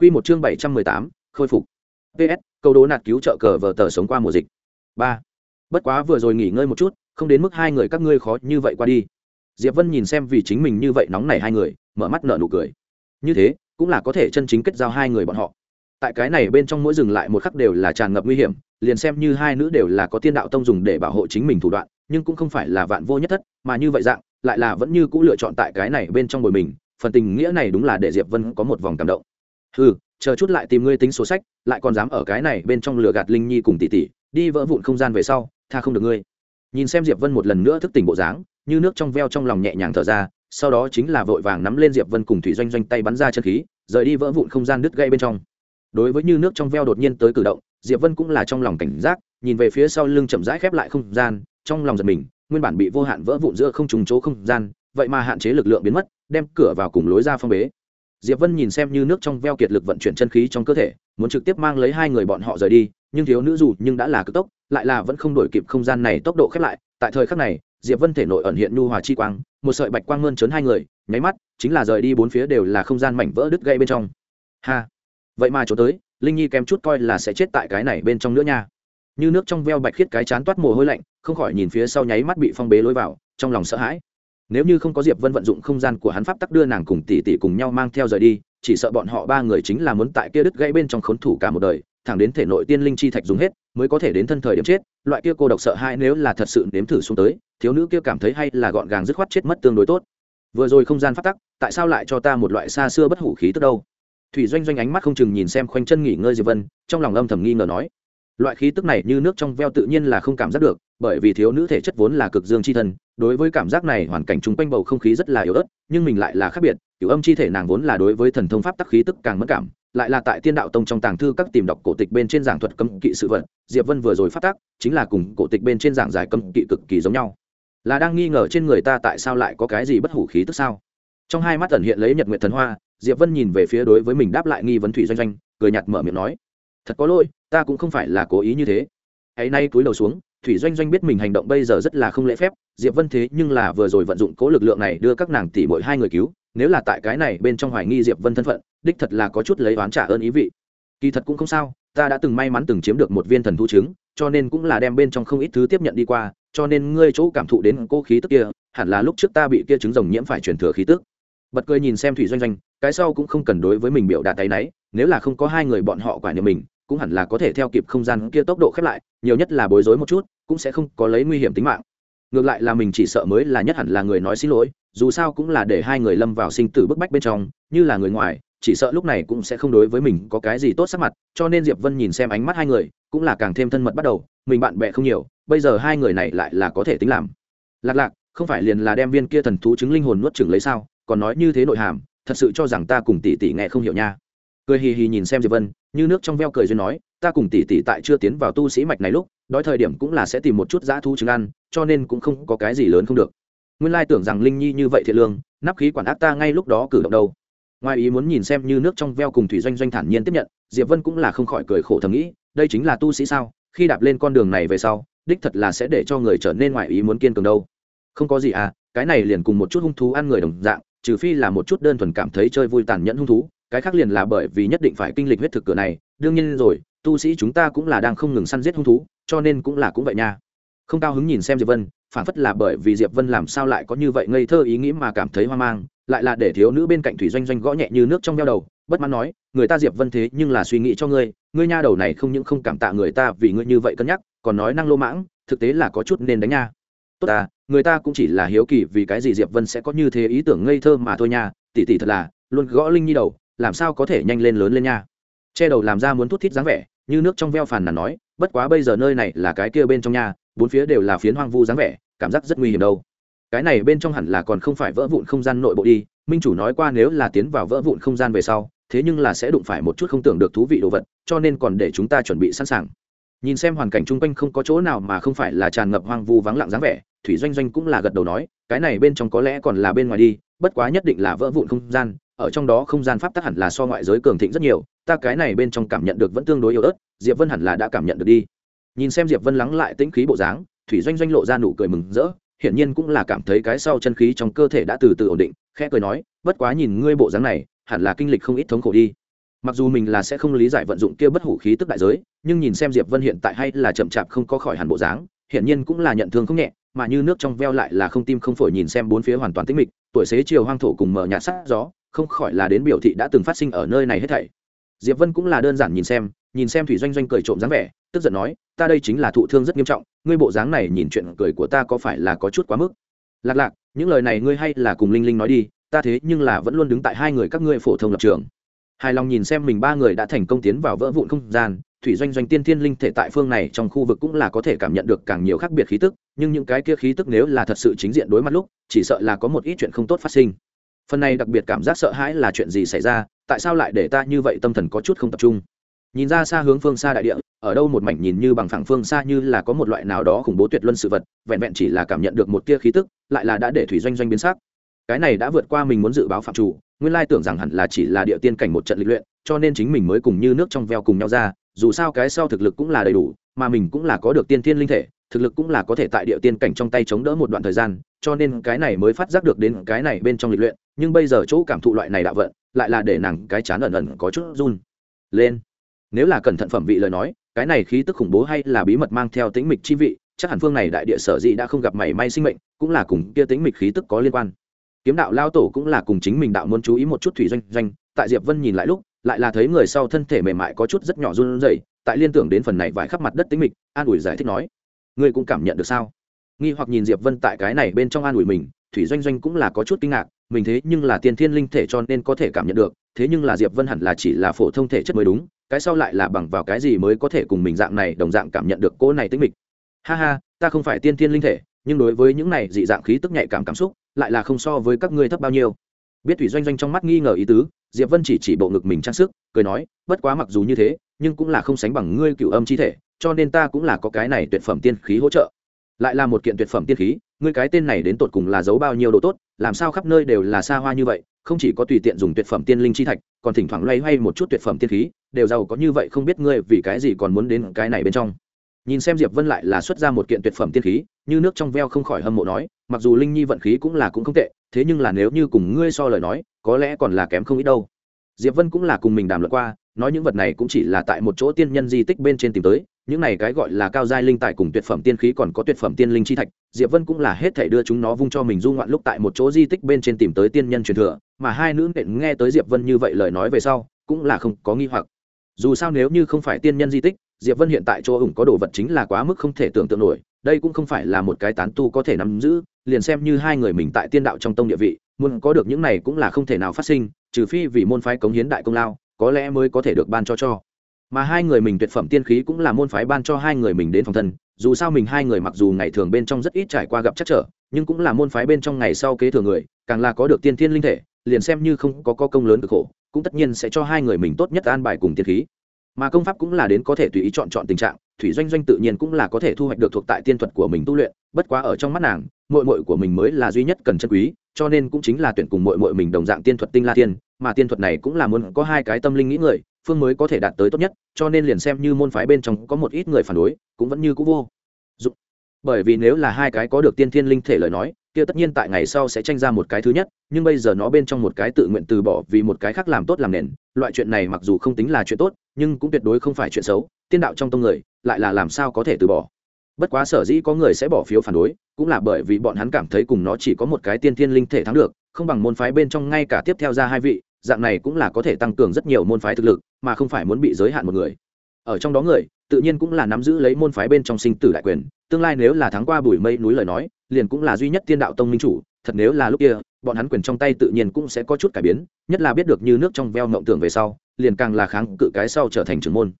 Quy một chương bảy trăm mười tám, khôi phục. Ps câu đố nạt cứu trợ cờ vở tờ sống qua mùa dịch. Ba. Bất quá vừa rồi nghỉ ngơi một chút, không đến mức hai người các ngươi khó như vậy qua đi. Diệp vân nhìn xem vì chính mình như vậy nóng nảy hai người, mở mắt nở nụ cười. Như thế, cũng là có thể chân chính kết giao hai người bọn họ. Tại cái này bên trong mỗi dừng lại một khắc đều là tràn ngập nguy hiểm, liền xem như hai nữ đều là có tiên đạo tông dùng để bảo hộ chính mình thủ đoạn, nhưng cũng không phải là vạn vô nhất thất, mà như vậy dạng, lại là vẫn như cũ lựa chọn tại cái này bên trong bồi mình. Phần tình nghĩa này đúng là để diệp vân có một vòng cảm động ừ chờ chút lại tìm ngươi tính số sách, lại còn dám ở cái này bên trong lừa gạt linh nhi cùng tỷ tỷ, đi vỡ vụn không gian về sau, tha không được ngươi. Nhìn xem diệp vân một lần nữa thức tỉnh bộ dáng, như nước trong veo trong lòng nhẹ nhàng thở ra, sau đó chính là vội vàng nắm lên diệp vân cùng thủy doanh doanh tay bắn ra chân khí, rời đi vỡ vụn không gian đứt gây bên trong. Đối với như nước trong veo đột nhiên tới cử động, diệp vân cũng là trong lòng cảnh giác, nhìn về phía sau lưng chậm rãi khép lại không gian, trong lòng giật mình, nguyên bản bị vô hạn vỡ vụn giữa không trùng chỗ không gian, vậy mà hạn chế lực lượng biến mất, đem cửa vào cùng lối ra phong bế diệp vân nhìn xem như nước trong veo kiệt lực vận chuyển chân khí trong cơ thể, muốn trực tiếp mang lấy hai người bọn họ rời đi, nhưng thiếu nữ dù nhưng đã là cực tốc, lại là vẫn không đổi kịp không gian này tốc độ khép lại. Tại thời khắc này, diệp vân thể nội ẩn hiện nhu hòa chi quang, một sợi bạch quang mơn trớn hai người, nháy mắt, chính là rời đi bốn phía đều là không gian mảnh vỡ đứt gây bên trong. Ha! Vậy mà chỗ tới, linh nhi kém chút coi là sẽ chết tại cái này bên trong nữa nha. Như nước trong veo bạch khiết cái chán toát mồ hôi lạnh, không khỏi nhìn phía sau nháy mắt bị phong bế lối vào, trong lòng sợ hãi nếu như không có diệp vân vận dụng không gian của hắn pháp tắc đưa nàng cùng tỷ tỷ cùng nhau mang theo rời đi, chỉ sợ bọn họ ba người chính là muốn tại kia đứt gãy bên trong khốn thủ cả một đời, thẳng đến thể nội tiên linh chi thạch dùng hết, mới có thể đến thân thời điểm chết. Loại kia cô độc sợ hãi nếu là thật sự nếm thử xuống tới, thiếu nữ kia cảm thấy hay là gọn gàng dứt khoát chết mất tương đối tốt. Vừa rồi không gian pháp tắc, tại sao lại cho ta một loại xa xưa bất hủ khí tức đâu? Thủy doanh doanh ánh mắt không chừng nhìn xem khoanh chân nghỉ ngơi diệp vân, trong lòng âm thầm nghi ngờ nói, loại khí tức này như nước trong veo tự nhiên là không cảm giác được bởi vì thiếu nữ thể chất vốn là cực dương chi thân, đối với cảm giác này hoàn cảnh chung quanh bầu không khí rất là yếu ớt, nhưng mình lại là khác biệt cửu âm chi thể nàng vốn là đối với thần thông pháp tắc khí tức càng mất cảm, lại là tại tiên đạo tông trong tàng thư các tìm đọc cổ tịch bên trên giảng thuật cấm kỵ sự vật, diệp vân vừa rồi phát tác, chính là cùng cổ tịch bên trên giảng giải cấm kỵ cực kỳ giống nhau. Là đang nghi ngờ trên người ta tại sao lại có cái gì bất hủ khí tức sao? Trong hai mắt ẩn hiện lấy nhật nguyệt thần hoa, diệp vân nhìn về phía đối với mình đáp lại nghi vấn thủy doanh doanh, cười nhạt mở miệng nói, thật có lỗi, ta cũng không phải là cố ý như thế ấy nay cúi đầu xuống thủy doanh doanh biết mình hành động bây giờ rất là không lễ phép diệp vân thế nhưng là vừa rồi vận dụng cố lực lượng này đưa các nàng tỷ mỗi hai người cứu nếu là tại cái này bên trong hoài nghi diệp vân thân phận đích thật là có chút lấy oán trả ơn ý vị. Kỳ thật cũng không sao ta đã từng may mắn từng chiếm được một viên thần thu chứng, cho nên cũng là đem bên trong không ít thứ tiếp nhận đi qua cho nên ngươi chỗ cảm thụ đến cô khí tức kia hẳn là lúc trước ta bị kia chứng rồng nhiễm phải truyền thừa khí tức. Bật cười nhìn xem thủy doanh doanh cái sau cũng không cần đối với mình biểu đạt tay náy nếu là không có hai người bọn họ quả niệm mình cũng hẳn là có thể theo kịp không gian kia tốc độ khép lại, nhiều nhất là bối rối một chút, cũng sẽ không có lấy nguy hiểm tính mạng. Ngược lại là mình chỉ sợ mới là nhất hẳn là người nói xin lỗi, dù sao cũng là để hai người lâm vào sinh tử bức bách bên trong, như là người ngoài, chỉ sợ lúc này cũng sẽ không đối với mình có cái gì tốt sắc mặt, cho nên diệp vân nhìn xem ánh mắt hai người, cũng là càng thêm thân mật bắt đầu, mình bạn bè không nhiều, bây giờ hai người này lại là có thể tính làm. Lạc lạc, không phải liền là đem viên kia thần thú chứng linh hồn nuốt chửng lấy sao, còn nói như thế nội hàm, thật sự cho rằng ta cùng tỷ tỷ nghe không hiểu nha cười hì hì nhìn xem diệp vân, như nước trong veo cười duyên nói, ta cùng tỷ tỷ tại chưa tiến vào tu sĩ mạch này lúc, đói thời điểm cũng là sẽ tìm một chút dã thu chứng ăn, cho nên cũng không có cái gì lớn không được. Nguyên lai tưởng rằng linh nhi như vậy thiệt lương, nắp khí quản ác ta ngay lúc đó cử động đâu. Ngoài ý muốn nhìn xem như nước trong veo cùng thủy doanh doanh thản nhiên tiếp nhận, diệp vân cũng là không khỏi cười khổ thầm nghĩ, đây chính là tu sĩ sao? Khi đạp lên con đường này về sau, đích thật là sẽ để cho người trở nên ngoài ý muốn kiên cường đâu. Không có gì à cái này liền cùng một chút hung thú ăn người đồng dạng, trừ phi là một chút đơn thuần cảm thấy chơi vui tàn nhẫn hung thú cái khác liền là bởi vì nhất định phải kinh lịch huyết thực cửa này, đương nhiên rồi, tu sĩ chúng ta cũng là đang không ngừng săn giết hung thú, cho nên cũng là cũng vậy nha. Không cao hứng nhìn xem diệp vân, phản phất là bởi vì diệp vân làm sao lại có như vậy ngây thơ ý nghĩ mà cảm thấy hoang mang, lại là để thiếu nữ bên cạnh thủy doanh doanh gõ nhẹ như nước trong veo đầu, bất mãn nói, người ta diệp vân thế nhưng là suy nghĩ cho ngươi ngươi nha đầu này không những không cảm tạ người ta vì ngươi như vậy cân nhắc, còn nói năng lô mãng, thực tế là có chút nên đánh nha. Tốt ta, người ta cũng chỉ là hiếu kỳ vì cái gì diệp vân sẽ có như thế ý tưởng ngây thơ mà thôi nha tỷ tỷ thật là, luôn gõ linh nhi đầu làm sao có thể nhanh lên lớn lên nha? Che đầu làm ra muốn thút thít dáng vẻ, như nước trong veo phàn nàn nói, bất quá bây giờ nơi này là cái kia bên trong nhà bốn phía đều là phiến hoang vu dáng vẻ, cảm giác rất nguy hiểm đâu. Cái này bên trong hẳn là còn không phải vỡ vụn không gian nội bộ đi, minh chủ nói qua nếu là tiến vào vỡ vụn không gian về sau, thế nhưng là sẽ đụng phải một chút không tưởng được thú vị đồ vật, cho nên còn để chúng ta chuẩn bị sẵn sàng. Nhìn xem hoàn cảnh chung quanh không có chỗ nào mà không phải là tràn ngập hoang vu vắng lặng dáng vẻ, thủy doanh doanh cũng là gật đầu nói, cái này bên trong có lẽ còn là bên ngoài đi, bất quá nhất định là vỡ vụn không gian ở trong đó không gian pháp tắc hẳn là so ngoại giới cường thịnh rất nhiều, ta cái này bên trong cảm nhận được vẫn tương đối yếu ớt, diệp vân hẳn là đã cảm nhận được đi. Nhìn xem diệp vân lắng lại tĩnh khí bộ dáng, thủy doanh doanh lộ ra nụ cười mừng rỡ, hiển nhiên cũng là cảm thấy cái sau chân khí trong cơ thể đã từ từ ổn định, khẽ cười nói, bất quá nhìn ngươi bộ dáng này, hẳn là kinh lịch không ít thống khổ đi. Mặc dù mình là sẽ không lý giải vận dụng kia bất hủ khí tức đại giới, nhưng nhìn xem diệp vân hiện tại hay là chậm chạp không có khỏi hẳn bộ dáng, hiển nhiên cũng là nhận thương không nhẹ, mà như nước trong veo lại là không tim không phổi nhìn xem bốn phía hoàn toàn tĩnh mịch, tuổi xế chiều hoang thổ cùng mở nhạt sắc gió không khỏi là đến biểu thị đã từng phát sinh ở nơi này hết thảy. Diệp vân cũng là đơn giản nhìn xem nhìn xem thủy doanh doanh cười trộm dáng vẻ, tức giận nói, ta đây chính là thụ thương rất nghiêm trọng, ngươi bộ dáng này nhìn chuyện cười của ta có phải là có chút quá mức? Lạc lạc, những lời này ngươi hay là cùng linh linh nói đi, ta thế nhưng là vẫn luôn đứng tại hai người các ngươi phổ thông lập trường. Hài lòng nhìn xem mình ba người đã thành công tiến vào vỡ vụn không gian, thủy doanh doanh tiên thiên linh thể tại phương này trong khu vực cũng là có thể cảm nhận được càng nhiều khác biệt khí tức, nhưng những cái kia khí tức nếu là thật sự chính diện đối mặt lúc, chỉ sợ là có một ít chuyện không tốt phát sinh phần này đặc biệt cảm giác sợ hãi là chuyện gì xảy ra, tại sao lại để ta như vậy tâm thần có chút không tập trung? Nhìn ra xa hướng phương xa đại địa, ở đâu một mảnh nhìn như bằng phẳng phương xa như là có một loại nào đó khủng bố tuyệt luân sự vật, vẹn vẹn chỉ là cảm nhận được một tia khí tức, lại là đã để thủy doanh doanh biến sắc. Cái này đã vượt qua mình muốn dự báo phạm chủ, nguyên lai tưởng rằng hẳn là chỉ là địa tiên cảnh một trận lịch luyện, cho nên chính mình mới cùng như nước trong veo cùng nhau ra, dù sao cái sau thực lực cũng là đầy đủ, mà mình cũng là có được tiên thiên linh thể, thực lực cũng là có thể tại địa tiên cảnh trong tay chống đỡ một đoạn thời gian, cho nên cái này mới phát giác được đến cái này bên trong lịch luyện nhưng bây giờ chỗ cảm thụ loại này đạo vận lại là để nàng cái chán ẩn ẩn có chút run. Lên. Nếu là cẩn thận phẩm vị lời nói, cái này khí tức khủng bố hay là bí mật mang theo tính mịch chi vị, chắc hẳn phương này đại địa sở dị đã không gặp mảy may sinh mệnh, cũng là cùng kia tính mịch khí tức có liên quan. Kiếm đạo lao tổ cũng là cùng chính mình đạo muốn chú ý một chút thủy doanh doanh, tại diệp vân nhìn lại lúc, lại là thấy người sau thân thể mềm mại có chút rất nhỏ run rẩy, tại liên tưởng đến phần này vải khắp mặt đất tính mịch, an ủi giải thích nói, ngươi cũng cảm nhận được sao? Nghi hoặc nhìn diệp vân tại cái này bên trong an ủi mình, thủy doanh doanh cũng là có chút kinh ngạc mình thế nhưng là tiên thiên linh thể cho nên có thể cảm nhận được, thế nhưng là diệp vân hẳn là chỉ là phổ thông thể chất mới đúng, cái sau lại là bằng vào cái gì mới có thể cùng mình dạng này đồng dạng cảm nhận được cô này tính mịch. Ha ha, ta không phải tiên thiên linh thể, nhưng đối với những này dị dạng khí tức nhạy cảm cảm xúc, lại là không so với các ngươi thấp bao nhiêu. Biết thủy doanh doanh trong mắt nghi ngờ ý tứ, diệp vân chỉ chỉ bộ ngực mình trang sức, cười nói, bất quá mặc dù như thế, nhưng cũng là không sánh bằng ngươi cựu âm chi thể, cho nên ta cũng là có cái này tuyệt phẩm tiên khí hỗ trợ. Lại là một kiện tuyệt phẩm tiên khí, ngươi cái tên này đến tột cùng là giấu bao nhiêu độ tốt làm sao khắp nơi đều là xa hoa như vậy, không chỉ có tùy tiện dùng tuyệt phẩm tiên linh chi thạch, còn thỉnh thoảng loay hoay một chút tuyệt phẩm tiên khí, đều giàu có như vậy không biết ngươi vì cái gì còn muốn đến cái này bên trong. Nhìn xem diệp vân lại là xuất ra một kiện tuyệt phẩm tiên khí, như nước trong veo không khỏi hâm mộ nói, mặc dù linh nhi vận khí cũng là cũng không tệ, thế nhưng là nếu như cùng ngươi so lời nói, có lẽ còn là kém không ít đâu. Diệp vân cũng là cùng mình đàm luận qua, nói những vật này cũng chỉ là tại một chỗ tiên nhân di tích bên trên tìm tới những này cái gọi là cao giai linh tài cùng tuyệt phẩm tiên khí còn có tuyệt phẩm tiên linh chi thạch, diệp vân cũng là hết thể đưa chúng nó vung cho mình du ngoạn lúc tại một chỗ di tích bên trên tìm tới tiên nhân truyền thừa, mà hai nữ nện nghe tới diệp vân như vậy lời nói về sau, cũng là không có nghi hoặc. Dù sao nếu như không phải tiên nhân di tích, diệp vân hiện tại chỗ ủng có đồ vật chính là quá mức không thể tưởng tượng nổi, đây cũng không phải là một cái tán tu có thể nắm giữ, liền xem như hai người mình tại tiên đạo trong tông địa vị, muốn có được những này cũng là không thể nào phát sinh, trừ phi vì môn phái cống hiến đại công lao, có lẽ mới có thể được ban cho cho mà hai người mình tuyệt phẩm tiên khí cũng là môn phái ban cho hai người mình đến phòng thân dù sao mình hai người mặc dù ngày thường bên trong rất ít trải qua gặp chắc trở nhưng cũng là môn phái bên trong ngày sau kế thừa người càng là có được tiên thiên linh thể liền xem như không có, có công lớn cực khổ cũng tất nhiên sẽ cho hai người mình tốt nhất an bài cùng tiên khí. Mà công pháp cũng là đến có thể tùy ý chọn chọn tình trạng thủy doanh doanh tự nhiên cũng là có thể thu hoạch được thuộc tại tiên thuật của mình tu luyện bất quá ở trong mắt nàng mội mội của mình mới là duy nhất cần chân quý cho nên cũng chính là tuyển cùng mội mội mình đồng dạng tiên thuật tinh la tiên mà tiên thuật này cũng là muốn có hai cái tâm linh nghĩ người phương mới có thể đạt tới tốt nhất, cho nên liền xem như môn phái bên trong có một ít người phản đối, cũng vẫn như cũ vô dụng. Bởi vì nếu là hai cái có được tiên thiên linh thể lời nói, kia tất nhiên tại ngày sau sẽ tranh ra một cái thứ nhất, nhưng bây giờ nó bên trong một cái tự nguyện từ bỏ vì một cái khác làm tốt làm nền, loại chuyện này mặc dù không tính là chuyện tốt, nhưng cũng tuyệt đối không phải chuyện xấu, tiên đạo trong tông người, lại là làm sao có thể từ bỏ. Bất quá sở dĩ có người sẽ bỏ phiếu phản đối, cũng là bởi vì bọn hắn cảm thấy cùng nó chỉ có một cái tiên thiên linh thể thắng được, không bằng môn phái bên trong ngay cả tiếp theo ra hai vị dạng này cũng là có thể tăng cường rất nhiều môn phái thực lực, mà không phải muốn bị giới hạn một người. Ở trong đó người, tự nhiên cũng là nắm giữ lấy môn phái bên trong sinh tử đại quyền, tương lai nếu là thắng qua bùi mây núi lời nói, liền cũng là duy nhất tiên đạo tông minh chủ, thật nếu là lúc kia, bọn hắn quyền trong tay tự nhiên cũng sẽ có chút cải biến, nhất là biết được như nước trong veo mộng tưởng về sau, liền càng là kháng cự cái sau trở thành trưởng môn.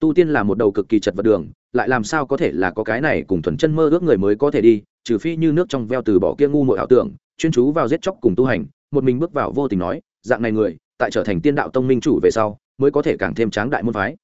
Tu tiên là một đầu cực kỳ chật vật đường, lại làm sao có thể là có cái này cùng thuần chân mơ ước người mới có thể đi, trừ phi như nước trong veo từ bỏ kia ngu mội ảo tưởng, chuyên chú vào giết chóc cùng tu hành, một mình bước vào vô tình nói dạng này người, tại trở thành tiên đạo tông minh chủ về sau, mới có thể càng thêm tráng đại môn phái.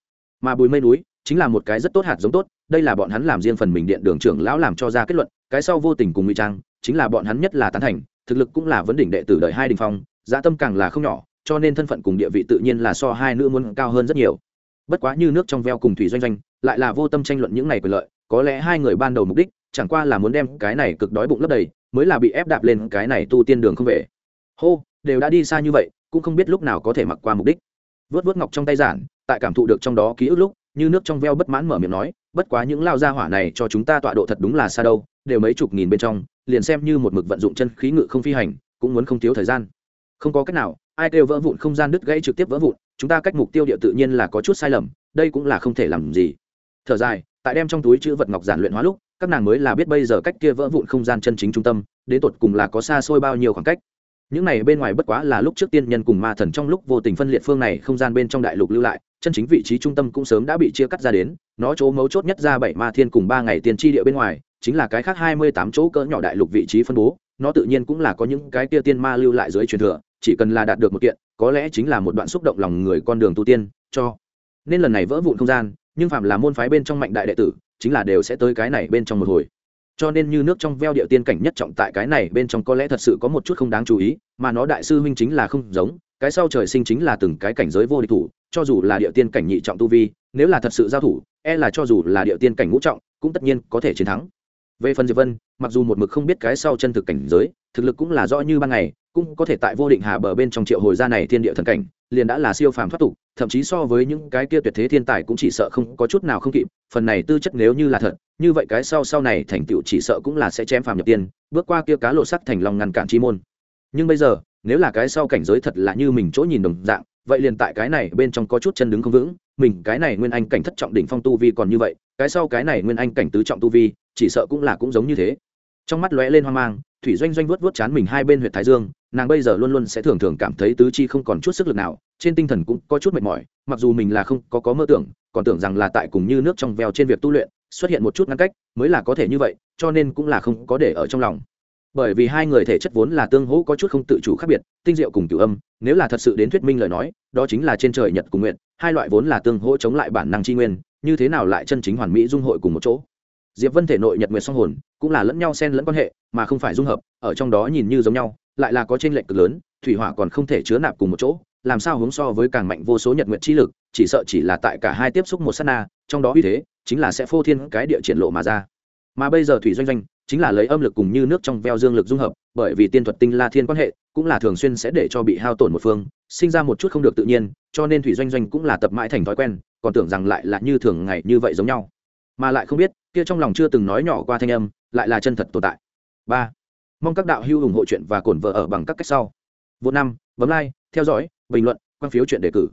Mà bùi mây núi chính là một cái rất tốt hạt giống tốt, đây là bọn hắn làm riêng phần mình điện đường trưởng lão làm cho ra kết luận, cái sau vô tình cùng ngụy trang, chính là bọn hắn nhất là tán thành, thực lực cũng là vấn đỉnh đệ tử đời hai đình phong dã tâm càng là không nhỏ, cho nên thân phận cùng địa vị tự nhiên là so hai nữ muốn cao hơn rất nhiều. Bất quá như nước trong veo cùng thủy doanh doanh, lại là vô tâm tranh luận những này quyền lợi, có lẽ hai người ban đầu mục đích, chẳng qua là muốn đem cái này cực đói bụng lấp đầy, mới là bị ép đạp lên cái này tu tiên đường không về. Hô! Đều đã đi xa như vậy, cũng không biết lúc nào có thể mặc qua mục đích. Vớt vớt ngọc trong tay giản, tại cảm thụ được trong đó ký ức lúc, như nước trong veo bất mãn mở miệng nói, bất quá những lao gia hỏa này cho chúng ta tọa độ thật đúng là xa đâu, đều mấy chục nghìn bên trong, liền xem như một mực vận dụng chân khí ngự không phi hành, cũng muốn không thiếu thời gian. Không có cách nào, ai kêu vỡ vụn không gian đứt gãy trực tiếp vỡ vụn, chúng ta cách mục tiêu địa tự nhiên là có chút sai lầm, đây cũng là không thể làm gì. Thở dài, tại đem trong túi chữ vật ngọc giản luyện hóa lúc, các nàng mới là biết bây giờ cách kia vỡ vụn không gian chân chính trung tâm, đến tột cùng là có xa xôi bao nhiêu khoảng cách những này bên ngoài bất quá là lúc trước tiên nhân cùng ma thần trong lúc vô tình phân liệt phương này không gian bên trong đại lục lưu lại, chân chính vị trí trung tâm cũng sớm đã bị chia cắt ra đến, nó chỗ mấu chốt nhất ra bảy ma thiên cùng ba ngày tiền tri địa bên ngoài, chính là cái khác hai mươi tám chỗ cỡ nhỏ đại lục vị trí phân bố, nó tự nhiên cũng là có những cái kia tiên ma lưu lại dưới truyền thừa, chỉ cần là đạt được một kiện, có lẽ chính là một đoạn xúc động lòng người con đường tu tiên, cho nên lần này vỡ vụn không gian, nhưng phạm là môn phái bên trong mạnh đại đệ tử, chính là đều sẽ tới cái này bên trong một hồi cho nên như nước trong veo địa tiên cảnh nhất trọng tại cái này bên trong có lẽ thật sự có một chút không đáng chú ý, mà nó đại sư huynh chính là không giống, cái sau trời sinh chính là từng cái cảnh giới vô địch thủ, cho dù là địa tiên cảnh nhị trọng tu vi, nếu là thật sự giao thủ e là cho dù là địa tiên cảnh ngũ trọng, cũng tất nhiên có thể chiến thắng. Về phần diệp vân, mặc dù một mực không biết cái sau chân thực cảnh giới, thực lực cũng là rõ như ban ngày, cũng có thể tại vô định hà bờ bên trong triệu hồi gia này thiên địa thần cảnh liền đã là siêu phàm thoát tục, thậm chí so với những cái kia tuyệt thế thiên tài cũng chỉ sợ không có chút nào không kịp, phần này tư chất nếu như là thật, như vậy cái sau sau này thành tựu chỉ sợ cũng là sẽ chém phàm nhập tiên, bước qua kia cá lộ sắt thành lòng ngăn cản chi môn. Nhưng bây giờ, nếu là cái sau cảnh giới thật là như mình chỗ nhìn đồng dạng, vậy liền tại cái này bên trong có chút chân đứng không vững, mình cái này nguyên anh cảnh thất trọng đỉnh phong tu vi còn như vậy, cái sau cái này nguyên anh cảnh tứ trọng tu vi, chỉ sợ cũng là cũng giống như thế. Trong mắt lóe lên hoang mang thủy doanh doanh vớt vớt chán mình hai bên huyện thái dương, nàng bây giờ luôn luôn sẽ thường thường cảm thấy tứ chi không còn chút sức lực nào, trên tinh thần cũng có chút mệt mỏi, mặc dù mình là không có có mơ tưởng, còn tưởng rằng là tại cùng như nước trong veo trên việc tu luyện, xuất hiện một chút ngăn cách, mới là có thể như vậy, cho nên cũng là không có để ở trong lòng. Bởi vì hai người thể chất vốn là tương hỗ có chút không tự chủ khác biệt, tinh diệu cùng cửu âm, nếu là thật sự đến thuyết minh lời nói, đó chính là trên trời nhật cùng nguyện hai loại vốn là tương hỗ chống lại bản năng tri nguyên, như thế nào lại chân chính hoàn mỹ dung hội cùng một chỗ? Diệp vân thể nội nhật nguyệt song hồn cũng là lẫn nhau xen lẫn quan hệ, mà không phải dung hợp, ở trong đó nhìn như giống nhau, lại là có t r ê n lệch cực lớn, thủy hỏa còn không thể chứa nạp cùng một chỗ, làm sao hướng so với càng mạnh vô số nhật nguyệt chi lực, chỉ sợ chỉ là tại cả hai tiếp xúc một s á t na, trong đó uy thế chính là sẽ phô thiên cái địa triển lộ mà ra. Mà bây giờ thủy doanh doanh chính là lấy âm lực cùng như nước trong veo dương lực dung hợp, bởi vì tiên thuật tinh la thiên quan hệ, cũng là thường xuyên sẽ để cho bị hao tổn một phương, sinh ra một chút không được tự nhiên, cho nên thủy doanh doanh cũng là tập mãi thành thói quen, còn tưởng rằng lại là như thường ngày như vậy giống nhau mà lại không biết, kia trong lòng chưa từng nói nhỏ qua thanh âm, lại là chân thật tồn tại. Ba, mong các đạo hữu ủng hộ chuyện và cổn vợ ở bằng các cách sau. Vô năm, bấm like, theo dõi, bình luận, quan phiếu chuyện đề cử.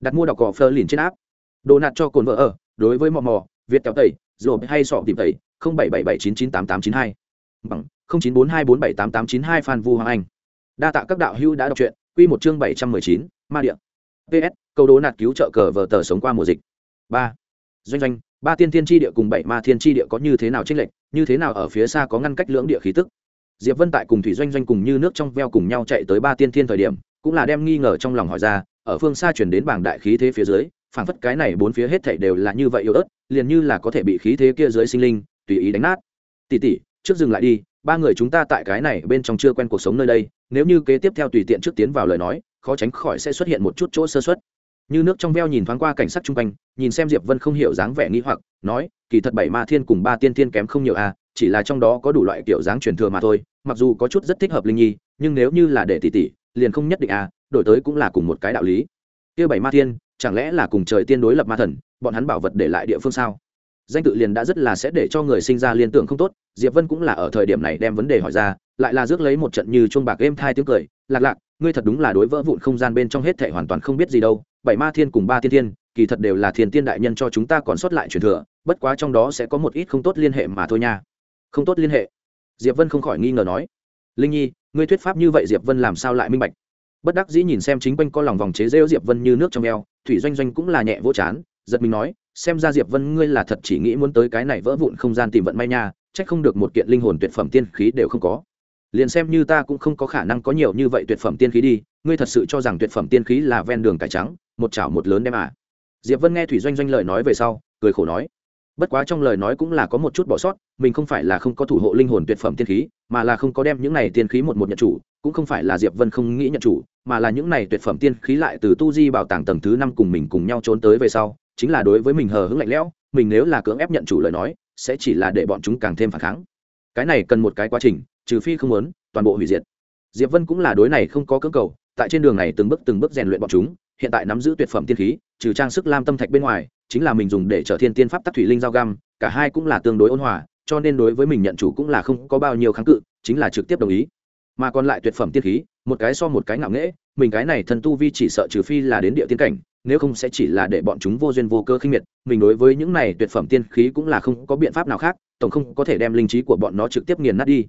Đặt mua đọc cỏ phơ liền trên áp đồ nạt cho cồn vợ ở, đối với mò mò, việt kéo tẩy rồi hay sọ tìm tẩy, không bảy bảy bảy chín chín tám tám chín hai. Bằng, không chín bốn hai bốn bảy tám tám chín hai phan vu hoàng anh. Đa tạ các đạo hữu đã đọc truyện, quy một chương bảy trăm mười chín, ma điện ps câu đố nạt cứu trợ cờ vợ tờ sống qua mùa dịch. Ba, doanh doanh ba tiên thiên tri địa cùng bảy ma thiên tri địa có như thế nào tranh lệch như thế nào ở phía xa có ngăn cách lưỡng địa khí tức? Diệp vân tại cùng thủy doanh doanh cùng như nước trong veo cùng nhau chạy tới ba tiên thiên thời điểm cũng là đem nghi ngờ trong lòng hỏi ra ở phương xa chuyển đến bảng đại khí thế phía dưới phảng phất cái này bốn phía hết thảy đều là như vậy yếu ớt liền như là có thể bị khí thế kia dưới sinh linh tùy ý đánh nát. Tỷ tỷ, trước dừng lại đi ba người chúng ta tại cái này bên trong chưa quen cuộc sống nơi đây nếu như kế tiếp theo tùy tiện trước tiến vào lời nói khó tránh khỏi sẽ xuất hiện một chút chỗ sơ xuất như nước trong veo nhìn thoáng qua cảnh sát chung quanh, nhìn xem diệp vân không hiểu dáng vẻ nghĩ hoặc, nói, kỳ thật bảy ma thiên cùng ba tiên thiên kém không nhiều à chỉ là trong đó có đủ loại kiểu dáng truyền thừa mà thôi, mặc dù có chút rất thích hợp linh nhi, nhưng nếu như là để tỷ tỷ, liền không nhất định à đổi tới cũng là cùng một cái đạo lý. Kia bảy ma thiên, chẳng lẽ là cùng trời tiên đối lập ma thần, bọn hắn bảo vật để lại địa phương sao? Danh tự liền đã rất là sẽ để cho người sinh ra liên tưởng không tốt, diệp vân cũng là ở thời điểm này đem vấn đề hỏi ra, lại là rước lấy một trận như chuông bạc êm thai tiếng cười, lạc lạc, ngươi thật đúng là đối vỡ vụn không gian bên trong hết thảy hoàn toàn không biết gì đâu bảy ma thiên cùng ba tiên thiên, kỳ thật đều là thiên tiên đại nhân cho chúng ta còn sót lại truyền thừa, bất quá trong đó sẽ có một ít không tốt liên hệ mà thôi nha. Không tốt liên hệ? Diệp vân không khỏi nghi ngờ nói. Linh nhi, ngươi thuyết pháp như vậy diệp vân làm sao lại minh bạch? Bất đắc dĩ nhìn xem chính quanh co lòng vòng chế rêu diệp vân như nước trong eo, thủy doanh doanh cũng là nhẹ vỗ chán, giật mình nói, xem ra diệp vân ngươi là thật chỉ nghĩ muốn tới cái này vỡ vụn không gian tìm vận may nha trách không được một kiện linh hồn tuyệt phẩm tiên khí đều không có liền xem như ta cũng không có khả năng có nhiều như vậy tuyệt phẩm tiên khí đi, ngươi thật sự cho rằng tuyệt phẩm tiên khí là ven đường cải trắng, một chảo một lớn đem à? Diệp vân nghe thủy doanh doanh lời nói về sau, cười khổ nói, bất quá trong lời nói cũng là có một chút bỏ sót, mình không phải là không có thủ hộ linh hồn tuyệt phẩm tiên khí, mà là không có đem những này tiên khí một một nhận chủ, cũng không phải là diệp vân không nghĩ nhận chủ, mà là những này tuyệt phẩm tiên khí lại từ tu di bảo tàng tầng thứ năm cùng mình cùng nhau trốn tới về sau, chính là đối với mình hờ hững lạnh lẽo, mình nếu là cưỡng ép nhận chủ lời nói, sẽ chỉ là để bọn chúng càng thêm phản kháng. Cái này cần một cái quá trình trừ phi không muốn, toàn bộ hủy diệt. Diệp vân cũng là đối này không có cưỡng cầu, tại trên đường này từng bước từng bước rèn luyện bọn chúng, hiện tại nắm giữ tuyệt phẩm tiên khí, trừ trang sức lam tâm thạch bên ngoài, chính là mình dùng để trở thiên tiên pháp tắc thủy linh giao găm, cả hai cũng là tương đối ôn hòa, cho nên đối với mình nhận chủ cũng là không có bao nhiêu kháng cự, chính là trực tiếp đồng ý. Mà còn lại tuyệt phẩm tiên khí, một cái so một cái ngạo nghễ, mình cái này thần tu vi chỉ sợ trừ phi là đến địa tiên cảnh, nếu không sẽ chỉ là để bọn chúng vô duyên vô cơ khinh miệt, mình đối với những này tuyệt phẩm tiên khí cũng là không có biện pháp nào khác, tổng không có thể đem linh trí của bọn nó trực tiếp nghiền nát đi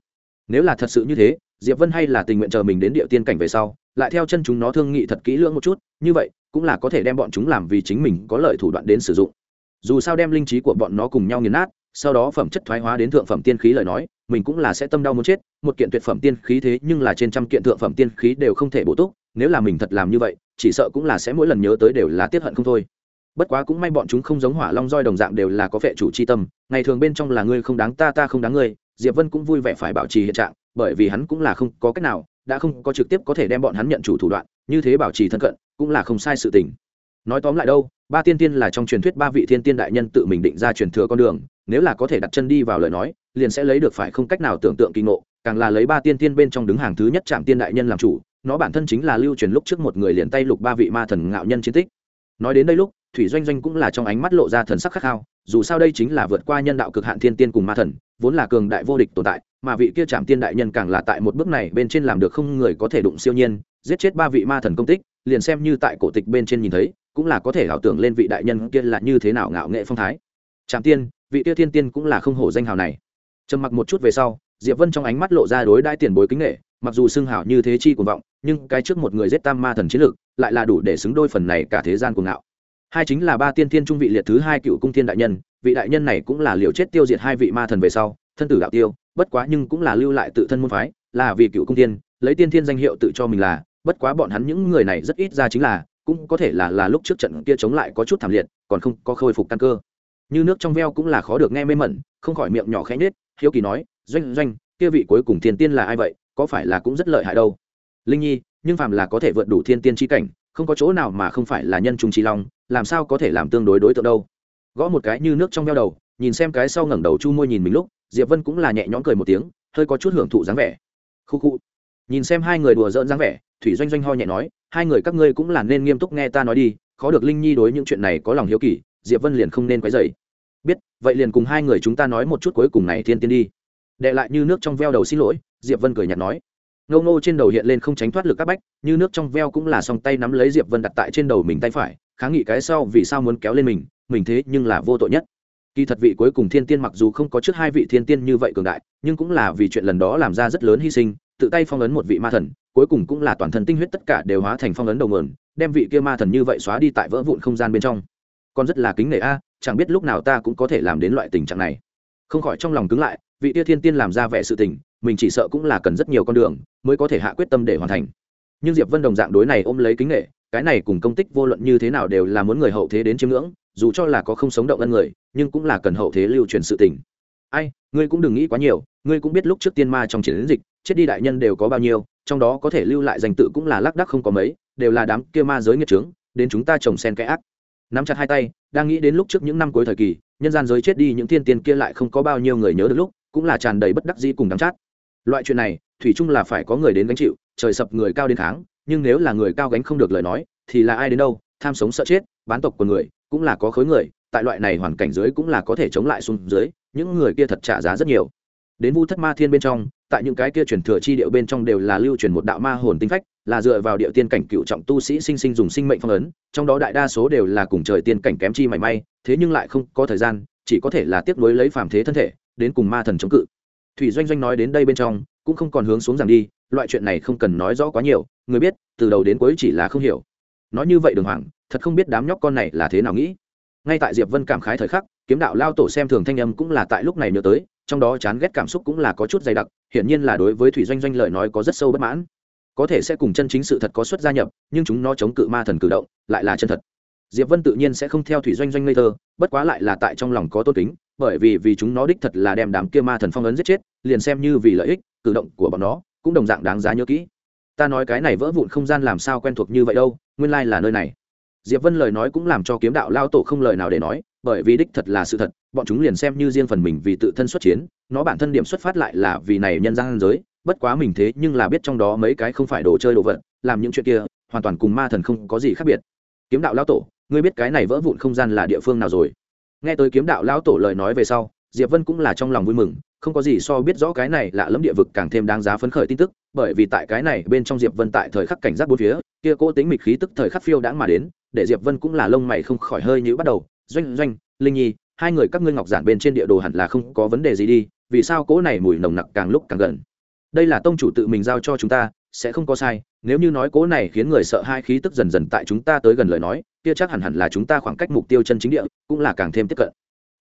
nếu là thật sự như thế, diệp vân hay là tình nguyện chờ mình đến địa tiên cảnh về sau, lại theo chân chúng nó thương nghị thật kỹ lưỡng một chút, như vậy, cũng là có thể đem bọn chúng làm vì chính mình có lợi thủ đoạn đến sử dụng. Dù sao đem linh trí của bọn nó cùng nhau nghiền nát, sau đó phẩm chất thoái hóa đến thượng phẩm tiên khí lời nói, mình cũng là sẽ tâm đau muốn chết, một kiện tuyệt phẩm tiên khí thế nhưng là trên trăm kiện thượng phẩm tiên khí đều không thể bổ túc, nếu là mình thật làm như vậy, chỉ sợ cũng là sẽ mỗi lần nhớ tới đều là tiết hận không thôi. Bất quá cũng may bọn chúng không giống hỏa long roi đồng dạng đều là có vệ chủ c h i tâm, ngày thường bên trong là ngươi không đáng ta ta không đáng ngươi diệp vân cũng vui vẻ phải bảo trì hiện trạng, bởi vì hắn cũng là không có cách nào, đã không có trực tiếp có thể đem bọn hắn nhận chủ thủ đoạn, như thế bảo trì thân cận, cũng là không sai sự tình. Nói tóm lại đâu, ba tiên tiên là trong truyền thuyết ba vị thiên tiên đại nhân tự mình định ra truyền thừa con đường, nếu là có thể đặt chân đi vào lời nói, liền sẽ lấy được phải không cách nào tưởng tượng kỳ ngộ, càng là lấy ba tiên tiên bên trong đứng hàng thứ nhất trạm tiên đại nhân làm chủ, nó bản thân chính là lưu truyền lúc trước một người liền tay lục ba vị ma thần ngạo nhân chiến tích. Nói đến đây lúc, thủy doanh doanh cũng là trong ánh mắt lộ ra thần sắc khắc khao, dù sao đây chính là vượt qua nhân đạo cực hạn thiên tiên cùng ma thần vốn là cường đại vô địch tồn tại, mà vị kia trạm tiên đại nhân càng là tại một bước này bên trên làm được không người có thể đụng siêu nhiên, giết chết ba vị ma thần công tích, liền xem như tại cổ tịch bên trên nhìn thấy, cũng là có thể ảo tưởng lên vị đại nhân kia là như thế nào ngạo nghệ phong thái. Trạm tiên, vị kia thiên tiên cũng là không hổ danh hào này. Trầm mặc một chút về sau, diệp vân trong ánh mắt lộ ra đối đai tiền bối kính nghệ mặc dù xưng hảo như thế chi cuồng vọng, nhưng cái trước một người giết tam ma thần chiến lược, lại là đủ để xứng đôi phần này cả thế gian cuồng ngạo. Hai chính là ba tiên thiên trung vị liệt thứ hai cựu cung thiên đại nhân vị đại nhân này cũng là liều chết tiêu diệt hai vị ma thần về sau thân tử đạo tiêu bất quá nhưng cũng là lưu lại tự thân môn phái là vì cựu cung tiên, lấy tiên thiên danh hiệu tự cho mình là bất quá bọn hắn những người này rất ít ra chính là cũng có thể là là lúc trước trận kia chống lại có chút thảm liệt còn không có khôi phục căn cơ. Như nước trong veo cũng là khó được nghe mê mẩn không khỏi miệng nhỏ khẽ nết hiếu kỳ nói doanh doanh kia vị cuối cùng thiên tiên là ai vậy? Có phải là cũng rất lợi hại đâu? Linh nhi nhưng phàm là có thể vượt đủ thiên tiên tri cảnh không có chỗ nào mà không phải là nhân trung trí long làm sao có thể làm tương đối đối tượng đâu? Gõ một cái như nước trong veo đầu, nhìn xem cái sau ngẩng đầu chu môi nhìn mình lúc, diệp vân cũng là nhẹ nhõm cười một tiếng, hơi có chút hưởng thụ dáng vẻ. Khu khu. Nhìn xem hai người đùa giỡn dáng vẻ, thủy doanh doanh ho nhẹ nói, hai người các ngươi cũng là nên nghiêm túc nghe ta nói đi, khó được linh nhi đối những chuyện này có lòng hiếu kỳ, diệp vân liền không nên quấy dày biết, vậy liền cùng hai người chúng ta nói một chút cuối cùng này thiên tiên đi. Đệ lại như nước trong veo đầu xin lỗi, diệp vân cười nhạt nói. Ngâu ngô trên đầu hiện lên không tránh thoát lực các bách, như nước trong veo cũng là song tay nắm lấy diệp vân đặt tại trên đầu mình tay phải, kháng nghị cái sau vì sao muốn kéo lên mình mình thế nhưng là vô tội nhất. Kỳ thật vị cuối cùng thiên tiên mặc dù không có trước hai vị thiên tiên như vậy cường đại, nhưng cũng là vì chuyện lần đó làm ra rất lớn hy sinh, tự tay phong ấn một vị ma thần, cuối cùng cũng là toàn thân tinh huyết tất cả đều hóa thành phong ấn đầu nguồn, đem vị kia ma thần như vậy xóa đi tại vỡ vụn không gian bên trong. Còn rất là kính nể a, chẳng biết lúc nào ta cũng có thể làm đến loại tình trạng này. Không khỏi trong lòng cứng lại, vị kia thiên tiên làm ra vẻ sự tình, mình chỉ sợ cũng là cần rất nhiều con đường mới có thể hạ quyết tâm để hoàn thành. Nhưng diệp vân đồng dạng đối này ôm lấy kính nể, cái này cùng công tích vô luận như thế nào đều là muốn người hậu thế đến chiêm ngưỡng dù cho là có không sống động ân người, nhưng cũng là cần hậu thế lưu truyền sự tình ai, ngươi cũng đừng nghĩ quá nhiều, ngươi cũng biết lúc trước tiên ma trong chiến dịch, chết đi đại nhân đều có bao nhiêu, trong đó có thể lưu lại danh tự cũng là lác đác không có mấy, đều là đám kia ma giới nghiệt trướng đến chúng ta trồng sen cái ác nắm chặt hai tay, đang nghĩ đến lúc trước những năm cuối thời kỳ, nhân gian giới chết đi những thiên tiên kia lại không có bao nhiêu người nhớ được lúc, cũng là tràn đầy bất đắc dĩ cùng đắng chát loại chuyện này, thủy chung là phải có người đến gánh chịu, trời sập người cao đến tháng. nhưng nếu là người cao gánh không được lời nói, thì là ai đến đâu, tham sống sợ chết, bán tộc của người cũng là có khối người, tại loại này hoàn cảnh dưới cũng là có thể chống lại xuống dưới, những người kia thật trả giá rất nhiều. Đến vu thất ma thiên bên trong, tại những cái kia truyền thừa chi điệu bên trong đều là lưu truyền một đạo ma hồn tinh phách, là dựa vào địa tiên cảnh cựu trọng tu sĩ sinh sinh dùng sinh mệnh phong ấn, trong đó đại đa số đều là cùng trời tiên cảnh kém chi mảy may, thế nhưng lại không có thời gian, chỉ có thể là tiếp nối lấy phàm thế thân thể, đến cùng ma thần chống cự. Thủy doanh doanh nói đến đây bên trong, cũng không còn hướng xuống rằng đi, loại chuyện này không cần nói rõ quá nhiều, người biết, từ đầu đến cuối chỉ là không hiểu. Nói như vậy đường hoàng thật không biết đám nhóc con này là thế nào nghĩ. Ngay tại diệp vân cảm khái thời khắc, kiếm đạo lao tổ xem thường thanh âm cũng là tại lúc này nhớ tới, trong đó chán ghét cảm xúc cũng là có chút dày đặc, hiển nhiên là đối với thủy doanh doanh lời nói có rất sâu bất mãn. Có thể sẽ cùng chân chính sự thật có xuất gia nhập, nhưng chúng nó chống cự ma thần cử động, lại là chân thật. Diệp vân tự nhiên sẽ không theo thủy doanh doanh ngây thơ, bất quá lại là tại trong lòng có tôn kính, bởi vì vì chúng nó đích thật là đem đám kia ma thần phong ấn giết chết, liền xem như vì lợi ích, cử động của bọn nó cũng đồng dạng đáng giá nhớ kỹ. Ta nói cái này vỡ vụn không gian làm sao quen thuộc như vậy đâu, nguyên lai là nơi này diệp vân lời nói cũng làm cho kiếm đạo lao tổ không lời nào để nói, bởi vì đích thật là sự thật, bọn chúng liền xem như riêng phần mình vì tự thân xuất chiến, nó bản thân điểm xuất phát lại là vì này nhân gian giới, bất quá mình thế nhưng là biết trong đó mấy cái không phải đồ chơi đồ vật, làm những chuyện kia, hoàn toàn cùng ma thần không có gì khác biệt. Kiếm đạo lão tổ, ngươi biết cái này vỡ vụn không gian là địa phương nào rồi? Nghe tới kiếm đạo lão tổ lời nói về sau, diệp vân cũng là trong lòng vui mừng, không có gì so biết rõ cái này lạ lẫm địa vực càng thêm đáng giá phấn khởi tin tức, bởi vì tại cái này bên trong diệp vân tại thời khắc cảnh giác bốn phía kia cố tính mịch khí tức thời khắc phiêu đã mà đến, để diệp vân cũng là lông mày không khỏi hơi nhíu bắt đầu. Doanh doanh, linh nhi, hai người các ngươi ngọc giản bên trên địa đồ hẳn là không có vấn đề gì đi, vì sao cỗ này mùi nồng nặc càng lúc càng gần? Đây là tông chủ tự mình giao cho chúng ta, sẽ không có sai. Nếu như nói cỗ này khiến người sợ hai khí tức dần dần tại chúng ta tới gần lời nói, kia chắc hẳn hẳn là chúng ta khoảng cách mục tiêu chân chính địa, cũng là càng thêm tiếp cận.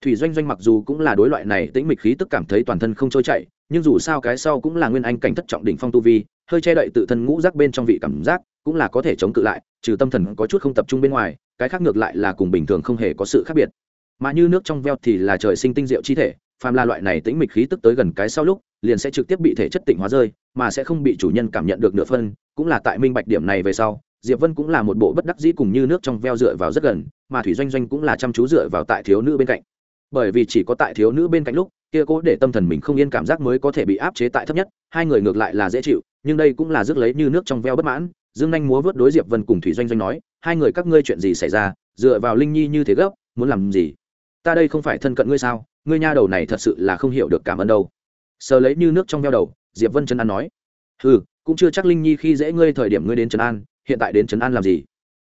Thủy doanh doanh mặc dù cũng là đối loại này tĩnh mịch khí tức cảm thấy toàn thân không trôi chảy, nhưng dù sao cái sau cũng là nguyên anh cảnh thất trọng đỉnh phong tu vi, hơi che đậy tự thân ngũ giác bên trong vị cảm giác cũng là có thể chống cự lại, trừ tâm thần có chút không tập trung bên ngoài, cái khác ngược lại là cùng bình thường không hề có sự khác biệt. Mà như nước trong veo thì là trời sinh tinh diệu chi thể, phàm là loại này tĩnh mịch khí tức tới gần cái sau lúc, liền sẽ trực tiếp bị thể chất tỉnh hóa rơi, mà sẽ không bị chủ nhân cảm nhận được nửa phân, cũng là tại minh bạch điểm này về sau, diệp vân cũng là một bộ bất đắc dĩ cùng như nước trong veo dựa vào rất gần, mà thủy doanh doanh cũng là chăm chú dựa vào tại thiếu nữ bên cạnh. Bởi vì chỉ có tại thiếu nữ bên cạnh lúc, kia cố để tâm thần mình không yên cảm giác mới có thể bị áp chế tại thấp nhất, hai người ngược lại là dễ chịu, nhưng đây cũng là rước lấy như nước trong veo bất mãn dương anh múa vớt đối diệp vân cùng thủy doanh doanh nói, hai người các ngươi chuyện gì xảy ra? Dựa vào linh nhi như thế gấp, muốn làm gì? Ta đây không phải thân cận ngươi sao? Ngươi nha đầu này thật sự là không hiểu được cảm ơn đâu. Sờ lấy như nước trong veo đầu, diệp vân trấn an nói ừ cũng chưa chắc linh nhi khi dễ ngươi thời điểm ngươi đến trấn an, hiện tại đến trấn an làm gì?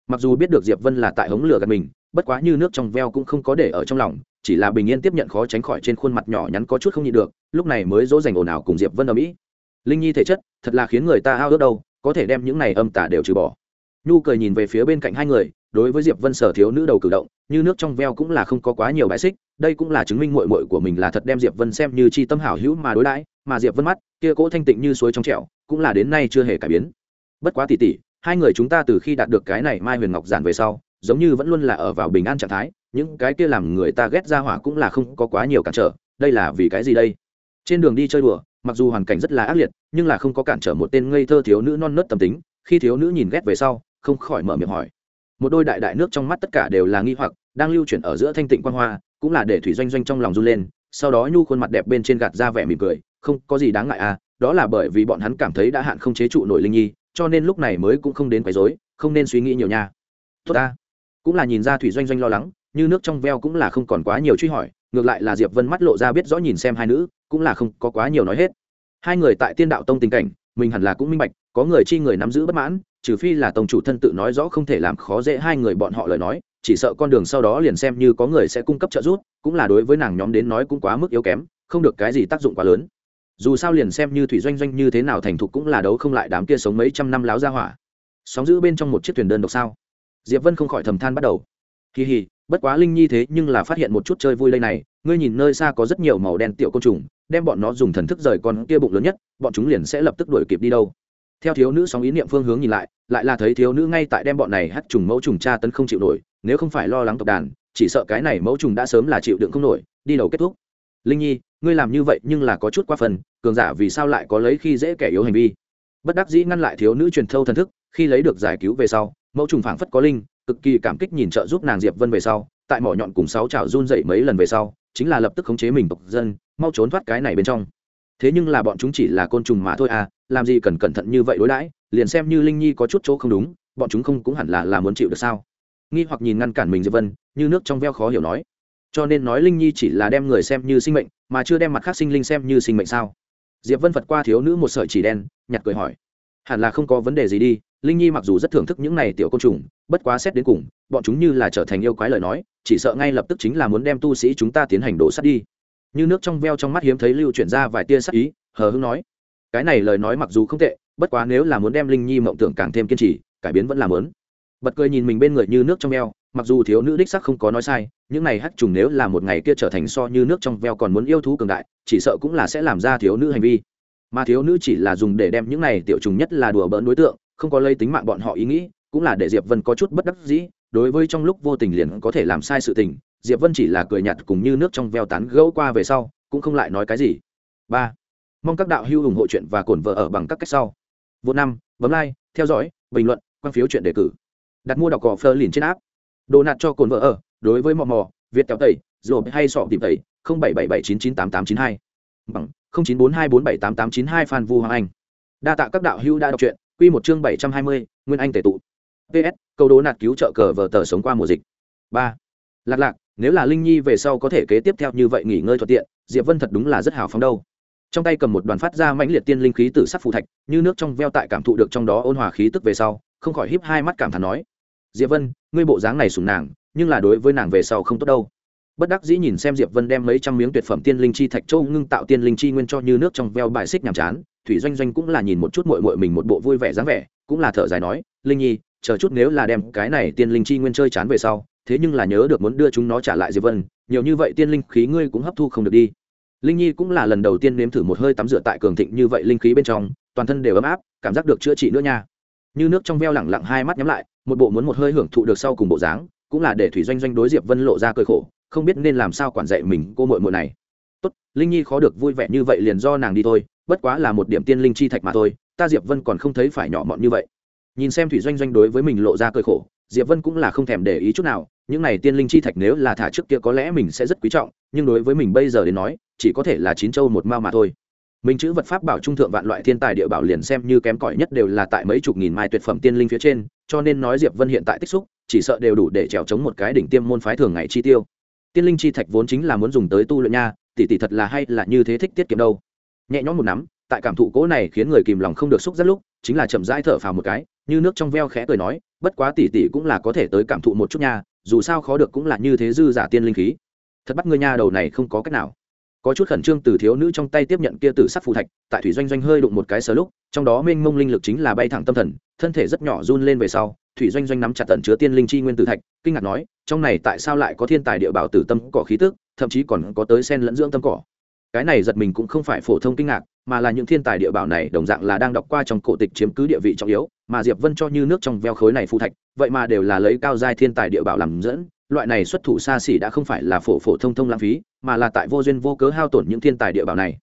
Mặc dù biết được diệp vân là tại hống lửa gần mình, bất quá như nước trong veo cũng không có để ở trong lòng, chỉ là bình yên tiếp nhận khó tránh khỏi trên khuôn mặt nhỏ nhắn có chút không nhịn được, lúc này mới dỗ dành ồn ào cùng diệp vân ở mỹ linh nhi thể chất, thật là khiến người ta ao ước đâu có thể đem những này âm tả đều trừ bỏ. Nhu cười nhìn về phía bên cạnh hai người, đối với diệp vân sở thiếu nữ đầu cử động, như nước trong veo cũng là không có quá nhiều bãi xích, đây cũng là chứng minh mội mội của mình là thật đem diệp vân xem như chi tâm hảo hữu mà đối đãi, mà diệp vân mắt, kia cỗ thanh tịnh như suối trong trẻo, cũng là đến nay chưa hề cải biến. Bất quá tỉ tỉ, hai người chúng ta từ khi đạt được cái này mai huyền ngọc giản về sau, giống như vẫn luôn là ở vào bình an trạng thái, những cái kia làm người ta ghét ra hỏa cũng là không có quá nhiều cản trở, đây là vì cái gì đây? Trên đường đi chơi đùa mặc dù hoàn cảnh rất là ác liệt, nhưng là không có cản trở một tên ngây thơ thiếu nữ non nớt tâm tính, khi thiếu nữ nhìn ghét về sau, không khỏi mở miệng hỏi. Một đôi đại đại nước trong mắt tất cả đều là nghi hoặc, đang lưu chuyển ở giữa thanh tịnh quan hoa, cũng là để thủy doanh doanh trong lòng run lên, sau đó nhu khuôn mặt đẹp bên trên gạt ra vẻ mỉm cười, không, có gì đáng ngại à đó là bởi vì bọn hắn cảm thấy đã hạn không chế trụ nổi linh nhi, cho nên lúc này mới cũng không đến quấy rối, không nên suy nghĩ nhiều nha. Tốt ta. Cũng là nhìn ra thủy doanh doanh lo lắng, như nước trong veo cũng là không còn quá nhiều truy hỏi, ngược lại là diệp vân mắt lộ ra biết rõ nhìn xem hai nữ cũng là không có quá nhiều nói hết. Hai người tại tiên đạo tông tình cảnh, mình hẳn là cũng minh bạch, có người chi người nắm giữ bất mãn, trừ phi là tông chủ thân tự nói rõ không thể làm khó dễ hai người bọn họ lời nói, chỉ sợ con đường sau đó liền xem như có người sẽ cung cấp trợ giúp, cũng là đối với nàng nhóm đến nói cũng quá mức yếu kém, không được cái gì tác dụng quá lớn. Dù sao liền xem như thủy doanh doanh như thế nào thành thục cũng là đấu không lại đám kia sống mấy trăm năm láo ra hỏa. Sóng giữ bên trong một chiếc thuyền đơn độc sao? Diệp vân không khỏi thầm than bắt đầu. Kỳ hì, bất quá linh nhi thế nhưng là phát hiện một chút chơi vui lây này, ngươi nhìn nơi xa có rất nhiều màu đen tiểu côn trùng đem bọn nó dùng thần thức rời con kia bụng lớn nhất, bọn chúng liền sẽ lập tức đuổi kịp đi đâu. Theo thiếu nữ sóng ý niệm phương hướng nhìn lại lại là thấy thiếu nữ ngay tại đem bọn này hắt trùng mẫu trùng tra tấn không chịu nổi, nếu không phải lo lắng tộc đàn, chỉ sợ cái này mẫu trùng đã sớm là chịu đựng không nổi, đi đầu kết thúc. Linh nhi, ngươi làm như vậy nhưng là có chút quá phần, cường giả vì sao lại có lấy khi dễ kẻ yếu hành vi? Bất đắc dĩ ngăn lại thiếu nữ truyền thâu thần thức, khi lấy được giải cứu về sau, mẫu trùng phảng phất có linh, cực kỳ cảm kích nhìn trợ giúp nàng diệp vân về sau, tại mỏ nhọn cùng sáu chảo run dậy mấy lần về sau chính là lập tức khống chế mình tộc dân, mau trốn thoát cái này bên trong. Thế nhưng là bọn chúng chỉ là côn trùng mà thôi à làm gì cần cẩn thận như vậy đối đãi, liền xem như linh nhi có chút chỗ không đúng, bọn chúng không cũng hẳn là là muốn chịu được sao? Nghi hoặc nhìn ngăn cản mình diệp vân, như nước trong veo khó hiểu nói. Cho nên nói linh nhi chỉ là đem người xem như sinh mệnh, mà chưa đem mặt khác sinh linh xem như sinh mệnh sao? Diệp vân phật qua thiếu nữ một sợi chỉ đen, nhặt cười hỏi. Hẳn là không có vấn đề gì đi linh nhi mặc dù rất thưởng thức những này tiểu côn trùng, bất quá xét đến cùng, bọn chúng như là trở thành yêu quái lời nói, chỉ sợ ngay lập tức chính là muốn đem tu sĩ chúng ta tiến hành đổ sắt đi. Như nước trong veo trong mắt hiếm thấy lưu chuyển ra vài tia sắc ý, hờ hưng nói. Cái này lời nói mặc dù không tệ, bất quá nếu là muốn đem linh nhi mộng tưởng càng thêm kiên trì, cải biến vẫn là lớn bật cười nhìn mình bên người như nước trong veo, mặc dù thiếu nữ đích sắc không có nói sai, những này hắc trùng nếu là một ngày kia trở thành so như nước trong veo còn muốn yêu thú cường đại, chỉ sợ cũng là sẽ làm ra thiếu nữ hành vi. Mà thiếu nữ chỉ là dùng để đem những này tiểu trùng nhất là đùa bỡn đối tượng không có lây tính mạng bọn họ ý nghĩ, cũng là để diệp vân có chút bất đắc dĩ, đối với trong lúc vô tình liền có thể làm sai sự tình, diệp vân chỉ là cười nhạt cùng như nước trong veo tán gẫu qua về sau, cũng không lại nói cái gì. Ba, mong các đạo hữu ủng hộ chuyện và cổn vợ ở bằng các cách sau. Vô năm, bấm like, theo dõi, bình luận, quan phiếu chuyện đề cử. Đặt mua đọc cỏ phơ liền trên áp đồ nạt cho cồn vợ ở, đối với mò mò, việt kéo tẩy rồi hay sọ tìm tẩy, không bảy bảy bảy chín chín tám tám chín hai. Bằng, không chín bốn hai bốn bảy tám tám chín hai phan vu hoàng anh. Đa tạ các đạo hữu đã đọc truyện quy một chương bảy trăm hai mươi, nguyên anh tề tụ. Ps câu đố nạt cứu trợ cờ vở tờ sống qua mùa dịch. Ba. Lạc lạc, nếu là linh nhi về sau có thể kế tiếp theo như vậy nghỉ ngơi thuận tiện, diệp vân thật đúng là rất hào phóng đâu. Trong tay cầm một đoàn phát ra mãnh liệt tiên linh khí từ sắc phù thạch, như nước trong veo tại cảm thụ được trong đó ôn hòa khí tức về sau, không khỏi híp hai mắt cảm thán nói, diệp vân, ngươi bộ dáng này sủng nàng, nhưng là đối với nàng về sau không tốt đâu. Bất đắc dĩ nhìn xem diệp vân đem mấy trăm miếng tuyệt phẩm tiên linh chi thạch châu ngưng tạo tiên linh chi nguyên cho như nước trong veo bài xích nhàm chán thủy doanh doanh cũng là nhìn một chút mội mội mình một bộ vui vẻ dáng vẻ, cũng là thở dài nói, linh nhi, chờ chút nếu là đem cái này tiên linh chi nguyên chơi chán về sau, thế nhưng là nhớ được muốn đưa chúng nó trả lại diệp vân, nhiều như vậy tiên linh khí ngươi cũng hấp thu không được đi. Linh nhi cũng là lần đầu tiên nếm thử một hơi tắm rửa tại cường thịnh như vậy linh khí bên trong, toàn thân đều ấm áp, cảm giác được chữa trị nữa nha. Như nước trong veo lẳng lặng hai mắt nhắm lại, một bộ muốn một hơi hưởng thụ được sau cùng bộ dáng, cũng là để thủy doanh doanh đối diệp vân lộ ra cơi khổ, không biết nên làm sao quản dạy mình cô muội muội này linh nhi khó được vui vẻ như vậy liền do nàng đi thôi, bất quá là một điểm tiên linh chi thạch mà thôi, ta diệp vân còn không thấy phải nhỏ mọn như vậy. Nhìn xem thủy doanh doanh đối với mình lộ ra cơi khổ, diệp vân cũng là không thèm để ý chút nào, những này tiên linh chi thạch nếu là thả trước kia có lẽ mình sẽ rất quý trọng, nhưng đối với mình bây giờ đến nói, chỉ có thể là chín châu một mao mà thôi. Mình chữ vật pháp bảo trung thượng vạn loại thiên tài địa bảo liền xem như kém cỏi nhất đều là tại mấy chục nghìn mai tuyệt phẩm tiên linh phía trên, cho nên nói diệp vân hiện tại tích xúc, chỉ sợ đều đủ để trèo chống một cái đỉnh tiêm môn phái thường ngày chi tiêu. Tiên linh chi thạch vốn chính là muốn dùng tới tu luyện nha tỷ tỷ thật là hay là như thế thích tiết kiệm đâu. Nhẹ nhõm một nắm, tại cảm thụ cố này khiến người kìm lòng không được xúc rất lúc, chính là chậm rãi thở phào một cái, như nước trong veo khẽ cười nói, bất quá tỷ tỷ cũng là có thể tới cảm thụ một chút nha, dù sao khó được cũng là như thế dư giả tiên linh khí. Thật bắt ngươi nha, đầu này không có cách nào. Có chút khẩn trương từ thiếu nữ trong tay tiếp nhận kia tử sắc phù thạch, tại thủy doanh doanh hơi đụng một cái sờ lúc, trong đó mênh mông linh lực chính là bay thẳng tâm thần, thân thể rất nhỏ run lên về sau, thủy doanh doanh nắm chặt tận chứa tiên linh chi nguyên tử thạch, kinh ngạc nói, trong này tại sao lại có thiên tài địa bảo tử tâm cỏ khí tức? Thậm chí còn có tới sen lẫn dưỡng tâm cỏ. Cái này giật mình cũng không phải phổ thông kinh ngạc, mà là những thiên tài địa bảo này đồng dạng là đang đọc qua trong cổ tịch chiếm cứ địa vị trọng yếu, mà diệp vân cho như nước trong veo khối này phù thạch, vậy mà đều là lấy cao giai thiên tài địa bảo làm dẫn, loại này xuất thủ xa xỉ đã không phải là phổ phổ thông thông lãng phí, mà là tại vô duyên vô cớ hao tổn những thiên tài địa bảo này.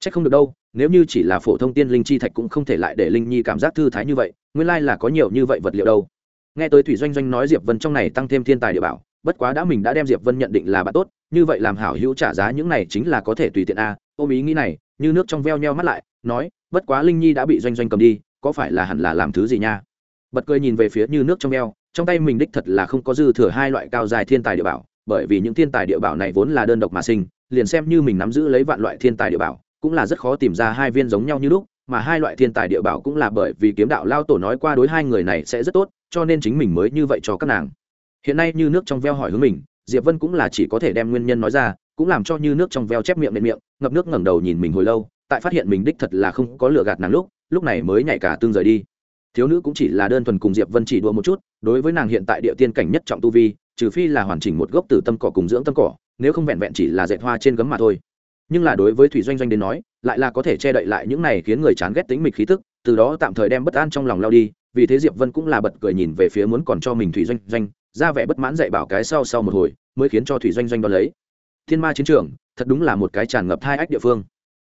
Chắc không được đâu, nếu như chỉ là phổ thông tiên linh chi thạch cũng không thể lại để linh nhi cảm giác thư thái như vậy, nguyên lai là có nhiều như vậy vật liệu đâu. Nghe tới thủy doanh doanh nói diệp vân trong này tăng thêm thiên tài địa bảo bất quá đã mình đã đem diệp vân nhận định là bạn tốt, như vậy làm hảo hữu trả giá những này chính là có thể tùy tiện a. Ôm ý nghĩ này, như nước trong veo nheo mắt lại, nói, bất quá linh nhi đã bị doanh doanh cầm đi, có phải là hẳn là làm thứ gì nha? Bật cười nhìn về phía như nước trong veo, trong tay mình đích thật là không có dư thừa hai loại cao dài thiên tài địa bảo, bởi vì những thiên tài địa bảo này vốn là đơn độc mà sinh, liền xem như mình nắm giữ lấy vạn loại thiên tài địa bảo, cũng là rất khó tìm ra hai viên giống nhau như lúc, mà hai loại thiên tài địa bảo cũng là bởi vì kiếm đạo lao tổ nói qua đối hai người này sẽ rất tốt, cho nên chính mình mới như vậy cho các nàng hiện nay như nước trong veo hỏi hướng mình, diệp vân cũng là chỉ có thể đem nguyên nhân nói ra, cũng làm cho như nước trong veo chép miệng lên miệng, ngập nước ngẩng đầu nhìn mình hồi lâu, tại phát hiện mình đích thật là không có lựa gạt nàng lúc lúc này mới nhảy cả tương rời đi. Thiếu nữ cũng chỉ là đơn thuần cùng diệp vân chỉ đùa một chút, đối với nàng hiện tại địa tiên cảnh nhất trọng tu vi, trừ phi là hoàn chỉnh một gốc tử tâm cỏ cùng dưỡng tâm cỏ, nếu không vẹn vẹn chỉ là dệt hoa trên gấm mà thôi. Nhưng là đối với thủy doanh doanh đến nói, lại là có thể che đậy lại những này khiến người chán ghét tính mịch khí tức, từ đó tạm thời đem bất an trong lòng lao đi, vì thế diệp vân cũng là bật cười nhìn về phía muốn còn cho mình thủy doanh doanh ra vẻ bất mãn dạy bảo cái sau sau một hồi, mới khiến cho thủy doanh doanh đo lấy. Thiên ma chiến trường, thật đúng là một cái tràn ngập hai ách địa phương.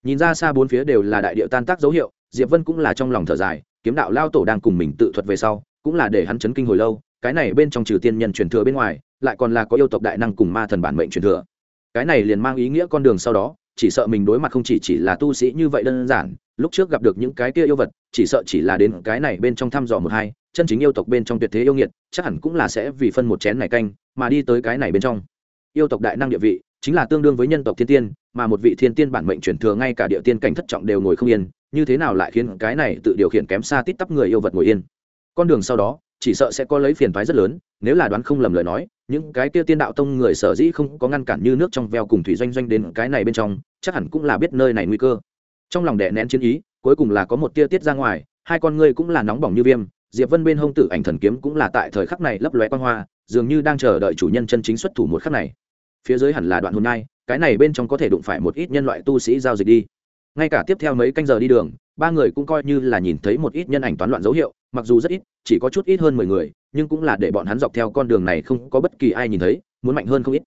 Nhìn ra xa bốn phía đều là đại địa tan tác dấu hiệu, diệp vân cũng là trong lòng thở dài, kiếm đạo lao tổ đang cùng mình tự thuật về sau, cũng là để hắn chấn kinh hồi lâu, cái này bên trong trừ tiên nhân truyền thừa bên ngoài, lại còn là có yêu tộc đại năng cùng ma thần bản mệnh truyền thừa. Cái này liền mang ý nghĩa con đường sau đó, chỉ sợ mình đối mặt không chỉ chỉ là tu sĩ như vậy đơn giản, lúc trước gặp được những cái kia yêu vật, chỉ sợ chỉ là đến cái này bên trong thăm dò một hai chân chính yêu tộc bên trong tuyệt thế yêu nghiệt, chắc hẳn cũng là sẽ vì phân một chén này canh, mà đi tới cái này bên trong. Yêu tộc đại năng địa vị, chính là tương đương với nhân tộc thiên tiên, mà một vị thiên tiên bản mệnh truyền thừa ngay cả địa tiên cảnh thất trọng đều ngồi không yên, như thế nào lại khiến cái này tự điều khiển kém xa tít tắp người yêu vật ngồi yên? Con đường sau đó, chỉ sợ sẽ có lấy phiền toái rất lớn, nếu là đoán không lầm lời nói, những cái kia tiên đạo tông người sở dĩ không có ngăn cản như nước trong veo cùng thủy doanh doanh đến cái này bên trong, chắc hẳn cũng là biết nơi này nguy cơ. Trong lòng đè nén chiến ý, cuối cùng là có một tia tiết ra ngoài, hai con ngươi cũng là nóng bỏng như viêm diệp vân bên hông tử ảnh thần kiếm cũng là tại thời khắc này lấp lóe quan hoa, dường như đang chờ đợi chủ nhân chân chính xuất thủ một khắc này. Phía dưới hẳn là đoạn hồn nai cái này bên trong có thể đụng phải một ít nhân loại tu sĩ giao dịch đi. Ngay cả tiếp theo mấy canh giờ đi đường, ba người cũng coi như là nhìn thấy một ít nhân ảnh toán loạn dấu hiệu, mặc dù rất ít, chỉ có chút ít hơn mười người, nhưng cũng là để bọn hắn dọc theo con đường này không có bất kỳ ai nhìn thấy, muốn mạnh hơn không ít.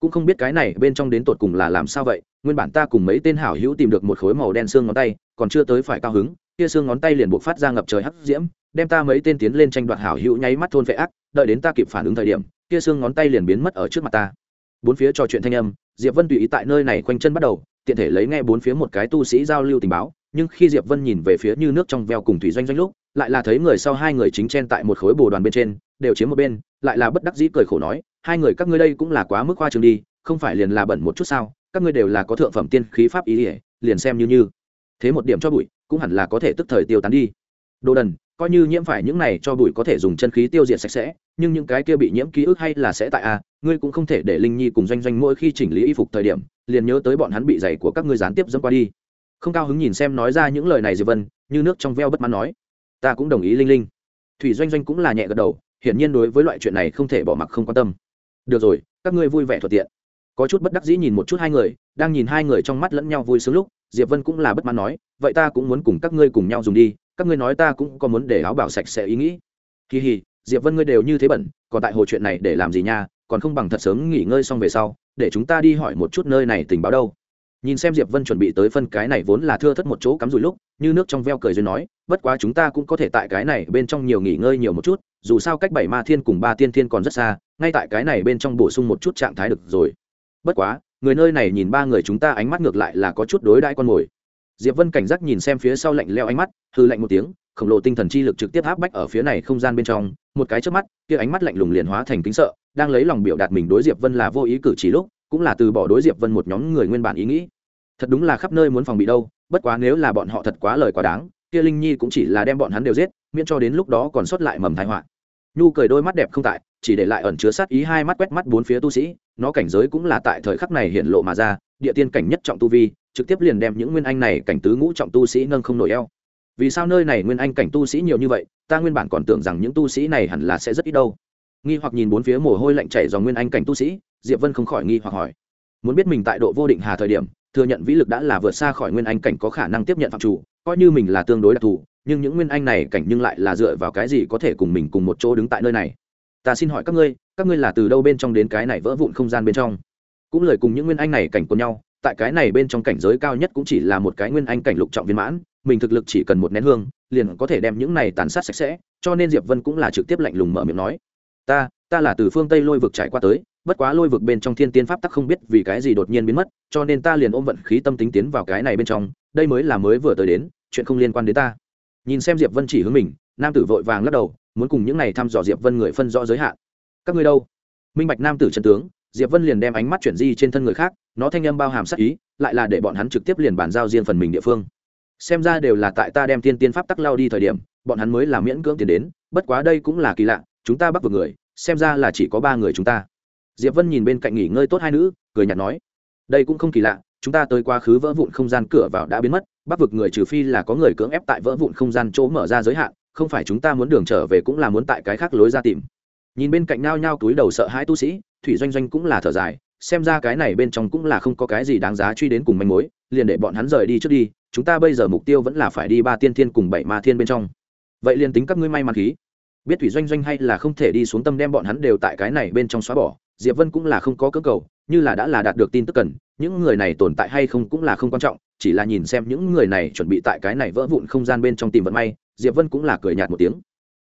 Cũng không biết cái này bên trong đến tột cùng là làm sao vậy, nguyên bản ta cùng mấy tên hảo hữu tìm được một khối màu đen xương ngón tay, còn chưa tới phải cao hứng, kia xương ngón tay liền buộc phát ra ngập trời hắc diễm đem ta mấy tên tiến lên tranh đoạt hảo hữu nháy mắt thôn vệ ác, đợi đến ta kịp phản ứng thời điểm, kia xương ngón tay liền biến mất ở trước mặt ta. Bốn phía trò chuyện thanh âm, diệp vân tùy ý tại nơi này quanh chân bắt đầu, tiện thể lấy nghe bốn phía một cái tu sĩ giao lưu tình báo, nhưng khi diệp vân nhìn về phía như nước trong veo cùng thủy doanh doanh lúc, lại là thấy người sau hai người chính chen tại một khối bồ đoàn bên trên, đều chiếm một bên, lại là bất đắc dĩ cười khổ nói, hai người các ngươi đây cũng là quá mức khoa trương đi, không phải liền là bẩn một chút sao, các ngươi đều là có thượng phẩm tiên khí pháp ý ỉa liền xem như như. Thế một điểm cho bụi, cũng hẳn là có thể tức thời tiêu tán đi. Đồ đần coi như nhiễm phải những này cho bụi có thể dùng chân khí tiêu diệt sạch sẽ, nhưng những cái kia bị nhiễm ký ức hay là sẽ tại a ngươi cũng không thể để linh nhi cùng doanh doanh mỗi khi chỉnh lý y phục thời điểm, liền nhớ tới bọn hắn bị giày của các ngươi gián tiếp dẫm qua đi. Không cao hứng nhìn xem nói ra những lời này diệp vân, như nước trong veo bất mãn nói. Ta cũng đồng ý linh linh. Thủy doanh doanh cũng là nhẹ gật đầu, hiển nhiên đối với loại chuyện này không thể bỏ mặc không quan tâm. Được rồi, các ngươi vui vẻ thuận tiện. Có chút bất đắc dĩ nhìn một chút hai người, đang nhìn hai người trong mắt lẫn nhau vui sướng lúc, diệp vân cũng là bất mãn nói, vậy ta cũng muốn cùng các ngươi cùng nhau dùng đi các ngươi nói ta cũng có muốn để áo bảo sạch sẽ ý nghĩ. Kỳ hì, diệp vân ngươi đều như thế bẩn, còn tại hồ chuyện này để làm gì nha, còn không bằng thật sớm nghỉ ngơi xong về sau, để chúng ta đi hỏi một chút nơi này tình báo đâu. Nhìn xem diệp vân chuẩn bị tới phân cái này vốn là thưa thất một chỗ cắm rủi lúc, như nước trong veo cười duyên nói, bất quá chúng ta cũng có thể tại cái này bên trong nhiều nghỉ ngơi nhiều một chút, dù sao cách bảy ma thiên cùng ba tiên thiên còn rất xa, ngay tại cái này bên trong bổ sung một chút trạng thái được rồi. Bất quá, người nơi này nhìn ba người chúng ta ánh mắt ngược lại là có chút đối đãi con mồi diệp vân cảnh giác nhìn xem phía sau lạnh leo ánh mắt hư lạnh một tiếng, khổng lồ tinh thần chi lực trực tiếp áp bách ở phía này không gian bên trong, một cái trước mắt, kia ánh mắt lạnh lùng liền hóa thành kính sợ, đang lấy lòng biểu đạt mình đối diệp vân là vô ý cử chỉ lúc, cũng là từ bỏ đối diệp vân một nhóm người nguyên bản ý nghĩ. Thật đúng là khắp nơi muốn phòng bị đâu, bất quá nếu là bọn họ thật quá lời quá đáng, kia linh nhi cũng chỉ là đem bọn hắn đều giết, miễn cho đến lúc đó còn sót lại mầm thái họa. Nhu cười đôi mắt đẹp không tại, chỉ để lại ẩn chứa sát ý hai mắt quét mắt bốn phía tu sĩ, nó cảnh giới cũng là tại thời khắc này hiện lộ mà ra, địa tiên cảnh nhất trọng tu vi trực tiếp liền đem những nguyên anh này cảnh tứ ngũ trọng tu sĩ nâng không nổi eo. Vì sao nơi này nguyên anh cảnh tu sĩ nhiều như vậy, ta nguyên bản còn tưởng rằng những tu sĩ này hẳn là sẽ rất ít đâu. Nghi hoặc nhìn bốn phía mồ hôi lạnh chảy dòng nguyên anh cảnh tu sĩ, diệp vân không khỏi nghi hoặc hỏi. Muốn biết mình tại độ vô định hà thời điểm, thừa nhận vĩ lực đã là vượt xa khỏi nguyên anh cảnh có khả năng tiếp nhận phạm chủ, coi như mình là tương đối đặc thù, nhưng những nguyên anh này cảnh nhưng lại là dựa vào cái gì có thể cùng mình cùng một chỗ đứng tại nơi này? Ta xin hỏi các ngươi các ngươi là từ đâu bên trong đến cái này vỡ vụn không gian bên trong? Cũng lời cùng những nguyên anh này cảnh của nhau tại cái này bên trong cảnh giới cao nhất cũng chỉ là một cái nguyên anh cảnh lục trọng viên mãn, mình thực lực chỉ cần một nén hương, liền có thể đem những này tàn sát sạch sẽ, cho nên diệp vân cũng là trực tiếp lạnh lùng mở miệng nói, ta ta là từ phương tây lôi vực trải qua tới, bất quá lôi vực bên trong thiên tiên pháp tắc không biết vì cái gì đột nhiên biến mất, cho nên ta liền ôm vận khí tâm tính tiến vào cái này bên trong, đây mới là mới vừa tới đến, chuyện không liên quan đến ta. Nhìn xem diệp vân chỉ hướng mình, nam tử vội vàng lắc đầu, muốn cùng những này thăm dò diệp vân người phân rõ giới hạn. Các ngươi đâu? Minh bạch nam tử chân tướng. Diệp vân liền đem ánh mắt chuyển di trên thân người khác nó thanh âm bao hàm sắc ý, lại là để bọn hắn trực tiếp liền bàn giao riêng phần mình địa phương. Xem ra đều là tại ta đem tiên tiên pháp tắc lao đi thời điểm, bọn hắn mới là miễn cưỡng tiền đến, bất quá đây cũng là kỳ lạ, chúng ta bắt vực người, xem ra là chỉ có ba người chúng ta. Diệp vân nhìn bên cạnh nghỉ ngơi tốt hai nữ, cười nhạt nói, đây cũng không kỳ lạ, chúng ta tới quá khứ vỡ vụn không gian cửa vào đã biến mất bắc vực người trừ phi là có người cưỡng ép tại vỡ vụn không gian chỗ mở ra giới hạn, không phải chúng ta muốn đường trở về cũng là muốn tại cái khác lối ra tìm. Nhìn bên cạnh nao nhao túi đầu sợ hãi tu sĩ, thủy doanh doanh cũng là thở dài xem ra cái này bên trong cũng là không có cái gì đáng giá truy đến cùng manh mối, liền để bọn hắn rời đi trước đi, chúng ta bây giờ mục tiêu vẫn là phải đi ba tiên thiên cùng bảy ma thiên bên trong. Vậy liền tính các ngươi may mắn khí. Biết thủy doanh doanh hay là không thể đi xuống tâm đem bọn hắn đều tại cái này bên trong xóa bỏ, diệp vân cũng là không có cơ cầu, như là đã là đạt được tin tức cần, những người này tồn tại hay không cũng là không quan trọng, chỉ là nhìn xem những người này chuẩn bị tại cái này vỡ vụn không gian bên trong tìm vận may, diệp vân cũng là cười nhạt một tiếng.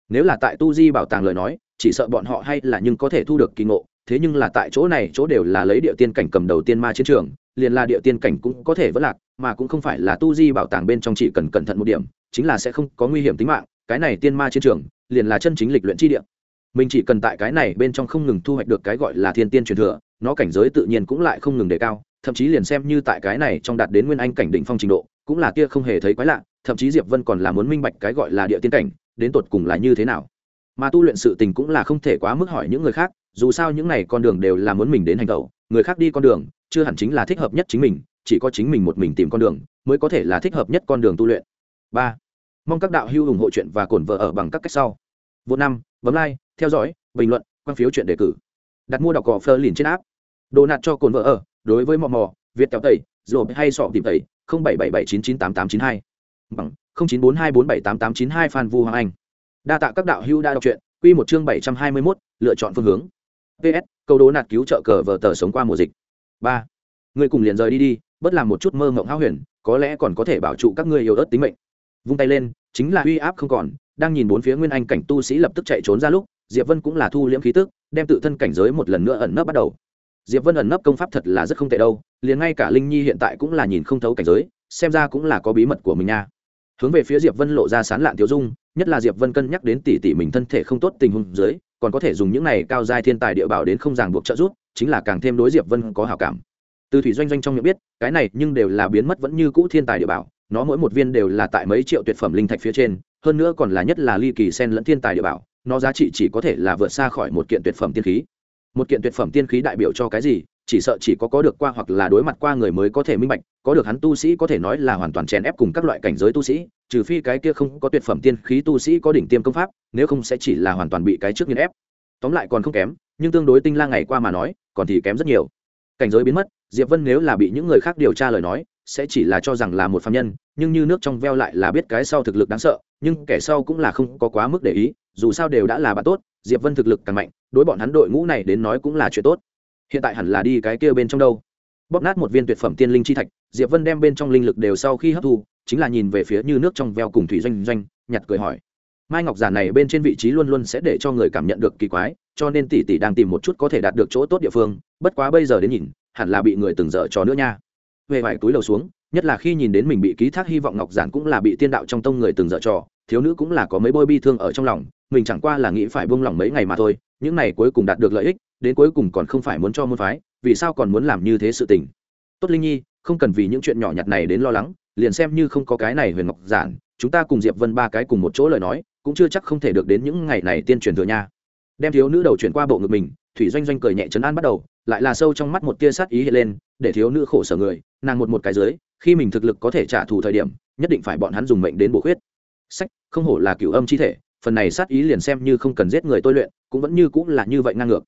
Nếu là tại tu di bảo tàng lời nói, chỉ sợ bọn họ hay là nhưng có thể thu được kỳ ngộ thế nhưng là tại chỗ này chỗ đều là lấy địa tiên cảnh cầm đầu tiên ma chiến trường, liền là địa tiên cảnh cũng có thể vất lạc, mà cũng không phải là tu di bảo tàng bên trong chỉ cần cẩn thận một điểm, chính là sẽ không có nguy hiểm tính mạng, cái này tiên ma chiến trường, liền là chân chính lịch luyện chi địa. Mình chỉ cần tại cái này bên trong không ngừng thu hoạch được cái gọi là thiên tiên truyền thừa, nó cảnh giới tự nhiên cũng lại không ngừng đề cao, thậm chí liền xem như tại cái này trong đạt đến nguyên anh cảnh đỉnh phong trình độ, cũng là kia không hề thấy quái lạ, thậm chí diệp vân còn là muốn minh bạch cái gọi là địa tiên cảnh, đến tột cùng là như thế nào. Mà tu luyện sự tình cũng là không thể quá mức hỏi những người khác dù sao những này con đường đều là muốn mình đến hành tẩu người khác đi con đường chưa hẳn chính là thích hợp nhất chính mình chỉ có chính mình một mình tìm con đường mới có thể là thích hợp nhất con đường tu luyện. Ba mong các đạo hữu ủng hộ chuyện và cổn vợ ở bằng các cách sau. Vô năm bấm like theo dõi bình luận quan phiếu chuyện đề cử. Đặt mua đọc cỏ phơ liền trên áp đồ nạt cho cồn vợ ở đối với mò mò việt kéo tẩy rồi hay sọ tìm tẩy không bảy bảy bảy chín chín tám tám chín hai. Bằng không chín bốn hai bốn bảy tám tám chín hai phan vu hoàng anh. Đa tạ các đạo hữu đã đọc truyện. Quy một chương bảy trăm hai mươi 721, lựa chọn phương hướng ps câu đố nạt cứu trợ cờ vờ tờ sống qua mùa dịch. Ba người cùng liền rời đi đi bất làm một chút mơ mộng háo huyền, có lẽ còn có thể bảo trụ các ngươi yêu ớt tính mệnh. Vung tay lên, chính là uy áp không còn, đang nhìn bốn phía nguyên anh cảnh tu sĩ lập tức chạy trốn ra lúc, diệp vân cũng là thu liễm khí tức, đem tự thân cảnh giới một lần nữa ẩn nấp bắt đầu. Diệp vân ẩn nấp công pháp thật là rất không tệ đâu, liền ngay cả linh nhi hiện tại cũng là nhìn không thấu cảnh giới, xem ra cũng là có bí mật của mình nha. Hướng về phía diệp vân lộ ra sán lạn tiêu dung, nhất là diệp vân cân nhắc đến tỷ tỷ mình thân thể không tốt tình huống dưới còn có thể dùng những này cao giai thiên tài địa bảo đến không ràng buộc trợ giúp, chính là càng thêm đối diệp vân có hảo cảm. Từ thủy doanh doanh trong miệng biết, cái này nhưng đều là biến mất vẫn như cũ thiên tài địa bảo, nó mỗi một viên đều là tại mấy triệu tuyệt phẩm linh thạch phía trên, hơn nữa còn là nhất là ly kỳ sen lẫn thiên tài địa bảo, nó giá trị chỉ có thể là vượt xa khỏi một kiện tuyệt phẩm tiên khí. Một kiện tuyệt phẩm tiên khí đại biểu cho cái gì, chỉ sợ chỉ có có được qua hoặc là đối mặt qua người mới có thể minh bạch, có được hắn tu sĩ có thể nói là hoàn toàn chèn ép cùng các loại cảnh giới tu sĩ trừ phi cái kia không có tuyệt phẩm tiên khí tu sĩ có đỉnh tiêm công pháp, nếu không sẽ chỉ là hoàn toàn bị cái trước nghiên ép. Tóm lại còn không kém, nhưng tương đối tinh la ngày qua mà nói, còn thì kém rất nhiều. Cảnh giới biến mất, diệp vân nếu là bị những người khác điều tra lời nói, sẽ chỉ là cho rằng là một phạm nhân, nhưng như nước trong veo lại là biết cái sau thực lực đáng sợ, nhưng kẻ sau cũng là không có quá mức để ý, dù sao đều đã là bạn tốt, diệp vân thực lực càng mạnh, đối bọn hắn đội ngũ này đến nói cũng là chuyện tốt. Hiện tại hẳn là đi cái kia bên trong đâu bóp nát một viên tuyệt phẩm tiên linh chi thạch, diệp vân đem bên trong linh lực đều sau khi hấp thu, chính là nhìn về phía như nước trong veo cùng thủy doanh doanh, nhặt cười hỏi. Mai ngọc giả này bên trên vị trí luôn luôn sẽ để cho người cảm nhận được kỳ quái, cho nên tỷ tỷ đang tìm một chút có thể đạt được chỗ tốt địa phương, bất quá bây giờ đến nhìn, hẳn là bị người từng dở trò nữa nha. Về vải túi lầu xuống, nhất là khi nhìn đến mình bị ký thác hy vọng ngọc giản cũng là bị tiên đạo trong tông người từng dở trò, thiếu nữ cũng là có mấy bôi bi thương ở trong lòng, mình chẳng qua là nghĩ phải buông lỏng mấy ngày mà thôi, những này cuối cùng đạt được lợi ích đến cuối cùng còn không phải muốn cho môn phái, vì sao còn muốn làm như thế sự tình? Tốt linh nhi, không cần vì những chuyện nhỏ nhặt này đến lo lắng, liền xem như không có cái này huyền ngọc giản, chúng ta cùng diệp vân ba cái cùng một chỗ lời nói, cũng chưa chắc không thể được đến những ngày này tiên truyền thừa nha. Đem thiếu nữ đầu chuyển qua bộ ngực mình, thủy doanh doanh cười nhẹ chấn an bắt đầu, lại là sâu trong mắt một tia sát ý hiện lên, để thiếu nữ khổ sở người, nàng một một cái dưới, khi mình thực lực có thể trả thù thời điểm, nhất định phải bọn hắn dùng mệnh đến bổ khuyết. Sách, không hổ là cửu âm chi thể, phần này sát ý liền xem như không cần giết người tôi luyện, cũng vẫn như cũng là như vậy ngang ngược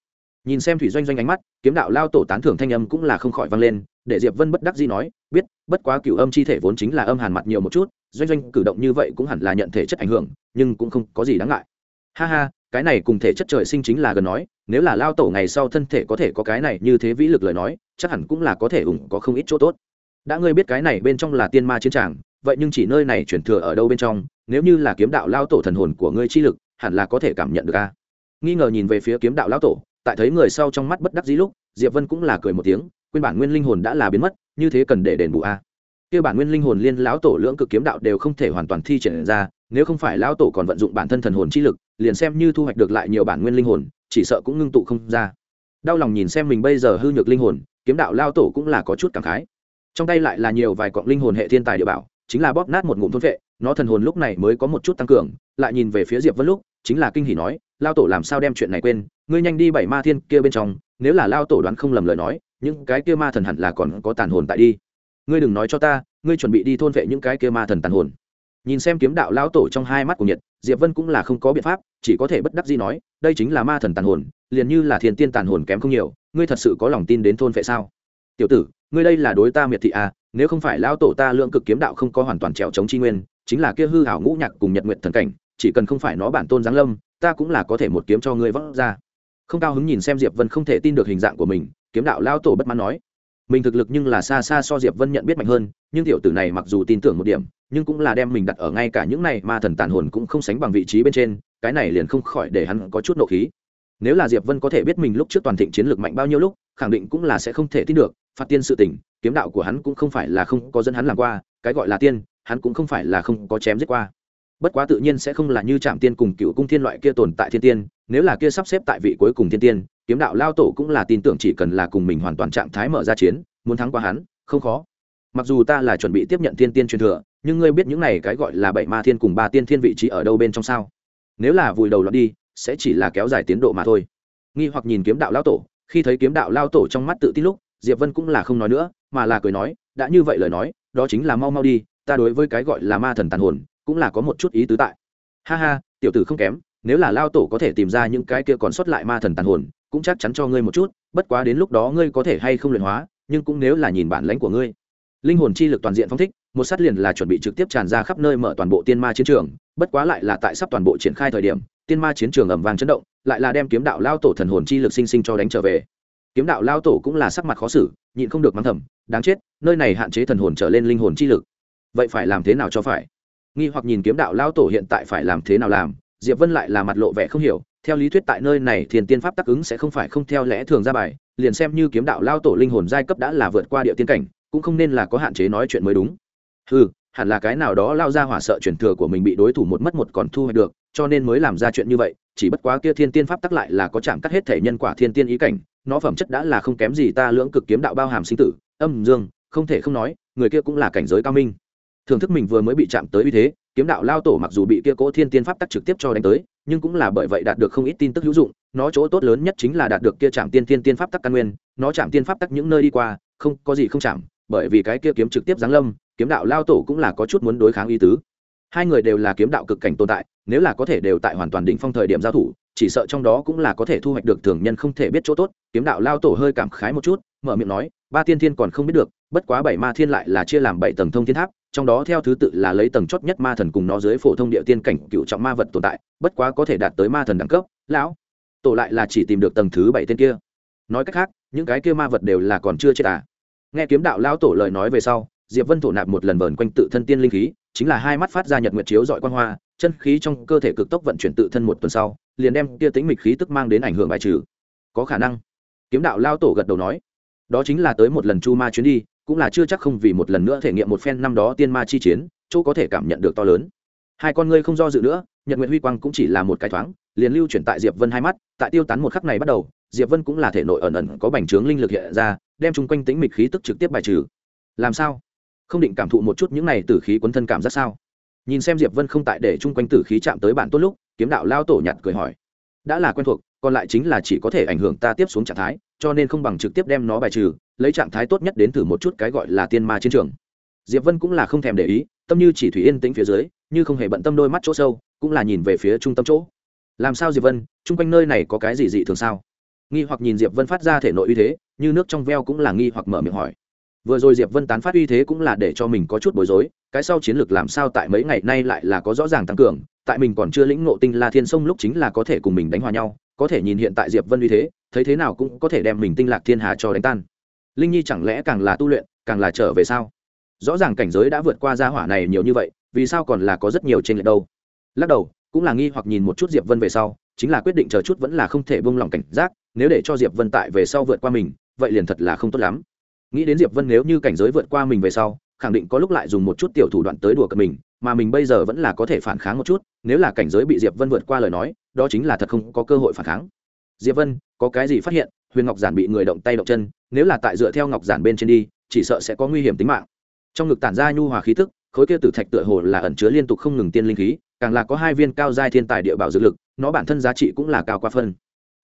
nhìn xem thủy doanh doanh ánh mắt, kiếm đạo lao tổ tán thưởng thanh âm cũng là không khỏi vang lên, để diệp vân bất đắc dĩ nói, biết, bất quá cửu âm chi thể vốn chính là âm hàn mặt nhiều một chút, doanh doanh cử động như vậy cũng hẳn là nhận thể chất ảnh hưởng, nhưng cũng không có gì đáng ngại. Ha ha, cái này cùng thể chất trời sinh chính là gần nói, nếu là lao tổ ngày sau thân thể có thể có cái này như thế vĩ lực lời nói, chắc hẳn cũng là có thể ủng có không ít chỗ tốt. Đã ngươi biết cái này bên trong là tiên ma chiến tràng, vậy nhưng chỉ nơi này chuyển thừa ở đâu bên trong, nếu như là kiếm đạo lao tổ thần hồn của ngươi chi lực, hẳn là có thể cảm nhận được a. Nghi ngờ nhìn về phía kiếm đạo lao tổ tại thấy người sau trong mắt bất đắc dĩ lúc, diệp vân cũng là cười một tiếng, quên bản nguyên linh hồn đã là biến mất, như thế cần để đền bù a. Kia bản nguyên linh hồn liên lão tổ lưỡng cực kiếm đạo đều không thể hoàn toàn thi triển ra, nếu không phải lão tổ còn vận dụng bản thân thần hồn chi lực, liền xem như thu hoạch được lại nhiều bản nguyên linh hồn, chỉ sợ cũng ngưng tụ không ra. Đau lòng nhìn xem mình bây giờ hư nhược linh hồn, kiếm đạo lao tổ cũng là có chút cảm khái. Trong tay lại là nhiều vài cọng linh hồn hệ thiên tài địa bảo, chính là bóp nát một ngụm thôn vệ, nó thần hồn lúc này mới có một chút tăng cường, lại nhìn về phía diệp vân lúc, chính là kinh hỉ nói lao tổ làm sao đem chuyện này quên, ngươi nhanh đi bảy ma thiên kia bên trong, nếu là lao tổ đoán không lầm lời nói, những cái kia ma thần hẳn là còn có tàn hồn tại đi. Ngươi đừng nói cho ta, ngươi chuẩn bị đi thôn vệ những cái kia ma thần tàn hồn. Nhìn xem kiếm đạo lao tổ trong hai mắt của nhiệt, diệp vân cũng là không có biện pháp, chỉ có thể bất đắc dĩ nói, đây chính là ma thần tàn hồn, liền như là thiên tiên tàn hồn kém không nhiều, ngươi thật sự có lòng tin đến thôn vệ sao? Tiểu tử, ngươi đây là đối ta miệt thị à nếu không phải lao tổ ta lượng cực kiếm đạo không có hoàn toàn trèo chống chi nguyên, chính là kia hư hảo ngũ nhạc cùng nhật nguyện thần cảnh, chỉ cần không phải nó bản tôn giáng lâm ta cũng là có thể một kiếm cho ngươi vỡ ra. Không cao hứng nhìn xem diệp vân không thể tin được hình dạng của mình, kiếm đạo lao tổ bất mãn nói. Mình thực lực nhưng là xa xa so diệp vân nhận biết mạnh hơn, nhưng tiểu tử này mặc dù tin tưởng một điểm, nhưng cũng là đem mình đặt ở ngay cả những này ma thần tàn hồn cũng không sánh bằng vị trí bên trên, cái này liền không khỏi để hắn có chút nộ khí. Nếu là diệp vân có thể biết mình lúc trước toàn thịnh chiến lược mạnh bao nhiêu lúc, khẳng định cũng là sẽ không thể tin được, phạt tiên sự tình, kiếm đạo của hắn cũng không phải là không có dẫn hắn làm qua, cái gọi là tiên, hắn cũng không phải là không có chém giết qua bất quá tự nhiên sẽ không là như trạm tiên cùng cựu cung thiên loại kia tồn tại thiên tiên, nếu là kia sắp xếp tại vị cuối cùng thiên tiên, kiếm đạo lao tổ cũng là tin tưởng chỉ cần là cùng mình hoàn toàn trạng thái mở ra chiến, muốn thắng qua hắn, không khó. Mặc dù ta là chuẩn bị tiếp nhận thiên tiên truyền thừa, nhưng ngươi biết những này cái gọi là bảy ma thiên cùng ba tiên thiên vị trí ở đâu bên trong sao? Nếu là vùi đầu lọt đi, sẽ chỉ là kéo dài tiến độ mà thôi. Nghi hoặc nhìn kiếm đạo lao tổ, khi thấy kiếm đạo lao tổ trong mắt tự tin lúc, diệp vân cũng là không nói nữa, mà là cười nói, đã như vậy lời nói, đó chính là mau mau đi, ta đối với cái gọi là ma thần tàn hồn cũng là có một chút ý tứ tại. Ha ha, tiểu tử không kém, nếu là lao tổ có thể tìm ra những cái kia còn sót lại ma thần tàn hồn, cũng chắc chắn cho ngươi một chút, bất quá đến lúc đó ngươi có thể hay không luyện hóa, nhưng cũng nếu là nhìn bản lãnh của ngươi. Linh hồn chi lực toàn diện phong thích, một sát liền là chuẩn bị trực tiếp tràn ra khắp nơi mở toàn bộ tiên ma chiến trường, bất quá lại là tại sắp toàn bộ triển khai thời điểm, tiên ma chiến trường ầm vang chấn động, lại là đem kiếm đạo lao tổ thần hồn chi lực sinh sinh cho đánh trở về. Kiếm đạo lao tổ cũng là sắc mặt khó xử, nhịn không được mắng thầm, đáng chết, nơi này hạn chế thần hồn trở lên linh hồn chi lực. Vậy phải làm thế nào cho phải? Nghi hoặc nhìn kiếm đạo lao tổ hiện tại phải làm thế nào làm, diệp vân lại là mặt lộ vẻ không hiểu, theo lý thuyết tại nơi này thiền tiên pháp tác ứng sẽ không phải không theo lẽ thường ra bài, liền xem như kiếm đạo lao tổ linh hồn giai cấp đã là vượt qua địa tiên cảnh, cũng không nên là có hạn chế nói chuyện mới đúng. Ừ hẳn là cái nào đó lao ra hỏa sợ truyền thừa của mình bị đối thủ một mất một còn thu hoạch được, cho nên mới làm ra chuyện như vậy, chỉ bất quá kia thiên tiên pháp tắc lại là có chạm cắt hết thể nhân quả thiên tiên ý cảnh, nó phẩm chất đã là không kém gì ta lưỡng cực kiếm đạo bao hàm sinh tử, âm dương, không thể không nói, người kia cũng là cảnh giới cao minh thưởng thức mình vừa mới bị chạm tới uy thế, kiếm đạo lao tổ mặc dù bị kia cố thiên tiên pháp tắc trực tiếp cho đánh tới, nhưng cũng là bởi vậy đạt được không ít tin tức hữu dụng, nó chỗ tốt lớn nhất chính là đạt được kia chạm tiên tiên tiên pháp tắc căn nguyên, nó chạm tiên pháp tắc những nơi đi qua, không, có gì không chạm, bởi vì cái kia kiếm trực tiếp giáng lâm, kiếm đạo lao tổ cũng là có chút muốn đối kháng ý tứ. Hai người đều là kiếm đạo cực cảnh tồn tại, nếu là có thể đều tại hoàn toàn đỉnh phong thời điểm giao thủ, chỉ sợ trong đó cũng là có thể thu hoạch được thường nhân không thể biết chỗ tốt. Kiếm đạo lao tổ hơi cảm khái một chút, mở miệng nói, ba tiên thiên còn không biết được bất quá bảy ma thiên lại là chia làm bảy tầng thông thiên tháp, trong đó theo thứ tự là lấy tầng chót nhất ma thần cùng nó dưới phổ thông địa tiên cảnh cựu trọng ma vật tồn tại, bất quá có thể đạt tới ma thần đẳng cấp, lão. Tổ lại là chỉ tìm được tầng thứ bảy tên kia. Nói cách khác, những cái kia ma vật đều là còn chưa chết à. Nghe kiếm đạo lão tổ lời nói về sau, diệp vân thổ nạp một lần vờn quanh tự thân tiên linh khí, chính là hai mắt phát ra nhật nguyệt chiếu dọi quan hoa, chân khí trong cơ thể cực tốc vận chuyển tự thân một tuần sau, liền đem kia tính mịch khí tức mang đến ảnh hưởng bài trừ. Có khả năng. Kiếm đạo lao tổ gật đầu nói, đó chính là tới một lần chu ma chuyến đi cũng là chưa chắc không vì một lần nữa thể nghiệm một phen năm đó tiên ma chi chiến, chỗ có thể cảm nhận được to lớn. Hai con ngươi không do dự nữa, nhật nguyện huy quang cũng chỉ là một cái thoáng, liền lưu chuyển tại diệp vân hai mắt, tại tiêu tán một khắc này bắt đầu, diệp vân cũng là thể nội ẩn ẩn có bành trướng linh lực hiện ra, đem chung quanh tính mịch khí tức trực tiếp bài trừ. Làm sao? Không định cảm thụ một chút những này tử khí quấn thân cảm giác sao? Nhìn xem diệp vân không tại để chung quanh tử khí chạm tới bản tốt lúc, kiếm đạo lao tổ nhặt cười hỏi. Đã là quen thuộc, còn lại chính là chỉ có thể ảnh hưởng ta tiếp xuống trạng thái, cho nên không bằng trực tiếp đem nó bài trừ lấy trạng thái tốt nhất đến thử một chút cái gọi là tiên ma chiến trường. Diệp vân cũng là không thèm để ý, tâm như chỉ thủy yên tĩnh phía dưới, như không hề bận tâm đôi mắt chỗ sâu, cũng là nhìn về phía trung tâm chỗ. Làm sao diệp vân, chung quanh nơi này có cái gì dị thường sao? Nghi hoặc nhìn diệp vân phát ra thể nội uy thế, như nước trong veo cũng là nghi hoặc mở miệng hỏi. Vừa rồi diệp vân tán phát uy thế cũng là để cho mình có chút bối rối, cái sau chiến lược làm sao tại mấy ngày nay lại là có rõ ràng tăng cường, tại mình còn chưa lĩnh ngộ tinh la thiên sông lúc chính là có thể cùng mình đánh hòa nhau, có thể nhìn hiện tại diệp vân uy thế, thấy thế nào cũng có thể đem mình tinh lạc thiên hà cho đánh tan linh nhi chẳng lẽ càng là tu luyện, càng là trở về sao? Rõ ràng cảnh giới đã vượt qua gia hỏa này nhiều như vậy, vì sao còn là có rất nhiều trên lệch đâu? Lắc đầu, cũng là nghi hoặc nhìn một chút diệp vân về sau, chính là quyết định chờ chút vẫn là không thể buông lỏng cảnh giác, nếu để cho diệp vân tại về sau vượt qua mình, vậy liền thật là không tốt lắm. Nghĩ đến diệp vân nếu như cảnh giới vượt qua mình về sau, khẳng định có lúc lại dùng một chút tiểu thủ đoạn tới đùa cợt mình, mà mình bây giờ vẫn là có thể phản kháng một chút, nếu là cảnh giới bị diệp vân vượt qua lời nói, đó chính là thật không có cơ hội phản kháng. Diệp vân, có cái gì phát hiện? Huyền ngọc giản bị người động tay động chân, nếu là tại dựa theo ngọc giản bên trên đi, chỉ sợ sẽ có nguy hiểm tính mạng. Trong ngực tản ra nhu hòa khí tức, khối kia tử thạch tựa hồ là ẩn chứa liên tục không ngừng tiên linh khí, càng là có hai viên cao giai thiên tài địa bảo dược lực, nó bản thân giá trị cũng là cao qua phân.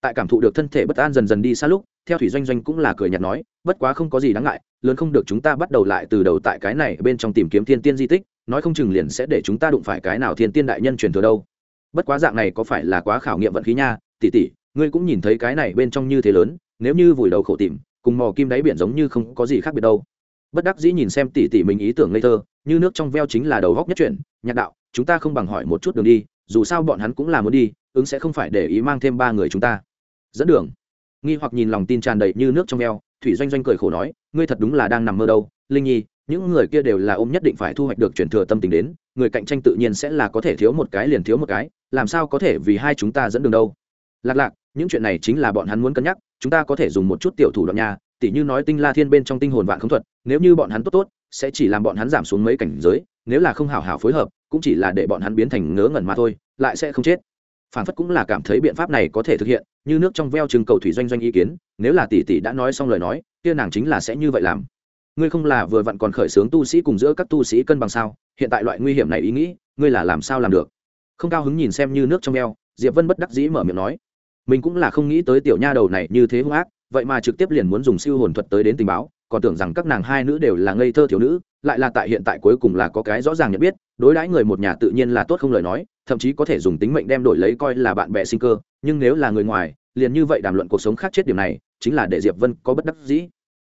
Tại cảm thụ được thân thể bất an dần dần đi xa lúc, theo thủy doanh doanh cũng là cười nhạt nói, bất quá không có gì đáng ngại, lớn không được chúng ta bắt đầu lại từ đầu tại cái này bên trong tìm kiếm thiên tiên di tích, nói không chừng liền sẽ để chúng ta đụng phải cái nào thiên tiên đại nhân truyền thừa đâu. Bất quá dạng này có phải là quá khảo nghiệm vận khí nha, tỷ tỷ ngươi cũng nhìn thấy cái này bên trong như thế lớn, nếu như vùi đầu khổ tìm, cùng mò kim đáy biển giống như không có gì khác biệt đâu. Bất đắc dĩ nhìn xem tỷ tỷ mình ý tưởng ngây thơ, như nước trong veo chính là đầu góc nhất chuyển, nhạc đạo, chúng ta không bằng hỏi một chút đường đi, dù sao bọn hắn cũng là muốn đi, ứng sẽ không phải để ý mang thêm ba người chúng ta. Dẫn đường. Nghi hoặc nhìn lòng tin tràn đầy như nước trong veo, thủy doanh doanh cười khổ nói, ngươi thật đúng là đang nằm mơ đâu, linh nhi, những người kia đều là ôm nhất định phải thu hoạch được truyền thừa tâm tình đến, người cạnh tranh tự nhiên sẽ là có thể thiếu một cái liền thiếu một cái, làm sao có thể vì hai chúng ta dẫn đường đâu? Lạc lạc những chuyện này chính là bọn hắn muốn cân nhắc, chúng ta có thể dùng một chút tiểu thủ đoạn nha, tỉ như nói tinh la thiên bên trong tinh hồn vạn không thuật, nếu như bọn hắn tốt tốt, sẽ chỉ làm bọn hắn giảm xuống mấy cảnh giới, nếu là không hào hào phối hợp, cũng chỉ là để bọn hắn biến thành ngớ ngẩn mà thôi, lại sẽ không chết. Phản phất cũng là cảm thấy biện pháp này có thể thực hiện, như nước trong veo chừng cầu thủy doanh doanh ý kiến, nếu là tỷ tỷ đã nói xong lời nói, kia nàng chính là sẽ như vậy làm. Ngươi không là vừa vặn còn khởi xướng tu sĩ cùng giữa các tu sĩ cân bằng sao, hiện tại loại nguy hiểm này ý nghĩ, ngươi là làm sao làm được? Không cao hứng nhìn xem như nước trong veo, diệp vân bất đắc dĩ mở miệng nói mình cũng là không nghĩ tới tiểu nha đầu này như thế hung ác, vậy mà trực tiếp liền muốn dùng siêu hồn thuật tới đến tình báo, còn tưởng rằng các nàng hai nữ đều là ngây thơ thiếu nữ, lại là tại hiện tại cuối cùng là có cái rõ ràng nhận biết, đối đãi người một nhà tự nhiên là tốt không lời nói, thậm chí có thể dùng tính mệnh đem đổi lấy coi là bạn bè sinh cơ, nhưng nếu là người ngoài, liền như vậy đàm luận cuộc sống khác chết điểm này, chính là để diệp vân có bất đắc dĩ.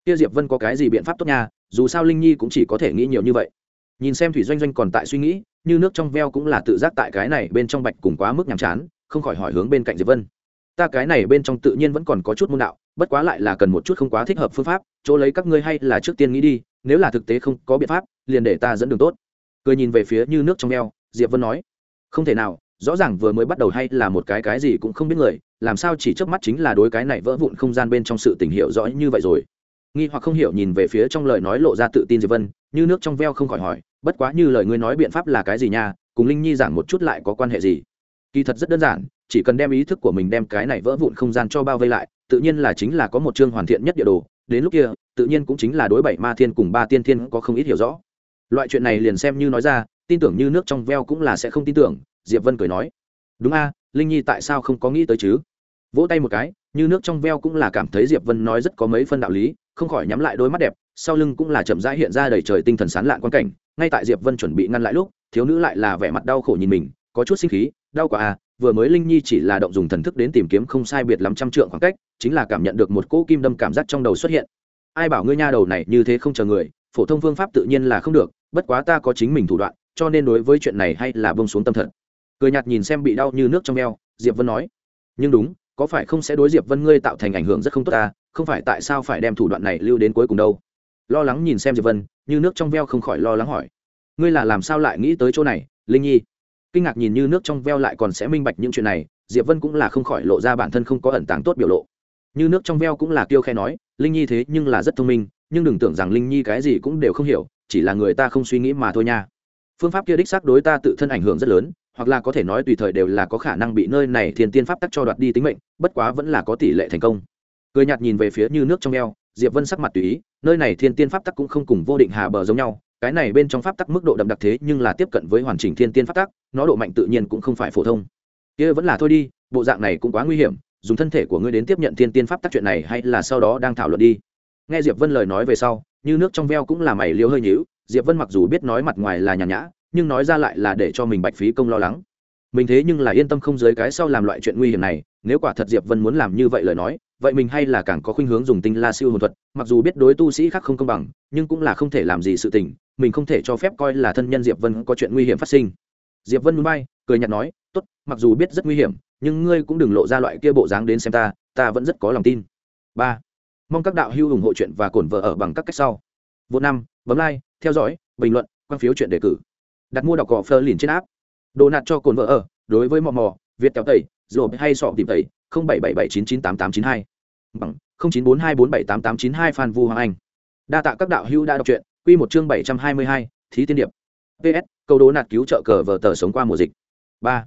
Kia diệp vân có cái gì biện pháp tốt nha, dù sao linh nhi cũng chỉ có thể nghĩ nhiều như vậy. Nhìn xem thủy doanh doanh còn tại suy nghĩ, như nước trong veo cũng là tự giác tại cái này bên trong bạch cùng quá mức nhàm chán, không khỏi hỏi hướng bên cạnh diệp vân ta cái này bên trong tự nhiên vẫn còn có chút môn đạo, bất quá lại là cần một chút không quá thích hợp phương pháp, chỗ lấy các ngươi hay là trước tiên nghĩ đi, nếu là thực tế không có biện pháp, liền để ta dẫn đường tốt. Cười nhìn về phía như nước trong eo, diệp vân nói, không thể nào, rõ ràng vừa mới bắt đầu hay là một cái cái gì cũng không biết người, làm sao chỉ trước mắt chính là đối cái này vỡ vụn không gian bên trong sự tình hiểu rõ như vậy rồi. Nghi hoặc không hiểu nhìn về phía trong lời nói lộ ra tự tin diệp vân, như nước trong veo không khỏi hỏi, bất quá như lời ngươi nói biện pháp là cái gì nha, cùng linh nhi giảng một chút lại có quan hệ gì? Kỳ thật rất đơn giản chỉ cần đem ý thức của mình đem cái này vỡ vụn không gian cho bao vây lại, tự nhiên là chính là có một chương hoàn thiện nhất địa đồ. Đến lúc kia, tự nhiên cũng chính là đối bảy ma thiên cùng ba tiên thiên có không ít hiểu rõ. Loại chuyện này liền xem như nói ra, tin tưởng như nước trong veo cũng là sẽ không tin tưởng, diệp vân cười nói. Đúng a, linh nhi tại sao không có nghĩ tới chứ? Vỗ tay một cái, như nước trong veo cũng là cảm thấy diệp vân nói rất có mấy phân đạo lý, không khỏi nhắm lại đôi mắt đẹp, sau lưng cũng là chậm rãi hiện ra đầy trời tinh thần sán lạn quan cảnh. Ngay tại diệp vân chuẩn bị ngăn lại lúc, thiếu nữ lại là vẻ mặt đau khổ nhìn mình, có chút sinh khí, đau quá à vừa mới linh nhi chỉ là động dùng thần thức đến tìm kiếm không sai biệt lắm trăm trượng khoảng cách, chính là cảm nhận được một cỗ kim đâm cảm giác trong đầu xuất hiện. Ai bảo ngươi nha đầu này như thế không chờ người, phổ thông phương pháp tự nhiên là không được, bất quá ta có chính mình thủ đoạn, cho nên đối với chuyện này hay là bông xuống tâm thật. Cười nhạt nhìn xem bị đau như nước trong veo diệp vân nói, nhưng đúng, có phải không sẽ đối diệp vân ngươi tạo thành ảnh hưởng rất không tốt ta, không phải tại sao phải đem thủ đoạn này lưu đến cuối cùng đâu? Lo lắng nhìn xem diệp vân, như nước trong veo không khỏi lo lắng hỏi, ngươi là làm sao lại nghĩ tới chỗ này, linh nhi? Kinh ngạc nhìn như nước trong veo lại còn sẽ minh bạch những chuyện này, diệp vân cũng là không khỏi lộ ra bản thân không có ẩn tàng tốt biểu lộ. Như nước trong veo cũng là tiêu khe nói, linh nhi thế nhưng là rất thông minh, nhưng đừng tưởng rằng linh nhi cái gì cũng đều không hiểu, chỉ là người ta không suy nghĩ mà thôi nha. Phương pháp kia đích xác đối ta tự thân ảnh hưởng rất lớn, hoặc là có thể nói tùy thời đều là có khả năng bị nơi này thiên tiên pháp tắc cho đoạt đi tính mệnh, bất quá vẫn là có tỷ lệ thành công. Cười nhạt nhìn về phía như nước trong eo diệp vân sắc mặt tùy ý, nơi này thiên tiên pháp tắc cũng không cùng vô định hà bờ giống nhau cái này bên trong pháp tắc mức độ đậm đặc thế nhưng là tiếp cận với hoàn chỉnh thiên tiên pháp tắc, nó độ mạnh tự nhiên cũng không phải phổ thông. Kia vẫn là thôi đi, bộ dạng này cũng quá nguy hiểm, dùng thân thể của ngươi đến tiếp nhận thiên tiên pháp tắc chuyện này hay là sau đó đang thảo luận đi. Nghe diệp vân lời nói về sau, như nước trong veo cũng là mày liêu hơi nhíu, diệp vân mặc dù biết nói mặt ngoài là nhàn nhã, nhưng nói ra lại là để cho mình bạch phí công lo lắng. Mình thế nhưng là yên tâm không dưới cái sau làm loại chuyện nguy hiểm này, nếu quả thật diệp vân muốn làm như vậy lời nói vậy mình hay là càng có khuynh hướng dùng tinh la siêu hồn thuật, mặc dù biết đối tu sĩ khác không công bằng, nhưng cũng là không thể làm gì sự tình, mình không thể cho phép coi là thân nhân diệp vân có chuyện nguy hiểm phát sinh. Diệp vân núi bay cười nhạt nói, tốt, mặc dù biết rất nguy hiểm, nhưng ngươi cũng đừng lộ ra loại kia bộ dáng đến xem ta ta vẫn rất có lòng tin. Ba, mong các đạo hữu ủng hộ chuyện và cổn vợ ở bằng các cách sau. Vô năm, bấm like, theo dõi, bình luận, quan phiếu chuyện đề cử. Đặt mua đọc cỏ phơ liền trên áp đồ nạt cho cồn vợ ở, đối với mò mò, việt kéo tẩy rồi hay sọ tìm tẩy bảy bảy bảy chín chín tám tám chín hai. Bằng, không chín bốn hai bốn bảy tám tám chín hai phan vu hoàng anh. Đa tạ các đạo hữu đã đọc truyện. Quy một chương bảy trăm hai mươi hai, thí tiên điệp. Ps câu đố nạt cứu trợ cờ vờ tờ sống qua mùa dịch. Ba.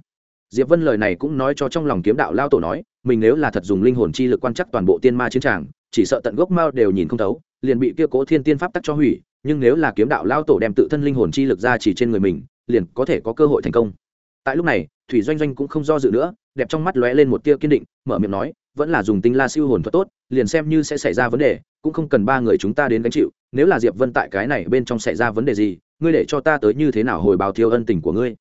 Diệp vân lời này cũng nói cho trong lòng kiếm đạo lao tổ nói, mình nếu là thật dùng linh hồn chi lực quan chắc toàn bộ tiên ma chiến tràng, chỉ sợ tận gốc mao đều nhìn không thấu, liền bị kia cố thiên tiên pháp tắc cho hủy, nhưng nếu là kiếm đạo lao tổ đem tự thân linh hồn chi lực ra chỉ trên người mình, liền có thể có cơ hội thành công tại lúc này, thủy doanh doanh cũng không do dự nữa, đẹp trong mắt lóe lên một tia kiên định, mở miệng nói, vẫn là dùng tinh la siêu hồn thuật tốt, liền xem như sẽ xảy ra vấn đề, cũng không cần ba người chúng ta đến gánh chịu, nếu là diệp vân tại cái này bên trong xảy ra vấn đề gì, ngươi để cho ta tới như thế nào hồi báo thiêu ân tình của ngươi?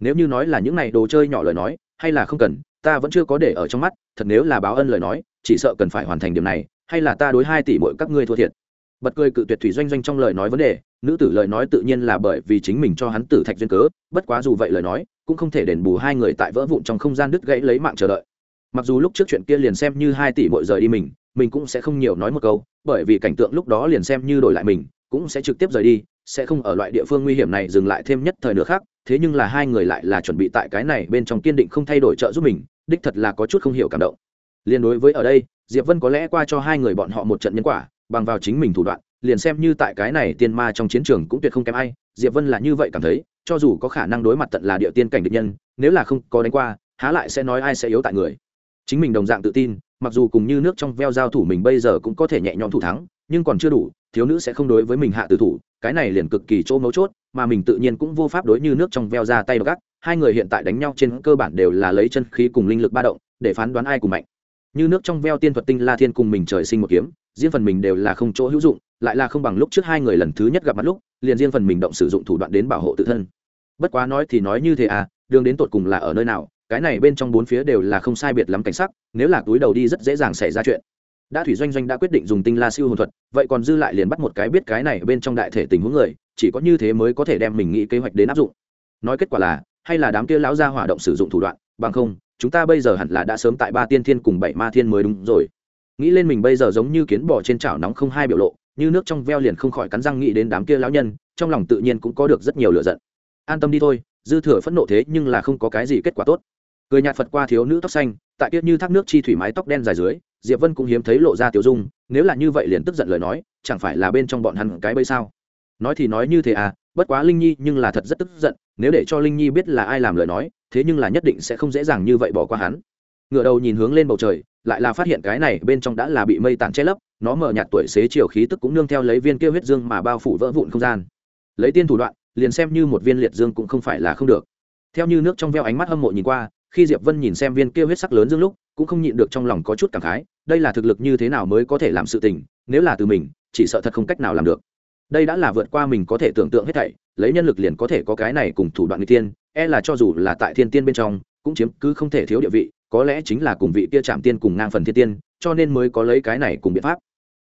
Nếu như nói là những này đồ chơi nhỏ lời nói, hay là không cần, ta vẫn chưa có để ở trong mắt, thật nếu là báo ân lời nói, chỉ sợ cần phải hoàn thành điểm này, hay là ta đối hai tỷ mỗi các ngươi thua thiệt bật cười cự tuyệt thủy doanh doanh trong lời nói vấn đề, nữ tử lời nói tự nhiên là bởi vì chính mình cho hắn tử thạch duyên cớ, bất quá dù vậy lời nói, cũng không thể đền bù hai người tại vỡ vụn trong không gian đứt gãy lấy mạng chờ đợi. Mặc dù lúc trước chuyện kia liền xem như hai tỷ bội rời đi mình mình cũng sẽ không nhiều nói một câu, bởi vì cảnh tượng lúc đó liền xem như đổi lại mình, cũng sẽ trực tiếp rời đi, sẽ không ở loại địa phương nguy hiểm này dừng lại thêm nhất thời nữa khác, thế nhưng là hai người lại là chuẩn bị tại cái này bên trong kiên định không thay đổi trợ giúp mình, đích thật là có chút không hiểu cảm động. Liên đối với ở đây, diệp vân có lẽ qua cho hai người bọn họ một trận nhân quả bằng vào chính mình thủ đoạn, liền xem như tại cái này tiên ma trong chiến trường cũng tuyệt không kém ai, diệp vân là như vậy cảm thấy, cho dù có khả năng đối mặt tận là địa tiên cảnh địch nhân, nếu là không có đánh qua, há lại sẽ nói ai sẽ yếu tại người. Chính mình đồng dạng tự tin, mặc dù cùng như nước trong veo giao thủ mình bây giờ cũng có thể nhẹ nhõm thủ thắng, nhưng còn chưa đủ, thiếu nữ sẽ không đối với mình hạ tử thủ, cái này liền cực kỳ chỗ mấu chốt, mà mình tự nhiên cũng vô pháp đối như nước trong veo ra tay gắt, hai người hiện tại đánh nhau trên cơ bản đều là lấy chân khí cùng linh lực ba động, để phán đoán ai cùng mạnh. Như nước trong veo tiên thuật tinh la thiên cùng mình trời sinh một kiếm riêng phần mình đều là không chỗ hữu dụng, lại là không bằng lúc trước hai người lần thứ nhất gặp mặt lúc, liền riêng phần mình động sử dụng thủ đoạn đến bảo hộ tự thân. Bất quá nói thì nói như thế à đường đến tột cùng là ở nơi nào, cái này bên trong bốn phía đều là không sai biệt lắm cảnh sắc, nếu là túi đầu đi rất dễ dàng xảy ra chuyện. Đã thủy doanh doanh đã quyết định dùng tinh la siêu hồn thuật, vậy còn dư lại liền bắt một cái biết cái này bên trong đại thể tình huống người, chỉ có như thế mới có thể đem mình nghĩ kế hoạch đến áp dụng. Nói kết quả là, hay là đám kia lão gia hỏa động sử dụng thủ đoạn, bằng không, chúng ta bây giờ hẳn là đã sớm tại ba tiên thiên cùng bảy ma thiên mới đúng rồi nghĩ lên mình bây giờ giống như kiến bò trên chảo nóng không hai biểu lộ, như nước trong veo liền không khỏi cắn răng nghĩ đến đám kia lão nhân, trong lòng tự nhiên cũng có được rất nhiều lựa giận. An tâm đi thôi, dư thừa phẫn nộ thế nhưng là không có cái gì kết quả tốt. Cười nhạt phật qua thiếu nữ tóc xanh, tại tiết như thác nước chi thủy mái tóc đen dài dưới, diệp vân cũng hiếm thấy lộ ra tiểu dung, nếu là như vậy liền tức giận lời nói, chẳng phải là bên trong bọn hắn cái bây sao? Nói thì nói như thế à bất quá linh nhi nhưng là thật rất tức giận, nếu để cho linh nhi biết là ai làm lời nói, thế nhưng là nhất định sẽ không dễ dàng như vậy bỏ qua hắn. Ngựa đầu nhìn hướng lên bầu trời lại là phát hiện cái này bên trong đã là bị mây tản che lấp, nó mở nhạt tuổi xế chiều khí tức cũng nương theo lấy viên kia huyết dương mà bao phủ vỡ vụn không gian. Lấy tiên thủ đoạn, liền xem như một viên liệt dương cũng không phải là không được. Theo như nước trong veo ánh mắt hâm mộ nhìn qua, khi diệp vân nhìn xem viên kia huyết sắc lớn dương lúc, cũng không nhịn được trong lòng có chút cảm khái, đây là thực lực như thế nào mới có thể làm sự tình, nếu là từ mình, chỉ sợ thật không cách nào làm được. Đây đã là vượt qua mình có thể tưởng tượng hết thảy, lấy nhân lực liền có thể có cái này cùng thủ đoạn n g tiên e là cho dù là tại thiên tiên bên trong, cũng chiếm cứ không thể thiếu địa vị có lẽ chính là cùng vị kia chạm tiên cùng ngang phần thiên tiên, cho nên mới có lấy cái này cùng biện pháp.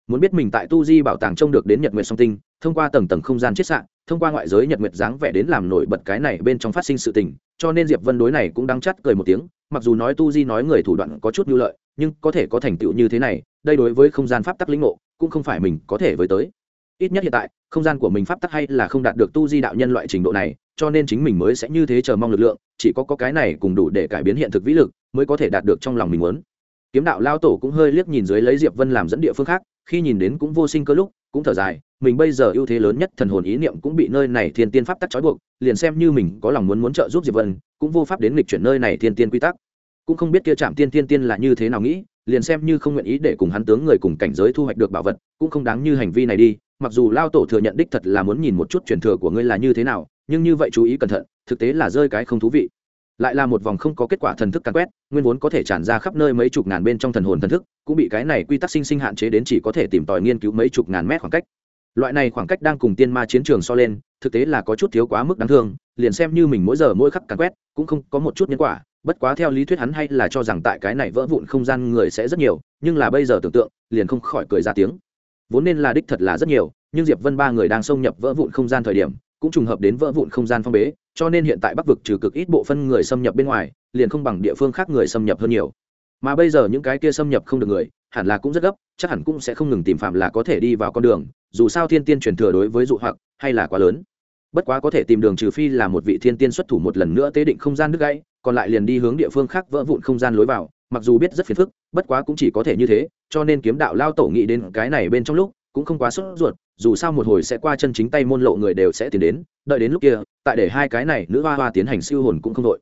Muốn biết mình tại tu di bảo tàng trông được đến nhật nguyệt song tinh, thông qua tầng tầng không gian chiết sạn thông qua ngoại giới nhật nguyệt dáng vẻ đến làm nổi bật cái này bên trong phát sinh sự tình, cho nên diệp vân đối này cũng đang chắt cười một tiếng, mặc dù nói tu di nói người thủ đoạn có chút nhu lợi, nhưng có thể có thành tựu như thế này, đây đối với không gian pháp tắc lĩnh ngộ, cũng không phải mình có thể với tới. Ít nhất hiện tại, không gian của mình pháp tắc hay là không đạt được tu di đạo nhân loại trình độ này cho nên chính mình mới sẽ như thế chờ mong lực lượng chỉ có, có cái này cùng đủ để cải biến hiện thực vĩ lực mới có thể đạt được trong lòng mình muốn. Kiếm đạo lao tổ cũng hơi liếc nhìn dưới lấy diệp vân làm dẫn địa phương khác khi nhìn đến cũng vô sinh cơ lúc cũng thở dài mình bây giờ ưu thế lớn nhất thần hồn ý niệm cũng bị nơi này thiên tiên pháp tắc trói buộc liền xem như mình có lòng muốn muốn trợ giúp diệp vân cũng vô pháp đến lịch chuyển nơi này thiên tiên quy tắc. Cũng không biết kia trạm tiên tiên tiên là như thế nào nghĩ liền xem như không nguyện ý để cùng hắn tướng người cùng cảnh giới thu hoạch được bảo vật cũng không đáng như hành vi này đi mặc dù lao tổ thừa nhận đích thật là muốn nhìn một chút truyền thừa của ngươi là như thế nào nhưng như vậy chú ý cẩn thận, thực tế là rơi cái không thú vị. Lại là một vòng không có kết quả thần thức càn quét, nguyên vốn có thể tràn ra khắp nơi mấy chục ngàn bên trong thần hồn thần thức, cũng bị cái này quy tắc sinh sinh hạn chế đến chỉ có thể tìm tòi nghiên cứu mấy chục ngàn mét khoảng cách. Loại này khoảng cách đang cùng tiên ma chiến trường so lên, thực tế là có chút thiếu quá mức đáng thương, liền xem như mình mỗi giờ mỗi khắc càn quét, cũng không có một chút nhân quả, bất quá theo lý thuyết hắn hay là cho rằng tại cái này vỡ vụn không gian người sẽ rất nhiều, nhưng là bây giờ tưởng tượng, liền không khỏi cười ra tiếng. Vốn nên là đích thật là rất nhiều, nhưng diệp vân ba người đang xông nhập vỡ vụn không gian thời điểm cũng trùng hợp đến vỡ vụn không gian phong bế, cho nên hiện tại bắc vực trừ cực ít bộ phân người xâm nhập bên ngoài, liền không bằng địa phương khác người xâm nhập hơn nhiều. Mà bây giờ những cái kia xâm nhập không được người, hẳn là cũng rất gấp, chắc hẳn cũng sẽ không ngừng tìm phạm là có thể đi vào con đường, dù sao thiên tiên truyền thừa đối với dụ hoặc hay là quá lớn. Bất quá có thể tìm đường trừ phi là một vị thiên tiên xuất thủ một lần nữa tế định không gian nước gãy, còn lại liền đi hướng địa phương khác vỡ vụn không gian lối vào, mặc dù biết rất phiền phức, bất quá cũng chỉ có thể như thế, cho nên kiếm đạo lao tổ nghĩ đến cái này bên trong lúc, cũng không quá sốt ruột dù sao một hồi sẽ qua chân chính tay môn lộ người đều sẽ tiến đến, đợi đến lúc kia, tại để hai cái này nữ hoa hoa tiến hành siêu hồn cũng không đội.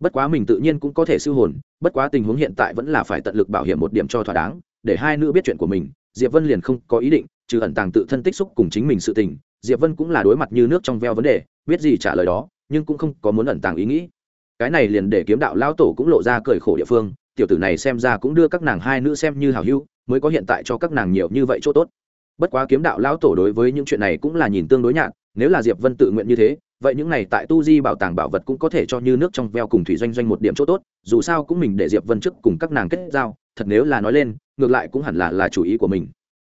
Bất quá mình tự nhiên cũng có thể siêu hồn, bất quá tình huống hiện tại vẫn là phải tận lực bảo hiểm một điểm cho thỏa đáng, để hai nữ biết chuyện của mình, diệp vân liền không có ý định, trừ ẩn tàng tự thân tích xúc cùng chính mình sự tình, diệp vân cũng là đối mặt như nước trong veo vấn đề, biết gì trả lời đó, nhưng cũng không có muốn ẩn tàng ý nghĩ. Cái này liền để kiếm đạo lao tổ cũng lộ ra cười khổ địa phương, tiểu tử này xem ra cũng đưa các nàng hai nữ xem như hào hữu, mới có hiện tại cho các nàng nhiều như vậy chỗ tốt bất quá kiếm đạo lão tổ đối với những chuyện này cũng là nhìn tương đối nhạt, nếu là diệp vân tự nguyện như thế, vậy những này tại tu di bảo tàng bảo vật cũng có thể cho như nước trong veo cùng thủy doanh doanh một điểm chỗ tốt, dù sao cũng mình để diệp vân trước cùng các nàng kết giao, thật nếu là nói lên, ngược lại cũng hẳn là là chủ ý của mình.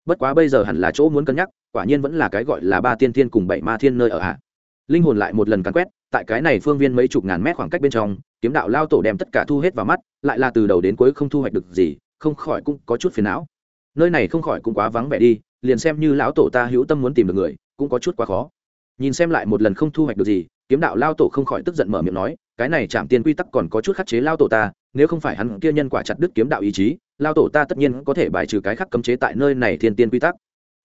Bất quá bây giờ hẳn là chỗ muốn cân nhắc, quả nhiên vẫn là cái gọi là ba tiên thiên cùng bảy ma thiên nơi ở hạ linh hồn lại một lần cắn quét, tại cái này phương viên mấy chục ngàn mét khoảng cách bên trong, kiếm đạo lao tổ đem tất cả thu hết vào mắt, lại là từ đầu đến cuối không thu hoạch được gì, không khỏi cũng có chút phiền não. Nơi này không khỏi cũng quá vắng vẻ đi liền xem như lão tổ ta hữu tâm muốn tìm được người, cũng có chút quá khó. Nhìn xem lại một lần không thu hoạch được gì, kiếm đạo lao tổ không khỏi tức giận mở miệng nói, cái này chạm tiền quy tắc còn có chút khắc chế lao tổ ta, nếu không phải hắn kia nhân quả chặt đứt kiếm đạo ý chí lao tổ ta tất nhiên có thể bài trừ cái khắc cấm chế tại nơi này thiên tiên quy tắc.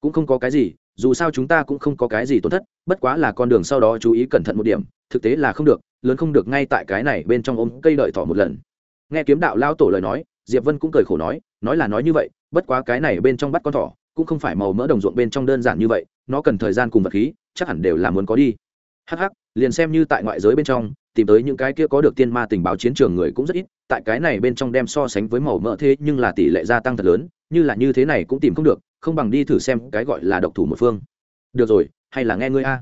Cũng không có cái gì, dù sao chúng ta cũng không có cái gì tổn thất, bất quá là con đường sau đó chú ý cẩn thận một điểm, thực tế là không được, lớn không được ngay tại cái này bên trong ôm cây đợi thỏ một lần. Nghe kiếm đạo lao tổ lời nói, diệp vân cũng cười khổ nói nói là nói như vậy, bất quá cái này bên trong bắt con thỏ cũng không phải màu mỡ đồng ruộng bên trong đơn giản như vậy, nó cần thời gian cùng vật khí, chắc hẳn đều là muốn có đi. Hh liền xem như tại ngoại giới bên trong, tìm tới những cái kia có được tiên ma tình báo chiến trường người cũng rất ít, tại cái này bên trong đem so sánh với màu mỡ thế nhưng là tỷ lệ gia tăng thật lớn, như là như thế này cũng tìm không được, không bằng đi thử xem cái gọi là độc thủ một phương. Được rồi, hay là nghe ngươi a.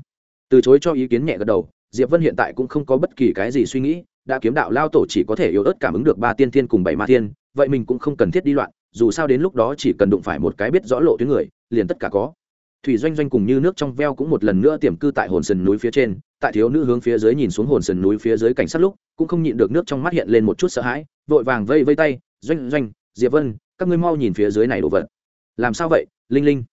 Từ chối cho ý kiến nhẹ gật đầu, diệp vân hiện tại cũng không có bất kỳ cái gì suy nghĩ, đã kiếm đạo lao tổ chỉ có thể yếu ớt cảm ứng được ba tiên thiên cùng bảy ma thiên, vậy mình cũng không cần thiết đi loạn dù sao đến lúc đó chỉ cần đụng phải một cái biết rõ lộ tuyến người, liền tất cả có. Thủy doanh doanh cùng như nước trong veo cũng một lần nữa tiềm cư tại hồn sườn núi phía trên, tại thiếu nữ hướng phía dưới nhìn xuống hồn sườn núi phía dưới cảnh sát lúc, cũng không nhịn được nước trong mắt hiện lên một chút sợ hãi, vội vàng vây vây tay, doanh doanh, diệp vân, các ngươi mau nhìn phía dưới này đồ vật. Làm sao vậy, linh linh?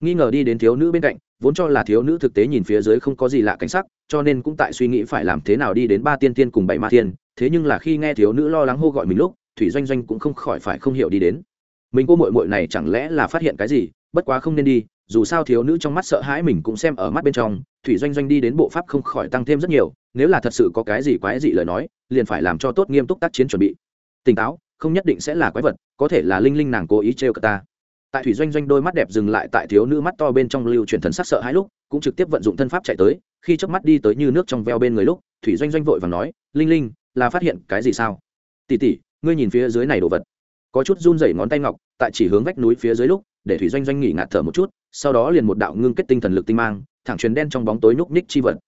Nghi ngờ đi đến thiếu nữ bên cạnh, vốn cho là thiếu nữ thực tế nhìn phía dưới không có gì lạ cảnh sắc, cho nên cũng tại suy nghĩ phải làm thế nào đi đến ba tiên tiên cùng bảy ma tiên. Thế nhưng là khi nghe thiếu nữ lo lắng hô gọi mình lúc, thủy doanh doanh cũng không khỏi phải không hiểu đi đến mình cô mội mội này chẳng lẽ là phát hiện cái gì, bất quá không nên đi, dù sao thiếu nữ trong mắt sợ hãi mình cũng xem ở mắt bên trong, thủy doanh doanh đi đến bộ pháp không khỏi tăng thêm rất nhiều, nếu là thật sự có cái gì quái dị lời nói, liền phải làm cho tốt nghiêm túc tác chiến chuẩn bị. Tỉnh táo, không nhất định sẽ là quái vật, có thể là linh linh nàng cố ý trêu cả ta. Tại thủy doanh doanh đôi mắt đẹp dừng lại tại thiếu nữ mắt to bên trong lưu truyền thần sắc sợ hãi lúc, cũng trực tiếp vận dụng thân pháp chạy tới, khi chớp mắt đi tới như nước trong veo bên người lúc, thủy doanh doanh vội và nói, linh linh, là phát hiện cái gì sao? Tỉ tỉ ngươi nhìn phía dưới này đồ vật có chút run rẩy ngón tay ngọc, tại chỉ hướng vách núi phía dưới lúc, để thủy doanh doanh nghỉ ngạt thở một chút, sau đó liền một đạo ngưng kết tinh thần lực tinh mang, thẳng truyền đen trong bóng tối nhúc ních chi vật.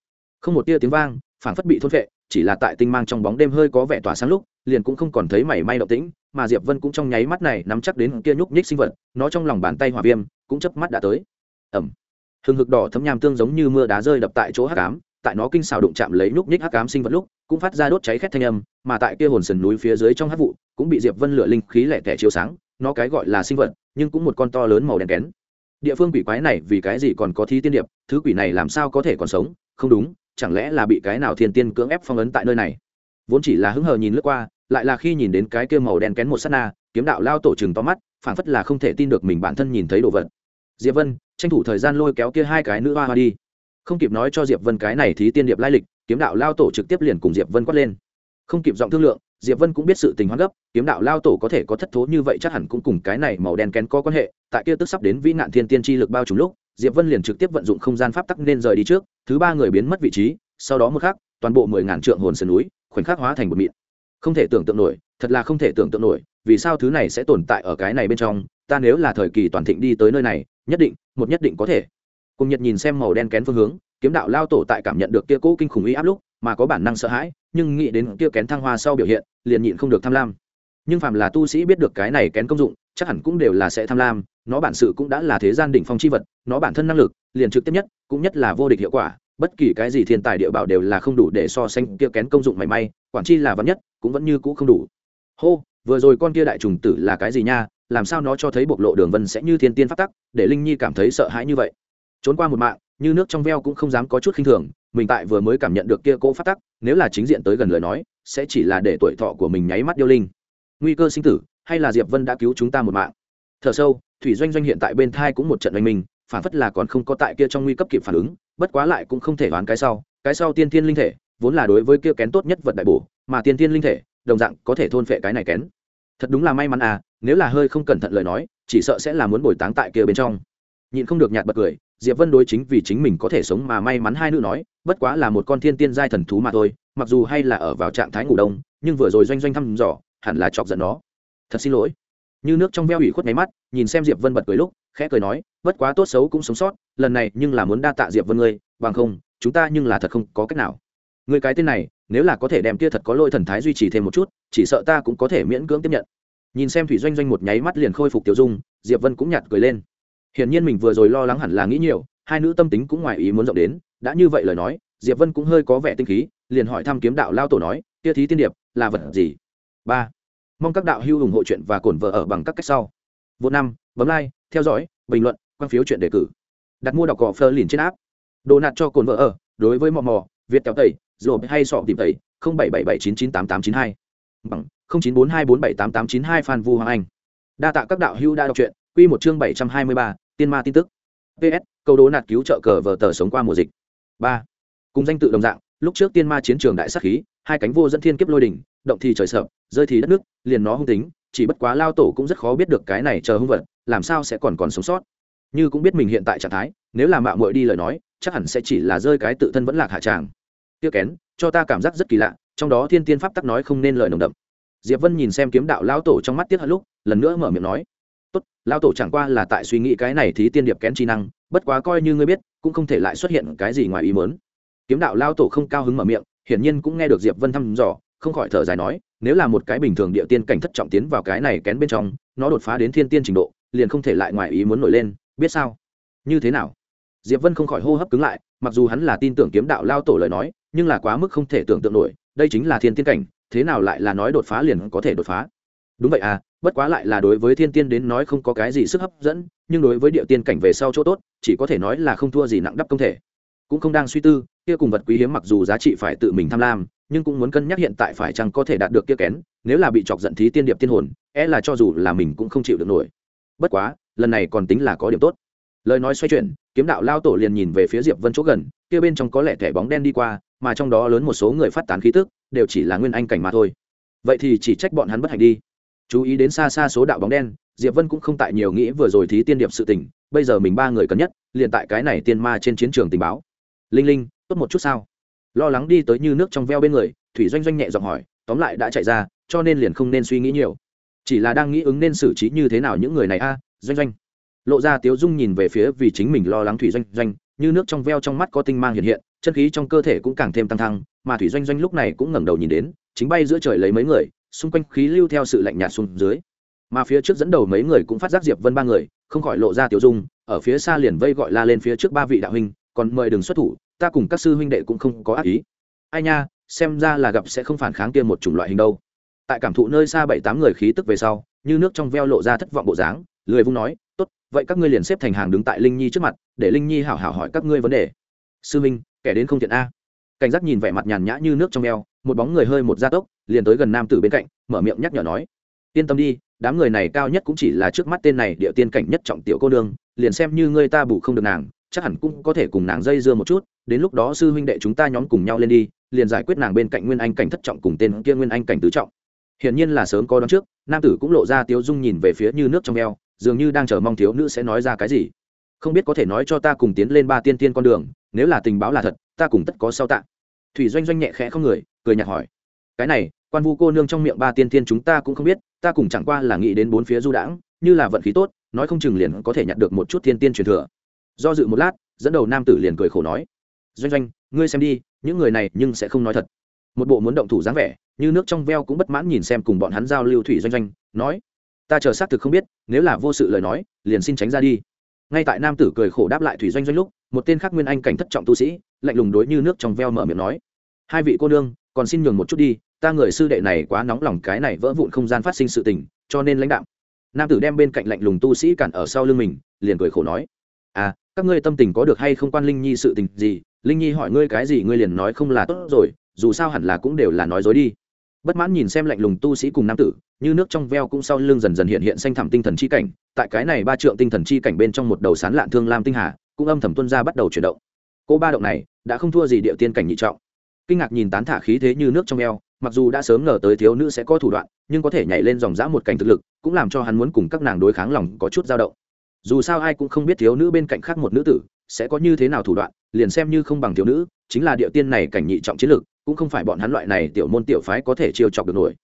Không một tia tiếng vang, phảng phất bị thôn vệ chỉ là tại tinh mang trong bóng đêm hơi có vẻ tỏa sáng lúc, liền cũng không còn thấy mảy may động tĩnh, mà diệp vân cũng trong nháy mắt này nắm chắc đến kia nhúc nhích sinh vật, nó trong lòng bàn tay hỏa viêm, cũng chớp mắt đã tới. Ẩm hừng hực đỏ thấm nham tương giống như mưa đá rơi đập tại chỗ hắc ám tại nó kinh xào đụng chạm lấy nhúc nhích hắc ám sinh vật lúc, cũng phát ra đốt cháy khét thanh âm, mà tại kia hồn sườn núi phía dưới trong hắc vụ, cũng bị diệp vân lửa linh khí lẻ tẻ chiếu sáng, nó cái gọi là sinh vật, nhưng cũng một con to lớn màu đen kén. Địa phương quỷ quái này vì cái gì còn có thí tiên điệp, thứ quỷ này làm sao có thể còn sống? Không đúng, chẳng lẽ là bị cái nào thiên tiên cưỡng ép phong ấn tại nơi này? Vốn chỉ là hứng hờ nhìn lướt qua, lại là khi nhìn đến cái kia màu đen kén một sát na, kiếm đạo lao tổ chừng to mắt, phảng phất là không thể tin được mình bản thân nhìn thấy đồ vật. Diệp vân, tranh thủ thời gian lôi kéo kia hai cái nữ hoa hoa đi không kịp nói cho diệp vân cái này thí tiên điệp lai lịch, kiếm đạo lao tổ trực tiếp liền cùng diệp vân quát lên. Không kịp giọng thương lượng, diệp vân cũng biết sự tình hoang gấp, kiếm đạo lao tổ có thể có thất thố như vậy chắc hẳn cũng cùng cái này màu đen kén có quan hệ, tại kia tức sắp đến vĩ nạn thiên tiên tri lực bao trùm lúc, diệp vân liền trực tiếp vận dụng không gian pháp tắc nên rời đi trước, thứ ba người biến mất vị trí, sau đó một khắc, toàn bộ mười ngàn trượng hồn sơn núi, khoảnh khắc hóa thành một mịn. Không thể tưởng tượng nổi, thật là không thể tưởng tượng nổi, vì sao thứ này sẽ tồn tại ở cái này bên trong, ta nếu là thời kỳ toàn thịnh đi tới nơi này, nhất định, một nhất định có thể cùng nhật nhìn xem màu đen kén phương hướng, kiếm đạo lao tổ tại cảm nhận được kia cũ kinh khủng uy áp lúc, mà có bản năng sợ hãi, nhưng nghĩ đến kia kén thăng hoa sau biểu hiện, liền nhịn không được tham lam. Nhưng phàm là tu sĩ biết được cái này kén công dụng, chắc hẳn cũng đều là sẽ tham lam, nó bản sự cũng đã là thế gian đỉnh phong chi vật, nó bản thân năng lực, liền trực tiếp nhất, cũng nhất là vô địch hiệu quả, bất kỳ cái gì thiên tài địa bảo đều là không đủ để so sánh kia kén công dụng mảy may, quản chi là vắn nhất, cũng vẫn như cũ không đủ. Hô, vừa rồi con kia đại trùng tử là cái gì nha, làm sao nó cho thấy bộc lộ đường vân sẽ như thiên tiên phát tắc, để linh nhi cảm thấy sợ hãi như vậy? Trốn qua một mạng, như nước trong veo cũng không dám có chút khinh thường, mình tại vừa mới cảm nhận được kia cỗ phát tắc, nếu là chính diện tới gần lời nói, sẽ chỉ là để tuổi thọ của mình nháy mắt điêu linh. Nguy cơ sinh tử, hay là diệp vân đã cứu chúng ta một mạng? Thở sâu, thủy doanh doanh hiện tại bên thai cũng một trận oanh mình phản phất là còn không có tại kia trong nguy cấp kịp phản ứng, bất quá lại cũng không thể đoán cái sau cái sau tiên thiên linh thể, vốn là đối với kia kén tốt nhất vật đại bổ, mà tiên thiên linh thể, đồng dạng có thể thôn phệ cái này kén. Thật đúng là may mắn à nếu là hơi không cẩn thận lời nói, chỉ sợ sẽ là muốn bồi táng tại kia bên trong. Nhịn không được nhạt bật cười diệp vân đối chính vì chính mình có thể sống mà may mắn hai nữ nói, bất quá là một con thiên tiên giai thần thú mà thôi, mặc dù hay là ở vào trạng thái ngủ đông, nhưng vừa rồi doanh doanh thăm dò, hẳn là chọc giận nó. Thật xin lỗi. Như nước trong veo ủy khuất máy mắt, nhìn xem diệp vân bật cười lúc, khẽ cười nói, bất quá tốt xấu cũng sống sót, lần này nhưng là muốn đa tạ diệp vân ngươi, bằng không, chúng ta nhưng là thật không có cách nào. Người cái tên này, nếu là có thể đem kia thật có lôi thần thái duy trì thêm một chút, chỉ sợ ta cũng có thể miễn cưỡng tiếp nhận. Nhìn xem thủy doanh doanh một nháy mắt liền khôi phục tiểu dung, diệp vân cũng nhạt cười lên hiển nhiên mình vừa rồi lo lắng hẳn là nghĩ nhiều, hai nữ tâm tính cũng ngoài ý muốn rộng đến, đã như vậy lời nói, diệp vân cũng hơi có vẻ tinh khí, liền hỏi thăm kiếm đạo lao tổ nói, kia thí tiên điệp là vật gì? Ba, mong các đạo hữu ủng hộ chuyện và cổn vợ ở bằng các cách sau. Vô năm, bấm like, theo dõi, bình luận, quan phiếu chuyện đề cử. Đặt mua đọc cỏ phơ liền trên áp đồ nạt cho cồn vợ ở, đối với mò mò, việt kéo tẩy rồi hay sọ tìm tẩy, không bảy bảy bảy chín chín tám tám chín hai. Bằng không chín bốn hai bốn bảy tám tám chín hai phan vu hoàng anh. Đa tạ các đạo hữu đã đọc truyện, quy một chương bảy trăm hai mươi ba tiên ma tin tức. Ps câu đố nạt cứu trợ cờ vờ tờ sống qua mùa dịch. Ba. Cùng danh tự đồng dạng, lúc trước tiên ma chiến trường đại sắc khí, hai cánh vô dẫn thiên kiếp lôi đỉnh, động thì trời sợ, rơi thì đất nước, liền nó hung tính, chỉ bất quá lao tổ cũng rất khó biết được cái này chờ hung vật, làm sao sẽ còn còn sống sót. Như cũng biết mình hiện tại trạng thái, nếu làm mạo muội đi lời nói, chắc hẳn sẽ chỉ là rơi cái tự thân vẫn lạc hạ tràng. Tiêu kén, cho ta cảm giác rất kỳ lạ, trong đó thiên tiên pháp tắc nói không nên lời nồng đậm. Diệp vân nhìn xem kiếm đạo lão tổ trong mắt tiếc hận lúc, lần nữa mở miệng nói tốt, lão tổ chẳng qua là tại suy nghĩ cái này thí tiên điệp kén chi năng, bất quá coi như ngươi biết, cũng không thể lại xuất hiện cái gì ngoài ý muốn. Kiếm đạo lão tổ không cao hứng mở miệng, hiển nhiên cũng nghe được diệp vân thăm dò, không khỏi thở dài nói, nếu là một cái bình thường địa tiên cảnh thất trọng tiến vào cái này kén bên trong, nó đột phá đến thiên tiên trình độ, liền không thể lại ngoài ý muốn nổi lên, biết sao? Như thế nào? Diệp vân không khỏi hô hấp cứng lại, mặc dù hắn là tin tưởng kiếm đạo lao tổ lời nói, nhưng là quá mức không thể tưởng tượng nổi, đây chính là thiên tiên cảnh, thế nào lại là nói đột phá liền có thể đột phá? Đúng vậy à bất quá lại là đối với thiên tiên đến nói không có cái gì sức hấp dẫn, nhưng đối với địa tiên cảnh về sau chỗ tốt, chỉ có thể nói là không thua gì nặng đắp công thể. Cũng không đang suy tư, kia cùng vật quý hiếm mặc dù giá trị phải tự mình tham lam, nhưng cũng muốn cân nhắc hiện tại phải chăng có thể đạt được kia kén, nếu là bị chọc giận thí tiên điệp tiên hồn é là cho dù là mình cũng không chịu được nổi. Bất quá, lần này còn tính là có điểm tốt. Lời nói xoay chuyển, kiếm đạo lao tổ liền nhìn về phía diệp vân chỗ gần, kia bên trong có lẽ thẻ bóng đen đi qua, mà trong đó lớn một số người phát tán khí tức, đều chỉ là nguyên anh cảnh mà thôi. Vậy thì chỉ trách bọn hắn bất hạnh đi chú ý đến xa xa số đạo bóng đen, diệp vân cũng không tại nhiều nghĩ vừa rồi thí tiên điệp sự tình, bây giờ mình ba người cần nhất, liền tại cái này tiên ma trên chiến trường tình báo. Linh linh, tốt một chút sao? Lo lắng đi tới như nước trong veo bên người, thủy doanh doanh nhẹ giọng hỏi, tóm lại đã chạy ra, cho nên liền không nên suy nghĩ nhiều. Chỉ là đang nghĩ ứng nên xử trí như thế nào những người này a, doanh doanh. Lộ ra tiếu dung nhìn về phía vì chính mình lo lắng thủy doanh doanh, như nước trong veo trong mắt có tinh mang hiện hiện, chân khí trong cơ thể cũng càng thêm tăng thăng, mà thủy doanh doanh lúc này cũng ngẩng đầu nhìn đến, chính bay giữa trời lấy mấy người xung quanh khí lưu theo sự lạnh nhạt xuống dưới. Mà phía trước dẫn đầu mấy người cũng phát giác diệp vân ba người, không khỏi lộ ra tiểu dung, ở phía xa liền vây gọi la lên phía trước ba vị đạo huynh, còn mời đừng xuất thủ, ta cùng các sư huynh đệ cũng không có ác ý. Ai nha, xem ra là gặp sẽ không phản kháng kia một chủng loại hình đâu. Tại cảm thụ nơi xa bảy tám người khí tức về sau, như nước trong veo lộ ra thất vọng bộ dáng, lười vung nói, tốt, vậy các ngươi liền xếp thành hàng đứng tại linh nhi trước mặt, để linh nhi hảo hảo hỏi các ngươi vấn đề. Sư minh, kẻ đến không thiện a. Cảnh giác nhìn vẻ mặt nhàn nhã như nước trong veo một bóng người hơi một gia tốc, liền tới gần nam tử bên cạnh, mở miệng nhắc nhở nói, yên tâm đi, đám người này cao nhất cũng chỉ là trước mắt tên này địa tiên cảnh nhất trọng tiểu cô nương, liền xem như ngươi ta bù không được nàng, chắc hẳn cũng có thể cùng nàng dây dưa một chút, đến lúc đó sư huynh đệ chúng ta nhóm cùng nhau lên đi, liền giải quyết nàng bên cạnh nguyên anh cảnh thất trọng cùng tên kia nguyên anh cảnh tứ trọng. Hiển nhiên là sớm có đón trước, nam tử cũng lộ ra tiếu dung nhìn về phía như nước trong eo, dường như đang chờ mong thiếu nữ sẽ nói ra cái gì. Không biết có thể nói cho ta cùng tiến lên ba tiên tiên con đường, nếu là tình báo là thật, ta cùng tất có sau tạ thủy doanh doanh nhẹ khẽ không người, cười nhạt hỏi. Cái này, quan vu cô nương trong miệng ba tiên tiên chúng ta cũng không biết, ta cùng chẳng qua là nghĩ đến bốn phía du đãng, như là vận khí tốt, nói không chừng liền có thể nhặt được một chút tiên tiên truyền thừa. Do dự một lát, dẫn đầu nam tử liền cười khổ nói. Doanh doanh, ngươi xem đi, những người này nhưng sẽ không nói thật. Một bộ muốn động thủ dáng vẻ, như nước trong veo cũng bất mãn nhìn xem cùng bọn hắn giao lưu thủy doanh doanh, nói. Ta chờ xác thực không biết, nếu là vô sự lời nói, liền xin tránh ra đi. Ngay tại nam tử cười khổ đáp lại thủy doanh doanh lúc, một tên khác nguyên anh cảnh thất trọng tu sĩ lạnh lùng đối như nước trong veo mở miệng nói. Hai vị cô nương, còn xin nhường một chút đi, ta người sư đệ này quá nóng lòng cái này vỡ vụn không gian phát sinh sự tình, cho nên lãnh đạo nam tử đem bên cạnh lạnh lùng tu sĩ cản ở sau lưng mình, liền cười khổ nói. À các ngươi tâm tình có được hay không quan linh nhi sự tình gì? Linh nhi hỏi ngươi cái gì ngươi liền nói không là tốt rồi, dù sao hẳn là cũng đều là nói dối đi. Bất mãn nhìn xem lạnh lùng tu sĩ cùng nam tử, như nước trong veo cũng sau lưng dần dần hiện hiện xanh thẳm tinh thần chi cảnh, tại cái này ba trượng tinh thần chi cảnh bên trong một đầu sán lạn thương lam tinh hà, cũng âm thầm tuân ra bắt đầu chuyển động cô ba động này đã không thua gì địa tiên cảnh nhị trọng. Kinh ngạc nhìn tán thả khí thế như nước trong eo, mặc dù đã sớm ngờ tới thiếu nữ sẽ có thủ đoạn, nhưng có thể nhảy lên dòng dã một cảnh thực lực, cũng làm cho hắn muốn cùng các nàng đối kháng lòng có chút dao động. Dù sao ai cũng không biết thiếu nữ bên cạnh khác một nữ tử sẽ có như thế nào thủ đoạn, liền xem như không bằng thiếu nữ, chính là địa tiên này cảnh nhị trọng chiến lực, cũng không phải bọn hắn loại này tiểu môn tiểu phái có thể chiêu chọc được nổi.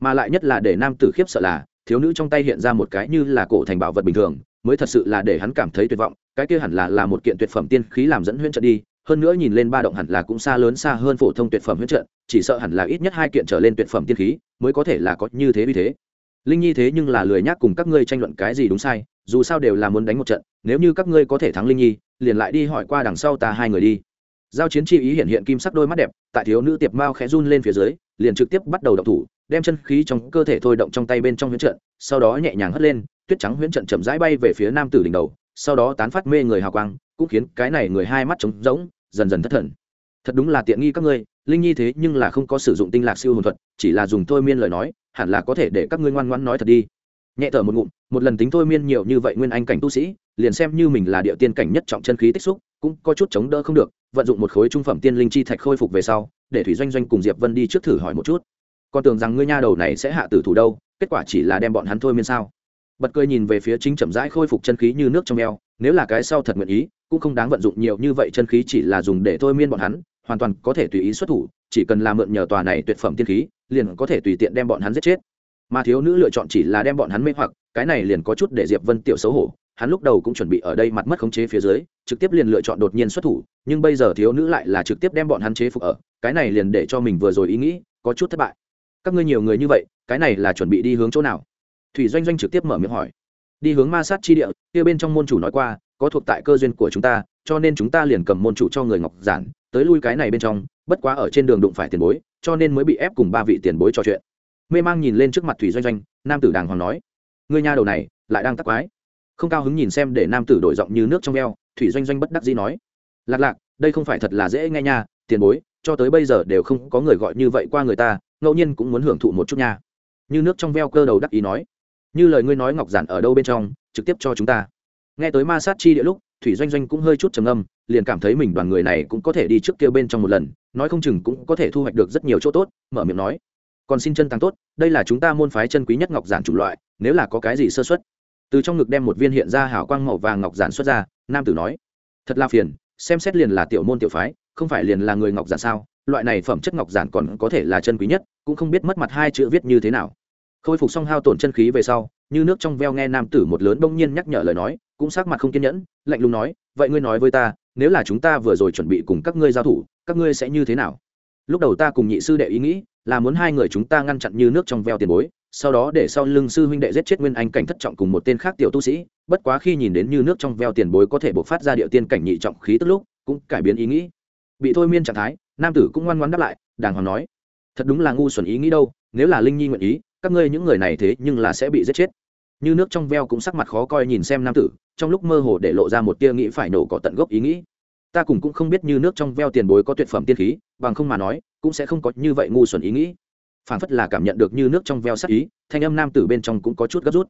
Mà lại nhất là để nam tử khiếp sợ là, thiếu nữ trong tay hiện ra một cái như là cổ thành bảo vật bình thường mới thật sự là để hắn cảm thấy tuyệt vọng, cái kia hẳn là là một kiện tuyệt phẩm tiên khí làm dẫn huyễn trận đi, hơn nữa nhìn lên ba động hẳn là cũng xa lớn xa hơn phổ thông tuyệt phẩm huyễn trận, chỉ sợ hẳn là ít nhất hai kiện trở lên tuyệt phẩm tiên khí mới có thể là có như thế vì thế. Linh nhi thế nhưng là lười nhác cùng các ngươi tranh luận cái gì đúng sai, dù sao đều là muốn đánh một trận, nếu như các ngươi có thể thắng linh nhi, liền lại đi hỏi qua đằng sau ta hai người đi. Giao chiến chi ý hiện hiện kim sắc đôi mắt đẹp, tại thiếu nữ tiệp mao khẽ run lên phía dưới, liền trực tiếp bắt đầu động thủ, đem chân khí trong cơ thể thôi động trong tay bên trong huyễn trận, sau đó nhẹ nhàng hất lên tuyết trắng huyễn trận chậm rãi bay về phía nam tử đỉnh đầu, sau đó tán phát mê người hào quang, cũng khiến cái này người hai mắt trống rỗng, dần dần thất thần. Thật đúng là tiện nghi các ngươi, linh nhi thế nhưng là không có sử dụng tinh lạc siêu hồn thuật, chỉ là dùng thôi miên lời nói, hẳn là có thể để các ngươi ngoan ngoãn nói thật đi. Nhẹ thở một ngụm, một lần tính thôi miên nhiều như vậy nguyên anh cảnh tu sĩ, liền xem như mình là địa tiên cảnh nhất trọng chân khí tích xúc, cũng có chút chống đỡ không được, vận dụng một khối trung phẩm tiên linh chi thạch khôi phục về sau, để thủy doanh doanh cùng diệp vân đi trước thử hỏi một chút. Còn tưởng rằng ngươi nha đầu này sẽ hạ tử thủ đâu, kết quả chỉ là đem bọn hắn thôi miên sao? Bật cười nhìn về phía chính chậm rãi khôi phục chân khí như nước trong eo, nếu là cái sau thật nguyện ý, cũng không đáng vận dụng nhiều như vậy chân khí chỉ là dùng để thôi miên bọn hắn, hoàn toàn có thể tùy ý xuất thủ, chỉ cần làm mượn nhờ tòa này tuyệt phẩm tiên khí, liền có thể tùy tiện đem bọn hắn giết chết. Mà thiếu nữ lựa chọn chỉ là đem bọn hắn mê hoặc, cái này liền có chút để diệp vân tiểu xấu hổ, hắn lúc đầu cũng chuẩn bị ở đây mặt mất khống chế phía dưới, trực tiếp liền lựa chọn đột nhiên xuất thủ, nhưng bây giờ thiếu nữ lại là trực tiếp đem bọn hắn chế phục ở, cái này liền để cho mình vừa rồi ý nghĩ có chút thất bại. Các ngươi nhiều người như vậy, cái này là chuẩn bị đi hướng chỗ nào? Thủy doanh doanh trực tiếp mở miệng hỏi. Đi hướng ma sát chi địa, kia bên trong môn chủ nói qua, có thuộc tại cơ duyên của chúng ta, cho nên chúng ta liền cầm môn chủ cho người ngọc giản, tới lui cái này bên trong, bất quá ở trên đường đụng phải tiền bối, cho nên mới bị ép cùng ba vị tiền bối trò chuyện. Mê mang nhìn lên trước mặt thủy doanh doanh, nam tử đàng hoàng nói người nhà đầu này, lại đang tắc quái. Không cao hứng nhìn xem để nam tử đổi giọng như nước trong eo, thủy doanh doanh bất đắc dĩ nói, lạc lạc, đây không phải thật là dễ nghe nha, tiền bối, cho tới bây giờ đều không có người gọi như vậy qua người ta, ngẫu nhiên cũng muốn hưởng thụ một chút nha. Như nước trong veo cơ đầu đắc ý nói như lời ngươi nói ngọc giản ở đâu bên trong, trực tiếp cho chúng ta. Nghe tới ma sát chi địa lúc, thủy doanh doanh cũng hơi chút trầm âm liền cảm thấy mình đoàn người này cũng có thể đi trước kia bên trong một lần, nói không chừng cũng có thể thu hoạch được rất nhiều chỗ tốt, mở miệng nói. Còn xin chân tăng tốt, đây là chúng ta môn phái chân quý nhất ngọc giản chủng loại, nếu là có cái gì sơ xuất từ trong ngực đem một viên hiện ra hảo quang màu vàng ngọc giản xuất ra, nam tử nói. Thật là phiền, xem xét liền là tiểu môn tiểu phái, không phải liền là người ngọc giản sao, loại này phẩm chất ngọc giản còn có thể là chân quý nhất, cũng không biết mất mặt hai chữ viết như thế nào khôi phục xong hao tổn chân khí về sau, như nước trong veo nghe nam tử một lớn bỗng nhiên nhắc nhở lời nói, cũng sắc mặt không kiên nhẫn, lạnh lùng nói, vậy ngươi nói với ta, nếu là chúng ta vừa rồi chuẩn bị cùng các ngươi giao thủ, các ngươi sẽ như thế nào? Lúc đầu ta cùng nhị sư đệ ý nghĩ là muốn hai người chúng ta ngăn chặn như nước trong veo tiền bối, sau đó để sau lưng sư huynh đệ giết chết nguyên anh cảnh thất trọng cùng một tên khác tiểu tu sĩ, bất quá khi nhìn đến như nước trong veo tiền bối có thể bộc phát ra địa tiên cảnh nhị trọng khí tức lúc, cũng cải biến ý nghĩ. Bị thôi miên trạng thái, nam tử cũng ngoan ngoan đáp lại, đàng hoàng nói, thật đúng là ngu xuẩn ý nghĩ đâu, nếu là linh nhi nguyện ý các ngươi những người này thế nhưng là sẽ bị giết chết. Như nước trong veo cũng sắc mặt khó coi nhìn xem nam tử, trong lúc mơ hồ để lộ ra một tia nghĩ phải nổ cỏ tận gốc ý nghĩ. Ta cùng cũng không biết như nước trong veo tiền bối có tuyệt phẩm tiên khí, bằng không mà nói, cũng sẽ không có như vậy ngu xuẩn ý nghĩ. Phản phất là cảm nhận được như nước trong veo sắc ý, thanh âm nam tử bên trong cũng có chút gấp rút.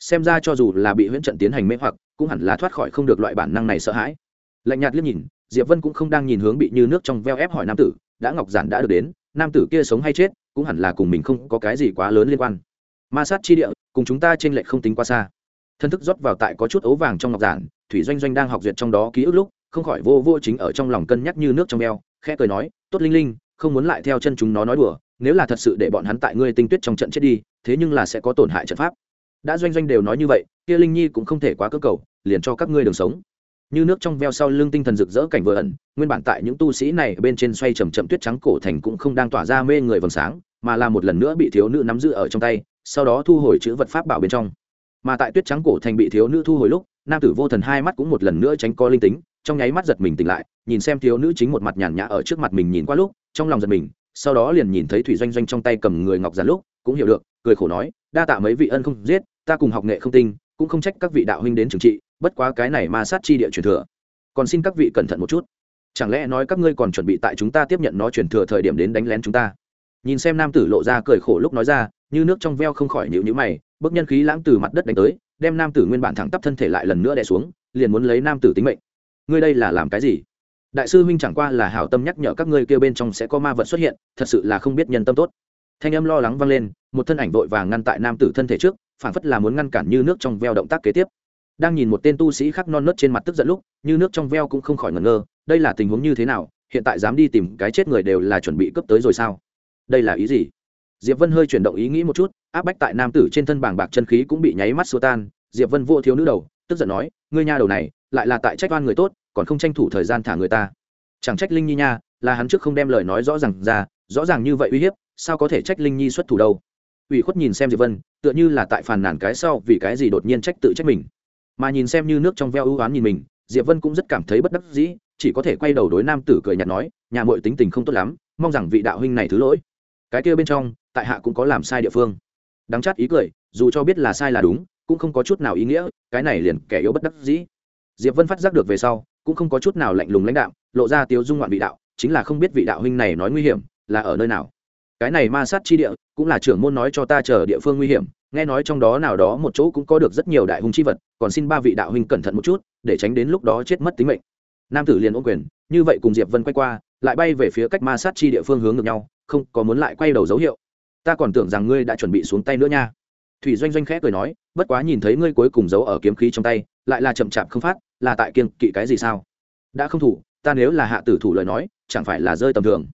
Xem ra cho dù là bị huyễn trận tiến hành mê hoặc, cũng hẳn là thoát khỏi không được loại bản năng này sợ hãi. Lạnh nhạt liếc nhìn, diệp vân cũng không đang nhìn hướng bị như nước trong veo ép hỏi nam tử, đã ngọc giản đã được đến nam tử kia sống hay chết, cũng hẳn là cùng mình không có cái gì quá lớn liên quan. Ma sát chi địa, cùng chúng ta trên lệch không tính quá xa. Thân thức rót vào tại có chút ấu vàng trong ngọc giản, thủy doanh doanh đang học duyệt trong đó ký ức lúc, không khỏi vô vô chính ở trong lòng cân nhắc như nước trong veo khẽ cười nói, tốt linh linh, không muốn lại theo chân chúng nó nói đùa, nếu là thật sự để bọn hắn tại ngươi tinh tuyết trong trận chết đi, thế nhưng là sẽ có tổn hại trận pháp. Đã doanh doanh đều nói như vậy, kia linh nhi cũng không thể quá cơ cầu, liền cho các ngươi đường sống như nước trong veo sau lưng tinh thần rực rỡ cảnh vừa ẩn, nguyên bản tại những tu sĩ này bên trên xoay chầm chậm tuyết trắng cổ thành cũng không đang tỏa ra mê người vầng sáng, mà là một lần nữa bị thiếu nữ nắm giữ ở trong tay, sau đó thu hồi chữ vật pháp bảo bên trong. Mà tại tuyết trắng cổ thành bị thiếu nữ thu hồi lúc, nam tử vô thần hai mắt cũng một lần nữa tránh co linh tính, trong nháy mắt giật mình tỉnh lại, nhìn xem thiếu nữ chính một mặt nhàn nhã ở trước mặt mình nhìn qua lúc, trong lòng giật mình, sau đó liền nhìn thấy thủy doanh doanh trong tay cầm người ngọc giản lúc, cũng hiểu được, cười khổ nói, đa tạ mấy vị ân không giết, ta cùng học nghệ không tinh cũng không trách các vị đạo huynh đến trừng trị, bất quá cái này ma sát chi địa truyền thừa. Còn xin các vị cẩn thận một chút. Chẳng lẽ nói các ngươi còn chuẩn bị tại chúng ta tiếp nhận nó truyền thừa thời điểm đến đánh lén chúng ta? Nhìn xem nam tử lộ ra cười khổ lúc nói ra, như nước trong veo không khỏi nhịu nhữ mày, bước nhân khí lãng từ mặt đất đánh tới, đem nam tử nguyên bản thẳng tắp thân thể lại lần nữa đè xuống, liền muốn lấy nam tử tính mệnh. Ngươi đây là làm cái gì? Đại sư huynh chẳng qua là hảo tâm nhắc nhở các ngươi kêu bên trong sẽ có ma vật xuất hiện, thật sự là không biết nhân tâm tốt. Thanh âm lo lắng vang lên, một thân ảnh vội vàng ngăn tại nam tử thân thể trước phản phất là muốn ngăn cản như nước trong veo động tác kế tiếp. Đang nhìn một tên tu sĩ khác non nớt trên mặt tức giận lúc, như nước trong veo cũng không khỏi ngẩn ngơ, đây là tình huống như thế nào, hiện tại dám đi tìm cái chết người đều là chuẩn bị cấp tới rồi sao? Đây là ý gì? Diệp vân hơi chuyển động ý nghĩ một chút, áp bách tại nam tử trên thân bảng bạc chân khí cũng bị nháy mắt xua tan. Diệp vân vô thiếu nữ đầu, tức giận nói, ngươi nha đầu này, lại là tại trách oan người tốt, còn không tranh thủ thời gian thả người ta. Chẳng trách linh nhi nha, là hắn trước không đem lời nói rõ ràng ra, rõ ràng như vậy uy hiếp, sao có thể trách linh nhi xuất thủ đâu? Ủy khuất nhìn xem diệp vân, tựa như là tại phàn nàn cái sau vì cái gì đột nhiên trách tự trách mình. Mà nhìn xem như nước trong veo ưu oán nhìn mình, diệp vân cũng rất cảm thấy bất đắc dĩ, chỉ có thể quay đầu đối nam tử cười nhạt nói, nhà muội tính tình không tốt lắm, mong rằng vị đạo huynh này thứ lỗi. Cái kia bên trong, tại hạ cũng có làm sai địa phương. Đáng chát ý cười, dù cho biết là sai là đúng, cũng không có chút nào ý nghĩa, cái này liền kẻ yếu bất đắc dĩ. Diệp vân phát giác được về sau, cũng không có chút nào lạnh lùng lãnh đạo lộ ra tiêu dung ngoạn vị đạo, chính là không biết vị đạo huynh này nói nguy hiểm, là ở nơi nào cái này ma sát chi địa cũng là trưởng môn nói cho ta chờ địa phương nguy hiểm, nghe nói trong đó nào đó một chỗ cũng có được rất nhiều đại hung chi vật, còn xin ba vị đạo huynh cẩn thận một chút, để tránh đến lúc đó chết mất tính mệnh. Nam tử liền ôm quyền, như vậy cùng diệp vân quay qua, lại bay về phía cách ma sát chi địa phương hướng ngược nhau, không có muốn lại quay đầu dấu hiệu. Ta còn tưởng rằng ngươi đã chuẩn bị xuống tay nữa nha. Thủy doanh doanh khẽ cười nói, bất quá nhìn thấy ngươi cuối cùng giấu ở kiếm khí trong tay, lại là chậm chạp không phát, là tại kiên kỵ cái gì sao? Đã không thủ, ta nếu là hạ tử thủ lời nói, chẳng phải là rơi tầm thường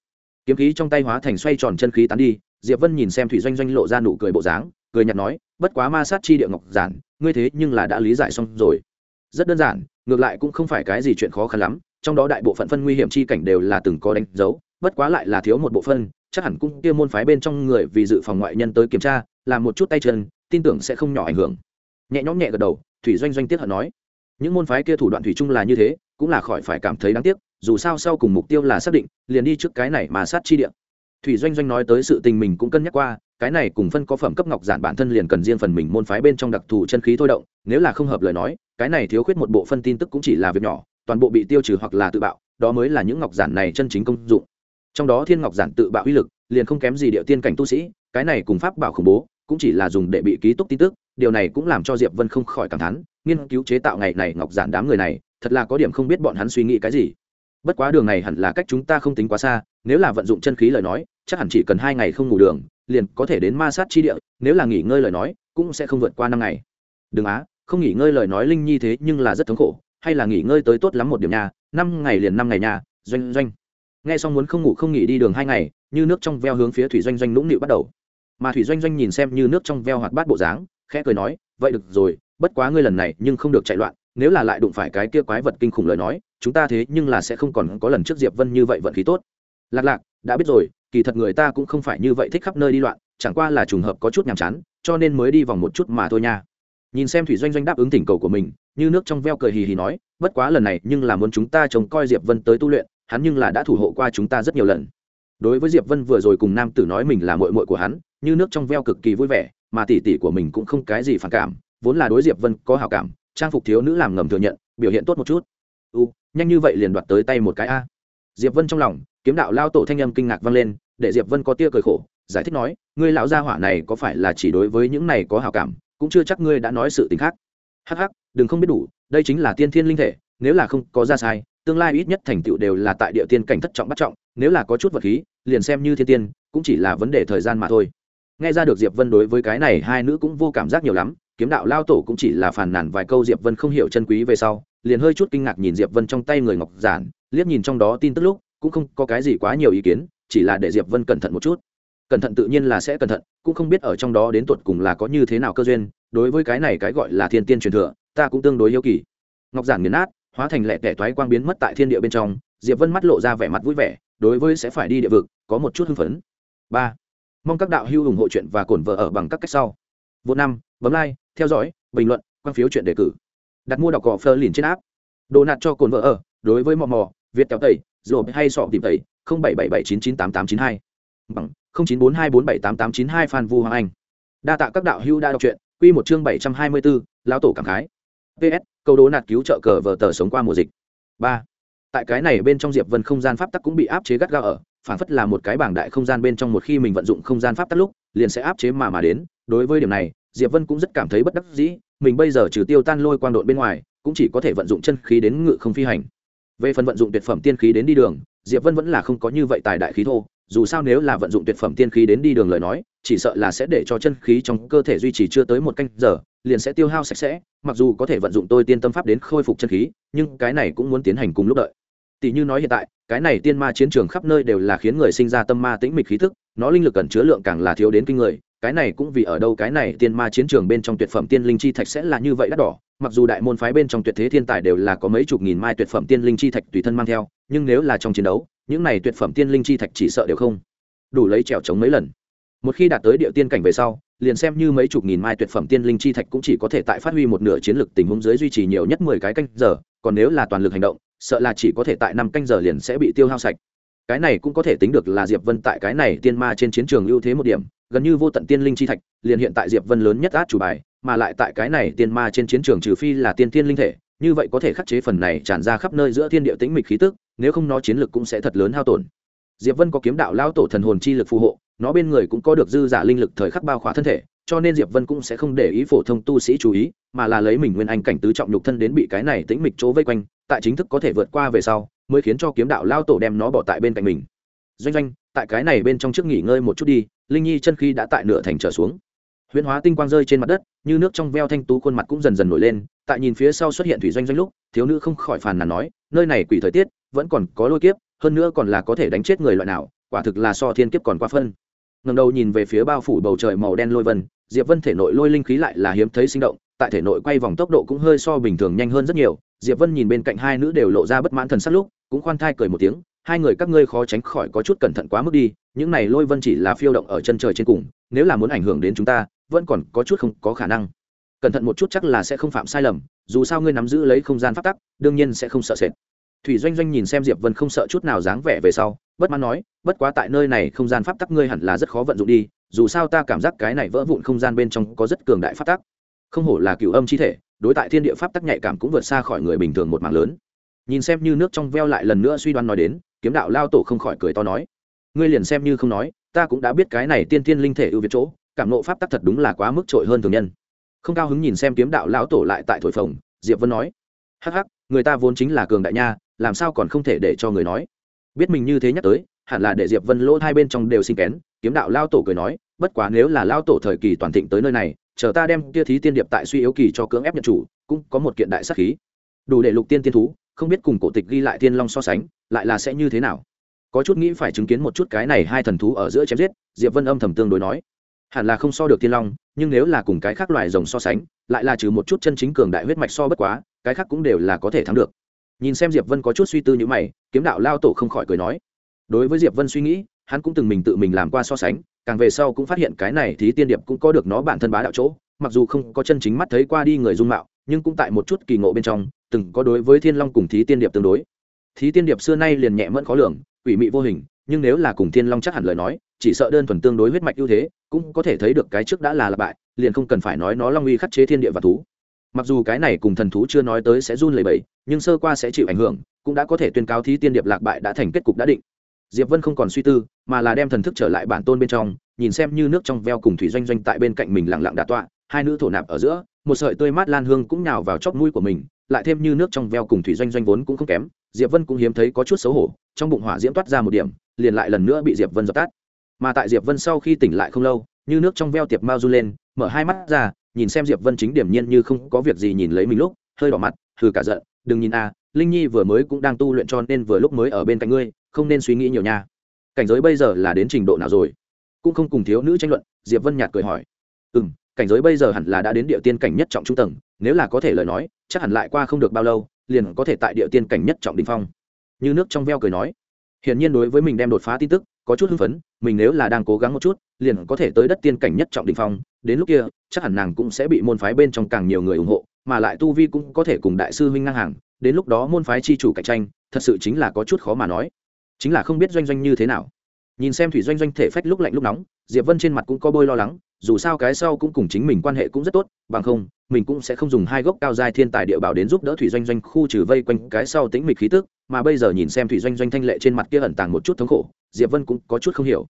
kiếm khí trong tay hóa thành xoay tròn chân khí tán đi, diệp vân nhìn xem thủy doanh doanh lộ ra nụ cười bộ dáng, cười nhạt nói, bất quá ma sát chi địa ngọc giản, ngươi thế nhưng là đã lý giải xong rồi. Rất đơn giản, ngược lại cũng không phải cái gì chuyện khó khăn lắm, trong đó đại bộ phận phân nguy hiểm chi cảnh đều là từng có đánh dấu, bất quá lại là thiếu một bộ phân, chắc hẳn cũng kia môn phái bên trong người vì dự phòng ngoại nhân tới kiểm tra, làm một chút tay chân, tin tưởng sẽ không nhỏ ảnh hưởng. Nhẹ nhõm nhẹ gật đầu, thủy doanh doanh tiếc hận nói, những môn phái kia thủ đoạn thủy chung là như thế, cũng là khỏi phải cảm thấy đáng tiếc dù sao sau cùng mục tiêu là xác định, liền đi trước cái này mà sát chi địa. Thủy doanh doanh nói tới sự tình mình cũng cân nhắc qua, cái này cùng phân có phẩm cấp ngọc giản bản thân liền cần riêng phần mình môn phái bên trong đặc thù chân khí thôi động, nếu là không hợp lời nói, cái này thiếu khuyết một bộ phân tin tức cũng chỉ là việc nhỏ, toàn bộ bị tiêu trừ hoặc là tự bạo, đó mới là những ngọc giản này chân chính công dụng. Trong đó thiên ngọc giản tự bạo uy lực, liền không kém gì địa tiên cảnh tu sĩ, cái này cùng pháp bảo khủng bố, cũng chỉ là dùng để bị ký túc tin tức, điều này cũng làm cho diệp vân không khỏi cảm thán, nghiên cứu chế tạo ngày này ngọc giản đám người này, thật là có điểm không biết bọn hắn suy nghĩ cái gì bất quá đường này hẳn là cách chúng ta không tính quá xa, nếu là vận dụng chân khí lời nói, chắc hẳn chỉ cần hai ngày không ngủ đường, liền có thể đến ma sát chi địa, nếu là nghỉ ngơi lời nói, cũng sẽ không vượt qua năm ngày. Đừng á, không nghỉ ngơi lời nói linh nhi thế nhưng là rất thống khổ, hay là nghỉ ngơi tới tốt lắm một điểm nhà năm ngày liền năm ngày nhà doanh doanh. Nghe xong muốn không ngủ không nghỉ đi đường hai ngày, như nước trong veo hướng phía thủy doanh doanh nũng nịu bắt đầu. Mà thủy doanh doanh nhìn xem như nước trong veo hoạt bát bộ dáng, khẽ cười nói, vậy được rồi, bất quá ngươi lần này nhưng không được chạy loạn nếu là lại đụng phải cái kia quái vật kinh khủng lời nói, chúng ta thế nhưng là sẽ không còn có lần trước diệp vân như vậy vận khí tốt. Lạc lạc, đã biết rồi, kỳ thật người ta cũng không phải như vậy thích khắp nơi đi loạn, chẳng qua là trùng hợp có chút nhàm chán, cho nên mới đi vòng một chút mà thôi nha. Nhìn xem thủy doanh doanh đáp ứng thỉnh cầu của mình, như nước trong veo cười hì hì nói, bất quá lần này nhưng là muốn chúng ta trông coi diệp vân tới tu luyện, hắn nhưng là đã thủ hộ qua chúng ta rất nhiều lần. Đối với diệp vân vừa rồi cùng nam tử nói mình là mội mội của hắn, như nước trong veo cực kỳ vui vẻ, mà tỷ tỷ của mình cũng không cái gì phản cảm, vốn là đối diệp vân có hảo cảm trang phục thiếu nữ làm ngầm thừa nhận, biểu hiện tốt một chút. U nhanh như vậy liền đoạt tới tay một cái a? Diệp vân trong lòng, kiếm đạo lao tổ thanh âm kinh ngạc vang lên, để diệp vân có tia cười khổ, giải thích nói, ngươi lão gia hỏa này có phải là chỉ đối với những này có hảo cảm, cũng chưa chắc ngươi đã nói sự tình khác. Hắc hắc, đừng không biết đủ, đây chính là tiên thiên linh thể, nếu là không có ra sai, tương lai ít nhất thành tựu đều là tại địa tiên cảnh thất trọng bắt trọng, nếu là có chút vật khí, liền xem như thiên tiên, cũng chỉ là vấn đề thời gian mà thôi. Nghe ra được diệp vân đối với cái này hai nữ cũng vô cảm giác nhiều lắm kiếm đạo lao tổ cũng chỉ là phàn nàn vài câu diệp vân không hiểu chân quý về sau, liền hơi chút kinh ngạc nhìn diệp vân trong tay người ngọc giản, liếc nhìn trong đó tin tức lúc, cũng không có cái gì quá nhiều ý kiến, chỉ là để diệp vân cẩn thận một chút. Cẩn thận tự nhiên là sẽ cẩn thận, cũng không biết ở trong đó đến tuột cùng là có như thế nào cơ duyên, đối với cái này cái gọi là thiên tiên truyền thừa, ta cũng tương đối yêu kỳ. Ngọc giản nghiền nát, hóa thành lẻ tẻ toái quang biến mất tại thiên địa bên trong, diệp vân mắt lộ ra vẻ mặt vui vẻ, đối với sẽ phải đi địa vực, có một chút hưng phấn. Ba. Mong các đạo hữu ủng hộ chuyện và cổn vợ ở bằng các cách sau. Vô năm, bấm like theo dõi, bình luận, quan phiếu chuyện đề cử. Đặt mua đọc cỏ phơ liền trên app. đồ nạt cho cồn vợ ở, đối với mò mò, việt kéo tẩy rồi hay sọ tìm tẩy, không bảy bảy bảy chín chín tám tám chín hai. Bằng, không chín bốn hai bốn bảy tám tám chín hai phan vu hoàng anh. Đa tạ các đạo hữu đã đọc truyện, quy một chương bảy trăm hai mươi bốn lão tổ cảm khái. Ps câu đố nạt cứu trợ cờ vờ tờ sống qua mùa dịch. Ba. Tại cái này bên trong diệp vân không gian pháp tắc cũng bị áp chế gắt gao ở phản phất là một cái bảng đại không gian bên trong một khi mình vận dụng không gian pháp tắc lúc, liền sẽ áp chế mà mà đến. Đối với điểm này diệp vân cũng rất cảm thấy bất đắc dĩ, mình bây giờ trừ tiêu tan lôi quang độn bên ngoài, cũng chỉ có thể vận dụng chân khí đến ngự không phi hành. Về phần vận dụng tuyệt phẩm tiên khí đến đi đường, diệp vân vẫn là không có như vậy tài đại khí thô, dù sao nếu là vận dụng tuyệt phẩm tiên khí đến đi đường lời nói, chỉ sợ là sẽ để cho chân khí trong cơ thể duy trì chưa tới một canh giờ, liền sẽ tiêu hao sạch sẽ, mặc dù có thể vận dụng tôi tiên tâm pháp đến khôi phục chân khí, nhưng cái này cũng muốn tiến hành cùng lúc đợi. Tỷ như nói hiện tại, cái này tiên ma chiến trường khắp nơi đều là khiến người sinh ra tâm ma tĩnh mịch khí thức, nó linh lực cần chứa lượng càng là thiếu đến kinh người cái này cũng vì ở đâu cái này tiên ma chiến trường bên trong tuyệt phẩm tiên linh chi thạch sẽ là như vậy đắt đỏ. Mặc dù đại môn phái bên trong tuyệt thế thiên tài đều là có mấy chục nghìn mai tuyệt phẩm tiên linh chi thạch tùy thân mang theo, nhưng nếu là trong chiến đấu, những này tuyệt phẩm tiên linh chi thạch chỉ sợ đều không đủ lấy trèo chống mấy lần. Một khi đạt tới địa tiên cảnh về sau, liền xem như mấy chục nghìn mai tuyệt phẩm tiên linh chi thạch cũng chỉ có thể tại phát huy một nửa chiến lực tình huống dưới duy trì nhiều nhất mười cái canh giờ, còn nếu là toàn lực hành động, sợ là chỉ có thể tại năm canh giờ liền sẽ bị tiêu hao sạch. Cái này cũng có thể tính được là diệp vân tại cái này tiên ma trên chiến trường ưu thế một điểm gần như vô tận tiên linh chi thạch, liền hiện tại diệp vân lớn nhất át chủ bài, mà lại tại cái này tiên ma trên chiến trường trừ phi là tiên tiên linh thể, như vậy có thể khắc chế phần này tràn ra khắp nơi giữa thiên địa tĩnh mịch khí tức, nếu không nó chiến lực cũng sẽ thật lớn hao tổn. Diệp vân có kiếm đạo lao tổ thần hồn chi lực phù hộ, nó bên người cũng có được dư giả linh lực thời khắc bao khóa thân thể, cho nên diệp vân cũng sẽ không để ý phổ thông tu sĩ chú ý, mà là lấy mình nguyên anh cảnh tứ trọng nhục thân đến bị cái này tĩnh mịch chỗ vây quanh, tại chính thức có thể vượt qua về sau, mới khiến cho kiếm đạo lao tổ đem nó bỏ tại bên cạnh mình. Doanh doanh, tại cái này bên trong trước nghỉ ngơi một chút đi linh nhi chân khí đã tại nửa thành trở xuống. Huyễn hóa tinh quang rơi trên mặt đất, như nước trong veo thanh tú khuôn mặt cũng dần dần nổi lên, tại nhìn phía sau xuất hiện thủy doanh doanh lúc, thiếu nữ không khỏi phàn nàn nói, nơi này quỷ thời tiết, vẫn còn có lôi kiếp, hơn nữa còn là có thể đánh chết người loại nào, quả thực là so thiên kiếp còn qua phân. Ngầm đầu nhìn về phía bao phủ bầu trời màu đen lôi vân, diệp vân thể nội lôi linh khí lại là hiếm thấy sinh động, tại thể nội quay vòng tốc độ cũng hơi so bình thường nhanh hơn rất nhiều. Diệp vân nhìn bên cạnh hai nữ đều lộ ra bất mãn thần sắc lúc, cũng khoan thai cười một tiếng hai người các ngươi khó tránh khỏi có chút cẩn thận quá mức đi, những này lôi vân chỉ là phiêu động ở chân trời trên cùng, nếu là muốn ảnh hưởng đến chúng ta, vẫn còn có chút không có khả năng. Cẩn thận một chút chắc là sẽ không phạm sai lầm, dù sao ngươi nắm giữ lấy không gian phát tắc, đương nhiên sẽ không sợ sệt. Thủy doanh doanh nhìn xem diệp vân không sợ chút nào dáng vẻ về sau, bất mãn nói, bất quá tại nơi này không gian pháp tắc ngươi hẳn là rất khó vận dụng đi, dù sao ta cảm giác cái này vỡ vụn không gian bên trong có rất cường đại pháp tắc. Không hổ là cựu âm chi thể, đối tại thiên địa pháp tắc nhạy cảm cũng vượt xa khỏi người bình thường một mảng lớn. Nhìn xem như nước trong veo lại lần nữa suy đoán nói đến kiếm đạo lao tổ không khỏi cười to nói, ngươi liền xem như không nói, ta cũng đã biết cái này tiên tiên linh thể ưu việt chỗ, cảm nộ pháp tắc thật đúng là quá mức trội hơn thường nhân. Không cao hứng nhìn xem kiếm đạo lão tổ lại tại thổi phồng, diệp vân nói, hắc hắc, người ta vốn chính là cường đại nha, làm sao còn không thể để cho người nói? Biết mình như thế nhắc tới, hẳn là để diệp vân lỗ hai bên trong đều sinh kén, kiếm đạo lao tổ cười nói, bất quá nếu là lao tổ thời kỳ toàn thịnh tới nơi này, chờ ta đem kia thí tiên điệp tại suy yếu kỳ cho cưỡng ép nhận chủ, cũng có một kiện đại sắc khí. Đủ để lục tiên tiên thú, không biết cùng cổ tịch ghi lại tiên long so sánh lại là sẽ như thế nào? Có chút nghĩ phải chứng kiến một chút cái này hai thần thú ở giữa chém giết, diệp vân âm thầm tương đối nói. Hẳn là không so được tiên long, nhưng nếu là cùng cái khác loài rồng so sánh, lại là trừ một chút chân chính cường đại huyết mạch so bất quá, cái khác cũng đều là có thể thắng được. Nhìn xem diệp vân có chút suy tư như mày, kiếm đạo lao tổ không khỏi cười nói. Đối với diệp vân suy nghĩ, hắn cũng từng mình tự mình làm qua so sánh, càng về sau cũng phát hiện cái này thí tiên điệp cũng có được nó bản thân bá đạo chỗ, mặc dù không có chân chính mắt thấy qua đi người dung mạo, nhưng cũng tại một chút kỳ ngộ bên trong, từng có đối với thiên long cùng thí tiên điệp tương đối thí tiên điệp xưa nay liền nhẹ mẫn khó lường, quỷ mị vô hình, nhưng nếu là cùng thiên long chắc hẳn lời nói, chỉ sợ đơn thuần tương đối huyết mạch ưu thế, cũng có thể thấy được cái trước đã là lặp bại, liền không cần phải nói nó long uy khắc chế thiên địa và thú. Mặc dù cái này cùng thần thú chưa nói tới sẽ run lẩy bẩy, nhưng sơ qua sẽ chịu ảnh hưởng, cũng đã có thể tuyên cáo thí tiên điệp lạc bại đã thành kết cục đã định. Diệp vân không còn suy tư, mà là đem thần thức trở lại bản tôn bên trong, nhìn xem như nước trong veo cùng thủy doanh doanh tại bên cạnh mình lặng lặng đà tọa, hai nữ thổ nạp ở giữa, một sợi tươi mát lan hương cũng nhào vào chóp mũi của mình, lại thêm như nước trong veo cùng thủy doanh doanh vốn cũng không kém diệp vân cũng hiếm thấy có chút xấu hổ, trong bụng hỏa diễm toát ra một điểm, liền lại lần nữa bị diệp vân dập tắt. Mà tại diệp vân sau khi tỉnh lại không lâu, như nước trong veo tiệp mao du lên, mở hai mắt ra, nhìn xem diệp vân chính điểm nhiên như không có việc gì nhìn lấy mình lúc, hơi đỏ mặt thử cả giận, đừng nhìn a, linh nhi vừa mới cũng đang tu luyện cho nên vừa lúc mới ở bên cạnh ngươi, không nên suy nghĩ nhiều nha. Cảnh giới bây giờ là đến trình độ nào rồi? Cũng không cùng thiếu nữ tranh luận, diệp vân nhạt cười hỏi. Ừ m cảnh giới bây giờ hẳn là đã đến địa tiên cảnh nhất trọng trung tầng, nếu là có thể lời nói, chắc hẳn lại qua không được bao lâu liền có thể tại địa tiên cảnh nhất trọng đình phong. Như nước trong veo cười nói. Hiển nhiên đối với mình đem đột phá tin tức, có chút hưng phấn, mình nếu là đang cố gắng một chút, liền có thể tới đất tiên cảnh nhất trọng đình phong. Đến lúc kia, chắc hẳn nàng cũng sẽ bị môn phái bên trong càng nhiều người ủng hộ, mà lại tu vi cũng có thể cùng đại sư huynh ngang hàng. Đến lúc đó môn phái chi chủ cạnh tranh, thật sự chính là có chút khó mà nói. Chính là không biết doanh doanh như thế nào. Nhìn xem thủy doanh doanh thể phách lúc lạnh lúc nóng, diệp vân trên mặt cũng có bôi lo lắng dù sao cái sau cũng cùng chính mình quan hệ cũng rất tốt, bằng không, mình cũng sẽ không dùng hai gốc cao giai thiên tài địa bảo đến giúp đỡ thủy doanh doanh khu trừ vây quanh cái sau tính mịch khí tức, mà bây giờ nhìn xem thủy doanh doanh thanh lệ trên mặt kia ẩn tàng một chút thống khổ, diệp vân cũng có chút không hiểu.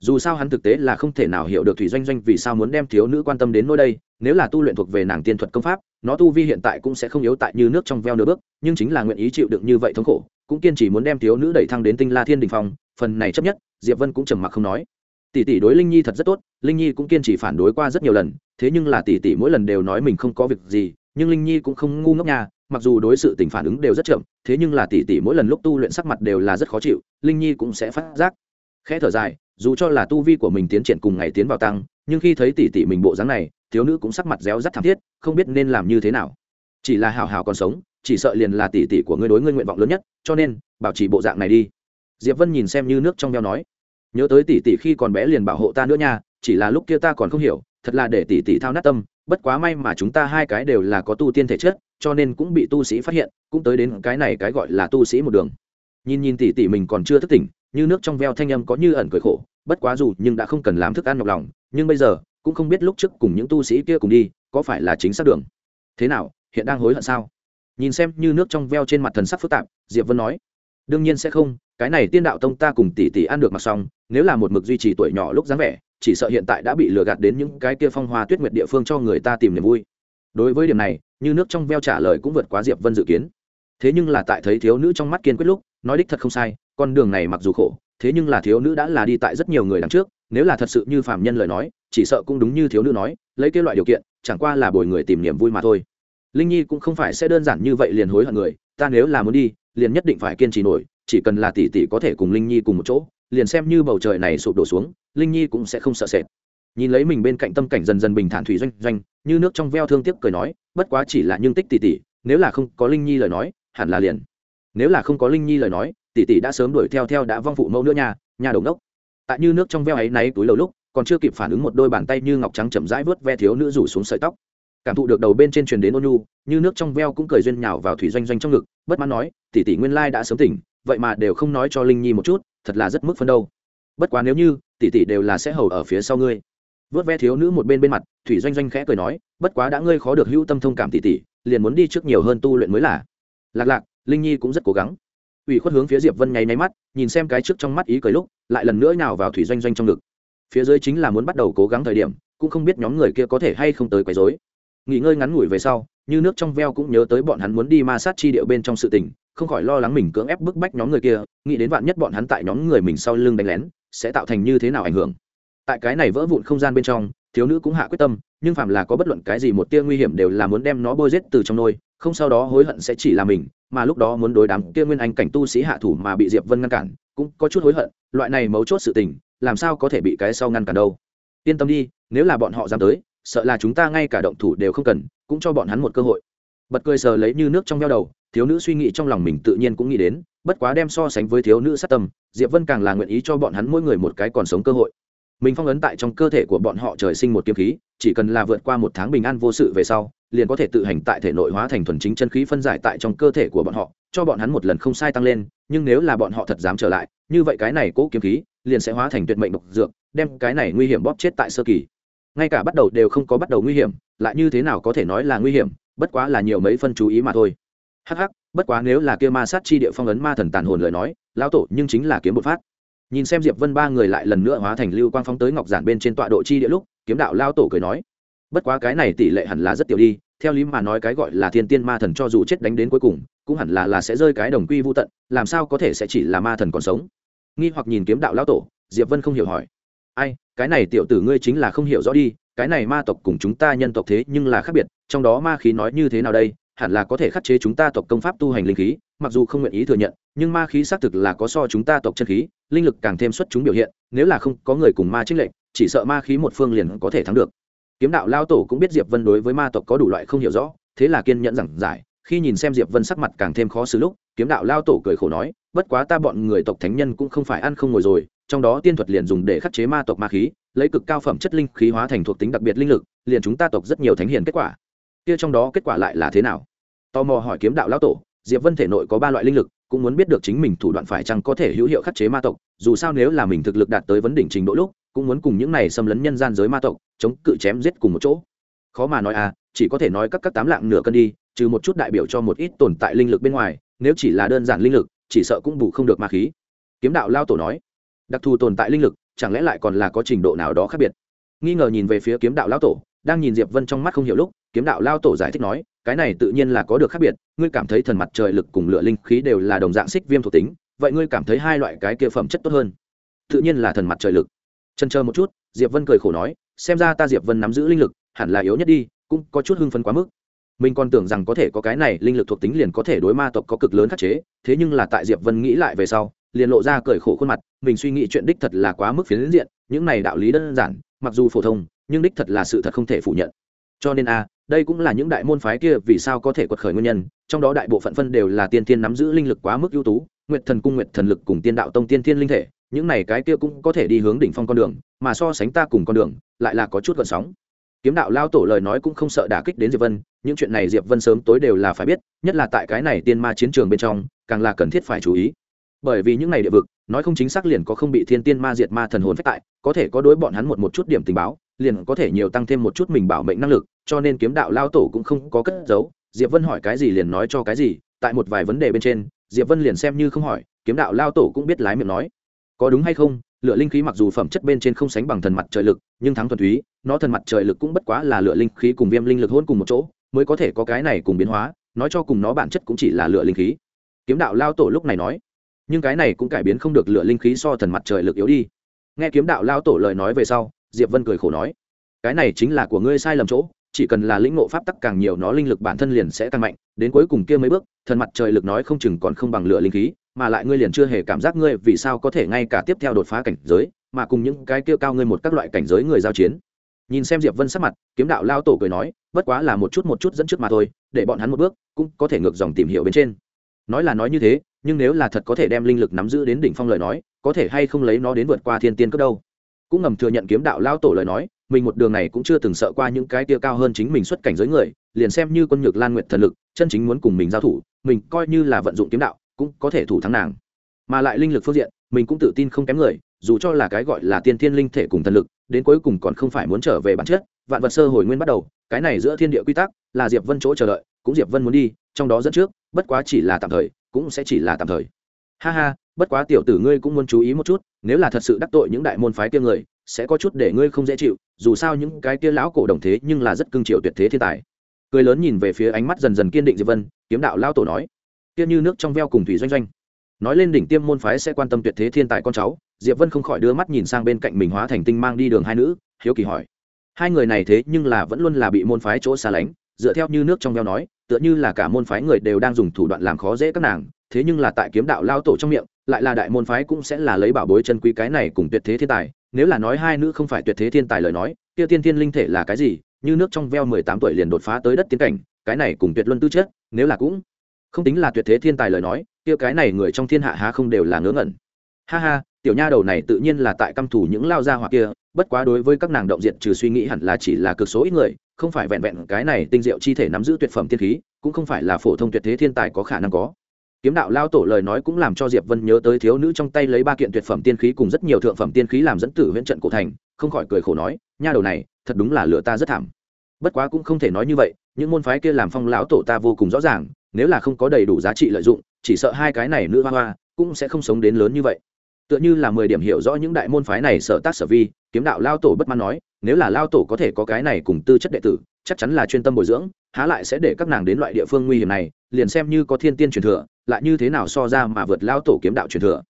Dù sao hắn thực tế là không thể nào hiểu được thủy doanh doanh vì sao muốn đem thiếu nữ quan tâm đến nơi đây, nếu là tu luyện thuộc về nàng tiên thuật công pháp, nó tu vi hiện tại cũng sẽ không yếu tại như nước trong veo nửa bước, nhưng chính là nguyện ý chịu đựng như vậy thống khổ, cũng kiên trì muốn đem thiếu nữ đẩy thăng đến tinh la thiên đình phong, phần này chấp nhất, diệp vân cũng trầm mặc không nói tỷ tỷ đối linh nhi thật rất tốt, linh nhi cũng kiên trì phản đối qua rất nhiều lần, thế nhưng là tỷ tỷ mỗi lần đều nói mình không có việc gì, nhưng linh nhi cũng không ngu ngốc nha, mặc dù đối sự tình phản ứng đều rất chậm, thế nhưng là tỷ tỷ mỗi lần lúc tu luyện sắc mặt đều là rất khó chịu, linh nhi cũng sẽ phát giác. Khẽ thở dài, dù cho là tu vi của mình tiến triển cùng ngày tiến vào tăng, nhưng khi thấy tỷ tỷ mình bộ dáng này, thiếu nữ cũng sắc mặt réo rắt thảm thiết, không biết nên làm như thế nào. Chỉ là hào hào còn sống, chỉ sợ liền là tỷ tỷ của ngươi đối ngươi nguyện vọng lớn nhất, cho nên, bảo trì bộ dạng này đi. Diệp vân nhìn xem như nước trong veo nói nhớ tới tỷ tỷ khi còn bé liền bảo hộ ta nữa nha, chỉ là lúc kia ta còn không hiểu, thật là để tỷ tỷ thao nát tâm, bất quá may mà chúng ta hai cái đều là có tu tiên thể chất, cho nên cũng bị tu sĩ phát hiện, cũng tới đến cái này cái gọi là tu sĩ một đường. Nhìn nhìn tỷ tỷ mình còn chưa thức tỉnh, như nước trong veo thanh âm có như ẩn cười khổ, bất quá dù nhưng đã không cần làm thức ăn nhọc lòng, nhưng bây giờ, cũng không biết lúc trước cùng những tu sĩ kia cùng đi, có phải là chính xác đường. Thế nào, hiện đang hối hận sao? Nhìn xem như nước trong veo trên mặt thần sắc phức tạp, diệp vân nói đương nhiên sẽ không, cái này tiên đạo tông ta cùng tỷ tỷ ăn được mặc xong, nếu là một mực duy trì tuổi nhỏ lúc dáng vẻ, chỉ sợ hiện tại đã bị lừa gạt đến những cái kia phong hoa tuyết nguyệt địa phương cho người ta tìm niềm vui. Đối với điểm này, như nước trong veo trả lời cũng vượt quá diệp vân dự kiến. Thế nhưng là tại thấy thiếu nữ trong mắt kiên quyết lúc, nói đích thật không sai, con đường này mặc dù khổ, thế nhưng là thiếu nữ đã là đi tại rất nhiều người đằng trước, nếu là thật sự như phạm nhân lời nói, chỉ sợ cũng đúng như thiếu nữ nói, lấy cái loại điều kiện, chẳng qua là bồi người tìm niềm vui mà thôi. Linh nhi cũng không phải sẽ đơn giản như vậy liền hối hận người, ta nếu là muốn đi liền nhất định phải kiên trì nổi, chỉ cần là tỷ tỷ có thể cùng linh nhi cùng một chỗ, liền xem như bầu trời này sụp đổ xuống, linh nhi cũng sẽ không sợ sệt. Nhìn lấy mình bên cạnh tâm cảnh dần dần bình thản thủy doanh doanh, như nước trong veo thương tiếc cười nói, bất quá chỉ là nhưng tích tỷ tỷ, nếu là không có linh nhi lời nói, hẳn là liền. Nếu là không có linh nhi lời nói, tỷ tỷ đã sớm đuổi theo theo đã vong phụ mẫu nữa nha nhà đồng đốc tại như nước trong veo ấy náy túi lâu lúc, còn chưa kịp phản ứng một đôi bàn tay như ngọc trắng chậm rãi vớt ve thiếu nữ rủ xuống sợi tóc cảm thụ được đầu bên trên truyền đến ôn nhu, như nước trong veo cũng cười duyên nhào vào thủy doanh doanh trong ngực, bất mãn nói, tỷ tỷ nguyên lai đã sớm tỉnh, vậy mà đều không nói cho linh nhi một chút, thật là rất mức phân đâu. Bất quá nếu như, tỷ tỷ đều là sẽ hầu ở phía sau ngươi. Vớt ve thiếu nữ một bên bên mặt, thủy doanh doanh khẽ cười nói, bất quá đã ngươi khó được hữu tâm thông cảm tỷ tỷ, liền muốn đi trước nhiều hơn tu luyện mới là. Lạc lạc, linh nhi cũng rất cố gắng. Ủy khuất hướng phía diệp vân nháy nháy mắt, nhìn xem cái trước trong mắt ý cười lúc, lại lần nữa nào vào thủy doanh doanh trong ngực. Phía dưới chính là muốn bắt đầu cố gắng thời điểm, cũng không biết nhóm người kia có thể hay không tới quấy rối nghỉ ngơi ngắn ngủi về sau, như nước trong veo cũng nhớ tới bọn hắn muốn đi ma sát chi điệu bên trong sự tình, không khỏi lo lắng mình cưỡng ép bức bách nhóm người kia, nghĩ đến vạn nhất bọn hắn tại nhóm người mình sau lưng đánh lén, sẽ tạo thành như thế nào ảnh hưởng. Tại cái này vỡ vụn không gian bên trong, thiếu nữ cũng hạ quyết tâm, nhưng phạm là có bất luận cái gì một tia nguy hiểm đều là muốn đem nó bôi rết từ trong nôi, không sau đó hối hận sẽ chỉ là mình, mà lúc đó muốn đối đám kia nguyên anh cảnh tu sĩ hạ thủ mà bị diệp vân ngăn cản, cũng có chút hối hận, loại này mấu chốt sự tình, làm sao có thể bị cái sau ngăn cản đâu. Yên tâm đi, nếu là bọn họ dám tới sợ là chúng ta ngay cả động thủ đều không cần, cũng cho bọn hắn một cơ hội. Bật cười sờ lấy như nước trong nhau đầu, thiếu nữ suy nghĩ trong lòng mình tự nhiên cũng nghĩ đến, bất quá đem so sánh với thiếu nữ sát tâm, diệp vân càng là nguyện ý cho bọn hắn mỗi người một cái còn sống cơ hội. Mình phong ấn tại trong cơ thể của bọn họ trời sinh một kiếm khí, chỉ cần là vượt qua một tháng bình an vô sự về sau, liền có thể tự hành tại thể nội hóa thành thuần chính chân khí phân giải tại trong cơ thể của bọn họ, cho bọn hắn một lần không sai tăng lên, nhưng nếu là bọn họ thật dám trở lại, như vậy cái này cố kiếm khí, liền sẽ hóa thành tuyệt mệnh độc dược, đem cái này nguy hiểm bóp chết tại sơ kỳ ngay cả bắt đầu đều không có bắt đầu nguy hiểm, lại như thế nào có thể nói là nguy hiểm, bất quá là nhiều mấy phân chú ý mà thôi. Hắc hắc, bất quá nếu là kia ma sát chi địa phong ấn ma thần tàn hồn lời nói lao tổ nhưng chính là kiếm một phát. Nhìn xem diệp vân ba người lại lần nữa hóa thành lưu quang phóng tới ngọc giản bên trên tọa độ chi địa lúc, kiếm đạo lao tổ cười nói, bất quá cái này tỷ lệ hẳn là rất tiểu đi, theo lý mà nói cái gọi là thiên tiên ma thần cho dù chết đánh đến cuối cùng, cũng hẳn là là sẽ rơi cái đồng quy vô tận, làm sao có thể sẽ chỉ là ma thần còn sống? Nghi hoặc nhìn kiếm đạo lao tổ, diệp vân không hiểu hỏi, ai cái này tiểu tử ngươi chính là không hiểu rõ đi, cái này ma tộc cùng chúng ta nhân tộc thế nhưng là khác biệt, trong đó ma khí nói như thế nào đây, hẳn là có thể khắc chế chúng ta tộc công pháp tu hành linh khí, mặc dù không nguyện ý thừa nhận, nhưng ma khí xác thực là có so chúng ta tộc chân khí, linh lực càng thêm xuất chúng biểu hiện, nếu là không có người cùng ma trích lệnh chỉ sợ ma khí một phương liền có thể thắng được. Kiếm đạo lao tổ cũng biết diệp vân đối với ma tộc có đủ loại không hiểu rõ, thế là kiên nhẫn giảng giải, khi nhìn xem diệp vân sắc mặt càng thêm khó xử lúc, kiếm đạo lao tổ cười khổ nói, bất quá ta bọn người tộc thánh nhân cũng không phải ăn không ngồi rồi trong đó tiên thuật liền dùng để khắc chế ma tộc ma khí, lấy cực cao phẩm chất linh khí hóa thành thuộc tính đặc biệt linh lực, liền chúng ta tộc rất nhiều thánh hiền kết quả. Kia trong đó kết quả lại là thế nào? Tò mò hỏi kiếm đạo lão tổ, diệp vân thể nội có ba loại linh lực, cũng muốn biết được chính mình thủ đoạn phải chăng có thể hữu hiệu khắc chế ma tộc, dù sao nếu là mình thực lực đạt tới vấn đỉnh trình độ lúc, cũng muốn cùng những này xâm lấn nhân gian giới ma tộc, chống cự chém giết cùng một chỗ. Khó mà nói à chỉ có thể nói các các tám lạng nửa cân đi, trừ một chút đại biểu cho một ít tồn tại linh lực bên ngoài, nếu chỉ là đơn giản linh lực, chỉ sợ cũng bù không được ma khí. Kiếm đạo lao tổ nói đặc thù tồn tại linh lực, chẳng lẽ lại còn là có trình độ nào đó khác biệt? Nghi ngờ nhìn về phía kiếm đạo lao tổ, đang nhìn diệp vân trong mắt không hiểu lúc, kiếm đạo lao tổ giải thích nói, cái này tự nhiên là có được khác biệt, ngươi cảm thấy thần mặt trời lực cùng lửa linh khí đều là đồng dạng xích viêm thuộc tính, vậy ngươi cảm thấy hai loại cái kia phẩm chất tốt hơn. Tự nhiên là thần mặt trời lực. Chân chờ một chút, diệp vân cười khổ nói, xem ra ta diệp vân nắm giữ linh lực, hẳn là yếu nhất đi, cũng có chút hưng phấn quá mức. Mình còn tưởng rằng có thể có cái này linh lực thuộc tính liền có thể đối ma tộc có cực lớn khắc chế, thế nhưng là tại diệp vân nghĩ lại về sau liền lộ ra cởi khổ khuôn mặt, mình suy nghĩ chuyện đích thật là quá mức phiến diện, những này đạo lý đơn giản, mặc dù phổ thông, nhưng đích thật là sự thật không thể phủ nhận. Cho nên a, đây cũng là những đại môn phái kia vì sao có thể quật khởi nguyên nhân, trong đó đại bộ phận phân đều là tiên tiên nắm giữ linh lực quá mức ưu tú, nguyệt thần cung nguyệt thần lực cùng tiên đạo tông tiên tiên linh thể, những này cái kia cũng có thể đi hướng đỉnh phong con đường, mà so sánh ta cùng con đường, lại là có chút gợn sóng. Kiếm đạo lao tổ lời nói cũng không sợ đả kích đến diệp vân, những chuyện này diệp vân sớm tối đều là phải biết, nhất là tại cái này tiên ma chiến trường bên trong, càng là cần thiết phải chú ý bởi vì những này địa vực, nói không chính xác liền có không bị thiên tiên ma diệt ma thần hồn phách tại, có thể có đối bọn hắn một một chút điểm tình báo, liền có thể nhiều tăng thêm một chút mình bảo mệnh năng lực, cho nên kiếm đạo lao tổ cũng không có cất giấu. Diệp vân hỏi cái gì liền nói cho cái gì, tại một vài vấn đề bên trên, diệp vân liền xem như không hỏi, kiếm đạo lao tổ cũng biết lái miệng nói. Có đúng hay không lựa linh khí mặc dù phẩm chất bên trên không sánh bằng thần mặt trời lực, nhưng thắng thuần túy, nó thần mặt trời lực cũng bất quá là lựa linh khí cùng viêm linh lực hôn cùng một chỗ, mới có thể có cái này cùng biến hóa, nói cho cùng nó bản chất cũng chỉ là lựa linh khí. Kiếm đạo lao tổ lúc này nói nhưng cái này cũng cải biến không được lựa linh khí so thần mặt trời lực yếu đi. Nghe kiếm đạo lao tổ lời nói về sau, diệp vân cười khổ nói, cái này chính là của ngươi sai lầm chỗ, chỉ cần là lĩnh ngộ pháp tắc càng nhiều nó linh lực bản thân liền sẽ tăng mạnh, đến cuối cùng kia mấy bước, thần mặt trời lực nói không chừng còn không bằng lửa linh khí, mà lại ngươi liền chưa hề cảm giác ngươi vì sao có thể ngay cả tiếp theo đột phá cảnh giới, mà cùng những cái kia cao ngươi một các loại cảnh giới người giao chiến. Nhìn xem diệp vân sắc mặt, kiếm đạo lao tổ cười nói, bất quá là một chút một chút dẫn trước mà thôi, để bọn hắn một bước, cũng có thể ngược dòng tìm hiểu bên trên. Nói là nói như thế nhưng nếu là thật có thể đem linh lực nắm giữ đến đỉnh phong lời nói, có thể hay không lấy nó đến vượt qua thiên tiên cấp đâu? Cũng ngầm thừa nhận kiếm đạo lao tổ lời nói, mình một đường này cũng chưa từng sợ qua những cái tia cao hơn chính mình xuất cảnh giới người, liền xem như quân nhược lan nguyện thần lực, chân chính muốn cùng mình giao thủ, mình coi như là vận dụng kiếm đạo, cũng có thể thủ thắng nàng. Mà lại linh lực phương diện, mình cũng tự tin không kém người, dù cho là cái gọi là tiên thiên linh thể cùng thần lực, đến cuối cùng còn không phải muốn trở về bản chất, vạn vật sơ hồi nguyên bắt đầu, cái này giữa thiên địa quy tắc, là diệp vân chỗ chờ đợi, cũng diệp vân muốn đi, trong đó dẫn trước, bất quá chỉ là tạm thời cũng sẽ chỉ là tạm thời. Ha ha, bất quá tiểu tử ngươi cũng muốn chú ý một chút, nếu là thật sự đắc tội những đại môn phái kia người, sẽ có chút để ngươi không dễ chịu, dù sao những cái kia lão cổ đồng thế nhưng là rất cưng triệu tuyệt thế thiên tài. Cười lớn nhìn về phía ánh mắt dần dần kiên định diệp vân, kiếm đạo lao tổ nói, kia như nước trong veo cùng thủy doanh doanh. Nói lên đỉnh tiêm môn phái sẽ quan tâm tuyệt thế thiên tài con cháu, diệp vân không khỏi đưa mắt nhìn sang bên cạnh mình hóa thành tinh mang đi đường hai nữ, hiếu kỳ hỏi, hai người này thế nhưng là vẫn luôn là bị môn phái chỗ xa lánh? Dựa theo như nước trong veo nói tựa như là cả môn phái người đều đang dùng thủ đoạn làm khó dễ các nàng, thế nhưng là tại kiếm đạo lao tổ trong miệng, lại là đại môn phái cũng sẽ là lấy bảo bối chân quý cái này cùng tuyệt thế thiên tài, nếu là nói hai nữ không phải tuyệt thế thiên tài lời nói, kia tiên thiên linh thể là cái gì, như nước trong veo mười tám tuổi liền đột phá tới đất tiến cảnh, cái này cùng tuyệt luân tư chất, nếu là cũng không tính là tuyệt thế thiên tài lời nói, kia cái này người trong thiên hạ há không đều là ngớ ngẩn. Ha ha, tiểu nha đầu này tự nhiên là tại căm thủ những lao gia hoặc kia, bất quá đối với các nàng động diện trừ suy nghĩ hẳn là chỉ là cực số ít người không phải vẹn vẹn cái này tinh diệu chi thể nắm giữ tuyệt phẩm tiên khí, cũng không phải là phổ thông tuyệt thế thiên tài có khả năng có. Kiếm đạo lao tổ lời nói cũng làm cho diệp vân nhớ tới thiếu nữ trong tay lấy ba kiện tuyệt phẩm tiên khí cùng rất nhiều thượng phẩm tiên khí làm dẫn tử huyện trận cổ thành, không khỏi cười khổ nói, nha đầu này, thật đúng là lựa ta rất thảm. Bất quá cũng không thể nói như vậy, những môn phái kia làm phong lão tổ ta vô cùng rõ ràng, nếu là không có đầy đủ giá trị lợi dụng, chỉ sợ hai cái này nữ hoa hoa cũng sẽ không sống đến lớn như vậy. Tựa như là mười điểm hiểu rõ những đại môn phái này sở tác sở vi, kiếm đạo lao tổ bất mãn nói nếu là lao tổ có thể có cái này cùng tư chất đệ tử, chắc chắn là chuyên tâm bồi dưỡng, há lại sẽ để các nàng đến loại địa phương nguy hiểm này, liền xem như có thiên tiên truyền thừa, lại như thế nào so ra mà vượt lao tổ kiếm đạo truyền thừa.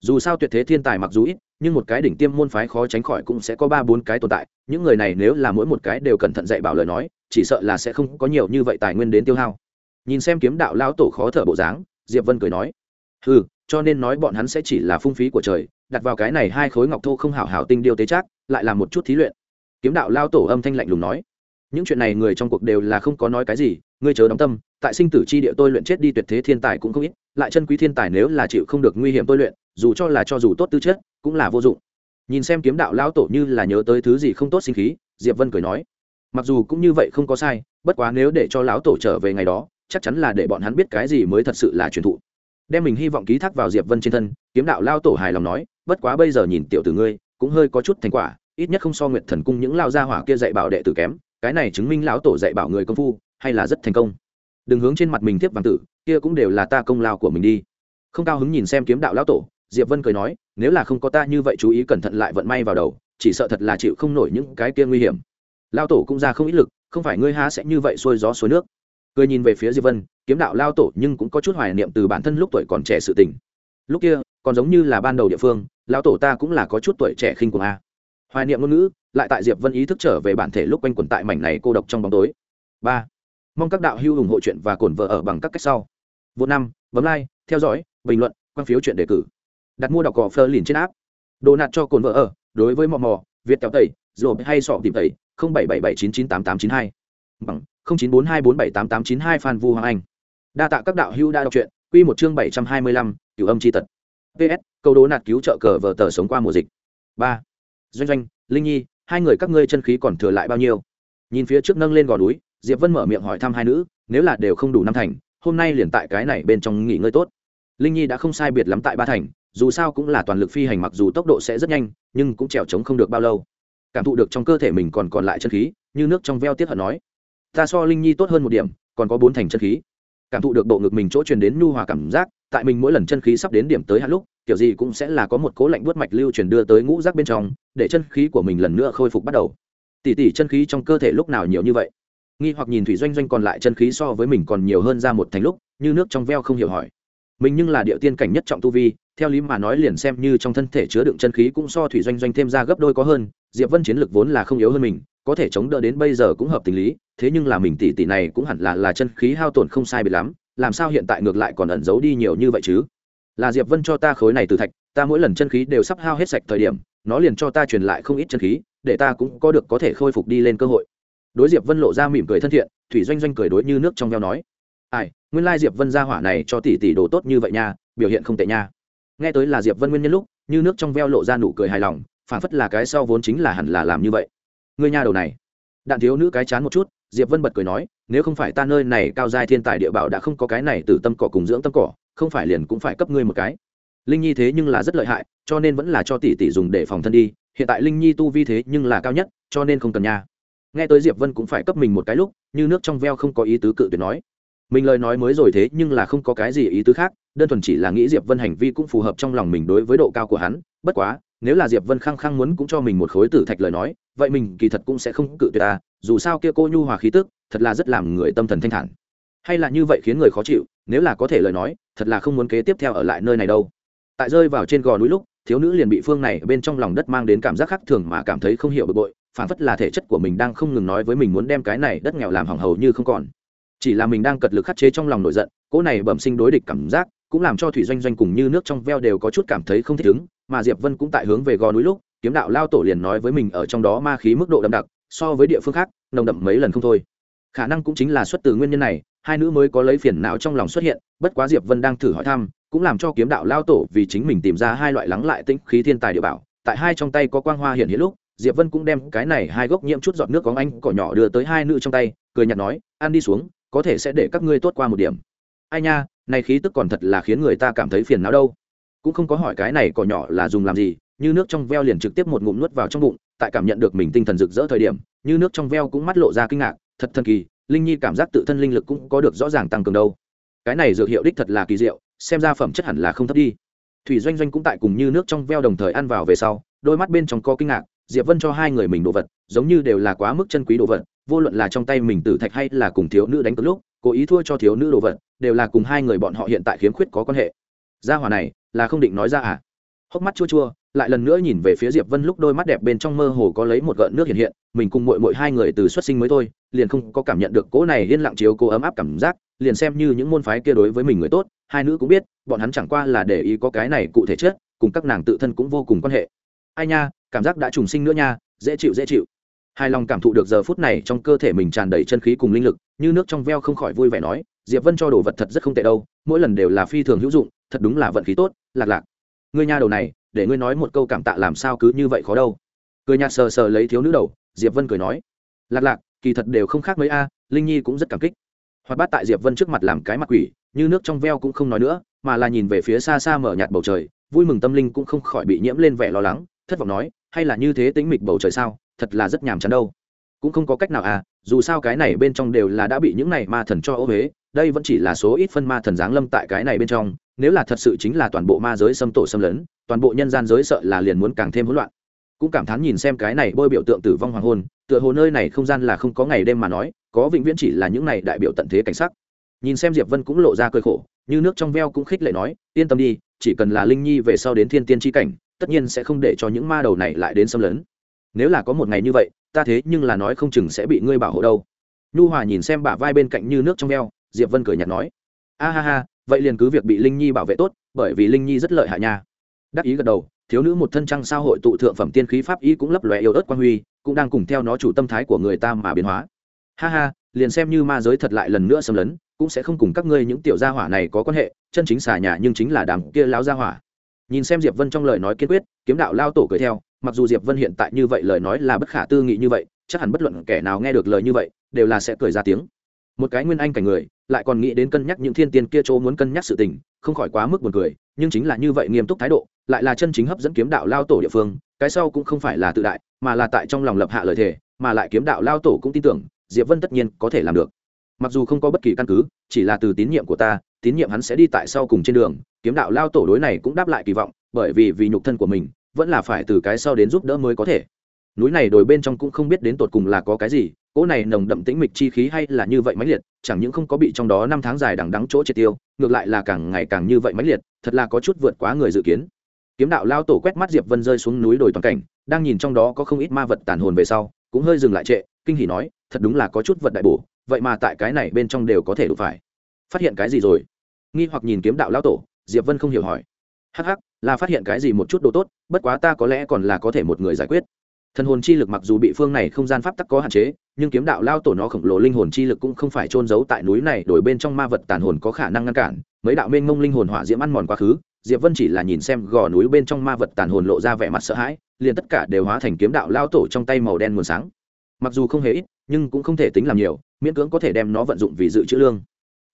Dù sao tuyệt thế thiên tài mặc dù ít, nhưng một cái đỉnh tiêm môn phái khó tránh khỏi cũng sẽ có ba bốn cái tồn tại, những người này nếu là mỗi một cái đều cẩn thận dạy bảo lời nói, chỉ sợ là sẽ không có nhiều như vậy tài nguyên đến tiêu hao. Nhìn xem kiếm đạo lao tổ khó thở bộ dáng, diệp vân cười nói ừ cho nên nói bọn hắn sẽ chỉ là phung phí của trời, đặt vào cái này hai khối ngọc thô không hảo hảo tinh điêu tế chắc lại là một chút thí luyện kiếm đạo lao tổ âm thanh lạnh lùng nói, những chuyện này người trong cuộc đều là không có nói cái gì, ngươi chớ đóng tâm, tại sinh tử chi địa tôi luyện chết đi tuyệt thế thiên tài cũng không ít, lại chân quý thiên tài nếu là chịu không được nguy hiểm tôi luyện, dù cho là cho dù tốt tư chất, cũng là vô dụng. Nhìn xem kiếm đạo lao tổ như là nhớ tới thứ gì không tốt sinh khí, diệp vân cười nói, mặc dù cũng như vậy không có sai, bất quá nếu để cho lão tổ trở về ngày đó, chắc chắn là để bọn hắn biết cái gì mới thật sự là truyền thụ. Đem mình hy vọng ký thác vào diệp vân trên thân, kiếm đạo lao tổ hài lòng nói, bất quá bây giờ nhìn tiểu tử ngươi, cũng hơi có chút thành quả ít nhất không so nguyệt thần cung những lao gia hỏa kia dạy bảo đệ tử kém, cái này chứng minh lão tổ dạy bảo người công phu hay là rất thành công. Đừng hướng trên mặt mình tiếp vàng tử, kia cũng đều là ta công lao của mình đi. Không cao hứng nhìn xem kiếm đạo lão tổ, diệp vân cười nói, nếu là không có ta như vậy chú ý cẩn thận lại vận may vào đầu, chỉ sợ thật là chịu không nổi những cái kia nguy hiểm. Lao tổ cũng ra không ít lực, không phải ngươi há sẽ như vậy xuôi gió xuôi nước. Cười nhìn về phía diệp vân, kiếm đạo lao tổ nhưng cũng có chút hoài niệm từ bản thân lúc tuổi còn trẻ sự tình. Lúc kia, còn giống như là ban đầu địa phương lao tổ ta cũng là có chút tuổi trẻ khinh cuồng a hoài niệm ngôn ngữ, lại tại diệp vân ý thức trở về bản thể lúc quanh quẩn tại mảnh này cô độc trong bóng tối. Ba. Mong các đạo hữu ủng hộ chuyện và cổn vợ ở bằng các cách sau. Vô năm, bấm like, theo dõi, bình luận, quan phiếu chuyện đề cử. Đặt mua đọc cỏ phơ liền trên áp đồ nạt cho cồn vợ ở, đối với mò mò, việt kéo tẩy rồi hay sọ tìm tẩy, không bảy bảy bảy chín chín tám tám chín hai. Bằng, không chín bốn hai bốn bảy tám tám chín hai phan vu hoàng anh. Đa tạ các đạo hữu đã đọc truyện, quy một chương bảy trăm hai mươi lăm cửu âm chi tật. Ps câu đố nạt cứu trợ cờ vợ tờ sống qua mùa dịch. Ba doanh doanh, linh nhi, hai người các ngươi chân khí còn thừa lại bao nhiêu? Nhìn phía trước nâng lên gò núi, diệp vân mở miệng hỏi thăm hai nữ, nếu là đều không đủ năm thành, hôm nay liền tại cái này bên trong nghỉ ngơi tốt. Linh nhi đã không sai biệt lắm tại ba thành, dù sao cũng là toàn lực phi hành mặc dù tốc độ sẽ rất nhanh, nhưng cũng trèo trống không được bao lâu. Cảm thụ được trong cơ thể mình còn còn lại chân khí, như nước trong veo tiết hận nói. Ta so linh nhi tốt hơn một điểm, còn có bốn thành chân khí cảm thụ được bộ ngực mình chỗ truyền đến nhu hòa cảm giác, tại mình mỗi lần chân khí sắp đến điểm tới hạn lúc, kiểu gì cũng sẽ là có một cố lạnh buốt mạch lưu truyền đưa tới ngũ rác bên trong, để chân khí của mình lần nữa khôi phục bắt đầu. Tỉ tỉ, chân khí trong cơ thể lúc nào nhiều như vậy? Nghi hoặc nhìn thủy doanh doanh còn lại chân khí so với mình còn nhiều hơn ra một thành lúc, như nước trong veo không hiểu hỏi. Mình nhưng là địa tiên cảnh nhất trọng tu vi, theo lý mà nói liền xem như trong thân thể chứa đựng chân khí cũng so thủy doanh doanh thêm ra gấp đôi có hơn, diệp vân chiến lực vốn là không yếu hơn mình có thể chống đỡ đến bây giờ cũng hợp tình lý, thế nhưng là mình tỷ tỷ này cũng hẳn là là chân khí hao tổn không sai biệt lắm, làm sao hiện tại ngược lại còn ẩn giấu đi nhiều như vậy chứ? Là diệp vân cho ta khối này từ thạch, ta mỗi lần chân khí đều sắp hao hết sạch thời điểm, nó liền cho ta truyền lại không ít chân khí, để ta cũng có được có thể khôi phục đi lên cơ hội. Đối diệp vân lộ ra mỉm cười thân thiện, thủy doanh doanh cười đối như nước trong veo nói. Ai, nguyên lai diệp vân ra hỏa này cho tỷ tỷ đồ tốt như vậy nha, biểu hiện không tệ nha. Nghe tới là diệp vân nguyên nhân lúc, như nước trong veo lộ ra nụ cười hài lòng phản phất là cái sau vốn chính là hẳn là làm như vậy ngươi nha đầu này. Đạn thiếu nữ cái chán một chút, diệp vân bật cười nói, nếu không phải ta nơi này cao giai thiên tài địa bảo đã không có cái này từ tâm cỏ cùng dưỡng tâm cỏ, không phải liền cũng phải cấp ngươi một cái. Linh nhi thế nhưng là rất lợi hại, cho nên vẫn là cho tỷ tỷ dùng để phòng thân đi, hiện tại linh nhi tu vi thế nhưng là cao nhất, cho nên không cần nha. Nghe tới diệp vân cũng phải cấp mình một cái lúc, như nước trong veo không có ý tứ cự tuyệt nói. Mình lời nói mới rồi thế nhưng là không có cái gì ý tứ khác, đơn thuần chỉ là nghĩ diệp vân hành vi cũng phù hợp trong lòng mình đối với độ cao của hắn, bất quá nếu là diệp vân khăng khăng muốn cũng cho mình một khối tử thạch lời nói, vậy mình kỳ thật cũng sẽ không cự tuyệt ta dù sao kia cô nhu hòa khí tức, thật là rất làm người tâm thần thanh thản. Hay là như vậy khiến người khó chịu, nếu là có thể lời nói, thật là không muốn kế tiếp theo ở lại nơi này đâu. Tại rơi vào trên gò núi lúc, thiếu nữ liền bị phương này bên trong lòng đất mang đến cảm giác khác thường mà cảm thấy không hiểu bực bội phản phất là thể chất của mình đang không ngừng nói với mình muốn đem cái này đất nghèo làm hỏng hầu như không còn. Chỉ là mình đang cật lực khắc chế trong lòng nổi giận, cỗ này bẩm sinh đối địch cảm giác, cũng làm cho thủy doanh doanh cùng như nước trong veo đều có chút cảm thấy không thích ứng mà diệp vân cũng tại hướng về gò núi lúc, kiếm đạo lao tổ liền nói với mình ở trong đó ma khí mức độ đậm đặc, so với địa phương khác, nồng đậm mấy lần không thôi. Khả năng cũng chính là xuất từ nguyên nhân này, hai nữ mới có lấy phiền não trong lòng xuất hiện, bất quá diệp vân đang thử hỏi thăm, cũng làm cho kiếm đạo lao tổ vì chính mình tìm ra hai loại lắng lại tĩnh khí thiên tài địa bảo. Tại hai trong tay có quang hoa hiện hiện lúc, diệp vân cũng đem cái này hai gốc nhiễm chút giọt nước có anh cỏ nhỏ đưa tới hai nữ trong tay, cười nhạt nói, ăn đi xuống, có thể sẽ để các ngươi tốt qua một điểm. Ai nha, này khí tức còn thật là khiến người ta cảm thấy phiền não đâu cũng không có hỏi cái này cỏ nhỏ là dùng làm gì, như nước trong veo liền trực tiếp một ngụm nuốt vào trong bụng, tại cảm nhận được mình tinh thần rực rỡ thời điểm, như nước trong veo cũng mắt lộ ra kinh ngạc, thật thần kỳ, linh nhi cảm giác tự thân linh lực cũng có được rõ ràng tăng cường đâu. Cái này dược hiệu đích thật là kỳ diệu, xem ra phẩm chất hẳn là không thấp đi. Thủy doanh doanh cũng tại cùng như nước trong veo đồng thời ăn vào về sau, đôi mắt bên trong co kinh ngạc, diệp vân cho hai người mình đồ vật, giống như đều là quá mức chân quý đồ vật, vô luận là trong tay mình tử thạch hay là cùng thiếu nữ đánh cược lúc, cố ý thua cho thiếu nữ đồ vật, đều là cùng hai người bọn họ hiện tại khiếm khuyết có quan hệ. Gia hòa này là không định nói ra à? Hốc mắt chua chua, lại lần nữa nhìn về phía diệp vân lúc đôi mắt đẹp bên trong mơ hồ có lấy một gợn nước hiện hiện, mình cùng mội mội hai người từ xuất sinh mới thôi, liền không có cảm nhận được cỗ này yên lặng chiếu cô ấm áp cảm giác, liền xem như những môn phái kia đối với mình người tốt, hai nữ cũng biết, bọn hắn chẳng qua là để ý có cái này cụ thể chết cùng các nàng tự thân cũng vô cùng quan hệ. Ai nha, cảm giác đã trùng sinh nữa nha, dễ chịu dễ chịu. Hài lòng cảm thụ được giờ phút này trong cơ thể mình tràn đầy chân khí cùng linh lực, như nước trong veo không khỏi vui vẻ nói diệp vân cho đồ vật thật rất không tệ đâu, mỗi lần đều là phi thường hữu dụng, thật đúng là vận khí tốt, lạc lạc. Ngươi nhà đầu này, để ngươi nói một câu cảm tạ làm sao cứ như vậy khó đâu. Cười nhạt sờ sờ lấy thiếu nữ đầu, diệp vân cười nói, lạc lạc, kỳ thật đều không khác mấy a, linh nhi cũng rất cảm kích. Hoạt bát tại diệp vân trước mặt làm cái mặt quỷ, như nước trong veo cũng không nói nữa, mà là nhìn về phía xa xa mở nhạt bầu trời, vui mừng tâm linh cũng không khỏi bị nhiễm lên vẻ lo lắng, thất vọng nói, hay là như thế tính mịch bầu trời sao, thật là rất nhàm chán đâu. Cũng không có cách nào à dù sao cái này bên trong đều là đã bị những này ma thần cho ô huế đây vẫn chỉ là số ít phân ma thần giáng lâm tại cái này bên trong, nếu là thật sự chính là toàn bộ ma giới xâm tổ xâm lấn, toàn bộ nhân gian giới sợ là liền muốn càng thêm hỗn loạn. Cũng cảm thán nhìn xem cái này bôi biểu tượng tử vong hoàng hôn, tựa hồ nơi này không gian là không có ngày đêm mà nói, có vĩnh viễn chỉ là những này đại biểu tận thế cảnh sắc. Nhìn xem diệp vân cũng lộ ra cơi khổ, như nước trong veo cũng khích lệ nói, yên tâm đi, chỉ cần là linh nhi về sau đến thiên tiên tri cảnh, tất nhiên sẽ không để cho những ma đầu này lại đến xâm lấn. Nếu là có một ngày như vậy, ta thế nhưng là nói không chừng sẽ bị ngươi bảo hộ đâu. Nhu hòa nhìn xem bả vai bên cạnh như nước trong veo diệp vân cười nhạt nói, a ha ha, vậy liền cứ việc bị linh nhi bảo vệ tốt, bởi vì linh nhi rất lợi hại nha. Đắc ý gật đầu, thiếu nữ một thân trăng sao hội tụ thượng phẩm tiên khí pháp y cũng lấp lóe yêu ớt quan huy, cũng đang cùng theo nó chủ tâm thái của người ta mà biến hóa. Ha ha, liền xem như ma giới thật lại lần nữa xâm lấn, cũng sẽ không cùng các ngươi những tiểu gia hỏa này có quan hệ, chân chính xà nhà nhưng chính là đám kia lao gia hỏa. Nhìn xem diệp vân trong lời nói kiên quyết, kiếm đạo lao tổ cười theo, mặc dù diệp vân hiện tại như vậy lời nói là bất khả tư nghị như vậy, chắc hẳn bất luận kẻ nào nghe được lời như vậy, đều là sẽ cười ra tiếng. Một cái nguyên anh cảnh người lại còn nghĩ đến cân nhắc những thiên tiên kia chỗ muốn cân nhắc sự tình, không khỏi quá mức buồn cười, nhưng chính là như vậy nghiêm túc thái độ, lại là chân chính hấp dẫn kiếm đạo lao tổ địa phương, cái sau cũng không phải là tự đại, mà là tại trong lòng lập hạ lời thề, mà lại kiếm đạo lao tổ cũng tin tưởng, diệp vân tất nhiên có thể làm được. Mặc dù không có bất kỳ căn cứ, chỉ là từ tín nhiệm của ta, tín nhiệm hắn sẽ đi tại sau cùng trên đường, kiếm đạo lao tổ đối này cũng đáp lại kỳ vọng, bởi vì vì nhục thân của mình, vẫn là phải từ cái sau đến giúp đỡ mới có thể. Núi này đồi bên trong cũng không biết đến tột cùng là có cái gì, cỗ này nồng đậm tĩnh mịch chi khí hay là như vậy mãnh liệt chẳng những không có bị trong đó năm tháng dài đằng đắng chỗ triệt tiêu, ngược lại là càng ngày càng như vậy mãnh liệt, thật là có chút vượt quá người dự kiến. Kiếm đạo lao tổ quét mắt diệp vân rơi xuống núi đồi toàn cảnh, đang nhìn trong đó có không ít ma vật tàn hồn về sau, cũng hơi dừng lại trệ, kinh hỉ nói, thật đúng là có chút vật đại bổ, vậy mà tại cái này bên trong đều có thể đủ phải. Phát hiện cái gì rồi? Nghi hoặc nhìn kiếm đạo lao tổ, diệp vân không hiểu hỏi. Hắc hắc, là phát hiện cái gì một chút đồ tốt, bất quá ta có lẽ còn là có thể một người giải quyết thần hồn chi lực mặc dù bị phương này không gian pháp tắc có hạn chế, nhưng kiếm đạo lao tổ nó khổng lồ linh hồn chi lực cũng không phải trôn giấu tại núi này, đổi bên trong ma vật tàn hồn có khả năng ngăn cản. Mấy đạo mênh mông linh hồn hỏa diễm ăn mòn quá khứ, diệp vân chỉ là nhìn xem gò núi bên trong ma vật tàn hồn lộ ra vẻ mặt sợ hãi, liền tất cả đều hóa thành kiếm đạo lao tổ trong tay màu đen nguồn sáng. Mặc dù không hề ít, nhưng cũng không thể tính làm nhiều, miễn cưỡng có thể đem nó vận dụng vì dự trữ lương.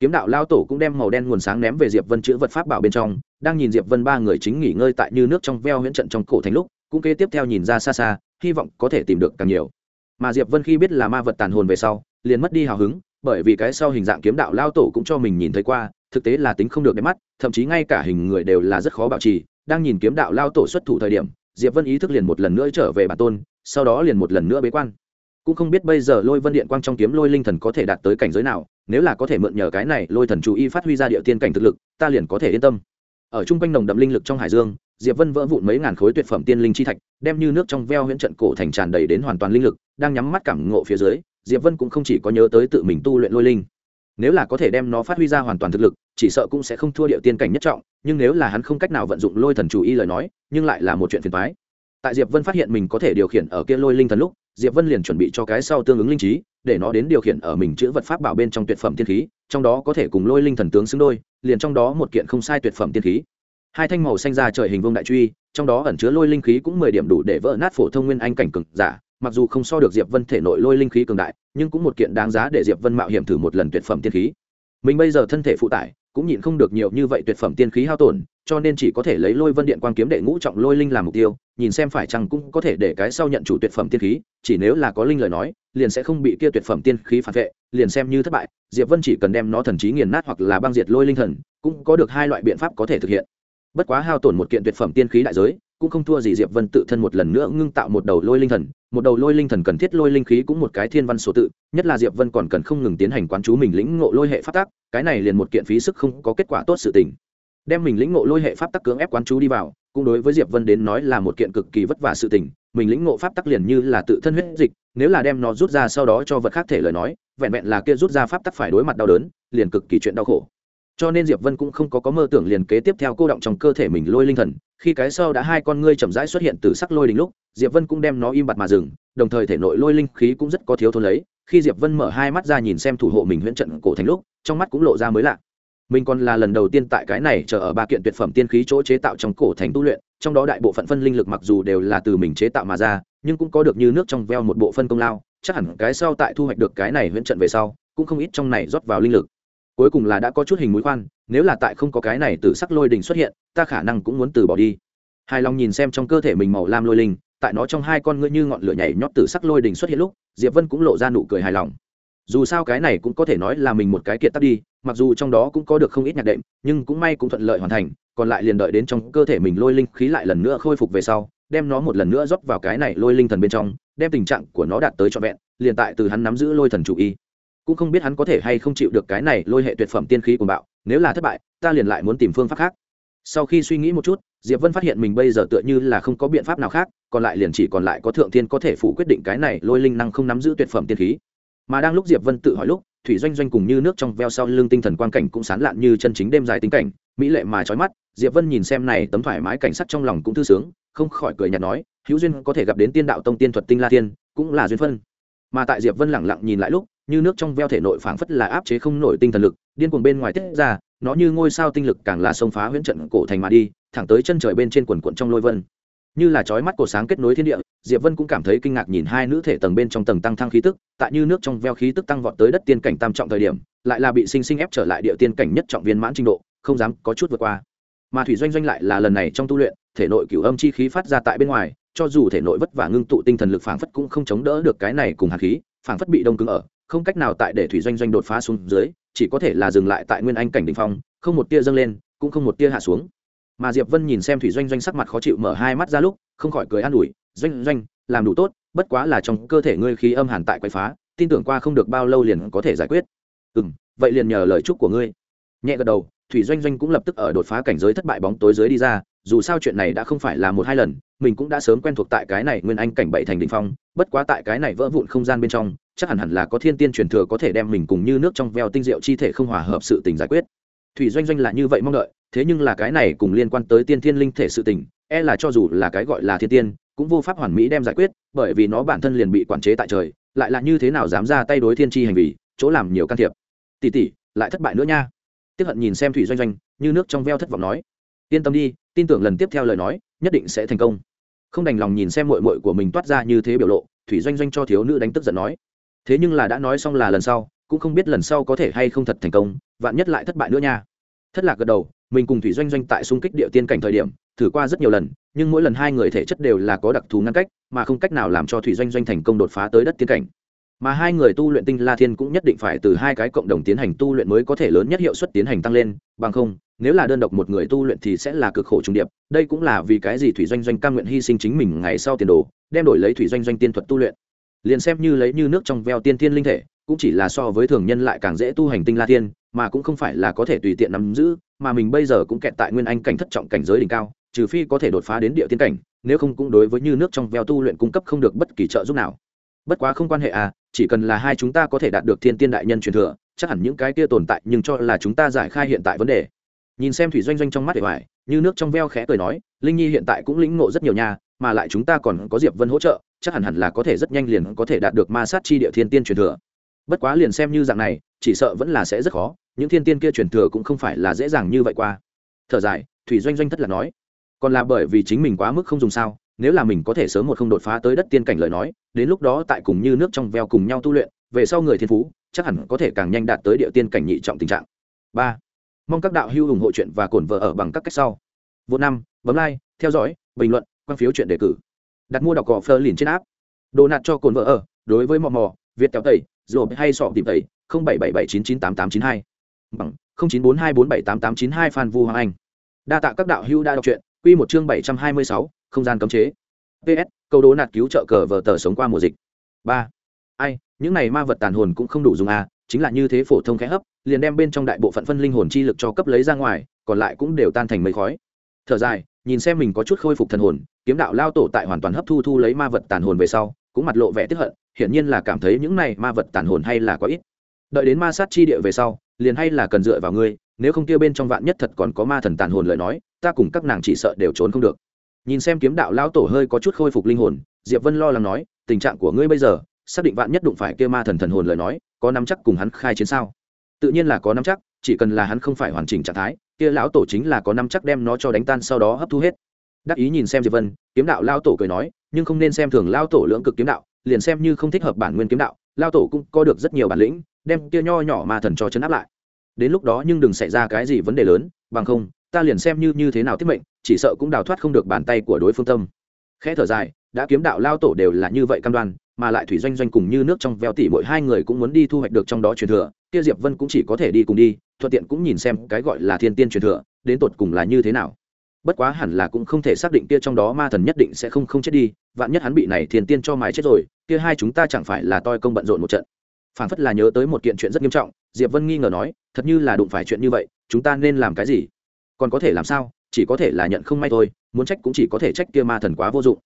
Kiếm đạo lao tổ cũng đem màu đen nguồn sáng ném về diệp vân chữ vật pháp bảo bên trong, đang nhìn diệp vân ba người chính nghỉ ngơi tại như nước trong veo huyễn trận trong cổ thành lúc cũng kế tiếp theo nhìn ra xa xa, hy vọng có thể tìm được càng nhiều. Mà diệp vân khi biết là ma vật tàn hồn về sau, liền mất đi hào hứng, bởi vì cái sau hình dạng kiếm đạo lao tổ cũng cho mình nhìn thấy qua, thực tế là tính không được đẹp mắt, thậm chí ngay cả hình người đều là rất khó bảo trì. Đang nhìn kiếm đạo lao tổ xuất thủ thời điểm, diệp vân ý thức liền một lần nữa trở về bản tôn, sau đó liền một lần nữa bế quan. Cũng không biết bây giờ lôi vân điện quang trong kiếm lôi linh thần có thể đạt tới cảnh giới nào, nếu là có thể mượn nhờ cái này lôi thần chú y phát huy ra địa tiên cảnh thực lực, ta liền có thể yên tâm. Ở trung quanh nồng đậm linh lực trong hải dương diệp vân vỡ vụn mấy ngàn khối tuyệt phẩm tiên linh chi thạch, đem như nước trong veo huyễn trận cổ thành tràn đầy đến hoàn toàn linh lực, đang nhắm mắt cảm ngộ phía dưới, diệp vân cũng không chỉ có nhớ tới tự mình tu luyện lôi linh. Nếu là có thể đem nó phát huy ra hoàn toàn thực lực, chỉ sợ cũng sẽ không thua điệu tiên cảnh nhất trọng, nhưng nếu là hắn không cách nào vận dụng lôi thần chủ y lời nói, nhưng lại là một chuyện phiền toái. Tại diệp vân phát hiện mình có thể điều khiển ở kia lôi linh thần lúc, diệp vân liền chuẩn bị cho cái sau tương ứng linh trí, để nó đến điều khiển ở mình chữ vật pháp bảo bên trong tuyệt phẩm tiên khí, trong đó có thể cùng lôi linh thần tướng xứng đôi, liền trong đó một kiện không sai tuyệt phẩm tiên khí hai thanh màu xanh ra trời hình vương đại truy, trong đó ẩn chứa lôi linh khí cũng mười điểm đủ để vỡ nát phổ thông nguyên anh cảnh cực giả, mặc dù không so được diệp vân thể nội lôi linh khí cường đại, nhưng cũng một kiện đáng giá để diệp vân mạo hiểm thử một lần tuyệt phẩm tiên khí. Mình bây giờ thân thể phụ tải, cũng nhịn không được nhiều như vậy tuyệt phẩm tiên khí hao tổn, cho nên chỉ có thể lấy lôi vân điện quang kiếm đệ ngũ trọng lôi linh làm mục tiêu, nhìn xem phải chăng cũng có thể để cái sau nhận chủ tuyệt phẩm tiên khí, chỉ nếu là có linh lời nói, liền sẽ không bị kia tuyệt phẩm tiên khí phản vệ, liền xem như thất bại, diệp vân chỉ cần đem nó thần trí nghiền nát hoặc là băng diệt lôi linh thần, cũng có được hai loại biện pháp có thể thực hiện bất quá hao tổn một kiện tuyệt phẩm tiên khí đại giới, cũng không thua gì diệp vân tự thân một lần nữa ngưng tạo một đầu lôi linh thần. Một đầu lôi linh thần cần thiết lôi linh khí cũng một cái thiên văn số tự, nhất là diệp vân còn cần không ngừng tiến hành quán chú mình lĩnh ngộ lôi hệ pháp tắc, cái này liền một kiện phí sức không có kết quả tốt sự tình. Đem mình lĩnh ngộ lôi hệ pháp tắc cưỡng ép quán chú đi vào, cũng đối với diệp vân đến nói là một kiện cực kỳ vất vả sự tình. Mình lĩnh ngộ pháp tắc liền như là tự thân huyết dịch, nếu là đem nó rút ra sau đó cho vật khác thể lời nói, vẹn vẹn là kia rút ra pháp tắc phải đối mặt đau đớn, liền cực kỳ chuyện đau khổ cho nên diệp vân cũng không có có mơ tưởng liền kế tiếp theo cô động trong cơ thể mình lôi linh thần. Khi cái sau đã hai con ngươi chậm rãi xuất hiện từ sắc lôi đình lúc, diệp vân cũng đem nó im bặt mà dừng, đồng thời thể nội lôi linh khí cũng rất có thiếu thốn lấy. Khi diệp vân mở hai mắt ra nhìn xem thủ hộ mình huyễn trận cổ thành lúc, trong mắt cũng lộ ra mới lạ. Mình còn là lần đầu tiên tại cái này chờ ở ba kiện tuyệt phẩm tiên khí chỗ chế tạo trong cổ thành tu luyện, trong đó đại bộ phận phân linh lực mặc dù đều là từ mình chế tạo mà ra, nhưng cũng có được như nước trong veo một bộ phân công lao. Chắc hẳn cái sau tại thu hoạch được cái này huyễn trận về sau, cũng không ít trong này rót vào linh lực cuối cùng là đã có chút hình mũi khoan, nếu là tại không có cái này từ sắc lôi đình xuất hiện, ta khả năng cũng muốn từ bỏ đi. Hài lòng nhìn xem trong cơ thể mình màu lam lôi linh, tại nó trong hai con ngươi như ngọn lửa nhảy nhót từ sắc lôi đình xuất hiện lúc, diệp vân cũng lộ ra nụ cười hài lòng. Dù sao cái này cũng có thể nói là mình một cái kiệt tắt đi, mặc dù trong đó cũng có được không ít nhạc đệm, nhưng cũng may cũng thuận lợi hoàn thành, còn lại liền đợi đến trong cơ thể mình lôi linh khí lại lần nữa khôi phục về sau, đem nó một lần nữa rót vào cái này lôi linh thần bên trong, đem tình trạng của nó đạt tới trọn vẹn, liền tại từ hắn nắm giữ lôi thần chủ y cũng không biết hắn có thể hay không chịu được cái này lôi hệ tuyệt phẩm tiên khí của bạo, nếu là thất bại, ta liền lại muốn tìm phương pháp khác. Sau khi suy nghĩ một chút, diệp vân phát hiện mình bây giờ tựa như là không có biện pháp nào khác, còn lại liền chỉ còn lại có thượng tiên có thể phủ quyết định cái này lôi linh năng không nắm giữ tuyệt phẩm tiên khí. Mà đang lúc diệp vân tự hỏi lúc, thủy doanh doanh cùng như nước trong veo sau lưng tinh thần quang cảnh cũng sán lạn như chân chính đêm dài tính cảnh, mỹ lệ mà trói mắt, diệp vân nhìn xem này tấm thoải mái cảnh sắc trong lòng cũng thư sướng, không khỏi cười nhạt nói, hữu duyên có thể gặp đến tiên đạo tông tiên thuật tinh la tiên cũng là duyên phân. Mà tại diệp vân lẳng lặng nhìn lại lúc như nước trong veo thể nội phảng phất là áp chế không nổi tinh thần lực, điên cuồng bên ngoài tiết ra, nó như ngôi sao tinh lực càng là xông phá huyễn trận cổ thành mà đi, thẳng tới chân trời bên trên quần quận trong lôi vân. Như là chói mắt cổ sáng kết nối thiên địa, diệp vân cũng cảm thấy kinh ngạc nhìn hai nữ thể tầng bên trong tầng tăng thăng khí tức, tại như nước trong veo khí tức tăng vọt tới đất tiên cảnh tam trọng thời điểm, lại là bị sinh sinh ép trở lại địa tiên cảnh nhất trọng viên mãn trình độ, không dám có chút vượt qua. Mà thủy doanh doanh lại là lần này trong tu luyện, thể nội cửu âm chi khí phát ra tại bên ngoài, cho dù thể nội vất vả ngưng tụ tinh thần lực phảng phất cũng không chống đỡ được cái này cùng hạt khí phảng phất bị đông cứng ở, không cách nào tại để thủy doanh doanh đột phá xuống dưới, chỉ có thể là dừng lại tại nguyên anh cảnh đ ỉ n h phong, không một tia dâng lên, cũng không một tia hạ xuống. Mà diệp vân nhìn xem thủy doanh doanh sắc mặt khó chịu mở hai mắt ra lúc, không khỏi cười an ủi, doanh doanh, làm đủ tốt, bất quá là trong cơ thể ngươi khí âm hàn tại quậy phá, tin tưởng qua không được bao lâu liền có thể giải quyết. Ừ m vậy liền nhờ lời chúc của ngươi. Nhẹ gật đầu, thủy doanh doanh cũng lập tức ở đột phá cảnh giới thất bại bóng tối dưới đi ra dù sao chuyện này đã không phải là một hai lần, mình cũng đã sớm quen thuộc tại cái này nguyên anh cảnh bảy thành đình phong, bất quá tại cái này vỡ vụn không gian bên trong, chắc hẳn hẳn là có thiên tiên truyền thừa có thể đem mình cùng như nước trong veo tinh diệu chi thể không hòa hợp sự tình giải quyết. Thủy doanh doanh là như vậy mong đợi, thế nhưng là cái này cùng liên quan tới tiên thiên linh thể sự tình e là cho dù là cái gọi là thiên tiên, cũng vô pháp hoàn mỹ đem giải quyết, bởi vì nó bản thân liền bị quản chế tại trời, lại là như thế nào dám ra tay đối thiên tri hành vi, chỗ làm nhiều can thiệp. Tỷ tỷ, lại thất bại nữa nha. Tiếp hận nhìn xem thủy doanh doanh, như nước trong veo thất vọng nói yên tâm đi, tin tưởng lần tiếp theo lời nói, nhất định sẽ thành công. Không đành lòng nhìn xem mội mội của mình toát ra như thế biểu lộ, thủy doanh doanh cho thiếu nữ đánh tức giận nói. Thế nhưng là đã nói xong là lần sau, cũng không biết lần sau có thể hay không thật thành công, vạn nhất lại thất bại nữa nha. Thất lạc gật đầu, mình cùng thủy doanh doanh tại xung kích địa tiên cảnh thời điểm, thử qua rất nhiều lần, nhưng mỗi lần hai người thể chất đều là có đặc thù ngăn cách, mà không cách nào làm cho thủy doanh doanh thành công đột phá tới đất tiên cảnh mà hai người tu luyện tinh la thiên cũng nhất định phải từ hai cái cộng đồng tiến hành tu luyện mới có thể lớn nhất hiệu suất tiến hành tăng lên, bằng không, nếu là đơn độc một người tu luyện thì sẽ là cực khổ trung điệp. Đây cũng là vì cái gì thủy doanh doanh cam nguyện hy sinh chính mình ngày sau tiền đồ, đem đổi lấy thủy doanh doanh tiên thuật tu luyện. Liền xem như lấy như nước trong veo tiên tiên linh thể, cũng chỉ là so với thường nhân lại càng dễ tu hành tinh la thiên, mà cũng không phải là có thể tùy tiện nắm giữ, mà mình bây giờ cũng kẹt tại nguyên anh cảnh thất trọng cảnh giới đỉnh cao, trừ phi có thể đột phá đến địa tiên cảnh, nếu không cũng đối với như nước trong veo tu luyện cung cấp không được bất kỳ trợ giúp nào. Bất quá không quan hệ à chỉ cần là hai chúng ta có thể đạt được thiên tiên đại nhân truyền thừa, chắc hẳn những cái kia tồn tại nhưng cho là chúng ta giải khai hiện tại vấn đề. Nhìn xem thủy doanh doanh trong mắt để hoài, như nước trong veo khẽ cười nói, linh nhi hiện tại cũng lĩnh ngộ rất nhiều nhà mà lại chúng ta còn có diệp vân hỗ trợ, chắc hẳn hẳn là có thể rất nhanh liền có thể đạt được ma sát chi địa thiên tiên truyền thừa. Bất quá liền xem như dạng này, chỉ sợ vẫn là sẽ rất khó, những thiên tiên kia truyền thừa cũng không phải là dễ dàng như vậy qua. Thở dài, thủy doanh doanh thất là nói, còn là bởi vì chính mình quá mức không dùng sao nếu là mình có thể sớm một không đột phá tới đất tiên cảnh lời nói, đến lúc đó tại cùng như nước trong veo cùng nhau tu luyện, về sau người thiên phú, chắc hẳn có thể càng nhanh đạt tới địa tiên cảnh nhị trọng tình trạng. Ba, mong các đạo hữu ủng hộ chuyện và cổn vợ ở bằng các cách sau. Vô năm, bấm like, theo dõi, bình luận, quan phiếu chuyện đề cử. Đặt mua đọc cỏ phơ liền trên áp đồ nạt cho cồn vợ ở, đối với mò mò, việt kéo tẩy rồi hay sọ tìm tẩy, không bảy bảy bảy chín chín tám tám chín hai. Bằng, không chín bốn hai bốn bảy tám tám chín hai phan vu hoàng anh. Đa tạ các đạo hữu đã đọc truyện, quy một chương bảy trăm hai mươi sáu không gian cấm chế. Ps câu đố nạt cứu trợ cờ vờ tờ sống qua mùa dịch. Ba. Ai, những này ma vật tàn hồn cũng không đủ dùng à chính là như thế phổ thông khẽ hấp, liền đem bên trong đại bộ phận phân linh hồn chi lực cho cấp lấy ra ngoài, còn lại cũng đều tan thành mây khói. Thở dài, nhìn xem mình có chút khôi phục thần hồn, kiếm đạo lao tổ tại hoàn toàn hấp thu thu lấy ma vật tàn hồn về sau, cũng mặt lộ vẻ tiếp hận, hiển nhiên là cảm thấy những này ma vật tàn hồn hay là quá ít. Đợi đến ma sát chi địa về sau, liền hay là cần dựa vào ngươi, nếu không kia bên trong vạn nhất thật còn có ma thần tàn hồn lời nói, ta cùng các nàng chỉ sợ đều trốn không được nhìn xem kiếm đạo lao tổ hơi có chút khôi phục linh hồn, diệp vân lo lắng nói, tình trạng của ngươi bây giờ, xác định vạn nhất đụng phải kia ma thần thần hồn lời nói, có nắm chắc cùng hắn khai chiến sao? Tự nhiên là có nắm chắc, chỉ cần là hắn không phải hoàn chỉnh trạng thái, kia lão tổ chính là có nắm chắc đem nó cho đánh tan sau đó hấp thu hết. Đắc ý nhìn xem diệp vân, kiếm đạo lao tổ cười nói, nhưng không nên xem thường lao tổ lưỡng cực kiếm đạo, liền xem như không thích hợp bản nguyên kiếm đạo lao tổ cũng có được rất nhiều bản lĩnh, đem kia nho nhỏ ma thần cho chấn áp lại. Đến lúc đó nhưng đừng xảy ra cái gì vấn đề lớn, bằng không ta liền xem như như thế nào tiếp mệnh, chỉ sợ cũng đào thoát không được bàn tay của đối phương tâm. Khẽ thở dài, đã kiếm đạo lao tổ đều là như vậy cam đoan, mà lại thủy doanh doanh cùng như nước trong veo tỉ mỗi hai người cũng muốn đi thu hoạch được trong đó truyền thừa, kia diệp vân cũng chỉ có thể đi cùng đi, thuận tiện cũng nhìn xem cái gọi là thiên tiên truyền thừa, đến tột cùng là như thế nào. Bất quá hẳn là cũng không thể xác định kia trong đó ma thần nhất định sẽ không không chết đi, vạn nhất hắn bị này thiên tiên cho mái chết rồi, kia hai chúng ta chẳng phải là toi công bận rộn một trận. Phản phất là nhớ tới một kiện chuyện rất nghiêm trọng, diệp vân nghi ngờ nói, thật như là đụng phải chuyện như vậy, chúng ta nên làm cái gì? Còn có thể làm sao, chỉ có thể là nhận không may thôi, muốn trách cũng chỉ có thể trách kia ma thần quá vô dụng.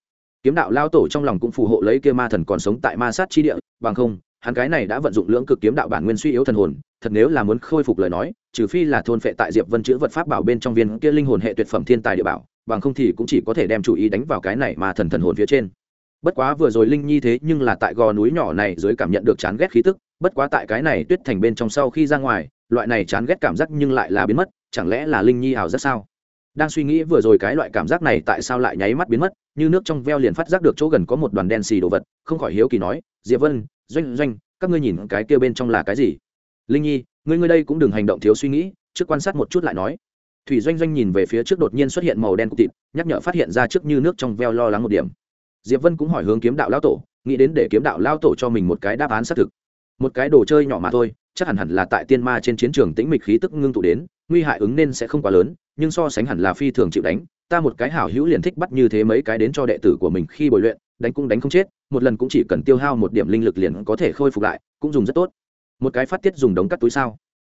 Kiếm đạo lao tổ trong lòng cũng phù hộ lấy kia ma thần còn sống tại ma sát chi địa, bằng không, hắn cái này đã vận dụng lưỡng cực kiếm đạo bản nguyên suy yếu thần hồn, thật nếu là muốn khôi phục lời nói, trừ phi là thôn phệ tại diệp vân chữ vật pháp bảo bên trong viên kia linh hồn hệ tuyệt phẩm thiên tài địa bảo, bằng không thì cũng chỉ có thể đem chủ ý đánh vào cái này mà thần thần hồn phía trên. Bất quá vừa rồi linh nhi thế nhưng là tại gò núi nhỏ này dưới cảm nhận được chán ghét khí tức, bất quá tại cái này tuyết thành bên trong sau khi ra ngoài, loại này chán ghét cảm giác nhưng lại là biến mất chẳng lẽ là linh nhi ảo rất sao? Đang suy nghĩ vừa rồi cái loại cảm giác này tại sao lại nháy mắt biến mất, như nước trong veo liền phát giác được chỗ gần có một đoàn đen xì đồ vật, không khỏi hiếu kỳ nói, diệp vân, doanh doanh, các ngươi nhìn cái kia bên trong là cái gì? Linh nhi, ngươi ngươi đây cũng đừng hành động thiếu suy nghĩ, trước quan sát một chút lại nói. Thủy doanh doanh nhìn về phía trước đột nhiên xuất hiện màu đen cục thịt, nhắc nhở phát hiện ra trước như nước trong veo lo lắng một điểm. Diệp vân cũng hỏi hướng kiếm đạo lao tổ, nghĩ đến để kiếm đạo lao tổ cho mình một cái đáp án xác thực. Một cái đồ chơi nhỏ mà thôi, chắc hẳn hẳn là tại tiên ma trên chiến trường tĩnh mịch khí tức ngưng tụ đến nguy hại ứng nên sẽ không quá lớn, nhưng so sánh hẳn là phi thường chịu đánh, ta một cái hảo hữu liền thích bắt như thế mấy cái đến cho đệ tử của mình khi bồi luyện, đánh cũng đánh không chết, một lần cũng chỉ cần tiêu hao một điểm linh lực liền có thể khôi phục lại, cũng dùng rất tốt. Một cái phát tiết dùng đống cắt túi sao?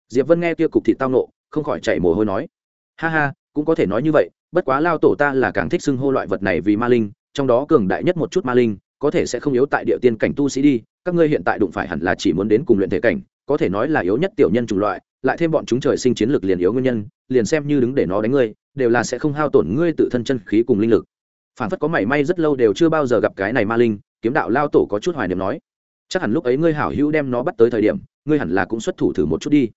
Diệp vân nghe kia cục thịt tao nộ, không khỏi chạy mồ hôi nói. Ha ha, cũng có thể nói như vậy, bất quá lao tổ ta là càng thích xưng hô loại vật này vì ma linh, trong đó cường đại nhất một chút ma linh, có thể sẽ không yếu tại địa tiên cảnh tu sĩ đi, các ngươi hiện tại đụng phải hẳn là chỉ muốn đến cùng luyện thể cảnh, có thể nói là yếu nhất tiểu nhân chủng loại lại thêm bọn chúng trời sinh chiến lược liền yếu nguyên nhân, liền xem như đứng để nó đánh ngươi, đều là sẽ không hao tổn ngươi tự thân chân khí cùng linh lực. Phản phất có mảy may rất lâu đều chưa bao giờ gặp cái này ma linh, kiếm đạo lao tổ có chút hoài niệm nói, chắc hẳn lúc ấy ngươi hảo hữu đem nó bắt tới thời điểm, ngươi hẳn là cũng xuất thủ thử một chút đi.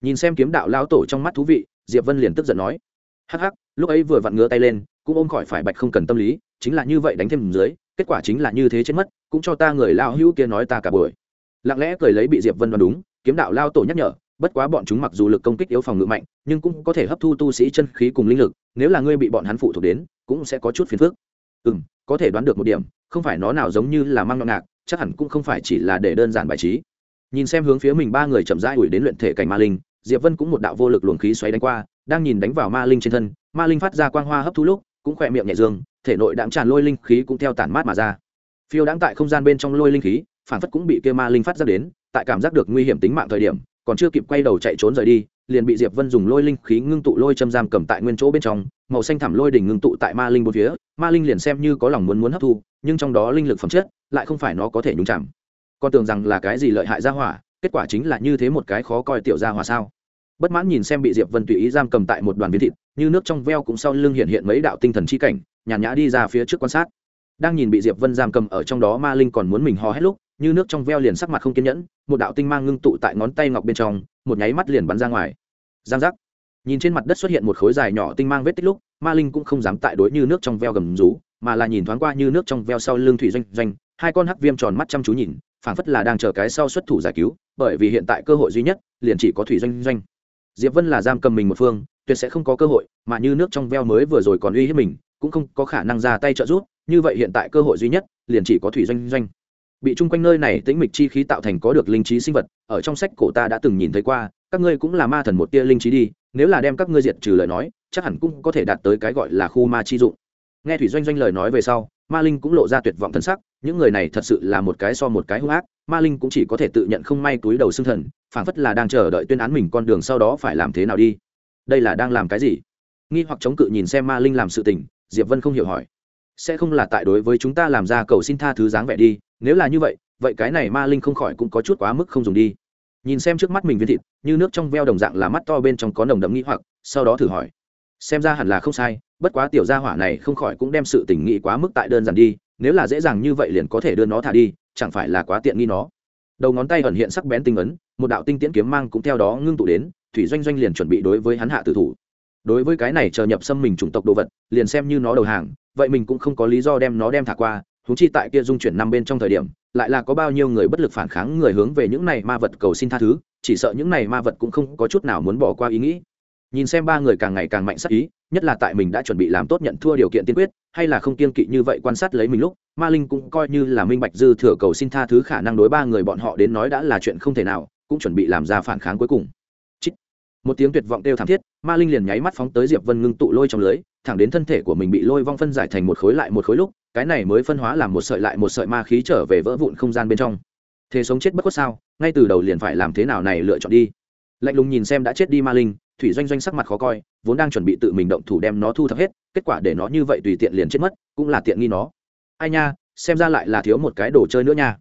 Nhìn xem kiếm đạo lao tổ trong mắt thú vị, diệp vân liền tức giận nói, hắc hắc, lúc ấy vừa vặn ngứa tay lên, cũng ôm khỏi phải bạch không cần tâm lý, chính là như vậy đánh thêm dưới, kết quả chính là như thế chết mất, cũng cho ta người lao hữu kia nói ta cả buổi. Lặng lẽ cười lấy bị diệp vân đoán đúng, kiếm đạo lao tổ nhắc nhở bất quá bọn chúng mặc dù lực công kích yếu phòng ngự mạnh, nhưng cũng có thể hấp thu tu sĩ chân khí cùng linh lực, nếu là ngươi bị bọn hắn phụ thuộc đến, cũng sẽ có chút phiền phức. Ừ m có thể đoán được một điểm, không phải nó nào giống như là mang ngọn ngạc chắc hẳn cũng không phải chỉ là để đơn giản bài trí. Nhìn xem hướng phía mình ba người chậm rãi ủi đến luyện thể cảnh ma linh, diệp vân cũng một đạo vô lực luồng khí xoáy đánh qua, đang nhìn đánh vào ma linh trên thân, ma linh phát ra quang hoa hấp thu lúc, cũng khỏe miệng nhẹ dương, thể nội đạm tràn lôi linh khí cũng theo tản mát mà ra. Phiêu đang tại không gian bên trong lôi linh khí, phản phất cũng bị kia ma linh phát ra đến, tại cảm giác được nguy hiểm tính mạng thời điểm còn chưa kịp quay đầu chạy trốn rời đi, liền bị diệp vân dùng lôi linh khí ngưng tụ lôi châm giam cầm tại nguyên chỗ bên trong, màu xanh thẳm lôi đỉnh ngưng tụ tại ma linh bốn phía, ma linh liền xem như có lòng muốn muốn hấp thu, nhưng trong đó linh lực phẩm chất lại không phải nó có thể nhúng chạm con tưởng rằng là cái gì lợi hại ra hỏa, kết quả chính là như thế một cái khó coi tiểu ra hỏa sao? Bất mãn nhìn xem bị diệp vân tùy ý giam cầm tại một đoàn viên thịt, như nước trong veo cũng sau lưng hiện hiện mấy đạo tinh thần chi cảnh, nhàn nhã đi ra phía trước quan sát. Đang nhìn bị diệp vân giam cầm ở trong đó ma linh còn muốn mình ho hết lúc như nước trong veo liền sắc mặt không kiên nhẫn, một đạo tinh mang ngưng tụ tại ngón tay ngọc bên trong, một nháy mắt liền bắn ra ngoài. Giang giác. Nhìn trên mặt đất xuất hiện một khối dài nhỏ tinh mang vết tích lúc, ma linh cũng không dám tại đối như nước trong veo gầm rú, mà là nhìn thoáng qua như nước trong veo sau lưng thủy doanh doanh, hai con hắc viêm tròn mắt chăm chú nhìn, phảng phất là đang chờ cái sau xuất thủ giải cứu, bởi vì hiện tại cơ hội duy nhất, liền chỉ có thủy doanh doanh. Diệp vân là giam cầm mình một phương, tuyệt sẽ không có cơ hội, mà như nước trong veo mới vừa rồi còn uy hiếp mình, cũng không có khả năng ra tay trợ giúp, như vậy hiện tại cơ hội duy nhất, liền chỉ có thủy doanh doanh bị chung quanh nơi này tĩnh mịch chi khí tạo thành có được linh trí sinh vật, ở trong sách cổ ta đã từng nhìn thấy qua, các ngươi cũng là ma thần một tia linh trí đi, nếu là đem các ngươi diệt trừ lời nói, chắc hẳn cũng có thể đạt tới cái gọi là khu ma chi dụng. Nghe thủy doanh doanh lời nói về sau, ma linh cũng lộ ra tuyệt vọng thân sắc, những người này thật sự là một cái so một cái hung ác, ma linh cũng chỉ có thể tự nhận không may túi đầu xương thần, phảng phất là đang chờ đợi tuyên án mình con đường sau đó phải làm thế nào đi. Đây là đang làm cái gì? Nghi hoặc chống cự nhìn xem ma linh làm sự tình, diệp vân không hiểu hỏi sẽ không là tại đối với chúng ta làm ra cầu xin tha thứ dáng vẻ đi, nếu là như vậy vậy cái này ma linh không khỏi cũng có chút quá mức không dùng đi. Nhìn xem trước mắt mình viên thịt, như nước trong veo đồng dạng là mắt to bên trong có nồng đậm nghĩ hoặc, sau đó thử hỏi. Xem ra hẳn là không sai, bất quá tiểu gia hỏa này không khỏi cũng đem sự tình nghĩ quá mức tại đơn giản đi, nếu là dễ dàng như vậy liền có thể đưa nó thả đi, chẳng phải là quá tiện nghi nó. Đầu ngón tay ẩn hiện sắc bén tinh ấn, một đạo tinh tiễn kiếm mang cũng theo đó ngưng tụ đến, thủy doanh doanh liền chuẩn bị đối với hắn hạ tử thủ. Đối với cái này chờ nhập xâm mình chủng tộc đồ vật, liền xem như nó đầu hàng vậy mình cũng không có lý do đem nó đem thả qua húng chi tại kia dung chuyển năm bên trong thời điểm, lại là có bao nhiêu người bất lực phản kháng người hướng về những này ma vật cầu xin tha thứ, chỉ sợ những này ma vật cũng không có chút nào muốn bỏ qua ý nghĩ nhìn xem ba người càng ngày càng mạnh sắc ý, nhất là tại mình đã chuẩn bị làm tốt nhận thua điều kiện tiên quyết, hay là không kiên kỵ như vậy quan sát lấy mình lúc, ma linh cũng coi như là minh bạch dư thừa cầu xin tha thứ khả năng đối ba người bọn họ đến nói đã là chuyện không thể nào, cũng chuẩn bị làm ra phản kháng cuối cùng Chích. một tiếng tuyệt vọng kêu thảm thiết, ma linh liền nháy mắt phóng tới diệp vân ngưng tụ lôi trong lưới thẳng đến thân thể của mình bị lôi vong phân giải thành một khối lại một khối lúc, cái này mới phân hóa làm một sợi lại một sợi ma khí trở về vỡ vụn không gian bên trong. Thế sống chết bất khuất sao? Ngay từ đầu liền phải làm thế nào này lựa chọn đi. Lạnh lùng nhìn xem đã chết đi ma linh, thủy doanh doanh sắc mặt khó coi, vốn đang chuẩn bị tự mình động thủ đem nó thu thập hết, kết quả để nó như vậy tùy tiện liền chết mất, cũng là tiện nghi nó. Ai nha, xem ra lại là thiếu một cái đồ chơi nữa nha.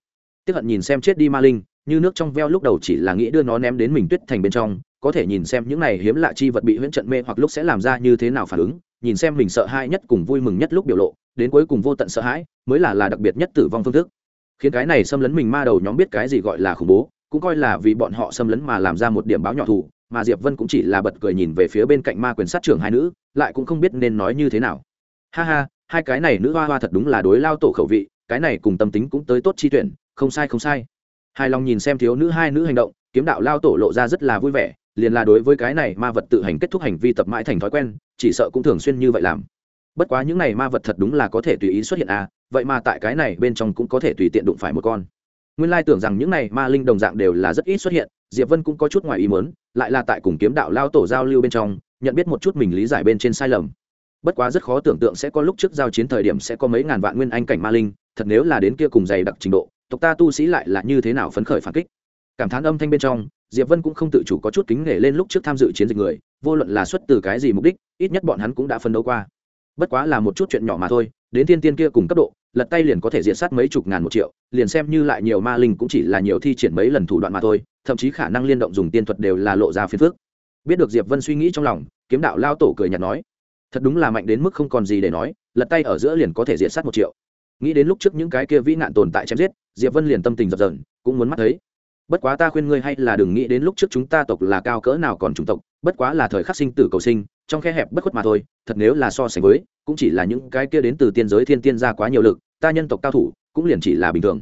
Tiếp hận nhìn xem chết đi ma linh, như nước trong veo lúc đầu chỉ là nghĩ đưa nó ném đến mình tuyết thành bên trong, có thể nhìn xem những này hiếm lạ chi vật bị huyễn trận mê hoặc lúc sẽ làm ra như thế nào phản ứng nhìn xem mình sợ hãi nhất cùng vui mừng nhất lúc biểu lộ, đến cuối cùng vô tận sợ hãi, mới là là đặc biệt nhất tử vong phương thức. Khiến cái này xâm lấn mình ma đầu nhóm biết cái gì gọi là khủng bố, cũng coi là vì bọn họ xâm lấn mà làm ra một điểm báo nhỏ thủ mà diệp vân cũng chỉ là bật cười nhìn về phía bên cạnh ma quyền sát trưởng hai nữ, lại cũng không biết nên nói như thế nào. Ha ha, hai cái này nữ hoa hoa thật đúng là đối lao tổ khẩu vị, cái này cùng tâm tính cũng tới tốt chi tuyển, không sai không sai. Hài lòng nhìn xem thiếu nữ hai nữ hành động, kiếm đạo lao tổ lộ ra rất là vui vẻ liền là đối với cái này ma vật tự hành kết thúc hành vi tập mãi thành thói quen, chỉ sợ cũng thường xuyên như vậy làm. Bất quá những này ma vật thật đúng là có thể tùy ý xuất hiện à vậy mà tại cái này bên trong cũng có thể tùy tiện đụng phải một con. Nguyên lai tưởng rằng những này ma linh đồng dạng đều là rất ít xuất hiện, diệp vân cũng có chút ngoài ý mớn lại là tại cùng kiếm đạo lao tổ giao lưu bên trong, nhận biết một chút mình lý giải bên trên sai lầm. Bất quá rất khó tưởng tượng sẽ có lúc trước giao chiến thời điểm sẽ có mấy ngàn vạn nguyên anh cảnh ma linh, thật nếu là đến kia cùng dày đặc trình độ, tộc ta tu sĩ lại là như thế nào phấn khởi phản kích cảm thán âm thanh bên trong, diệp vân cũng không tự chủ có chút kính nể lên lúc trước tham dự chiến dịch người, vô luận là xuất từ cái gì mục đích, ít nhất bọn hắn cũng đã phân đấu qua. Bất quá là một chút chuyện nhỏ mà thôi, đến thiên tiên kia cùng cấp độ, lật tay liền có thể diệt sát mấy chục ngàn một triệu, liền xem như lại nhiều ma linh cũng chỉ là nhiều thi triển mấy lần thủ đoạn mà thôi, thậm chí khả năng liên động dùng tiên thuật đều là lộ ra phiền phước biết được diệp vân suy nghĩ trong lòng, kiếm đạo lao tổ cười nhạt nói, thật đúng là mạnh đến mức không còn gì để nói, lật tay ở giữa liền có thể diệt sát một triệu. Nghĩ đến lúc trước những cái kia vĩ nạn tồn tại chém giết, diệp vân liền tâm tình dập dần cũng muốn mắt thấy bất quá ta khuyên ngươi hay là đừng nghĩ đến lúc trước chúng ta tộc là cao cỡ nào còn chủng tộc, bất quá là thời khắc sinh tử cầu sinh, trong khe hẹp bất khuất mà thôi, thật nếu là so sánh với, cũng chỉ là những cái kia đến từ tiên giới thiên tiên ra quá nhiều lực, ta nhân tộc cao thủ, cũng liền chỉ là bình thường.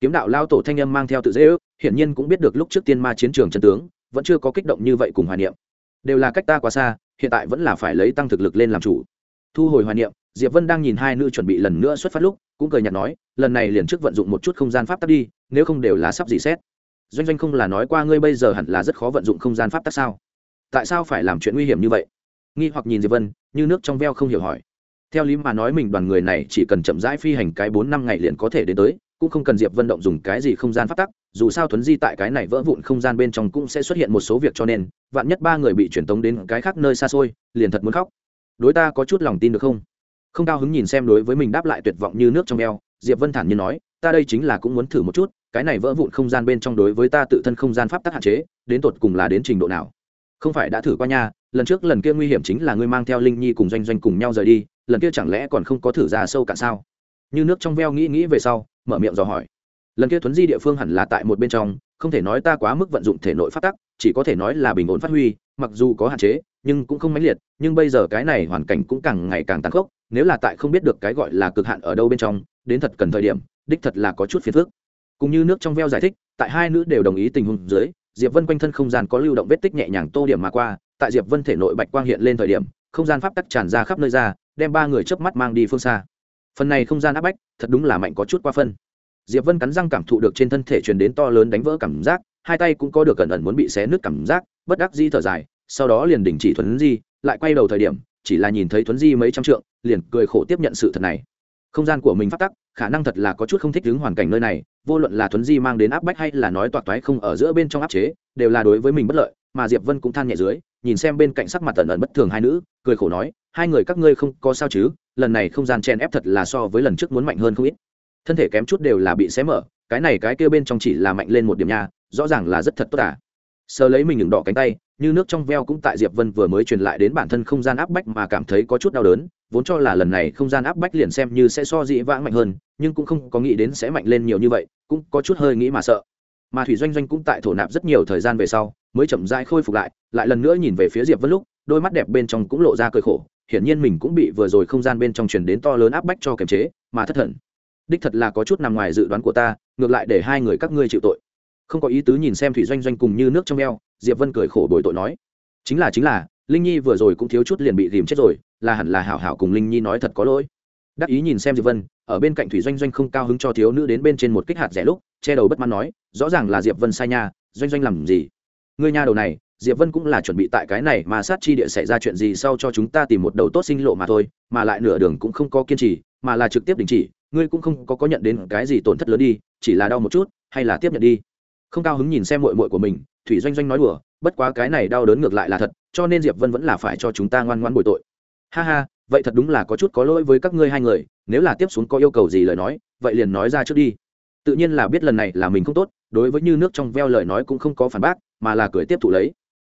Kiếm đạo lao tổ thanh âm mang theo tự dễ ước, hiển nhiên cũng biết được lúc trước tiên ma chiến trường chân tướng, vẫn chưa có kích động như vậy cùng hoài niệm. Đều là cách ta quá xa, hiện tại vẫn là phải lấy tăng thực lực lên làm chủ. Thu hồi hoài niệm, diệp vân đang nhìn hai nữ chuẩn bị lần nữa xuất phát lúc, cũng cười nhạt nói, lần này liền trước vận dụng một chút không gian pháp tắc đi, nếu không đều là sắp dị xét doanh doanh không là nói qua ngươi bây giờ hẳn là rất khó vận dụng không gian pháp tắc sao? Tại sao phải làm chuyện nguy hiểm như vậy? Nghi hoặc nhìn diệp vân, như nước trong veo không hiểu hỏi. Theo lý mà nói mình đoàn người này chỉ cần chậm rãi phi hành cái bốn năm ngày liền có thể đến tới, cũng không cần diệp vân động dùng cái gì không gian phát tắc, dù sao thuấn di tại cái này vỡ vụn không gian bên trong cũng sẽ xuất hiện một số việc cho nên, vạn nhất ba người bị truyền tống đến cái khác nơi xa xôi, liền thật muốn khóc. Đối ta có chút lòng tin được không? Không cao hứng nhìn xem đối với mình đáp lại tuyệt vọng như nước trong eo diệp vân thản nhiên nói, ta đây chính là cũng muốn thử một chút, cái này vỡ vụn không gian bên trong đối với ta tự thân không gian pháp tắc hạn chế, đến tột cùng là đến trình độ nào? Không phải đã thử qua nha, lần trước lần kia nguy hiểm chính là ngươi mang theo linh nhi cùng doanh doanh cùng nhau rời đi, lần kia chẳng lẽ còn không có thử ra sâu cả sao? Như nước trong veo nghĩ nghĩ về sau, mở miệng dò hỏi. Lần kia thuấn di địa phương hẳn là tại một bên trong, không thể nói ta quá mức vận dụng thể nội phát tắc, chỉ có thể nói là bình ổn phát huy, mặc dù có hạn chế, nhưng cũng không mãnh liệt, nhưng bây giờ cái này hoàn cảnh cũng càng ngày càng tàn khốc, nếu là tại không biết được cái gọi là cực hạn ở đâu bên trong đến thật cần thời điểm, đích thật là có chút phiền phức. Cũng như nước trong veo giải thích, tại hai nữ đều đồng ý tình huống dưới, diệp vân quanh thân không gian có lưu động vết tích nhẹ nhàng tô điểm mà qua, tại diệp vân thể nội bạch quang hiện lên thời điểm, không gian pháp tắc tràn ra khắp nơi ra, đem ba người chớp mắt mang đi phương xa. Phần này không gian áp bách, thật đúng là mạnh có chút qua phân. Diệp vân cắn răng cảm thụ được trên thân thể truyền đến to lớn đánh vỡ cảm giác, hai tay cũng có được cẩn ẩn muốn bị xé nứt cảm giác, bất đắc di thở dài, sau đó liền đình chỉ thuấn di, lại quay đầu thời điểm, chỉ là nhìn thấy thuấn di mấy trăm trượng, liền cười khổ tiếp nhận sự thật này không gian của mình phát tắc, khả năng thật là có chút không thích ứng hoàn cảnh nơi này, vô luận là thuấn di mang đến áp bách hay là nói toạc toái không ở giữa bên trong áp chế, đều là đối với mình bất lợi, mà diệp vân cũng than nhẹ dưới, nhìn xem bên cạnh sắc mặt tần ẩn bất thường hai nữ, cười khổ nói, hai người các ngươi không có sao chứ, lần này không gian chen ép thật là so với lần trước muốn mạnh hơn không ít. Thân thể kém chút đều là bị xé mở, cái này cái kia bên trong chỉ là mạnh lên một điểm nha, rõ ràng là rất thật tốt à sờ lấy mình ngừng đỏ cánh tay, như nước trong veo cũng tại diệp vân vừa mới truyền lại đến bản thân không gian áp bách mà cảm thấy có chút đau đớn, vốn cho là lần này không gian áp bách liền xem như sẽ so dị vãng mạnh hơn, nhưng cũng không có nghĩ đến sẽ mạnh lên nhiều như vậy, cũng có chút hơi nghĩ mà sợ. Mà thủy doanh doanh cũng tại thổ nạp rất nhiều thời gian về sau, mới chậm rãi khôi phục lại lại lần nữa nhìn về phía diệp vân lúc, đôi mắt đẹp bên trong cũng lộ ra cơi khổ, hiển nhiên mình cũng bị vừa rồi không gian bên trong truyền đến to lớn áp bách cho kiềm chế, mà thất thần. Đích thật là có chút nằm ngoài dự đoán của ta, ngược lại để hai người các ngươi chịu tội không có ý tứ nhìn xem thủy doanh doanh cùng như nước trong eo, diệp vân cười khổ bồi tội nói. Chính là chính là, linh nhi vừa rồi cũng thiếu chút liền bị dìm chết rồi, là hẳn là hảo hảo cùng linh nhi nói thật có lỗi. Đắc ý nhìn xem diệp vân, ở bên cạnh thủy doanh doanh không cao hứng cho thiếu nữ đến bên trên một kích hạt rẻ lúc, che đầu bất mãn nói, rõ ràng là diệp vân sai nha, doanh doanh làm gì? Ngươi nha đầu này, diệp vân cũng là chuẩn bị tại cái này mà sát chi địa xảy ra chuyện gì sau cho chúng ta tìm một đầu tốt sinh lộ mà thôi, mà lại nửa đường cũng không có kiên trì, mà là trực tiếp đình chỉ, ngươi cũng không có có nhận đến cái gì tổn thất lớn đi, chỉ là đau một chút, hay là tiếp nhận đi không cao hứng nhìn xem muội muội của mình, thủy doanh doanh nói đùa, bất quá cái này đau đớn ngược lại là thật, cho nên diệp vân vẫn là phải cho chúng ta ngoan ngoãn bồi tội. Ha ha, vậy thật đúng là có chút có lỗi với các ngươi hai người, nếu là tiếp xuống có yêu cầu gì lời nói, vậy liền nói ra trước đi. Tự nhiên là biết lần này là mình không tốt, đối với như nước trong veo lời nói cũng không có phản bác, mà là cười tiếp thụ lấy.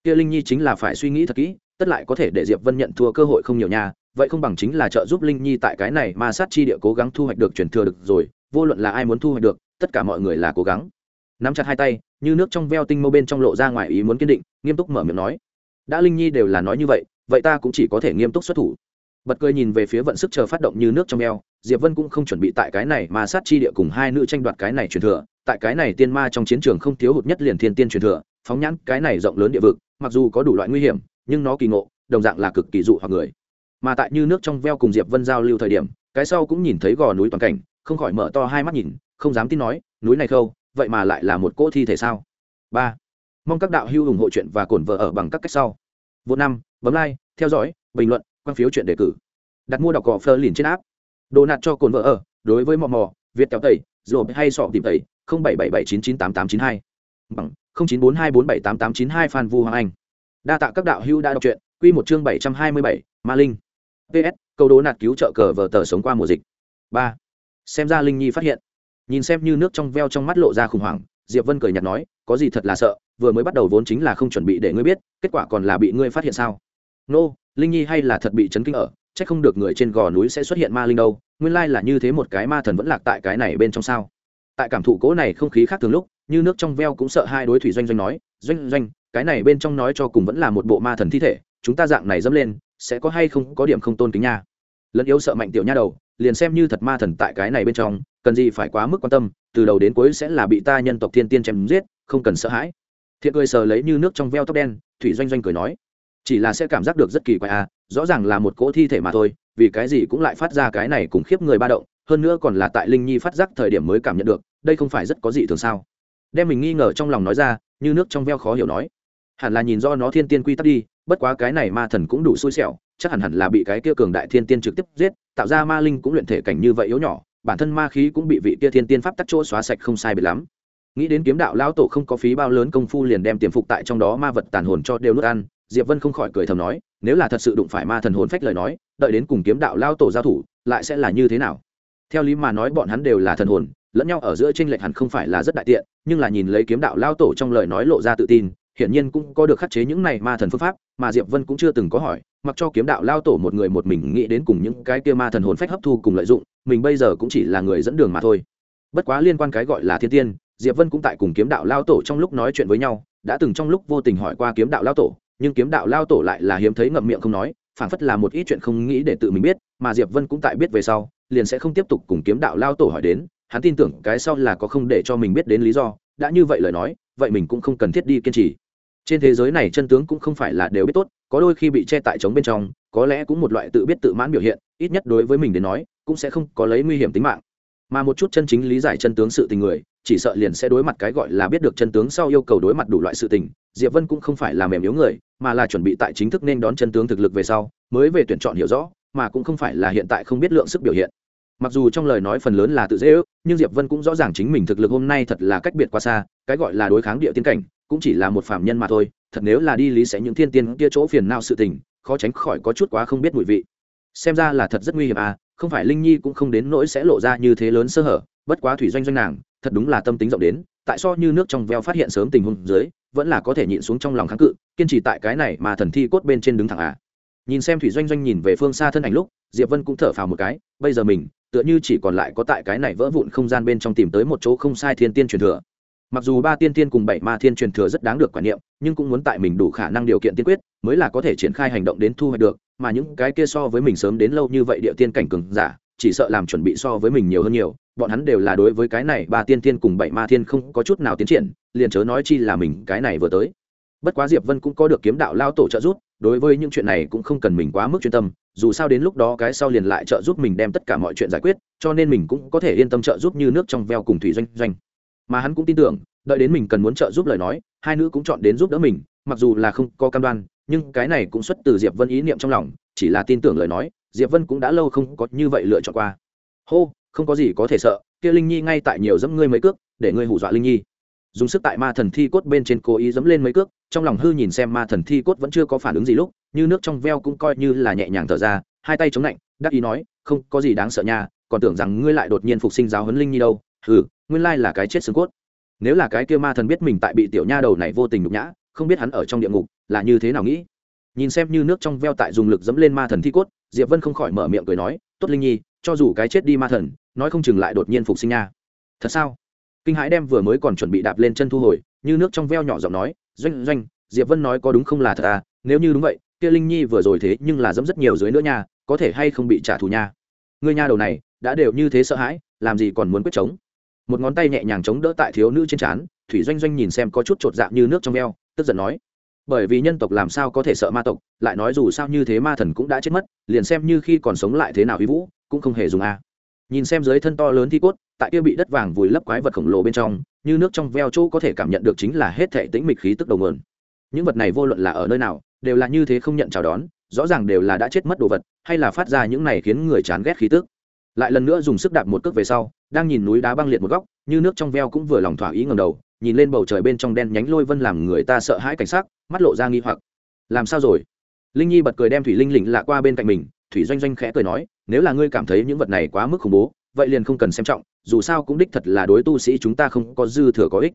Kia linh nhi chính là phải suy nghĩ thật kỹ, tất lại có thể để diệp vân nhận thua cơ hội không nhiều nhà vậy không bằng chính là trợ giúp linh nhi tại cái này mà sát chi địa cố gắng thu hoạch được truyền thừa được rồi, vô luận là ai muốn thu hoạch được, tất cả mọi người là cố gắng nắm chặt hai tay, như nước trong veo tinh mâu bên trong lộ ra ngoài ý muốn kiên định, nghiêm túc mở miệng nói, đã linh nhi đều là nói như vậy vậy ta cũng chỉ có thể nghiêm túc xuất thủ. Bật cười nhìn về phía vận sức chờ phát động như nước trong eo diệp vân cũng không chuẩn bị tại cái này mà sát chi địa cùng hai nữ tranh đoạt cái này truyền thừa, tại cái này tiên ma trong chiến trường không thiếu hụt nhất liền thiên tiên truyền thừa, phóng nhãn cái này rộng lớn địa vực, mặc dù có đủ loại nguy hiểm, nhưng nó kỳ ngộ, đồng dạng là cực kỳ dụ hoặc người. Mà tại như nước trong veo cùng diệp vân giao lưu thời điểm, cái sau cũng nhìn thấy gò núi toàn cảnh, không khỏi mở to hai mắt nhìn, không dám tin nói, núi này khâu vậy mà lại là một cỗ thi thể sao? Ba. Mong các đạo hữu ủng hộ chuyện và cổn vợ ở bằng các cách sau. Vô năm, bấm like, theo dõi, bình luận, quan phiếu chuyện đề cử. Đặt mua đọc cỏ phơ liền trên áp đồ nạt cho cồn vợ ở, đối với mò mò, việt kéo tẩy rồi hay sọ tìm tẩy, không bảy bảy bảy chín chín tám tám chín hai. Bằng, không chín bốn hai bốn bảy tám tám chín hai phan vu hoàng anh. Đa tạ các đạo hữu đã đọc truyện, quy một chương bảy trăm hai mươi bảy, ma linh. Ps câu đố nạt cứu trợ cờ vờ tờ sống qua mùa dịch. Ba. Xem ra linh nhi phát hiện nhìn xem như nước trong veo trong mắt lộ ra khủng hoảng diệp vân cười nhạt nói có gì thật là sợ vừa mới bắt đầu vốn chính là không chuẩn bị để ngươi biết kết quả còn là bị ngươi phát hiện sao? Nô、no, linh nhi hay là thật bị chấn kinh ở c h ắ c không được người trên gò núi sẽ xuất hiện ma linh đâu nguyên lai là như thế một cái ma thần vẫn lạc tại cái này bên trong sao? Tại cảm thụ cố này không khí khác thường lúc như nước trong veo cũng sợ hai đối thủy doanh doanh nói doanh doanh cái này bên trong nói cho cùng vẫn là một bộ ma thần thi thể chúng ta dạng này dẫm lên sẽ có hay không có điểm không tôn kính nha. Lẫn yếu sợ mạnh tiểu nha đầu liền xem như thật ma thần tại cái này bên trong, cần gì phải quá mức quan tâm, từ đầu đến cuối sẽ là bị ta nhân tộc thiên tiên chém giết, không cần sợ hãi. Thiện cười sờ lấy như nước trong veo tóc đen, thủy doanh doanh cười nói, chỉ là sẽ cảm giác được rất kỳ quái à rõ ràng là một cỗ thi thể mà thôi, vì cái gì cũng lại phát ra cái này cùng khiếp người ba động, hơn nữa còn là tại linh nhi phát giác thời điểm mới cảm nhận được, đây không phải rất có gì thường sao. Đem mình nghi ngờ trong lòng nói ra, như nước trong veo khó hiểu nói hẳn là nhìn do nó thiên tiên quy tắc đi, bất quá cái này ma thần cũng đủ xui xẻo, chắc hẳn hẳn là bị cái kia cường đại thiên tiên trực tiếp giết, tạo ra ma linh cũng luyện thể cảnh như vậy yếu nhỏ, bản thân ma khí cũng bị vị kia thiên tiên pháp tắc chỗ xóa sạch không sai biệt lắm. Nghĩ đến kiếm đạo lão tổ không có phí bao lớn công phu liền đem tiềm phục tại trong đó ma vật tàn hồn cho đều nuốt ăn, diệp vân không khỏi cười thầm nói, nếu là thật sự đụng phải ma thần hồn phách lời nói, đợi đến cùng kiếm đạo lão tổ giao thủ, lại sẽ là như thế nào? Theo lý mà nói bọn hắn đều là thần hồn, lẫn nhau ở giữa tranh lệch hẳn không phải là rất đại tiện, nhưng là nhìn lấy kiếm đạo lão tổ trong lời nói lộ ra tự tin hiển nhiên cũng có được khắc chế những này ma thần phương pháp, mà diệp vân cũng chưa từng có hỏi, mặc cho kiếm đạo lao tổ một người một mình nghĩ đến cùng những cái kia ma thần hồn phách hấp thu cùng lợi dụng, mình bây giờ cũng chỉ là người dẫn đường mà thôi. Bất quá liên quan cái gọi là thiên tiên, diệp vân cũng tại cùng kiếm đạo lao tổ trong lúc nói chuyện với nhau, đã từng trong lúc vô tình hỏi qua kiếm đạo lao tổ, nhưng kiếm đạo lao tổ lại là hiếm thấy ngậm miệng không nói, phảng phất là một ít chuyện không nghĩ để tự mình biết, mà diệp vân cũng tại biết về sau, liền sẽ không tiếp tục cùng kiếm đạo lao tổ hỏi đến, hắn tin tưởng cái sau là có không để cho mình biết đến lý do, đã như vậy lời nói, vậy mình cũng không cần thiết đi kiên trì trên thế giới này chân tướng cũng không phải là đều biết tốt, có đôi khi bị che tại trống bên trong, có lẽ cũng một loại tự biết tự mãn biểu hiện, ít nhất đối với mình đến nói, cũng sẽ không có lấy nguy hiểm tính mạng. Mà một chút chân chính lý giải chân tướng sự tình người, chỉ sợ liền sẽ đối mặt cái gọi là biết được chân tướng sau yêu cầu đối mặt đủ loại sự tình. Diệp vân cũng không phải là mềm yếu người, mà là chuẩn bị tại chính thức nên đón chân tướng thực lực về sau, mới về tuyển chọn hiểu rõ, mà cũng không phải là hiện tại không biết lượng sức biểu hiện. Mặc dù trong lời nói phần lớn là tự dễ ước, nhưng diệp vân cũng rõ ràng chính mình thực lực hôm nay thật là cách biệt quá xa, cái gọi là đối kháng địa tiên cảnh cũng chỉ là một phạm nhân mà thôi, thật nếu là đi lý sẽ những thiên tiên kia chỗ phiền não sự tình, khó tránh khỏi có chút quá không biết mùi vị. Xem ra là thật rất nguy hiểm à không phải linh nhi cũng không đến nỗi sẽ lộ ra như thế lớn sơ hở, bất quá thủy doanh doanh nàng, thật đúng là tâm tính rộng đến, tại so như nước trong veo phát hiện sớm tình huống dưới, vẫn là có thể nhịn xuống trong lòng kháng cự, kiên trì tại cái này mà thần thi cốt bên trên đứng thẳng à. Nhìn xem thủy doanh doanh nhìn về phương xa thân ảnh lúc, diệp vân cũng thở phào một cái, bây giờ mình, tựa như chỉ còn lại có tại cái này vỡ vụn không gian bên trong tìm tới một chỗ không sai thiên tiên truyền thừa mặc dù ba tiên tiên cùng bảy ma thiên truyền thừa rất đáng được quản niệm, nhưng cũng muốn tại mình đủ khả năng điều kiện tiên quyết, mới là có thể triển khai hành động đến thu hoạch được, mà những cái kia so với mình sớm đến lâu như vậy địa tiên cảnh cường giả, chỉ sợ làm chuẩn bị so với mình nhiều hơn nhiều, bọn hắn đều là đối với cái này ba tiên tiên cùng bảy ma thiên không có chút nào tiến triển, liền chớ nói chi là mình cái này vừa tới. Bất quá diệp vân cũng có được kiếm đạo lao tổ trợ giúp, đối với những chuyện này cũng không cần mình quá mức chuyên tâm, dù sao đến lúc đó cái sau liền lại trợ giúp mình đem tất cả mọi chuyện giải quyết, cho nên mình cũng có thể yên tâm trợ giúp như nước trong veo cùng thủy doanh doanh mà hắn cũng tin tưởng, đợi đến mình cần muốn trợ giúp lời nói, hai nữ cũng chọn đến giúp đỡ mình, mặc dù là không có cam đoan, nhưng cái này cũng xuất từ diệp vân ý niệm trong lòng, chỉ là tin tưởng lời nói, diệp vân cũng đã lâu không có như vậy lựa chọn qua. Hô, không có gì có thể sợ, kia linh nhi ngay tại nhiều dẫm ngươi mấy cước, để ngươi hù dọa linh nhi. Dùng sức tại ma thần thi cốt bên trên cố ý dẫm lên mấy cước, trong lòng hư nhìn xem ma thần thi cốt vẫn chưa có phản ứng gì lúc, như nước trong veo cũng coi như là nhẹ nhàng thở ra, hai tay chống lạnh, đắc ý nói, không có gì đáng sợ nha, còn tưởng rằng ngươi lại đột nhiên phục sinh giáo huấn linh nhi đâu. Ừ nguyên lai là cái chết xương cốt. Nếu là cái kia ma thần biết mình tại bị tiểu nha đầu này vô tình nhục nhã, không biết hắn ở trong địa ngục là như thế nào nghĩ. Nhìn xem như nước trong veo tại dùng lực dẫm lên ma thần thi cốt, diệp vân không khỏi mở miệng cười nói, tốt linh nhi, cho dù cái chết đi ma thần, nói không chừng lại đột nhiên phục sinh nha. Thật sao? Kinh hãi đem vừa mới còn chuẩn bị đạp lên chân thu hồi, như nước trong veo nhỏ giọng nói, doanh doanh, diệp vân nói có đúng không là thật à? Nếu như đúng vậy, kia linh nhi vừa rồi thế nhưng là dẫm rất nhiều dưới nữa nha, có thể hay không bị trả thù nha? Người nha đầu này, đã đều như thế sợ hãi, làm gì còn muốn quyết chống? Một ngón tay nhẹ nhàng chống đỡ tại thiếu nữ trên trán, thủy doanh doanh nhìn xem có chút chột dạng như nước trong veo tức giận nói, bởi vì nhân tộc làm sao có thể sợ ma tộc, lại nói dù sao như thế ma thần cũng đã chết mất, liền xem như khi còn sống lại thế nào uy vũ, cũng không hề dùng a. Nhìn xem dưới thân to lớn thi cốt, tại kia bị đất vàng vùi lấp quái vật khổng lồ bên trong, như nước trong veo chỗ có thể cảm nhận được chính là hết thể tĩnh mịch khí tức đầu nguồn. Những vật này vô luận là ở nơi nào, đều là như thế không nhận chào đón, rõ ràng đều là đã chết mất đồ vật, hay là phát ra những này khiến người chán ghét khí tức lại lần nữa dùng sức đạp một cước về sau, đang nhìn núi đá băng liệt một góc, như nước trong veo cũng vừa lòng thỏa ý ngầm đầu, nhìn lên bầu trời bên trong đen nhánh lôi vân làm người ta sợ hãi cảnh sắc, mắt lộ ra nghi hoặc. Làm sao rồi? Linh nhi bật cười đem thủy linh lỉnh lạ qua bên cạnh mình, thủy doanh doanh khẽ cười nói, nếu là ngươi cảm thấy những vật này quá mức khủng bố, vậy liền không cần xem trọng, dù sao cũng đích thật là đối tu sĩ chúng ta không có dư thừa có ích.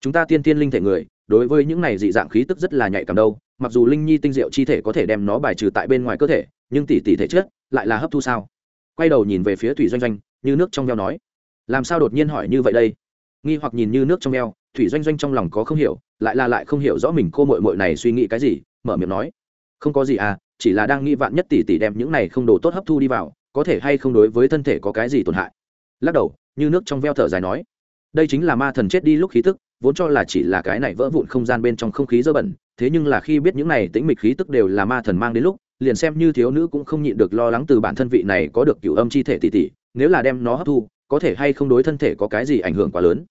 Chúng ta tiên tiên linh thể người, đối với những này dị dạng khí tức rất là nhạy cảm đâu, mặc dù linh nhi tinh diệu chi thể có thể đem nó bài trừ tại bên ngoài cơ thể, nhưng tỷ tỷ thể chất lại là hấp thu sao? Quay đầu nhìn về phía thủy doanh doanh, như nước trong veo nói. Làm sao đột nhiên hỏi như vậy đây? Nghi hoặc nhìn như nước trong veo, thủy doanh doanh trong lòng có không hiểu, lại là lại không hiểu rõ mình cô mội mội này suy nghĩ cái gì, mở miệng nói. Không có gì à chỉ là đang nghĩ vạn nhất tỷ tỷ đem những này không đồ tốt hấp thu đi vào, có thể hay không đối với thân thể có cái gì tổn hại? Lắc đầu, như nước trong veo thở dài nói. Đây chính là ma thần chết đi lúc khí tức, vốn cho là chỉ là cái này vỡ vụn không gian bên trong không khí dơ bẩn, thế nhưng là khi biết những này tĩnh mịch khí tức đều là ma thần mang đến lúc liền xem như thiếu nữ cũng không nhịn được lo lắng từ bản thân vị này có được cửu âm chi thể tỷ tỷ, nếu là đem nó hấp thu, có thể hay không đối thân thể có cái gì ảnh hưởng quá lớn.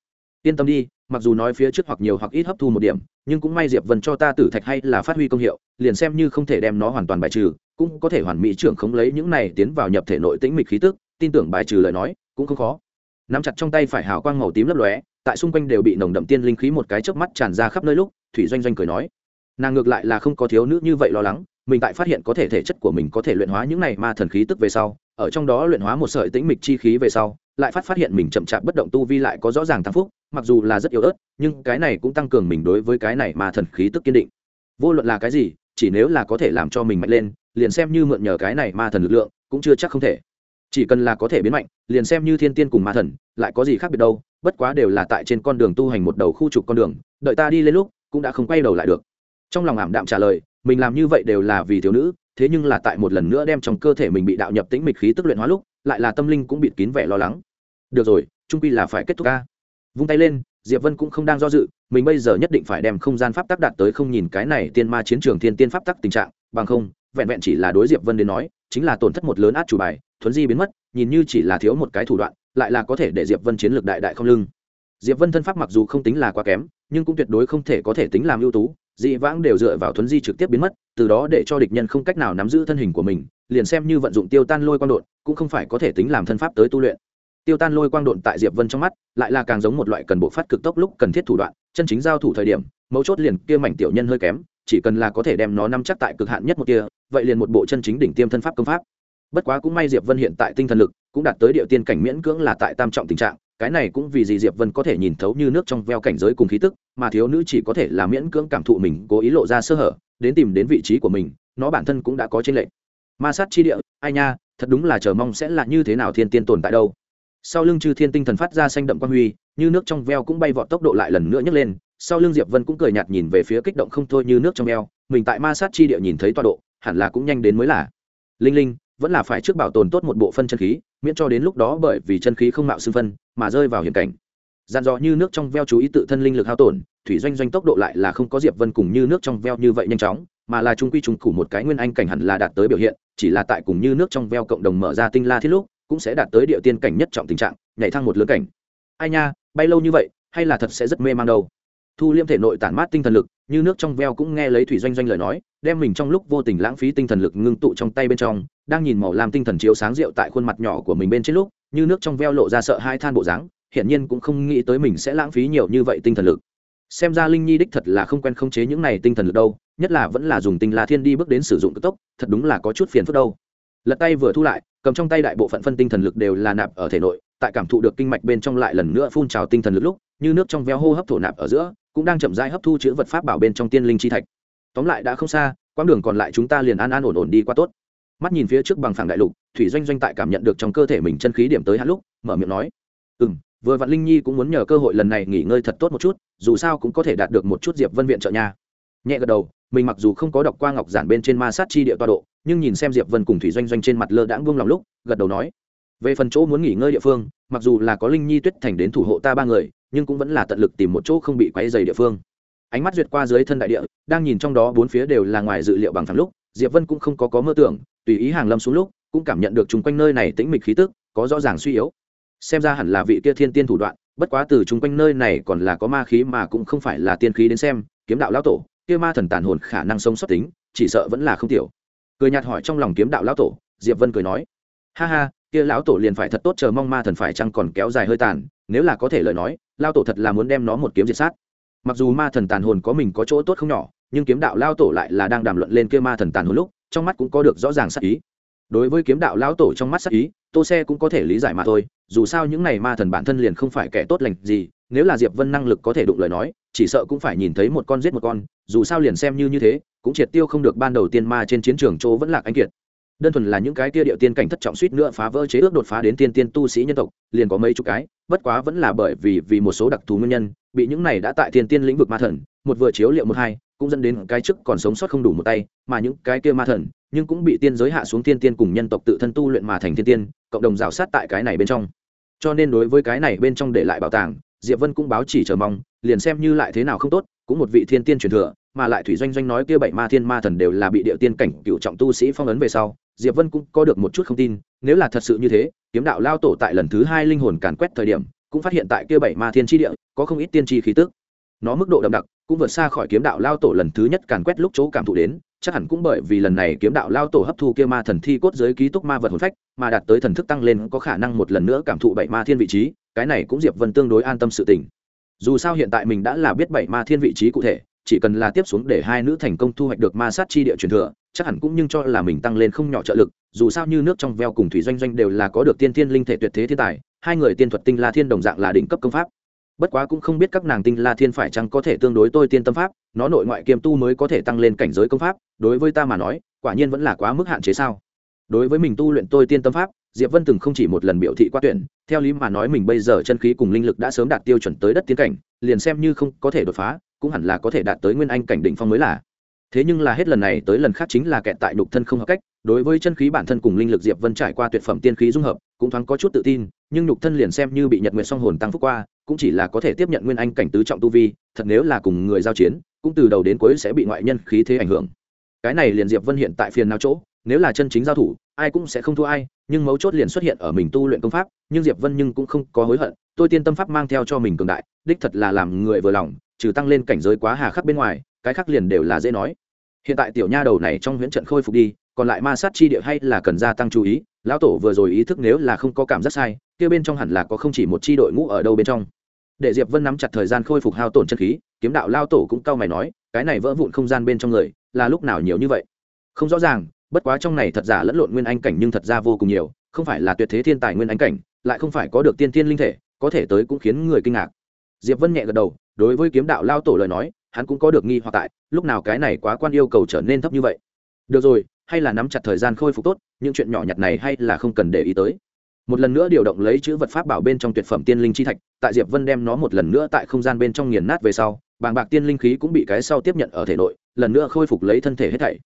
Yên tâm đi, mặc dù nói phía trước hoặc nhiều hoặc ít hấp thu một điểm, nhưng cũng may diệp vân cho ta tử thạch hay là phát huy công hiệu, liền xem như không thể đem nó hoàn toàn bài trừ, cũng có thể hoàn mỹ trưởng khống lấy những này tiến vào nhập thể nội tĩnh mịch khí tức, tin tưởng bài trừ lời nói, cũng không khó. Nắm chặt trong tay phải hào quang màu tím lấp lóe, tại xung quanh đều bị nồng đậm tiên linh khí một cái chớp mắt tràn ra khắp nơi lúc, thủy doanh doanh cười nói. Nàng ngược lại là không có thiếu nữ như vậy lo lắng mình tại phát hiện có thể thể chất của mình có thể luyện hóa những này ma thần khí tức về sau, ở trong đó luyện hóa một sợi tĩnh mịch chi khí về sau, lại phát phát hiện mình chậm chạp bất động tu vi lại có rõ ràng tăng phúc, mặc dù là rất yếu ớt, nhưng cái này cũng tăng cường mình đối với cái này ma thần khí tức kiên định. Vô luận là cái gì, chỉ nếu là có thể làm cho mình mạnh lên, liền xem như mượn nhờ cái này ma thần lực lượng, cũng chưa chắc không thể. Chỉ cần là có thể biến mạnh, liền xem như thiên tiên cùng ma thần, lại có gì khác biệt đâu, bất quá đều là tại trên con đường tu hành một đầu khu trục con đường, đợi ta đi lên lúc, cũng đã không quay đầu lại được. Trong lòng ảm đạm trả lời mình làm như vậy đều là vì thiếu nữ, thế nhưng là tại một lần nữa đem trong cơ thể mình bị đạo nhập tĩnh mịch khí tức luyện hóa lúc, lại là tâm linh cũng bịt kín vẻ lo lắng. Được rồi, trung quy là phải kết thúc ca. Vung tay lên, diệp vân cũng không đang do dự, mình bây giờ nhất định phải đem không gian pháp tắc đạt tới không nhìn cái này tiên ma chiến trường thiên tiên pháp tắc tình trạng, bằng không, vẹn vẹn chỉ là đối diệp vân đến nói, chính là tổn thất một lớn át chủ bài, thuấn di biến mất, nhìn như chỉ là thiếu một cái thủ đoạn, lại là có thể để diệp vân chiến lược đại đại không lưng. Diệp vân thân pháp mặc dù không tính là quá kém, nhưng cũng tuyệt đối không thể có thể tính làm ưu tú dị vãng đều dựa vào thuấn di trực tiếp biến mất, từ đó để cho địch nhân không cách nào nắm giữ thân hình của mình, liền xem như vận dụng tiêu tan lôi quang độn, cũng không phải có thể tính làm thân pháp tới tu luyện. Tiêu tan lôi quang độn tại diệp vân trong mắt, lại là càng giống một loại cần bộ phát cực tốc lúc cần thiết thủ đoạn, chân chính giao thủ thời điểm, mấu chốt liền kia mảnh tiểu nhân hơi kém, chỉ cần là có thể đem nó nắm chắc tại cực hạn nhất một kia, vậy liền một bộ chân chính đỉnh tiêm thân pháp công pháp. Bất quá cũng may diệp vân hiện tại tinh thần lực, cũng đạt tới địa tiên cảnh miễn cưỡng là tại tam trọng tình trạng cái này cũng vì gì diệp vân có thể nhìn thấu như nước trong veo cảnh giới cùng khí tức, mà thiếu nữ chỉ có thể là miễn cưỡng cảm thụ mình, cố ý lộ ra sơ hở, đến tìm đến vị trí của mình, nó bản thân cũng đã có trên lệnh ma sát chi địa, ai nha, thật đúng là chờ mong sẽ là như thế nào thiên tiên tồn tại đâu. Sau lưng chư thiên tinh thần phát ra xanh đậm quan huy, như nước trong veo cũng bay vọt tốc độ lại lần nữa nhấc lên, sau lưng diệp vân cũng cười nhạt nhìn về phía kích động không thôi như nước trong veo, mình tại ma sát chi địa nhìn thấy tọa độ, hẳn là cũng nhanh đến mới là. Linh linh, vẫn là phải trước bảo tồn tốt một bộ phân chân khí miễn cho đến lúc đó bởi vì chân khí không mạo xưng phân mà rơi vào hiểm cảnh. Dàn dò như nước trong veo chú ý tự thân linh lực hao tổn, thủy doanh doanh tốc độ lại là không có diệp vân cùng như nước trong veo như vậy nhanh chóng, mà là trung quy trung củ một cái nguyên anh cảnh hẳn là đạt tới biểu hiện, chỉ là tại cùng như nước trong veo cộng đồng mở ra tinh la thiết lúc, cũng sẽ đạt tới địa tiên cảnh nhất trọng tình trạng, nhảy thăng một lứa cảnh. Ai nha, bay lâu như vậy, hay là thật sẽ rất mê man đâu. Thu liêm thể nội tản mát tinh thần lực như nước trong veo cũng nghe lấy thủy doanh doanh lời nói, đem mình trong lúc vô tình lãng phí tinh thần lực ngưng tụ trong tay bên trong, đang nhìn màu làm tinh thần chiếu sáng rượu tại khuôn mặt nhỏ của mình bên trên lúc, như nước trong veo lộ ra sợ hai than bộ dáng, hiển nhiên cũng không nghĩ tới mình sẽ lãng phí nhiều như vậy tinh thần lực. Xem ra linh nhi đích thật là không quen không chế những này tinh thần lực đâu, nhất là vẫn là dùng tinh la thiên đi bước đến sử dụng cực tốc, thật đúng là có chút phiền phức đâu. Lật tay vừa thu lại, cầm trong tay đại bộ phận phân tinh thần lực đều là nạp ở thể nội, tại cảm thụ được kinh mạch bên trong lại lần nữa phun trào tinh thần lực lúc, như nước trong veo hô hấp thổ nạp ở giữa cũng đang chậm rãi hấp thu chữ vật pháp bảo bên trong tiên linh chi thạch. Tóm lại đã không xa, quãng đường còn lại chúng ta liền an an ổn ổn đi qua tốt. Mắt nhìn phía trước bằng phẳng đại lục, thủy doanh doanh tại cảm nhận được trong cơ thể mình chân khí điểm tới hạn lúc, mở miệng nói ừ m vừa vạn linh nhi cũng muốn nhờ cơ hội lần này nghỉ ngơi thật tốt một chút, dù sao cũng có thể đạt được một chút diệp vân viện trợ nha. Nhẹ gật đầu, mình mặc dù không có đọc qua ngọc giản bên trên ma sát chi địa toa độ, nhưng nhìn xem diệp vân cùng thủy doanh doanh trên mặt lơ đãng vương lòng lúc, gật đầu nói về phần chỗ muốn nghỉ ngơi địa phương, mặc dù là có linh nhi tuyết thành đến thủ hộ ta ba người, nhưng cũng vẫn là tận lực tìm một chỗ không bị quấy dày địa phương. Ánh mắt duyệt qua dưới thân đại địa, đang nhìn trong đó bốn phía đều là ngoài dự liệu bằng thẳng lúc, diệp vân cũng không có có mơ tưởng, tùy ý hàng lâm xuống lúc, cũng cảm nhận được chung quanh nơi này tĩnh mịch khí tức, có rõ ràng suy yếu. Xem ra hẳn là vị kia thiên tiên thủ đoạn, bất quá từ chung quanh nơi này còn là có ma khí mà cũng không phải là tiên khí đến xem, kiếm đạo lão tổ, kia ma thần tàn hồn khả năng sống sót tính, chỉ sợ vẫn là không tiểu. Cười nhạt hỏi trong lòng kiếm đạo lão tổ, diệp vân cười nói, ha ha kia lão tổ liền phải thật tốt chờ mong ma thần phải chăng còn kéo dài hơi tàn, nếu là có thể lời nói lao tổ thật là muốn đem nó một kiếm diệt sát. Mặc dù ma thần tàn hồn có mình có chỗ tốt không nhỏ, nhưng kiếm đạo lao tổ lại là đang đàm luận lên kia ma thần tàn hồn lúc, trong mắt cũng có được rõ ràng sắc ý. Đối với kiếm đạo lão tổ trong mắt sắc ý, tô xe cũng có thể lý giải mà thôi, dù sao những này ma thần bản thân liền không phải kẻ tốt lành gì, nếu là diệp vân năng lực có thể đụng lời nói, chỉ sợ cũng phải nhìn thấy một con giết một con, dù sao liền xem như như thế, cũng triệt tiêu không được ban đầu tiên ma trên chiến trường chỗ vẫn lạc anh kiệt đơn thuần là những cái tia điệu tiên cảnh thất trọng suýt nữa phá vỡ chế ước đột phá đến tiên tiên tu sĩ nhân tộc, liền có mấy chục cái, bất quá vẫn là bởi vì vì một số đặc thù nguyên nhân, bị những này đã tại tiên tiên lĩnh vực ma thần, một vừa chiếu liệu một hai, cũng dẫn đến cái trước còn sống sót không đủ một tay, mà những cái kia ma thần, nhưng cũng bị tiên giới hạ xuống tiên tiên cùng nhân tộc tự thân tu luyện mà thành tiên tiên, cộng đồng rào sát tại cái này bên trong. Cho nên đối với cái này bên trong để lại bảo tàng, diệp vân cũng báo chỉ chờ mong, liền xem như lại thế nào không tốt, cũng một vị thiên tiên truyền thừa, mà lại thủy doanh doanh nói kia bảy ma thiên ma thần đều là bị địa tiên cảnh cựu trọng tu sĩ phong ấn về sau diệp vân cũng có được một chút không tin, nếu là thật sự như thế, kiếm đạo lao tổ tại lần thứ hai linh hồn càn quét thời điểm, cũng phát hiện tại kia bảy ma thiên tri địa, có không ít tiên tri khí tức. Nó mức độ đậm đặc, cũng vượt xa khỏi kiếm đạo lao tổ lần thứ nhất càn quét lúc chỗ cảm thụ đến, chắc hẳn cũng bởi vì lần này kiếm đạo lao tổ hấp thu kia ma thần thi cốt giới ký túc ma vật hồn phách, mà đạt tới thần thức tăng lên có khả năng một lần nữa cảm thụ bảy ma thiên vị trí, cái này cũng diệp vân tương đối an tâm sự tình. Dù sao hiện tại mình đã là biết bảy ma thiên vị trí cụ thể, chỉ cần là tiếp xuống để hai nữ thành công thu hoạch được ma sát chi địa truyền thừa chắc hẳn cũng nhưng cho là mình tăng lên không nhỏ trợ lực, dù sao như nước trong veo cùng thủy doanh doanh đều là có được tiên thiên linh thể tuyệt thế thiên tài, hai người tiên thuật tinh la thiên đồng dạng là đỉnh cấp công pháp. Bất quá cũng không biết các nàng tinh la thiên phải chăng có thể tương đối tôi tiên tâm pháp, nó nội ngoại kiêm tu mới có thể tăng lên cảnh giới công pháp, đối với ta mà nói, quả nhiên vẫn là quá mức hạn chế sao. Đối với mình tu luyện tôi tiên tâm pháp, diệp vân từng không chỉ một lần biểu thị qua tuyển, theo lý mà nói mình bây giờ chân khí cùng linh lực đã sớm đạt tiêu chuẩn tới đất tiến cảnh, liền xem như không có thể đột phá, cũng hẳn là có thể đạt tới nguyên anh cảnh đỉnh phong mới là thế nhưng là hết lần này tới lần khác chính là kẹt tại nhục thân không hợp cách, đối với chân khí bản thân cùng linh lực diệp vân trải qua tuyệt phẩm tiên khí dung hợp, cũng thoáng có chút tự tin, nhưng nhục thân liền xem như bị nhật nguyện song hồn tăng phúc qua, cũng chỉ là có thể tiếp nhận nguyên anh cảnh tứ trọng tu vi, thật nếu là cùng người giao chiến, cũng từ đầu đến cuối sẽ bị ngoại nhân khí thế ảnh hưởng. Cái này liền diệp vân hiện tại phiền nào chỗ, nếu là chân chính giao thủ, ai cũng sẽ không thua ai, nhưng mấu chốt liền xuất hiện ở mình tu luyện công pháp, nhưng diệp vân nhưng cũng không có hối hận, tôi tiên tâm pháp mang theo cho mình cường đại, đích thật là làm người vừa lòng, trừ tăng lên cảnh giới quá hà khắc bên ngoài cái khác liền đều là dễ nói. Hiện tại tiểu nha đầu này trong huyễn trận khôi phục đi, còn lại ma sát chi địa hay là cần gia tăng chú ý, lão tổ vừa rồi ý thức nếu là không có cảm giác sai, kia bên trong hẳn là có không chỉ một chi đội ngũ ở đâu bên trong. Để diệp vân nắm chặt thời gian khôi phục hao tổn chân khí, kiếm đạo lao tổ cũng cau mày nói, cái này vỡ vụn không gian bên trong người, là lúc nào nhiều như vậy? Không rõ ràng, bất quá trong này thật giả lẫn lộn nguyên anh cảnh nhưng thật ra vô cùng nhiều, không phải là tuyệt thế thiên tài nguyên anh cảnh, lại không phải có được tiên tiên linh thể, có thể tới cũng khiến người kinh ngạc. Diệp vân nhẹ gật đầu, đối với kiếm đạo lao tổ lời nói hắn cũng có được nghi hoặc tại, lúc nào cái này quá quan yêu cầu trở nên thấp như vậy. Được rồi, hay là nắm chặt thời gian khôi phục tốt, những chuyện nhỏ nhặt này hay là không cần để ý tới. Một lần nữa điều động lấy chữ vật pháp bảo bên trong tuyệt phẩm tiên linh chi thạch, tại diệp vân đem nó một lần nữa tại không gian bên trong nghiền nát về sau, bàng bạc tiên linh khí cũng bị cái sau tiếp nhận ở thể nội, lần nữa khôi phục lấy thân thể hết thảy.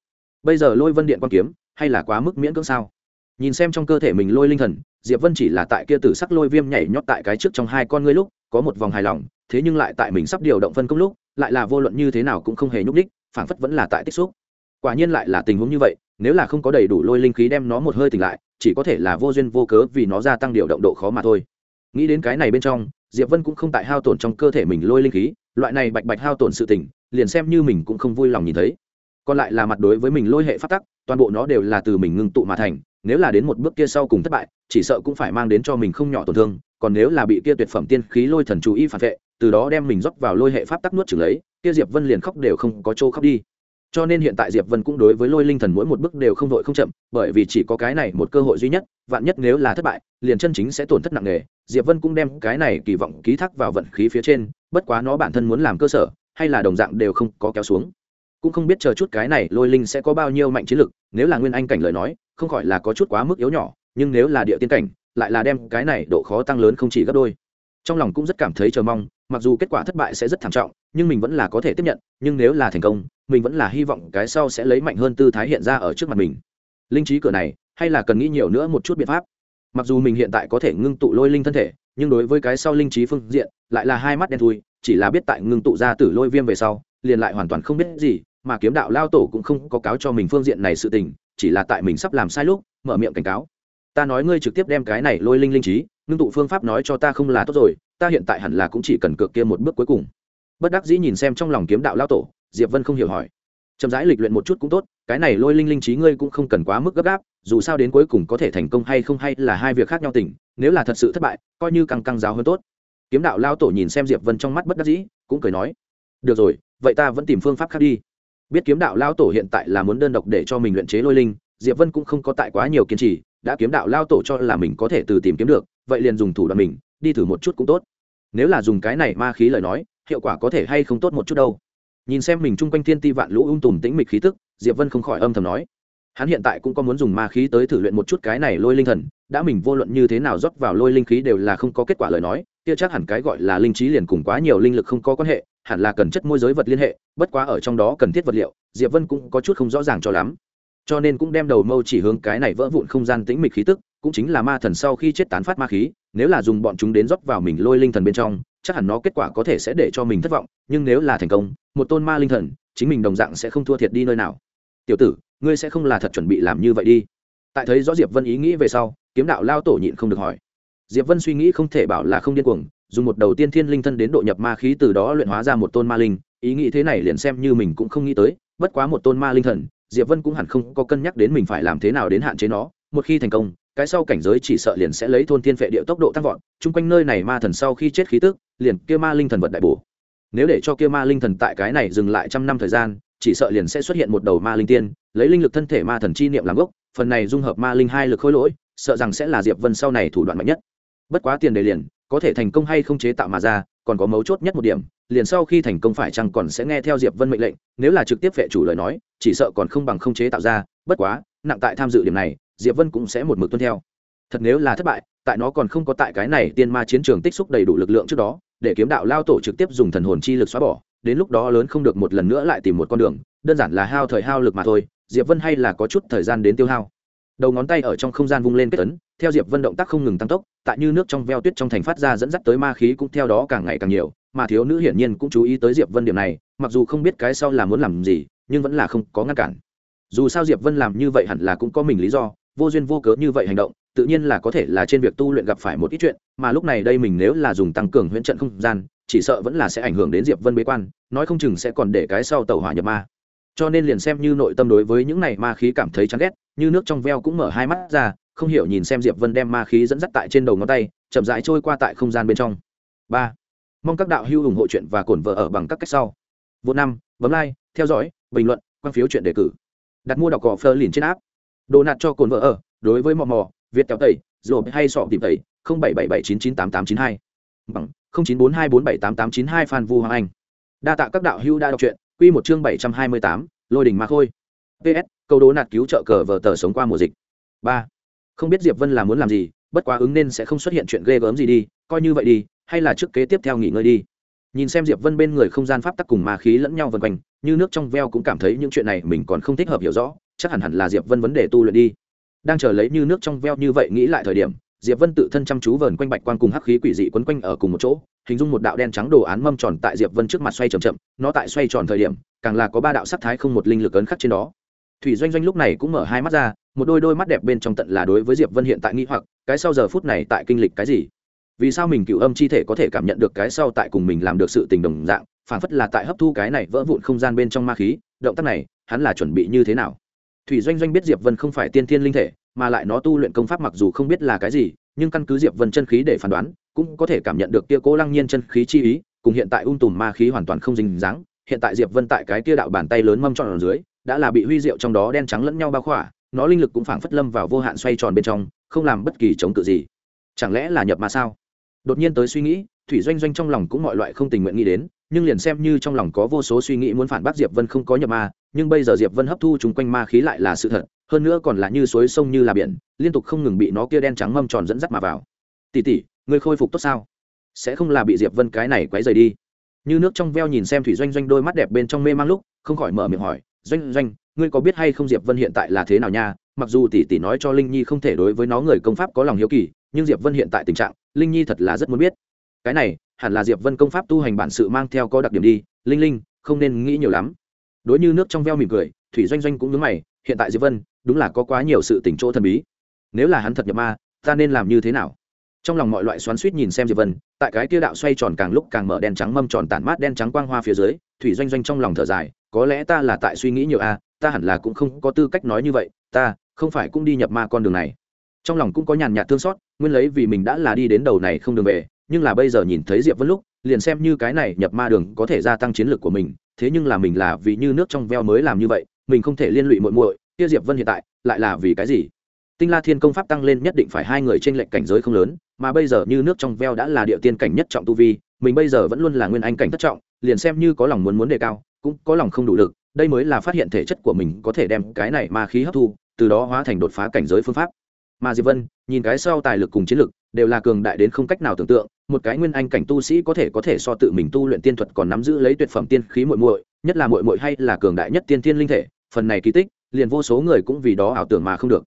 Bây giờ lôi vân điện quan kiếm, hay là quá mức miễn cưỡng sao? Nhìn xem trong cơ thể mình lôi linh thần, diệp vân chỉ là tại kia tử sắc lôi viêm nhảy nhót tại cái trước trong hai con ngươi lúc có một vòng hài lòng, thế nhưng lại tại mình sắp điều động phân công lúc, lại là vô luận như thế nào cũng không hề nhúc đích phảng phất vẫn là tại tích xúc. Quả nhiên lại là tình huống như vậy, nếu là không có đầy đủ lôi linh khí đem nó một hơi tỉnh lại, chỉ có thể là vô duyên vô cớ vì nó gia tăng điều động độ khó mà thôi. Nghĩ đến cái này bên trong, diệp vân cũng không tại hao tổn trong cơ thể mình lôi linh khí, loại này bạch bạch hao tổn sự tỉnh liền xem như mình cũng không vui lòng nhìn thấy. Còn lại là mặt đối với mình lôi hệ phát tắc, toàn bộ nó đều là từ mình ngưng tụ mà thành, nếu là đến một bước kia sau cùng thất bại, chỉ sợ cũng phải mang đến cho mình không nhỏ tổn thương còn nếu là bị kia tuyệt phẩm tiên khí lôi thần chú ý phản vệ, từ đó đem mình dốc vào lôi hệ pháp tắc nuốt chửng lấy, kia diệp vân liền khóc đều không có chỗ khóc đi. Cho nên hiện tại diệp vân cũng đối với lôi linh thần mỗi một bước đều không vội không chậm, bởi vì chỉ có cái này một cơ hội duy nhất, vạn nhất nếu là thất bại, liền chân chính sẽ tổn thất nặng nề. Diệp vân cũng đem cái này kỳ vọng ký thác vào vận khí phía trên, bất quá nó bản thân muốn làm cơ sở, hay là đồng dạng đều không có kéo xuống. Cũng không biết chờ chút cái này lôi linh sẽ có bao nhiêu mạnh chiến lực, nếu là nguyên anh cảnh lời nói, không khỏi là có chút quá mức yếu nhỏ, nhưng nếu là địa tiên cảnh lại là đem cái này độ khó tăng lớn không chỉ gấp đôi. Trong lòng cũng rất cảm thấy chờ mong, mặc dù kết quả thất bại sẽ rất thảm trọng, nhưng mình vẫn là có thể tiếp nhận, nhưng nếu là thành công, mình vẫn là hy vọng cái sau sẽ lấy mạnh hơn tư thái hiện ra ở trước mặt mình. Linh trí cửa này, hay là cần nghĩ nhiều nữa một chút biện pháp. Mặc dù mình hiện tại có thể ngưng tụ lôi linh thân thể, nhưng đối với cái sau linh trí phương diện, lại là hai mắt đen thui, chỉ là biết tại ngưng tụ ra tử lôi viêm về sau, liền lại hoàn toàn không biết gì, mà kiếm đạo lao tổ cũng không có cáo cho mình phương diện này sự tình, chỉ là tại mình sắp làm sai lúc, mở miệng cảnh cáo ta nói ngươi trực tiếp đem cái này lôi linh linh trí, ngưng tụ phương pháp nói cho ta không là tốt rồi, ta hiện tại hẳn là cũng chỉ cần cược kia một bước cuối cùng. Bất đắc dĩ nhìn xem trong lòng kiếm đạo lao tổ, diệp vân không hiểu hỏi. Chậm rãi lịch luyện một chút cũng tốt, cái này lôi linh linh trí ngươi cũng không cần quá mức gấp gáp, dù sao đến cuối cùng có thể thành công hay không hay là hai việc khác nhau tỉnh nếu là thật sự thất bại, coi như càng căng giáo hơn tốt. Kiếm đạo lao tổ nhìn xem diệp vân trong mắt bất đắc dĩ, cũng cười nói, được rồi, vậy ta vẫn tìm phương pháp khác đi. Biết kiếm đạo lao tổ hiện tại là muốn đơn độc để cho mình luyện chế lôi linh, diệp vân cũng không có tại quá nhiều kiên trì đã kiếm đạo lao tổ cho là mình có thể từ tìm kiếm được, vậy liền dùng thủ đoạn mình, đi thử một chút cũng tốt. Nếu là dùng cái này ma khí lời nói, hiệu quả có thể hay không tốt một chút đâu. Nhìn xem mình chung quanh thiên ti vạn lũ ung tùm tĩnh mịch khí tức, diệp vân không khỏi âm thầm nói. Hắn hiện tại cũng có muốn dùng ma khí tới thử luyện một chút cái này lôi linh thần, đã mình vô luận như thế nào rót vào lôi linh khí đều là không có kết quả lời nói, kia chắc hẳn cái gọi là linh trí liền cùng quá nhiều linh lực không có quan hệ, hẳn là cần chất môi giới vật liên hệ, bất quá ở trong đó cần thiết vật liệu, diệp vân cũng có chút không rõ ràng cho lắm cho nên cũng đem đầu mâu chỉ hướng cái này vỡ vụn không gian tĩnh mịch khí tức, cũng chính là ma thần sau khi chết tán phát ma khí, nếu là dùng bọn chúng đến rót vào mình lôi linh thần bên trong, chắc hẳn nó kết quả có thể sẽ để cho mình thất vọng, nhưng nếu là thành công, một tôn ma linh thần, chính mình đồng dạng sẽ không thua thiệt đi nơi nào. Tiểu tử, ngươi sẽ không là thật chuẩn bị làm như vậy đi. Tại thấy rõ diệp vân ý nghĩ về sau, kiếm đạo lao tổ nhịn không được hỏi. Diệp vân suy nghĩ không thể bảo là không điên cuồng, dùng một đầu tiên thiên linh thân đến độ nhập ma khí từ đó luyện hóa ra một tôn ma linh, ý nghĩ thế này liền xem như mình cũng không nghĩ tới, bất quá một tôn ma linh thần diệp vân cũng hẳn không có cân nhắc đến mình phải làm thế nào đến hạn chế nó, một khi thành công, cái sau cảnh giới chỉ sợ liền sẽ lấy thôn thiên phệ địa tốc độ tăng vọt, chung quanh nơi này ma thần sau khi chết khí tức, liền kia ma linh thần vật đại bổ. Nếu để cho kia ma linh thần tại cái này dừng lại trăm năm thời gian, chỉ sợ liền sẽ xuất hiện một đầu ma linh tiên, lấy linh lực thân thể ma thần chi niệm làm gốc, phần này dung hợp ma linh hai lực khối lỗi, sợ rằng sẽ là diệp vân sau này thủ đoạn mạnh nhất. Bất quá tiền đề liền, có thể thành công hay không chế tạo mà ra còn có mấu chốt nhất một điểm, liền sau khi thành công phải chăng còn sẽ nghe theo diệp vân mệnh lệnh, nếu là trực tiếp vệ chủ lời nói, chỉ sợ còn không bằng không chế tạo ra, bất quá, nặng tại tham dự điểm này, diệp vân cũng sẽ một mực tuân theo. Thật nếu là thất bại, tại nó còn không có tại cái này tiên ma chiến trường tích xúc đầy đủ lực lượng trước đó, để kiếm đạo lao tổ trực tiếp dùng thần hồn chi lực xóa bỏ, đến lúc đó lớn không được một lần nữa lại tìm một con đường, đơn giản là hao thời hao lực mà thôi, diệp vân hay là có chút thời gian đến tiêu hao. Đầu ngón tay ở trong không gian vung lên kết tấn theo diệp vân động tác không ngừng tăng tốc, tại như nước trong veo tuyết trong thành phát ra dẫn dắt tới ma khí cũng theo đó càng ngày càng nhiều, mà thiếu nữ hiển nhiên cũng chú ý tới diệp vân điểm này, mặc dù không biết cái sau là muốn làm gì, nhưng vẫn là không có ngăn cản. Dù sao diệp vân làm như vậy hẳn là cũng có mình lý do, vô duyên vô cớ như vậy hành động, tự nhiên là có thể là trên việc tu luyện gặp phải một ít chuyện, mà lúc này đây mình nếu là dùng tăng cường huyễn trận không gian, chỉ sợ vẫn là sẽ ảnh hưởng đến diệp vân bế quan, nói không chừng sẽ còn để cái sau tàu hỏa nhập ma cho nên liền xem như nội tâm đối với những này ma khí cảm thấy chán ghét, như nước trong veo cũng mở hai mắt ra, không hiểu nhìn xem diệp vân đem ma khí dẫn dắt tại trên đầu ngón tay, chậm rãi trôi qua tại không gian bên trong. Ba, mong các đạo hữu ủng hộ chuyện và cổn vợ ở bằng các cách sau. Vô năm, bấm like, theo dõi, bình luận, quan phiếu chuyện đề cử. Đặt mua đọc cỏ phơ liền trên app. Đồ nạt cho cồn vợ ở, đối với mò mò, việt kéo tẩy rồi hay sọ tìm tẩy, không bảy bảy bảy chín chín tám tám chín hai. Bằng, không chín bốn hai bốn bảy tám tám chín hai phan vu hoàng anh. Đa tạ các đạo hữu đã đọc truyện quy một chương bảy trăm hai mươi tám, lôi đình ma khôi. Ps câu đố nạt cứu trợ cờ vở tờ sống qua mùa dịch. Ba, không biết diệp vân là muốn làm gì, bất quá ứng nên sẽ không xuất hiện chuyện ghê gớm gì đi, coi như vậy đi, hay là trước kế tiếp theo nghỉ ngơi đi. Nhìn xem diệp vân bên người không gian pháp tắc cùng ma khí lẫn nhau vần quanh, như nước trong veo cũng cảm thấy những chuyện này mình còn không thích hợp hiểu rõ, chắc hẳn hẳn là diệp vân vấn đề tu luyện đi. Đang chờ lấy như nước trong veo như vậy nghĩ lại thời điểm diệp vân tự thân chăm chú vờn quanh bạch quan cùng hắc khí quỷ dị quấn quanh ở cùng một chỗ, hình dung một đạo đen trắng đồ án mâm tròn tại diệp vân trước mặt xoay chậm chậm, nó tại xoay tròn thời điểm, càng là có ba đạo sắc thái không một linh lực ấn khắc trên đó. Thủy doanh doanh lúc này cũng mở hai mắt ra, một đôi đôi mắt đẹp bên trong tận là đối với diệp vân hiện tại nghi hoặc, cái sau giờ phút này tại kinh lịch cái gì? Vì sao mình cựu âm chi thể có thể cảm nhận được cái sau tại cùng mình làm được sự tình đồng dạng phản phất là tại hấp thu cái này vỡ vụn không gian bên trong ma khí, động tác này, hắn là chuẩn bị như thế nào? Thủy doanh doanh biết diệp vân không phải tiên thiên linh thể mà lại nó tu luyện công pháp mặc dù không biết là cái gì, nhưng căn cứ diệp vân chân khí để phán đoán, cũng có thể cảm nhận được kia cố lăng nhiên chân khí chi ý, cùng hiện tại ung tùm ma khí hoàn toàn không dính dáng. Hiện tại diệp vân tại cái kia đạo bàn tay lớn mâm tròn ở dưới, đã là bị huy diệu trong đó đen trắng lẫn nhau bao khỏa, nó linh lực cũng phảng phất lâm vào vô hạn xoay tròn bên trong, không làm bất kỳ chống cự gì. Chẳng lẽ là nhập ma sao? Đột nhiên tới suy nghĩ, thủy doanh doanh trong lòng cũng mọi loại không tình nguyện nghĩ đến, nhưng liền xem như trong lòng có vô số suy nghĩ muốn phản bác diệp vân không có nhập ma, nhưng bây giờ diệp vân hấp thu chung quanh ma khí lại là sự thật hơn nữa còn là như suối sông như là biển, liên tục không ngừng bị nó kia đen trắng mâm tròn dẫn dắt mà vào. Tỉ tỉ người khôi phục tốt sao? Sẽ không là bị diệp vân cái này quấy rầy đi? Như nước trong veo nhìn xem thủy doanh doanh đôi mắt đẹp bên trong mê mang lúc, không khỏi mở miệng hỏi, doanh doanh, ngươi có biết hay không diệp vân hiện tại là thế nào nha? Mặc dù tỷ tỷ nói cho linh nhi không thể đối với nó người công pháp có lòng hiếu kỳ, nhưng diệp vân hiện tại tình trạng, linh nhi thật là rất muốn biết. Cái này, hẳn là diệp vân công pháp tu hành bản sự mang theo có đặc điểm đi. Linh linh, không nên nghĩ nhiều lắm. Đối như nước trong veo mỉm cười, thủy doanh doanh cũng nhớ mày, hiện tại diệp vân đúng là có quá nhiều sự tỉnh chỗ thần bí. Nếu là hắn thật nhập ma, ta nên làm như thế nào? Trong lòng mọi loại xoắn suýt nhìn xem diệp vân, tại cái kia đạo xoay tròn càng lúc càng mở đen trắng mâm tròn tản mát đen trắng quang hoa phía dưới, thủy doanh doanh trong lòng thở dài, có lẽ ta là tại suy nghĩ nhiều a, ta hẳn là cũng không có tư cách nói như vậy, ta không phải cũng đi nhập ma con đường này. Trong lòng cũng có nhàn nhạt thương xót, nguyên lấy vì mình đã là đi đến đầu này không đường về, nhưng là bây giờ nhìn thấy diệp vân lúc, liền xem như cái này nhập ma đường có thể gia tăng chiến lược của mình, thế nhưng là mình là vì như nước trong veo mới làm như vậy, mình không thể liên lụy muội muội kia diệp vân hiện tại lại là vì cái gì? Tinh la thiên công pháp tăng lên nhất định phải hai người trên lệnh cảnh giới không lớn, mà bây giờ như nước trong veo đã là địa tiên cảnh nhất trọng tu vi, mình bây giờ vẫn luôn là nguyên anh cảnh thất trọng, liền xem như có lòng muốn muốn đề cao, cũng có lòng không đủ lực, đây mới là phát hiện thể chất của mình có thể đem cái này ma khí hấp thu, từ đó hóa thành đột phá cảnh giới phương pháp. Mà diệp vân, nhìn cái sau tài lực cùng chiến lực, đều là cường đại đến không cách nào tưởng tượng, một cái nguyên anh cảnh tu sĩ có thể có thể so tự mình tu luyện tiên thuật còn nắm giữ lấy tuyệt phẩm tiên khí muội muội, nhất là muội muội hay là cường đại nhất tiên tiên linh thể, phần này kỳ tích liền vô số người cũng vì đó ảo tưởng mà không được.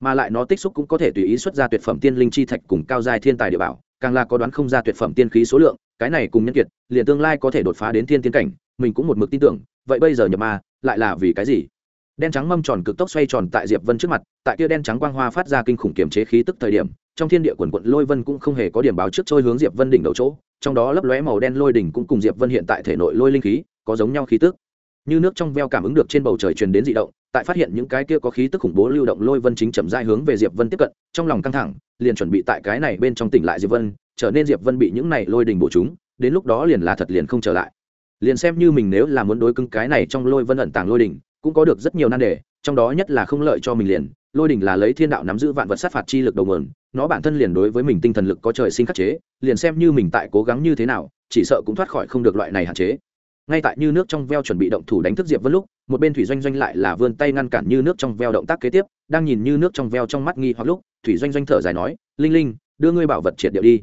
Mà lại nó tích xúc cũng có thể tùy ý xuất ra tuyệt phẩm tiên linh chi thạch cùng cao giai thiên tài địa bảo, càng là có đoán không ra tuyệt phẩm tiên khí số lượng, cái này cùng nhân kiệt, liền tương lai có thể đột phá đến thiên tiên cảnh, mình cũng một mực tin tưởng, vậy bây giờ nhập ma, lại là vì cái gì? Đen trắng mâm tròn cực tốc xoay tròn tại diệp vân trước mặt, tại kia đen trắng quang hoa phát ra kinh khủng kiềm chế khí tức thời điểm, trong thiên địa quần quận lôi vân cũng không hề có điểm báo trước trôi hướng diệp vân đỉnh đầu chỗ, trong đó lấp lóe màu đen lôi đỉnh cũng cùng diệp vân hiện tại thể nội lôi linh khí, có giống nhau khí tức. Như nước trong veo cảm ứng được trên bầu trời truyền đến dị động tại phát hiện những cái kia có khí tức khủng bố lưu động lôi vân chính chậm rãi hướng về diệp vân tiếp cận, trong lòng căng thẳng, liền chuẩn bị tại cái này bên trong tỉnh lại diệp vân, trở nên diệp vân bị những này lôi đỉnh bổ chúng, đến lúc đó liền là thật liền không trở lại. Liền xem như mình nếu là muốn đối cứng cái này trong lôi vân ẩn tàng lôi đỉnh cũng có được rất nhiều nan đề, trong đó nhất là không lợi cho mình liền, lôi đỉnh là lấy thiên đạo nắm giữ vạn vật sát phạt chi lực đầu nguồn, nó bản thân liền đối với mình tinh thần lực có trời sinh khắc chế, liền xem như mình tại cố gắng như thế nào, chỉ sợ cũng thoát khỏi không được loại này hạn chế ngay tại như nước trong veo chuẩn bị động thủ đánh thức diệp vân lúc, một bên thủy doanh doanh lại là vươn tay ngăn cản như nước trong veo động tác kế tiếp, đang nhìn như nước trong veo trong mắt nghi hoặc lúc, thủy doanh doanh thở dài nói, linh linh, đưa ngươi bảo vật triệt điệu đi.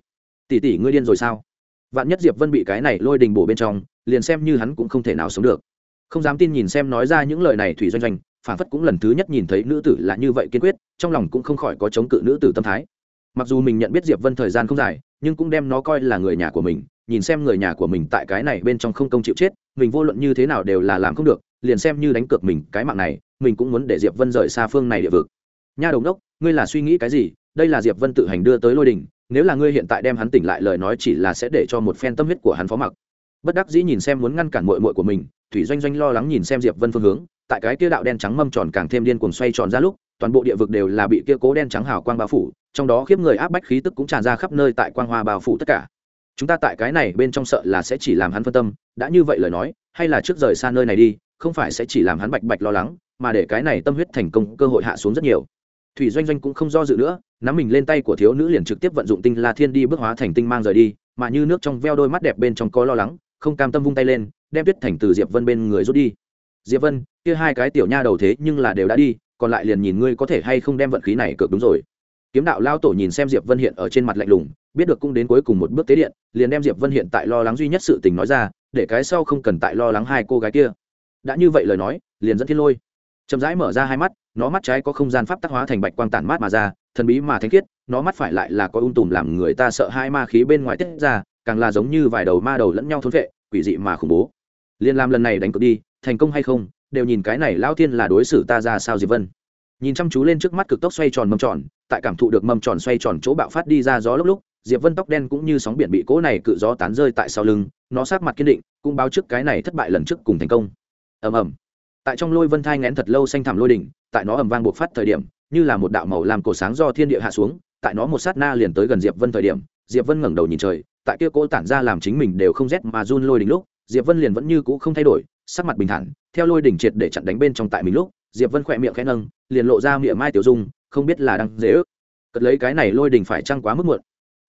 Tỷ tỷ, ngươi điên rồi sao? Vạn nhất diệp vân bị cái này lôi đình bổ bên trong, liền xem như hắn cũng không thể nào sống được. Không dám tin nhìn xem nói ra những lời này thủy doanh doanh, phản phất cũng lần thứ nhất nhìn thấy nữ tử là như vậy kiên quyết, trong lòng cũng không khỏi có chống cự nữ tử tâm thái. Mặc dù mình nhận biết diệp vân thời gian không dài, nhưng cũng đem nó coi là người nhà của mình nhìn xem người nhà của mình tại cái này bên trong không công chịu chết, mình vô luận như thế nào đều là làm không được, liền xem như đánh cược mình cái mạng này, mình cũng muốn để diệp vân rời xa phương này địa vực. Nha đồng đốc ngươi là suy nghĩ cái gì? Đây là diệp vân tự hành đưa tới lôi đình, nếu là ngươi hiện tại đem hắn tỉnh lại lời nói chỉ là sẽ để cho một phen tâm huyết của hắn phó mặc. Bất đắc dĩ nhìn xem muốn ngăn cản mội mội của mình, thủy doanh doanh lo lắng nhìn xem diệp vân phương hướng, tại cái kia đạo đen trắng mâm tròn càng thêm điên cuồng xoay tròn ra lúc, toàn bộ địa vực đều là bị kia cố đen trắng hào quang bao phủ, trong đó khiếp người áp bách khí tức cũng tràn ra khắp nơi tại quang hoa bao phủ tất cả chúng ta tại cái này bên trong sợ là sẽ chỉ làm hắn phân tâm, đã như vậy lời nói, hay là trước rời xa nơi này đi, không phải sẽ chỉ làm hắn bạch bạch lo lắng, mà để cái này tâm huyết thành công cơ hội hạ xuống rất nhiều. Thủy doanh doanh cũng không do dự nữa, nắm mình lên tay của thiếu nữ liền trực tiếp vận dụng tinh la thiên đi bước hóa thành tinh mang rời đi, mà như nước trong veo đôi mắt đẹp bên trong có lo lắng, không cam tâm vung tay lên, đem tuyết thành từ diệp vân bên người rút đi. Diệp vân, kia hai cái tiểu nha đầu thế nhưng là đều đã đi, còn lại liền nhìn ngươi có thể hay không đem vận khí này cược đúng rồi kiếm đạo lao tổ nhìn xem diệp vân hiện ở trên mặt lạnh lùng, biết được cũng đến cuối cùng một bước tế điện, liền đem diệp vân hiện tại lo lắng duy nhất sự tình nói ra, để cái sau không cần tại lo lắng hai cô gái kia. Đã như vậy lời nói, liền dẫn thiên lôi. Chậm rãi mở ra hai mắt, nó mắt trái có không gian pháp tác hóa thành bạch quang tản mát mà ra, thần bí mà thánh khiết, nó mắt phải lại là có ung tùm làm người ta sợ hai ma khí bên ngoài tiết ra, càng là giống như vài đầu ma đầu lẫn nhau thốn vệ, quỷ dị mà khủng bố. Liên làm lần này đánh cược đi, thành công hay không, đều nhìn cái này lao thiên là đối xử ta ra sao diệp vân. Nhìn chăm chú lên trước mắt cực tốc xoay tròn mâm tròn tại cảm thụ được mâm tròn xoay tròn chỗ bạo phát đi ra gió lúc lúc, diệp vân tóc đen cũng như sóng biển bị cỗ này cự gió tán rơi tại sau lưng, nó sát mặt kiên định, cũng báo trước cái này thất bại lần trước cùng thành công. Ầm ầm. Tại trong lôi vân thai ngén thật lâu xanh thẳm lôi đỉnh, tại nó ầm vang buộc phát thời điểm, như là một đạo màu làm cổ sáng do thiên địa hạ xuống, tại nó một sát na liền tới gần diệp vân thời điểm, diệp vân ngẩng đầu nhìn trời, tại kia cỗ tản ra làm chính mình đều không rét mà run lôi đỉnh lúc, diệp vân liền vẫn như cũ không thay đổi, sắc mặt bình thản, theo lôi đỉnh triệt để chặn đánh bên trong tại mình lúc, diệp vân khỏe miệng khẽ nâng, liền lộ ra miệng mai tiểu dung không biết là đang dễ ước. Cất lấy cái này lôi đình phải trăng quá mức muộn?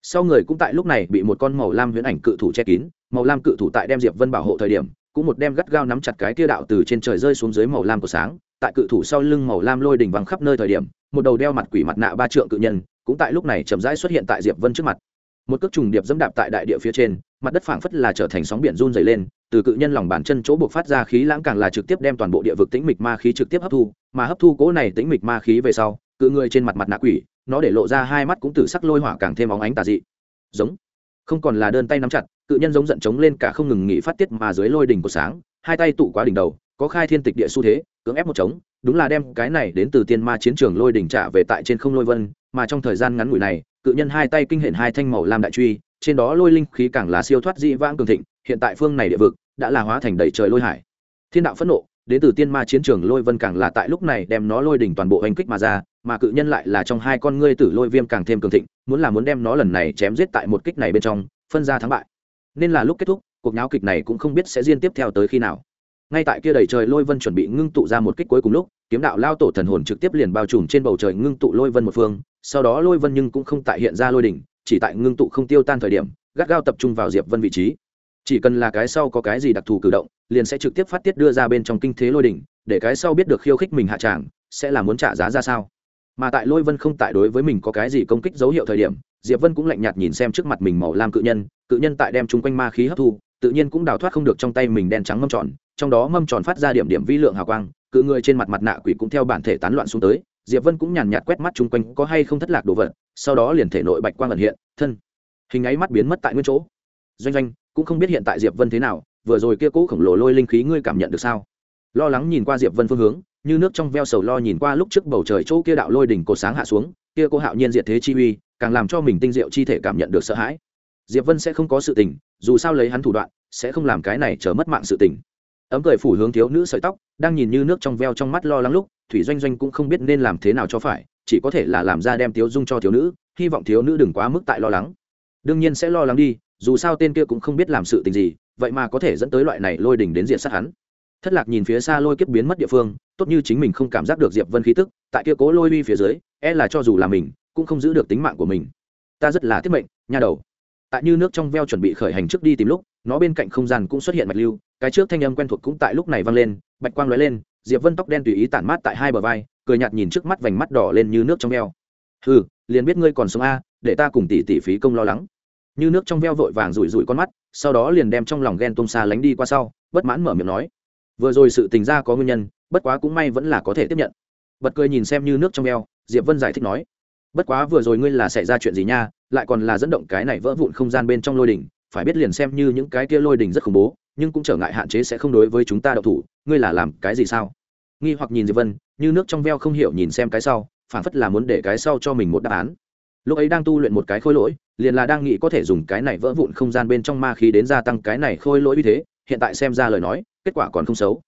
Sau người cũng tại lúc này bị một con màu lam huyễn ảnh cự thủ che kín, màu lam cự thủ tại đem diệp vân bảo hộ thời điểm, cũng một đem gắt gao nắm chặt cái tia đạo từ trên trời rơi xuống dưới màu lam của sáng. Tại cự thủ sau lưng màu lam lôi đỉnh vắng khắp nơi thời điểm, một đầu đeo mặt quỷ mặt nạ ba trượng cự nhân, cũng tại lúc này chậm rãi xuất hiện tại diệp vân trước mặt. Một cước trùng điệp dẫm đạp tại đại địa phía trên, mặt đất phảng phất là trở thành sóng biển run dày lên, từ cự nhân lòng bàn chân chỗ buộc phát ra khí lãng càng là trực tiếp đem toàn bộ địa vực tĩnh mịch ma khí trực tiếp hấp thu, mà hấp thu cố này tĩnh mịch ma khí về sau cự người trên mặt mặt nạ quỷ, nó để lộ ra hai mắt cũng từ sắc lôi hỏa càng thêm óng ánh tà dị. Giống. Không còn là đơn tay nắm chặt, cự nhân giống giận chống lên cả không ngừng nghỉ phát tiết mà dưới lôi đỉnh của sáng, hai tay tụ quá đỉnh đầu, có khai thiên tịch địa xu thế, cưỡng ép một trống, đúng là đem cái này đến từ tiên ma chiến trường lôi đỉnh trả về tại trên không lôi vân, mà trong thời gian ngắn ngủi này, cự nhân hai tay kinh hiện hai thanh màu lam đại truy, trên đó lôi linh khí càng là siêu thoát dị vãng cường thịnh, hiện tại phương này địa vực đã là hóa thành đầy trời lôi hải. Thiên đạo phẫn nộ, đến từ tiên ma chiến trường lôi vân càng là tại lúc này đem nó lôi đỉnh toàn bộ hành kích mà ra mà cự nhân lại là trong hai con ngươi tử lôi viêm càng thêm cường thịnh, muốn là muốn đem nó lần này chém giết tại một kích này bên trong, phân ra thắng bại. Nên là lúc kết thúc, cuộc nháo kịch này cũng không biết sẽ diên tiếp theo tới khi nào. Ngay tại kia đầy trời lôi vân chuẩn bị ngưng tụ ra một kích cuối cùng lúc, kiếm đạo lao tổ thần hồn trực tiếp liền bao trùm trên bầu trời ngưng tụ lôi vân một phương, sau đó lôi vân nhưng cũng không tại hiện ra lôi đỉnh, chỉ tại ngưng tụ không tiêu tan thời điểm, gắt gao tập trung vào diệp vân vị trí. Chỉ cần là cái sau có cái gì đặc thù cử động, liền sẽ trực tiếp phát tiết đưa ra bên trong kinh thế lôi đỉnh, để cái sau biết được khiêu khích mình hạ tràng, sẽ là muốn trả giá ra sao? Mà tại lôi vân không tại đối với mình có cái gì công kích dấu hiệu thời điểm, diệp vân cũng lạnh nhạt nhìn xem trước mặt mình màu lam cự nhân cự nhân tại đem chung quanh ma khí hấp thu, tự nhiên cũng đào thoát không được trong tay mình đen trắng mâm tròn, trong đó mâm tròn phát ra điểm điểm vi lượng hào quang, cự người trên mặt mặt nạ quỷ cũng theo bản thể tán loạn xuống tới, diệp vân cũng nhàn nhạt quét mắt chung quanh có hay không thất lạc đồ vật, sau đó liền thể nội bạch quang ẩn hiện, thân, hình ấy mắt biến mất tại nguyên chỗ. Doanh doanh, cũng không biết hiện tại diệp vân thế nào, vừa rồi kia cũ khổng lồ lôi linh khí ngươi cảm nhận được sao? Lo lắng nhìn qua diệp vân phương hướng như nước trong veo sầu lo nhìn qua lúc trước bầu trời chỗ kia đạo lôi đỉnh cột sáng hạ xuống, kia cô hạo nhiên diệt thế chi uy, càng làm cho mình tinh diệu chi thể cảm nhận được sợ hãi. Diệp vân sẽ không có sự tình, dù sao lấy hắn thủ đoạn, sẽ không làm cái này chờ mất mạng sự tình. Ấm cười phủ hướng thiếu nữ sợi tóc, đang nhìn như nước trong veo trong mắt lo lắng lúc, thủy doanh doanh cũng không biết nên làm thế nào cho phải, chỉ có thể là làm ra đem tiếu dung cho thiếu nữ, hy vọng thiếu nữ đừng quá mức tại lo lắng. Đương nhiên sẽ lo lắng đi, dù sao tên kia cũng không biết làm sự tình gì, vậy mà có thể dẫn tới loại này lôi đỉnh đến diện sát hắn thất lạc nhìn phía xa lôi kiếp biến mất địa phương, tốt như chính mình không cảm giác được diệp vân khí tức, tại kia cố lôi uy phía dưới e là cho dù là mình, cũng không giữ được tính mạng của mình. Ta rất là tiết mệnh, nha đầu. Tại như nước trong veo chuẩn bị khởi hành trước đi tìm lúc, nó bên cạnh không gian cũng xuất hiện mạch lưu, cái trước thanh âm quen thuộc cũng tại lúc này vang lên, bạch quang lóe lên, diệp vân tóc đen tùy ý tản mát tại hai bờ vai, cười nhạt nhìn trước mắt vành mắt đỏ lên như nước trong veo. Hừ, liền biết ngươi còn sống a, để ta cùng tỷ tỷ phí công lo lắng. Như nước trong veo vội vàng rủi rủi con mắt, sau đó liền đem trong lòng ghen tôm xa lánh đi qua sau, bất mãn mở miệng nói vừa rồi sự tình ra có nguyên nhân, bất quá cũng may vẫn là có thể tiếp nhận. Bật cười nhìn xem như nước trong veo diệp vân giải thích nói, bất quá vừa rồi ngươi là xảy ra chuyện gì nha, lại còn là dẫn động cái này vỡ vụn không gian bên trong lôi đỉnh, phải biết liền xem như những cái kia lôi đỉnh rất khủng bố, nhưng cũng trở ngại hạn chế sẽ không đối với chúng ta đậu thủ, ngươi là làm cái gì sao? Nghi hoặc nhìn diệp vân, như nước trong veo không hiểu nhìn xem cái sau phản phất là muốn để cái sau cho mình một đáp án. Lúc ấy đang tu luyện một cái khôi lỗi, liền là đang nghĩ có thể dùng cái này vỡ vụn không gian bên trong ma khí đến gia tăng cái này khôi lỗi như thế hiện tại xem ra lời nói, kết quả còn không xấu.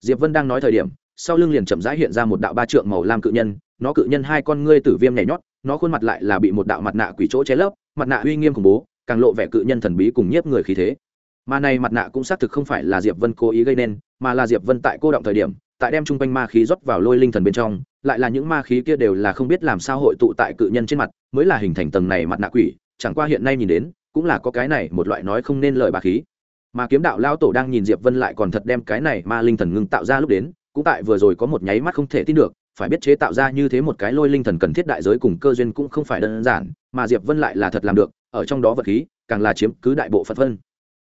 Diệp vân đang nói thời điểm, sau lưng liền chậm rãi hiện ra một đạo ba trượng màu lam cự nhân, nó cự nhân hai con ngươi tử viêm nhảy nhót, nó khuôn mặt lại là bị một đạo mặt nạ quỷ chỗ che lấp, mặt nạ uy nghiêm khủng bố, càng lộ vẻ cự nhân thần bí cùng nhiếp người khí thế. Mà này mặt nạ cũng xác thực không phải là diệp vân cố ý gây nên, mà là diệp vân tại cô động thời điểm, tại đem chung quanh ma khí rót vào lôi linh thần bên trong, lại là những ma khí kia đều là không biết làm sao hội tụ tại cự nhân trên mặt, mới là hình thành tầng này mặt nạ quỷ, chẳng qua hiện nay nhìn đến, cũng là có cái này một loại nói không nên lời bà khí mà kiếm đạo lao tổ đang nhìn diệp vân lại còn thật đem cái này ma linh thần ngưng tạo ra lúc đến, cũng tại vừa rồi có một nháy mắt không thể tin được, phải biết chế tạo ra như thế một cái lôi linh thần cần thiết đại giới cùng cơ duyên cũng không phải đơn giản, mà diệp vân lại là thật làm được, ở trong đó vật khí, càng là chiếm cứ đại bộ phận vân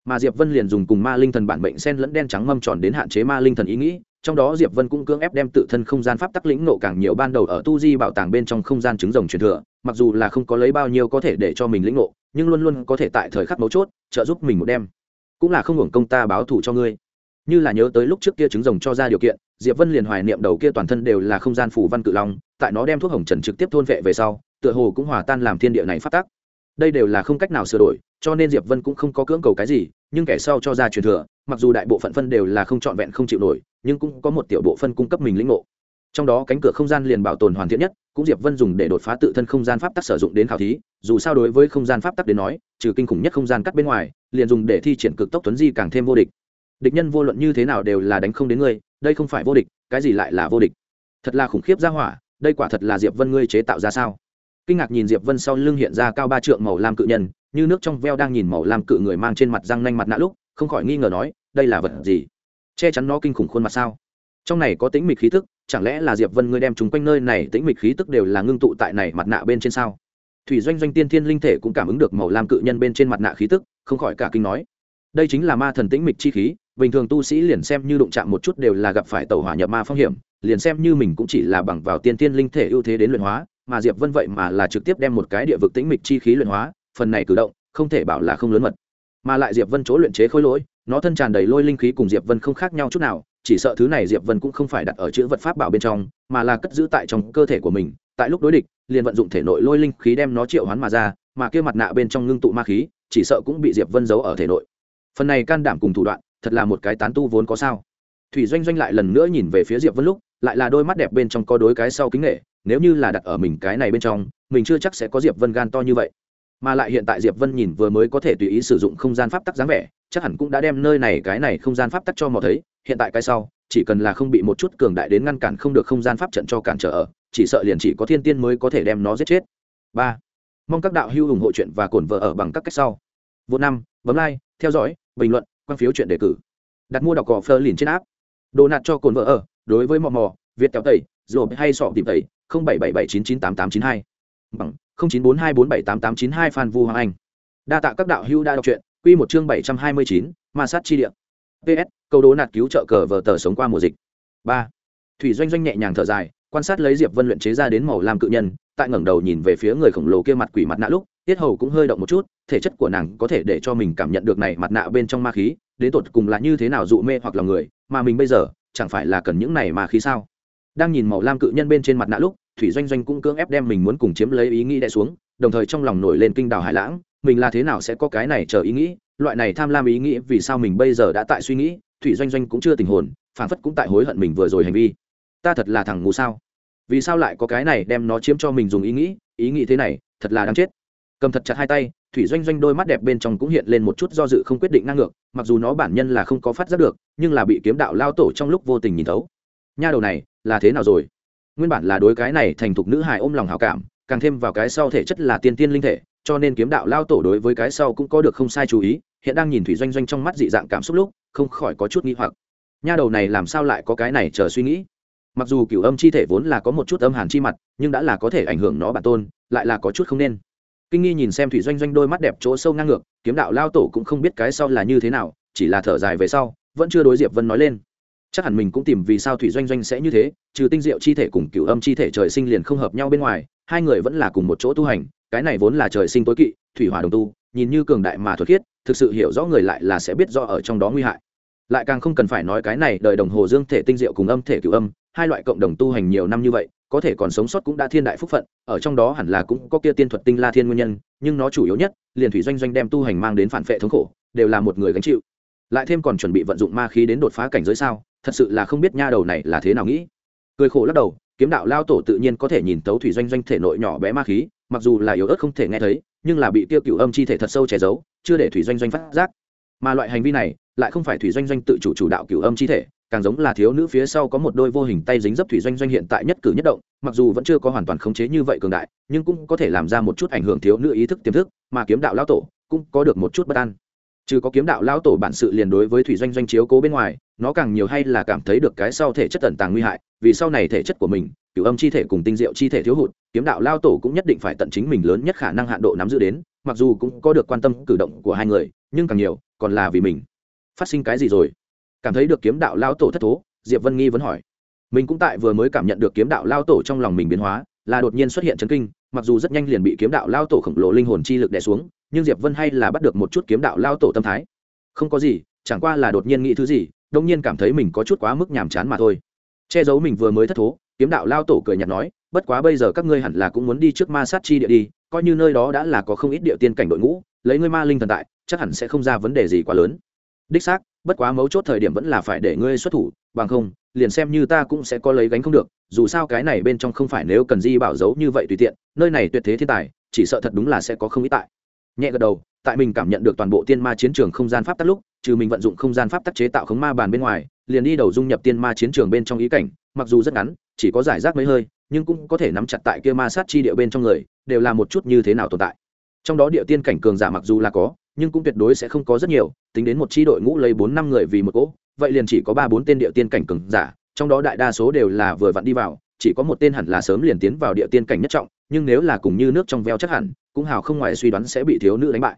mà diệp vân liền dùng cùng ma linh thần bản bệnh sen lẫn đen trắng mâm tròn đến hạn chế ma linh thần ý nghĩ, trong đó diệp vân cũng cưỡng ép đem tự thân không gian pháp tắc lĩnh nộ càng nhiều ban đầu ở tu di bảo tàng bên trong không gian trứng rồng truyền thừa, mặc dù là không có lấy bao nhiêu có thể để cho mình lĩnh nộ nhưng luôn luôn có thể tại thời khắc mấu chốt, trợ giúp mình một đêm cũng là không hưởng công ta báo thù cho ngươi. Như là nhớ tới lúc trước kia trứng rồng cho ra điều kiện, diệp vân liền hoài niệm đầu kia toàn thân đều là không gian phủ văn cự long, tại nó đem thuốc hồng trần trực tiếp thôn vệ về sau, tựa hồ cũng hòa tan làm thiên địa này phát tác. Đây đều là không cách nào sửa đổi, cho nên diệp vân cũng không có cưỡng cầu cái gì, nhưng kẻ sau cho ra truyền thừa, mặc dù đại bộ phận phân đều là không trọn vẹn không chịu nổi, nhưng cũng có một tiểu bộ phân cung cấp mình lĩnh ngộ. Trong đó cánh cửa không gian liền bảo tồn hoàn thiện nhất cũng diệp vân dùng để đột phá tự thân không gian pháp tắc sử dụng đến khảo thí, dù sao đối với không gian pháp tắc đến nói, trừ kinh khủng nhất không gian cắt bên ngoài, liền dùng để thi triển cực tốc tuấn di càng thêm vô địch. Địch nhân vô luận như thế nào đều là đánh không đến ngươi, đây không phải vô địch, cái gì lại là vô địch? Thật là khủng khiếp ra hỏa, đây quả thật là diệp vân ngươi chế tạo ra sao? Kinh ngạc nhìn diệp vân sau lưng hiện ra cao ba trượng màu lam cự nhân, như nước trong veo đang nhìn màu lam cự người mang trên mặt răng nanh mặt nạ lúc, không khỏi nghi ngờ nói, đây là vật gì? Che chắn nó kinh khủng khuôn mặt sao? Trong này có tính mịch khí tức chẳng lẽ là diệp vân ngươi đem chúng quanh nơi này tĩnh mịch khí tức đều là ngưng tụ tại này mặt nạ bên trên sao? Thủy doanh doanh tiên thiên linh thể cũng cảm ứng được màu lam cự nhân bên trên mặt nạ khí tức, không khỏi cả kinh nói. Đây chính là ma thần tĩnh mịch chi khí, bình thường tu sĩ liền xem như đụng chạm một chút đều là gặp phải tàu hỏa nhập ma phong hiểm, liền xem như mình cũng chỉ là bằng vào tiên thiên linh thể ưu thế đến luyện hóa, mà diệp vân vậy mà là trực tiếp đem một cái địa vực tĩnh mịch chi khí luyện hóa, phần này cử động, không thể bảo là không lớn mật. Mà lại diệp vân chỗ luyện chế khối lỗi, nó thân tràn đầy lôi linh khí cùng diệp vân không khác nhau chút nào chỉ sợ thứ này diệp vân cũng không phải đặt ở chữ vật pháp bảo bên trong, mà là cất giữ tại trong cơ thể của mình. Tại lúc đối địch, liền vận dụng thể nội lôi linh khí đem nó triệu hoán mà ra, mà kia mặt nạ bên trong ngưng tụ ma khí, chỉ sợ cũng bị diệp vân giấu ở thể nội. Phần này can đảm cùng thủ đoạn, thật là một cái tán tu vốn có sao. Thủy doanh doanh lại lần nữa nhìn về phía diệp vân lúc, lại là đôi mắt đẹp bên trong có đối cái sau kính nghệ nếu như là đặt ở mình cái này bên trong, mình chưa chắc sẽ có diệp vân gan to như vậy. Mà lại hiện tại diệp vân nhìn vừa mới có thể tùy ý sử dụng không gian pháp tắc dáng vẻ chắc hẳn cũng đã đem nơi này, cái này không gian pháp tắc cho mò thấy, hiện tại cái sau, chỉ cần là không bị một chút cường đại đến ngăn cản không được không gian pháp trận cho cản trở ở, chỉ sợ liền chỉ có thiên tiên mới có thể đem nó giết chết. Ba, mong các đạo hữu ủng hộ chuyện và cổn vợ ở bằng các cách sau. Vô năm, bấm like, theo dõi, bình luận, quan phiếu chuyện đề cử. Đặt mua đọc cỏ phơ liền trên áp đồ nạt cho cồn vợ ở, đối với mò mò, việt kéo tẩy rồi hay sọ tìm tẩy, không bảy bảy bảy chín chín tám tám chín hai. Bằng không chín bốn hai bốn bảy tám tám chín hai phan vu hoàng anh. Đa tạ các đạo hữu đã đọc truyện quy một chương bảy trăm hai mươi chín, ma sát chi địa. Ps câu đố nạt cứu trợ cờ vở tờ sống qua mùa dịch. Ba. Thủy doanh doanh nhẹ nhàng thở dài, quan sát lấy diệp vân luyện chế ra đến màu lam cự nhân, tại ngẩng đầu nhìn về phía người khổng lồ kia mặt quỷ mặt nạ lúc, tiết hầu cũng hơi động một chút, thể chất của nàng có thể để cho mình cảm nhận được này mặt nạ bên trong ma khí, đến tột cùng là như thế nào dụ mê hoặc lòng người, mà mình bây giờ, chẳng phải là cần những này ma khí sao? Đang nhìn màu lam cự nhân bên trên mặt nạ lúc, thủy doanh doanh cũng cưỡng ép đem mình muốn cùng chiếm lấy ý nghĩ đè xuống, đồng thời trong lòng nổi lên kinh đào hải lãng mình là thế nào sẽ có cái này chờ ý nghĩ, loại này tham lam ý nghĩ vì sao mình bây giờ đã tại suy nghĩ, thủy doanh doanh cũng chưa tình hồn phản phất cũng tại hối hận mình vừa rồi hành vi. Ta thật là thằng ngu sao? Vì sao lại có cái này đem nó chiếm cho mình dùng ý nghĩ ý nghĩ thế này, thật là đáng chết. Cầm thật chặt hai tay, thủy doanh doanh đôi mắt đẹp bên trong cũng hiện lên một chút do dự không quyết định ngang ngược, mặc dù nó bản nhân là không có phát giác được, nhưng là bị kiếm đạo lao tổ trong lúc vô tình nhìn thấu. Nha đầu này, là thế nào rồi? Nguyên bản là đối cái này thành thục nữ hài ôm lòng hảo cảm, càng thêm vào cái sau thể chất là tiên tiên linh thể cho nên kiếm đạo lao tổ đối với cái sau cũng có được không sai chú ý, hiện đang nhìn thủy doanh doanh trong mắt dị dạng cảm xúc lúc, không khỏi có chút nghi hoặc. Nha đầu này làm sao lại có cái này chờ suy nghĩ? Mặc dù cửu âm chi thể vốn là có một chút âm hàn chi mặt, nhưng đã là có thể ảnh hưởng nó bản tôn, lại là có chút không nên. Kinh nghi nhìn xem thủy doanh doanh đôi mắt đẹp chỗ sâu ngang ngược, kiếm đạo lao tổ cũng không biết cái sau là như thế nào, chỉ là thở dài về sau, vẫn chưa đối diệp vân nói lên. Chắc hẳn mình cũng tìm vì sao thủy doanh doanh sẽ như thế, trừ tinh diệu chi thể cùng cửu âm chi thể trời sinh liền không hợp nhau bên ngoài, hai người vẫn là cùng một chỗ tu hành cái này vốn là trời sinh tối kỵ, thủy hỏa đồng tu, nhìn như cường đại mà thuật khiết, thực sự hiểu rõ người lại là sẽ biết rõ ở trong đó nguy hại. Lại càng không cần phải nói cái này đời đồng hồ dương thể tinh diệu cùng âm thể cựu âm, hai loại cộng đồng tu hành nhiều năm như vậy, có thể còn sống sót cũng đã thiên đại phúc phận, ở trong đó hẳn là cũng có kia tiên thuật tinh la thiên nguyên nhân, nhưng nó chủ yếu nhất, liền thủy doanh doanh đem tu hành mang đến phản vệ thống khổ, đều là một người gánh chịu. Lại thêm còn chuẩn bị vận dụng ma khí đến đột phá cảnh giới sao, thật sự là không biết nha đầu này là thế nào nghĩ. Cười khổ lắc đầu, kiếm đạo lao tổ tự nhiên có thể nhìn tấu thủy doanh doanh thể nội nhỏ bé ma khí mặc dù là yếu ớt không thể nghe thấy, nhưng là bị tiêu cựu âm chi thể thật sâu che giấu, chưa để thủy doanh doanh phát giác. Mà loại hành vi này, lại không phải thủy doanh doanh tự chủ chủ đạo cựu âm chi thể, càng giống là thiếu nữ phía sau có một đôi vô hình tay dính dấp thủy doanh doanh hiện tại nhất cử nhất động, mặc dù vẫn chưa có hoàn toàn khống chế như vậy cường đại, nhưng cũng có thể làm ra một chút ảnh hưởng thiếu nữ ý thức tiềm thức, mà kiếm đạo lao tổ cũng có được một chút bất an trừ có kiếm đạo lao tổ bản sự liền đối với thủy doanh doanh chiếu cố bên ngoài, nó càng nhiều hay là cảm thấy được cái sau thể chất tần tàng nguy hại, vì sau này thể chất của mình, cửu âm chi thể cùng tinh diệu chi thể thiếu hụt, kiếm đạo lao tổ cũng nhất định phải tận chính mình lớn nhất khả năng hạn độ nắm giữ đến, mặc dù cũng có được quan tâm cử động của hai người, nhưng càng nhiều, còn là vì mình. Phát sinh cái gì rồi? Cảm thấy được kiếm đạo lao tổ thất thố, diệp vân nghi vẫn hỏi. Mình cũng tại vừa mới cảm nhận được kiếm đạo lao tổ trong lòng mình biến hóa, là đột nhiên xuất hiện chấn kinh, mặc dù rất nhanh liền bị kiếm đạo lao tổ khổng lồ linh hồn chi lực đè xuống nhưng diệp vân hay là bắt được một chút kiếm đạo lao tổ tâm thái không có gì chẳng qua là đột nhiên nghĩ thứ gì đông nhiên cảm thấy mình có chút quá mức nhàm chán mà thôi che giấu mình vừa mới thất thố kiếm đạo lao tổ cười nhạt nói bất quá bây giờ các ngươi hẳn là cũng muốn đi trước ma sát chi địa đi coi như nơi đó đã là có không ít địa tiên cảnh đội ngũ lấy ngươi ma linh thần tại chắc hẳn sẽ không ra vấn đề gì quá lớn đích xác bất quá mấu chốt thời điểm vẫn là phải để ngươi xuất thủ bằng không liền xem như ta cũng sẽ có lấy gánh không được dù sao cái này bên trong không phải nếu cần di bảo giấu như vậy tùy tiện nơi này tuyệt thế thiên tài chỉ sợ thật đúng là sẽ có không ít tại nhẹ gật đầu, tại mình cảm nhận được toàn bộ tiên ma chiến trường không gian pháp tắc lúc, trừ mình vận dụng không gian pháp tắc chế tạo khống ma bàn bên ngoài, liền đi đầu dung nhập tiên ma chiến trường bên trong ý cảnh, mặc dù rất ngắn, chỉ có giải rác mấy hơi, nhưng cũng có thể nắm chặt tại kia ma sát chi địa bên trong người, đều là một chút như thế nào tồn tại. Trong đó địa tiên cảnh cường giả mặc dù là có, nhưng cũng tuyệt đối sẽ không có rất nhiều, tính đến một chi đội ngũ lấy bốn năm người vì một cỗ, vậy liền chỉ có ba bốn tên địa tiên cảnh cường giả, trong đó đại đa số đều là vừa vặn đi vào, chỉ có một tên hẳn là sớm liền tiến vào địa tiên cảnh nhất trọng nhưng nếu là cùng như nước trong veo chắc hẳn, cũng hào không ngoài suy đoán sẽ bị thiếu nữ đánh bại.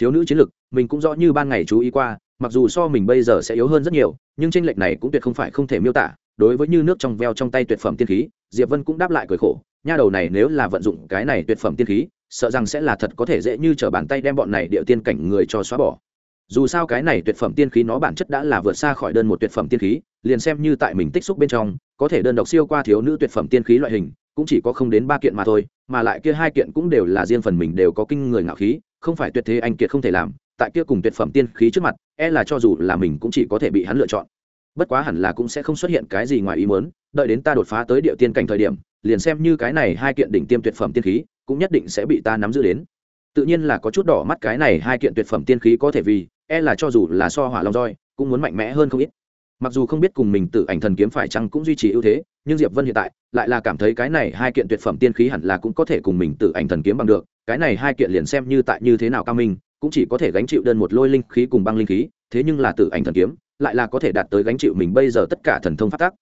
Thiếu nữ chiến lực, mình cũng rõ như ban ngày chú ý qua, mặc dù so mình bây giờ sẽ yếu hơn rất nhiều, nhưng tranh lệch này cũng tuyệt không phải không thể miêu tả. Đối với như nước trong veo trong tay tuyệt phẩm tiên khí, diệp vân cũng đáp lại cười khổ, nha đầu này nếu là vận dụng cái này tuyệt phẩm tiên khí, sợ rằng sẽ là thật có thể dễ như t bàn tay đem bọn này địa tiên cảnh người cho xóa bỏ. Dù sao cái này tuyệt phẩm tiên khí nó bản chất đã là vượt xa khỏi đơn một tuyệt phẩm tiên khí, liền xem như tại mình tích xúc bên trong, có thể đơn độc siêu qua thiếu nữ tuyệt phẩm tiên khí loại hình cũng chỉ có không đến ba kiện mà thôi, mà lại kia hai kiện cũng đều là riêng phần mình đều có kinh người ngạo khí, không phải tuyệt thế anh kiệt không thể làm, tại kia cùng tuyệt phẩm tiên khí trước mặt e là cho dù là mình cũng chỉ có thể bị hắn lựa chọn. Bất quá hẳn là cũng sẽ không xuất hiện cái gì ngoài ý muốn, đợi đến ta đột phá tới địa tiên cảnh thời điểm, liền xem như cái này hai kiện đỉnh tiêm tuyệt phẩm tiên khí, cũng nhất định sẽ bị ta nắm giữ đến. Tự nhiên là có chút đỏ mắt cái này hai kiện tuyệt phẩm tiên khí có thể vì e là cho dù là so hỏa long roi, cũng muốn mạnh mẽ hơn không ít. Mặc dù không biết cùng mình tự ảnh thần kiếm phải chăng cũng duy trì ưu thế nhưng diệp vân hiện tại lại là cảm thấy cái này hai kiện tuyệt phẩm tiên khí hẳn là cũng có thể cùng mình tự ảnh thần kiếm bằng được, cái này hai kiện liền xem như tại như thế nào cao minh, cũng chỉ có thể gánh chịu đơn một lôi linh khí cùng băng linh khí, thế nhưng là tự ảnh thần kiếm lại là có thể đạt tới gánh chịu mình bây giờ tất cả thần thông phát tác.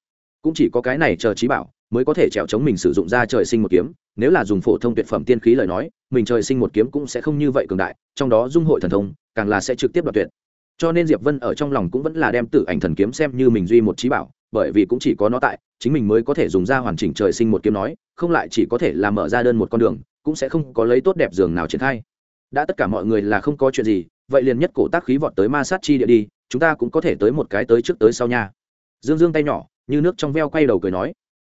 Cũng chỉ có cái này chờ trí bảo mới có thể trèo chống mình sử dụng ra trời sinh một kiếm, nếu là dùng phổ thông tuyệt phẩm tiên khí lời nói, mình trời sinh một kiếm cũng sẽ không như vậy cường đại, trong đó dung hội thần thông càng là sẽ trực tiếp đoạt tuyệt. Cho nên diệp vân ở trong lòng cũng vẫn là đem tử ảnh thần kiếm xem như mình duy một trí bảo bởi vì cũng chỉ có nó tại, chính mình mới có thể dùng ra hoàn chỉnh trời sinh một kiếm nói, không lại chỉ có thể là mở ra đơn một con đường, cũng sẽ không có lấy tốt đẹp giường nào triển khai. Đã tất cả mọi người là không có chuyện gì, vậy liền nhất cổ tác khí vọt tới ma sát chi địa đi, chúng ta cũng có thể tới một cái tới trước tới sau nha. Dương dương tay nhỏ, như nước trong veo quay đầu cười nói,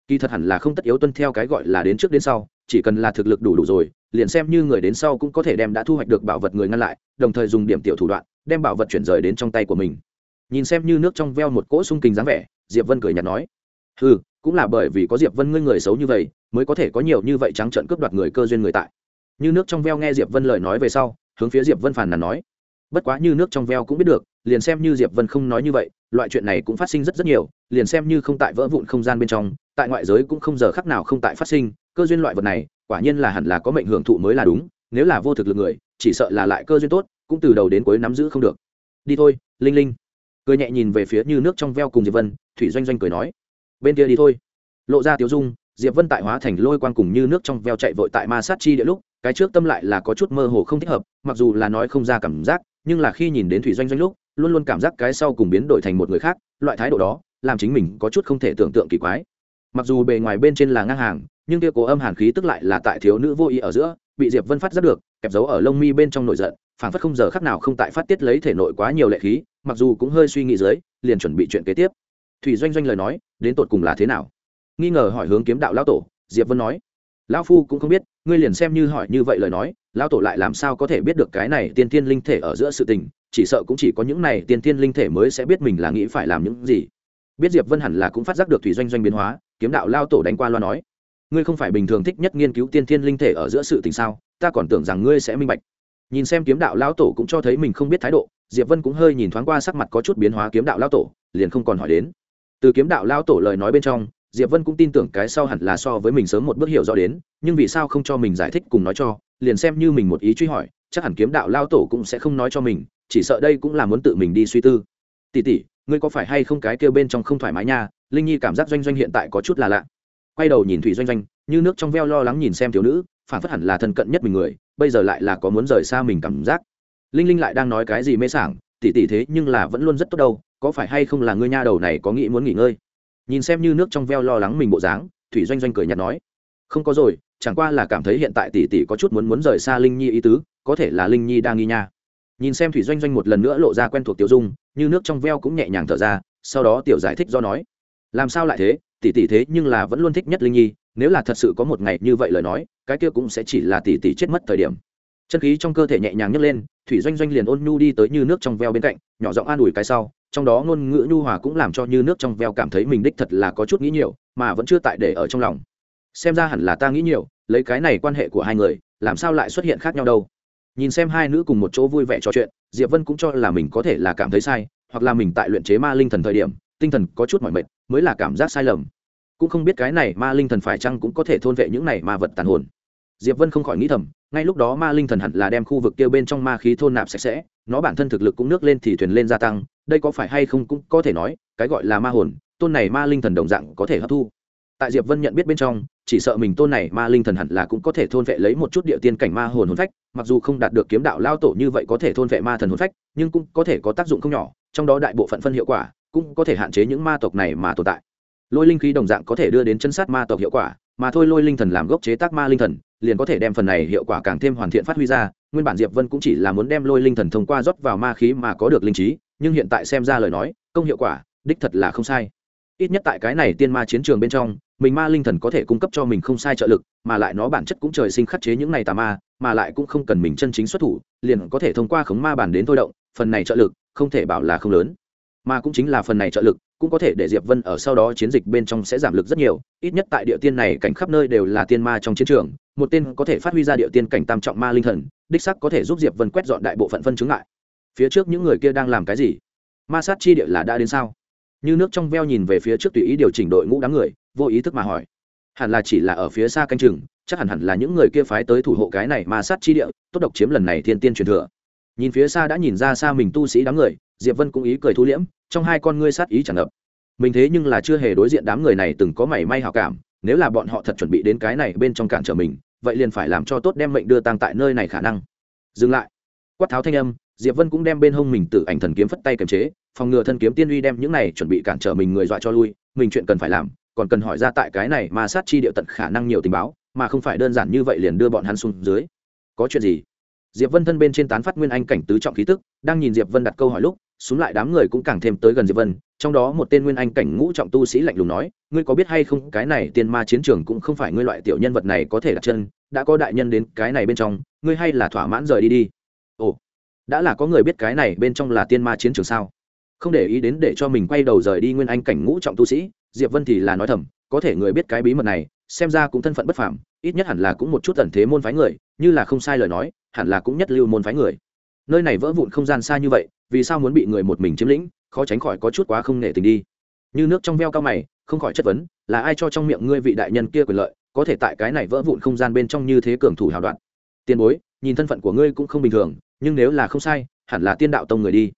kỳ thật hẳn là không tất yếu tuân theo cái gọi là đến trước đến sau, chỉ cần là thực lực đủ đủ rồi, liền xem như người đến sau cũng có thể đem đã thu hoạch được bảo vật người ngăn lại, đồng thời dùng điểm tiểu thủ đoạn, đem bảo vật chuyển rời đến trong tay của mình. Nhìn xem như nước trong veo một cỗ sung kình dáng vẻ diệp vân cười nhạt nói ừ cũng là bởi vì có diệp vân ngươi người xấu như vậy, mới có thể có nhiều như vậy trắng trợn cướp đoạt người cơ duyên người tại. Như nước trong veo nghe diệp vân lời nói về sau, hướng phía diệp vân phàn nàn nói, bất quá như nước trong veo cũng biết được, liền xem như diệp vân không nói như vậy, loại chuyện này cũng phát sinh rất rất nhiều, liền xem như không tại vỡ vụn không gian bên trong, tại ngoại giới cũng không giờ khắc nào không tại phát sinh, cơ duyên loại vật này, quả nhiên là hẳn là có mệnh hưởng thụ mới là đúng, nếu là vô thực lực người, chỉ sợ là lại cơ duyên tốt, cũng từ đầu đến cuối nắm giữ không được. Đi thôi, linh linh cười nhẹ nhìn về phía như nước trong veo cùng diệp vân, thủy doanh doanh cười nói, bên kia đi thôi. Lộ ra tiếu dung, diệp vân tại hóa thành lôi quang cùng như nước trong veo chạy vội tại ma sát chi địa lúc, cái trước tâm lại là có chút mơ hồ không thích hợp, mặc dù là nói không ra cảm giác, nhưng là khi nhìn đến thủy doanh doanh lúc, luôn luôn cảm giác cái sau cùng biến đổi thành một người khác, loại thái độ đó, làm chính mình có chút không thể tưởng tượng kỳ quái. Mặc dù bề ngoài bên trên là ngang hàng, nhưng kia cố âm hàn khí tức lại là tại thiếu nữ vô ý ở giữa, bị diệp vân phát giác được, kẹp giấu ở lông mi bên trong nổi giận phản phất không giờ khác nào không tại phát tiết lấy thể nội quá nhiều lệ khí mặc dù cũng hơi suy nghĩ dưới, liền chuẩn bị chuyện kế tiếp. Thủy doanh doanh lời nói, đến tột cùng là thế nào? Nghi ngờ hỏi hướng kiếm đạo lão tổ, diệp vân nói. Lão phu cũng không biết, ngươi liền xem như hỏi như vậy lời nói, lão tổ lại làm sao có thể biết được cái này tiên tiên linh thể ở giữa sự tình, chỉ sợ cũng chỉ có những này tiên tiên linh thể mới sẽ biết mình là nghĩ phải làm những gì. Biết diệp vân hẳn là cũng phát giác được thủy doanh doanh biến hóa, kiếm đạo lao tổ đánh qua loa nói. Ngươi không phải bình thường thích nhất nghiên cứu tiên tiên linh thể ở giữa sự tình sao? Ta còn tưởng rằng ngươi sẽ minh bạch nhìn xem kiếm đạo lao tổ cũng cho thấy mình không biết thái độ, diệp vân cũng hơi nhìn thoáng qua sắc mặt có chút biến hóa kiếm đạo lao tổ, liền không còn hỏi đến. Từ kiếm đạo lao tổ lời nói bên trong, diệp vân cũng tin tưởng cái sau hẳn là so với mình sớm một bước hiểu rõ đến, nhưng vì sao không cho mình giải thích cùng nói cho, liền xem như mình một ý truy hỏi, chắc hẳn kiếm đạo lao tổ cũng sẽ không nói cho mình, chỉ sợ đây cũng là muốn tự mình đi suy tư. Tỷ tỷ, ngươi có phải hay không cái kêu bên trong không thoải mái nha, linh nhi cảm giác doanh doanh hiện tại có chút là lạ. Quay đầu nhìn thủy doanh doanh, như nước trong veo lo lắng nhìn xem thiếu nữ phản phất hẳn là thân cận nhất mình người bây giờ lại là có muốn rời xa mình cảm giác. Linh linh lại đang nói cái gì mê sảng, tỉ tỉ thế nhưng là vẫn luôn rất tốt đâu, có phải hay không là ngươi nha đầu này có nghĩ muốn nghỉ ngơi? Nhìn xem như nước trong veo lo lắng mình bộ dáng, thủy doanh doanh cười nhạt nói, không có rồi, chẳng qua là cảm thấy hiện tại tỷ tỷ có chút muốn muốn rời xa linh nhi ý tứ, có thể là linh nhi đang nghi nha. Nhìn xem thủy doanh doanh một lần nữa lộ ra quen thuộc tiểu dung, như nước trong veo cũng nhẹ nhàng thở ra, sau đó tiểu giải thích do nói, làm sao lại thế tỷ tỷ thế nhưng là vẫn luôn thích nhất linh nhi nếu là thật sự có một ngày như vậy lời nói, cái kia cũng sẽ chỉ là tỷ tỷ chết mất thời điểm. Chân khí trong cơ thể nhẹ nhàng nhấc lên, thủy doanh doanh liền ôn nhu đi tới như nước trong veo bên cạnh, nhỏ giọng an ủi cái sau, trong đó ngôn ngữ nhu hòa cũng làm cho như nước trong veo cảm thấy mình đích thật là có chút nghĩ nhiều, mà vẫn chưa tại để ở trong lòng. Xem ra hẳn là ta nghĩ nhiều, lấy cái này quan hệ của hai người, làm sao lại xuất hiện khác nhau đâu? Nhìn xem hai nữ cùng một chỗ vui vẻ trò chuyện, diệp vân cũng cho là mình có thể là cảm thấy sai, hoặc là mình tại luyện chế ma linh thần thời điểm, tinh thần có chút mỏi mệt, mới là cảm giác sai lầm cũng không biết cái này ma linh thần phải chăng cũng có thể thôn vệ những này ma vật tàn hồn. Diệp vân không khỏi nghĩ thầm, ngay lúc đó ma linh thần hẳn là đem khu vực kia bên trong ma khí thôn nạp sạch sẽ, nó bản thân thực lực cũng nước lên thì thuyền lên gia tăng, đây có phải hay không cũng có thể nói, cái gọi là ma hồn, tôn này ma linh thần đồng dạng có thể hấp thu. Tại diệp vân nhận biết bên trong, chỉ sợ mình tôn này ma linh thần hẳn là cũng có thể thôn vệ lấy một chút địa tiên cảnh ma hồn hồn phách, mặc dù không đạt được kiếm đạo lao tổ như vậy có thể thôn vệ ma thần hồn phách, nhưng cũng có thể có tác dụng không nhỏ, trong đó đại bộ phận phân hiệu quả cũng có thể hạn chế những ma tộc này mà tồn tại lôi linh khí đồng dạng có thể đưa đến chân sát ma tộc hiệu quả, mà thôi lôi linh thần làm gốc chế tác ma linh thần, liền có thể đem phần này hiệu quả càng thêm hoàn thiện phát huy ra. Nguyên bản diệp vân cũng chỉ là muốn đem lôi linh thần thông qua rót vào ma khí mà có được linh trí, nhưng hiện tại xem ra lời nói, công hiệu quả, đích thật là không sai. Ít nhất tại cái này tiên ma chiến trường bên trong, mình ma linh thần có thể cung cấp cho mình không sai trợ lực, mà lại nó bản chất cũng trời sinh khắc chế những này tà ma, mà lại cũng không cần mình chân chính xuất thủ, liền có thể thông qua khống ma bản đến thôi động, phần này trợ lực, không thể bảo là không lớn mà cũng chính là phần này trợ lực, cũng có thể để diệp vân ở sau đó chiến dịch bên trong sẽ giảm lực rất nhiều, ít nhất tại địa tiên này cảnh khắp nơi đều là tiên ma trong chiến trường, một tên có thể phát huy ra địa tiên cảnh tam trọng ma linh thần, đích sắc có thể giúp diệp vân quét dọn đại bộ phận phân chứng lại phía trước những người kia đang làm cái gì? Ma sát chi địa là đã đến sao? Như nước trong veo nhìn về phía trước tùy ý điều chỉnh đội ngũ đám người, vô ý thức mà hỏi. Hẳn là chỉ là ở phía xa canh chừng, chắc hẳn hẳn là những người kia phái tới thủ hộ cái này ma sát chi địa, tốt độc chiếm lần này thiên tiên truyền thừa nhìn phía xa đã nhìn ra xa mình tu sĩ đám người, diệp vân cũng ý cười thu liễm, trong hai con ngươi sát ý tràn ngập. Mình thế nhưng là chưa hề đối diện đám người này từng có mảy may hảo cảm, nếu là bọn họ thật chuẩn bị đến cái này bên trong cản trở mình, vậy liền phải làm cho tốt đem mệnh đưa tăng tại nơi này khả năng. Dừng lại. Quát tháo thanh âm, diệp vân cũng đem bên hông mình tự ảnh thần kiếm phất tay kiềm chế, phòng ngừa thân kiếm tiên uy đem những này chuẩn bị cản trở mình người dọa cho lui, mình chuyện cần phải làm, còn cần hỏi ra tại cái này mà sát chi điệu tận khả năng nhiều tình báo, mà không phải đơn giản như vậy liền đưa bọn hắn xuống dưới. Có chuyện gì? Diệp vân thân bên trên tán phát nguyên anh cảnh tứ trọng khí tức, đang nhìn diệp vân đặt câu hỏi lúc, xuống lại đám người cũng càng thêm tới gần diệp vân, trong đó một tên nguyên anh cảnh ngũ trọng tu sĩ lạnh lùng nói, ngươi có biết hay không, cái này tiên ma chiến trường cũng không phải ngươi loại tiểu nhân vật này có thể đặt chân, đã có đại nhân đến cái này bên trong, ngươi hay là thỏa mãn rời đi đi. Ồ, đã là có người biết cái này bên trong là tiên ma chiến trường sao? Không để ý đến để cho mình quay đầu rời đi nguyên anh cảnh ngũ trọng tu sĩ, diệp vân thì là nói thầm, có thể người biết cái bí mật này, xem ra cũng thân phận bất phàm, ít nhất hẳn là cũng một chút tần thế môn phái người, như là không sai lời nói hẳn là cũng nhất lưu môn phái người. Nơi này vỡ vụn không gian xa như vậy, vì sao muốn bị người một mình chiếm lĩnh, khó tránh khỏi có chút quá không nể tình đi. Như nước trong veo cao mày, không khỏi chất vấn, là ai cho trong miệng ngươi vị đại nhân kia quyền lợi, có thể tại cái này vỡ vụn không gian bên trong như thế cường thủ hào đoạn. Tiền bối, nhìn thân phận của ngươi cũng không bình thường, nhưng nếu là không sai, hẳn là tiên đạo tông người đi.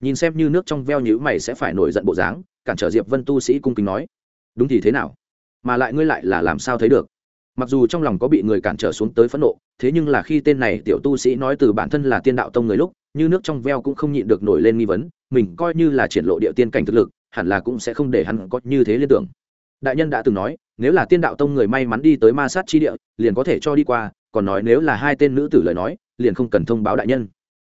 Nhìn xem như nước trong veo nhữ mày sẽ phải nổi giận bộ dáng, cản trở diệp vân tu sĩ cung kính nói. Đúng thì thế nào? Mà lại ngươi lại là làm sao thấy được? Mặc dù trong lòng có bị người cản trở xuống tới phẫn nộ, thế nhưng là khi tên này tiểu tu sĩ nói từ bản thân là tiên đạo tông người lúc, như nước trong veo cũng không nhịn được nổi lên nghi vấn, mình coi như là triển lộ địa tiên cảnh thực lực, hẳn là cũng sẽ không để hắn có như thế liên tưởng. Đại nhân đã từng nói, nếu là tiên đạo tông người may mắn đi tới ma sát chi địa, liền có thể cho đi qua, còn nói nếu là hai tên nữ tử lời nói, liền không cần thông báo đại nhân.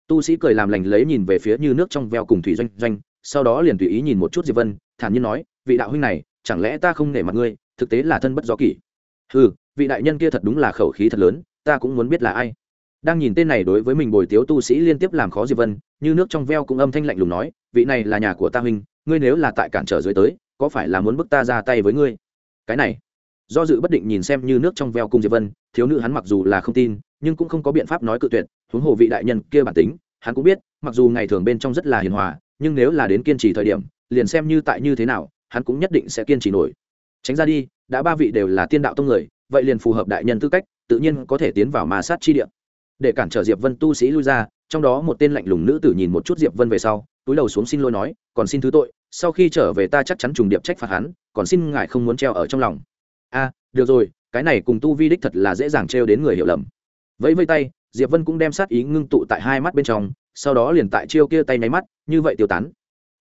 Tu sĩ cười làm lành lấy nhìn về phía như nước trong veo cùng thủy doanh doanh, sau đó liền tùy ý nhìn một chút diệp vân, thản nhiên nói, vị đạo huynh này, chẳng lẽ ta không nể mặt ngươi, thực tế là thân bất do kỷ? Ừ vị đại nhân kia thật đúng là khẩu khí thật lớn, ta cũng muốn biết là ai. Đang nhìn tên này đối với mình bồi tiếu tu sĩ liên tiếp làm khó diệp vân, như nước trong veo cũng âm thanh lạnh lùng nói, vị này là nhà của ta huynh, ngươi nếu là tại cản trở dưới tới, có phải là muốn bức ta ra tay với ngươi? Cái này, do dự bất định nhìn xem như nước trong veo cung diệp vân, thiếu nữ hắn mặc dù là không tin, nhưng cũng không có biện pháp nói cự tuyệt, huống hồ vị đại nhân kia bản tính, hắn cũng biết, mặc dù ngày thường bên trong rất là hiền hòa, nhưng nếu là đến kiên trì thời điểm, liền xem như tại như thế nào, hắn cũng nhất định sẽ kiên trì nổi. Tránh ra đi, đã ba vị đều là tiên đạo tông người vậy liền phù hợp đại nhân tư cách, tự nhiên có thể tiến vào ma sát chi địa. Để cản trở diệp vân tu sĩ lui ra, trong đó một tên lạnh lùng nữ tử nhìn một chút diệp vân về sau, túi đầu xuống xin lỗi nói, còn xin thứ tội, sau khi trở về ta chắc chắn trùng điệp trách phạt hắn, còn xin ngài không muốn treo ở trong lòng. A, được rồi, cái này cùng tu vi đích thật là dễ dàng treo đến người hiểu lầm. Vẫy vây tay, diệp vân cũng đem sát ý ngưng tụ tại hai mắt bên trong, sau đó liền tại chiêu kia tay nháy mắt, như vậy tiêu tán.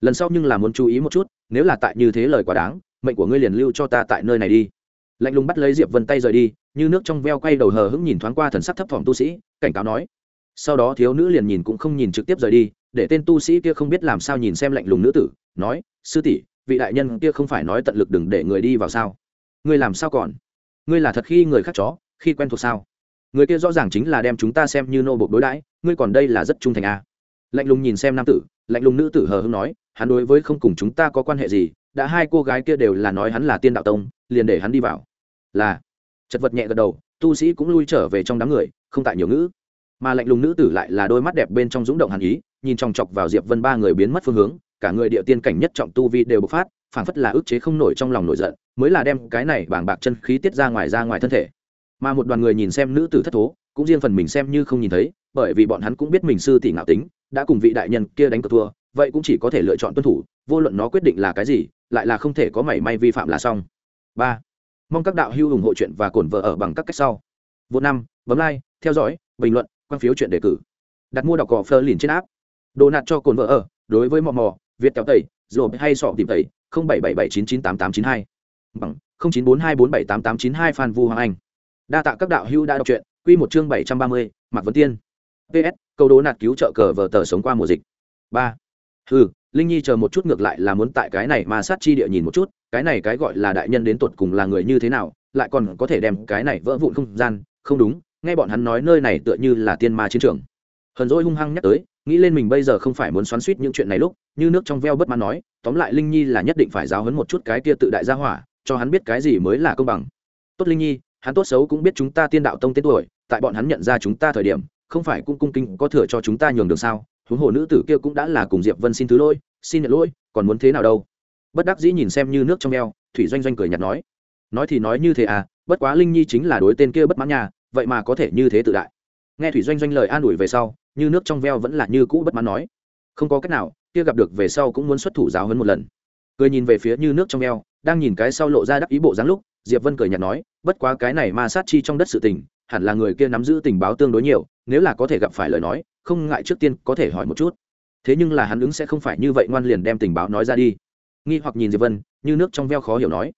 Lần sau nhưng là muốn chú ý một chút, nếu là tại như thế lời quá đáng, mệnh của ngươi liền lưu cho ta tại nơi này đi lạnh lùng bắt lấy diệp vân tay rời đi như nước trong veo quay đầu hờ hững nhìn thoáng qua thần sắc thấp thỏm tu sĩ cảnh cáo nói sau đó thiếu nữ liền nhìn cũng không nhìn trực tiếp rời đi để tên tu sĩ kia không biết làm sao nhìn xem lạnh lùng nữ tử nói sư tỷ vị đại nhân kia không phải nói tận lực đừng để người đi vào sao ngươi làm sao còn ngươi là thật khi người khác chó khi quen thuộc sao người kia rõ ràng chính là đem chúng ta xem như nô bộc đối đãi ngươi còn đây là rất trung thành a à. lạnh lùng nhìn xem nam tử lạnh lùng nữ tử hờ hững nói hắn đối với không cùng chúng ta có quan hệ gì đã hai cô gái kia đều là nói hắn là tiên đạo tông liền để hắn đi vào là chật vật nhẹ gật đầu, tu sĩ cũng lui trở về trong đám người, không tại nhiều ngữ. Mà lạnh lùng nữ tử lại là đôi mắt đẹp bên trong rúng động hàn ý, nhìn chòng chọc vào diệp vân ba người biến mất phương hướng, cả người địa tiên cảnh nhất trọng tu vi đều bộc phát, phảng phất là ức chế không nổi trong lòng nổi giận, mới là đem cái này bảng bạc chân khí tiết ra ngoài ra ngoài thân thể. Mà một đoàn người nhìn xem nữ tử thất thố, cũng riêng phần mình xem như không nhìn thấy, bởi vì bọn hắn cũng biết mình sư tỷ ngạo tính, đã cùng vị đại nhân kia đánh cược thua, vậy cũng chỉ có thể lựa chọn tuân thủ, vô luận nó quyết định là cái gì, lại là không thể có mảy may vi phạm là xong. Ba mong các đạo hữu ủng hộ chuyện và cổn vợ ở bằng các cách sau. Vô năm, bấm like, theo dõi, bình luận, quan phiếu chuyện đề cử. Đặt mua đọc cỏ phơ liền trên áp đồ nạt cho cồn vợ ở, đối với mò mò, việt kéo tẩy rồi hay sọ tìm tẩy, không bảy bảy bảy chín chín tám tám chín hai. Bằng, không chín bốn hai bốn bảy tám tám chín hai phan vu hoàng anh. Đa tạ các đạo hữu đã đọc truyện, quy một chương bảy trăm ba mươi, mạc vấn tiên. Ps câu đố nạt cứu trợ cờ vờ tờ sống qua mùa dịch. Ba. Ừ linh nhi chờ một chút ngược lại là muốn tại cái này mà sát chi địa nhìn một chút, cái này cái gọi là đại nhân đến tột cùng là người như thế nào, lại còn có thể đem cái này vỡ vụn không gian, không đúng, nghe bọn hắn nói nơi này tựa như là tiên ma chiến trường. Hờn dỗi hung hăng nhắc tới, nghĩ lên mình bây giờ không phải muốn xoắn suýt những chuyện này lúc, như nước trong veo bất mãn nói, tóm lại linh nhi là nhất định phải giáo hấn một chút cái kia tự đại gia hỏa, cho hắn biết cái gì mới là công bằng. Tốt linh nhi, hắn tốt xấu cũng biết chúng ta tiên đạo tông tên tuổi, tại bọn hắn nhận ra chúng ta thời điểm, không phải cũng cung kinh có thừa cho chúng ta nhường đường sao? Huống hồ nữ tử kia cũng đã là cùng diệp vân xin thứ lỗi xin nhận lỗi còn muốn thế nào đâu? Bất đắc dĩ nhìn xem như nước trong eo thủy doanh doanh cười nhạt nói. Nói thì nói như thế à bất quá linh nhi chính là đối tên kia bất mãn nhà vậy mà có thể như thế tự đại. Nghe thủy doanh doanh lời an ủi về sau như nước trong veo vẫn là như cũ bất mãn nói. Không có cách nào kia gặp được về sau cũng muốn xuất thủ giáo hơn một lần. Cười nhìn về phía như nước trong eo, đang nhìn cái sau lộ ra đắc ý bộ dáng lúc diệp vân cười nhạt nói bất quá cái này ma sát chi trong đất sự tình hẳn là người kia nắm giữ tình báo tương đối nhiều nếu là có thể gặp phải lời nói, không ngại trước tiên có thể hỏi một chút. Thế nhưng là hắn ứng sẽ không phải như vậy ngoan liền đem tình báo nói ra đi. Nghi hoặc nhìn diệp vân, như nước trong veo khó hiểu nói.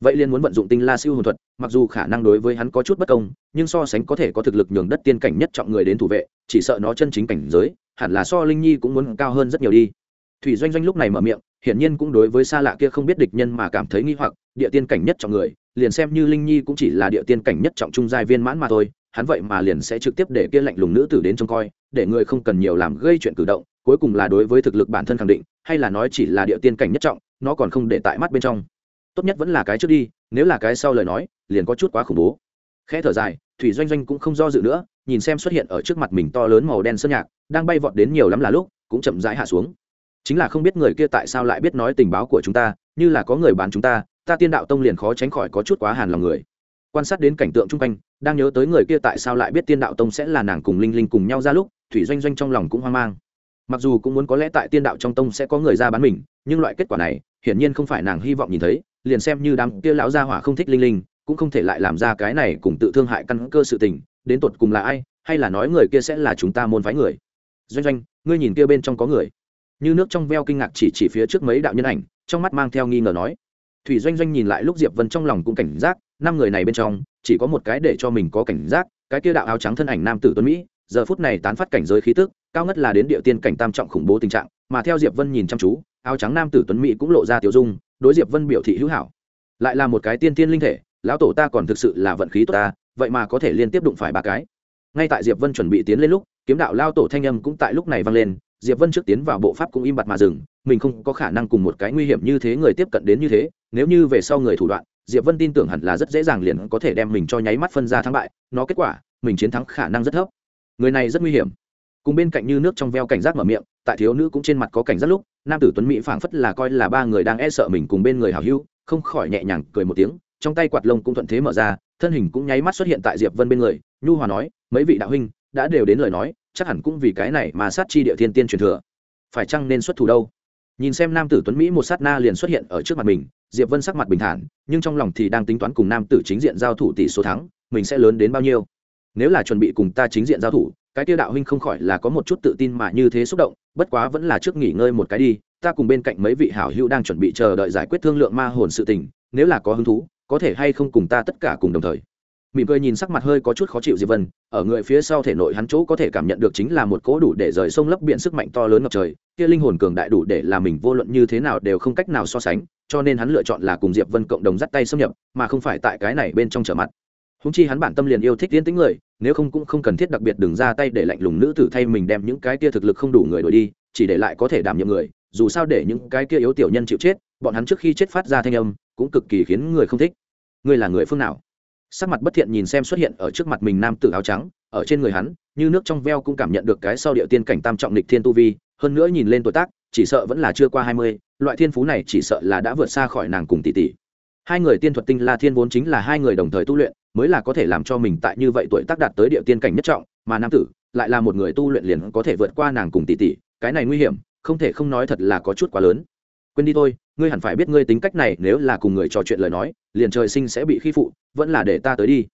Vậy liền muốn vận dụng tinh la siêu hồn thuật, mặc dù khả năng đối với hắn có chút bất công, nhưng so sánh có thể có thực lực nhường đất tiên cảnh nhất trọng người đến thủ vệ, chỉ sợ nó chân chính cảnh giới, hẳn là so linh nhi cũng muốn cao hơn rất nhiều đi. Thủy doanh doanh lúc này mở miệng, hiển nhiên cũng đối với xa lạ kia không biết địch nhân mà cảm thấy nghi hoặc, địa tiên cảnh nhất trọng người, liền xem như linh nhi cũng chỉ là địa tiên cảnh nhất trọng trung giai viên mãn mà thôi hắn vậy mà liền sẽ trực tiếp để kia lạnh lùng nữ tử đến trông coi, để người không cần nhiều làm gây chuyện cử động, cuối cùng là đối với thực lực bản thân khẳng định, hay là nói chỉ là địa tiên cảnh nhất trọng, nó còn không để tại mắt bên trong. Tốt nhất vẫn là cái trước đi, nếu là cái sau lời nói, liền có chút quá khủng bố. Khẽ thở dài, thủy doanh doanh cũng không do dự nữa, nhìn xem xuất hiện ở trước mặt mình to lớn màu đen sơn nhạc, đang bay vọt đến nhiều lắm là lúc, cũng chậm rãi hạ xuống. Chính là không biết người kia tại sao lại biết nói tình báo của chúng ta, như là có người bán chúng ta ta tiên đạo tông liền khó tránh khỏi có chút quá hàn lòng người quan sát đến cảnh tượng chung quanh, đang nhớ tới người kia tại sao lại biết tiên đạo tông sẽ là nàng cùng linh linh cùng nhau ra lúc, thủy doanh doanh trong lòng cũng hoang mang. Mặc dù cũng muốn có lẽ tại tiên đạo trong tông sẽ có người ra bán mình, nhưng loại kết quả này, hiển nhiên không phải nàng hy vọng nhìn thấy, liền xem như đám kia lão gia hỏa không thích linh linh, cũng không thể lại làm ra cái này cùng tự thương hại căn cơ sự tình, đến tột cùng là ai, hay là nói người kia sẽ là chúng ta môn phái người. Doanh doanh, ngươi nhìn kia bên trong có người. Như nước trong veo kinh ngạc chỉ chỉ phía trước mấy đạo nhân ảnh, trong mắt mang theo nghi ngờ nói. Thủy doanh doanh nhìn lại lúc diệp vân trong lòng cũng cảnh giác năm người này bên trong, chỉ có một cái để cho mình có cảnh giác, cái kia đạo áo trắng thân ảnh nam tử tuấn mỹ, giờ phút này tán phát cảnh giới khí tức, cao ngất là đến địa tiên cảnh tam trọng khủng bố tình trạng, mà theo diệp vân nhìn chăm chú, áo trắng nam tử tuấn mỹ cũng lộ ra tiểu dung, đối diệp vân biểu thị hữu hảo. Lại là một cái tiên tiên linh thể, lão tổ ta còn thực sự là vận khí tốt ta, vậy mà có thể liên tiếp đụng phải ba cái. Ngay tại diệp vân chuẩn bị tiến lên lúc, kiếm đạo lao tổ thanh âm cũng tại lúc này vang lên, diệp vân trước tiến vào bộ pháp cũng im bặt mà dừng, mình không có khả năng cùng một cái nguy hiểm như thế người tiếp cận đến như thế, nếu như về sau người thủ đoạn diệp vân tin tưởng hẳn là rất dễ dàng liền có thể đem mình cho nháy mắt phân ra thắng bại, nó kết quả, mình chiến thắng khả năng rất thấp. Người này rất nguy hiểm. Cùng bên cạnh như nước trong veo cảnh giác mở miệng, tại thiếu nữ cũng trên mặt có cảnh giác lúc, nam tử tuấn mỹ phảng phất là coi là ba người đang e sợ mình cùng bên người hảo hữu, không khỏi nhẹ nhàng cười một tiếng, trong tay quạt lông cũng thuận thế mở ra, thân hình cũng nháy mắt xuất hiện tại diệp vân bên người, nhu hòa nói, mấy vị đạo huynh, đã đều đến lời nói, chắc hẳn cũng vì cái này mà sát chi địa thiên tiên truyền thừa. Phải chăng nên xuất thủ đâu? Nhìn xem nam tử tuấn mỹ một sát na liền xuất hiện ở trước mặt mình diệp vân sắc mặt bình thản, nhưng trong lòng thì đang tính toán cùng nam tử chính diện giao thủ tỷ số thắng, mình sẽ lớn đến bao nhiêu. Nếu là chuẩn bị cùng ta chính diện giao thủ, cái tiêu đạo huynh không khỏi là có một chút tự tin mà như thế xúc động, bất quá vẫn là trước nghỉ ngơi một cái đi, ta cùng bên cạnh mấy vị hảo hữu đang chuẩn bị chờ đợi giải quyết thương lượng ma hồn sự tình, nếu là có hứng thú, có thể hay không cùng ta tất cả cùng đồng thời mỉm cười nhìn sắc mặt hơi có chút khó chịu diệp vân, ở người phía sau thể nội hắn chỗ có thể cảm nhận được chính là một cỗ đủ để rời sông lấp biển sức mạnh to lớn ngập trời, kia linh hồn cường đại đủ để làm mình vô luận như thế nào đều không cách nào so sánh, cho nên hắn lựa chọn là cùng diệp vân cộng đồng dắt tay xâm nhập, mà không phải tại cái này bên trong trở mặt. Húng chi hắn bản tâm liền yêu thích tiến tính người, nếu không cũng không cần thiết đặc biệt đừng ra tay để lạnh lùng nữ tử thay mình đem những cái kia thực lực không đủ người đổi đi, chỉ để lại có thể đảm nhiệm người, dù sao để những cái kia yếu tiểu nhân chịu chết, bọn hắn trước khi chết phát ra thanh âm, cũng cực kỳ khiến người không thích. Ngươi là người phương nào? Sắc mặt bất thiện nhìn xem xuất hiện ở trước mặt mình nam tử áo trắng, ở trên người hắn, như nước trong veo cũng cảm nhận được cái sau địa tiên cảnh tam trọng lịch thiên tu vi, hơn nữa nhìn lên tuổi tác, chỉ sợ vẫn là chưa qua hai mươi, loại thiên phú này chỉ sợ là đã vượt xa khỏi nàng cùng tỷ tỷ. Hai người tiên thuật tinh la thiên vốn chính là hai người đồng thời tu luyện, mới là có thể làm cho mình tại như vậy tuổi tác đạt tới địa tiên cảnh nhất trọng, mà nam tử lại là một người tu luyện liền có thể vượt qua nàng cùng tỷ tỷ, cái này nguy hiểm, không thể không nói thật là có chút quá lớn. Quên đi thôi ngươi hẳn phải biết ngươi tính cách này, nếu là cùng người trò chuyện lời nói, liền trời sinh sẽ bị khi phụ, vẫn là để ta tới đi.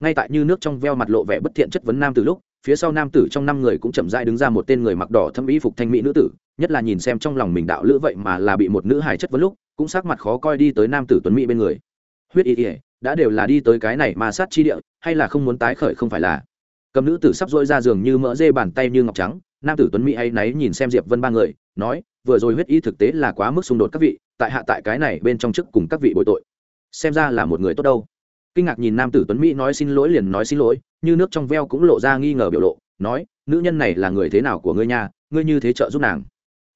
Ngay tại như nước trong veo mặt lộ vẻ bất thiện chất vấn nam từ lúc, phía sau nam tử trong năm người cũng chậm rãi đứng ra một tên người mặc đỏ thâm y phục thanh mỹ nữ tử, nhất là nhìn xem trong lòng mình đạo lữ vậy mà là bị một nữ hài chất vấn lúc, cũng sắc mặt khó coi đi tới nam tử tuấn mỹ bên người. Huyết y ỉa đã đều là đi tới cái này mà sát chi địa, hay là không muốn tái khởi không phải là? Cầm nữ tử sắp dỗi ra giường như mỡ dê bàn tay như ngọc trắng, nam tử tuấn mỹ hay náy nhìn xem diệp vân ba người, nói, vừa rồi huyết y thực tế là quá mức xung đột các vị, tại hạ tại cái này bên trong chức cùng các vị bội tội. Xem ra là một người tốt đâu. Kinh ngạc nhìn nam tử tuấn mỹ nói xin lỗi liền nói xin lỗi, như nước trong veo cũng lộ ra nghi ngờ biểu lộ, nói, nữ nhân này là người thế nào của ngươi nha, ngươi như thế trợ giúp nàng?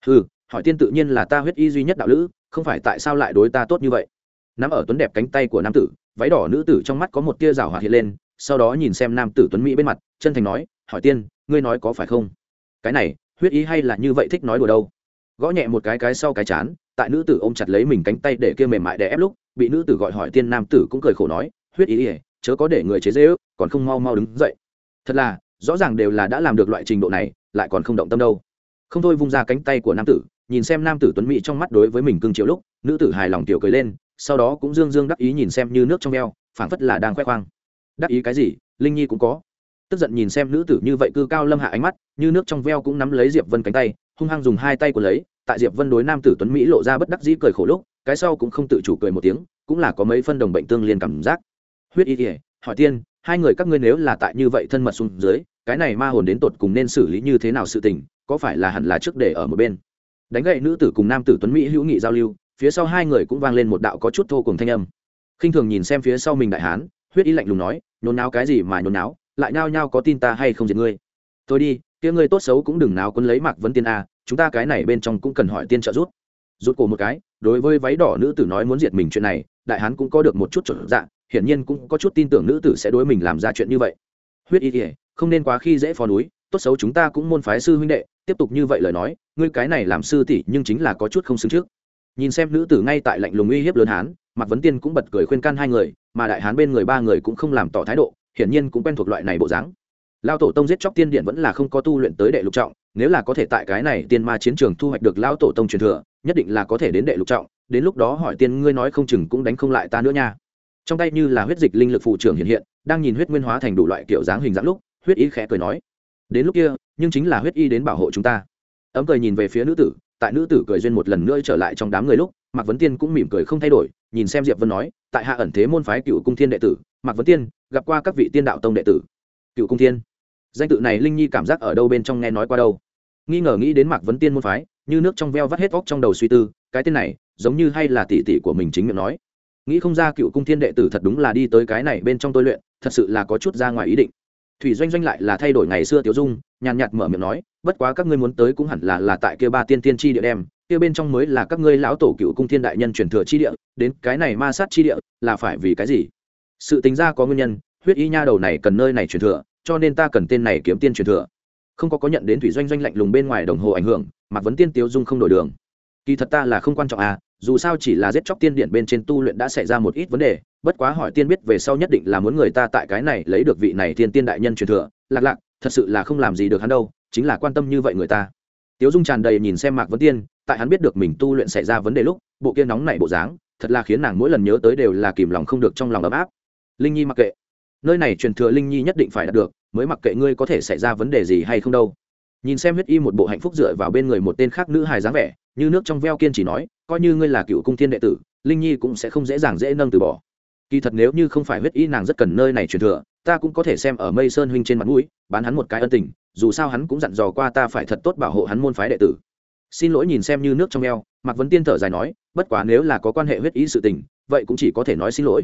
Ừ hỏi tiên tự nhiên là ta huyết y duy nhất đạo lữ, không phải tại sao lại đối ta tốt như vậy? Nắm ở tuấn đẹp cánh tay của nam tử, váy đỏ nữ tử trong mắt có một tia rào hoạt hiện lên, sau đó nhìn xem nam tử tuấn mỹ bên mặt chân thành nói, hỏi tiên, ngươi nói có phải không? Cái này, huyết ý hay là như vậy thích nói đùa đâu? Gõ nhẹ một cái cái sau cái chán, tại nữ tử ôm chặt lấy mình cánh tay để kia mềm mại để ép lúc, bị nữ tử gọi hỏi tiên nam tử cũng cười khổ nói, huyết ý ỉa chớ có để người chế dễ ước còn không mau mau đứng dậy. Thật là, rõ ràng đều là đã làm được loại trình độ này, lại còn không động tâm đâu. Không thôi vung ra cánh tay của nam tử, nhìn xem nam tử tuấn mỹ trong mắt đối với mình cưng chiều lúc, nữ tử hài lòng tiểu cười lên, sau đó cũng dương dương đắc ý nhìn xem như nước trong veo phảng phất là đang khoe khoang. Đắc ý cái gì, linh nhi cũng có tức giận nhìn xem nữ tử như vậy cư cao lâm hạ ánh mắt, như nước trong veo cũng nắm lấy diệp vân cánh tay, hung hăng dùng hai tay của lấy, tại diệp vân đối nam tử tuấn mỹ lộ ra bất đắc dĩ cười khổ lúc, cái sau cũng không tự chủ cười một tiếng, cũng là có mấy phân đồng bệnh tương liên cảm giác. Huyết y ỉa hỏi tiên, hai người các ngươi nếu là tại như vậy thân mật xuống dưới, cái này ma hồn đến tột cùng nên xử lý như thế nào sự tình, có phải là hẳn là trước để ở một bên? Đánh gậy nữ tử cùng nam tử tuấn mỹ hữu nghị giao lưu, phía sau hai người cũng vang lên một đạo có chút thô cùng thanh âm. Khinh thường nhìn xem phía sau mình đại hán, huyết y lạnh lùng nói, nhốn náo cái gì mà nhốn náo lại nhao nhao có tin ta hay không diệt ngươi. Thôi đi, kia ngươi tốt xấu cũng đừng nào quấn lấy mạc vấn tiên a, chúng ta cái này bên trong cũng cần hỏi tiên trợ giúp. Rút cổ một cái, đối với váy đỏ nữ tử nói muốn diệt mình chuyện này, đại hán cũng có được một chút chuẩn dạ hiển nhiên cũng có chút tin tưởng nữ tử sẽ đối mình làm ra chuyện như vậy. Huyết y kỉa không nên quá khi dễ phó núi, tốt xấu chúng ta cũng môn phái sư huynh đệ, tiếp tục như vậy lời nói, ngươi cái này làm sư tỷ nhưng chính là có chút không xứng trước. Nhìn xem nữ tử ngay tại lạnh lùng uy hiếp lớn hán, mạc vấn tiên cũng bật cười khuyên can hai người, mà đại hán bên người ba người cũng không làm tỏ thái độ hiển nhiên cũng quen thuộc loại này bộ dáng. Lao tổ tông giết chóc tiên điện vẫn là không có tu luyện tới đệ lục trọng, nếu là có thể tại cái này tiên ma chiến trường thu hoạch được lao tổ tông truyền thừa, nhất định là có thể đến đệ lục trọng, đến lúc đó hỏi tiên ngươi nói không chừng cũng đánh không lại ta nữa nha. Trong tay như là huyết dịch linh lực phụ trưởng hiện hiện, đang nhìn huyết nguyên hóa thành đủ loại kiểu dáng hình dáng lúc, huyết y khẽ cười nói, đến lúc kia, nhưng chính là huyết y đến bảo hộ chúng ta. Ấm cười nhìn về phía nữ tử, tại nữ tử cười duyên một lần nữa trở lại trong đám người lúc, mạc vấn tiên cũng mỉm cười không thay đổi, nhìn xem diệp vân nói, tại hạ ẩn thế môn phái cựu cung thiên đệ tử, mạc vấn tiên gặp qua các vị tiên đạo tông đệ tử. Cựu cung thiên. Danh tự này linh nhi cảm giác ở đâu bên trong nghe nói qua đâu? Nghi ngờ nghĩ đến mạc vấn tiên môn phái, như nước trong veo vắt hết vóc trong đầu suy tư, cái tên này, giống như hay là tỷ tỷ của mình chính miệng nói. Nghĩ không ra cựu cung thiên đệ tử thật đúng là đi tới cái này bên trong tôi luyện, thật sự là có chút ra ngoài ý định. Thủy doanh doanh lại là thay đổi ngày xưa tiểu dung, nhàn nhạt mở miệng nói, bất quá các ngươi muốn tới cũng hẳn là là tại kia ba tiên tiên chi địa đem, kia bên trong mới là các ngươi lão tổ cựu cung thiên đại nhân truyền thừa chi địa, đến cái này ma sát chi địa, là phải vì cái gì? Sự tính ra có nguyên nhân, huyết y nha đầu này cần nơi này truyền thừa, cho nên ta cần tên này kiếm tiên truyền thừa. Không có có nhận đến thủy doanh doanh lạnh lùng bên ngoài đồng hồ ảnh hưởng mặc vấn tiên tiêu dung không đổi đường. Kỳ thật ta là không quan trọng à dù sao chỉ là giết chóc tiên điện bên trên tu luyện đã xảy ra một ít vấn đề, bất quá hỏi tiên biết về sau nhất định là muốn người ta tại cái này lấy được vị này tiên tiên đại nhân truyền thừa, lạc lạc, thật sự là không làm gì được hắn đâu, chính là quan tâm như vậy người ta. Tiếu dung tràn đầy nhìn xem mạc vấn tiên, tại hắn biết được mình tu luyện xảy ra vấn đề lúc, bộ kia nóng nảy bộ dáng, thật là khiến nàng mỗi lần nhớ tới đều là kìm lòng không được trong lòng ấm áp linh nhi mặc kệ. Nơi này truyền thừa linh nhi nhất định phải đạt được, mới mặc kệ ngươi có thể xảy ra vấn đề gì hay không đâu. Nhìn xem huyết y một bộ hạnh phúc dựa vào bên người một tên khác nữ hài dáng vẻ, như nước trong veo kiên chỉ nói, coi như ngươi là cựu cung thiên đệ tử, linh nhi cũng sẽ không dễ dàng dễ nâng từ bỏ. Kỳ thật nếu như không phải huyết y nàng rất cần nơi này truyền thừa, ta cũng có thể xem ở mây sơn huynh trên mặt mũi, bán hắn một cái ân tình, dù sao hắn cũng dặn dò qua ta phải thật tốt bảo hộ hắn môn phái đệ tử. Xin lỗi nhìn xem như nước trong eo mạc vấn tiên thở dài nói, bất quá nếu là có quan hệ huyết ý sự tình, vậy cũng chỉ có thể nói xin lỗi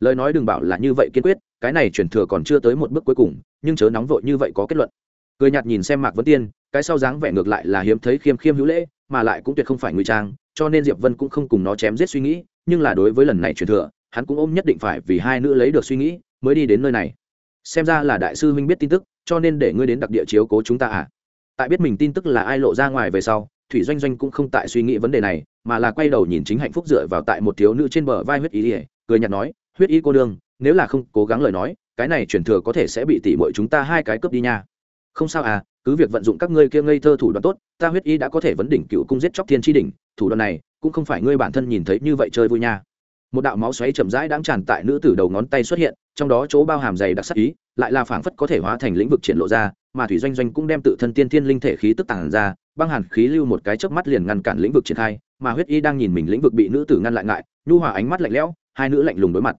lời nói đừng bảo là như vậy kiên quyết, cái này truyền thừa còn chưa tới một bước cuối cùng, nhưng chớ nóng vội như vậy có kết luận. Cười nhạt nhìn xem mạc vấn tiên, cái sau dáng vẻ ngược lại là hiếm thấy khiêm khiêm hữu lễ, mà lại cũng tuyệt không phải ngụy trang, cho nên diệp vân cũng không cùng nó chém giết suy nghĩ, nhưng là đối với lần này truyền thừa, hắn cũng ôm nhất định phải vì hai nữ lấy được suy nghĩ, mới đi đến nơi này. Xem ra là đại sư huynh biết tin tức, cho nên để ngươi đến đặc địa chiếu cố chúng ta à? Tại biết mình tin tức là ai lộ ra ngoài về sau, thủy doanh doanh cũng không tại suy nghĩ vấn đề này, mà là quay đầu nhìn chính hạnh phúc dựa vào tại một thiếu nữ trên bờ vai huyết ý ỉa cười nhạt nói huyết ý cô đương nếu là không cố gắng lời nói, cái này chuyển thừa có thể sẽ bị tỉ mọi chúng ta hai cái cướp đi nha. Không sao à cứ việc vận dụng các ngươi kia ngây thơ thủ đoạn tốt, ta huyết ý đã có thể vấn đỉnh cựu cung giết chóc thiên tri đỉnh, thủ đoạn này cũng không phải ngươi bản thân nhìn thấy như vậy chơi vui nha. Một đạo máu xoáy chậm rãi đang tràn tại nữ tử đầu ngón tay xuất hiện, trong đó chỗ bao hàm dày đặc sắc ý, lại là phảng phất có thể hóa thành lĩnh vực triển lộ ra, mà thủy doanh doanh cũng đem tự thân tiên thiên linh thể khí tức tàng ra, băng hàn khí lưu một cái chớp mắt liền ngăn cản lĩnh vực triển khai, mà huyết y đang nhìn mình lĩnh vực bị nữ tử ngăn lại ngại, nhu hòa ánh mắt lạnh lẽo, hai nữ lạnh lùng đối mặt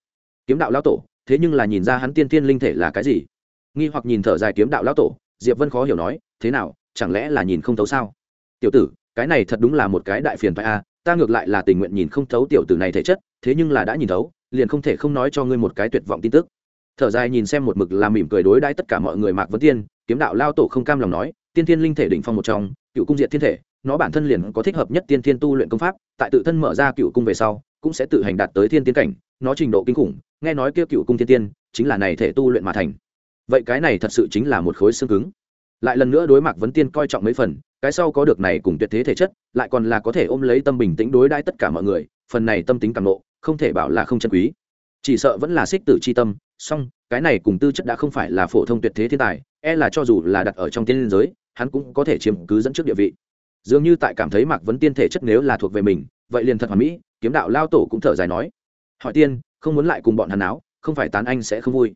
kiếm đạo lão tổ, thế nhưng là nhìn ra hắn tiên thiên linh thể là cái gì. Nghi hoặc nhìn thở dài kiếm đạo lão tổ, diệp vân khó hiểu nói, thế nào, chẳng lẽ là nhìn không thấu sao? Tiểu tử, cái này thật đúng là một cái đại phiền phải a, ta ngược lại là tình nguyện nhìn không thấu tiểu tử này thể chất, thế nhưng là đã nhìn thấu, liền không thể không nói cho ngươi một cái tuyệt vọng tin tức. Thở dài nhìn xem một mực làm mỉm cười đối đãi tất cả mọi người mạc vấn tiên, kiếm đạo lao tổ không cam lòng nói, tiên thiên linh thể đỉnh phong một trong, cựu cung diện thiên thể, nó bản thân liền có thích hợp nhất tiên thiên tu luyện công pháp, tại tự thân mở ra cựu cung về sau, cũng sẽ tự hành đạt tới thiên tiến cảnh nó trình độ kinh khủng, nghe nói kia cựu cung thiên tiên chính là này thể tu luyện mà thành. Vậy cái này thật sự chính là một khối xương cứng. Lại lần nữa đối mặt vấn tiên coi trọng mấy phần, cái sau có được này cùng tuyệt thế thể chất, lại còn là có thể ôm lấy tâm bình tĩnh đối đãi tất cả mọi người, phần này tâm tính càng nộ, không thể bảo là không chân quý. Chỉ sợ vẫn là xích tử c h i tâm, song, cái này cùng tư chất đã không phải là phổ thông tuyệt thế thiên tài e là cho dù là đặt ở trong tiên liên giới, hắn cũng có thể chiếm cứ dẫn trước địa vị. Dường như tại cảm thấy mạc vấn tiên thể chất nếu là thuộc về mình, vậy liền thật hoàn mỹ, kiếm đạo lao tổ cũng thở dài nói hỏi tiên, không muốn lại cùng bọn hắn áo không phải tán anh sẽ không vui.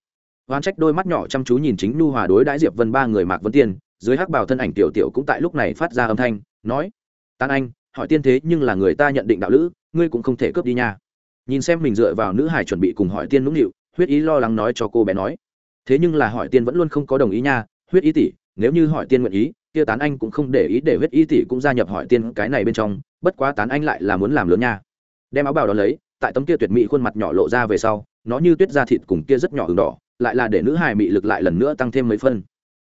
Oan trách đôi mắt nhỏ chăm chú nhìn chính nu hòa đối đãi diệp vân ba người mạc Vân tiên, dưới hắc bào thân ảnh tiểu tiểu cũng tại lúc này phát ra âm thanh, nói, tán anh, hỏi tiên thế nhưng là người ta nhận định đạo lữ, ngươi cũng không thể cướp đi nha. Nhìn xem mình dựa vào nữ hải chuẩn bị cùng hỏi tiên nũng nịu, huyết ý lo lắng nói cho cô bé nói, thế nhưng là hỏi tiên vẫn luôn không có đồng ý nha, huyết ý tỷ, nếu như hỏi tiên nguyện ý, kia tán anh cũng không để ý để huyết ý tỷ cũng gia nhập hỏi tiên cái này bên trong, bất quá tán anh lại là muốn làm lớn nha. Đem áo bào đó lấy tại tấm kia tuyệt mỹ khuôn mặt nhỏ lộ ra về sau, nó như tuyết da thịt cùng kia rất nhỏ hừng đỏ, lại là để nữ hải mị lực lại lần nữa tăng thêm mấy phân.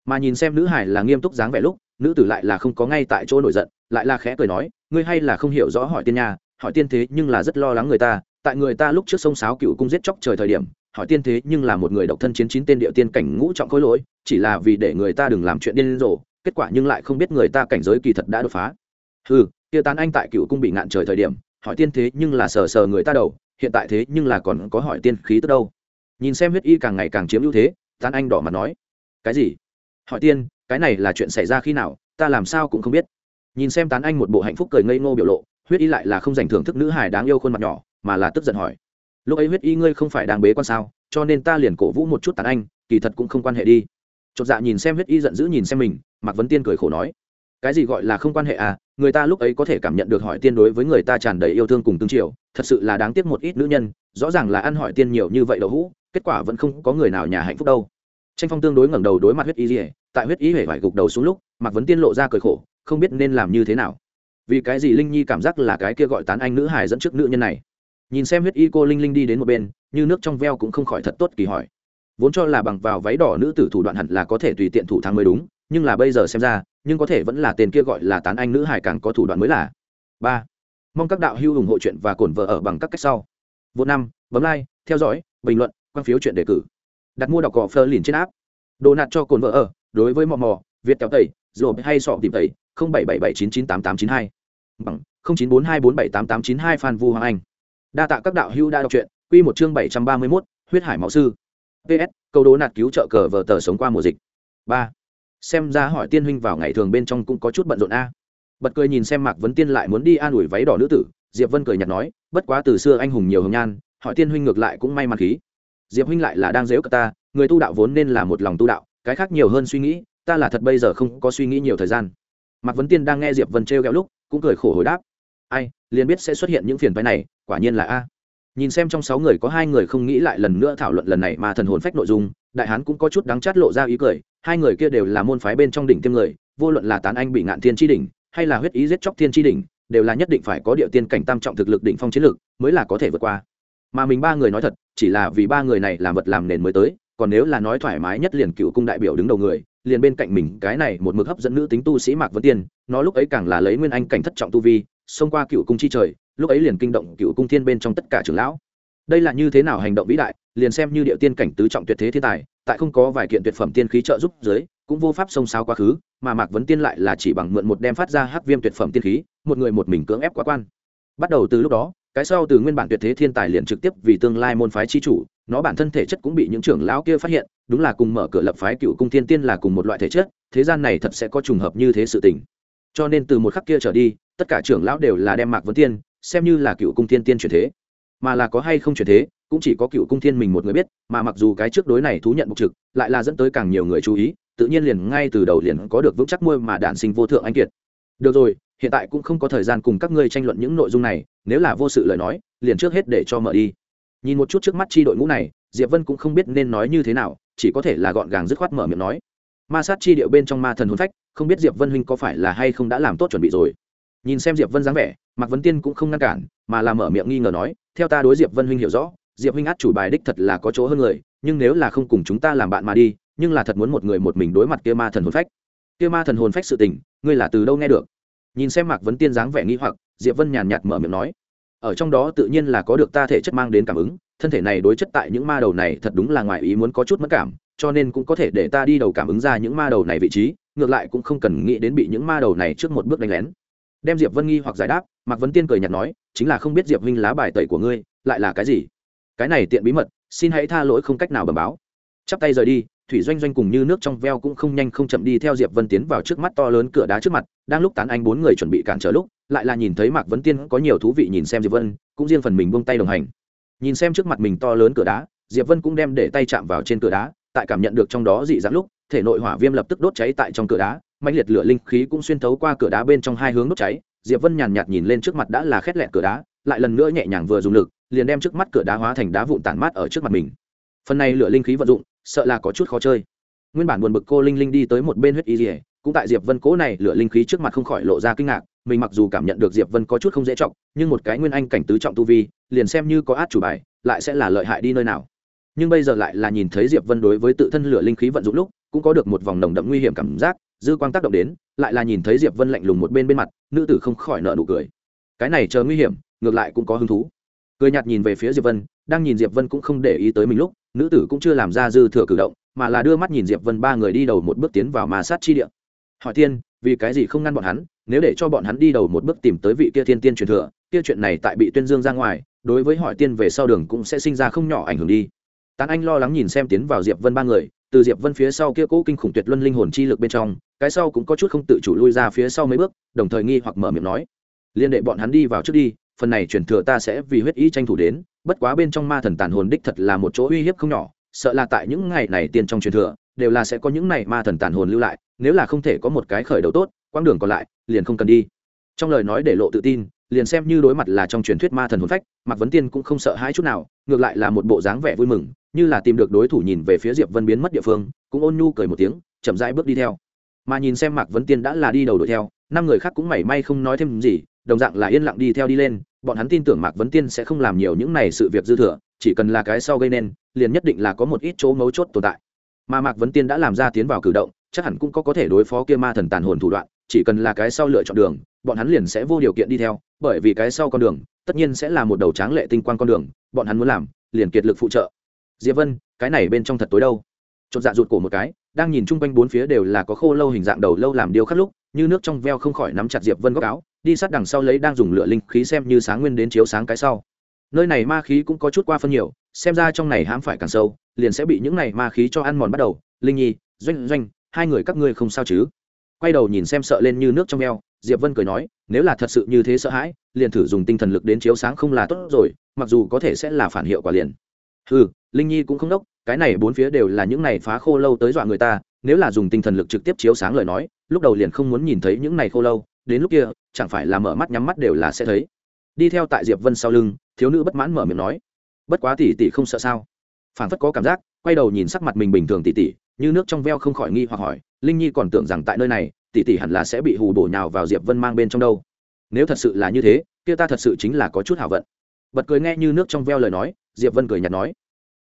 Mà nhìn xem nữ hải là nghiêm túc dáng vẻ lúc, nữ tử lại là không có ngay tại chỗ nổi giận, lại là khẽ cười nói, ngươi hay là không hiểu rõ hỏi tiên nha, hỏi tiên thế nhưng là rất lo lắng người ta, tại người ta lúc trước sông sáo cựu cung giết chóc trời thời điểm, hỏi tiên thế nhưng là một người độc thân chiến chín tên địa tiên cảnh ngũ trọng khối lỗi, chỉ là vì để người ta đừng làm chuyện điên rồ, kết quả nhưng lại không biết người ta cảnh giới kỳ thật đã đột phá. Ừ kia tán anh tại cựu cung bị ngạn trời thời điểm hỏi tiên thế nhưng là sờ sờ người ta đầu, hiện tại thế nhưng là còn có hỏi tiên khí tức đâu. Nhìn xem huyết y càng ngày càng chiếm ưu thế, tán anh đỏ mặt nói, cái gì? Hỏi tiên, cái này là chuyện xảy ra khi nào, ta làm sao cũng không biết. Nhìn xem tán anh một bộ hạnh phúc cười ngây ngô biểu lộ, huyết y lại là không dành thưởng thức nữ hài đáng yêu khuôn mặt nhỏ, mà là tức giận hỏi, lúc ấy huyết y ngươi không phải đang bế quan sao, cho nên ta liền cổ vũ một chút tán anh, kỳ thật cũng không quan hệ đi. Chột dạ nhìn xem huyết y giận dữ nhìn xem mình, mạc vấn tiên cười khổ nói, cái gì gọi là không quan hệ à người ta lúc ấy có thể cảm nhận được hỏi tiên đối với người ta tràn đầy yêu thương cùng tương triều, thật sự là đáng tiếc một ít nữ nhân, rõ ràng là ăn hỏi tiên nhiều như vậy đậu hũ, kết quả vẫn không có người nào nhà hạnh phúc đâu. Tranh phong tương đối ngẩng đầu đối mặt huyết y dỉa tại huyết y hể vải gục đầu xuống lúc, mạc vấn tiên lộ ra cởi khổ, không biết nên làm như thế nào. Vì cái gì linh nhi cảm giác là cái kia gọi tán anh nữ hài dẫn trước nữ nhân này? Nhìn xem huyết y cô linh linh đi đến một bên, như nước trong veo cũng không khỏi thật tốt kỳ hỏi. Vốn cho là bằng vào váy đỏ nữ tử thủ đoạn hẳn là có thể tùy tiện thủ thắng mới đúng, nhưng là bây giờ xem ra nhưng có thể vẫn là tên kia gọi là tán anh nữ hải càng có thủ đoạn mới là. Ba mong các đạo hữu ủng hộ chuyện và cổn vợ ở bằng các cách sau. Vô năm bấm like theo dõi bình luận quan phiếu chuyện đề cử. Đặt mua đọc cỏ phơ liền trên áp đồ nạt cho cồn vợ ở đối với mò mò việt kéo tẩy rồi hay sọ tìm tẩy không bảy bảy bảy chín chín tám tám chín hai. Bằng không chín bốn hai bốn bảy tám tám chín hai phan vu hoàng anh. Đa tạ các đạo hữu đã đọc truyện quy một chương bảy trăm ba mươi 731, huyết hải máu sư. Ps câu đố nạt cứu trợ cờ vợ tờ sống qua mùa dịch. Ba xem ra hỏi tiên huynh vào ngày thường bên trong cũng có chút bận rộn a. Bật cười nhìn xem mạc vấn tiên lại muốn đi an ủi váy đỏ nữ tử, diệp vân cười nhạt nói, bất quá từ xưa anh hùng nhiều hồng nhan, hỏi tiên huynh ngược lại cũng may mắn khí. Diệp huynh lại là đang dếu cả ta, người tu đạo vốn nên là một lòng tu đạo, cái khác nhiều hơn suy nghĩ, ta là thật bây giờ không có suy nghĩ nhiều thời gian. Mạc vấn tiên đang nghe diệp vân trêu ghẹo lúc, cũng cười khổ hồi đáp, ai, liền biết sẽ xuất hiện những phiền phái này, quả nhiên là a. Nhìn xem trong sáu người có hai người không nghĩ lại lần nữa thảo luận lần này mà thần hồn phách nội dung, đại hán cũng có chút đắng chát lộ ra ý cười hai người kia đều là môn phái bên trong đỉnh tiêm người, vô luận là tán anh bị ngạn thiên tri đỉnh, hay là huyết ý giết chóc thiên tri đỉnh, đều là nhất định phải có địa tiên cảnh tam trọng thực lực đỉnh phong chiến lực mới là có thể vượt qua. Mà mình ba người nói thật, chỉ là vì ba người này làm vật làm nền mới tới, còn nếu là nói thoải mái nhất liền cựu cung đại biểu đứng đầu người, liền bên cạnh mình, cái này một mực hấp dẫn nữ tính tu sĩ mạc vân tiên, nó lúc ấy càng là lấy nguyên anh cảnh thất trọng tu vi, xông qua cựu cung chi trời, lúc ấy liền kinh động cựu cung thiên bên trong tất cả trưởng lão. Đây là như thế nào hành động vĩ đại, liền xem như địa tiên cảnh tứ trọng tuyệt thế thiên tài tại không có vài kiện tuyệt phẩm tiên khí trợ giúp dưới, cũng vô pháp xông xáo quá khứ, mà mạc vấn tiên lại là chỉ bằng mượn một đem phát ra hắc viêm tuyệt phẩm tiên khí, một người một mình cưỡng ép quá quan. Bắt đầu từ lúc đó, cái sau từ nguyên bản tuyệt thế thiên tài liền trực tiếp vì tương lai môn phái chi chủ, nó bản thân thể chất cũng bị những trưởng lão kia phát hiện, đúng là cùng mở cửa lập phái cựu cung thiên tiên là cùng một loại thể chất, thế gian này thật sẽ có trùng hợp như thế sự tình. Cho nên từ một khắc kia trở đi, tất cả trưởng lão đều là đem mạc vấn tiên, xem như là cựu cung thiên tiên chuyển thế. Mà là có hay không chuyển thế cũng chỉ có cựu cung thiên mình một người biết, mà mặc dù cái trước đối này thú nhận bục trực, lại là dẫn tới càng nhiều người chú ý, tự nhiên liền ngay từ đầu liền có được vững chắc môi mà đản sinh vô thượng anh kiệt. Được rồi, hiện tại cũng không có thời gian cùng các ngươi tranh luận những nội dung này, nếu là vô sự lời nói, liền trước hết để cho mở đi. Nhìn một chút trước mắt chi đội ngũ này, diệp vân cũng không biết nên nói như thế nào, chỉ có thể là gọn gàng dứt khoát mở miệng nói. Ma sát chi điệu bên trong ma thần hồn phách, không biết diệp vân huynh có phải là hay không đã làm tốt chuẩn bị rồi. Nhìn xem diệp vân dáng vẻ, mạc vấn tiên cũng không ngăn cản, mà là mở miệng nghi ngờ nói, theo ta đối diệp vân huynh hiểu rõ diệp huynh át chủ bài đích thật là có chỗ hơn người, nhưng nếu là không cùng chúng ta làm bạn mà đi, nhưng là thật muốn một người một mình đối mặt kia ma thần hồn phách. Kia ma thần hồn phách sự tình, ngươi là từ đâu nghe được? Nhìn xem mạc vấn tiên dáng vẻ nghi hoặc, diệp vân nhàn nhạt mở miệng nói. Ở trong đó tự nhiên là có được ta thể chất mang đến cảm ứng, thân thể này đối chất tại những ma đầu này thật đúng là ngoài ý muốn có chút mất cảm, cho nên cũng có thể để ta đi đầu cảm ứng ra những ma đầu này vị trí, ngược lại cũng không cần nghĩ đến bị những ma đầu này trước một bước đánh lén. Đem diệp vân nghi hoặc giải đáp, mạc vấn tiên cười nhạt nói, chính là không biết diệp huynh lá bài tẩy của ngươi, lại là cái gì? Cái này tiện bí mật, xin hãy tha lỗi không cách nào bẩm báo. Chắp tay rời đi, thủy doanh doanh cùng như nước trong veo cũng không nhanh không chậm đi theo diệp vân tiến vào trước mắt to lớn cửa đá trước mặt, đang lúc tán anh bốn người chuẩn bị cản trở lúc, lại là nhìn thấy mạc vấn tiên có nhiều thú vị nhìn xem diệp vân, cũng riêng phần mình buông tay đồng hành. Nhìn xem trước mặt mình to lớn cửa đá, diệp vân cũng đem để tay chạm vào trên cửa đá, tại cảm nhận được trong đó dị dạng lúc, thể nội hỏa viêm lập tức đốt cháy tại trong cửa đá mạnh liệt lửa linh khí cũng xuyên thấu qua cửa đá bên trong hai hướng đốt cháy. Diệp vân nhàn nhạt nhìn lên trước mặt đã là khét lẹt cửa đá, lại lần nữa nhẹ nhàng vừa dùng lực liền đem trước mắt cửa đá hóa thành đá vụn tản mát ở trước mặt mình. Phần này lửa linh khí vận dụng, sợ là có chút khó chơi. Nguyên bản buồn bực cô linh linh đi tới một bên huyết y rỉa cũng tại diệp vân cố này lửa linh khí trước mặt không khỏi lộ ra kinh ngạc, mình mặc dù cảm nhận được diệp vân có chút không dễ trọng nhưng một cái nguyên anh cảnh tứ trọng tu vi, liền xem như có át chủ bài, lại sẽ là lợi hại đi nơi nào. Nhưng bây giờ lại là nhìn thấy diệp vân đối với tự thân lửa linh khí vận dụng lúc, cũng có được một vòng nồng đậm nguy hiểm cảm giác, dư quang tác động đến, lại là nhìn thấy diệp vân lạnh lùng một bên bên mặt, nữ tử không khỏi nợ nụ cười. Cái này chờ nguy hiểm, ngược lại cũng có hứng thú cười nhạt nhìn về phía diệp vân, đang nhìn diệp vân cũng không để ý tới mình lúc, nữ tử cũng chưa làm ra dư thừa cử động, mà là đưa mắt nhìn diệp vân ba người đi đầu một bước tiến vào ma sát chi địa. Hỏi tiên vì cái gì không ngăn bọn hắn, nếu để cho bọn hắn đi đầu một bước tìm tới vị kia thiên tiên truyền thừa, kia chuyện này tại bị tuyên dương ra ngoài, đối với hỏi tiên về sau đường cũng sẽ sinh ra không nhỏ ảnh hưởng đi. Tán anh lo lắng nhìn xem tiến vào diệp vân ba người, từ diệp vân phía sau kia cố kinh khủng tuyệt luân linh hồn chi lực bên trong, cái sau cũng có chút không tự chủ lui ra phía sau mấy bước, đồng thời nghi hoặc mở miệng nói, liên đệ bọn hắn đi vào trước đi phần này truyền thừa ta sẽ vì huyết ý tranh thủ đến, bất quá bên trong ma thần tàn hồn đích thật là một chỗ uy hiếp không nhỏ, sợ là tại những ngày này tiên trong truyền thừa, đều là sẽ có những này ma thần tàn hồn lưu lại, nếu là không thể có một cái khởi đầu tốt, quãng đường còn lại, liền không cần đi. Trong lời nói để lộ tự tin, liền xem như đối mặt là trong truyền thuyết ma thần hồn phách, mạc vấn tiên cũng không sợ hãi chút nào, ngược lại là một bộ dáng vẻ vui mừng, như là tìm được đối thủ nhìn về phía diệp vân biến mất địa phương, cũng ôn nhu cười một tiếng, chậm rãi bước đi theo. Mà nhìn xem mạc vấn tiên đã là đi đầu đuổi theo, năm người khác cũng mảy may không nói thêm gì đồng dạng là yên lặng đi theo đi lên, bọn hắn tin tưởng mạc vấn tiên sẽ không làm nhiều những này sự việc dư thừa, chỉ cần là cái sau gây nên, liền nhất định là có một ít chỗ mấu chốt tồn tại. Mà mạc vấn tiên đã làm ra tiến vào cử động, chắc hẳn cũng có có thể đối phó kia ma thần tàn hồn thủ đoạn, chỉ cần là cái sau lựa chọn đường, bọn hắn liền sẽ vô điều kiện đi theo, bởi vì cái sau con đường, tất nhiên sẽ là một đầu tráng lệ tinh quan con đường, bọn hắn muốn làm, liền kiệt lực phụ trợ. Diệp vân, cái này bên trong thật tối đâu? Chột dạ rụt cổ một cái, đang nhìn chung quanh bốn phía đều là có khô lâu hình dạng đầu lâu làm điêu khắc lúc, như nước trong veo không khỏi nắm chặt diệp vân góc áo đi sát đằng sau lấy đang dùng lửa linh khí xem như sáng nguyên đến chiếu sáng cái sau. Nơi này ma khí cũng có chút qua phân nhiều, xem ra trong này hãm phải càng sâu, liền sẽ bị những này ma khí cho ăn mòn bắt đầu. Linh nhi, doanh doanh, hai người các ngươi không sao chứ? Quay đầu nhìn xem sợ lên như nước trong eo. diệp vân cười nói, nếu là thật sự như thế sợ hãi, liền thử dùng tinh thần lực đến chiếu sáng không là tốt rồi, mặc dù có thể sẽ là phản hiệu quả liền. Ừ linh nhi cũng không đốc, cái này bốn phía đều là những này phá khô lâu tới dọa người ta, nếu là dùng tinh thần lực trực tiếp chiếu sáng lời nói, lúc đầu liền không muốn nhìn thấy những này khô lâu đến lúc kia, chẳng phải là mở mắt nhắm mắt đều là sẽ thấy. Đi theo tại diệp vân sau lưng, thiếu nữ bất mãn mở miệng nói, bất quá tỷ tỷ không sợ sao? Phản phất có cảm giác, quay đầu nhìn sắc mặt mình bình thường tỷ tỷ, như nước trong veo không khỏi nghi hoặc hỏi, linh nhi còn tưởng rằng tại nơi này, tỷ tỷ hẳn là sẽ bị hù bổ nhào vào diệp vân mang bên trong đâu? Nếu thật sự là như thế, kia ta thật sự chính là có chút hảo vận. Bật cười nghe như nước trong veo lời nói, diệp vân cười nhạt nói,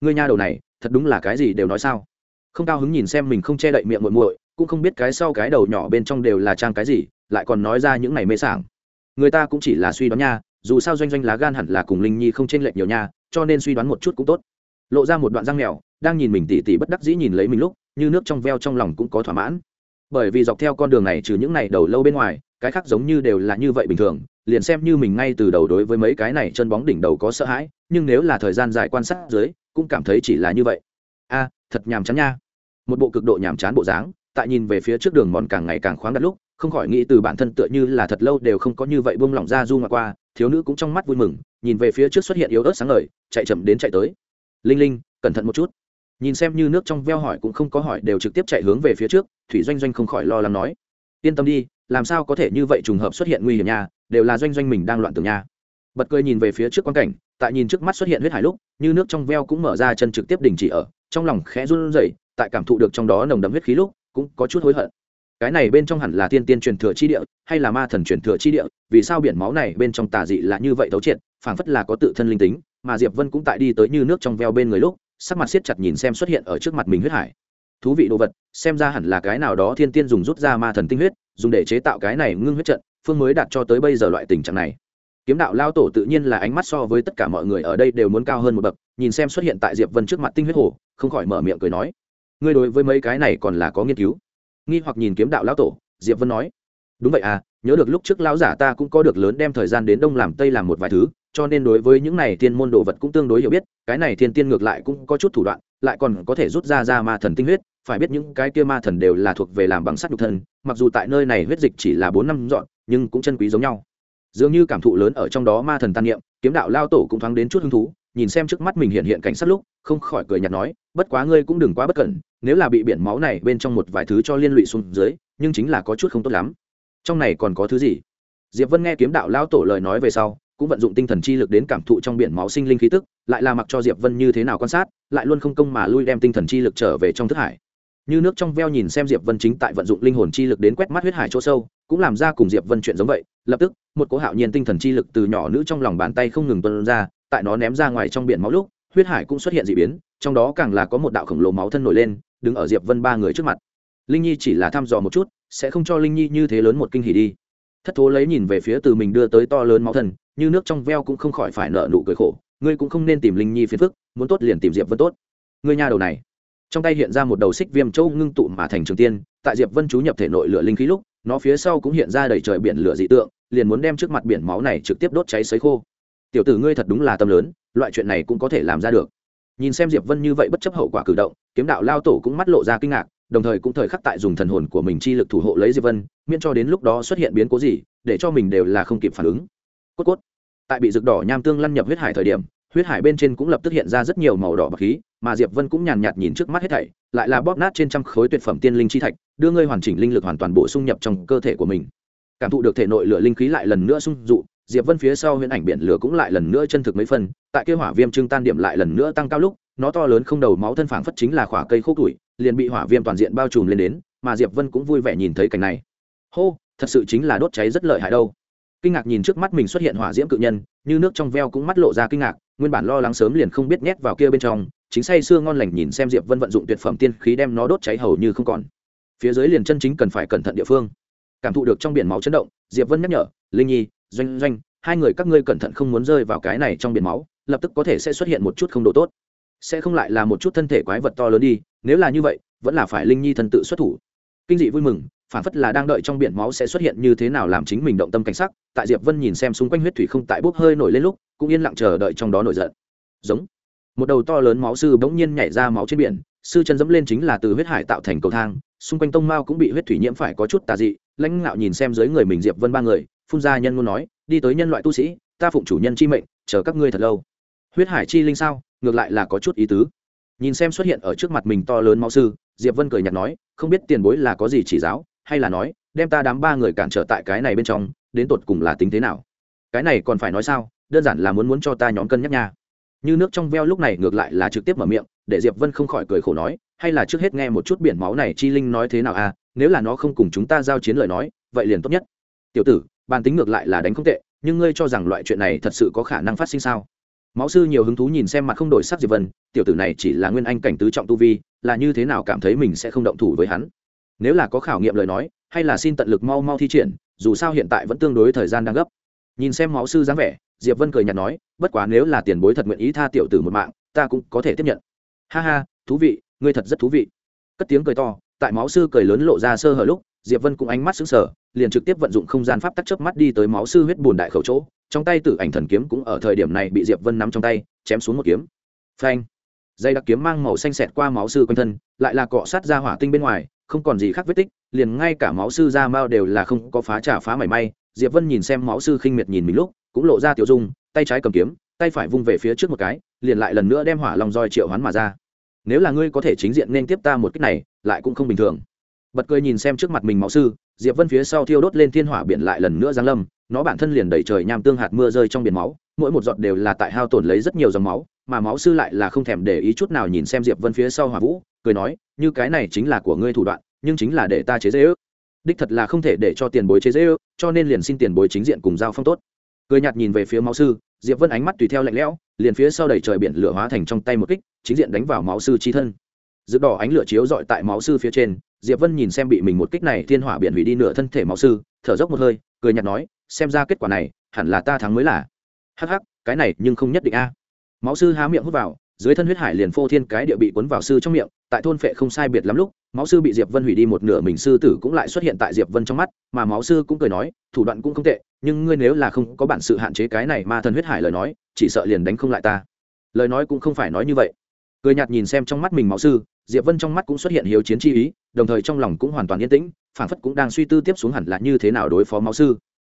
ngươi nha đầu này, thật đúng là cái gì đều nói sao? Không cao hứng nhìn xem mình không che đậy miệng muội muội, cũng không biết cái sau cái đầu nhỏ bên trong đều là trang cái gì lại còn nói ra những này mê sảng. Người ta cũng chỉ là suy đoán nha, dù sao doanh doanh lá gan hẳn là cùng linh nhi không chênh lệch nhiều nha, cho nên suy đoán một chút cũng tốt. Lộ ra một đoạn răng mèo, đang nhìn mình tỉ tỉ bất đắc dĩ nhìn lấy mình lúc, như nước trong veo trong lòng cũng có thỏa mãn. Bởi vì dọc theo con đường này trừ những này đầu lâu bên ngoài, cái khác giống như đều là như vậy bình thường, liền xem như mình ngay từ đầu đối với mấy cái này chân bóng đỉnh đầu có sợ hãi, nhưng nếu là thời gian dài quan sát dưới, cũng cảm thấy chỉ là như vậy. A, thật nhàm chán nha. Một bộ cực độ nhàm chán bộ dáng, tại nhìn về phía trước đường mòn càng ngày càng khoáng đặt lúc không khỏi nghĩ từ bản thân tựa như là thật lâu đều không có như vậy buông lỏng ra du ngoại qua, thiếu nữ cũng trong mắt vui mừng, nhìn về phía trước xuất hiện yếu ớt sáng ngời, chạy chậm đến chạy tới. Linh linh, cẩn thận một chút. Nhìn xem như nước trong veo hỏi cũng không có hỏi, đều trực tiếp chạy hướng về phía trước, thủy doanh doanh không khỏi lo lắng nói. Yên tâm đi, làm sao có thể như vậy trùng hợp xuất hiện nguy hiểm nha, đều là doanh doanh mình đang loạn tưởng nha. Bật cười nhìn về phía trước quan cảnh, tại nhìn trước mắt xuất hiện huyết hải lúc, như nước trong veo cũng mở ra chân trực tiếp đình chỉ ở, trong lòng khẽ run rẩy, tại cảm thụ được trong đó nồng đậm huyết khí lúc, cũng có chút hối hận cái này bên trong hẳn là thiên tiên truyền thừa chi địa, hay là ma thần truyền thừa chi địa, vì sao biển máu này bên trong tà dị là như vậy thấu triệt, phảng phất là có tự thân linh tính, mà diệp vân cũng tại đi tới như nước trong veo bên người lúc, sắc mặt siết chặt nhìn xem xuất hiện ở trước mặt mình huyết hải. Thú vị đồ vật, xem ra hẳn là cái nào đó thiên tiên dùng rút ra ma thần tinh huyết, dùng để chế tạo cái này ngưng huyết trận, phương mới đạt cho tới bây giờ loại tình trạng này. Kiếm đạo lao tổ tự nhiên là ánh mắt so với tất cả mọi người ở đây đều muốn cao hơn một bậc, nhìn xem xuất hiện tại diệp vân trước mặt tinh huyết hồ, không khỏi mở miệng cười nói, ngươi đối với mấy cái này còn là có nghiên cứu? Nghi hoặc nhìn kiếm đạo lão tổ, diệp vân nói, đúng vậy à nhớ được lúc trước lão giả ta cũng có được lớn đem thời gian đến đông làm tây làm một vài thứ, cho nên đối với những này thiên môn đồ vật cũng tương đối hiểu biết, cái này thiên tiên ngược lại cũng có chút thủ đoạn, lại còn có thể rút ra ra ma thần tinh huyết, phải biết những cái kia ma thần đều là thuộc về làm bằng sắt nhục thân, mặc dù tại nơi này huyết dịch chỉ là bốn năm dọn, nhưng cũng chân quý giống nhau. Dường như cảm thụ lớn ở trong đó ma thần tan niệm, kiếm đạo lao tổ cũng thoáng đến chút hứng thú nhìn xem trước mắt mình hiện hiện cảnh sát lúc, không khỏi cười nhạt nói, bất quá ngươi cũng đừng quá bất cẩn, nếu là bị biển máu này bên trong một vài thứ cho liên lụy xuống dưới, nhưng chính là có chút không tốt lắm. Trong này còn có thứ gì? Diệp vân nghe kiếm đạo lao tổ lời nói về sau, cũng vận dụng tinh thần chi lực đến cảm thụ trong biển máu sinh linh khí tức, lại là mặc cho diệp vân như thế nào quan sát, lại luôn không công mà lui đem tinh thần chi lực trở về trong thức hải. Như nước trong veo nhìn xem diệp vân chính tại vận dụng linh hồn chi lực đến quét mắt huyết hải chỗ sâu, cũng làm ra cùng diệp vân chuyện giống vậy. Lập tức, một cỗ hạo nhiên tinh thần chi lực từ nhỏ nữ trong lòng bàn tay không ngừng tuân ra tại nó ném ra ngoài trong biển máu lúc, huyết hải cũng xuất hiện d ị biến, trong đó càng là có một đạo khổng lồ máu thân nổi lên, đứng ở diệp vân ba người trước mặt. Linh nhi chỉ là thăm dò một chút, sẽ không cho linh nhi như thế lớn một kinh hỉ đi. Thất thố lấy nhìn về phía từ mình đưa tới to lớn máu thân, như nước trong veo cũng không khỏi phải nợ nụ cười khổ, ngươi cũng không nên tìm linh nhi phiền phức, muốn tốt liền tìm diệp vân tốt. Ngươi nhà đầu này. Trong tay hiện ra một đầu xích viêm châu ngưng tụ mà thành trường tiên, tại diệp vân chú nhập thể nội lửa linh khí lúc, nó phía sau cũng hiện ra đầy trời biển lửa dị tượng, liền muốn đem trước mặt biển máu này trực tiếp đốt cháy sấy khô tiểu tử ngươi thật đúng là tâm lớn, loại chuyện này cũng có thể làm ra được. Nhìn xem diệp vân như vậy bất chấp hậu quả cử động, kiếm đạo lao tổ cũng mắt lộ ra kinh ngạc, đồng thời cũng thời khắc tại dùng thần hồn của mình chi lực thủ hộ lấy diệp vân, miễn cho đến lúc đó xuất hiện biến cố gì, để cho mình đều là không kịp phản ứng. Cốt cốt. Tại bị rực đỏ nham tương lăn nhập huyết hải thời điểm, huyết hải bên trên cũng lập tức hiện ra rất nhiều màu đỏ bạc khí, mà diệp vân cũng nhàn nhạt nhìn trước mắt hết thảy, lại là bóp nát trên trăm khối tuyệt phẩm tiên linh chi thạch, đưa ngươi hoàn chỉnh linh lực hoàn toàn bổ sung nhập trong cơ thể của mình. Cảm thụ được thể nội lửa linh khí lại lần nữa sung dụ diệp vân phía sau huyễn ảnh biển lửa cũng lại lần nữa chân thực mấy phần tại kia hỏa viêm trưng tan điểm lại lần nữa tăng cao lúc, nó to lớn không đầu máu thân phảng phất chính là khỏa cây khô tuổi liền bị hỏa viêm toàn diện bao trùm lên đến, mà diệp vân cũng vui vẻ nhìn thấy cảnh này. Hô, thật sự chính là đốt cháy rất lợi hại đâu. Kinh ngạc nhìn trước mắt mình xuất hiện hỏa diễm cự nhân, như nước trong veo cũng mắt lộ ra kinh ngạc, nguyên bản lo lắng sớm liền không biết nhét vào kia bên trong, chính say xưa ngon lành nhìn xem diệp vân vận dụng tuyệt phẩm tiên khí đem nó đốt cháy hầu như không còn. Phía dưới liền chân chính cần phải cẩn thận địa phương. Cảm thụ được trong biển máu chấn động, diệp vân nhắc nhở, linh nhi doanh doanh, hai người các ngươi cẩn thận không muốn rơi vào cái này trong biển máu, lập tức có thể sẽ xuất hiện một chút không độ tốt. Sẽ không lại là một chút thân thể quái vật to lớn đi, nếu là như vậy, vẫn là phải linh nhi thân tự xuất thủ. Kinh dị vui mừng, phản phất là đang đợi trong biển máu sẽ xuất hiện như thế nào làm chính mình động tâm cảnh sắc, tại diệp vân nhìn xem xung quanh huyết thủy không tại bốc hơi nổi lên lúc, cũng yên lặng chờ đợi trong đó nổi giận. Giống, một đầu to lớn máu sư bỗng nhiên nhảy ra máu trên biển, sư chân dẫm lên chính là từ huyết hải tạo thành cầu thang, xung quanh tông mao cũng bị huyết thủy nhiễm phải có chút tà dị, lãnh ngạo nhìn xem dưới người mình diệp vân ba người phun ra nhân ngôn nói, đi tới nhân loại tu sĩ, ta phụng chủ nhân chi mệnh, chờ các ngươi thật lâu. Huyết hải chi linh sao? Ngược lại là có chút ý tứ. Nhìn xem xuất hiện ở trước mặt mình to lớn máu sư, diệp vân cười nhạt nói, không biết tiền bối là có gì chỉ giáo, hay là nói, đem ta đám ba người cản trở tại cái này bên trong, đến tột cùng là tính thế nào? Cái này còn phải nói sao? Đơn giản là muốn muốn cho ta nhóm cân nhắc nha. Như nước trong veo lúc này ngược lại là trực tiếp mở miệng, để diệp vân không khỏi cười khổ nói, hay là trước hết nghe một chút biển máu này chi linh nói thế nào à? Nếu là nó không cùng chúng ta giao chiến lời nói, vậy liền tốt nhất. Tiểu tử bàn tính ngược lại là đánh không tệ, nhưng ngươi cho rằng loại chuyện này thật sự có khả năng phát sinh sao? Máu sư nhiều hứng thú nhìn xem mặt không đổi sắc diệp vân, tiểu tử này chỉ là nguyên anh cảnh tứ trọng tu vi, là như thế nào cảm thấy mình sẽ không động thủ với hắn? Nếu là có khảo nghiệm lời nói, hay là xin tận lực mau mau thi triển, dù sao hiện tại vẫn tương đối thời gian đang gấp. Nhìn xem máu sư dáng vẻ, diệp vân cười nhạt nói, bất quá nếu là tiền bối thật nguyện ý tha tiểu tử một mạng, ta cũng có thể tiếp nhận. Ha ha, thú vị, ngươi thật rất thú vị. Cất tiếng cười to, tại máu sư cười lớn lộ ra sơ hở lúc diệp vân cũng ánh mắt sững sờ, liền trực tiếp vận dụng không gian pháp tắc chớp mắt đi tới máu sư huyết bùn đại khẩu chỗ. Trong tay tử ảnh thần kiếm cũng ở thời điểm này bị diệp vân nắm trong tay, chém xuống một kiếm. Phanh! Dây đặc kiếm mang màu xanh xẹt qua máu sư quanh thân, lại là cọ sát ra hỏa tinh bên ngoài, không còn gì khác vết tích, liền ngay cả máu sư da mao đều là không có phá trả phá mảy may. Diệp vân nhìn xem máu sư khinh miệt nhìn mình lúc, cũng lộ ra tiểu dung, tay trái cầm kiếm, tay phải vung về phía trước một cái, liền lại lần nữa đem hỏa long roi triệu hoán mà ra. Nếu là ngươi có thể chính diện nên tiếp ta một cách này, lại cũng không bình thường bật cười nhìn xem trước mặt mình máu sư, diệp vân phía sau thiêu đốt lên thiên hỏa biển lại lần nữa giáng lâm, nó bản thân liền đẩy trời nham tương hạt mưa rơi trong biển máu, mỗi một giọt đều là tại hao tổn lấy rất nhiều dòng máu, mà máu sư lại là không thèm để ý chút nào nhìn xem diệp vân phía sau hỏa vũ, cười nói, như cái này chính là của ngươi thủ đoạn, nhưng chính là để ta chế dễ ước. Đích thật là không thể để cho tiền bối chế dễ ước, cho nên liền xin tiền bối chính diện cùng giao phong tốt. Cười nhạt nhìn về phía máu sư, diệp vân ánh mắt tùy theo lạnh lẽo, liền phía sau đẩy trời biển lửa hóa thành trong tay một kích, chính diện đánh vào máu sư chi thân. Rực đỏ ánh lửa chiếu dọi tại máu sư phía trên diệp vân nhìn xem bị mình một kích này thiên hỏa biển hủy đi nửa thân thể máu sư, thở dốc một hơi, cười nhạt nói, xem ra kết quả này, hẳn là ta thắng mới là. Hắc hắc, cái này nhưng không nhất định a. Máu sư há miệng hút vào, dưới thân huyết hải liền phô thiên cái địa bị cuốn vào sư trong miệng, tại thôn phệ không sai biệt lắm lúc máu sư bị diệp vân hủy đi một nửa mình sư tử cũng lại xuất hiện tại diệp vân trong mắt, mà máu sư cũng cười nói, thủ đoạn cũng không tệ, nhưng ngươi nếu là không có bản sự hạn chế cái này ma thần huyết hải lời nói, chỉ sợ liền đánh không lại ta. Lời nói cũng không phải nói như vậy cười nhạt nhìn xem trong mắt mình máu sư, diệp vân trong mắt cũng xuất hiện hiếu chiến chi ý, đồng thời trong lòng cũng hoàn toàn yên tĩnh phản phất cũng đang suy tư tiếp xuống hẳn là như thế nào đối phó máu sư.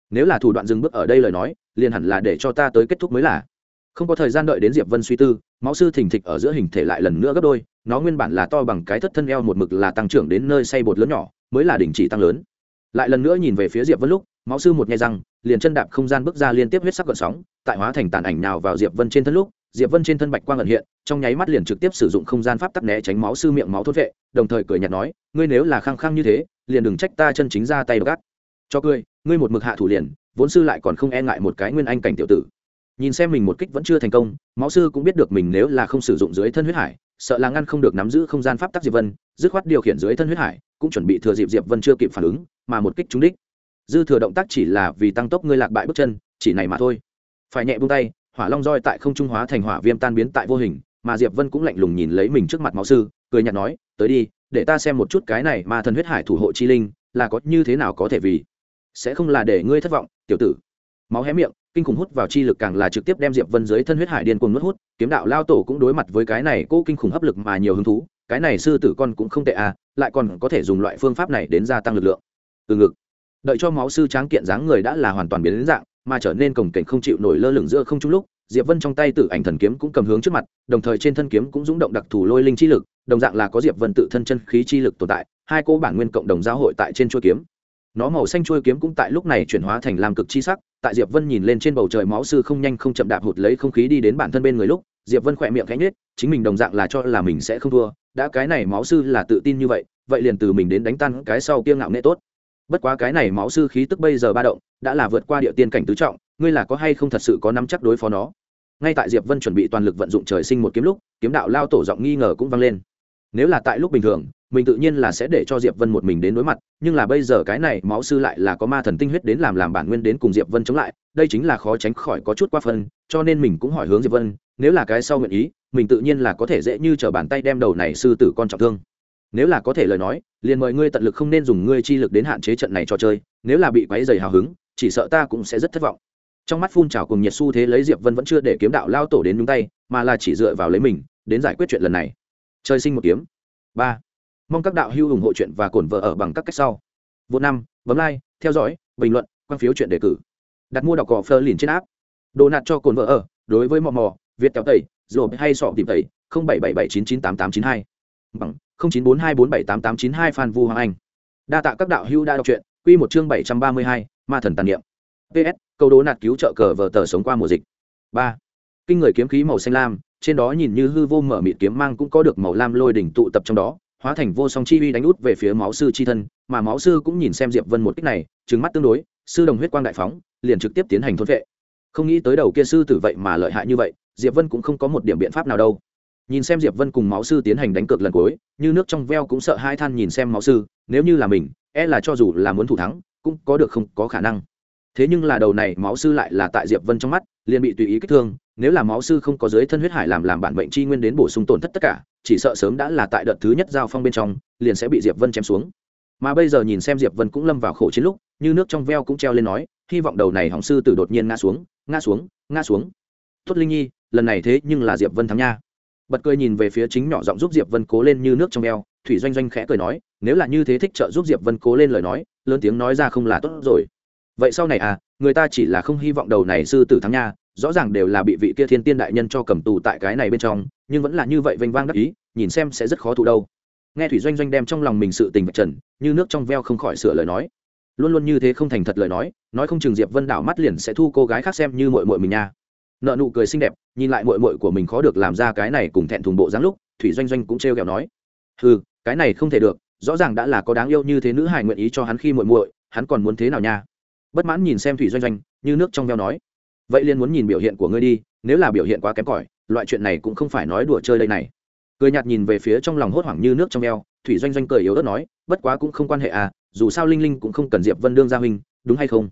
Nếu là thủ đoạn dừng bước ở đây lời nói, liền hẳn là để cho ta tới kết thúc mới là. Không có thời gian đợi đến diệp vân suy tư máu sư thình thịch ở giữa hình thể lại lần nữa gấp đôi, nó nguyên bản là to bằng cái thất thân eo một mực là tăng trưởng đến nơi say bột lớn nhỏ, mới là đình chỉ tăng lớn. Lại lần nữa nhìn về phía diệp vân lúc máu sư một nhai răng liền chân đạp không gian bước ra liên tiếp huyết sắc gợn sóng, tại hóa thành tàn ảnh nào vào diệp vân trên thân lúc diệp vân trên thân bạch quang ẩn hiện, trong nháy mắt liền trực tiếp sử dụng không gian pháp tắc né tránh máu sư miệng máu thốt vệ, đồng thời cười nhạt nói, ngươi nếu là khăng khăng như thế, liền đừng trách ta chân chính ra tay gắt. Cho cười, ngươi một mực hạ thủ liền, vốn sư lại còn không e ngại một cái nguyên anh cảnh tiểu tử. Nhìn xem mình một kích vẫn chưa thành công, máu sư cũng biết được mình nếu là không sử dụng dưới thân huyết hải, sợ là ngăn không được nắm giữ không gian pháp tắc diệp vân, dứt khoát điều khiển dưới thân huyết hải, cũng chuẩn bị thừa dịp diệp vân chưa kịp phản ứng, mà một kích trúng đích. Dư thừa động tác chỉ là vì tăng tốc ngươi lạc bại bước chân, chỉ này mà thôi. Phải nhẹ buông tay hỏa long roi tại không trung hóa thành hỏa viêm tan biến tại vô hình, mà diệp vân cũng lạnh lùng nhìn lấy mình trước mặt máu sư, cười nhạt nói, tới đi, để ta xem một chút cái này mà thần huyết hải thủ hộ chi linh, là có như thế nào có thể vì? Sẽ không là để ngươi thất vọng, tiểu tử. Máu hé miệng, kinh khủng hút vào chi lực càng là trực tiếp đem diệp vân dưới thân huyết hải điên cuồng nuốt hút, kiếm đạo lao tổ cũng đối mặt với cái này cô kinh khủng hấp lực mà nhiều hứng thú, cái này sư tử con cũng không tệ à lại còn có thể dùng loại phương pháp này đến gia tăng lực lượng. Từ ngực. Đợi cho máu sư tráng kiện dáng người đã là hoàn toàn biến đến dạng mà trở nên cổng cảnh không chịu nổi lơ lửng giữa không trung lúc, diệp vân trong tay tử ảnh thần kiếm cũng cầm hướng trước mặt, đồng thời trên thân kiếm cũng rung động đặc thù lôi linh chi lực, đồng dạng là có diệp vân tự thân chân khí chi lực tồn tại, hai cô bản nguyên cộng đồng giao hội tại trên chuôi kiếm. Nó màu xanh chuôi kiếm cũng tại lúc này chuyển hóa thành lam cực chi sắc, tại diệp vân nhìn lên trên bầu trời máu sư không nhanh không chậm đạp hụt lấy không khí đi đến bản thân bên người lúc, diệp vân khỏe miệng cánh nết chính mình đồng dạng là cho là mình sẽ không thua, đã cái này máu sư là tự tin như vậy vậy liền từ mình đến đánh tan cái sau kiêng ngạo nghệ tốt bất quá cái này máu sư khí tức bây giờ ba động, đã là vượt qua địa tiên cảnh tứ trọng, ngươi là có hay không thật sự có nắm chắc đối phó nó? Ngay tại diệp vân chuẩn bị toàn lực vận dụng trời sinh một kiếm lúc, kiếm đạo lao tổ giọng nghi ngờ cũng vang lên. Nếu là tại lúc bình thường, mình tự nhiên là sẽ để cho diệp vân một mình đến đối mặt, nhưng là bây giờ cái này máu sư lại là có ma thần tinh huyết đến làm làm bản nguyên đến cùng diệp vân chống lại, đây chính là khó tránh khỏi có chút quá phân, cho nên mình cũng hỏi hướng diệp vân, nếu là cái sau nguyện ý, mình tự nhiên là có thể dễ như t r ở bàn tay đem đầu này sư tử con trọng thương nếu là có thể lời nói, liền mời ngươi tận lực không nên dùng ngươi chi lực đến hạn chế trận này cho chơi, nếu là bị quáy dày hào hứng, chỉ sợ ta cũng sẽ rất thất vọng. Trong mắt phun trào cùng nhiệt su thế lấy diệp vân vẫn chưa để kiếm đạo lao tổ đến nhúng tay, mà là chỉ dựa vào lấy mình, đến giải quyết chuyện lần này. Chơi sinh một kiếm. Ba. Mong các đạo hữu ủng hộ chuyện và cổn vợ ở bằng các cách sau. Vô năm, bấm like, theo dõi, bình luận, quan phiếu chuyện đề cử. Đặt mua đọc cỏ phơ liền trên áp đồ nạt cho cồn vợ ở, đối với mò mò, việt kéo tẩy rồi hay sọ tìm tẩy, không bảy bảy bảy chín chín tám tám chín hai. Bằng không chín bốn hai bốn bảy tám tám chín hai phan vu hoàng anh. Đa tạ các đạo hữu đã đọc truyện, quy một chương bảy trăm ba mươi hai, ma thần tàn niệm. Ps câu đố nạt cứu trợ cờ vờ tờ sống qua mùa dịch. Ba. Kinh người kiếm khí màu xanh lam, trên đó nhìn như hư vô mở mịt kiếm mang cũng có được màu lam lôi đỉnh tụ tập trong đó, hóa thành vô song chi uy đánh út về phía máu sư chi thân, mà máu sư cũng nhìn xem diệp vân một kích này, trừng mắt tương đối, sư đồng huyết quang đại phóng, liền trực tiếp tiến hành thôn vệ. Không nghĩ tới đầu kia sư tử vậy mà lợi hại như vậy, diệp vân cũng không có một điểm biện pháp nào đâu nhìn xem diệp vân cùng máu sư tiến hành đánh cược lần cuối, như nước trong veo cũng sợ hai than nhìn xem máu sư, nếu như là mình e là cho dù là muốn thủ thắng, cũng có được không có khả năng. Thế nhưng là đầu này máu sư lại là tại diệp vân trong mắt, liền bị tùy ý kích thương, nếu là máu sư không có dưới thân huyết hải làm làm bản bệnh chi nguyên đến bổ sung tổn thất tất cả, chỉ sợ sớm đã là tại đợt thứ nhất giao phong bên trong, liền sẽ bị diệp vân chém xuống. Mà bây giờ nhìn xem diệp vân cũng lâm vào khổ chiến lúc, như nước trong veo cũng treo lên nói, hy vọng đầu này hỏng sư tử đột nhiên ngã xuống ngã xuống ngã xuống. Tốt linh nhi, lần này thế nhưng là diệp vân thắng nha bật cười nhìn về phía chính nhỏ giọng giúp diệp vân cố lên như nước trong veo thủy doanh doanh khẽ cười nói, nếu là như thế thích trợ giúp diệp vân cố lên lời nói, lớn tiếng nói ra không là tốt rồi. Vậy sau này à người ta chỉ là không hy vọng đầu này sư tử thắng nha, rõ ràng đều là bị vị kia thiên tiên đại nhân cho cầm tù tại cái này bên trong, nhưng vẫn là như vậy vênh vang đắc ý, nhìn xem sẽ rất khó thụ đâu. Nghe thủy doanh doanh đem trong lòng mình sự tình vật trần, như nước trong veo không khỏi sửa lời nói. Luôn luôn như thế không thành thật lời nói nói không chừng diệp vân đảo mắt liền sẽ thu cô gái khác xem như mội mội mình nha nợ nụ cười xinh đẹp, nhìn lại mội mội của mình khó được làm ra cái này cùng thẹn thùng bộ dáng lúc, thủy doanh doanh cũng trêu kẹo nói ừ cái này không thể được, rõ ràng đã là có đáng yêu như thế nữ hài nguyện ý cho hắn khi muội muội, hắn còn muốn thế nào nha? Bất mãn nhìn xem thủy doanh doanh, như nước trong veo nói, vậy liên muốn nhìn biểu hiện của ngươi đi, nếu là biểu hiện quá kém cỏi, loại chuyện này cũng không phải nói đùa chơi đây này. Cười nhạt nhìn về phía trong lòng hốt hoảng như nước trong veo, thủy doanh doanh cười yếu ớt nói, bất quá cũng không quan hệ à dù sao linh linh cũng không cần diệp vân đương gia huynh, đúng hay không?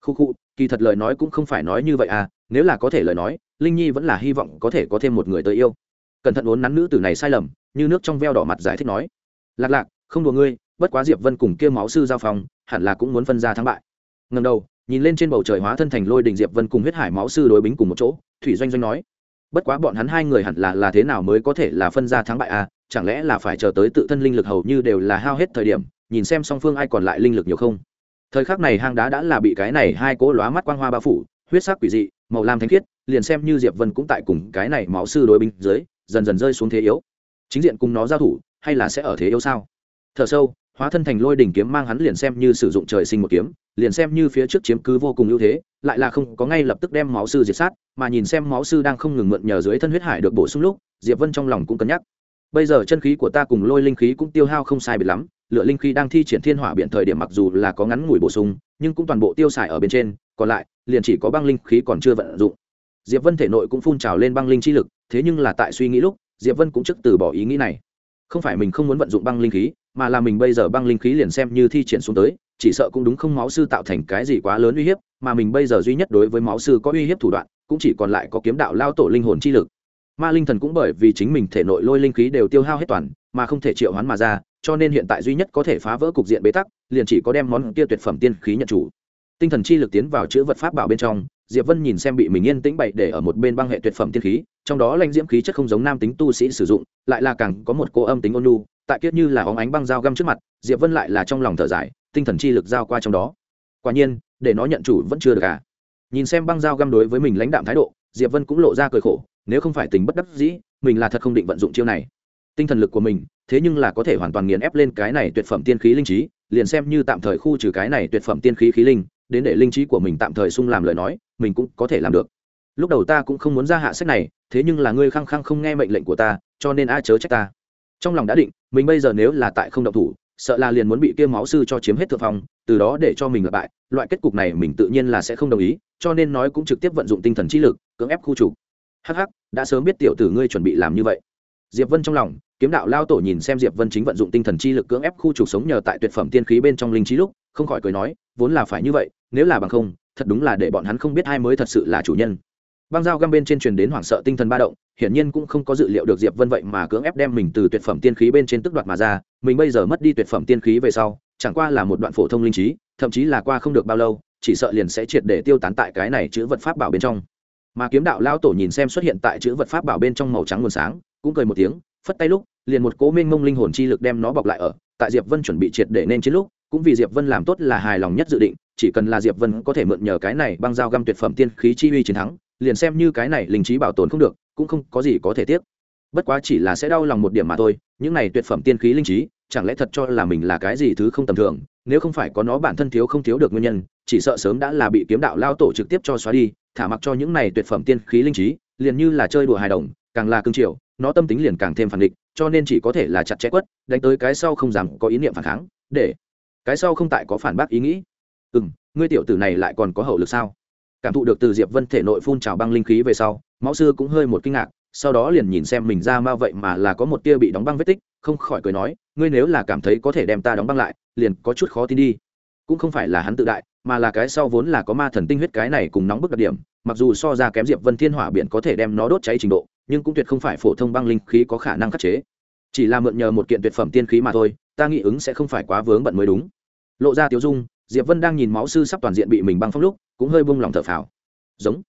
Khu khu, kỳ thật lời nói cũng không phải nói như vậy à nếu là có thể lời nói, linh nhi vẫn là hy vọng có thể có thêm một người tới yêu. Cẩn thận uốn nắn nữ tử này sai lầm, như nước trong veo đỏ mặt giải thích nói. Lạc lạc, không đùa ngươi, bất quá diệp vân cùng kia máu sư giao phòng, hẳn là cũng muốn phân ra thắng bại. Ngần đầu, nhìn lên trên bầu trời hóa thân thành lôi đình diệp vân cùng huyết hải máu sư đối bính cùng một chỗ, thủy doanh doanh nói. Bất quá bọn hắn hai người hẳn là là thế nào mới có thể là phân ra thắng bại à chẳng lẽ là phải chờ tới tự thân linh lực hầu như đều là hao hết thời điểm, nhìn xem song phương ai còn lại linh lực nhiều không. Thời khắc này hang đá đã là bị cái này hai cỗ lóa mắt quang hoa bao phủ huyết sắc quỷ dị, màu lam thánh khiết, liền xem như diệp vân cũng tại cùng cái này máu sư đối binh dưới, dần dần rơi xuống thế yếu. Chính diện cùng nó giao thủ, hay là sẽ ở thế yếu sao? Thở sâu, hóa thân thành lôi đỉnh kiếm mang hắn liền xem như sử dụng trời sinh một kiếm, liền xem như phía trước chiếm cứ vô cùng ưu thế, lại là không có ngay lập tức đem máu sư diệt sát, mà nhìn xem máu sư đang không ngừng mượn nhờ dưới thân huyết hải được bổ sung lúc, diệp vân trong lòng cũng cân nhắc. Bây giờ chân khí của ta cùng lôi linh khí cũng tiêu hao không sai biệt lắm lựa linh khí đang thi triển thiên hỏa biện thời điểm mặc dù là có ngắn ngủi bổ sung, nhưng cũng toàn bộ tiêu xài ở bên trên còn lại, liền chỉ có băng linh khí còn chưa vận dụng. Diệp vân thể nội cũng phun trào lên băng linh chi lực, thế nhưng là tại suy nghĩ lúc, diệp vân cũng chức từ bỏ ý nghĩ này. Không phải mình không muốn vận dụng băng linh khí, mà là mình bây giờ băng linh khí liền xem như thi triển xuống tới, chỉ sợ cũng đúng không máu sư tạo thành cái gì quá lớn uy hiếp, mà mình bây giờ duy nhất đối với máu sư có uy hiếp thủ đoạn, cũng chỉ còn lại có kiếm đạo lao tổ linh hồn chi lực. Ma linh thần cũng bởi vì chính mình thể nội lôi linh khí đều tiêu hao hết toàn, mà không thể triệu hoán mà ra, cho nên hiện tại duy nhất có thể phá vỡ cục diện bế tắc, liền chỉ có đem món kia tuyệt phẩm tiên khí nhận chủ tinh thần chi lực tiến vào chữ vật pháp bảo bên trong diệp vân nhìn xem bị mình yên tĩnh bậy để ở một bên băng hệ tuyệt phẩm tiên khí trong đó lanh diễm khí chất không giống nam tính tu sĩ sử dụng lại là càng có một cô âm tính ôn nhu, tại kiết như là óng ánh băng dao găm trước mặt diệp vân lại là trong lòng thở dài tinh thần chi lực giao qua trong đó. Quả nhiên để nó nhận chủ vẫn chưa được à. Nhìn xem băng dao găm đối với mình lãnh đạm thái độ diệp vân cũng lộ ra cười khổ nếu không phải tình bất đắc dĩ mình là thật không định vận dụng chiêu này. Tinh thần lực của mình thế nhưng là có thể hoàn toàn nghiền ép lên cái này tuyệt phẩm tiên khí linh trí liền xem như tạm thời khu trừ cái này tuyệt phẩm tiên khí khí linh đến để linh trí của mình tạm thời sung làm lời nói, mình cũng có thể làm được. Lúc đầu ta cũng không muốn ra hạ sách này, thế nhưng là ngươi khăng khăng không nghe mệnh lệnh của ta, cho nên a chớ trách ta. Trong lòng đã định, mình bây giờ nếu là tại không động thủ, sợ là liền muốn bị kia máu sư cho chiếm hết thượng phong, từ đó để cho mình lặp bại, loại kết cục này mình tự nhiên là sẽ không đồng ý, cho nên nói cũng trực tiếp vận dụng tinh thần trí lực, cưỡng ép khu trục. Hh đã sớm biết tiểu tử ngươi chuẩn bị làm như vậy. Diệp vân trong lòng, kiếm đạo lao tổ nhìn xem diệp vân chính vận dụng tinh thần chi lực cưỡng ép khu trục sống nhờ tại tuyệt phẩm tiên khí bên trong linh trí lúc, không khỏi cười nói, vốn là phải như vậy nếu là bằng không, thật đúng là để bọn hắn không biết ai mới thật sự là chủ nhân. Băng dao găm bên trên truyền đến hoảng sợ tinh thần ba động, hiển nhiên cũng không có dự liệu được diệp vân vậy mà cưỡng ép đem mình từ tuyệt phẩm tiên khí bên trên tức đoạt mà ra, mình bây giờ mất đi tuyệt phẩm tiên khí về sau, chẳng qua là một đoạn phổ thông linh trí, thậm chí là qua không được bao lâu, chỉ sợ liền sẽ triệt để tiêu tán tại cái này chữ vật pháp bảo bên trong. Mà kiếm đạo lao tổ nhìn xem xuất hiện tại chữ vật pháp bảo bên trong màu trắng nguồn sáng, cũng cười một tiếng, phất tay lúc, liền một cố mênh mông linh hồn chi lực đem nó bọc lại ở, tại diệp vân chuẩn bị triệt để nên chiến lúc, cũng vì diệp vân làm tốt là hài lòng nhất dự định chỉ cần là diệp vân có thể mượn nhờ cái này băng dao găm tuyệt phẩm tiên khí chi uy chiến thắng, liền xem như cái này linh trí bảo tồn không được, cũng không có gì có thể tiếc. Bất quá chỉ là sẽ đau lòng một điểm mà thôi, những này tuyệt phẩm tiên khí linh trí, chẳng lẽ thật cho là mình là cái gì thứ không tầm thường, nếu không phải có nó bản thân thiếu không thiếu được nguyên nhân, chỉ sợ sớm đã là bị kiếm đạo lao tổ trực tiếp cho xóa đi, thả mặc cho những này tuyệt phẩm tiên khí linh trí, liền như là chơi đùa hài đồng, càng là cương triều, nó tâm tính liền càng thêm phản địch cho nên chỉ có thể là chặt chẽ quất, đánh tới cái sau không dám có ý niệm phản kháng, để cái sau không tại có phản bác ý nghĩ ừ m ngươi tiểu tử này lại còn có hậu lực sao? Cảm thụ được từ diệp vân thể nội phun trào băng linh khí về sau, Mão sư cũng hơi một kinh ngạc, sau đó liền nhìn xem mình ra ma vậy mà là có một tia bị đóng băng vết tích, không khỏi cười nói, ngươi nếu là cảm thấy có thể đem ta đóng băng lại, liền có chút khó tin đi. Cũng không phải là hắn tự đại, mà là cái sau vốn là có ma thần tinh huyết cái này cùng nóng bức đặc điểm, mặc dù so ra kém diệp vân thiên hỏa biển có thể đem nó đốt cháy trình độ, nhưng cũng tuyệt không phải phổ thông băng linh khí có khả năng khắc chế. Chỉ là mượn nhờ một kiện tuyệt phẩm tiên khí mà thôi, ta nghĩ ứng sẽ không phải quá vướng bận mới đúng. Lộ ra tiêu dung diệp vân đang nhìn máu sư sắp toàn diện bị mình băng phong lúc, cũng hơi bung lòng thở phào. Giống.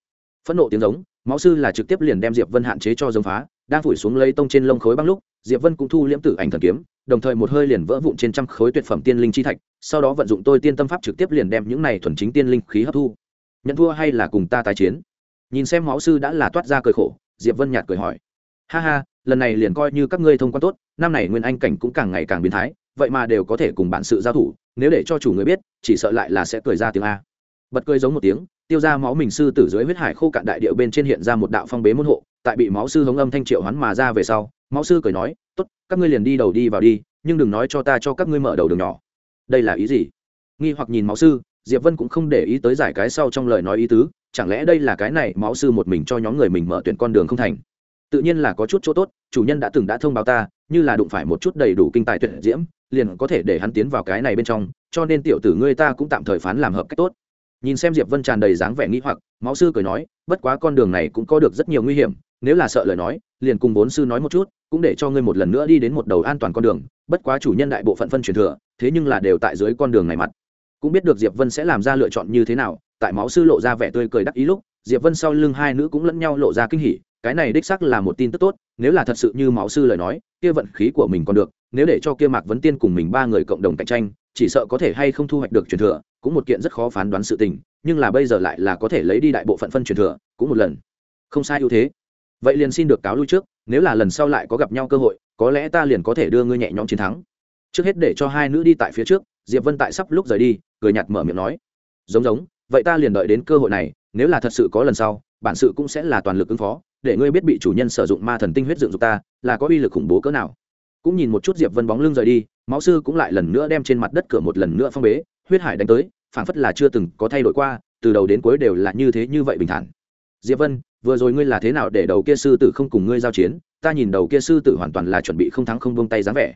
Phẫn nộ tiếng giống, máu sư là trực tiếp liền đem diệp vân hạn chế cho giống phá, đang phủi xuống lấy tông trên lông khối băng lúc, diệp vân cũng thu liễm tử ảnh thần kiếm, đồng thời một hơi liền vỡ vụn trên trăm khối tuyệt phẩm tiên linh chi thạch, sau đó vận dụng tôi tiên tâm pháp trực tiếp liền đem những này thuần chính tiên linh khí hấp thu. Nhận thua hay là cùng ta tái chiến? Nhìn xem máu sư đã là toát ra cười khổ, diệp vân nhạt cười hỏi. Ha ha, lần này liền coi như các ngươi thông quan tốt, năm này nguyên anh cảnh cũng càng ngày càng biến thái, vậy mà đều có thể cùng bản sự giao thủ nếu để cho chủ người biết, chỉ sợ lại là sẽ cười ra tiếng a. Bật cười giống một tiếng, tiêu ra máu mình sư tử dưới huyết hải khô cạn đại điệu bên trên hiện ra một đạo phong bế môn hộ, tại bị máu sư hống âm thanh triệu hắn mà ra về sau, máu sư cười nói, tốt, các ngươi liền đi đầu đi vào đi, nhưng đừng nói cho ta cho các ngươi mở đầu đường nhỏ. Đây là ý gì? Nghi hoặc nhìn máu sư, diệp vân cũng không để ý tới giải cái sau trong lời nói ý tứ, chẳng lẽ đây là cái này máu sư một mình cho nhóm người mình mở tuyển con đường không thành? Tự nhiên là có chút chỗ tốt, chủ nhân đã từng đã thông báo ta, như là đụng phải một chút đầy đủ kinh tài tuyệt diễm, liền có thể để hắn tiến vào cái này bên trong, cho nên tiểu tử ngươi ta cũng tạm thời phán làm hợp cách tốt. Nhìn xem diệp vân tràn đầy dáng vẻ nghĩ hoặc, máu sư cười nói, bất quá con đường này cũng có được rất nhiều nguy hiểm, nếu là sợ lời nói, liền cùng bốn sư nói một chút, cũng để cho ngươi một lần nữa đi đến một đầu an toàn con đường, bất quá chủ nhân đại bộ phận phân truyền thừa, thế nhưng là đều tại dưới con đường này mặt. Cũng biết được diệp vân sẽ làm ra lựa chọn như thế nào, tại máu sư lộ ra vẻ tươi cười đắc ý lúc, diệp vân sau lưng hai nữ cũng lẫn nhau lộ ra kinh hỉ cái này đích xác là một tin tức tốt, nếu là thật sự như máu sư lời nói, kia vận khí của mình còn được, nếu để cho kia mạc vấn tiên cùng mình ba người cộng đồng cạnh tranh, chỉ sợ có thể hay không thu hoạch được truyền thừa, cũng một kiện rất khó phán đoán sự tình, nhưng là bây giờ lại là có thể lấy đi đại bộ phận phân truyền thừa, cũng một lần. Không sai ưu thế. Vậy liền xin được cáo lui trước, nếu là lần sau lại có gặp nhau cơ hội, có lẽ ta liền có thể đưa ngươi nhẹ nhõm chiến thắng. Trước hết để cho hai nữ đi tại phía trước, diệp vân tại sắp lúc rời đi, cười nhạt mở miệng nói. Giống giống, vậy ta liền đợi đến cơ hội này, nếu là thật sự có lần sau, bản sự cũng sẽ là toàn lực ứng phó để ngươi biết bị chủ nhân sử dụng ma thần tinh huyết dựng dục ta, là có uy lực khủng bố cỡ nào. Cũng nhìn một chút diệp vân bóng lưng rời đi, máu sư cũng lại lần nữa đem trên mặt đất cửa một lần nữa phong bế, huyết hải đánh tới, phảng phất là chưa từng có thay đổi qua, từ đầu đến cuối đều là như thế như vậy bình thản. Diệp vân, vừa rồi ngươi là thế nào để đầu kia sư tử không cùng ngươi giao chiến? Ta nhìn đầu kia sư tử hoàn toàn là chuẩn bị không thắng không buông tay dáng vẻ.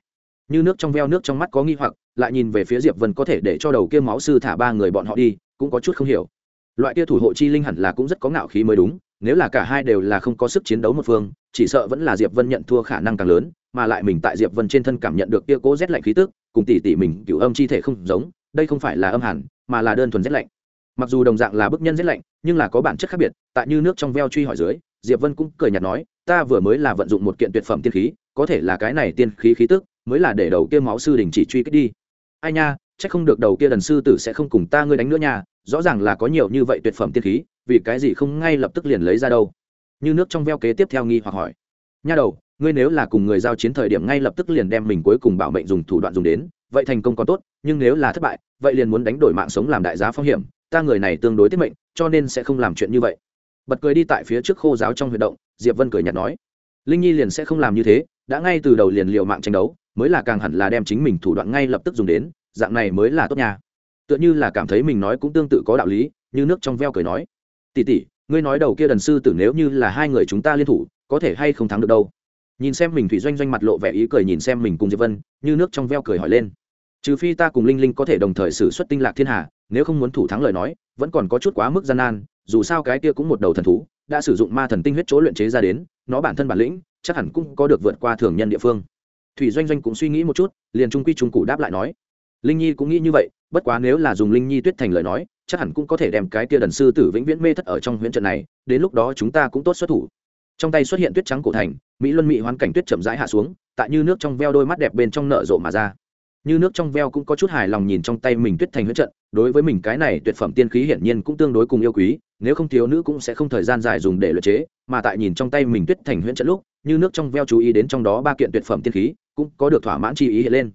Như nước trong veo nước trong mắt có nghi hoặc, lại nhìn về phía diệp vân có thể để cho đầu kia máu sư thả ba người bọn họ đi, cũng có chút không hiểu. Loại kia thủ hộ chi linh hẳn là cũng rất có ngạo khí mới đúng nếu là cả hai đều là không có sức chiến đấu một phương, chỉ sợ vẫn là diệp vân nhận thua khả năng càng lớn, mà lại mình tại diệp vân trên thân cảm nhận được kia cố rét lạnh khí tức, cùng tỷ tỷ mình cửu âm chi thể không giống, đây không phải là âm hẳn, mà là đơn thuần rét lạnh. Mặc dù đồng dạng là bức nhân rét lạnh, nhưng là có bản chất khác biệt, tại như nước trong veo truy hỏi dưới, diệp vân cũng cười nhạt nói, ta vừa mới là vận dụng một kiện tuyệt phẩm tiên khí, có thể là cái này tiên khí khí tức, mới là để đầu kia máu sư đình chỉ truy kích đi. Ai nha, chắc không được đầu kia đần sư tử sẽ không cùng ta ngươi đánh nữa nha, rõ ràng là có nhiều như vậy tuyệt phẩm tiên khí vì cái gì không ngay lập tức liền lấy ra đâu? Như nước trong veo kế tiếp theo nghi hoặc hỏi. Nha đầu, ngươi nếu là cùng người giao chiến thời điểm ngay lập tức liền đem mình cuối cùng bảo mệnh dùng thủ đoạn dùng đến, vậy thành công còn tốt, nhưng nếu là thất bại, vậy liền muốn đánh đổi mạng sống làm đại giá phong hiểm, ta người này tương đối tiết mệnh, cho nên sẽ không làm chuyện như vậy. Bật cười đi tại phía trước khô giáo trong huy động, diệp vân cười nhạt nói. Linh nhi liền sẽ không làm như thế, đã ngay từ đầu liền liều mạng tranh đấu, mới là càng hẳn là đem chính mình thủ đoạn ngay lập tức dùng đến, dạng này mới là tốt nha. Tựa như là cảm thấy mình nói cũng tương tự có đạo lý, như nước trong veo cười nói. Tỷ tỷ, ngươi nói đầu kia đần sư tử nếu như là hai người chúng ta liên thủ có thể hay không thắng được đâu? Nhìn xem mình thủy doanh doanh mặt lộ vẻ ý cười nhìn xem mình cùng diệp vân như nước trong veo cười hỏi lên. Trừ phi ta cùng linh linh có thể đồng thời xử xuất tinh lạc thiên hà nếu không muốn thủ thắng lời nói vẫn còn có chút quá mức gian nan dù sao cái kia cũng một đầu thần thú đã sử dụng ma thần tinh huyết chỗ luyện chế ra đến nó bản thân bản lĩnh chắc hẳn cũng có được vượt qua thường nhân địa phương. Thủy doanh doanh cũng suy nghĩ một chút liền trung quy trung cụ đáp lại nói. Linh nhi cũng nghĩ như vậy bất quá nếu là dùng linh nhi tuyết thành lời nói chắc hẳn cũng có thể đem cái kia đần sư tử vĩnh viễn mê thất ở trong huyễn trận này, đến lúc đó chúng ta cũng tốt xuất thủ. Trong tay xuất hiện tuyết trắng cổ thành, mỹ luân mỹ hoán cảnh tuyết chậm rãi hạ xuống, tại như nước trong veo đôi mắt đẹp bên trong nợ rộ mà ra. Như nước trong veo cũng có chút hài lòng nhìn trong tay mình tuyết thành huyễn trận, đối với mình cái này tuyệt phẩm tiên khí hiển nhiên cũng tương đối cùng yêu quý, nếu không thiếu nữ cũng sẽ không thời gian dài dùng để luyện chế, mà tại nhìn trong tay mình tuyết thành huyễn trận lúc, như nước trong veo chú ý đến trong đó ba kiện tuyệt phẩm tiên khí, cũng có được thỏa mãn chi ý hiện lên.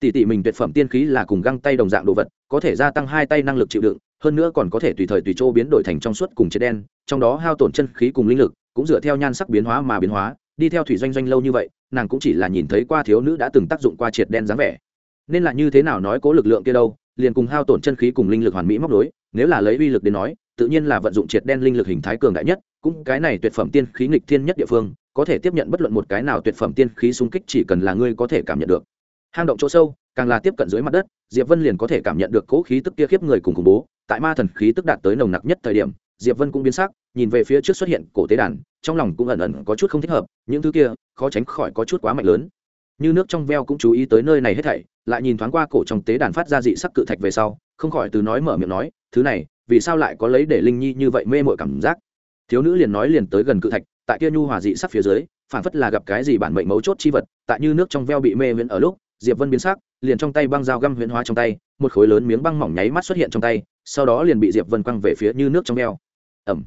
Tỷ tỷ mình tuyệt phẩm tiên khí là cùng găng tay đồng dạng đồ vật, có thể gia tăng hai tay năng lực chịu đựng hơn nữa còn có thể tùy thời tùy chỗ biến đổi thành trong suốt cùng chết đen, trong đó hao tổn chân khí cùng linh lực, cũng dựa theo nhan sắc biến hóa mà biến hóa, đi theo thủy doanh doanh lâu như vậy, nàng cũng chỉ là nhìn thấy qua thiếu nữ đã từng tác dụng qua triệt đen dáng vẻ. Nên là như thế nào nói cố lực lượng kia đâu, liền cùng hao tổn chân khí cùng linh lực hoàn mỹ móc đối nếu là lấy uy lực đến nói, tự nhiên là vận dụng triệt đen linh lực hình thái cường đại nhất, cũng cái này tuyệt phẩm tiên khí nghịch thiên nhất địa phương, có thể tiếp nhận bất luận một cái nào tuyệt phẩm tiên khí xung kích chỉ cần là ngươi có thể cảm nhận được. Hang động chỗ sâu càng là tiếp cận dưới mặt đất, diệp vân liền có thể cảm nhận được cỗ khí tức kia khiếp người cùng khủng bố, tại ma thần khí tức đạt tới nồng nặc nhất thời điểm, diệp vân cũng biến sắc, nhìn về phía trước xuất hiện cổ tế đàn, trong lòng cũng ẩn ẩn có chút không thích hợp, những thứ kia, khó tránh khỏi có chút quá mạnh lớn. Như nước trong veo cũng chú ý tới nơi này hết thảy, lại nhìn thoáng qua cổ trong tế đàn phát ra dị sắc cự thạch về sau, không khỏi từ nói mở miệng nói, thứ này, vì sao lại có lấy để linh nhi như vậy mê mội cảm giác? Thiếu nữ liền nói liền tới gần cự thạch, tại kia nhu hòa dị sắc phía dưới, phản phất là gặp cái gì bản mệnh mấu chốt chi vật, tại như nước trong veo bị mê viễn ở lúc, diệp vân biến sắc liền trong tay băng dao găm huyễn hóa trong tay, một khối lớn miếng băng mỏng nháy mắt xuất hiện trong tay, sau đó liền bị diệp vân quăng về phía như nước trong veo ẩm.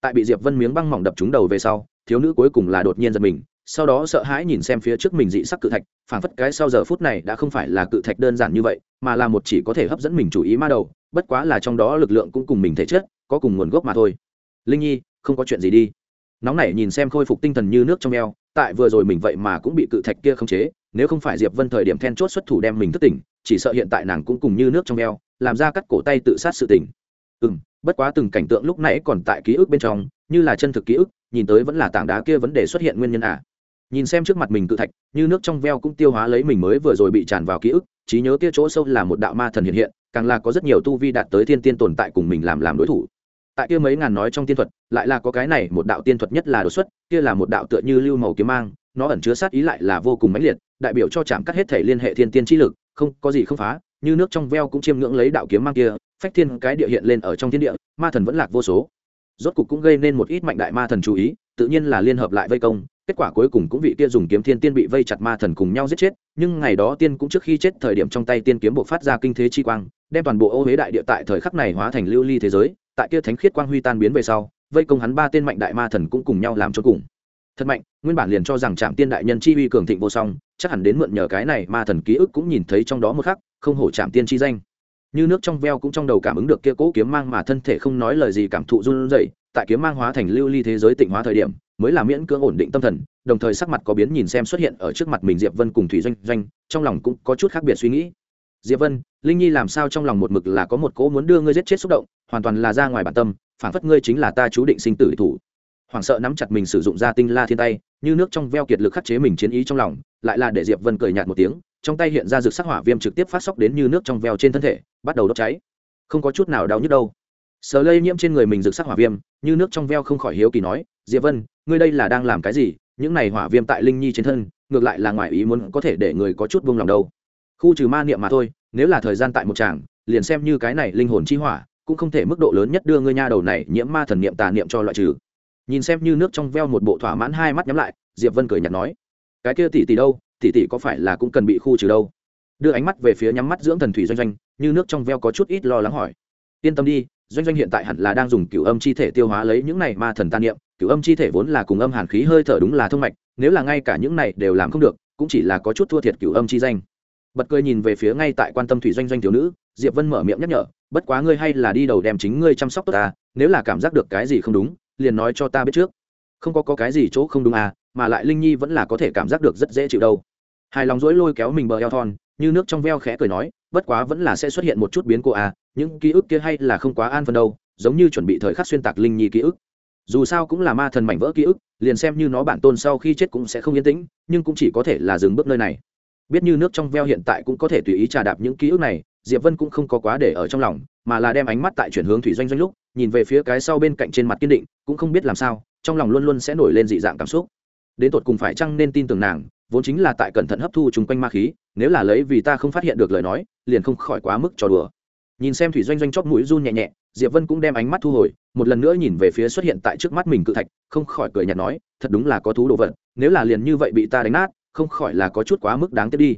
Tại bị diệp vân miếng băng mỏng đập trúng đầu về sau, thiếu nữ cuối cùng là đột nhiên giật mình, sau đó sợ hãi nhìn xem phía trước mình dị sắc cự thạch, phảng phất cái sau giờ phút này đã không phải là cự thạch đơn giản như vậy, mà là một chỉ có thể hấp dẫn mình chủ ý ma đầu, bất quá là trong đó lực lượng cũng cùng mình thể chất, có cùng nguồn gốc mà thôi. Linh nhi, không có chuyện gì đi. Nóng nảy nhìn xem khôi phục tinh thần như nước trong eo, tại vừa rồi mình vậy mà cũng bị cự thạch kia khống chế nếu không phải diệp vân thời điểm then chốt xuất thủ đem mình thức tỉnh, chỉ sợ hiện tại nàng cũng cùng như nước trong eo, làm ra cắt cổ tay tự sát sự tỉnh ừ m bất quá từng cảnh tượng lúc nãy còn tại ký ức bên trong, như là chân thực ký ức, nhìn tới vẫn là tảng đá kia vấn đề xuất hiện nguyên nhân à. Nhìn xem trước mặt mình cự thạch, như nước trong veo cũng tiêu hóa lấy mình mới vừa rồi bị tràn vào ký ức, trí nhớ kia chỗ sâu là một đạo ma thần hiện hiện, càng là có rất nhiều tu vi đạt tới thiên tiên tồn tại cùng mình làm làm đối thủ. Tại kia mấy ngàn nói trong tiên thuật, lại là có cái này một đạo tiên thuật nhất là đột xuất, kia là một đạo tựa như lưu màu kiếm mang, nó ẩn chứa sát ý lại là vô cùng mãnh liệt đại biểu cho chạm cắt hết thể liên hệ thiên tiên chi lực, không có gì không phá, như nước trong veo cũng chiêm ngưỡng lấy đạo kiếm mang kia, phách thiên cái địa hiện lên ở trong thiên địa, ma thần vẫn lạc vô số. Rốt cục cũng gây nên một ít mạnh đại ma thần chú ý, tự nhiên là liên hợp lại vây công, kết quả cuối cùng cũng vị kia dùng kiếm thiên tiên bị vây chặt ma thần cùng nhau giết chết, nhưng ngày đó tiên cũng trước khi chết thời điểm trong tay tiên kiếm bộc phát ra kinh thế chi quang, đem toàn bộ ô huế đại địa tại thời khắc này hóa thành lưu ly thế giới, tại kia thánh khiết quang huy tan biến về sau, vây công hắn ba tên mạnh đại ma thần cũng cùng nhau làm cho cùng thật mạnh, nguyên bản liền cho rằng trạm tiên đại nhân chi uy cường thịnh vô song, chắc hẳn đến mượn nhờ cái này ma thần ký ức cũng nhìn thấy trong đó một khắc, không hổ trạm tiên chi danh. Như nước trong veo cũng trong đầu cảm ứng được kia cỗ kiếm mang mà thân thể không nói lời gì cảm thụ run rẩy, tại kiếm mang hóa thành lưu ly thế giới tịnh hóa thời điểm, mới là miễn cưỡng ổn định tâm thần, đồng thời sắc mặt có biến nhìn xem xuất hiện ở trước mặt mình diệp vân cùng thủy doanh doanh, trong lòng cũng có chút khác biệt suy nghĩ. Diệp vân, linh nhi làm sao trong lòng một mực là có một cố muốn đưa ngươi giết chết xúc động, hoàn toàn là ra ngoài bản tâm, phản phất ngươi chính là ta chú định sinh tử thủ hoảng sợ nắm chặt mình sử dụng ra tinh la thiên tay, như nước trong veo kiệt lực khắc chế mình chiến ý trong lòng, lại là để diệp vân cười nhạt một tiếng, trong tay hiện ra rực sắc hỏa viêm trực tiếp phát sóc đến như nước trong veo trên thân thể, bắt đầu đốt cháy. Không có chút nào đau nhức đâu. Sờ lây nhiễm trên người mình rực sắc hỏa viêm, như nước trong veo không khỏi hiếu kỳ nói, diệp vân, ngươi đây là đang làm cái gì? Những này hỏa viêm tại linh nhi trên thân, ngược lại là ngoài ý muốn có thể để người có chút buông lòng đâu. Khu trừ ma niệm mà thôi, nếu là thời gian tại một tràng, liền xem như cái này linh hồn chi hỏa, cũng không thể mức độ lớn nhất đưa ngươi nha đầu này nhiễm ma thần niệm tà niệm cho loại trừ nhìn xem như nước trong veo một bộ thỏa mãn hai mắt nhắm lại, diệp vân cười nhạt nói, cái kia tỷ tỷ đâu? Tỷ tỷ có phải là cũng cần bị khu trừ đâu? Đưa ánh mắt về phía nhắm mắt dưỡng thần thủy doanh doanh, như nước trong veo có chút ít lo lắng hỏi, yên tâm đi, doanh doanh hiện tại hẳn là đang dùng cửu âm chi thể tiêu hóa lấy những này ma thần tan niệm, cửu âm chi thể vốn là cùng âm hàn khí hơi thở đúng là thông mạch, nếu là ngay cả những này đều làm không được, cũng chỉ là có chút thua thiệt cửu âm chi danh. Bật cười nhìn về phía ngay tại quan tâm thủy doanh doanh thiếu nữ, diệp vân mở miệng nhắc nhở, bất quá ngươi hay là đi đầu đem chính ngươi chăm sóc tốt ta, nếu là cảm giác được cái gì không đúng liền nói cho ta biết trước. Không có, có cái gì chỗ không đúng à mà lại linh nhi vẫn là có thể cảm giác được rất dễ chịu đâu. Hài lòng dỗi lôi kéo mình bờ eo thon như nước trong veo khẽ cười nói bất quá vẫn là sẽ xuất hiện một chút biến cô à những ký ức kia hay là không quá an phân đâu giống như chuẩn bị thời khắc xuyên tạc linh nhi ký ức. Dù sao cũng là ma thần mảnh vỡ ký ức liền xem như nó bản tôn sau khi chết cũng sẽ không yên tĩnh nhưng cũng chỉ có thể là dừng bước nơi này. Biết như nước trong veo hiện tại cũng có thể tùy ý trà đạp những ký ức này diệp vân cũng không có quá để ở trong lòng, mà là đem ánh mắt tại chuyển hướng thủy doanh doanh lúc, nhìn về phía cái sau bên cạnh trên mặt kiên định, cũng không biết làm sao, trong lòng luôn luôn sẽ nổi lên dị dạng cảm xúc. Đến tột cùng phải chăng nên tin tưởng nàng, vốn chính là tại cẩn thận hấp thu chung quanh ma khí, nếu là lấy vì ta không phát hiện được lời nói, liền không khỏi quá mức trò đùa. Nhìn xem thủy doanh doanh chóp mũi run nhẹ nhẹ, diệp vân cũng đem ánh mắt thu hồi, một lần nữa nhìn về phía xuất hiện tại trước mắt mình cự thạch, không khỏi cười nhạt nói, thật đúng là có thú đồ vật, nếu là liền như vậy bị ta đánh nát, không khỏi là có chút quá mức đáng tiếc đi.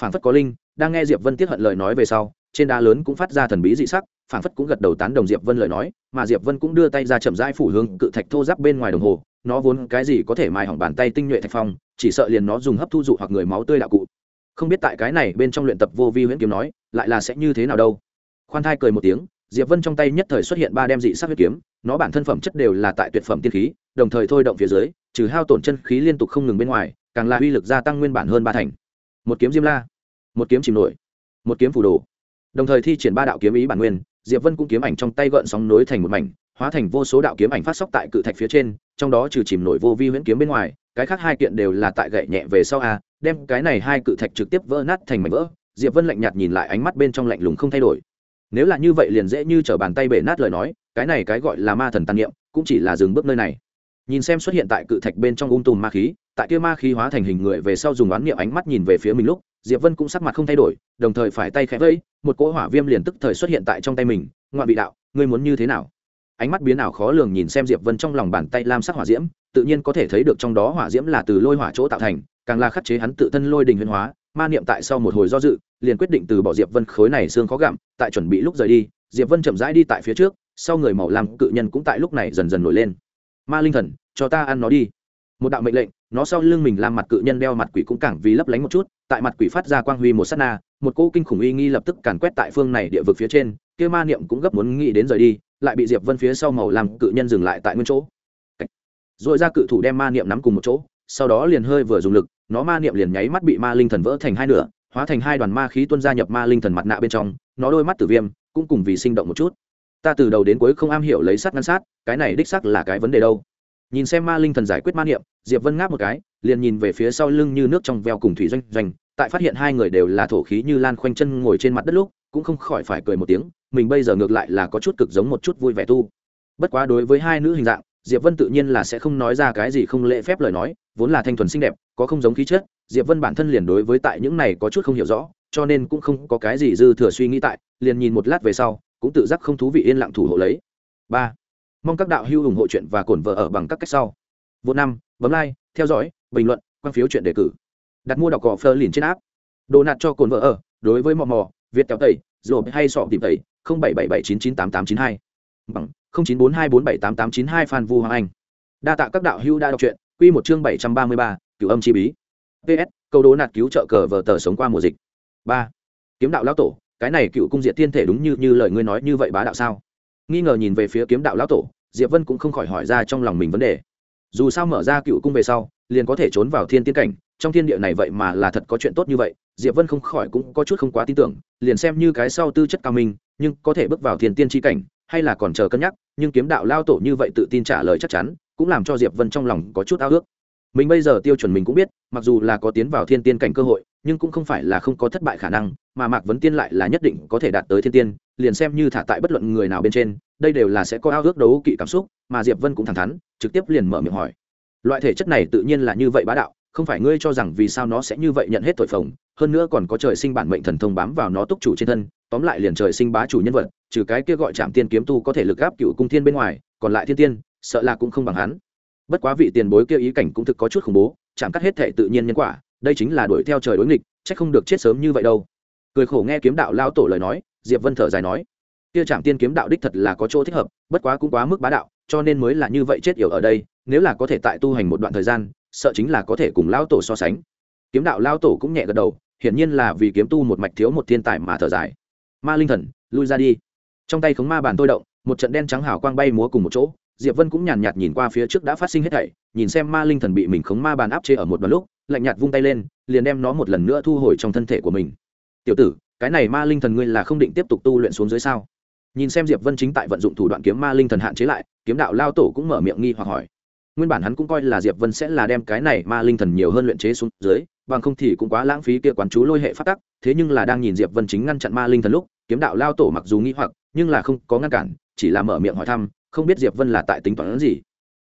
Phản phất có linh đang nghe diệp vân tiết hận lời nói về sau, trên đá lớn cũng phát ra thần bí dị sắc phản phất cũng gật đầu tán đồng diệp vân lời nói, mà diệp vân cũng đưa tay ra chậm rãi phủ hướng cự thạch thô giáp bên ngoài đồng hồ, nó vốn cái gì có thể mài hỏng bàn tay tinh nhuệ thạch phong, chỉ sợ liền nó dùng hấp thu dụ hoặc người máu tươi đạo cụ. Không biết tại cái này bên trong luyện tập vô vi huyễn kiếm nói, lại là sẽ như thế nào đâu. Khoan thai cười một tiếng, diệp vân trong tay nhất thời xuất hiện ba đem dị sắc huyết kiếm, nó bản thân phẩm chất đều là tại tuyệt phẩm tiên khí, đồng thời thôi động phía dưới, trừ hao tổn chân khí liên tục không ngừng bên ngoài, càng là uy lực gia tăng nguyên bản hơn ba thành. Một kiếm diêm la một kiếm chìm nổi, một kiếm phủ đồ. Đồng thời thi triển ba đạo kiếm ý bản nguyên, diệp vân cũng kiếm ảnh trong tay gợn sóng nối thành một mảnh, hóa thành vô số đạo kiếm ảnh phát sóc tại cự thạch phía trên, trong đó trừ chìm nổi vô vi huyễn kiếm bên ngoài, cái khác hai kiện đều là tại gậy nhẹ về sau a, đem cái này hai cự thạch trực tiếp vỡ nát thành mảnh vỡ. Diệp vân lạnh nhạt nhìn lại ánh mắt bên trong lạnh lùng không thay đổi. Nếu là như vậy liền dễ như trở bàn tay bể nát lời nói, cái này cái gọi là ma thần tàn niệm, cũng chỉ là dừng bước nơi này. Nhìn xem xuất hiện tại cự thạch bên trong ung tùm ma khí, tại kia ma khí hóa thành hình người về sau dùng đoán niệm ánh mắt nhìn về phía mình lúc diệp vân cũng sắc mặt không thay đổi, đồng thời phải tay khẽ vẫy, một cỗ hỏa viêm liền tức thời xuất hiện tại trong tay mình, ngoạn vị đạo, ngươi muốn như thế nào? Ánh mắt biến ảo khó lường nhìn xem diệp vân trong lòng bàn tay lam sắc hỏa diễm, tự nhiên có thể thấy được trong đó hỏa diễm là từ lôi hỏa chỗ tạo thành, càng là khắc chế hắn tự thân lôi đình huyền hóa, ma niệm tại sau một hồi do dự, liền quyết định từ bỏ diệp vân khối này xương khó gặm, tại chuẩn bị lúc rời đi, diệp vân chậm rãi đi tại phía trước, sau người màu lam cự nhân cũng tại lúc này dần dần nổi lên. Ma linh thần, cho ta ăn nó đi một đạo mệnh lệnh, nó sau lưng mình làm mặt cự nhân đeo mặt quỷ cũng càng vì lấp lánh một chút, tại mặt quỷ phát ra quang huy một sát na, một cỗ kinh khủng uy nghi lập tức càn quét tại phương này địa vực phía trên, kia ma niệm cũng gấp muốn nghĩ đến rời đi, lại bị diệp vân phía sau màu làm cự nhân dừng lại tại nguyên chỗ. Rồi ra cự thủ đem ma niệm nắm cùng một chỗ, sau đó liền hơi vừa dùng lực, nó ma niệm liền nháy mắt bị ma linh thần vỡ thành hai nửa, hóa thành hai đoàn ma khí tuôn ra nhập ma linh thần mặt nạ bên trong, nó đôi mắt tử viêm, cũng cùng vì sinh động một chút. Ta từ đầu đến cuối không am hiểu lấy sát ngăn sát, cái này đích xác là cái vấn đề đâu. Nhìn xem ma linh thần giải quyết ma niệm diệp vân ngáp một cái, liền nhìn về phía sau lưng như nước trong veo cùng thủy doanh doanh, tại phát hiện hai người đều là thổ khí như lan khoanh chân ngồi trên mặt đất lúc, cũng không khỏi phải cười một tiếng, mình bây giờ ngược lại là có chút cực giống một chút vui vẻ tu. Bất quá đối với hai nữ hình dạng, diệp vân tự nhiên là sẽ không nói ra cái gì không lễ phép lời nói, vốn là thanh thuần xinh đẹp, có không giống khí chất, diệp vân bản thân liền đối với tại những này có chút không hiểu rõ, cho nên cũng không có cái gì dư thừa suy nghĩ tại, liền nhìn một lát về sau, cũng tự giác không thú vị yên lặng thủ hộ lấy. Ba. Mong các đạo hữu ủng hộ chuyện và cổn vợ ở bằng các cách sau. Vô năm bấm like theo dõi bình luận quan phiếu chuyện đề cử. Đặt mua đọc cỏ phơ liền trên app, đồ nạt cho cồn vợ ở đối với mò mò việt kéo tẩy rồi hay sọ tìm tẩy không bảy bảy bảy chín chín tám tám chín hai. Bằng không chín bốn hai bốn bảy tám tám chín hai phan vu hoàng anh. Đa tạ các đạo hữu đã đọc truyện quy một chương bảy trăm ba mươi ba cửu âm chi bí. Ps câu đố nạt cứu trợ cờ vờ tờ sống qua mùa dịch. Ba. Kiếm đạo lão tổ cái này cựu cung diệt thiên thể đúng như như lời ngươi nói như vậy bá đạo sao? Nghi ngờ nhìn về phía kiếm đạo lão tổ diệp vân cũng không khỏi hỏi ra trong lòng mình vấn đề dù sao mở ra cựu cung về sau, liền có thể trốn vào thiên tiên cảnh, trong thiên địa này vậy mà là thật có chuyện tốt như vậy, diệp vân không khỏi cũng có chút không quá tin tưởng, liền xem như cái sau tư chất cao minh, nhưng có thể bước vào thiên tiên tri cảnh, hay là còn chờ cân nhắc, nhưng kiếm đạo lao tổ như vậy tự tin trả lời chắc chắn, cũng làm cho diệp vân trong lòng có chút ao ước. Mình bây giờ tiêu chuẩn mình cũng biết, mặc dù là có tiến vào thiên tiên cảnh cơ hội, nhưng cũng không phải là không có thất bại khả năng, mà mạc vấn tiên lại là nhất định có thể đạt tới thiên tiên, liền xem như thả tại bất luận người nào bên trên đây đều là sẽ có ao ước đấu kỵ cảm xúc, mà diệp vân cũng thẳng thắn, trực tiếp liền mở miệng hỏi. Loại thể chất này tự nhiên là như vậy bá đạo, không phải ngươi cho rằng vì sao nó sẽ như vậy nhận hết tội phồng, hơn nữa còn có trời sinh bản mệnh thần thông bám vào nó túc chủ trên thân, tóm lại liền trời sinh bá chủ nhân vật, trừ cái kia gọi trạm tiên kiếm tu có thể lực gáp cựu cung thiên bên ngoài, còn lại thiên tiên, sợ là cũng không bằng hắn. Bất quá vị tiền bối kia ý cảnh cũng thực có chút khủng bố, chạm cắt hết thệ tự nhiên nhân quả, đây chính là đuổi theo trời đối nghịch, chắc không được chết sớm như vậy đâu. Cười khổ nghe kiếm đạo lao tổ lời nói, diệp vân thở dài nói kia trạm tiên kiếm đạo đích thật là có chỗ thích hợp, bất quá cũng quá mức bá đạo, cho nên mới là như vậy chết yểu ở đây, nếu là có thể tại tu hành một đoạn thời gian, sợ chính là có thể cùng lao tổ so sánh. Kiếm đạo lao tổ cũng nhẹ gật đầu, hiển nhiên là vì kiếm tu một mạch thiếu một thiên tài mà thở dài. Ma linh thần, lui ra đi. Trong tay khống ma bàn tôi động, một trận đen trắng hào quang bay múa cùng một chỗ, diệp vân cũng nhàn nhạt nhìn qua phía trước đã phát sinh hết thảy, nhìn xem ma linh thần bị mình khống ma bàn áp chế ở một đoạn lúc, lạnh nhạt vung tay lên, liền đem nó một lần nữa thu hồi trong thân thể của mình. Tiểu tử, cái này ma linh thần ngươi là không định tiếp tục tu luyện xuống dưới sao? Nhìn xem diệp vân chính tại vận dụng thủ đoạn kiếm ma linh thần hạn chế lại, kiếm đạo lao tổ cũng mở miệng nghi hoặc hỏi. Nguyên bản hắn cũng coi là diệp vân sẽ là đem cái này ma linh thần nhiều hơn luyện chế xuống dưới, bằng không thì cũng quá lãng phí kia quán chú lôi hệ phát tắc, thế nhưng là đang nhìn diệp vân chính ngăn chặn ma linh thần lúc, kiếm đạo lao tổ mặc dù nghi hoặc, nhưng là không có ngăn cản, chỉ là mở miệng hỏi thăm, không biết diệp vân là tại tính toán gì.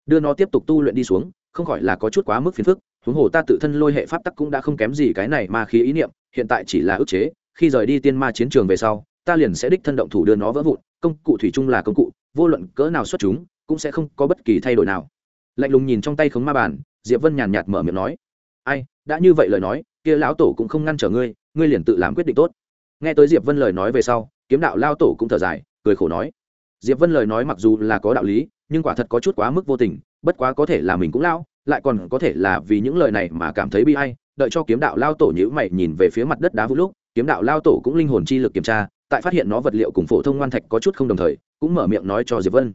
Đưa nó tiếp tục tu luyện đi xuống, không khỏi là có chút quá mức phiền phức, huống hồ ta tự thân lôi hệ pháp tắc cũng đã không kém gì cái này ma khí ý niệm, hiện tại chỉ là ức chế, khi rời đi tiên ma chiến trường về sau ta liền sẽ đích thân động thủ đưa nó vỡ vụn, công cụ thủy chung là công cụ, vô luận cỡ nào xuất chúng, cũng sẽ không có bất kỳ thay đổi nào. Lạnh lùng nhìn trong tay khống ma bàn, diệp vân nhàn nhạt mở miệng nói, ai, đã như vậy lời nói, kia lão tổ cũng không ngăn trở ngươi ngươi liền tự làm quyết định tốt. Nghe tới diệp vân lời nói về sau, kiếm đạo lao tổ cũng thở dài, cười khổ nói, diệp vân lời nói mặc dù là có đạo lý, nhưng quả thật có chút quá mức vô tình, bất quá có thể là mình cũng lao lại còn có thể là vì những lời này mà cảm thấy bi ai, đợi cho kiếm đạo lao tổ nhữ mày nhìn về phía mặt đất đá vũ lúc, kiếm đạo lao tổ cũng linh hồn chi lực kiểm tra tại phát hiện nó vật liệu cùng phổ thông ngoan thạch có chút không đồng thời, cũng mở miệng nói cho diệp vân.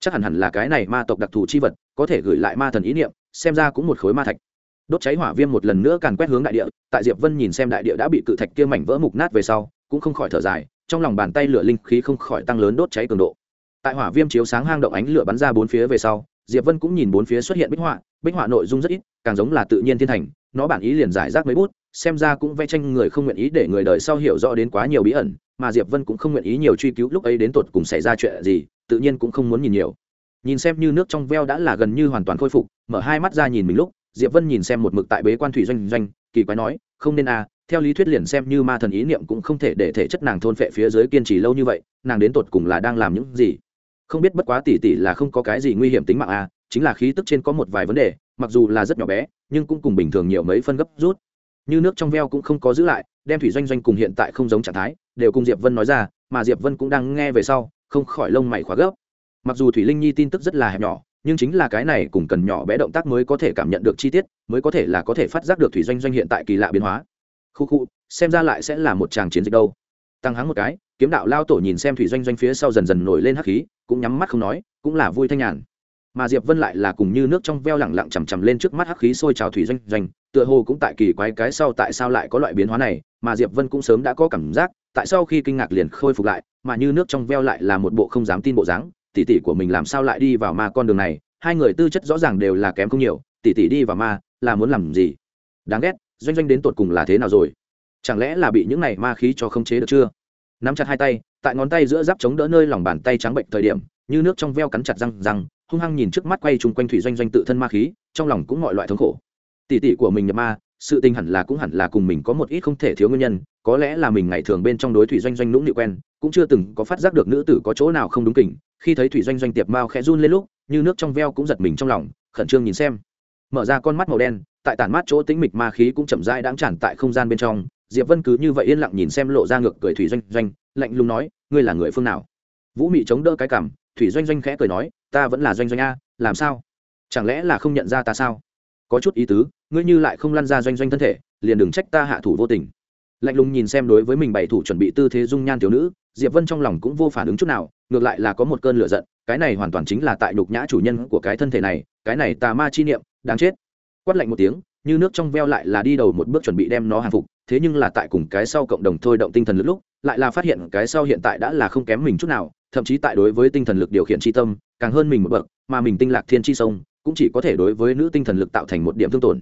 Chắc hẳn hẳn là cái này ma tộc đặc thù chi vật, có thể gửi lại ma thần ý niệm, xem ra cũng một khối ma thạch. Đốt cháy hỏa viêm một lần nữa càn quét hướng đại địa, tại diệp vân nhìn xem đại địa đã bị cự thạch kia mảnh vỡ mục nát về sau, cũng không khỏi thở dài, trong lòng bàn tay lửa linh khí không khỏi tăng lớn đốt cháy cường độ. Tại hỏa viêm chiếu sáng hang động ánh lửa bắn ra bốn phía về sau, diệp vân cũng nhìn bốn phía xuất hiện bích họa bích họa nội dung rất ít, càng giống là tự nhiên thiên thành, nó bản ý liền giải rác mấy bút, xem ra cũng vẽ tranh người không nguyện ý để người đời sau hiểu rõ đến quá nhiều bí ẩn mà diệp vân cũng không nguyện ý nhiều truy cứu lúc ấy đến tột cùng xảy ra chuyện gì, tự nhiên cũng không muốn nhìn nhiều. Nhìn xem như nước trong veo đã là gần như hoàn toàn khôi phục, mở hai mắt ra nhìn mình lúc, diệp vân nhìn xem một mực tại bế quan thủy doanh doanh, kỳ quái nói, không nên à theo lý thuyết liền xem như ma thần ý niệm cũng không thể để thể chất nàng thôn phệ phía dưới kiên trì lâu như vậy, nàng đến tột cùng là đang làm những gì? Không biết bất quá tỷ tỷ là không có cái gì nguy hiểm tính mạng à chính là khí tức trên có một vài vấn đề, mặc dù là rất nhỏ bé, nhưng cũng cùng bình thường nhiều mấy phân gấp rút như nước trong veo cũng không có giữ lại, đem thủy doanh doanh cùng hiện tại không giống trạng thái, đều cùng diệp vân nói ra, mà diệp vân cũng đang nghe về sau, không khỏi lông mày khóa gấp. Mặc dù thủy linh nhi tin tức rất là hẹp nhỏ, nhưng chính là cái này cùng cần nhỏ bé động tác mới có thể cảm nhận được chi tiết, mới có thể là có thể phát giác được thủy doanh doanh hiện tại kỳ lạ biến hóa. Khu khu, xem ra lại sẽ là một tràng chiến dịch đâu. Tăng hắng một cái, kiếm đạo lao tổ nhìn xem thủy doanh doanh phía sau dần dần nổi lên hắc khí, cũng nhắm mắt không nói, cũng là vui thanh nhàn mà diệp vân lại là cùng như nước trong veo lẳng lặng chằm chằm lên trước mắt hắc khí sôi trào thủy doanh doanh, tựa hồ cũng tại kỳ quái cái sau tại sao lại có loại biến hóa này, mà diệp vân cũng sớm đã có cảm giác, tại sao khi kinh ngạc liền khôi phục lại, mà như nước trong veo lại là một bộ không dám tin bộ dáng, tỷ tỷ của mình làm sao lại đi vào ma con đường này, hai người tư chất rõ ràng đều là kém không nhiều, tỷ tỷ đi vào ma, là muốn làm gì? Đáng ghét, doanh doanh đến tột cùng là thế nào rồi? Chẳng lẽ là bị những này ma khí cho không chế được chưa? Nắm chặt hai tay, tại ngón tay giữa giáp chống đỡ nơi lòng bàn tay trắng bệnh thời điểm, như nước trong veo cắn chặt răng răng hung hăng nhìn trước mắt quay chung quanh thủy doanh doanh tự thân ma khí, trong lòng cũng mọi loại thống khổ. Tỷ tỷ của mình nhập ma, sự tình hẳn là cũng hẳn là cùng mình có một ít không thể thiếu nguyên nhân, có lẽ là mình ngày thường bên trong đối thủy doanh doanh nũng nịu quen, cũng chưa từng có phát giác được nữ tử có chỗ nào không đúng kỉnh, khi thấy thủy doanh doanh tiệp mao khẽ run lên lúc, như nước trong veo cũng giật mình trong lòng, khẩn trương nhìn xem. Mở ra con mắt màu đen, tại tản mát chỗ tĩnh mịch ma khí cũng chậm rãi đáng tràn tại không gian bên trong, diệp vân cứ như vậy yên lặng nhìn xem lộ ra ngược cười thủy doanh doanh, lạnh lùng nói, ngươi là người phương nào? Vũ mị chống đỡ cái cảm, thủy doanh doanh khẽ cười nói ta vẫn là doanh doanh a, làm sao? Chẳng lẽ là không nhận ra ta sao? Có chút ý tứ, ngươi như lại không lăn ra doanh doanh thân thể, liền đừng trách ta hạ thủ vô tình. Lạnh lùng nhìn xem đối với mình bày thủ chuẩn bị tư thế dung nhan thiếu nữ, diệp vân trong lòng cũng vô phản ứng chút nào, ngược lại là có một cơn lửa giận, cái này hoàn toàn chính là tại nhục nhã chủ nhân của cái thân thể này, cái này tà ma chi niệm, đáng chết. Quát lạnh một tiếng như nước trong veo lại là đi đầu một bước chuẩn bị đem nó hàng phục, thế nhưng là tại cùng cái sau cộng đồng thôi động tinh thần lực lúc, lại là phát hiện cái sau hiện tại đã là không kém mình chút nào, thậm chí tại đối với tinh thần lực điều khiển chi tâm, càng hơn mình một bậc, mà mình tinh lạc thiên chi sông, cũng chỉ có thể đối với nữ tinh thần lực tạo thành một điểm thương tổn.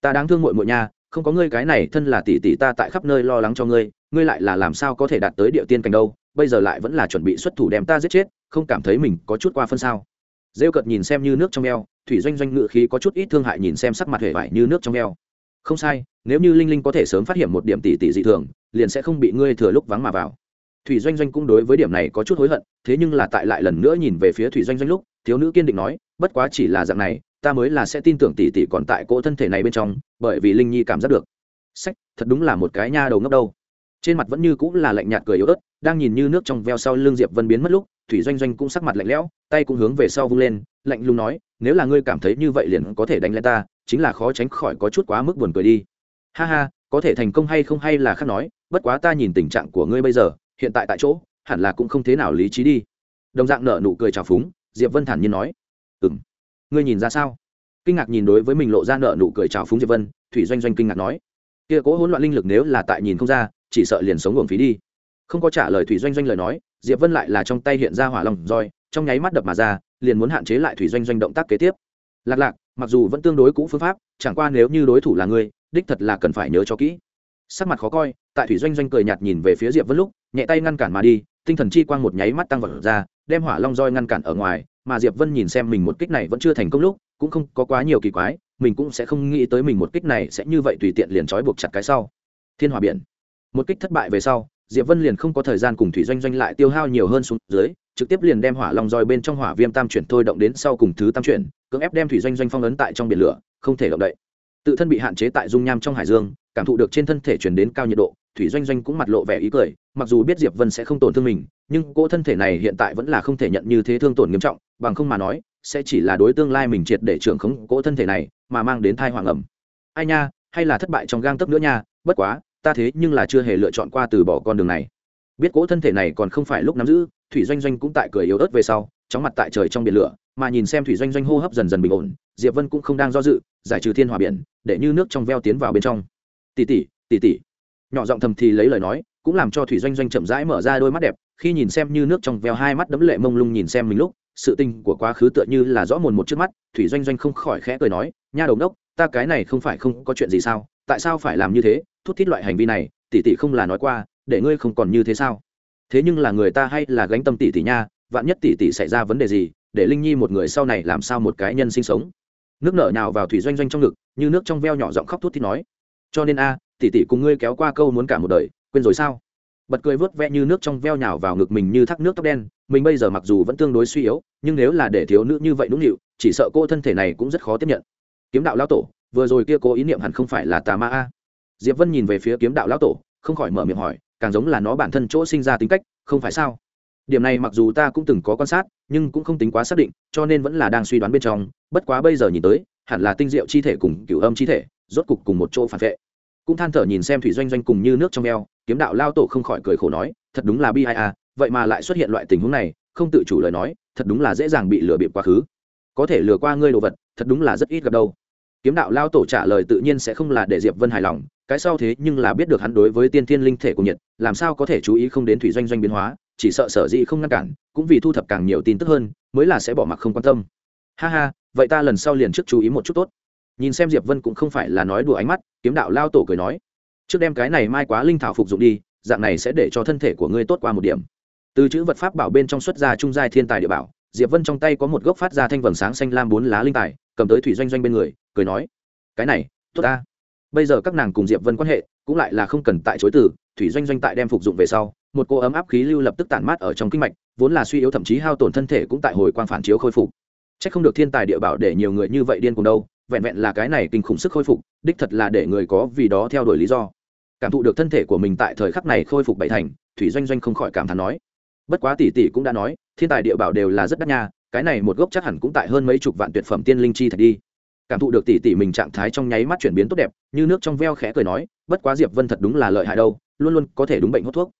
Ta đáng thương muội muội nha, không có ngươi cái này thân là tỷ tỷ ta tại khắp nơi lo lắng cho ngươi ngươi lại là làm sao có thể đạt tới địa tiên cảnh đâu, bây giờ lại vẫn là chuẩn bị xuất thủ đem ta giết chết, không cảm thấy mình có chút qua phân sao. Rêu cợt nhìn xem như nước trong eo thủy doanh doanh ngự khí có chút ít thương hại nhìn xem sắc mặt hề vải như nước trong eo. Không sai, nếu như linh linh có thể sớm phát hiện một điểm tỷ tỷ dị thường, liền sẽ không bị ngươi thừa lúc vắng mà vào. Thủy doanh doanh cũng đối với điểm này có chút hối hận, thế nhưng là tại lại lần nữa nhìn về phía thủy doanh doanh lúc, thiếu nữ kiên định nói, bất quá chỉ là dạng này, ta mới là sẽ tin tưởng tỷ tỷ còn tại cỗ thân thể này bên trong, bởi vì linh nhi cảm giác được. Sách, thật đúng là một cái nha đầu ngốc đâu. Trên mặt vẫn như cũng là lạnh nhạt cười yếu ớt, đang nhìn như nước trong veo sau lưng diệp vân biến mất lúc, thủy doanh doanh cũng sắc mặt lạnh lẽo, tay cũng hướng về sau vung lên lạnh lùng nói, nếu là ngươi cảm thấy như vậy liền có thể đánh lên ta, chính là khó tránh khỏi có chút quá mức buồn cười đi. Ha ha, có thể thành công hay không hay là khác nói, bất quá ta nhìn tình trạng của ngươi bây giờ, hiện tại tại chỗ, hẳn là cũng không thế nào lý trí đi. Đồng dạng nở nụ cười trào phúng, diệp vân thản nhiên nói ừng ngươi nhìn ra sao? Kinh ngạc nhìn đối với mình lộ ra nở nụ cười trào phúng diệp vân, thủy doanh doanh kinh ngạc nói, kia cố hỗn loạn linh lực nếu là tại nhìn không ra, chỉ sợ liền sống uổng phí đi. Không có trả lời thủy doanh doanh lời nói, diệp vân lại là trong tay hiện ra hỏa lòng roi, trong nháy mắt đập mà ra liền muốn hạn chế lại thủy doanh doanh động tác kế tiếp. Lạc lạc, mặc dù vẫn tương đối cũ phương pháp, chẳng qua nếu như đối thủ là ngươi, đích thật là cần phải nhớ cho kỹ. Sắc mặt khó coi, tại thủy doanh doanh cười nhạt nhìn về phía diệp vân lúc, nhẹ tay ngăn cản mà đi, tinh thần chi quang một nháy mắt tăng vật ra, đem hỏa long roi ngăn cản ở ngoài, mà diệp vân nhìn xem mình một kích này vẫn chưa thành công lúc, cũng không có quá nhiều kỳ quái, mình cũng sẽ không nghĩ tới mình một kích này sẽ như vậy tùy tiện liền trói buộc chặt cái sau. Thiên hỏa biển. Một kích thất bại về sau, diệp vân liền không có thời gian cùng thủy doanh doanh lại tiêu hao nhiều hơn xuống dưới trực tiếp liền đem hỏa long roi bên trong hỏa viêm tam chuyển thôi động đến sau cùng thứ tam chuyển, cưỡng ép đem thủy doanh doanh phong ấn tại trong biển lửa, không thể động đậy. Tự thân bị hạn chế tại dung nham trong hải dương, cảm thụ được trên thân thể chuyển đến cao nhiệt độ, thủy doanh doanh cũng mặt lộ vẻ ý cười, mặc dù biết diệp vân sẽ không tổn thương mình, nhưng cỗ thân thể này hiện tại vẫn là không thể nhận như thế thương tổn nghiêm trọng, bằng không mà nói, sẽ chỉ là đối tương lai mình triệt để trưởng khống cỗ thân thể này, mà mang đến thai hoàng ẩm ai nha, hay là thất bại trong gang tấc nữa nha, bất quá, ta thế nhưng là chưa hề lựa chọn qua từ bỏ con đường này biết cỗ thân thể này còn không phải lúc nắm giữ, thủy doanh doanh cũng tại cười yếu ớt về sau, chóng mặt tại trời trong biển lửa, mà nhìn xem thủy doanh doanh hô hấp dần dần bình ổn, diệp vân cũng không đang do dự, giải trừ thiên hòa biển, để như nước trong veo tiến vào bên trong. Tỷ tỷ tỷ tỷ. Nhỏ giọng thầm thì lấy lời nói, cũng làm cho thủy doanh doanh chậm rãi mở ra đôi mắt đẹp, khi nhìn xem như nước trong veo hai mắt đấm lệ mông lung nhìn xem mình lúc, sự tình của quá khứ tựa như là rõ mồn một trước mắt, thủy doanh doanh không khỏi khẽ cười nói, nha đầu đốc ta cái này không phải không có chuyện gì sao, tại sao phải làm như thế, thút thít loại hành vi này, tỷ tỷ không là nói qua để ngươi không còn như thế sao? Thế nhưng là người ta hay là gánh tâm tỷ tỷ nha vạn nhất tỷ tỷ xảy ra vấn đề gì để linh nhi một người sau này làm sao một cái nhân sinh sống? Nước nở nào vào thủy doanh doanh trong ngực như nước trong veo nhỏ giọng khóc thút thít nói. Cho nên a tỷ tỷ cùng ngươi kéo qua câu muốn cả một đời quên rồi sao? Bật cười vớt vẽ như nước trong veo nhào vào ngực mình như thác nước tóc đen mình bây giờ mặc dù vẫn tương đối suy yếu nhưng nếu là để thiếu nữ như vậy đúng hiệu, chỉ sợ cô thân thể này cũng rất khó tiếp nhận. Kiếm đạo lão tổ vừa rồi kia cố ý niệm hẳn không phải là tà ma a. Diệp vân nhìn về phía kiếm đạo lão tổ không khỏi mở miệng hỏi càng giống là nó bản thân chỗ sinh ra tính cách, không phải sao? Điểm này mặc dù ta cũng từng có quan sát, nhưng cũng không tính quá xác định, cho nên vẫn là đang suy đoán bên trong. Bất quá bây giờ nhìn tới, hẳn là tinh diệu chi thể cùng cửu âm chi thể, rốt cục cùng một chỗ phản vệ. Cũng than thở nhìn xem thủy doanh doanh cùng như nước trong eo, kiếm đạo lao tổ không khỏi cười khổ nói, thật đúng là bi ai a vậy mà lại xuất hiện loại tình huống này, không tự chủ lời nói, thật đúng là dễ dàng bị lừa bịp quá khứ. Có thể lừa qua ngươi đồ vật, thật đúng là rất ít gặp đâu kiếm đạo lao tổ trả lời tự nhiên sẽ không là để diệp vân hài lòng, cái sau thế nhưng là biết được hắn đối với tiên thiên linh thể của nhiệt làm sao có thể chú ý không đến thủy doanh doanh biến hóa, chỉ sợ sở dĩ không ngăn cản, cũng vì thu thập càng nhiều tin tức hơn, mới là sẽ bỏ mặc không quan tâm. Ha ha, vậy ta lần sau liền trước chú ý một chút tốt. Nhìn xem diệp vân cũng không phải là nói đùa ánh mắt, kiếm đạo lao tổ cười nói, trước đem cái này mai quá linh thảo phục dụng đi, dạng này sẽ để cho thân thể của ngươi tốt qua một điểm. Từ chữ vật pháp bảo bên trong xuất ra trung giai thiên tài địa bảo, diệp vân trong tay có một gốc phát ra thanh vầng sáng xanh lam bốn lá linh tài, cầm tới thủy doanh doanh bên người cười nói, cái này, tốt ta. Bây giờ các nàng cùng diệp vân quan hệ cũng lại là không cần tại chối từ, thủy doanh doanh tại đem phục dụng về sau, một cô ấm áp khí lưu lập tức tản mát ở trong kinh mạch, vốn là suy yếu thậm chí hao tổn thân thể cũng tại hồi quang phản chiếu khôi phục. Chắc không được thiên tài địa bảo để nhiều người như vậy điên cùng đâu, vẹn vẹn là cái này kinh khủng sức khôi phục, đích thật là để người có vì đó theo đuổi lý do. Cảm thụ được thân thể của mình tại thời khắc này khôi phục bảy thành, thủy doanh doanh không khỏi cảm thán nói, bất quá tỷ tỷ cũng đã nói, thiên tài địa bảo đều là rất đắt nha, cái này một gốc chắc hẳn cũng tại hơn mấy chục vạn tuyệt phẩm tiên linh chi thạch đi cảm thụ được tỉ tỉ mình trạng thái trong nháy mắt chuyển biến tốt đẹp, như nước trong veo khẽ cười nói, bất quá diệp vân thật đúng là lợi hại đâu, luôn luôn có thể đúng bệnh hút thuốc.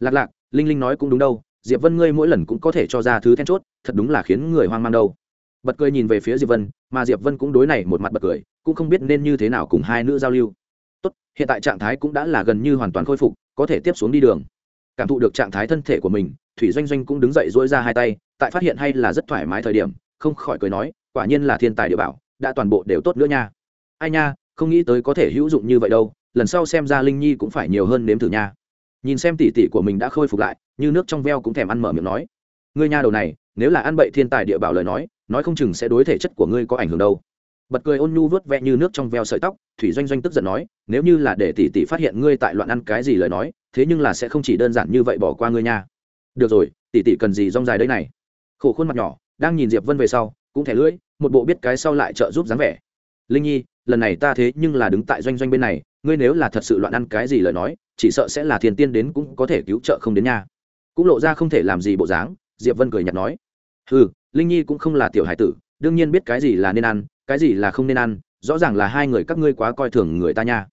Lạc lạc, linh linh nói cũng đúng đâu, diệp vân ngươi mỗi lần cũng có thể cho ra thứ then chốt, thật đúng là khiến người hoang mang đâu. Bật cười nhìn về phía diệp vân, mà diệp vân cũng đối này một mặt bật cười, cũng không biết nên như thế nào cùng hai nữ giao lưu. Tốt, hiện tại trạng thái cũng đã là gần như hoàn toàn khôi phục, có thể tiếp xuống đi đường. Cảm thụ được trạng thái thân thể của mình, thủy doanh doanh cũng đứng dậy dỗi ra hai tay, tại phát hiện hay là rất thoải mái thời điểm, không khỏi cười nói, quả nhiên là thiên tài địa bảo đã toàn bộ đều tốt nữa nha. Ai nha, không nghĩ tới có thể hữu dụng như vậy đâu, lần sau xem ra linh nhi cũng phải nhiều hơn nếm thử nha. Nhìn xem tỉ tỉ của mình đã khôi phục lại, như nước trong veo cũng thèm ăn mở miệng nói. Ngươi nha đầu này, nếu là ăn bậy thiên tài địa bảo lời nói nói không chừng sẽ đối thể chất của ngươi có ảnh hưởng đâu. Bật cười ôn nhu vớt vẹ như nước trong veo sợi tóc, thủy doanh doanh tức giận nói, nếu như là để tỷ tỷ phát hiện ngươi tại loạn ăn cái gì lời nói, thế nhưng là sẽ không chỉ đơn giản như vậy bỏ qua ngươi nha. Được rồi, tỷ tỷ cần gì rong dài đây này? Khổ khuôn mặt nhỏ, đang nhìn diệp vân về sau, cũng thẻ lưỡi một bộ biết cái sau lại trợ giúp dáng vẻ. Linh nhi, lần này ta thế nhưng là đứng tại doanh doanh bên này, ngươi nếu là thật sự loạn ăn cái gì lời nói, chỉ sợ sẽ là thiên tiên đến cũng có thể cứu trợ không đến nha. Cũng lộ ra không thể làm gì bộ dáng, diệp vân cười nhạt nói. Ừ linh nhi cũng không là tiểu hải tử, đương nhiên biết cái gì là nên ăn, cái gì là không nên ăn, rõ ràng là hai người các ngươi quá coi thường người ta nha.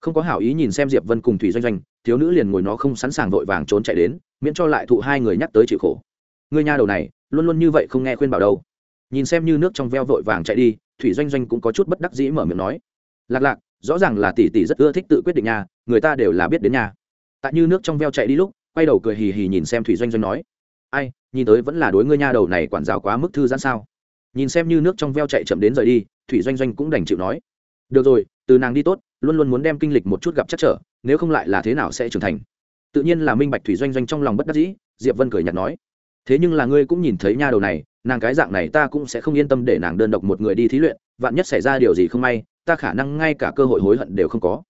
Không có hảo ý nhìn xem diệp vân cùng thủy doanh doanh, thiếu nữ liền ngồi nó không sẵn sàng vội vàng trốn chạy đến, miễn cho lại thụ hai người nhắc tới chịu khổ. Ngươi nha đầu này, luôn luôn như vậy không nghe khuyên bảo đâu nhìn xem như nước trong veo vội vàng chạy đi, thủy doanh doanh cũng có chút bất đắc dĩ mở miệng nói. Lạc lạc, rõ ràng là tỷ tỷ rất ưa thích tự quyết định nha người ta đều là biết đến nhà. Tại như nước trong veo chạy đi lúc, quay đầu cười hì hì nhìn xem thủy doanh doanh nói. Ai, nhìn tới vẫn là đối ngươi nha đầu này quản giáo quá mức thư giãn sao? Nhìn xem như nước trong veo chạy chậm đến rời đi, thủy doanh doanh cũng đành chịu nói. Được rồi, từ nàng đi tốt, luôn luôn muốn đem kinh lịch một chút gặp chắc trở, nếu không lại là thế nào sẽ trưởng thành? Tự nhiên là minh bạch thủy doanh doanh trong lòng bất đắc dĩ, diệp vân cười nhạt nói. Thế nhưng là ngươi cũng nhìn thấy nha đầu này nàng cái dạng này ta cũng sẽ không yên tâm để nàng đơn độc một người đi thí luyện, vạn nhất xảy ra điều gì không may, ta khả năng ngay cả cơ hội hối hận đều không có.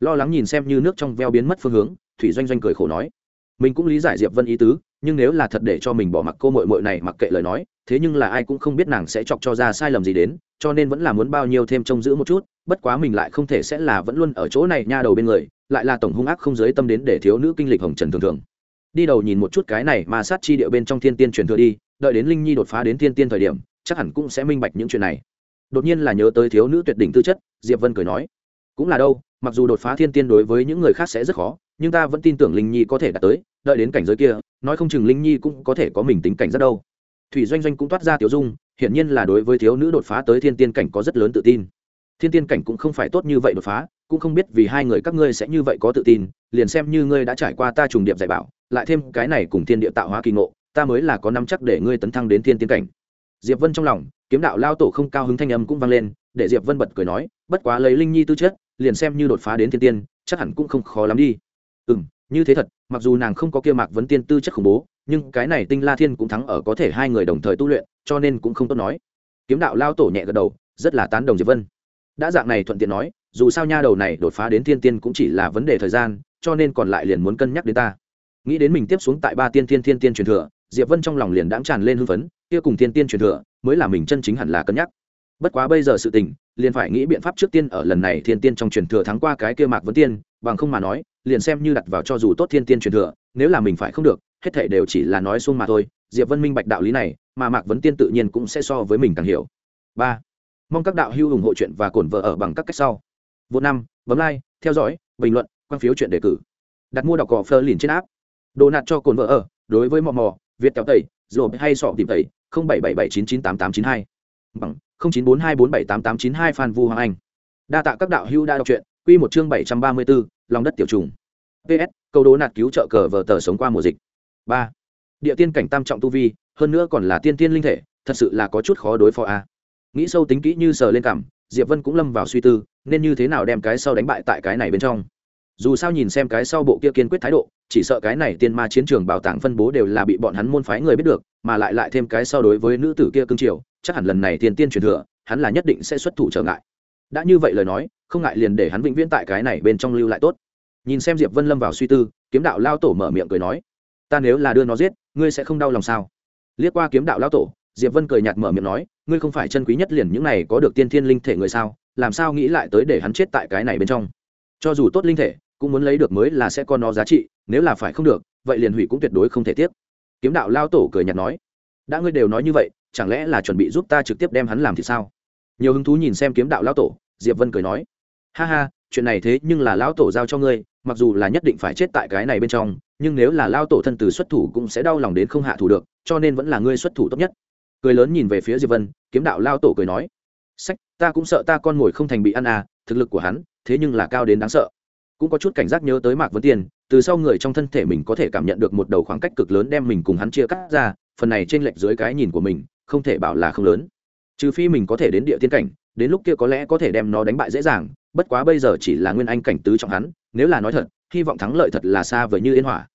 Lo lắng nhìn xem như nước trong veo biến mất phương hướng, thủy doanh doanh cười khổ nói, mình cũng lý giải diệp vân ý tứ, nhưng nếu là thật để cho mình bỏ mặc cô mội mội này mặc kệ lời nói, thế nhưng là ai cũng không biết nàng sẽ chọc cho ra sai lầm gì đến, cho nên vẫn là muốn bao nhiêu thêm trông giữ một chút, bất quá mình lại không thể sẽ là vẫn luôn ở chỗ này nha đầu bên người, lại là tổng hung ác không giới tâm đến để thiếu nữ kinh lịch hồng trần thường thường. Đi đầu nhìn một chút cái này mà sát chi địa bên trong thiên tiên truyền thừa đi đợi đến linh nhi đột phá đến thiên tiên thời điểm, chắc hẳn cũng sẽ minh bạch những chuyện này. Đột nhiên là nhớ tới thiếu nữ tuyệt đỉnh tư chất, diệp vân cười nói, cũng là đâu, mặc dù đột phá thiên tiên đối với những người khác sẽ rất khó, nhưng ta vẫn tin tưởng linh nhi có thể đạt tới, đợi đến cảnh giới kia, nói không chừng linh nhi cũng có thể có mình tính cảnh rất đâu. Thủy doanh doanh cũng toát ra tiểu dung, hiển nhiên là đối với thiếu nữ đột phá tới thiên tiên cảnh có rất lớn tự tin. Thiên tiên cảnh cũng không phải tốt như vậy đột phá, cũng không biết vì hai người các ngươi sẽ như vậy có tự tin, liền xem như ngươi đã trải qua ta trùng điệp dạy bảo, lại thêm cái này cùng thiên địa tạo hóa kỳ ngộ ta mới là có năm chắc để ngươi tấn thăng đến thiên tiên cảnh. Diệp vân trong lòng, kiếm đạo lao tổ không cao hứng thanh âm cũng vang lên, để diệp vân bật cười nói, bất quá lấy linh nhi tư chất, liền xem như đột phá đến thiên tiên, chắc hẳn cũng không khó lắm đi. Ừ như thế thật, mặc dù nàng không có kia mạc vấn tiên tư chất khủng bố, nhưng cái này tinh la thiên cũng thắng ở có thể hai người đồng thời tu luyện, cho nên cũng không tốt nói. Kiếm đạo lao tổ nhẹ gật đầu, rất là tán đồng diệp vân. Đã dạng này thuận tiện nói, dù sao nha đầu này đột phá đến thiên tiên cũng chỉ là vấn đề thời gian, cho nên còn lại liền muốn cân nhắc đến ta. Nghĩ đến mình tiếp xuống tại ba tiên thiên thiên tiên truyền thừa diệp vân trong lòng liền đãng tràn lên hưng phấn, kia cùng thiên tiên truyền thừa, mới là mình chân chính hẳn là cân nhắc. Bất quá bây giờ sự tình, liền phải nghĩ biện pháp trước tiên ở lần này thiên tiên trong truyền thừa thắng qua cái kia mạc vấn tiên, bằng không mà nói, liền xem như đặt vào cho dù tốt thiên tiên truyền thừa, nếu là mình phải không được, hết thảy đều chỉ là nói xuông mà thôi. Diệp vân minh bạch đạo lý này, mà mạc vấn tiên tự nhiên cũng sẽ so với mình càng hiểu. Ba, mong các đạo hữu ủng hộ chuyện và cổn vợ ở bằng các cách sau. Vô năm, bấm like, theo dõi, bình luận, quan phiếu chuyện đề cử. Đặt mua đọc cỏ phơ liền trên áp đồ nạt cho cồn vợ ở, đối với mò mò việt kéo tẩy rồi hay sọ tìm tẩy, không bảy bảy bảy chín chín tám tám chín hai. Bằng, không chín bốn hai bốn bảy tám tám chín hai phan vu hoàng anh. Đa tạ các đạo hữu đã đọc truyện, quy một chương bảy trăm ba mươi bốn lòng đất tiểu trùng. Ps câu đố nạt cứu trợ cờ vờ tờ sống qua mùa dịch. Ba, địa tiên cảnh tam trọng tu vi, hơn nữa còn là tiên tiên linh thể, thật sự là có chút khó đối phó a. Nghĩ sâu tính kỹ như sờ lên cảm, diệp vân cũng lâm vào suy tư, nên như thế nào đem cái sau đánh bại tại cái này bên trong. Dù sao nhìn xem cái sau bộ kia kiên quyết thái độ chỉ sợ cái này tiên ma chiến trường bảo tàng phân bố đều là bị bọn hắn môn phái người biết được, mà lại lại thêm cái so đối với nữ tử kia cương triều chắc hẳn lần này tiên tiên truyền thừa, hắn là nhất định sẽ xuất thủ trở ngại. Đã như vậy lời nói, không ngại liền để hắn vĩnh viễn tại cái này bên trong lưu lại tốt. Nhìn xem diệp vân lâm vào suy tư, kiếm đạo lao tổ mở miệng cười nói, ta nếu là đưa nó giết, ngươi sẽ không đau lòng sao? Liếc qua kiếm đạo lao tổ, diệp vân cười nhạt mở miệng nói, ngươi không phải chân quý nhất liền những này có được tiên thiên linh thể người sao? Làm sao nghĩ lại tới để hắn chết tại cái này bên trong? Cho dù tốt linh thể cũng muốn lấy được mới là sẽ có nó giá trị, nếu là phải không được, vậy liền hủy cũng tuyệt đối không thể tiếc kiếm đạo lao tổ cười nhạt nói, đã ngươi đều nói như vậy, chẳng lẽ là chuẩn bị giúp ta trực tiếp đem hắn làm thì sao? Nhiều hứng thú nhìn xem kiếm đạo lão tổ, diệp vân cười nói, ha ha, chuyện này thế nhưng là lão tổ giao cho ngươi, mặc dù là nhất định phải chết tại cái này bên trong, nhưng nếu là lao tổ thân từ xuất thủ cũng sẽ đau lòng đến không hạ thủ được, cho nên vẫn là ngươi xuất thủ tốt nhất. Cười lớn nhìn về phía diệp vân, kiếm đạo lao tổ cười nói, sách, ta cũng sợ ta con mồi không thành bị ăn à thực lực của hắn, thế nhưng là cao đến đáng sợ cũng có chút cảnh giác nhớ tới mạc vấn Tiên, từ sau người trong thân thể mình có thể cảm nhận được một đầu khoảng cách cực lớn đem mình cùng hắn chia cắt ra, phần này trên lệch dưới cái nhìn của mình, không thể bảo là không lớn. Trừ phi mình có thể đến địa tiên cảnh, đến lúc kia có lẽ có thể đem nó đánh bại dễ dàng, bất quá bây giờ chỉ là nguyên anh cảnh tứ trọng hắn, nếu là nói thật, hy vọng thắng lợi thật là xa vời như yên hỏa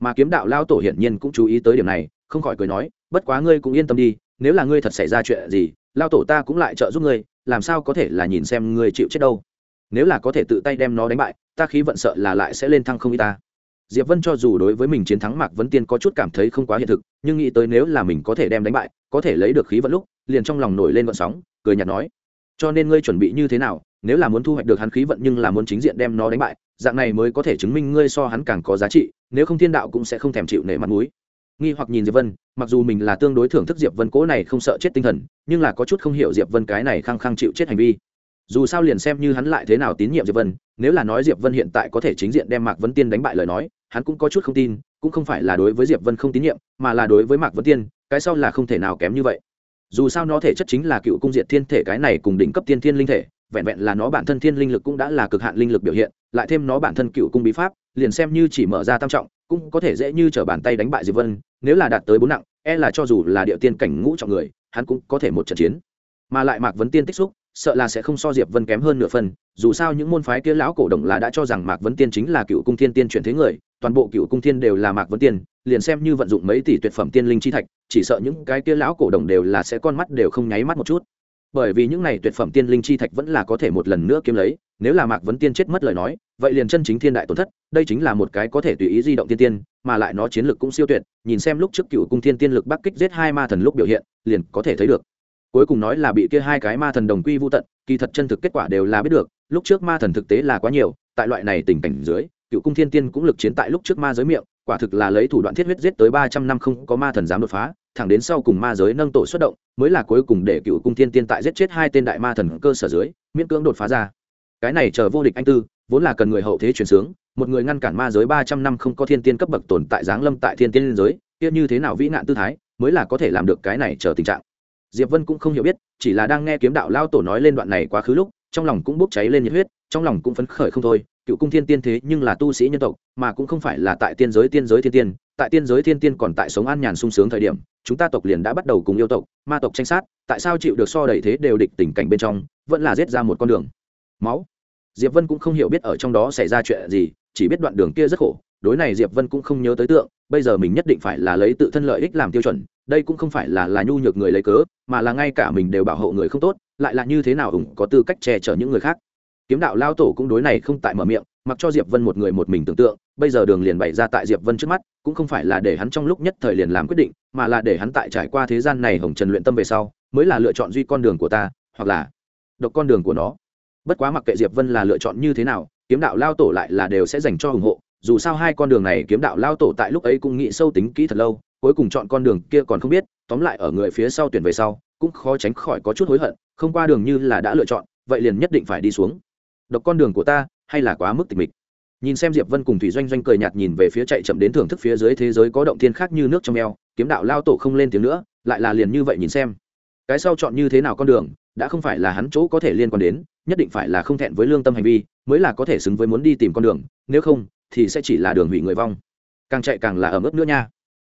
mà kiếm đạo lao tổ hiển nhiên cũng chú ý tới điểm này, không khỏi cười nói, bất quá ngươi cũng yên tâm đi, nếu là ngươi thật xảy ra chuyện gì, lao tổ ta cũng lại trợ giúp ngươi, làm sao có thể là nhìn xem ngươi chịu chết đâu? Nếu là có thể tự tay đem nó đánh bại, ta khí vận sợ là lại sẽ lên thăng không y ta. Diệp vân cho dù đối với mình chiến thắng mạc vấn tiên có chút cảm thấy không quá hiện thực, nhưng nghĩ tới nếu là mình có thể đem đánh bại, có thể lấy được khí vận lúc, liền trong lòng nổi lên vận sóng, cười nhạt nói, cho nên ngươi chuẩn bị như thế nào? Nếu là muốn thu hoạch được hắn khí vận nhưng là muốn chính diện đem nó đánh bại, dạng này mới có thể chứng minh ngươi so hắn càng có giá trị, nếu không thiên đạo cũng sẽ không thèm chịu nể mặt mũi. Nghi hoặc nhìn diệp vân, mặc dù mình là tương đối thưởng thức diệp vân cố này không sợ chết tinh thần, nhưng là có chút không hiểu diệp vân cái này khăng khăng chịu chết hành vi dù sao liền xem như hắn lại thế nào tín nhiệm diệp vân, nếu là nói diệp vân hiện tại có thể chính diện đem mạc vấn tiên đánh bại lời nói, hắn cũng có chút không tin, cũng không phải là đối với diệp vân không tín nhiệm, mà là đối với mạc vấn tiên, cái sau là không thể nào kém như vậy. Dù sao nó thể chất chính là cựu cung diệt thiên thể cái này cùng đỉnh cấp tiên thiên linh thể, vẹn vẹn là nó bản thân thiên linh lực cũng đã là cực hạn linh lực biểu hiện, lại thêm nó bản thân cựu cung bí pháp, liền xem như chỉ mở ra tam trọng, cũng có thể dễ như trở bàn tay đánh bại diệp vân, nếu là đạt tới bốn nặng e là cho dù là địa tiên cảnh ngũ trọng người, hắn cũng có thể một trận chiến. Mà lại mạc vấn tiên tích xúc sợ là sẽ không so diệp vân kém hơn nửa phần, dù sao những môn phái kia lão cổ đồng là đã cho rằng mạc vấn tiên chính là cựu cung thiên tiên chuyển thế người, toàn bộ cựu cung thiên đều là mạc vấn tiên, liền xem như vận dụng mấy tỷ tuyệt phẩm tiên linh chi thạch, chỉ sợ những cái kia lão cổ đồng đều là sẽ con mắt đều không nháy mắt một chút. Bởi vì những này tuyệt phẩm tiên linh chi thạch vẫn là có thể một lần nữa kiếm lấy, nếu là mạc vấn tiên chết mất lời nói, vậy liền chân chính thiên đại tổn thất, đây chính là một cái có thể tùy ý di động tiên tiên, mà lại nó chiến lược cũng siêu tuyệt, nhìn xem lúc trước cựu cung thiên tiên lực bắc kích giết hai ma thần lúc biểu hiện, liền có thể thấy được cuối cùng nói là bị kia hai cái ma thần đồng quy vô tận, kỳ thật chân thực kết quả đều là biết được, lúc trước ma thần thực tế là quá nhiều, tại loại này tình cảnh dưới, cựu cung thiên tiên cũng lực chiến tại lúc trước ma giới miệng, quả thực là lấy thủ đoạn thiết huyết giết tới ba trăm năm không có ma thần dám đột phá, thẳng đến sau cùng ma giới nâng tổ xuất động, mới là cuối cùng để cựu cung thiên tiên tại giết chết hai tên đại ma thần cơ sở dưới, miễn cưỡng đột phá ra. Cái này chờ vô địch anh tư, vốn là cần người hậu thế truyền sướng, một người ngăn cản ma giới ba trăm năm không có thiên tiên cấp bậc tồn tại giáng lâm tại thiên tiên liên giới, kia như thế nào vĩ nạn tư thái, mới là có thể làm được cái này chờ tình trạng diệp vân cũng không hiểu biết, chỉ là đang nghe kiếm đạo lao tổ nói lên đoạn này quá khứ lúc, trong lòng cũng bốc cháy lên nhiệt huyết, trong lòng cũng phấn khởi không thôi. Cựu cung thiên tiên thế nhưng là tu sĩ nhân tộc, mà cũng không phải là tại tiên giới tiên giới thiên tiên. Tại tiên giới thiên tiên còn tại sống an nhàn sung sướng thời điểm, chúng ta tộc liền đã bắt đầu cùng yêu tộc, ma tộc tranh sát, tại sao chịu được so đẩy thế đều địch tình cảnh bên trong, vẫn là giết ra một con đường. Máu. Diệp vân cũng không hiểu biết ở trong đó xảy ra chuyện gì, chỉ biết đoạn đường kia rất khổ, đối này diệp vân cũng không nhớ tới tượng, bây giờ mình nhất định phải là lấy tự thân lợi ích làm tiêu chuẩn đây cũng không phải là là nhu nhược người lấy cớ, mà là ngay cả mình đều bảo hộ người không tốt, lại là như thế nào ủng có tư cách che chở những người khác. Kiếm đạo lao tổ cũng đối này không tại mở miệng, mặc cho diệp vân một người một mình tưởng tượng, bây giờ đường liền bày ra tại diệp vân trước mắt, cũng không phải là để hắn trong lúc nhất thời liền làm quyết định, mà là để hắn tại trải qua thế gian này hồng trần luyện tâm về sau, mới là lựa chọn duy con đường của ta, hoặc là độc con đường của nó. Bất quá mặc kệ diệp vân là lựa chọn như thế nào, kiếm đạo lao tổ lại là đều sẽ dành cho ủng hộ, dù sao hai con đường này kiếm đạo lao tổ tại lúc ấy cũng nghĩ sâu tính kỹ thật lâu cuối cùng chọn con đường kia còn không biết, tóm lại ở người phía sau tuyển về sau, cũng khó tránh khỏi có chút hối hận, không qua đường như là đã lựa chọn, vậy liền nhất định phải đi xuống. Độc con đường của ta, hay là quá mức tịch mịch? Nhìn xem diệp vân cùng thủy doanh doanh cười nhạt nhìn về phía chạy chậm đến thưởng thức phía dưới thế giới có động thiên khác như nước trong eo, kiếm đạo lao tổ không lên tiếng nữa, lại là liền như vậy nhìn xem. Cái sau chọn như thế nào con đường, đã không phải là hắn chỗ có thể liên quan đến, nhất định phải là không thẹn với lương tâm hành vi, mới là có thể xứng với muốn đi tìm con đường, nếu không, thì sẽ chỉ là đường hủy người vong. Càng chạy càng là ở mức nữa nha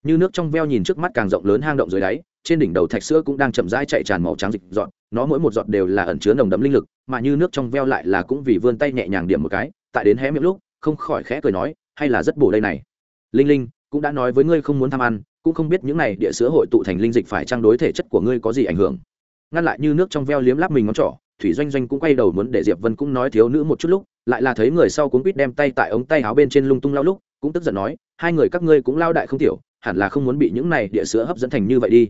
như nước trong veo nhìn trước mắt càng rộng lớn hang động dưới đáy, trên đỉnh đầu thạch sữa cũng đang chậm rãi chạy tràn màu trắng dịch dọn nó mỗi một giọt đều là ẩn chứa nồng đấm linh lực, mà như nước trong veo lại là cũng vì vươn tay nhẹ nhàng điểm một cái, tại đến hé miệng lúc, không khỏi khẽ cười nói, hay là rất bổ đây này. Linh linh cũng đã nói với ngươi không muốn tham ăn, cũng không biết những này địa sữa hội tụ thành linh dịch phải trang đối thể chất của ngươi có gì ảnh hưởng. Ngăn lại như nước trong veo liếm láp mình ngón trỏ, thủy doanh doanh cũng quay đầu muốn để diệp vân cũng nói thiếu nữ một chút lúc, lại là thấy người sau cuốn quýt đem tay tại ống tay áo bên trên lung tung lao lúc, cũng tức giận nói, hai người các ngươi cũng lao đại không tiểu hẳn là không muốn bị những này địa sữa hấp dẫn thành như vậy đi.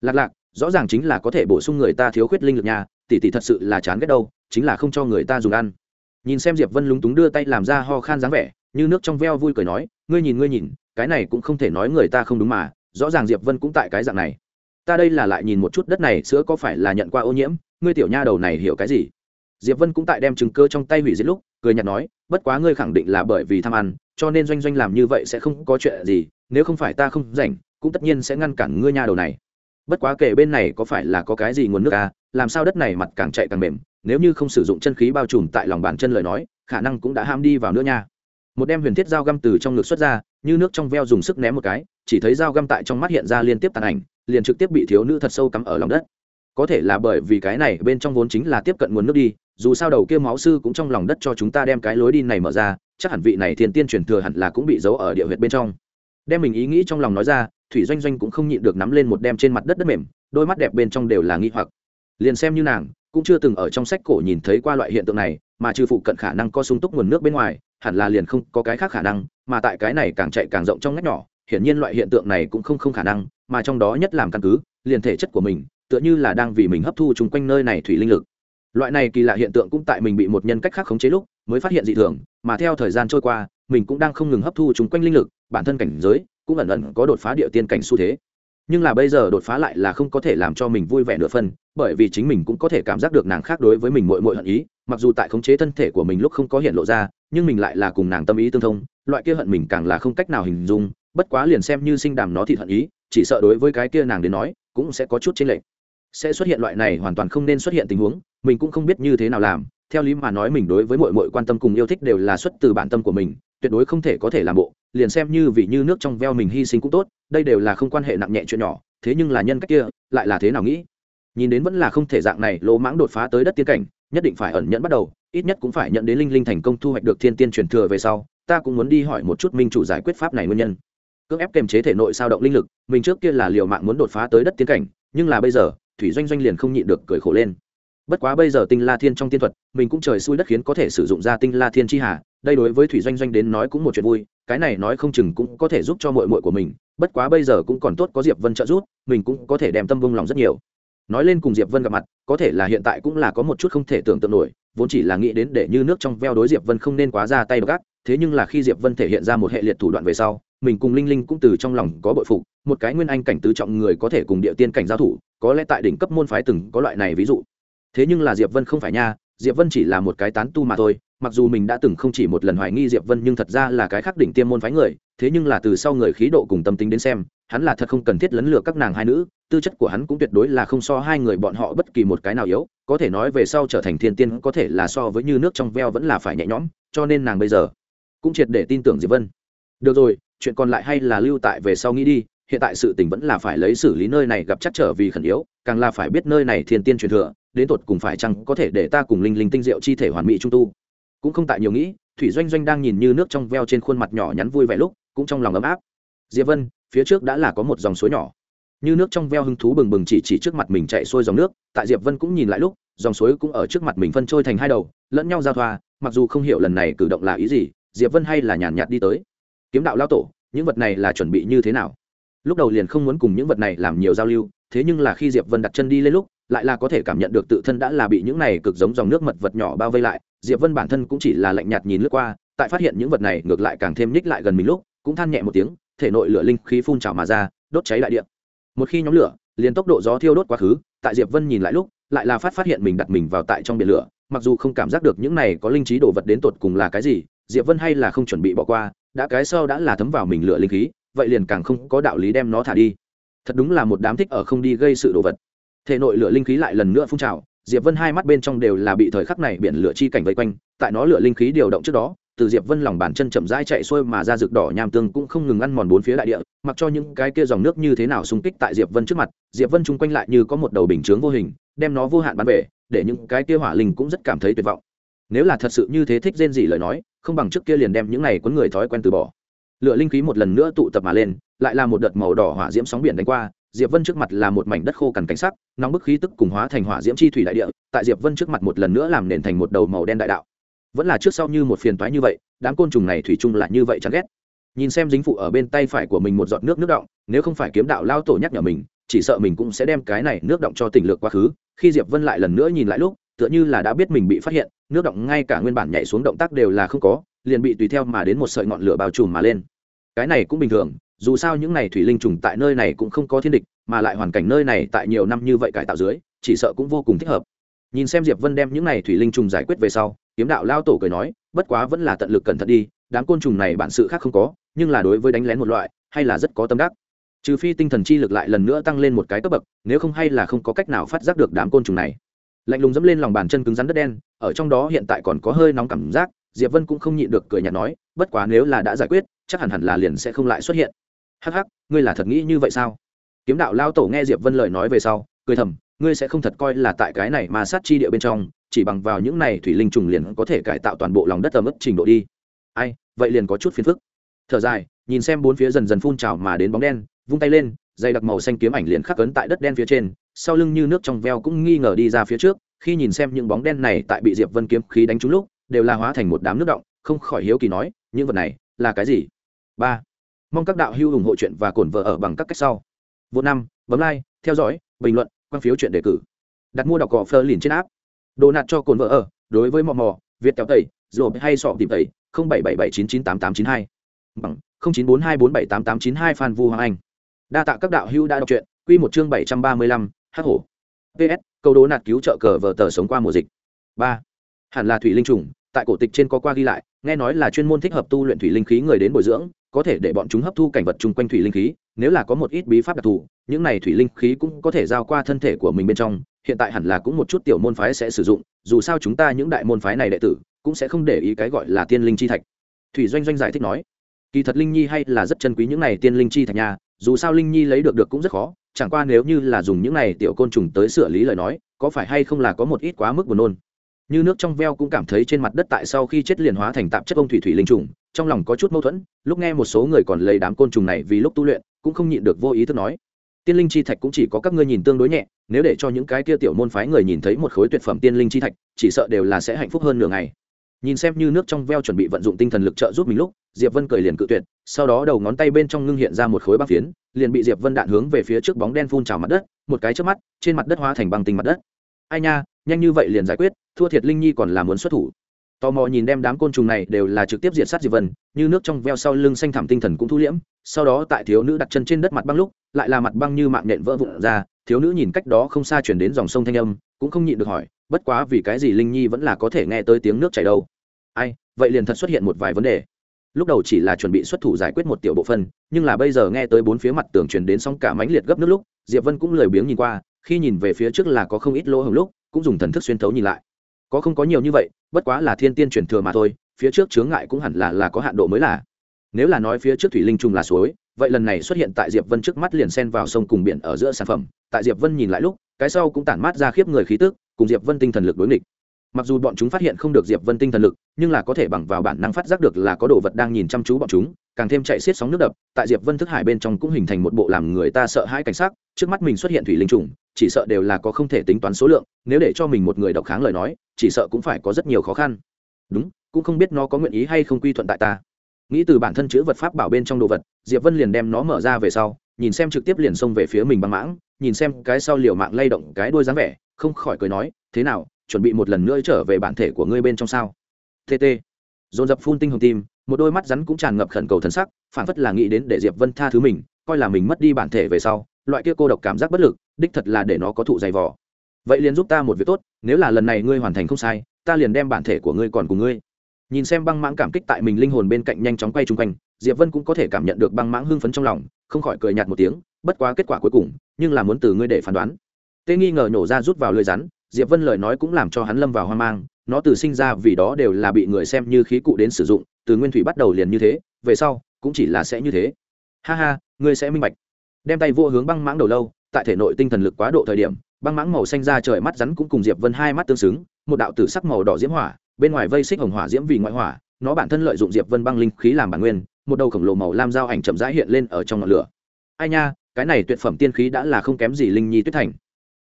Lạc lạc, rõ ràng chính là có thể bổ sung người ta thiếu khuyết linh lực nhà tỷ tỷ thật sự là chán ghét đâu, chính là không cho người ta dùng ăn. Nhìn xem diệp vân lúng túng đưa tay làm ra ho khan dáng vẻ, như nước trong veo vui cười nói, ngươi nhìn ngươi nhìn, cái này cũng không thể nói người ta không đúng mà, rõ ràng diệp vân cũng tại cái dạng này. Ta đây là lại nhìn một chút đất này sữa có phải là nhận qua ô nhiễm, ngươi tiểu nha đầu này hiểu cái gì? Diệp vân cũng tại đem chứng cơ trong tay hủy diệt lúc, cười nhạt nói, bất quá ngươi khẳng định là bởi vì tham ăn, cho nên doanh doanh làm như vậy sẽ không có chuyện gì nếu không phải ta không rảnh, cũng tất nhiên sẽ ngăn cản ngươi nha đầu này. Bất quá kể bên này có phải là có cái gì nguồn nước à làm sao đất này mặt càng chạy càng mềm, nếu như không sử dụng chân khí bao trùm tại lòng bàn chân lời nói, khả năng cũng đã ham đi vào nữa nha. Một đem huyền thiết dao găm từ trong ngực xuất ra, như nước trong veo dùng sức ném một cái, chỉ thấy dao găm tại trong mắt hiện ra liên tiếp tàn ảnh, liền trực tiếp bị thiếu nữ thật sâu cắm ở lòng đất. Có thể là bởi vì cái này bên trong vốn chính là tiếp cận nguồn nước đi, dù sao đầu kia máu sư cũng trong lòng đất cho chúng ta đem cái lối đi này mở ra, chắc hẳn vị này thiên tiên truyền thừa hẳn là cũng bị giấu ở địa huyệt bên trong đem mình ý nghĩ trong lòng nói ra, thủy doanh doanh cũng không nhịn được nắm lên một đem trên mặt đất đất mềm, đôi mắt đẹp bên trong đều là nghi hoặc. Liền xem như nàng, cũng chưa từng ở trong sách cổ nhìn thấy qua loại hiện tượng này, mà trừ phụ cận khả năng có sung túc nguồn nước bên ngoài, hẳn là liền không có cái khác khả năng, mà tại cái này càng chạy càng rộng trong ngách nhỏ, hiển nhiên loại hiện tượng này cũng không không khả năng, mà trong đó nhất làm căn cứ, liền thể chất của mình, tựa như là đang vì mình hấp thu chung quanh nơi này thủy linh lực. Loại này kỳ lạ hiện tượng cũng tại mình bị một nhân cách khác khống chế lúc, mới phát hiện dị thường, mà theo thời gian trôi qua, mình cũng đang không ngừng hấp thu chung quanh linh lực bản thân cảnh giới, cũng ẩn ẩn có đột phá địa tiên cảnh xu thế. Nhưng là bây giờ đột phá lại là không có thể làm cho mình vui vẻ nửa phân bởi vì chính mình cũng có thể cảm giác được nàng khác đối với mình mội mội hận ý, mặc dù tại khống chế thân thể của mình lúc không có hiện lộ ra, nhưng mình lại là cùng nàng tâm ý tương thông, loại kia hận mình càng là không cách nào hình dung, bất quá liền xem như sinh đàm nó thì hận ý, chỉ sợ đối với cái kia nàng đến nói, cũng sẽ có chút chênh lệch. Sẽ xuất hiện loại này hoàn toàn không nên xuất hiện tình huống, mình cũng không biết như thế nào làm theo lý mà nói mình đối với mọi mọi quan tâm cùng yêu thích đều là xuất từ bản tâm của mình, tuyệt đối không thể có thể làm bộ, liền xem như vì như nước trong veo mình hy sinh cũng tốt, đây đều là không quan hệ nặng nhẹ chuyện nhỏ, thế nhưng là nhân cách kia, lại là thế nào nghĩ? Nhìn đến vẫn là không thể dạng này, lỗ mãng đột phá tới đất tiên cảnh, nhất định phải ẩn nhẫn bắt đầu, ít nhất cũng phải nhận đến linh linh thành công thu hoạch được thiên tiên truyền thừa về sau, ta cũng muốn đi hỏi một chút minh chủ giải quyết pháp này nguyên nhân. Cưỡng ép kềm chế thể nội sao động linh lực, mình trước kia là liều mạng muốn đột phá tới đất tiên cảnh, nhưng là bây giờ, thủy doanh doanh liền không nhịn được cười khổ lên bất quá bây giờ tinh la thiên trong tiên thuật, mình cũng trời xui đất khiến có thể sử dụng ra tinh la thiên chi hà, đây đối với thủy doanh doanh đến nói cũng một chuyện vui, cái này nói không chừng cũng có thể giúp cho mội mội của mình, bất quá bây giờ cũng còn tốt có diệp vân trợ giúp, mình cũng có thể đem tâm vung lòng rất nhiều. Nói lên cùng diệp vân gặp mặt, có thể là hiện tại cũng là có một chút không thể tưởng tượng nổi, vốn chỉ là nghĩ đến để như nước trong veo đối diệp vân không nên quá ra tay gác thế nhưng là khi diệp vân thể hiện ra một hệ liệt thủ đoạn về sau, mình cùng linh linh cũng từ trong lòng có bội phục, một cái nguyên anh cảnh tứ trọng người có thể cùng địa tiên cảnh giao thủ, có lẽ tại đỉnh cấp môn phái từng có loại này ví dụ thế nhưng là diệp vân không phải nha, diệp vân chỉ là một cái tán tu mà thôi, mặc dù mình đã từng không chỉ một lần hoài nghi diệp vân nhưng thật ra là cái khắc đỉnh tiêm môn phái người, thế nhưng là từ sau người khí độ cùng tâm tính đến xem, hắn là thật không cần thiết lấn lừa các nàng hai nữ, tư chất của hắn cũng tuyệt đối là không so hai người bọn họ bất kỳ một cái nào yếu, có thể nói về sau trở thành thiên tiên có thể là so với như nước trong veo vẫn là phải nhẹ nhõm, cho nên nàng bây giờ cũng triệt để tin tưởng diệp vân. Được rồi, chuyện còn lại hay là lưu tại về sau nghĩ đi hiện tại sự tình vẫn là phải lấy xử lý nơi này gặp chắc trở vì khẩn yếu, càng là phải biết nơi này thiên tiên truyền thừa, đến tột cùng phải chăng có thể để ta cùng linh linh tinh diệu chi thể hoàn mỹ trung tu. Cũng không tại nhiều nghĩ, thủy doanh doanh đang nhìn như nước trong veo trên khuôn mặt nhỏ nhắn vui vẻ lúc, cũng trong lòng ấm áp. Diệp vân, phía trước đã là có một dòng suối nhỏ. Như nước trong veo hứng thú bừng bừng chỉ chỉ trước mặt mình chạy xuôi dòng nước, tại diệp vân cũng nhìn lại lúc, dòng suối cũng ở trước mặt mình phân trôi thành hai đầu, lẫn nhau giao thoa, mặc dù không hiểu lần này cử động là ý gì, diệp vân hay là nhàn nhạt đi tới. Kiếm đạo lao tổ, những vật này là chuẩn bị như thế nào? Lúc đầu liền không muốn cùng những vật này làm nhiều giao lưu, thế nhưng là khi diệp vân đặt chân đi lên lúc, lại là có thể cảm nhận được tự thân đã là bị những này cực giống dòng nước mật vật nhỏ bao vây lại. Diệp vân bản thân cũng chỉ là lạnh nhạt nhìn lướt qua, tại phát hiện những vật này ngược lại càng thêm nhích lại gần mình lúc, cũng than nhẹ một tiếng, thể nội lửa linh khí phun trào mà ra, đốt cháy đại địa. Một khi nhóm lửa, liền tốc độ gió thiêu đốt quá khứ, tại diệp vân nhìn lại lúc, lại là phát phát hiện mình đặt mình vào tại trong biển lửa, mặc dù không cảm giác được những này có linh trí đồ vật đến tột cùng là cái gì, diệp vân hay là không chuẩn bị bỏ qua, đã cái sau đã là thấm vào mình lửa linh khí vậy liền càng không có đạo lý đem nó thả đi. Thật đúng là một đám thích ở không đi gây sự đồ vật. Thể nội lửa linh khí lại lần nữa phun trào, diệp vân hai mắt bên trong đều là bị thời khắc này biển lửa chi cảnh vây quanh, tại nó lửa linh khí điều động trước đó, từ diệp vân lòng bàn chân chậm rãi chạy xuôi mà ra rực đỏ nham tương cũng không ngừng ăn mòn bốn phía đại địa, mặc cho những cái kia dòng nước như thế nào xung kích tại diệp vân trước mặt, diệp vân chung quanh lại như có một đầu bình chướng vô hình, đem nó vô hạn bắn về, để những cái kia hỏa linh cũng rất cảm thấy tuyệt vọng. Nếu là thật sự như thế thích rên gì lời nói, không bằng trước kia liền đem những này cuốn người thói quen từ bỏ lửa linh khí một lần nữa tụ tập mà lên, lại là một đợt màu đỏ hỏa diễm sóng biển đánh qua, diệp vân trước mặt là một mảnh đất khô cằn cảnh sắc, nóng bức khí tức cùng hóa thành hỏa diễm chi thủy đại địa, tại diệp vân trước mặt một lần nữa làm nền thành một đầu màu đen đại đạo. Vẫn là trước sau như một phiền toái như vậy, đám côn trùng này thủy chung lại như vậy chán ghét. Nhìn xem dính phụ ở bên tay phải của mình một giọt nước nước động nếu không phải kiếm đạo lao tổ nhắc nhở mình, chỉ sợ mình cũng sẽ đem cái này nước động cho tỉnh lược quá khứ. Khi diệp vân lại lần nữa nhìn lại lúc, tựa như là đã biết mình bị phát hiện, nước động ngay cả nguyên bản nhảy xuống động tác đều là không có, liền bị tùy theo mà đến một sợi ngọn lửa bao trùm mà lên cái này cũng bình thường, dù sao những này thủy linh trùng tại nơi này cũng không có thiên địch, mà lại hoàn cảnh nơi này tại nhiều năm như vậy cải tạo dưới, chỉ sợ cũng vô cùng thích hợp. Nhìn xem diệp vân đem những này thủy linh trùng giải quyết về sau, kiếm đạo lao tổ cười nói, bất quá vẫn là tận lực cẩn thận đi, đám côn trùng này bản sự khác không có, nhưng là đối với đánh lén một loại, hay là rất có tâm đắc. Trừ phi tinh thần chi lực lại lần nữa tăng lên một cái cấp bậc, nếu không hay là không có cách nào phát giác được đám côn trùng này. Lạnh lùng dẫm lên lòng bàn chân cứng rắn đất đen, ở trong đó hiện tại còn có hơi nóng cảm giác, diệp vân cũng không nhịn được cười nhạt nói, bất quá nếu là đã giải quyết chắc hẳn hẳn là liền sẽ không lại xuất hiện. Hắc hắc, ngươi là thật nghĩ như vậy sao? Kiếm đạo lao tổ nghe diệp vân lời nói về sau, cười thầm, ngươi sẽ không thật coi là tại cái này mà sát chi địa bên trong, chỉ bằng vào những này thủy linh trùng liền có thể cải tạo toàn bộ lòng đất tầm ức trình độ đi. Ai, vậy liền có chút phiền phức. Thở dài, nhìn xem bốn phía dần dần phun trào mà đến bóng đen, vung tay lên, dây đặc màu xanh kiếm ảnh liền khắc cấn tại đất đen phía trên, sau lưng như nước trong veo cũng nghi ngờ đi ra phía trước, khi nhìn xem những bóng đen này tại bị diệp vân kiếm khí đánh trúng lúc, đều là hóa thành một đám nước động, không khỏi hiếu kỳ nói, những vật này là cái gì? Ba. Mong các đạo hữu ủng hộ chuyện và cổn vợ ở bằng các cách sau. Vô năm, bấm like, theo dõi, bình luận, quan phiếu chuyện đề cử. Đặt mua đọc cỏ phơ liền trên áp đồ nạt cho cồn vợ ở, đối với mò mò, việt kéo tẩy rồi hay sọ tìm tẩy, không bảy bảy bảy chín chín tám tám chín hai. Bằng, không chín bốn hai bốn bảy tám tám chín hai phan vu hoàng anh. Đa tạ các đạo hữu đã đọc truyện, quy một chương bảy trăm ba mươi lăm hắc hổ. Ps câu đố nạt cứu trợ cờ vợ tờ sống qua mùa dịch. Ba. Hẳn là thủy linh trùng tại cổ tịch trên có qua ghi lại, nghe nói là chuyên môn thích hợp tu luyện thủy linh khí người đến bồi dưỡng, có thể để bọn chúng hấp thu cảnh vật chung quanh thủy linh khí, nếu là có một ít bí pháp đặc thù, những này thủy linh khí cũng có thể giao qua thân thể của mình bên trong, hiện tại hẳn là cũng một chút tiểu môn phái sẽ sử dụng, dù sao chúng ta những đại môn phái này đệ tử, cũng sẽ không để ý cái gọi là tiên linh chi thạch. Thủy doanh doanh giải thích nói. Kỳ thật linh nhi hay là rất chân quý những này tiên linh chi thạch nhà dù sao linh nhi lấy được được cũng rất khó, chẳng qua nếu như là dùng những này tiểu côn trùng tới sửa lý lời nói, có phải hay không là có một ít quá mức buồn nôn như nước trong veo cũng cảm thấy trên mặt đất tại sau khi chết liền hóa thành tạp chất ông thủy thủy linh trùng, trong lòng có chút mâu thuẫn, lúc nghe một số người còn lấy đám côn trùng này vì lúc tu luyện, cũng không nhịn được vô ý thức nói. Tiên linh chi thạch cũng chỉ có các ngươi nhìn tương đối nhẹ, nếu để cho những cái kia tiểu môn phái người nhìn thấy một khối tuyệt phẩm tiên linh chi thạch, chỉ sợ đều là sẽ hạnh phúc hơn nửa ngày. Nhìn xem như nước trong veo chuẩn bị vận dụng tinh thần lực trợ giúp mình lúc, diệp vân cười liền cự tuyệt, sau đó đầu ngón tay bên trong ngưng hiện ra một khối băng phiến, liền bị diệp vân đạn hướng về phía trước bóng đen phun trào mặt đất, một cái trước mắt, trên mặt đất hóa thành băng tinh mặt đất. Ai nha nhanh như vậy liền giải quyết, thua thiệt linh nhi còn là muốn xuất thủ. Tò mò nhìn đem đám côn trùng này đều là trực tiếp diệt sát diệp vân, như nước trong veo sau lưng xanh thảm tinh thần cũng thu liễm, sau đó tại thiếu nữ đặt chân trên đất mặt băng lúc, lại là mặt băng như mạng nện vỡ vụn ra, thiếu nữ nhìn cách đó không xa chuyển đến dòng sông thanh âm, cũng không nhịn được hỏi, bất quá vì cái gì linh nhi vẫn là có thể nghe tới tiếng nước chảy đâu? Ai, vậy liền thật xuất hiện một vài vấn đề. Lúc đầu chỉ là chuẩn bị xuất thủ giải quyết một tiểu bộ phân nhưng là bây giờ nghe tới bốn phía mặt tường truyền đến sóng cả mãnh liệt gấp nước lúc, diệp vân cũng lười biếng nhìn qua, khi nhìn về phía trước là có không ít lỗ hồng lúc cũng dùng thần thức xuyên thấu nhìn lại. Có không có nhiều như vậy, bất quá là thiên tiên truyền thừa mà thôi, phía trước chướng ngại cũng hẳn là là có hạn độ mới là. Nếu là nói phía trước thủy linh trùng là suối, vậy lần này xuất hiện tại diệp vân trước mắt liền xen vào sông cùng biển ở giữa sản phẩm. Tại diệp vân nhìn lại lúc, cái sau cũng tản mát ra khiếp người khí tức, cùng diệp vân tinh thần lực đối nghịch. Mặc dù bọn chúng phát hiện không được diệp vân tinh thần lực, nhưng là có thể bằng vào bản năng phát giác được là có đồ vật đang nhìn chăm chú bọn chúng, càng thêm chạy xiết sóng nước đập, tại diệp vân thức hải bên trong cũng hình thành một bộ làm người ta sợ hãi cảnh sắc. Trước mắt mình xuất hiện thủy linh trùng chỉ sợ đều là có không thể tính toán số lượng, nếu để cho mình một người độc kháng lời nói, chỉ sợ cũng phải có rất nhiều khó khăn. Đúng, cũng không biết nó có nguyện ý hay không quy thuận tại ta. Nghĩ từ bản thân chữ vật pháp bảo bên trong đồ vật, diệp vân liền đem nó mở ra về sau, nhìn xem trực tiếp liền xông về phía mình băng mãng, nhìn xem cái sau liều mạng lay động cái đuôi dáng vẻ, không khỏi cười nói, thế nào, chuẩn bị một lần nữa trở về bản thể của ngươi bên trong sao? Tt dồn dập phun tinh hồng tim, một đôi mắt rắn cũng tràn ngập khẩn cầu thân sắc, phản phất là nghĩ đến để diệp vân tha thứ mình, coi là mình mất đi bản thể về sau, loại kia cô độc cảm giác bất lực đích thật là để nó có thụ dày vỏ vậy liền giúp ta một việc tốt, nếu là lần này ngươi hoàn thành không sai, ta liền đem bản thể của ngươi còn cùng ngươi. Nhìn xem băng mãng cảm kích tại mình linh hồn bên cạnh nhanh chóng quay chung quanh, diệp vân cũng có thể cảm nhận được băng mãng hưng phấn trong lòng, không khỏi cười nhạt một tiếng, bất quá kết quả cuối cùng, nhưng là muốn từ ngươi để phán đoán. Tê nghi ngờ nhổ ra rút vào lưới rắn, diệp vân lời nói cũng làm cho hắn lâm vào hoang mang, nó từ sinh ra vì đó đều là bị người xem như khí cụ đến sử dụng, từ nguyên thủy bắt đầu liền như thế, về sau, cũng chỉ là sẽ như thế. Ha ha, ngươi sẽ minh bạch. Đem tay vua hướng băng mãng đầu lâu tại thể nội tinh thần lực quá độ thời điểm, băng mãng màu xanh ra trời mắt rắn cũng cùng diệp vân hai mắt tương xứng, một đạo tử sắc màu đỏ diễm hỏa, bên ngoài vây xích hồng hỏa diễm vì ngoại hỏa, nó bản thân lợi dụng diệp vân băng linh khí làm bản nguyên, một đầu khổng lồ màu lam dao ảnh chậm rãi hiện lên ở trong ngọn lửa. Ai nha, cái này tuyệt phẩm tiên khí đã là không kém gì linh nhi tuyết thành.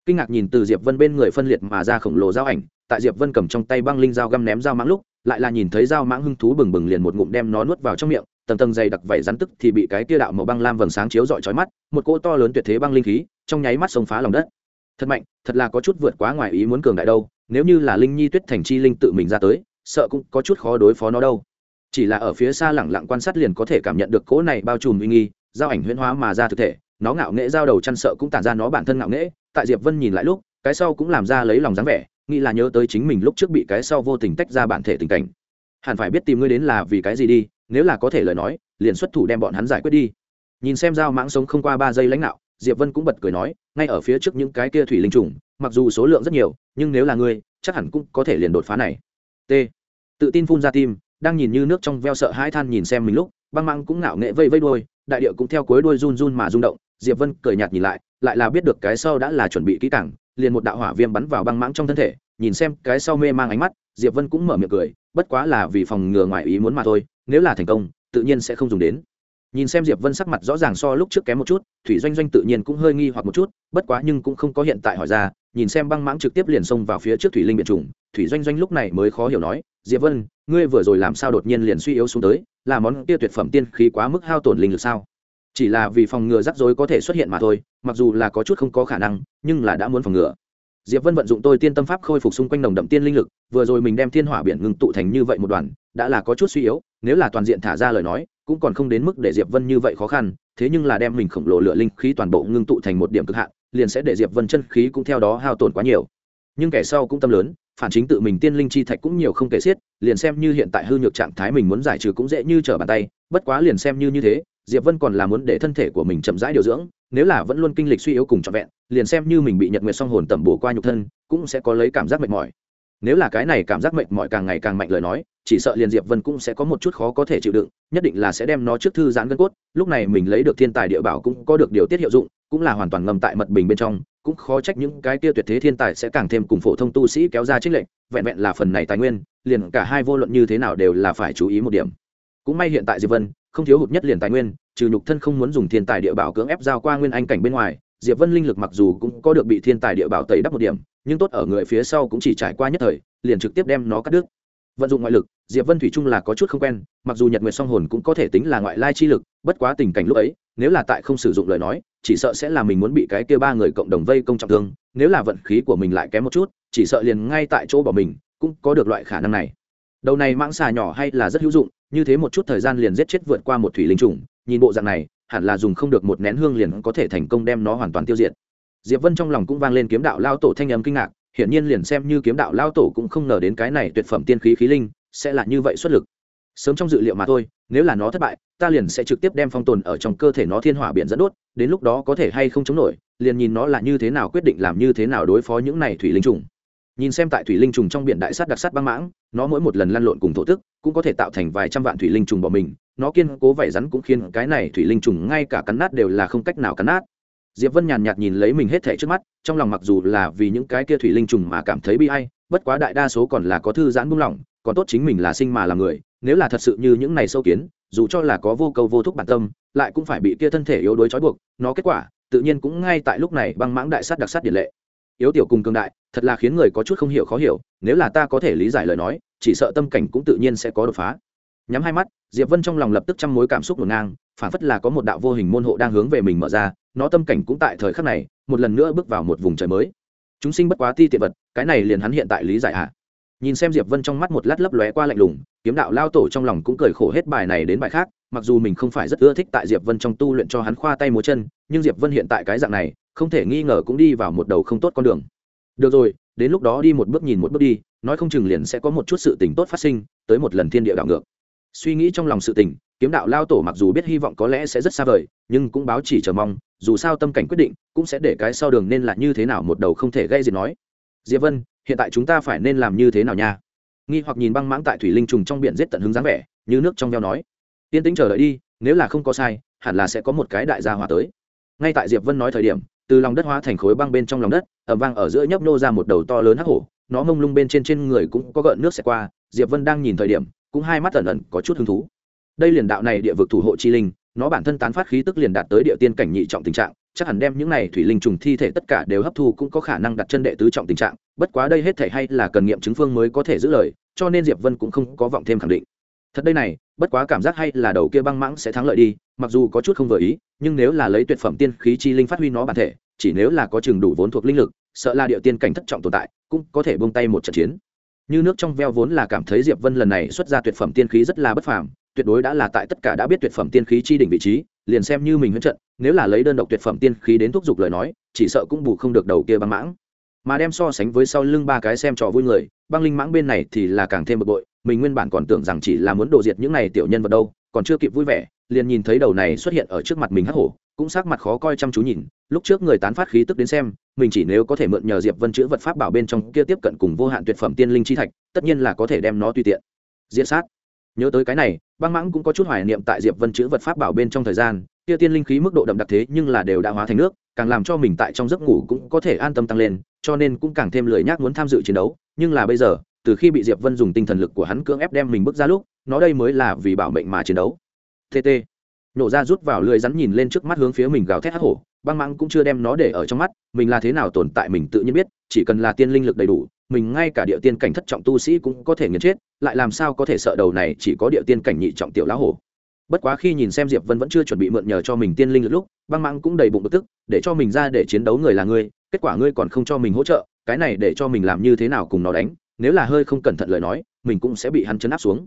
Kinh ngạc nhìn từ diệp vân bên người phân liệt mà ra khổng lồ dao ảnh, tại diệp vân cầm trong tay băng linh dao găm ném dao mãng lúc, lại là nhìn thấy dao mãng hưng thú bừng bừng liền một ngụm đem nó nuốt vào trong miệng, tầng tầng dày đặc vảy rắn tức thì bị cái tia đạo màu băng lam vầng sáng chiếu rọi chói mắt, một cỗ to lớn tuyệt thế băng linh khí trong nháy mắt xông phá lòng đất. Thật mạnh, thật là có chút vượt quá ngoài ý muốn cường đại đâu, nếu như là linh nhi tuyết thành chi linh tự mình ra tới, sợ cũng có chút khó đối phó nó đâu. Chỉ là ở phía xa lẳng lặng quan sát liền có thể cảm nhận được cỗ này bao trùm uy nghi, giao ảnh huyễn hóa mà ra thực thể, nó ngạo nghễ giao đầu chăn sợ cũng tản ra nó bản thân ngạo nghễ, tại diệp vân nhìn lại lúc, cái sau cũng làm ra lấy lòng dáng vẻ, nghĩ là nhớ tới chính mình lúc trước bị cái sau vô tình tách ra bản thể tình cảnh. Hẳn phải biết tìm ngươi đến là vì cái gì đi, nếu là có thể lời nói, liền xuất thủ đem bọn hắn giải quyết đi. Nhìn xem giao mãng sống không qua ba giây lãnh đạo diệp vân cũng bật cười nói, ngay ở phía trước những cái kia thủy linh trùng, mặc dù số lượng rất nhiều, nhưng nếu là ngươi, chắc hẳn cũng có thể liền đột phá này. T. Tự tin phun ra tim, đang nhìn như nước trong veo sợ hãi than nhìn xem mình lúc, băng măng cũng ngạo nghệ vây vây đuôi, đại địa cũng theo cuối đuôi run run mà rung động. Diệp vân cười nhạt nhìn lại lại là biết được cái sau đã là chuẩn bị kỹ càng, liền một đạo hỏa viêm bắn vào băng mãng trong thân thể, nhìn xem cái sau mê mang ánh mắt, diệp vân cũng mở miệng cười, bất quá là vì phòng ngừa ngoài ý muốn mà thôi, nếu là thành công, tự nhiên sẽ không dùng đến nhìn xem diệp vân sắc mặt rõ ràng so lúc trước kém một chút, thủy doanh doanh tự nhiên cũng hơi nghi hoặc một chút, bất quá nhưng cũng không có hiện tại hỏi ra, nhìn xem băng mãng trực tiếp liền xông vào phía trước thủy linh biệt trùng, thủy doanh doanh lúc này mới khó hiểu nói, diệp vân, ngươi vừa rồi làm sao đột nhiên liền suy yếu xuống tới, là món kia tuyệt phẩm tiên khí quá mức hao tổn linh lực sao? Chỉ là vì phòng ngừa rắc rối có thể xuất hiện mà thôi, mặc dù là có chút không có khả năng, nhưng là đã muốn phòng ngừa. Diệp vân vận dụng tôi tiên tâm pháp khôi phục xung quanh nồng đậm tiên linh lực, vừa rồi mình đem thiên hỏa biển ngưng tụ thành như vậy một đoàn, đã là có chút suy yếu, nếu là toàn diện thả ra lời nói cũng còn không đến mức để diệp vân như vậy khó khăn, thế nhưng là đem mình khổng lồ lửa linh khí toàn bộ ngưng tụ thành một điểm cực hạn, liền sẽ để diệp vân chân khí cũng theo đó hao tổn quá nhiều. Nhưng kẻ sau cũng tâm lớn, phản chính tự mình tiên linh chi thạch cũng nhiều không kể xiết, liền xem như hiện tại hư nhược trạng thái mình muốn giải trừ cũng dễ như trở bàn tay, bất quá liền xem như như thế, diệp vân còn là muốn để thân thể của mình chậm rãi điều dưỡng, nếu là vẫn luôn kinh lịch suy yếu cùng trọn vẹn, liền xem như mình bị nhật nguyệt song hồn tẩm bổ qua nhục thân, cũng sẽ có lấy cảm giác mệt mỏi nếu là cái này cảm giác mệt mỏi càng ngày càng mạnh lời nói, chỉ sợ liền diệp vân cũng sẽ có một chút khó có thể chịu đựng, nhất định là sẽ đem nó trước thư giãn gân cốt, lúc này mình lấy được thiên tài địa bảo cũng có được điều tiết hiệu dụng, cũng là hoàn toàn ngầm tại mật bình bên trong, cũng khó trách những cái kia tuyệt thế thiên tài sẽ càng thêm cùng phổ thông tu sĩ kéo ra trích lệnh vẹn vẹn là phần này tài nguyên, liền cả hai vô luận như thế nào đều là phải chú ý một điểm. Cũng may hiện tại diệp vân, không thiếu hụt nhất liền tài nguyên, trừ nhục thân không muốn dùng thiên tài địa bảo cưỡng ép giao qua nguyên anh cảnh bên ngoài, diệp vân linh lực mặc dù cũng có được bị thiên tài địa bảo tẩy đắp một điểm nhưng tốt ở người phía sau cũng chỉ trải qua nhất thời, liền trực tiếp đem nó cắt đứt. Vận dụng ngoại lực, diệp vân thủy trung là có chút không quen, mặc dù nhật nguyệt song hồn cũng có thể tính là ngoại lai chi lực, bất quá tình cảnh lúc ấy, nếu là tại không sử dụng lời nói, chỉ sợ sẽ là mình muốn bị cái kia ba người cộng đồng vây công trọng thương, nếu là vận khí của mình lại kém một chút, chỉ sợ liền ngay tại chỗ bỏ mình, cũng có được loại khả năng này. Đầu này mãng xà nhỏ hay là rất hữu dụng, như thế một chút thời gian liền giết chết vượt qua một thủy linh trùng, nhìn bộ dạng này, hẳn là dùng không được một nén hương liền có thể thành công đem nó hoàn toàn tiêu diệt diệp vân trong lòng cũng vang lên kiếm đạo lao tổ thanh âm kinh ngạc, hiển nhiên liền xem như kiếm đạo lao tổ cũng không ngờ đến cái này tuyệt phẩm tiên khí khí linh sẽ là như vậy xuất lực. Sớm trong dự liệu mà thôi, nếu là nó thất bại, ta liền sẽ trực tiếp đem phong tồn ở trong cơ thể nó thiên hỏa biển dẫn đốt, đến lúc đó có thể hay không chống nổi, liền nhìn nó là như thế nào quyết định làm như thế nào đối phó những này thủy linh trùng. Nhìn xem tại thủy linh trùng trong biển đại sát đặc sát băng mãng, nó mỗi một lần lăn lộn cùng thổ tức, cũng có thể tạo thành vài trăm vạn thủy linh trùng bỏ mình, nó kiên cố vảy rắn cũng khiến cái này thủy linh trùng ngay cả cắn nát đều là không cách nào cắn nát diệp vân nhàn nhạt nhìn lấy mình hết thảy trước mắt, trong lòng mặc dù là vì những cái kia thủy linh trùng mà cảm thấy bi ai, bất quá đại đa số còn là có thư giãn buông lỏng, còn tốt chính mình là sinh mà là người, nếu là thật sự như những này sâu kiến, dù cho là có vô cầu vô thúc bản tâm, lại cũng phải bị kia thân thể yếu đuối trói buộc, nó kết quả, tự nhiên cũng ngay tại lúc này băng mãng đại sát đặc sát điển lệ. Yếu tiểu cùng cường đại, thật là khiến người có chút không hiểu khó hiểu, nếu là ta có thể lý giải lời nói, chỉ sợ tâm cảnh cũng tự nhiên sẽ có đột phá. Nhắm hai mắt, diệp vân trong lòng lập tức trăm mối cảm xúc ngổn ngang, phản phất là có một đạo vô hình môn hộ đang hướng về mình mở ra nó tâm cảnh cũng tại thời khắc này, một lần nữa bước vào một vùng trời mới. Chúng sinh bất quá ti tiện vật, cái này liền hắn hiện tại lý giải hạ nhìn xem diệp vân trong mắt một lát lấp lóe qua lạnh lùng, kiếm đạo lao tổ trong lòng cũng cười khổ hết bài này đến bài khác, mặc dù mình không phải rất ưa thích tại diệp vân trong tu luyện cho hắn khoa tay múa chân, nhưng diệp vân hiện tại cái dạng này, không thể nghi ngờ cũng đi vào một đầu không tốt con đường. Được rồi, đến lúc đó đi một bước nhìn một bước đi, nói không chừng liền sẽ có một chút sự tình tốt phát sinh, tới một lần thiên địa đảo ngược. Suy nghĩ trong lòng sự tình, kiếm đạo lao tổ mặc dù biết hy vọng có lẽ sẽ rất xa vời, nhưng cũng báo chỉ chờ mong dù sao tâm cảnh quyết định, cũng sẽ để cái sau đường nên là như thế nào một đầu không thể gây gì nói. Diệp vân, hiện tại chúng ta phải nên làm như thế nào nha? Nghi hoặc nhìn băng mãng tại thủy linh trùng trong biển giết tận hứng dáng vẻ, như nước trong veo nói. Tiên tính chờ đợi đi, nếu là không có sai, hẳn là sẽ có một cái đại gia hỏa tới. Ngay tại diệp vân nói thời điểm, từ lòng đất hóa thành khối băng bên trong lòng đất ẩm vang ở giữa nhấp nô ra một đầu to lớn hắc hổ, nó mông lung bên trên trên người cũng có gợn nước xẹt qua, diệp vân đang nhìn thời điểm, cũng hai mắt ẩn ẩn có chút hứng thú. Đây liền đạo này địa vực thủ hộ chi linh nó bản thân tán phát khí tức liền đạt tới địa tiên cảnh nhị trọng tình trạng, chắc hẳn đem những này thủy linh trùng thi thể tất cả đều hấp thu cũng có khả năng đặt chân đệ tứ trọng tình trạng, bất quá đây hết thể hay là cần nghiệm chứng phương mới có thể giữ lời, cho nên diệp vân cũng không có vọng thêm khẳng định. Thật đây này, bất quá cảm giác hay là đầu kia băng mãng sẽ thắng lợi đi, mặc dù có chút không vừa ý, nhưng nếu là lấy tuyệt phẩm tiên khí chi linh phát huy nó bản thể, chỉ nếu là có chừng đủ vốn thuộc linh lực, sợ là địa tiên cảnh thất trọng tồn tại, cũng có thể buông tay một trận chiến. Như nước trong veo vốn là cảm thấy diệp vân lần này xuất ra tuyệt phẩm tiên khí rất là bất phàm tuyệt đối đã là tại tất cả đã biết tuyệt phẩm tiên khí chi đỉnh vị trí, liền xem như mình huấn trận, nếu là lấy đơn độc tuyệt phẩm tiên khí đến thúc giục lời nói, chỉ sợ cũng bù không được đầu kia băng mãng. Mà đem so sánh với sau lưng ba cái xem trò vui người, băng linh mãng bên này thì là càng thêm bực bội, mình nguyên bản còn tưởng rằng chỉ là muốn đổ diệt những này tiểu nhân vật đâu, còn chưa kịp vui vẻ, liền nhìn thấy đầu này xuất hiện ở trước mặt mình hắc hổ, cũng sắc mặt khó coi chăm chú nhìn, lúc trước người tán phát khí tức đến xem, mình chỉ nếu có thể mượn nhờ diệp vân chữ vật pháp bảo bên trong kia tiếp cận cùng vô hạn tuyệt phẩm tiên linh chi thạch, tất nhiên là có thể đem nó tùy tiện. Diễn sát nhớ tới cái này, băng mãng cũng có chút hoài niệm tại diệp vân chữ vật pháp bảo bên trong thời gian, kia tiên linh khí mức độ đậm đặc thế nhưng là đều đã hóa thành nước, càng làm cho mình tại trong giấc ngủ cũng có thể an tâm tăng lên, cho nên cũng càng thêm lười nhác muốn tham dự chiến đấu. Nhưng là bây giờ, từ khi bị diệp vân dùng tinh thần lực của hắn cưỡng ép đem mình bước ra lúc, nó đây mới là vì bảo mệnh mà chiến đấu. Tt nổ ra rút vào lưới rắn nhìn lên trước mắt hướng phía mình gào thét hắc hổ, băng mãng cũng chưa đem nó để ở trong mắt, mình là thế nào tồn tại mình tự nhiên biết, chỉ cần là tiên linh lực đầy đủ mình ngay cả địa tiên cảnh thất trọng tu sĩ cũng có thể nghiền chết, lại làm sao có thể sợ đầu này chỉ có địa tiên cảnh nhị trọng tiểu lá hổ. Bất quá khi nhìn xem diệp vân vẫn chưa chuẩn bị mượn nhờ cho mình tiên linh lực lúc, băng mãng cũng đầy bụng bực tức, để cho mình ra để chiến đấu người là ngươi, kết quả ngươi còn không cho mình hỗ trợ, cái này để cho mình làm như thế nào cùng nó đánh, nếu là hơi không cẩn thận lời nói, mình cũng sẽ bị hắn chấn áp xuống.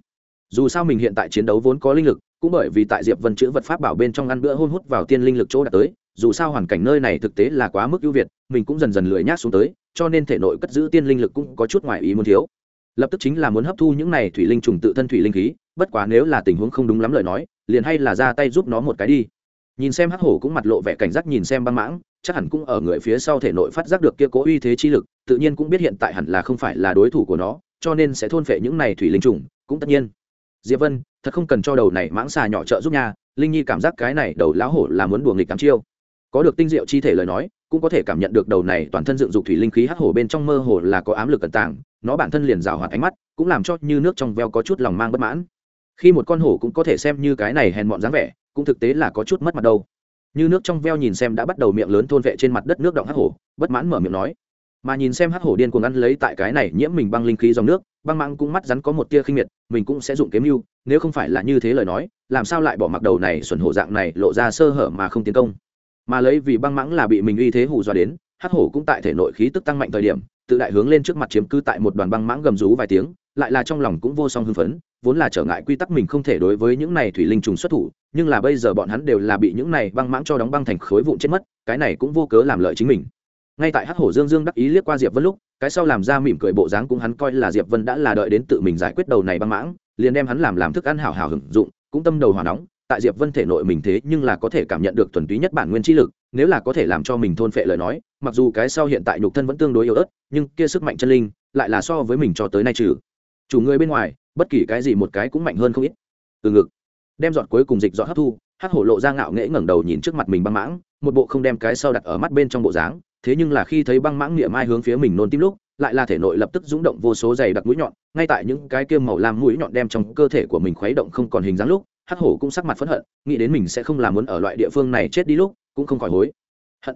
Dù sao mình hiện tại chiến đấu vốn có linh lực, cũng bởi vì tại diệp vân chữ vật pháp bảo bên trong ăn bữa hôn hút vào tiên linh lực chỗ đã tới, dù sao hoàn cảnh nơi này thực tế là quá mức ưu việt, mình cũng dần dần lười nhác xuống tới cho nên thể nội cất giữ tiên linh lực cũng có chút ngoài ý muốn thiếu. Lập tức chính là muốn hấp thu những này thủy linh trùng tự thân thủy linh khí, bất quá nếu là tình huống không đúng lắm lời nói, liền hay là ra tay giúp nó một cái đi. Nhìn xem hắc hổ cũng mặt lộ vẻ cảnh giác nhìn xem băng mãng, chắc hẳn cũng ở người phía sau thể nội phát giác được kia cố uy thế chi lực, tự nhiên cũng biết hiện tại hẳn là không phải là đối thủ của nó, cho nên sẽ thôn phệ những này thủy linh trùng, cũng tất nhiên. Diệp vân, thật không cần cho đầu này mãng xà nhỏ trợ giúp nha, linh nhi cảm giác cái này đầu lão hổ là muốn đùa nghịch cắm chiêu có được tinh diệu chi thể lời nói, cũng có thể cảm nhận được đầu này toàn thân dựng dục thủy linh khí hắc hổ bên trong mơ hồ là có ám lực cẩn tàng, nó bản thân liền rào hoạt ánh mắt, cũng làm cho như nước trong veo có chút lòng mang bất mãn. Khi một con hổ cũng có thể xem như cái này hèn mọn dáng vẻ, cũng thực tế là có chút mất mặt đâu. Như nước trong veo nhìn xem đã bắt đầu miệng lớn thôn vệ trên mặt đất nước động hắc hổ, bất mãn mở miệng nói. Mà nhìn xem hắc hổ điên cuồng ăn lấy tại cái này nhiễm mình băng linh khí dòng nước, băng mạng cũng mắt rắn có một tia khinh miệt, mình cũng sẽ dụng kiếm mưu, nếu không phải là như thế lời nói, làm sao lại bỏ mặc đầu này xuẩn hổ dạng này lộ ra sơ hở mà không tiến công mà lấy vì băng mãng là bị mình uy thế hù dọa đến, hắc hổ cũng tại thể nội khí tức tăng mạnh thời điểm, tự đại hướng lên trước mặt chiếm cư tại một đoàn băng mãng gầm rú vài tiếng, lại là trong lòng cũng vô song hưng phấn, vốn là trở ngại quy tắc mình không thể đối với những này thủy linh trùng xuất thủ, nhưng là bây giờ bọn hắn đều là bị những này băng mãng cho đóng băng thành khối vụn chết mất, cái này cũng vô cớ làm lợi chính mình. Ngay tại hắc hổ dương dương đắc ý liếc qua diệp vân lúc, cái sau làm ra mỉm cười bộ dáng cũng hắn coi là diệp vân đã là đợi đến tự mình giải quyết đầu này băng mãng, liền đem hắn làm làm thức ăn hảo hảo hưởng dụng, cũng tâm đầu hỏa nóng tại diệp vân thể nội mình thế nhưng là có thể cảm nhận được thuần túy nhất bản nguyên chi lực, nếu là có thể làm cho mình thôn phệ lời nói, mặc dù cái sau hiện tại nhục thân vẫn tương đối yếu ớt, nhưng kia sức mạnh chân linh lại là so với mình cho tới nay trừ. Chủ người bên ngoài, bất kỳ cái gì một cái cũng mạnh hơn không ít. Từ ngực, đem giọt cuối cùng dịch dọn hấp thu, hắc hổ lộ ra ngạo nghễ ngẩng đầu nhìn trước mặt mình băng mãng, một bộ không đem cái sau đặt ở mắt bên trong bộ dáng, thế nhưng là khi thấy băng mãng niệm mai hướng phía mình nôn tim lúc, lại là thể nội lập tức rung động vô số dày đặc mũi nhọn, ngay tại những cái kia màu lam mũi nhọn đem trong cơ thể của mình khuấy động không còn hình dáng lúc hắc hổ cũng sắc mặt phẫn hận, nghĩ đến mình sẽ không làm muốn ở loại địa phương này chết đi lúc, cũng không khỏi hối. Hận.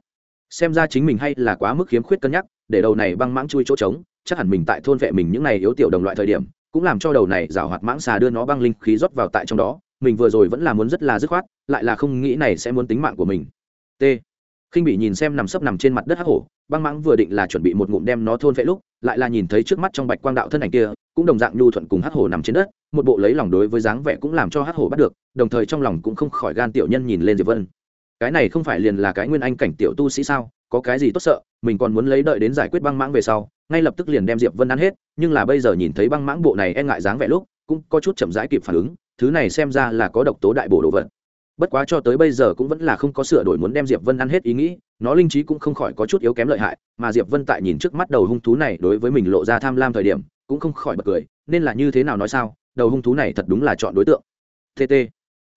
Xem ra chính mình hay là quá mức khiếm khuyết cân nhắc, để đầu này băng mãng chui chỗ trống, chắc hẳn mình tại thôn vệ mình những này yếu tiểu đồng loại thời điểm, cũng làm cho đầu này rào hoạt mãng xà đưa nó băng linh khí rót vào tại trong đó, mình vừa rồi vẫn là muốn rất là dứt khoát, lại là không nghĩ này sẽ muốn tính mạng của mình. T. Khinh bị nhìn xem nằm sấp nằm trên mặt đất hắc hổ, băng mãng vừa định là chuẩn bị một ngụm đem nó thôn vệ lúc, lại là nhìn thấy trước mắt trong bạch quang đạo thân ảnh kia cũng đồng dạng nhu thuận cùng hắc hổ nằm trên đất, một bộ lấy lòng đối với dáng vẻ cũng làm cho hắc hổ bắt được, đồng thời trong lòng cũng không khỏi gan tiểu nhân nhìn lên diệp vân. Cái này không phải liền là cái nguyên anh cảnh tiểu tu sĩ sao, có cái gì tốt sợ, mình còn muốn lấy đợi đến giải quyết băng mãng về sau, ngay lập tức liền đem diệp vân ăn hết, nhưng là bây giờ nhìn thấy băng mãng bộ này e ngại dáng vẻ lúc, cũng có chút chậm rãi kịp phản ứng, thứ này xem ra là có độc tố đại bổ đồ vật. Bất quá cho tới bây giờ cũng vẫn là không có sửa đổi muốn đem diệp vân ăn hết ý nghĩ, nó linh trí cũng không khỏi có chút yếu kém lợi hại, mà diệp vân tại nhìn trước mắt đầu hung thú này đối với mình lộ ra tham lam thời điểm cũng không khỏi bật cười, nên là như thế nào nói sao, đầu hung thú này thật đúng là chọn đối tượng. Tt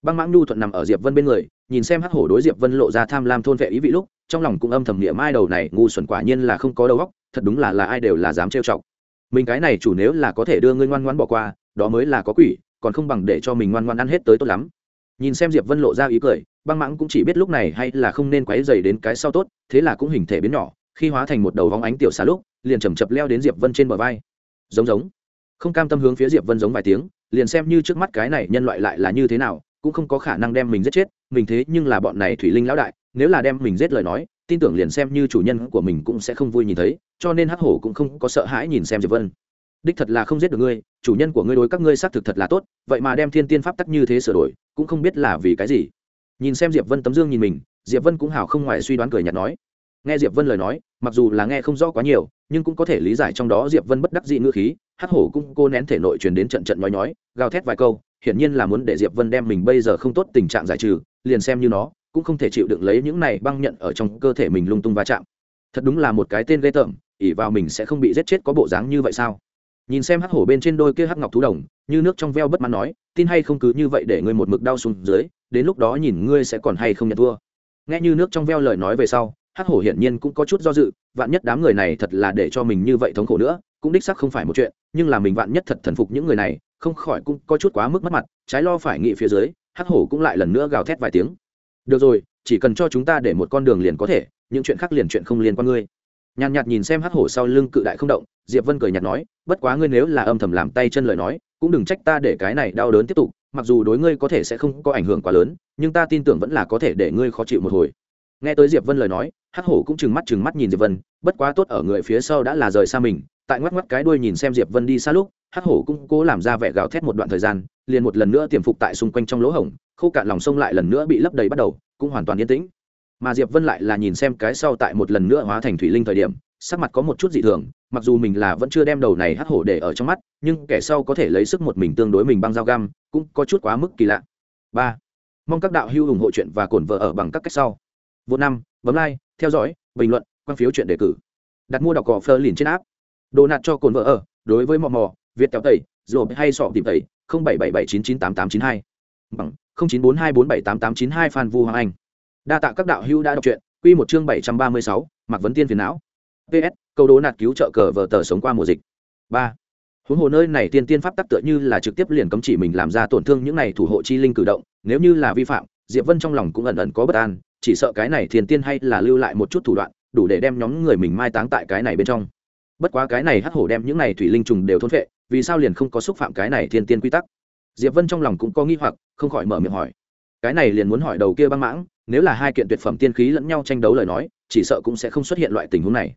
băng mãng nhu thuận nằm ở diệp vân bên người, nhìn xem hắc hổ đối diệp vân lộ ra tham lam thôn vệ ý vị lúc, trong lòng cũng âm thầm niệm mai đầu này, ngu xuẩn quả nhiên là không có đầu óc, thật đúng là là ai đều là dám trêu chọc. Mình cái này chủ nếu là có thể đưa ngươi ngoan ngoãn bỏ qua, đó mới là có quỷ, còn không bằng để cho mình ngoan ngoãn ăn hết tới tốt lắm. Nhìn xem diệp vân lộ ra ý cười, băng mãng cũng chỉ biết lúc này hay là không nên quấy dày đến cái sau tốt, thế là cũng hình thể biến nhỏ, khi hóa thành một đầu vóng ánh tiểu xà lúc, liền chầm chập leo đến diệp vân trên bờ vai giống giống. Không cam tâm hướng phía diệp vân giống vài tiếng, liền xem như trước mắt cái này nhân loại lại là như thế nào, cũng không có khả năng đem mình giết chết, mình thế nhưng là bọn này thủy linh lão đại, nếu là đem mình giết lời nói, tin tưởng liền xem như chủ nhân của mình cũng sẽ không vui nhìn thấy, cho nên hắc hổ cũng không có sợ hãi nhìn xem diệp vân. Đích thật là không giết được ngươi, chủ nhân của ngươi đối các ngươi xác thực thật là tốt, vậy mà đem thiên tiên pháp tắc như thế sửa đổi, cũng không biết là vì cái gì. Nhìn xem diệp vân tấm dương nhìn mình, diệp vân cũng hào không ngoài suy đoán cười nhạt nói nghe diệp vân lời nói, mặc dù là nghe không rõ quá nhiều, nhưng cũng có thể lý giải trong đó diệp vân bất đắc dị ngữ khí, hắc hổ cũng cô nén thể nội truyền đến trận trận nhói nhói, gào thét vài câu, hiển nhiên là muốn để diệp vân đem mình bây giờ không tốt tình trạng giải trừ, liền xem như nó, cũng không thể chịu đựng lấy những này băng nhận ở trong cơ thể mình lung tung va chạm. Thật đúng là một cái tên ghê tởm ỉ vào mình sẽ không bị giết chết có bộ dáng như vậy sao? Nhìn xem hắc hổ bên trên đôi kia hắc ngọc thú đồng, như nước trong veo bất mãn nói, tin hay không cứ như vậy để ngươi một mực đau xuống dưới, đến lúc đó nhìn ngươi sẽ còn hay không nhận thua. Nghe như nước trong veo lời nói về sau hắc hổ hiển nhiên cũng có chút do dự, vạn nhất đám người này thật là để cho mình như vậy thống khổ nữa, cũng đích sắc không phải một chuyện, nhưng là mình vạn nhất thật thần phục những người này, không khỏi cũng có chút quá mức mất mặt, trái lo phải nghị phía dưới, hắc hổ cũng lại lần nữa gào thét vài tiếng. Được rồi, chỉ cần cho chúng ta để một con đường liền có thể, những chuyện khác liền chuyện không liên quan ngươi. Nhàn nhạt nhìn xem hắc hổ sau lưng cự đại không động, diệp vân cười nhạt nói, bất quá ngươi nếu là âm thầm làm tay chân lời nói, cũng đừng trách ta để cái này đau đớn tiếp tục, mặc dù đối ngươi có thể sẽ không có ảnh hưởng quá lớn, nhưng ta tin tưởng vẫn là có thể để ngươi khó chịu một hồi. Nghe tới diệp vân lời nói hắc hổ cũng chừng mắt chừng mắt nhìn diệp vân, bất quá tốt ở người phía sau đã là rời xa mình, tại ngoắc ngoắc cái đuôi nhìn xem diệp vân đi xa lúc, hắc hổ cũng cố làm ra vẻ gào thét một đoạn thời gian, liền một lần nữa tiềm phục tại xung quanh trong lỗ hổng, khô cạn lòng sông lại lần nữa bị lấp đầy bắt đầu, cũng hoàn toàn yên tĩnh. Mà diệp vân lại là nhìn xem cái sau tại một lần nữa hóa thành thủy linh thời điểm, sắc mặt có một chút dị thường, mặc dù mình là vẫn chưa đem đầu này hắc hổ để ở trong mắt, nhưng kẻ sau có thể lấy sức một mình tương đối mình băng dao găm, cũng có chút quá mức kỳ lạ. Ba. Mong các đạo hữu ủng hộ chuyện và cổn vợ ở bằng các cách sau. Vô năm, bấm like theo dõi, bình luận, quan phiếu chuyện đề cử. Đặt mua đọc cỏ phơ liền trên áp đồ nạt cho cồn vợ ở, đối với mò mò, việt kéo tẩy rồi hay sọ tìm tẩy, không bảy bảy bảy chín chín tám tám chín hai. Bằng, không chín bốn hai bốn bảy tám tám chín hai phan vu hoàng anh. Đa tạ các đạo hữu đã đọc truyện, quy một chương bảy trăm ba mươi sáu mặc vấn tiên phiền não. Ps câu đố nạt cứu trợ cờ vợ tờ sống qua mùa dịch. Ba. Huống hồ nơi này tiên tiên pháp tắc tựa như là trực tiếp liền cấm chỉ mình làm ra tổn thương những này thủ hộ chi linh cử động, nếu như là vi phạm, diệp vân trong lòng cũng ẩn ẩn có bất an chỉ sợ cái này thiền tiên hay là lưu lại một chút thủ đoạn, đủ để đem nhóm người mình mai táng tại cái này bên trong. Bất quá cái này hắc hổ đem những này thủy linh trùng đều thôn vệ vì sao liền không có xúc phạm cái này thiên tiên quy tắc? Diệp vân trong lòng cũng có nghi hoặc, không khỏi mở miệng hỏi. Cái này liền muốn hỏi đầu kia băng mãng, nếu là hai kiện tuyệt phẩm tiên khí lẫn nhau tranh đấu lời nói, chỉ sợ cũng sẽ không xuất hiện loại tình huống này.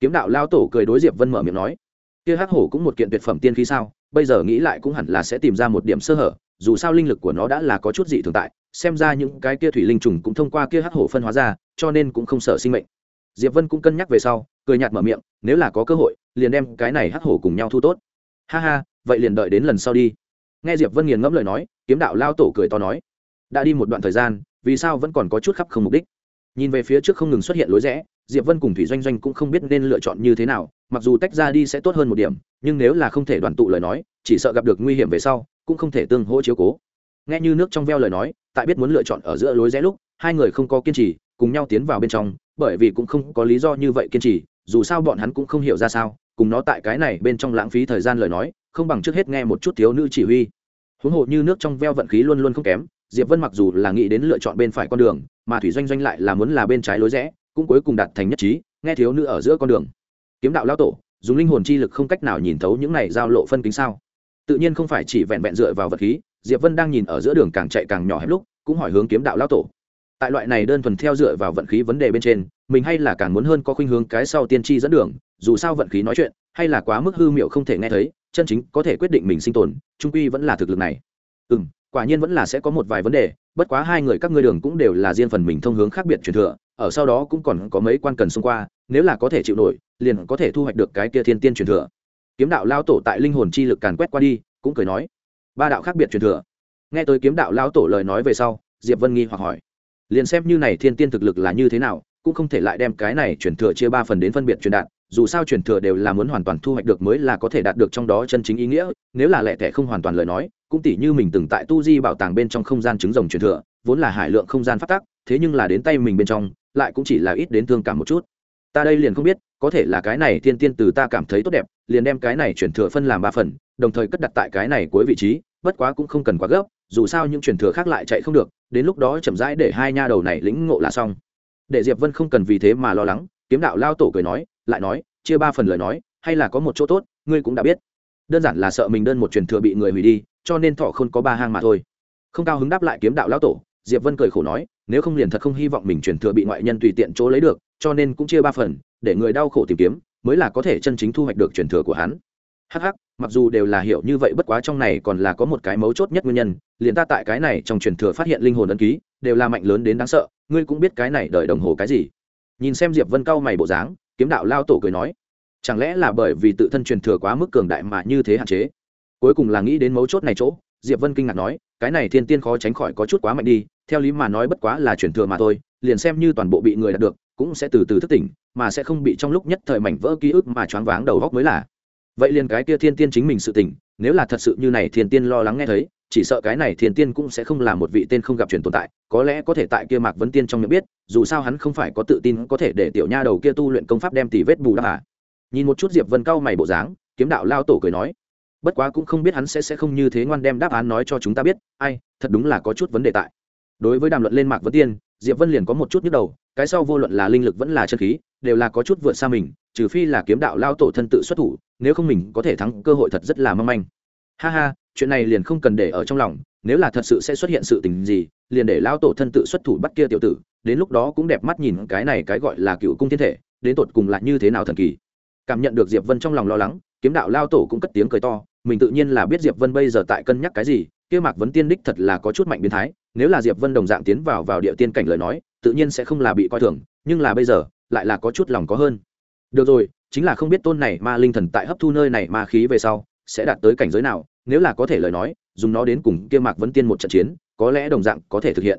Kiếm đạo lao tổ cười đối diệp vân mở miệng nói. Kia hắc hổ cũng một kiện tuyệt phẩm tiên khí sao? Bây giờ nghĩ lại cũng hẳn là sẽ tìm ra một điểm sơ hở dù sao linh lực của nó đã là có chút dị thường tại, xem ra những cái kia thủy linh trùng cũng thông qua kia hắc hổ phân hóa ra, cho nên cũng không sợ sinh mệnh. Diệp vân cũng cân nhắc về sau, cười nhạt mở miệng, nếu là có cơ hội, liền đem cái này hắc hổ cùng nhau thu tốt. Ha ha, vậy liền đợi đến lần sau đi. Nghe diệp vân nghiền ngẫm lời nói, kiếm đạo lao tổ cười to nói, đã đi một đoạn thời gian, vì sao vẫn còn có chút khắp không mục đích? Nhìn về phía trước không ngừng xuất hiện lối rẽ, diệp vân cùng thủy doanh doanh cũng không biết nên lựa chọn như thế nào, mặc dù tách ra đi sẽ tốt hơn một điểm, nhưng nếu là không thể đoàn tụ lời nói chỉ sợ gặp được nguy hiểm về sau, cũng không thể tương hỗ chiếu cố. Nghe như nước trong veo lời nói, tại biết muốn lựa chọn ở giữa lối rẽ lúc, hai người không có kiên trì, cùng nhau tiến vào bên trong, bởi vì cũng không có lý do như vậy kiên trì, dù sao bọn hắn cũng không hiểu ra sao, cùng nó tại cái này bên trong lãng phí thời gian lời nói, không bằng trước hết nghe một chút thiếu nữ chỉ huy. Huống hồ như nước trong veo vận khí luôn luôn không kém, diệp vân mặc dù là nghĩ đến lựa chọn bên phải con đường, mà thủy doanh doanh lại là muốn là bên trái lối rẽ, cũng cuối cùng đạt thành nhất trí, nghe thiếu nữ ở giữa con đường. Kiếm đạo lao tổ, dùng linh hồn chi lực không cách nào nhìn thấu những này giao lộ phân kính sao? Tự nhiên không phải chỉ vẹn vẹn dựa vào vật khí, diệp vân đang nhìn ở giữa đường càng chạy càng nhỏ hết lúc, cũng hỏi hướng kiếm đạo lao tổ. Tại loại này đơn thuần theo dựa vào vận khí vấn đề bên trên, mình hay là càng muốn hơn có khuynh hướng cái sau tiên tri dẫn đường, dù sao vận khí nói chuyện, hay là quá mức hư miệu không thể nghe thấy, chân chính có thể quyết định mình sinh tồn, trung quy vẫn là thực lực này. Ừ m quả nhiên vẫn là sẽ có một vài vấn đề, bất quá hai người các ngươi đường cũng đều là riêng phần mình thông hướng khác biệt truyền thừa, ở sau đó cũng còn có mấy quan cần xung qua, nếu là có thể chịu nổi, liền có thể thu hoạch được cái kia thiên tiên truyền thừa kiếm đạo lao tổ tại linh hồn chi lực càn quét qua đi, cũng cười nói, ba đạo khác biệt truyền thừa. Nghe tới kiếm đạo lao tổ lời nói về sau, diệp vân nghi hoặc hỏi, liền xem như này thiên tiên thực lực là như thế nào, cũng không thể lại đem cái này truyền thừa chia ba phần đến phân biệt truyền đạt, dù sao truyền thừa đều là muốn hoàn toàn thu hoạch được mới là có thể đạt được trong đó chân chính ý nghĩa, nếu là lẻ tẻ không hoàn toàn lời nói, cũng tỉ như mình từng tại tu di bảo tàng bên trong không gian trứng rồng truyền thừa, vốn là hải lượng không gian phát tác thế nhưng là đến tay mình bên trong, lại cũng chỉ là ít đến thương cảm một chút ta đây liền không biết, có thể là cái này thiên tiên từ ta cảm thấy tốt đẹp, liền đem cái này truyền thừa phân làm ba phần, đồng thời cất đặt tại cái này cuối vị trí, bất quá cũng không cần quá gấp, dù sao những truyền thừa khác lại chạy không được, đến lúc đó chậm rãi để hai nha đầu này lĩnh ngộ là xong. Để diệp vân không cần vì thế mà lo lắng, kiếm đạo lao tổ cười nói, lại nói, chia ba phần lời nói, hay là có một chỗ tốt, ngươi cũng đã biết. Đơn giản là sợ mình đơn một truyền thừa bị người hủy đi, cho nên thọ không có ba hang mà thôi. Không cao hứng đáp lại kiếm đạo Lão tổ, diệp vân cười khổ nói nếu không liền thật không hy vọng mình truyền thừa bị ngoại nhân tùy tiện chỗ lấy được, cho nên cũng chia ba phần, để người đau khổ tìm kiếm, mới là có thể chân chính thu hoạch được truyền thừa của hắn. Hắc hắc, mặc dù đều là hiểu như vậy bất quá trong này còn là có một cái mấu chốt nhất nguyên nhân, liền ta tại cái này trong truyền thừa phát hiện linh hồn ấn ký, đều là mạnh lớn đến đáng sợ, ngươi cũng biết cái này đợi đồng hồ cái gì. Nhìn xem diệp vân cao mày bộ dáng, kiếm đạo lao tổ cười nói, chẳng lẽ là bởi vì tự thân truyền thừa quá mức cường đại mà như thế hạn chế? Cuối cùng là nghĩ đến mấu chốt này chỗ, diệp vân kinh ngạc nói, cái này thiên tiên khó tránh khỏi có chút quá mạnh đi theo lý mà nói bất quá là chuyển thừa mà thôi, liền xem như toàn bộ bị người đạt được, cũng sẽ từ từ thức tỉnh, mà sẽ không bị trong lúc nhất thời mảnh vỡ ký ức mà choáng váng đầu góc mới là. Vậy liền cái kia thiên tiên chính mình sự tỉnh, nếu là thật sự như này thiên tiên lo lắng nghe thấy, chỉ sợ cái này thiên tiên cũng sẽ không là một vị tên không gặp truyền tồn tại, có lẽ có thể tại kia mạc vấn tiên trong miệng biết, dù sao hắn không phải có tự tin có thể để tiểu nha đầu kia tu luyện công pháp đem tỷ vết bù đắp à. Nhìn một chút diệp vân cao mày bộ dáng, kiếm đạo lao tổ cười nói, bất quá cũng không biết hắn sẽ sẽ không như thế ngoan đem đáp án nói cho chúng ta biết, ai, thật đúng là có chút vấn đề tại đối với đàm luận lên mạc vấn tiên, diệp vân liền có một chút nhức đầu, cái sau vô luận là linh lực vẫn là chân khí, đều là có chút vượt xa mình, trừ phi là kiếm đạo lao tổ thân tự xuất thủ, nếu không mình có thể thắng, cơ hội thật rất là mong manh. Ha ha, chuyện này liền không cần để ở trong lòng, nếu là thật sự sẽ xuất hiện sự tình gì, liền để lao tổ thân tự xuất thủ bắt kia tiểu tử, đến lúc đó cũng đẹp mắt nhìn cái này cái gọi là cựu cung thiên thể, đến tột cùng là như thế nào thần kỳ. Cảm nhận được diệp vân trong lòng lo lắng, kiếm đạo lao tổ cũng cất tiếng cười to, mình tự nhiên là biết diệp vân bây giờ tại cân nhắc cái gì kia mạc vấn tiên đích thật là có chút mạnh biến thái, nếu là diệp vân đồng dạng tiến vào vào địa tiên cảnh lời nói, tự nhiên sẽ không là bị coi thường, nhưng là bây giờ, lại là có chút lòng có hơn. Được rồi, chính là không biết tôn này ma linh thần tại hấp thu nơi này ma khí về sau, sẽ đạt tới cảnh giới nào, nếu là có thể lời nói, dùng nó đến cùng kia mạc vấn tiên một trận chiến, có lẽ đồng dạng có thể thực hiện.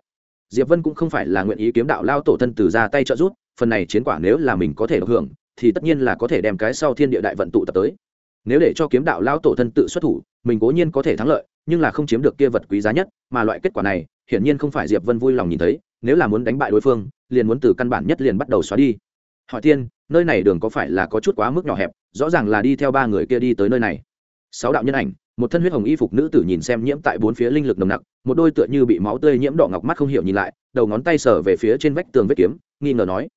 Diệp vân cũng không phải là nguyện ý kiếm đạo lao tổ thân từ ra tay trợ giúp, phần này chiến quả nếu là mình có thể được hưởng, thì tất nhiên là có thể đem cái sau thiên địa đại vận tụ tập tới. Nếu để cho kiếm đạo lao tổ thân tự xuất thủ, mình cố nhiên có thể thắng lợi nhưng là không chiếm được kia vật quý giá nhất, mà loại kết quả này, hiển nhiên không phải diệp vân vui lòng nhìn thấy, nếu là muốn đánh bại đối phương, liền muốn từ căn bản nhất liền bắt đầu xóa đi. Hỏi tiên, nơi này đường có phải là có chút quá mức nhỏ hẹp, rõ ràng là đi theo ba người kia đi tới nơi này. Sáu đạo nhân ảnh, một thân huyết hồng y phục nữ tử nhìn xem nhiễm tại bốn phía linh lực nồng nặc, một đôi tựa như bị máu tươi nhiễm đỏ ngọc mắt không hiểu nhìn lại, đầu ngón tay sờ về phía trên vách tường vết kiếm, nghi ngờ nói,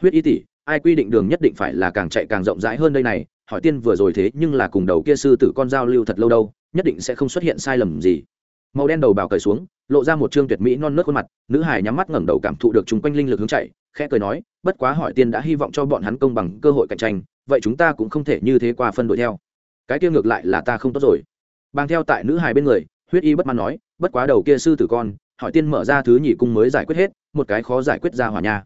huyết y tỷ, ai quy định đường nhất định phải là càng chạy càng rộng rãi hơn đây này? Hỏi tiên vừa rồi thế nhưng là cùng đầu kia sư tử con giao lưu thật lâu đâu nhất định sẽ không xuất hiện sai lầm gì. Màu đen đầu bào cởi xuống, lộ ra một trương tuyệt mỹ non nớt khuôn mặt, nữ hải nhắm mắt ngẩng đầu cảm thụ được chúng quanh linh lực hướng chạy, khẽ cười nói, bất quá hỏi tiên đã hy vọng cho bọn hắn công bằng cơ hội cạnh tranh, vậy chúng ta cũng không thể như thế qua phân đội theo. Cái kia ngược lại là ta không tốt rồi. Bàng theo tại nữ hải bên người, huyết y bất mãn nói, bất quá đầu kia sư tử con, hỏi tiên mở ra thứ nhị cung mới giải quyết hết, một cái khó giải quyết ra hỏa nha.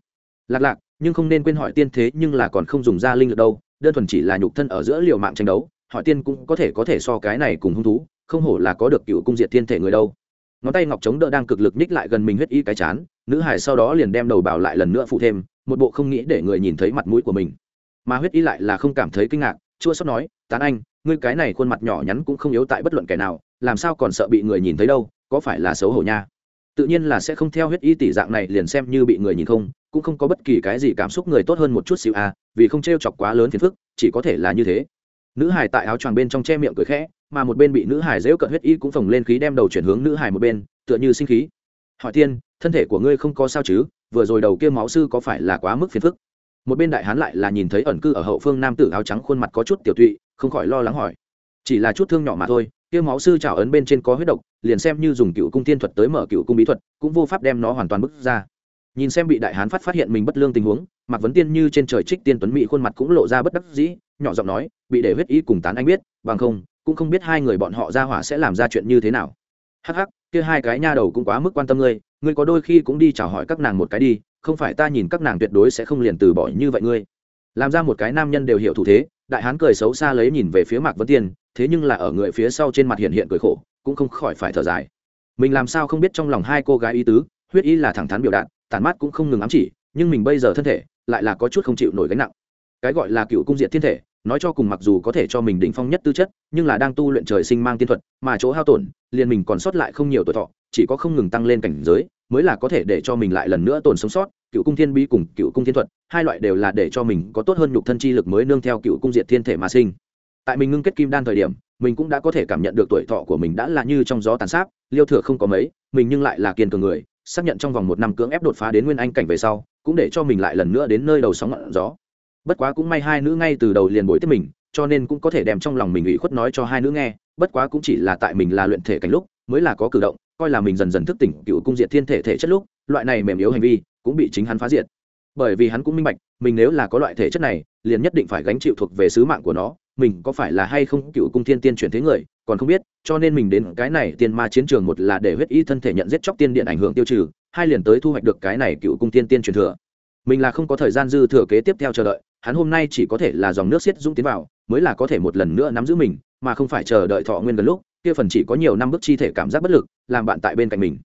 Lạc lạc, nhưng không nên quên hỏi tiên thế nhưng là còn không dùng ra linh lực đâu, đơn thuần chỉ là nhục thân ở giữa liều mạng tranh đấu hỏi tiên cũng có thể có thể so cái này cùng hung thú, không hổ là có được cựu cung diệt thiên thể người đâu. Ngón tay ngọc chống đỡ đang cực lực ních lại gần mình huyết y cái chán, nữ hải sau đó liền đem đầu bảo lại lần nữa phụ thêm, một bộ không nghĩ để người nhìn thấy mặt mũi của mình. Mà huyết y lại là không cảm thấy kinh ngạc, chua sót nói, tán anh, ngươi cái này khuôn mặt nhỏ nhắn cũng không yếu tại bất luận kẻ nào, làm sao còn sợ bị người nhìn thấy đâu, có phải là xấu hổ nha? Tự nhiên là sẽ không theo huyết y tỷ dạng này liền xem như bị người nhìn không, cũng không có bất kỳ cái gì cảm xúc người tốt hơn một chút xíu à vì không t r e o chọc quá lớn phiền phức, chỉ có thể là như thế nữ hải tại áo choàng bên trong che miệng cười khẽ, mà một bên bị nữ hải dễu cận huyết y cũng phồng lên khí đem đầu chuyển hướng nữ hải một bên, tựa như sinh khí. Hỏi tiên, thân thể của ngươi không có sao chứ? Vừa rồi đầu kia máu sư có phải là quá mức phiền phức? Một bên đại hán lại là nhìn thấy ẩn cư ở hậu phương nam tử áo trắng khuôn mặt có chút tiểu tụy, không khỏi lo lắng hỏi. Chỉ là chút thương nhỏ mà thôi, kia máu sư trào ấn bên trên có huyết độc, liền xem như dùng cựu cung tiên thuật tới mở cựu cung bí thuật, cũng vô pháp đem nó hoàn toàn bứt ra nhìn xem bị đại hán phát phát hiện mình bất lương tình huống, mạc vấn tiên như trên trời trích tiên tuấn mỹ khuôn mặt cũng lộ ra bất đắc dĩ, nhỏ giọng nói, bị để huyết ý cùng tán anh biết, bằng không, cũng không biết hai người bọn họ ra hỏa sẽ làm ra chuyện như thế nào. Hắc hắc, kia hai cái nha đầu cũng quá mức quan tâm ngươi ngươi có đôi khi cũng đi chào hỏi các nàng một cái đi, không phải ta nhìn các nàng tuyệt đối sẽ không liền từ bỏ như vậy ngươi. Làm ra một cái nam nhân đều hiểu thủ thế, đại hán cười xấu xa lấy nhìn về phía mạc vấn tiên, thế nhưng là ở người phía sau trên mặt hiện hiện cười khổ, cũng không khỏi phải thở dài. Mình làm sao không biết trong lòng hai cô gái ý tứ, huyết ý là thẳng thắn biểu đạt tàn mát cũng không ngừng ám chỉ, nhưng mình bây giờ thân thể lại là có chút không chịu nổi gánh nặng. Cái gọi là cựu cung diện thiên thể, nói cho cùng mặc dù có thể cho mình đỉnh phong nhất tư chất, nhưng là đang tu luyện trời sinh mang tiên thuật, mà chỗ hao tổn, liền mình còn sót lại không nhiều tuổi thọ, chỉ có không ngừng tăng lên cảnh giới, mới là có thể để cho mình lại lần nữa tồn sống sót. Cựu cung thiên bi cùng cựu cung thiên thuật, hai loại đều là để cho mình có tốt hơn nhục thân chi lực mới nương theo cựu cung diệt thiên thể mà sinh. Tại mình ngưng kết kim đan thời điểm, mình cũng đã có thể cảm nhận được tuổi thọ của mình đã là như trong gió tàn sát, liêu thừa không có mấy, mình nhưng lại là kiên cường người xác nhận trong vòng một năm cưỡng ép đột phá đến nguyên anh cảnh về sau, cũng để cho mình lại lần nữa đến nơi đầu sóng ngọn gió. Bất quá cũng may hai nữ ngay từ đầu liền bồi tiếp mình, cho nên cũng có thể đem trong lòng mình ủy khuất nói cho hai nữ nghe, bất quá cũng chỉ là tại mình là luyện thể cảnh lúc, mới là có cử động, coi là mình dần dần thức tỉnh cựu cung diệt thiên thể thể chất lúc, loại này mềm yếu hành vi cũng bị chính hắn phá diệt bởi vì hắn cũng minh bạch, mình nếu là có loại thể chất này, liền nhất định phải gánh chịu thuộc về sứ mạng của nó, mình có phải là hay không cựu cung thiên tiên chuyển thế người, còn không biết, cho nên mình đến cái này tiên ma chiến trường một là để huyết y thân thể nhận giết chóc tiên điện ảnh hưởng tiêu trừ, hai liền tới thu hoạch được cái này cựu cung tiên tiên truyền thừa. Mình là không có thời gian dư thừa kế tiếp theo chờ đợi, hắn hôm nay chỉ có thể là dòng nước xiết dũng tiến vào, mới là có thể một lần nữa nắm giữ mình, mà không phải chờ đợi thọ nguyên gần lúc, kia phần chỉ có nhiều năm bước chi thể cảm giác bất lực, làm bạn tại bên cạnh mình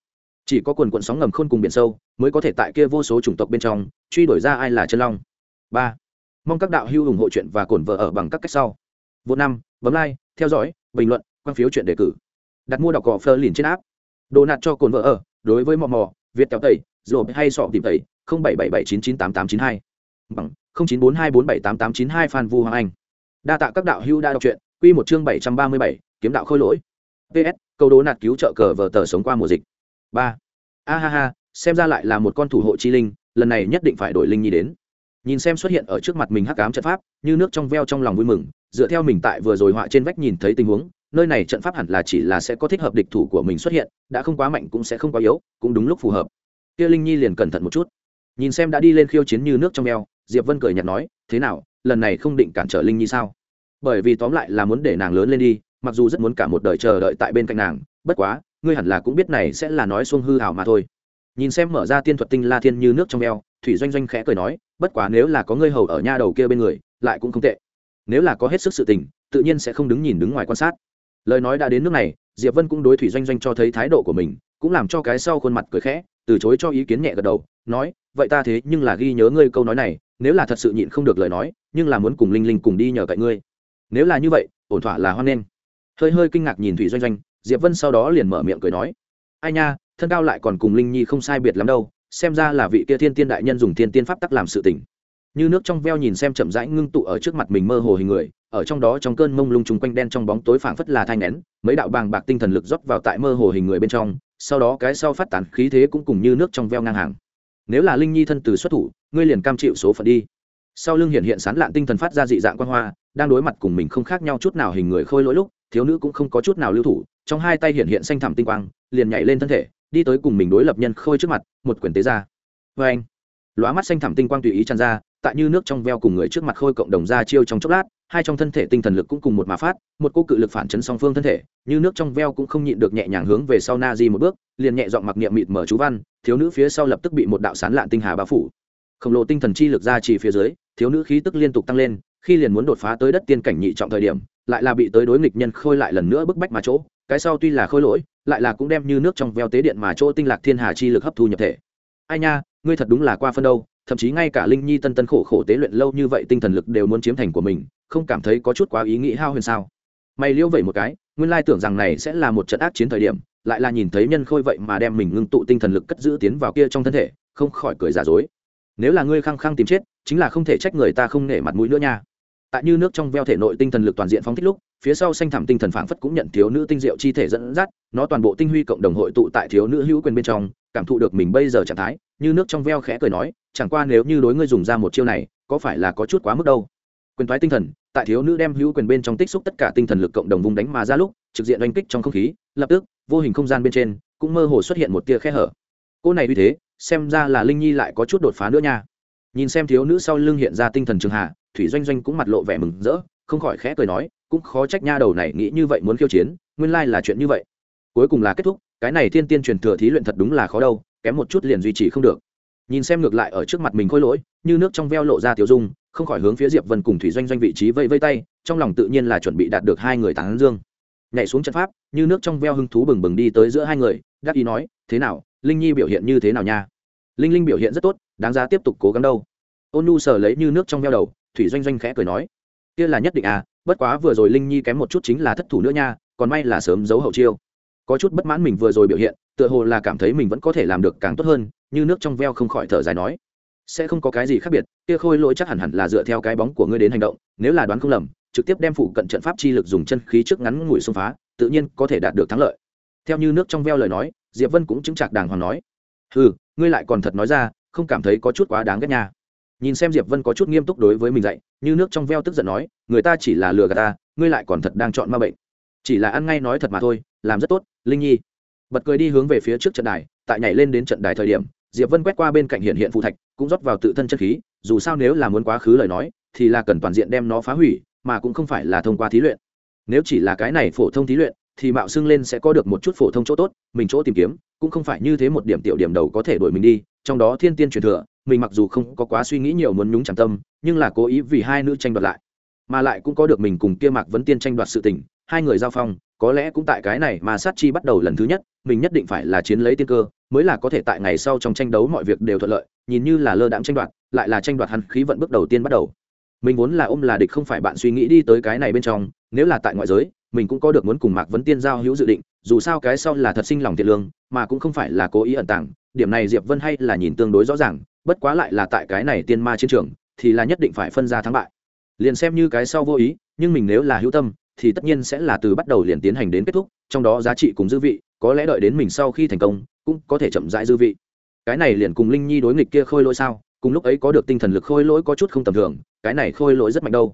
chỉ có quần quận sóng ngầm khôn cùng biển sâu, mới có thể tại kia vô số chủng tộc bên trong, truy đuổi ra ai là chân long. Ba, mong các đạo hữu ủng hộ chuyện và cổn vợ ở bằng các cách sau. Vô năm, bấm like, theo dõi, bình luận, quan phiếu chuyện đề cử. Đặt mua đọc cỏ phơ liền trên áp đồ nạt cho cồn vợ ở, đối với mò mò, việt kéo tẩy rồi hay sọ tìm tẩy, không bảy bảy bảy chín chín tám tám chín hai. Bằng, không chín bốn hai bốn bảy tám tám chín hai phan vu hoàng anh. Đa tạ các đạo hữu đã đọc truyện, quy một chương bảy trăm ba mươi bảy, kiếm đạo khôi lỗi. Ps câu đố nạt cứu trợ cờ vợ tờ sống qua mùa dịch ba. A ha ha, xem ra lại là một con thủ hộ chi linh, lần này nhất định phải đổi linh nhi đến. Nhìn xem xuất hiện ở trước mặt mình hắc cám trận pháp, như nước trong veo trong lòng vui mừng, dựa theo mình tại vừa rồi họa trên vách nhìn thấy tình huống, nơi này trận pháp hẳn là chỉ là sẽ có thích hợp địch thủ của mình xuất hiện, đã không quá mạnh cũng sẽ không quá yếu, cũng đúng lúc phù hợp. Kia linh nhi liền cẩn thận một chút. Nhìn xem đã đi lên khiêu chiến như nước trong veo, diệp vân cười nhạt nói, thế nào, lần này không định cản trở linh nhi sao? Bởi vì tóm lại là muốn để nàng lớn lên đi, mặc dù rất muốn cả một đời chờ đợi tại bên cạnh nàng, bất quá ngươi hẳn là cũng biết này sẽ là nói xuông hư hảo mà thôi. Nhìn xem mở ra tiên thuật tinh la thiên như nước trong veo thủy doanh doanh khẽ cười nói, bất quá nếu là có ngươi hầu ở nha đầu kia bên người, lại cũng không tệ. Nếu là có hết sức sự tình, tự nhiên sẽ không đứng nhìn đứng ngoài quan sát. Lời nói đã đến nước này, diệp vân cũng đối thủy doanh doanh cho thấy thái độ của mình, cũng làm cho cái sau khuôn mặt cười khẽ, từ chối cho ý kiến nhẹ gật đầu, nói, vậy ta thế nhưng là ghi nhớ ngươi câu nói này, nếu là thật sự nhịn không được lời nói, nhưng là muốn cùng linh linh cùng đi nhờ cậy ngươi. Nếu là như vậy, ổn thỏa là hoan nghênh. Hơi hơi kinh ngạc nhìn thủy doanh doanh diệp vân sau đó liền mở miệng cười nói, ai nha, thân cao lại còn cùng linh nhi không sai biệt lắm đâu, xem ra là vị kia thiên tiên đại nhân dùng thiên tiên pháp tắc làm sự tỉnh như nước trong veo nhìn xem chậm rãi ngưng tụ ở trước mặt mình mơ hồ hình người, ở trong đó trong cơn mông lung chung quanh đen trong bóng tối phảng phất là thanh nén mấy đạo bàng bạc tinh thần lực rót vào tại mơ hồ hình người bên trong, sau đó cái sau phát tán khí thế cũng cùng như nước trong veo ngang hàng. Nếu là linh nhi thân từ xuất thủ, ngươi liền cam chịu số phận đi. Sau lưng hiện hiện sán lạn tinh thần phát ra dị dạng quan hoa, đang đối mặt cùng mình không khác nhau chút nào hình người khôi lỗi lúc, thiếu nữ cũng không có chút nào lưu thủ trong hai tay hiện hiện xanh thẳm tinh quang, liền nhảy lên thân thể, đi tới cùng mình đối lập nhân khôi trước mặt, một quyển tế ra. Vê anh, lóa mắt xanh thẳm tinh quang tùy ý tràn ra, tại như nước trong veo cùng người trước mặt khôi cộng đồng ra chiêu trong chốc lát, hai trong thân thể tinh thần lực cũng cùng một mà phát, một cô cự lực phản chấn song phương thân thể, như nước trong veo cũng không nhịn được nhẹ nhàng hướng về sau na di một bước, liền nhẹ dọn mặc niệm mịt mở chú văn, thiếu nữ phía sau lập tức bị một đạo sán lạn tinh hà bao phủ. Khổng lồ tinh thần chi lực ra chỉ phía dưới, thiếu nữ khí tức liên tục tăng lên, khi liền muốn đột phá tới đất tiên cảnh nhị trọng thời điểm lại là bị tới đối nghịch nhân khôi lại lần nữa bức bách mà chỗ, cái sau tuy là khôi lỗi, lại là cũng đem như nước trong veo tế điện mà chỗ tinh lạc thiên hà chi lực hấp thu nhập thể. Ai nha, ngươi thật đúng là qua phân đâu, thậm chí ngay cả linh nhi tân tân khổ khổ tế luyện lâu như vậy tinh thần lực đều muốn chiếm thành của mình, không cảm thấy có chút quá ý nghĩ hao huyền sao? Mày liễu vậy một cái, nguyên lai tưởng rằng này sẽ là một trận ác chiến thời điểm, lại là nhìn thấy nhân khôi vậy mà đem mình ngưng tụ tinh thần lực cất giữ tiến vào kia trong thân thể, không khỏi cười giả dối. Nếu là ngươi khăng khăng tìm chết, chính là không thể trách người ta không nể mặt mũi nữa nha tại như nước trong veo thể nội tinh thần lực toàn diện phóng thích lúc, phía sau xanh thảm tinh thần phảng phất cũng nhận thiếu nữ tinh diệu chi thể dẫn dắt, nó toàn bộ tinh huy cộng đồng hội tụ tại thiếu nữ hữu quyền bên trong, cảm thụ được mình bây giờ trạng thái, như nước trong veo khẽ cười nói, chẳng qua nếu như đối ngươi dùng ra một chiêu này, có phải là có chút quá mức đâu? Quyền thoái tinh thần, tại thiếu nữ đem hữu quyền bên trong tích xúc tất cả tinh thần lực cộng đồng vùng đánh mà ra lúc, trực diện oanh kích trong không khí, lập tức, vô hình không gian bên trên, cũng mơ hồ xuất hiện một tia khe hở. Cô này như thế, xem ra là linh nhi lại có chút đột phá nữa nha nhìn xem thiếu nữ sau lưng hiện ra tinh thần trường hạ, thủy doanh doanh cũng mặt lộ vẻ mừng rỡ, không khỏi khẽ cười nói, cũng khó trách nha đầu này nghĩ như vậy muốn khiêu chiến, nguyên lai là chuyện như vậy. Cuối cùng là kết thúc, cái này thiên tiên truyền thừa thí luyện thật đúng là khó đâu, kém một chút liền duy trì không được. Nhìn xem ngược lại ở trước mặt mình khôi lỗi, như nước trong veo lộ ra tiểu dung, không khỏi hướng phía diệp vân cùng thủy doanh doanh vị trí vây vây tay, trong lòng tự nhiên là chuẩn bị đạt được hai người tán dương. Nhảy xuống trận pháp, như nước trong veo hưng thú bừng bừng đi tới giữa hai người, đắc ý nói, thế nào, linh nhi biểu hiện như thế nào nha? Linh linh biểu hiện rất tốt đáng giá tiếp tục cố gắng đâu. Ôn nu sờ lấy như nước trong veo đầu, thủy doanh doanh khẽ cười nói, kia là nhất định à bất quá vừa rồi linh nhi kém một chút chính là thất thủ nữa nha, còn may là sớm giấu hậu chiêu. Có chút bất mãn mình vừa rồi biểu hiện, tựa hồ là cảm thấy mình vẫn có thể làm được càng tốt hơn, như nước trong veo không khỏi thở dài nói, sẽ không có cái gì khác biệt, kia khôi lỗi chắc hẳn hẳn là dựa theo cái bóng của ngươi đến hành động, nếu là đoán không lầm, trực tiếp đem phụ cận trận pháp chi lực dùng chân khí trước ngắn ngủi xông phá, tự nhiên có thể đạt được thắng lợi. Theo như nước trong veo lời nói, diệp vân cũng chứng chạc đàng hoàng nói ừ ngươi lại còn thật nói ra không cảm thấy có chút quá đáng ghét nha. Nhìn xem diệp vân có chút nghiêm túc đối với mình dạy, như nước trong veo tức giận nói, người ta chỉ là lừa gạt ta, ngươi lại còn thật đang chọn ma bệnh. Chỉ là ăn ngay nói thật mà thôi, làm rất tốt, linh nhi. Bật cười đi hướng về phía trước trận đài, tại nhảy lên đến trận đài thời điểm, diệp vân quét qua bên cạnh hiện hiện phụ thạch, cũng rót vào tự thân chân khí, dù sao nếu là muốn quá khứ lời nói, thì là cần toàn diện đem nó phá hủy, mà cũng không phải là thông qua thí luyện. Nếu chỉ là cái này phổ thông thí luyện thì mạo xưng lên sẽ có được một chút phổ thông chỗ tốt, mình chỗ tìm kiếm, cũng không phải như thế một điểm tiểu điểm đầu có thể đuổi mình đi, trong đó thiên tiên truyền thừa, mình mặc dù không có quá suy nghĩ nhiều muốn nhúng chẳng tâm, nhưng là cố ý vì hai nữ tranh đoạt lại. Mà lại cũng có được mình cùng kia mạc vấn tiên tranh đoạt sự tình, hai người giao phong, có lẽ cũng tại cái này mà sát chi bắt đầu lần thứ nhất, mình nhất định phải là chiến lấy tiên cơ, mới là có thể tại ngày sau trong tranh đấu mọi việc đều thuận lợi, nhìn như là lơ đãng tranh đoạt, lại là tranh đoạt hắn khí vận bước đầu tiên bắt đầu. Mình vốn là ôm là địch không phải bạn suy nghĩ đi tới cái này bên trong, nếu là tại ngoại giới mình cũng có được muốn cùng mạc vấn tiên giao hữu dự định, dù sao cái sau là thật sinh lòng thiện lương, mà cũng không phải là cố ý ẩn tàng, điểm này diệp vân hay là nhìn tương đối rõ ràng, bất quá lại là tại cái này tiên ma chiến trường, thì là nhất định phải phân ra thắng bại. Liền xem như cái sau vô ý, nhưng mình nếu là hữu tâm, thì tất nhiên sẽ là từ bắt đầu liền tiến hành đến kết thúc, trong đó giá trị cùng dư vị, có lẽ đợi đến mình sau khi thành công, cũng có thể chậm rãi dư vị. Cái này liền cùng linh nhi đối nghịch kia khôi lỗi sao, cùng lúc ấy có được tinh thần lực khôi lỗi có chút không tầm thường, cái này khôi lỗi rất mạnh đâu.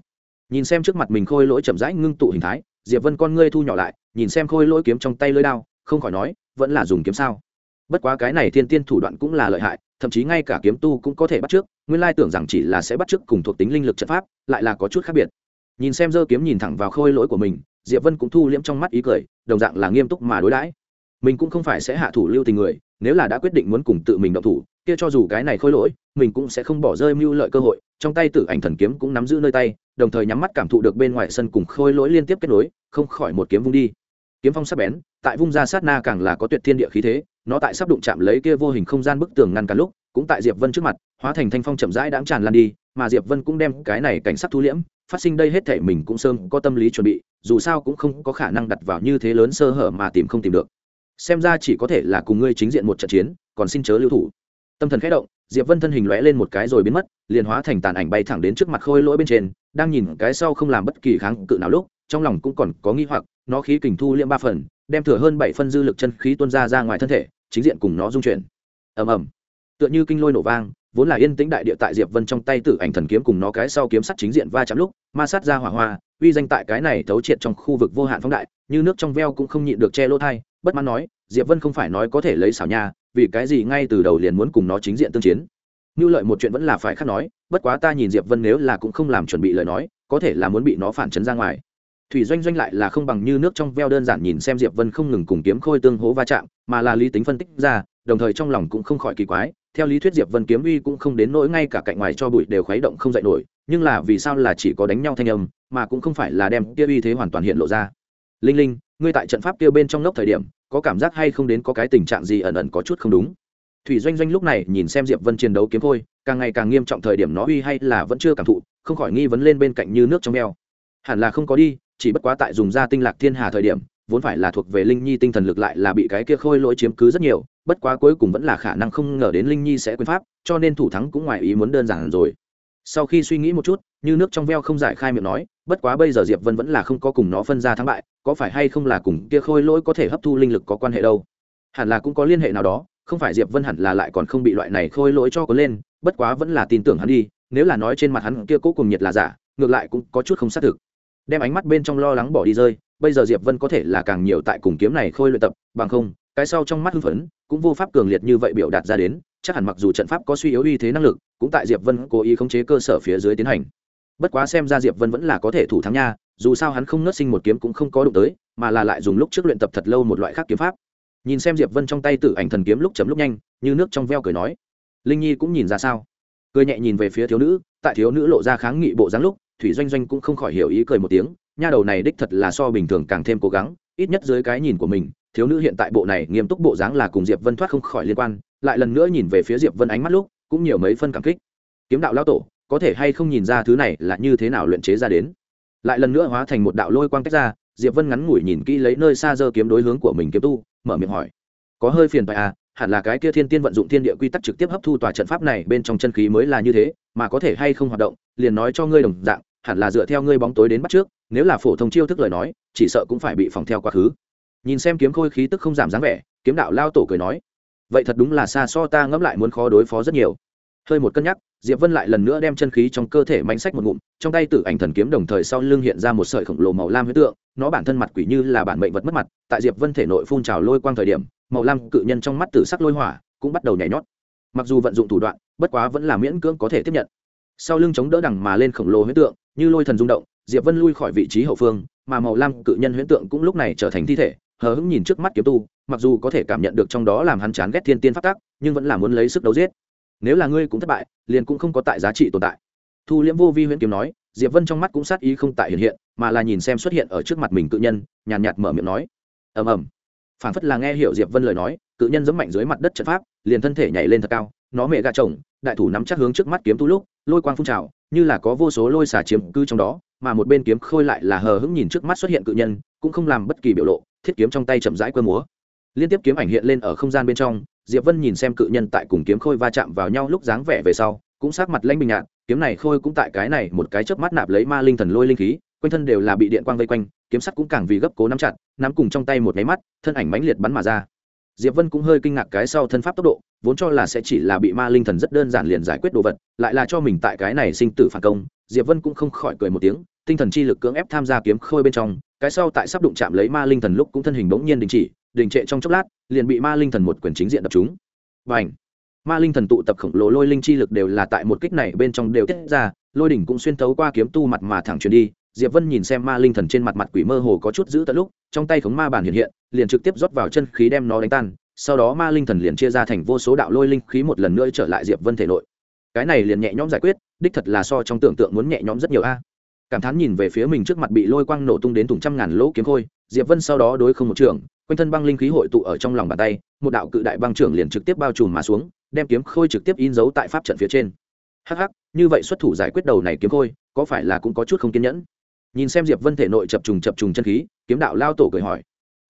Nhìn xem trước mặt mình khôi lỗi chậm rãi ngưng tụ hình thái diệp vân con ngươi thu nhỏ lại, nhìn xem khôi lỗi kiếm trong tay lưỡi đao, không khỏi nói, vẫn là dùng kiếm sao? Bất quá cái này thiên tiên thủ đoạn cũng là lợi hại, thậm chí ngay cả kiếm tu cũng có thể bắt trước, nguyên lai tưởng rằng chỉ là sẽ bắt trước cùng thuộc tính linh lực trận pháp, lại là có chút khác biệt. Nhìn xem dơ kiếm nhìn thẳng vào khôi lỗi của mình, diệp vân cũng thu liễm trong mắt ý cười, đồng dạng là nghiêm túc mà đối đãi mình cũng không phải sẽ hạ thủ lưu tình người, nếu là đã quyết định muốn cùng tự mình động thủ, kia cho dù cái này khôi lỗi, mình cũng sẽ không bỏ rơi mưu lợi cơ hội. Trong tay tử ảnh thần kiếm cũng nắm giữ nơi tay, đồng thời nhắm mắt cảm thụ được bên ngoài sân cùng khôi lỗi liên tiếp kết nối, không khỏi một kiếm vung đi. Kiếm phong sắc bén, tại vung ra sát na càng là có tuyệt thiên địa khí thế, nó tại sắp đụng chạm lấy kia vô hình không gian bức tường ngăn cả lúc, cũng tại diệp vân trước mặt, hóa thành thanh phong chậm rãi đáng tràn lan đi, mà diệp vân cũng đem cái này cảnh sắc thu liễm, phát sinh đây hết thể mình cũng sớm có tâm lý chuẩn bị, dù sao cũng không có khả năng đặt vào như thế lớn sơ hở mà tìm không tìm được xem ra chỉ có thể là cùng ngươi chính diện một trận chiến, còn xin chớ lưu thủ. Tâm thần khẽ động, diệp vân thân hình lóe lên một cái rồi biến mất, liền hóa thành tàn ảnh bay thẳng đến trước mặt khôi lỗi bên trên, đang nhìn cái sau không làm bất kỳ kháng cự nào lúc, trong lòng cũng còn có nghi hoặc, nó khí kình thu liễm ba phần, đem thừa hơn bảy phân dư lực chân khí tuôn ra ra ngoài thân thể, chính diện cùng nó dung chuyển. Ầm ầm. Tựa như kinh lôi nổ vang, vốn là yên tĩnh đại địa tại diệp vân trong tay tử ảnh thần kiếm cùng nó cái sau kiếm sắt chính diện va chạm lúc, ma sát ra hỏa hoa uy danh tại cái này thấu triệt trong khu vực vô hạn phóng đại, như nước trong veo cũng không nhịn được che lỗ thai, bất mãn nói, diệp vân không phải nói có thể lấy xảo nha, vì cái gì ngay từ đầu liền muốn cùng nó chính diện tương chiến? Như lợi một chuyện vẫn là phải khác nói, bất quá ta nhìn diệp vân nếu là cũng không làm chuẩn bị lời nói, có thể là muốn bị nó phản chấn ra ngoài. Thủy doanh doanh lại là không bằng như nước trong veo đơn giản nhìn xem diệp vân không ngừng cùng kiếm khôi tương hố va chạm, mà là lý tính phân tích ra đồng thời trong lòng cũng không khỏi kỳ quái, theo lý thuyết diệp vân kiếm uy cũng không đến nỗi ngay cả cạnh ngoài cho bụi đều khuấy động không dậy nổi, nhưng là vì sao là chỉ có đánh nhau thanh âm, mà cũng không phải là đem kia uy thế hoàn toàn hiện lộ ra. Linh linh, ngươi tại trận pháp kia bên trong lốc thời điểm, có cảm giác hay không đến có cái tình trạng gì ẩn ẩn có chút không đúng? Thủy doanh doanh lúc này nhìn xem diệp vân chiến đấu kiếm thôi, càng ngày càng nghiêm trọng thời điểm nó uy hay là vẫn chưa cảm thụ, không khỏi nghi vấn lên bên cạnh như nước trong eo. Hẳn là không có đi, chỉ bất quá tại dùng ra tinh lạc thiên hà thời điểm, vốn phải là thuộc về linh nhi tinh thần lực lại là bị cái kia khôi lỗi chiếm cứ rất nhiều bất quá cuối cùng vẫn là khả năng không ngờ đến linh nhi sẽ quyền pháp, cho nên thủ thắng cũng ngoài ý muốn đơn giản rồi. Sau khi suy nghĩ một chút, như nước trong veo không giải khai miệng nói, bất quá bây giờ diệp vân vẫn là không có cùng nó phân ra thắng bại, có phải hay không là cùng kia khôi lỗi có thể hấp thu linh lực có quan hệ đâu? Hẳn là cũng có liên hệ nào đó, không phải diệp vân hẳn là lại còn không bị loại này khôi lỗi cho có lên, bất quá vẫn là tin tưởng hắn đi, nếu là nói trên mặt hắn kia cố cùng nhiệt là giả, ngược lại cũng có chút không xác thực. Đem ánh mắt bên trong lo lắng bỏ đi rơi, bây giờ diệp vân có thể là càng nhiều tại cùng kiếm này khôi luyện tập, bằng không cái sau trong mắt hưng phấn, cũng vô pháp cường liệt như vậy biểu đạt ra đến, chắc hẳn mặc dù trận pháp có suy yếu uy thế năng lực, cũng tại diệp vân cố ý khống chế cơ sở phía dưới tiến hành. Bất quá xem ra diệp vân vẫn là có thể thủ thắng nha, dù sao hắn không nớt sinh một kiếm cũng không có đụng tới, mà là lại dùng lúc trước luyện tập thật lâu một loại khác kiếm pháp. Nhìn xem diệp vân trong tay tử ảnh thần kiếm lúc chấm lúc nhanh, như nước trong veo cười nói. Linh nhi cũng nhìn ra sao? Cười nhẹ nhìn về phía thiếu nữ, tại thiếu nữ lộ ra kháng nghị bộ dáng lúc, thủy doanh doanh cũng không khỏi hiểu ý cười một tiếng, nha đầu này đích thật là so bình thường càng thêm cố gắng, ít nhất dưới cái nhìn của mình thiếu nữ hiện tại bộ này nghiêm túc bộ dáng là cùng diệp vân thoát không khỏi liên quan, lại lần nữa nhìn về phía diệp vân ánh mắt lúc, cũng nhiều mấy phân cảm kích. Kiếm đạo lao tổ, có thể hay không nhìn ra thứ này là như thế nào luyện chế ra đến? Lại lần nữa hóa thành một đạo lôi quang tách ra, diệp vân ngắn ngủi nhìn kỹ lấy nơi xa dơ kiếm đối hướng của mình kiếm tu, mở miệng hỏi. Có hơi phiền phải à hẳn là cái kia thiên tiên vận dụng thiên địa quy tắc trực tiếp hấp thu tòa trận pháp này bên trong chân khí mới là như thế, mà có thể hay không hoạt động, liền nói cho ngươi đồng dạng, hẳn là dựa theo ngươi bóng tối đến bắt trước, nếu là phổ thông chiêu thức lời nói, chỉ sợ cũng phải bị phòng theo quá khứ nhìn xem kiếm khôi khí tức không giảm dáng vẻ, kiếm đạo lao tổ cười nói, vậy thật đúng là xa so ta ngẫm lại muốn khó đối phó rất nhiều. Hơi một cân nhắc, diệp vân lại lần nữa đem chân khí trong cơ thể mánh sách một ngụm, trong tay tử ảnh thần kiếm đồng thời sau lưng hiện ra một sợi khổng lồ màu lam huyết tượng, nó bản thân mặt quỷ như là bản mệnh vật mất mặt, tại diệp vân thể nội phun trào lôi quang thời điểm, màu lam cự nhân trong mắt tử sắc lôi hỏa cũng bắt đầu nhảy nhót. Mặc dù vận dụng thủ đoạn, bất quá vẫn là miễn cưỡng có thể tiếp nhận. Sau lưng chống đỡ đằng mà lên khổng lồ huyết tượng, như lôi thần rung động, diệp vân lui khỏi vị trí hậu phương, mà màu lam cự nhân huyễn tượng cũng lúc này trở thành thi thể hờ hững nhìn trước mắt kiếm tu, mặc dù có thể cảm nhận được trong đó làm hắn chán ghét thiên tiên phát tác nhưng vẫn là muốn lấy sức đấu giết. Nếu là ngươi cũng thất bại, liền cũng không có tại giá trị tồn tại. Thu liễm vô vi huyễn kiếm nói, diệp vân trong mắt cũng sát ý không tại hiện hiện, mà là nhìn xem xuất hiện ở trước mặt mình cự nhân, nhàn nhạt mở miệng nói. Ầm ầm. Phảng phất là nghe hiểu diệp vân lời nói, cự nhân giẫm mạnh dưới mặt đất trận pháp, liền thân thể nhảy lên thật cao, nó mẹ gà chồng, đại thủ nắm chắc hướng trước mắt kiếm tu lúc, lôi quang phun trào, như là có vô số lôi xả chiếm cư trong đó, mà một bên kiếm khôi lại là hờ hững nhìn trước mắt xuất hiện cự nhân cũng không làm bất kỳ biểu lộ, thiết kiếm trong tay chậm rãi quơ múa. Liên tiếp kiếm ảnh hiện lên ở không gian bên trong, diệp vân nhìn xem cự nhân tại cùng kiếm khôi va chạm vào nhau lúc dáng vẻ về sau, cũng sát mặt lanh bình nhạt, kiếm này khôi cũng tại cái này một cái chớp mắt nạp lấy ma linh thần lôi linh khí, quanh thân đều là bị điện quang vây quanh, kiếm sắt cũng càng vì gấp cố nắm chặt, nắm cùng trong tay một máy mắt, thân ảnh mãnh liệt bắn mà ra. Diệp vân cũng hơi kinh ngạc cái sau thân pháp tốc độ, vốn cho là sẽ chỉ là bị ma linh thần rất đơn giản liền giải quyết đồ vật, lại là cho mình tại cái này sinh tử phản công. Diệp vân cũng không khỏi cười một tiếng, tinh thần chi lực cưỡng ép tham gia kiếm khôi bên trong cái sau tại sắp đụng chạm lấy ma linh thần lúc cũng thân hình bỗng nhiên đình chỉ, đình trệ trong chốc lát, liền bị ma linh thần một quyền chính diện đập chúng và ảnh ma linh thần tụ tập khổng lồ lôi linh chi lực đều là tại một kích này bên trong đều tiết ra, lôi đỉnh cũng xuyên thấu qua kiếm tu mặt mà thẳng truyền đi. Diệp vân nhìn xem ma linh thần trên mặt mặt quỷ mơ hồ có chút giữ tận lúc, trong tay khống ma bản hiện hiện, liền trực tiếp rót vào chân khí đem nó đánh tan. Sau đó ma linh thần liền chia ra thành vô số đạo lôi linh khí một lần nữa trở lại diệp vân thể nội. Cái này liền nhẹ nhõm giải quyết, đích thật là so trong tưởng tượng muốn nhẹ nhõm rất nhiều a cảm thán nhìn về phía mình trước mặt bị lôi quang nổ tung đến thùng trăm ngàn lỗ kiếm khôi, diệp vân sau đó đối không một trường quanh thân băng linh khí hội tụ ở trong lòng bàn tay, một đạo cự đại băng trưởng liền trực tiếp bao trùm mà xuống, đem kiếm khôi trực tiếp in dấu tại pháp trận phía trên. Hắc hắc, như vậy xuất thủ giải quyết đầu này kiếm khôi, có phải là cũng có chút không kiên nhẫn? Nhìn xem diệp vân thể nội chập trùng chập trùng chân khí, kiếm đạo lao tổ cười hỏi.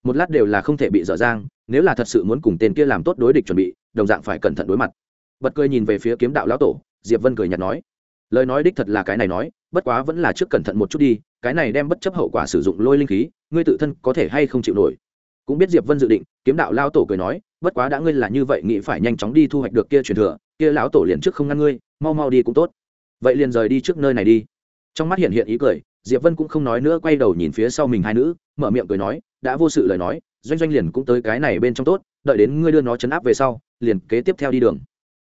Một lát đều là không thể bị dở dang, nếu là thật sự muốn cùng tên kia làm tốt đối địch chuẩn bị, đồng dạng phải cẩn thận đối mặt. Bật cười nhìn về phía kiếm đạo lao tổ, diệp vân cười nhạt nói lời nói đích thật là cái này nói, bất quá vẫn là trước cẩn thận một chút đi, cái này đem bất chấp hậu quả sử dụng lôi linh khí, ngươi tự thân có thể hay không chịu nổi. Cũng biết diệp vân dự định, kiếm đạo lao tổ cười nói, bất quá đã ngươi là như vậy nghĩ phải nhanh chóng đi thu hoạch được kia truyền thừa, kia lão tổ liền trước không ngăn ngươi, mau mau đi cũng tốt. Vậy liền rời đi trước nơi này đi. Trong mắt hiện hiện ý cười, diệp vân cũng không nói nữa quay đầu nhìn phía sau mình hai nữ, mở miệng cười nói, đã vô sự lời nói, doanh doanh liền cũng tới cái này bên trong tốt, đợi đến ngươi đưa nó chấn áp về sau, liền kế tiếp theo đi đường.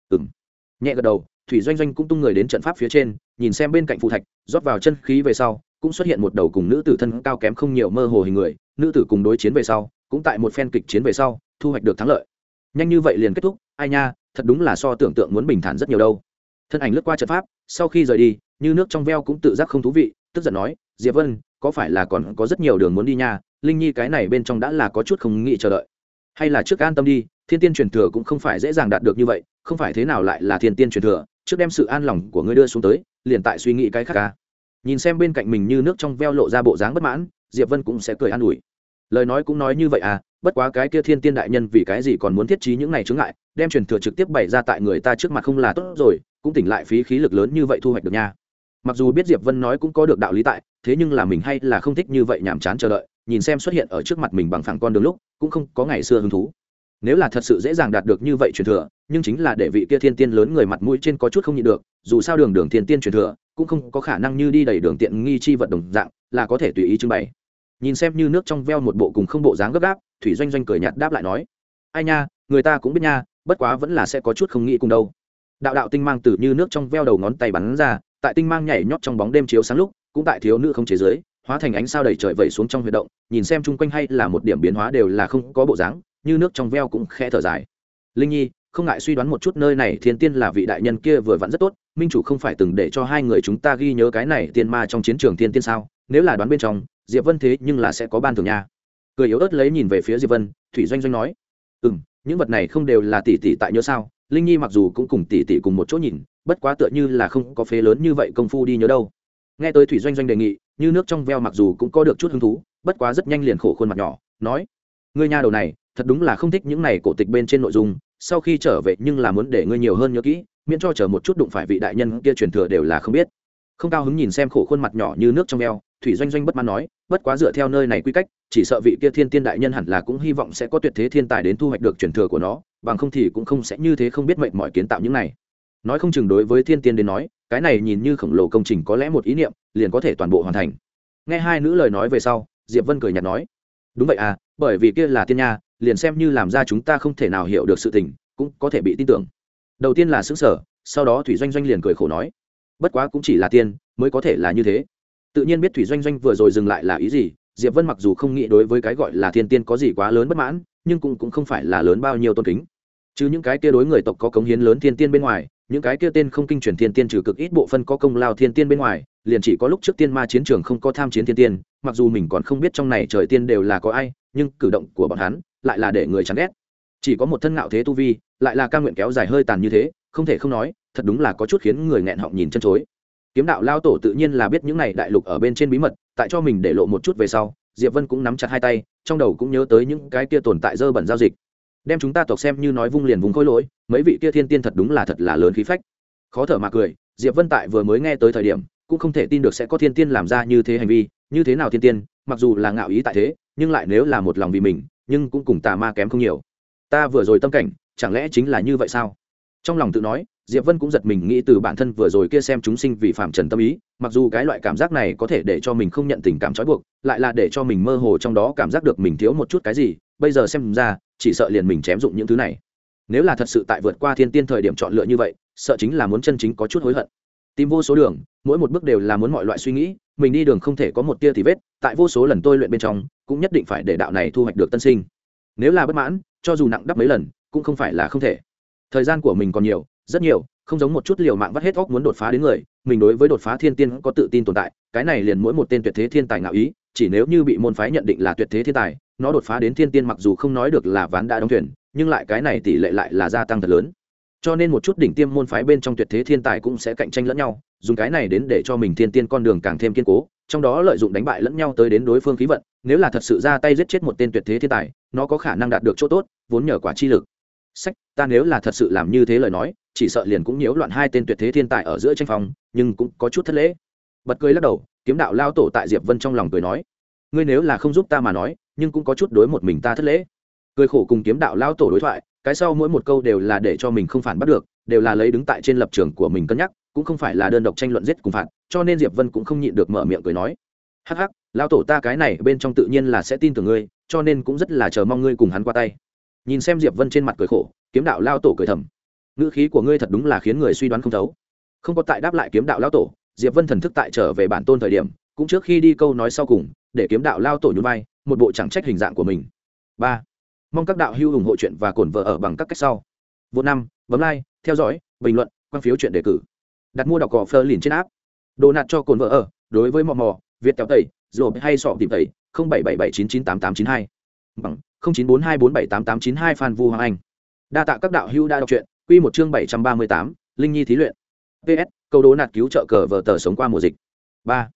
Ừng nhẹ gật đầu thủy doanh doanh cũng tung người đến trận pháp phía trên, nhìn xem bên cạnh phù thạch, rót vào chân khí về sau, cũng xuất hiện một đầu cùng nữ tử thân cao kém không nhiều mơ hồ hình người, nữ tử cùng đối chiến về sau, cũng tại một phen kịch chiến về sau, thu hoạch được thắng lợi. Nhanh như vậy liền kết thúc, ai nha, thật đúng là so tưởng tượng muốn bình thản rất nhiều đâu. Thân ảnh lướt qua trận pháp, sau khi rời đi, như nước trong veo cũng tự giác không thú vị, tức giận nói, diệp vân, có phải là còn có rất nhiều đường muốn đi nha, linh nhi cái này bên trong đã là có chút không nghĩ chờ đợi. Hay là trước an tâm đi, thiên tiên truyền thừa cũng không phải dễ dàng đạt được như vậy, không phải thế nào lại là thiên tiên truyền thừa trước đem sự an lòng của ngươi đưa xuống tới, liền tại suy nghĩ cái khác ca. Nhìn xem bên cạnh mình như nước trong veo lộ ra bộ dáng bất mãn, diệp vân cũng sẽ cười an ủi. Lời nói cũng nói như vậy à bất quá cái kia thiên tiên đại nhân vì cái gì còn muốn thiết trí những này chướng ngại, đem truyền thừa trực tiếp bày ra tại người ta trước mặt không là tốt rồi, cũng tỉnh lại phí khí lực lớn như vậy thu hoạch được nha. Mặc dù biết diệp vân nói cũng có được đạo lý tại, thế nhưng là mình hay là không thích như vậy nhàm chán chờ đợi, nhìn xem xuất hiện ở trước mặt mình bằng phẳng con đường lúc, cũng không có ngày xưa hứng thú nếu là thật sự dễ dàng đạt được như vậy truyền thừa, nhưng chính là để vị kia thiên tiên lớn người mặt mũi trên có chút không nhịn được, dù sao đường đường thiên tiên truyền thừa, cũng không có khả năng như đi đầy đường tiện nghi chi vật đồng dạng, là có thể tùy ý trưng bày. Nhìn xem như nước trong veo một bộ cùng không bộ dáng gấp gáp, thủy doanh doanh cười nhạt đáp lại nói, ai nha, người ta cũng biết nha, bất quá vẫn là sẽ có chút không nghĩ cùng đâu. Đạo đạo tinh mang từ như nước trong veo đầu ngón tay bắn ra, tại tinh mang nhảy nhót trong bóng đêm chiếu sáng lúc, cũng tại thiếu nữ không chế giới, hóa thành ánh sao đầy trời vẩy xuống trong huy động, nhìn xem chung quanh hay là một điểm biến hóa đều là không có bộ dáng như nước trong veo cũng khẽ thở dài. Linh nhi, không ngại suy đoán một chút nơi này thiên tiên là vị đại nhân kia vừa vặn rất tốt, minh chủ không phải từng để cho hai người chúng ta ghi nhớ cái này tiên ma trong chiến trường thiên tiên sao? Nếu là đoán bên trong, diệp vân thế nhưng là sẽ có ban thường nha. Cười yếu ớt lấy nhìn về phía diệp vân, thủy doanh doanh nói ừ m những vật này không đều là tỷ tỷ tại nhớ sao? Linh nhi mặc dù cũng cùng tỷ tỷ cùng một chỗ nhìn, bất quá tựa như là không có phế lớn như vậy công phu đi nhớ đâu. Nghe tới thủy doanh doanh đề nghị, như nước trong veo mặc dù cũng có được chút hứng thú, bất quá rất nhanh liền khổ khuôn mặt nhỏ, nói ngươi nha đầu này, thật đúng là không thích những này cổ tịch bên trên nội dung, sau khi trở về nhưng là muốn để ngươi nhiều hơn nhớ kỹ, miễn cho chờ một chút đụng phải vị đại nhân kia truyền thừa đều là không biết. Không cao hứng nhìn xem khổ khuôn mặt nhỏ như nước trong veo thủy doanh doanh bất mãn nói, bất quá dựa theo nơi này quy cách, chỉ sợ vị kia thiên tiên đại nhân hẳn là cũng hy vọng sẽ có tuyệt thế thiên tài đến thu hoạch được truyền thừa của nó, bằng không thì cũng không sẽ như thế không biết mệnh mọi kiến tạo những này. Nói không chừng đối với thiên tiên đến nói, cái này nhìn như khổng lồ công trình có lẽ một ý niệm, liền có thể toàn bộ hoàn thành. Nghe hai nữ lời nói về sau, diệp vân cười nhạt nói, đúng vậy à bởi vì kia là tiên nha, liền xem như làm ra chúng ta không thể nào hiểu được sự tình, cũng có thể bị tin tưởng. Đầu tiên là xứng sở, sau đó thủy doanh doanh liền cười khổ nói, bất quá cũng chỉ là tiên, mới có thể là như thế. Tự nhiên biết thủy doanh doanh vừa rồi dừng lại là ý gì, diệp vân mặc dù không nghĩ đối với cái gọi là thiên tiên có gì quá lớn bất mãn, nhưng cũng cũng không phải là lớn bao nhiêu tôn kính. Chứ những cái kia đối người tộc có cống hiến lớn thiên tiên bên ngoài, những cái kia tên không kinh truyền thiên tiên trừ cực ít bộ phân có công lao thiên tiên bên ngoài, liền chỉ có lúc trước tiên ma chiến trường không có tham chiến thiên tiên, mặc dù mình còn không biết trong này trời tiên đều là có ai nhưng cử động của bọn hắn lại là để người chán ghét. Chỉ có một thân ngạo thế tu vi, lại là ca nguyện kéo dài hơi tàn như thế, không thể không nói, thật đúng là có chút khiến người nghẹn họng nhìn chân chối. Kiếm đạo lao tổ tự nhiên là biết những này đại lục ở bên trên bí mật, tại cho mình để lộ một chút về sau, diệp vân cũng nắm chặt hai tay, trong đầu cũng nhớ tới những cái kia tồn tại dơ bẩn giao dịch. Đem chúng ta tộc xem như nói vung liền vùng khối lỗi, mấy vị kia thiên tiên thật đúng là thật là lớn khí phách. Khó thở mà cười, diệp vân tại vừa mới nghe tới thời điểm cũng không thể tin được sẽ có thiên tiên làm ra như thế hành vi, như thế nào thiên tiên, mặc dù là ngạo ý tại thế, nhưng lại nếu là một lòng vì mình, nhưng cũng cùng tà ma kém không nhiều. Ta vừa rồi tâm cảnh, chẳng lẽ chính là như vậy sao? Trong lòng tự nói, diệp vân cũng giật mình nghĩ từ bản thân vừa rồi kia xem chúng sinh vì phạm trần tâm ý, mặc dù cái loại cảm giác này có thể để cho mình không nhận tình cảm trói buộc, lại là để cho mình mơ hồ trong đó cảm giác được mình thiếu một chút cái gì, bây giờ xem ra, chỉ sợ liền mình chém dụng những thứ này. Nếu là thật sự tại vượt qua thiên tiên thời điểm chọn lựa như vậy, sợ chính là muốn chân chính có chút hối hận tìm vô số đường, mỗi một bước đều là muốn mọi loại suy nghĩ, mình đi đường không thể có một tia thì vết, tại vô số lần tôi luyện bên trong, cũng nhất định phải để đạo này thu hoạch được tân sinh. Nếu là bất mãn, cho dù nặng đắp mấy lần, cũng không phải là không thể. Thời gian của mình còn nhiều, rất nhiều, không giống một chút liều mạng vắt hết óc muốn đột phá đến người, mình đối với đột phá thiên tiên có tự tin tồn tại, cái này liền mỗi một tên tuyệt thế thiên tài ngạo ý, chỉ nếu như bị môn phái nhận định là tuyệt thế thiên tài, nó đột phá đến thiên tiên mặc dù không nói được là ván đã đóng thuyền, nhưng lại cái này tỷ lệ lại là gia tăng thật lớn cho nên một chút đỉnh tiêm môn phái bên trong tuyệt thế thiên tài cũng sẽ cạnh tranh lẫn nhau, dùng cái này đến để cho mình thiên tiên con đường càng thêm kiên cố, trong đó lợi dụng đánh bại lẫn nhau tới đến đối phương khí vận, nếu là thật sự ra tay giết chết một tên tuyệt thế thiên tài, nó có khả năng đạt được chỗ tốt, vốn nhờ quả chi lực. Sách, ta nếu là thật sự làm như thế lời nói, chỉ sợ liền cũng nhiễu loạn hai tên tuyệt thế thiên tài ở giữa tranh phòng nhưng cũng có chút thất lễ. Bật cười lắc đầu, kiếm đạo lao tổ tại diệp vân trong lòng cười nói, ngươi nếu là không giúp ta mà nói, nhưng cũng có chút đối một mình ta thất lễ. Cười khổ cùng kiếm đạo lao tổ đối thoại cái sau mỗi một câu đều là để cho mình không phản bắt được, đều là lấy đứng tại trên lập trường của mình cân nhắc, cũng không phải là đơn độc tranh luận giết cùng phạt, cho nên diệp vân cũng không nhịn được mở miệng cười nói. Hắc hắc lao tổ ta cái này bên trong tự nhiên là sẽ tin tưởng ngươi, cho nên cũng rất là chờ mong ngươi cùng hắn qua tay. Nhìn xem diệp vân trên mặt cười khổ, kiếm đạo lao tổ cười thầm. Ngữ khí của ngươi thật đúng là khiến người suy đoán không thấu. Không có tại đáp lại kiếm đạo lao tổ, diệp vân thần thức tại trở về bản tôn thời điểm, cũng trước khi đi câu nói sau cùng, để kiếm đạo lao tổ nhún vai, một bộ chẳng trách hình dạng của mình. Ba mong các đạo hữu ủng hộ chuyện và cổn vợ ở bằng các cách sau. Vô năm, bấm like, theo dõi, bình luận, quan phiếu chuyện đề cử. Đặt mua đọc cỏ phơ liền trên áp đồ nạt cho cồn vợ ở, đối với mò mò, việt kéo tẩy rồi hay sọ tìm tẩy, không bảy bảy bảy chín chín tám tám chín hai. Bằng, không chín bốn hai bốn bảy tám tám chín hai phan vu hoàng anh. Đa tạ các đạo hữu đã đọc truyện, quy một chương bảy trăm ba mươi tám, linh nhi thí luyện. Ps câu đố nạt cứu trợ cờ vờ tờ sống qua mùa dịch. Ba.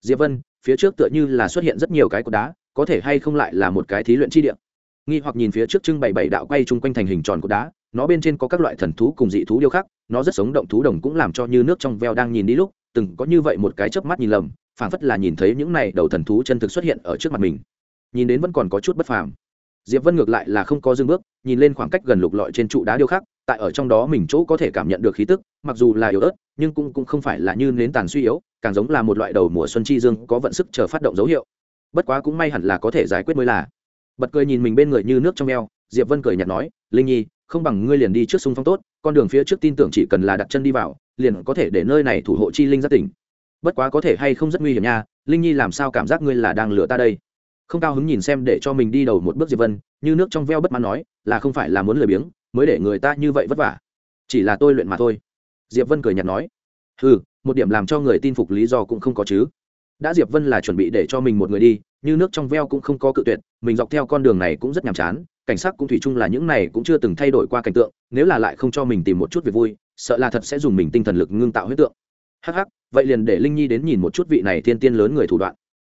Diệp vân, phía trước tựa như là xuất hiện rất nhiều cái cột đá, có thể hay không lại là một cái thí luyện chi địa? Nghi hoặc nhìn phía trước trưng bày bảy đạo quay chung quanh thành hình tròn cột đá, nó bên trên có các loại thần thú cùng dị thú điêu khắc, nó rất sống động thú đồng cũng làm cho như nước trong veo đang nhìn đi lúc, từng có như vậy một cái chớp mắt nhìn lầm, phảng phất là nhìn thấy những này đầu thần thú chân thực xuất hiện ở trước mặt mình. Nhìn đến vẫn còn có chút bất phàm. Diệp vân ngược lại là không có dương bước, nhìn lên khoảng cách gần lục lọi trên trụ đá điêu khắc, tại ở trong đó mình chỗ có thể cảm nhận được khí tức, mặc dù là yếu ớt, nhưng cũng cũng không phải là như nến tàn suy yếu, càng giống là một loại đầu mùa xuân chi dương có vận sức chờ phát động dấu hiệu. Bất quá cũng may hẳn là có thể giải quyết mới là bật cười nhìn mình bên người như nước trong eo, diệp vân cười nhạt nói, linh nhi, không bằng ngươi liền đi trước sung phong tốt, con đường phía trước tin tưởng chỉ cần là đặt chân đi vào, liền có thể để nơi này thủ hộ chi linh giác tỉnh. Bất quá có thể hay không rất nguy hiểm nha, linh nhi làm sao cảm giác ngươi là đang lừa ta đây? Không cao hứng nhìn xem để cho mình đi đầu một bước diệp vân, như nước trong veo bất mãn nói, là không phải là muốn lười biếng, mới để người ta như vậy vất vả, chỉ là tôi luyện mà thôi. Diệp vân cười nhạt nói ừ một điểm làm cho người tin phục lý do cũng không có chứ đã diệp vân là chuẩn bị để cho mình một người đi, như nước trong veo cũng không có cự tuyệt, mình dọc theo con đường này cũng rất nhàm chán, cảnh sát cũng thủy chung là những này cũng chưa từng thay đổi qua cảnh tượng, nếu là lại không cho mình tìm một chút việc vui, sợ là thật sẽ dùng mình tinh thần lực ngưng tạo huyết tượng. Hắc hắc, vậy liền để linh nhi đến nhìn một chút vị này thiên tiên lớn người thủ đoạn.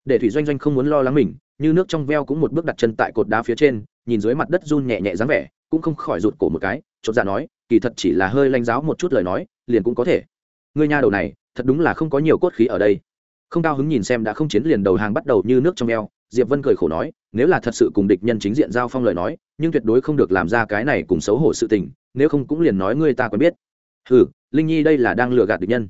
Để thủy doanh doanh không muốn lo lắng mình, như nước trong veo cũng một bước đặt chân tại cột đá phía trên, nhìn dưới mặt đất run nhẹ nhẹ dáng vẻ, cũng không khỏi rụt cổ một cái, chột dạ nói, kỳ thật chỉ là hơi lanh giáo một chút lời nói, liền cũng có thể. Người nhà đầu này, thật đúng là không có nhiều cốt khí ở đây không cao hứng nhìn xem đã không chiến liền đầu hàng bắt đầu như nước trong eo. Diệp vân cười khổ nói, nếu là thật sự cùng địch nhân chính diện giao phong lời nói, nhưng tuyệt đối không được làm ra cái này cùng xấu hổ sự tình, nếu không cũng liền nói ngươi ta còn biết. Hừ, linh nhi đây là đang lừa gạt địch nhân.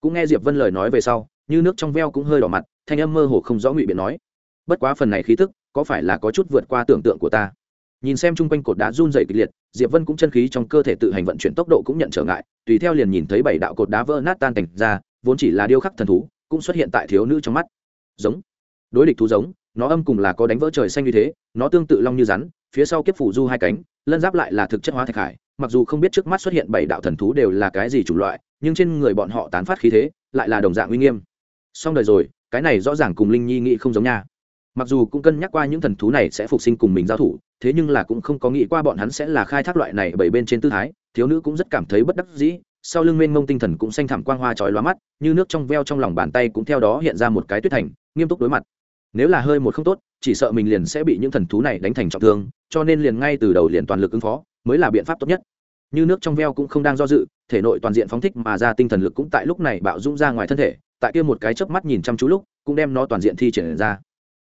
Cũng nghe diệp vân lời nói về sau, như nước trong veo cũng hơi đỏ mặt, thanh âm mơ hồ không rõ ngụy biện nói. Bất quá phần này khí tức, có phải là có chút vượt qua tưởng tượng của ta? Nhìn xem chung quanh cột đá run dày kịch liệt, diệp vân cũng chân khí trong cơ thể tự hành vận chuyển tốc độ cũng nhận trở ngại, tùy theo liền nhìn thấy bảy đạo cột đá vỡ nát tan cảnh ra, vốn chỉ là điêu khắc thần thú cũng xuất hiện tại thiếu nữ trong mắt. Giống. Đối địch thú giống, nó âm cùng là có đánh vỡ trời xanh như thế, nó tương tự long như rắn, phía sau kiếp phủ du hai cánh, lân giáp lại là thực chất hóa thạch hải. Mặc dù không biết trước mắt xuất hiện bảy đạo thần thú đều là cái gì chủng loại, nhưng trên người bọn họ tán phát khí thế, lại là đồng dạng uy nghiêm. Xong đời rồi, cái này rõ ràng cùng linh nhi nghĩ không giống nha. Mặc dù cũng cân nhắc qua những thần thú này sẽ phục sinh cùng mình giao thủ, thế nhưng là cũng không có nghĩ qua bọn hắn sẽ là khai thác loại này bảy bên trên tư thái, thiếu nữ cũng rất cảm thấy bất đắc dĩ sau lưng mênh mông tinh thần cũng xanh thẳm quang hoa chói lóa mắt, như nước trong veo trong lòng bàn tay cũng theo đó hiện ra một cái tuyết thành, nghiêm túc đối mặt. Nếu là hơi một không tốt, chỉ sợ mình liền sẽ bị những thần thú này đánh thành trọng thương, cho nên liền ngay từ đầu liền toàn lực ứng phó, mới là biện pháp tốt nhất. Như nước trong veo cũng không đang do dự, thể nội toàn diện phóng thích mà ra tinh thần lực cũng tại lúc này bạo dũng ra ngoài thân thể, tại kia một cái chớp mắt nhìn chăm chú lúc, cũng đem nó toàn diện thi triển ra.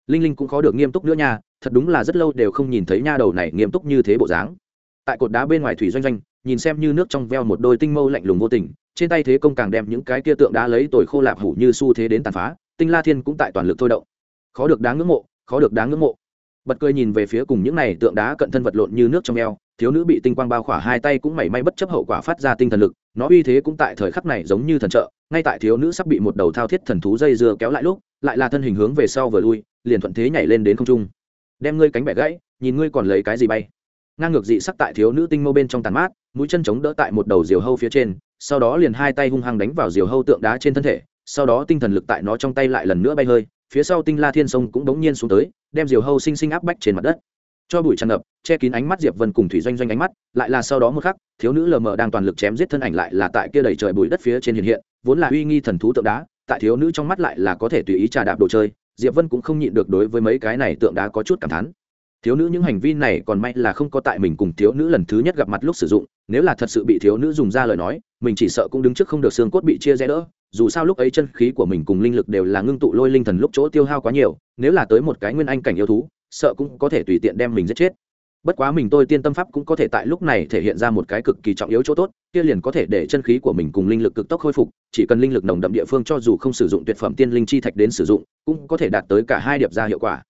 Linh linh cũng khó được nghiêm túc nữa nha, thật đúng là rất lâu đều không nhìn thấy nha đầu này nghiêm túc như thế bộ dáng. Tại cột đá bên ngoài thủy doanh doanh nhìn xem như nước trong veo một đôi tinh mâu lạnh lùng vô tình, trên tay thế công càng đem những cái kia tượng đá lấy tồi khô lạp hủ như xu thế đến tàn phá, tinh la thiên cũng tại toàn lực thôi động. Khó được đáng ngưỡng mộ, khó được đáng ngưỡng mộ. Bật cười nhìn về phía cùng những này tượng đá cận thân vật lộn như nước trong eo, thiếu nữ bị tinh quang bao khỏa hai tay cũng mảy may bất chấp hậu quả phát ra tinh thần lực, nó uy thế cũng tại thời khắc này giống như thần trợ, ngay tại thiếu nữ sắp bị một đầu thao thiết thần thú dây dưa kéo lại lúc, lại là thân hình hướng về sau vừa lui, liền thuận thế nhảy lên đến không trung. Đem ngươi cánh bẻ gãy, nhìn ngươi còn lấy cái gì bay? Ngang ngược dị sắc tại thiếu nữ tinh mâu bên trong tàn mát, mũi chân chống đỡ tại một đầu diều hâu phía trên, sau đó liền hai tay hung hăng đánh vào diều hâu tượng đá trên thân thể, sau đó tinh thần lực tại nó trong tay lại lần nữa bay hơi, phía sau tinh la thiên sông cũng đống nhiên xuống tới, đem diều hâu sinh sinh áp bách trên mặt đất. Cho bụi tràn ngập, che kín ánh mắt diệp vân cùng thủy doanh doanh ánh mắt, lại là sau đó một khắc, thiếu nữ lờ mờ đang toàn lực chém giết thân ảnh lại là tại kia đầy trời bụi đất phía trên hiện hiện, vốn là uy nghi thần thú tượng đá, tại thiếu nữ trong mắt lại là có thể tùy ý trà đạp đồ chơi, diệp vân cũng không nhịn được đối với mấy cái này tượng đá có chút cảm thán thiếu nữ những hành vi này còn may là không có tại mình cùng thiếu nữ lần thứ nhất gặp mặt lúc sử dụng, nếu là thật sự bị thiếu nữ dùng ra lời nói, mình chỉ sợ cũng đứng trước không được xương cốt bị chia rẽ đỡ, dù sao lúc ấy chân khí của mình cùng linh lực đều là ngưng tụ lôi linh thần lúc chỗ tiêu hao quá nhiều, nếu là tới một cái nguyên anh cảnh yêu thú, sợ cũng có thể tùy tiện đem mình giết chết. Bất quá mình tôi tiên tâm pháp cũng có thể tại lúc này thể hiện ra một cái cực kỳ trọng yếu chỗ tốt, kia liền có thể để chân khí của mình cùng linh lực cực tốc khôi phục, chỉ cần linh lực nồng đậm địa phương cho dù không sử dụng tuyệt phẩm tiên linh chi thạch đến sử dụng, cũng có thể đạt tới cả hai điệp ra hiệu quả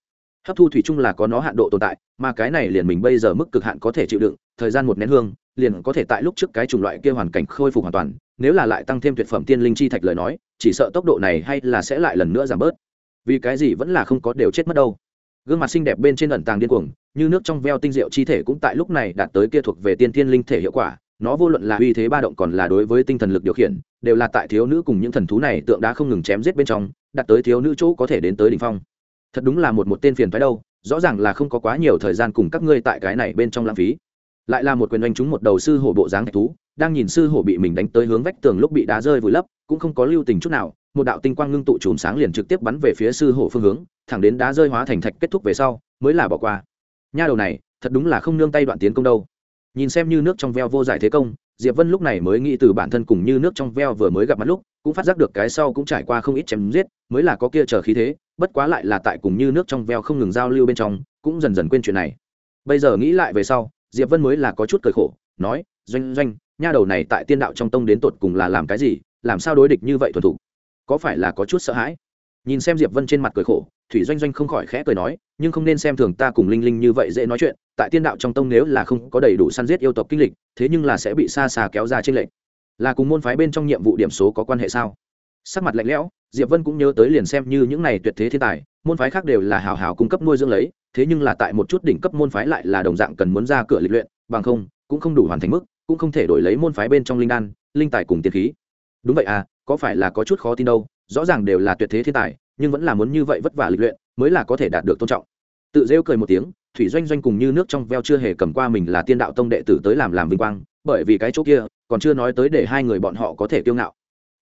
hấp thu thủy chung là có nó hạn độ tồn tại, mà cái này liền mình bây giờ mức cực hạn có thể chịu đựng, thời gian một nén hương, liền có thể tại lúc trước cái chủng loại kia hoàn cảnh khôi phục hoàn toàn, nếu là lại tăng thêm tuyệt phẩm tiên linh chi thạch lời nói, chỉ sợ tốc độ này hay là sẽ lại lần nữa giảm bớt. Vì cái gì vẫn là không có đều chết mất đâu. Gương mặt xinh đẹp bên trên ẩn tàng điên cuồng, như nước trong veo tinh diệu chi thể cũng tại lúc này đạt tới kia thuộc về tiên thiên linh thể hiệu quả, nó vô luận là uy thế ba động còn là đối với tinh thần lực điều khiển, đều là tại thiếu nữ cùng những thần thú này tượng đã không ngừng chém giết bên trong, đạt tới thiếu nữ chỗ có thể đến tới đỉnh phong thật đúng là một một tên phiền phái đâu, rõ ràng là không có quá nhiều thời gian cùng các ngươi tại cái này bên trong lãng phí. Lại là một quyền oanh chúng một đầu sư hổ bộ dáng thạch thú, đang nhìn sư hổ bị mình đánh tới hướng vách tường lúc bị đá rơi vùi lấp, cũng không có lưu tình chút nào, một đạo tinh quang ngưng tụ chùm sáng liền trực tiếp bắn về phía sư hổ phương hướng, thẳng đến đá rơi hóa thành thạch kết thúc về sau, mới là bỏ qua. Nha đầu này, thật đúng là không nương tay đoạn tiến công đâu. Nhìn xem như nước trong veo vô giải thế công, diệp vân lúc này mới nghĩ từ bản thân cùng như nước trong veo vừa mới gặp mặt lúc, cũng phát giác được cái sau cũng trải qua không ít chém giết, mới là có kia chờ khí thế bất quá lại là tại cùng như nước trong veo không ngừng giao lưu bên trong, cũng dần dần quên chuyện này. Bây giờ nghĩ lại về sau, diệp vân mới là có chút cười khổ, nói, doanh doanh, nha đầu này tại tiên đạo trong tông đến tột cùng là làm cái gì, làm sao đối địch như vậy thuần thủ có phải là có chút sợ hãi? Nhìn xem diệp vân trên mặt cười khổ, thủy doanh doanh không khỏi khẽ cười nói, nhưng không nên xem thường ta cùng linh linh như vậy dễ nói chuyện, tại tiên đạo trong tông nếu là không có đầy đủ săn giết yêu tộc kinh lịch, thế nhưng là sẽ bị xa xa kéo ra trên lệnh là cùng môn phái bên trong nhiệm vụ điểm số có quan hệ sao? Sắc mặt lạnh lẽo, diệp vân cũng nhớ tới liền xem như những này tuyệt thế thiên tài, môn phái khác đều là hào hào cung cấp nuôi dưỡng lấy, thế nhưng là tại một chút đỉnh cấp môn phái lại là đồng dạng cần muốn ra cửa lịch luyện, bằng không, cũng không đủ hoàn thành mức, cũng không thể đổi lấy môn phái bên trong linh đan, linh tài cùng tiền khí. Đúng vậy à có phải là có chút khó tin đâu, rõ ràng đều là tuyệt thế thiên tài, nhưng vẫn là muốn như vậy vất vả lịch luyện, mới là có thể đạt được tôn trọng. Tự rêu cười một tiếng, thủy doanh doanh cùng như nước trong veo chưa hề cầm qua mình là tiên đạo tông đệ tử tới làm làm vinh quang, bởi vì cái chỗ kia, còn chưa nói tới để hai người bọn họ có thể kiêu ngạo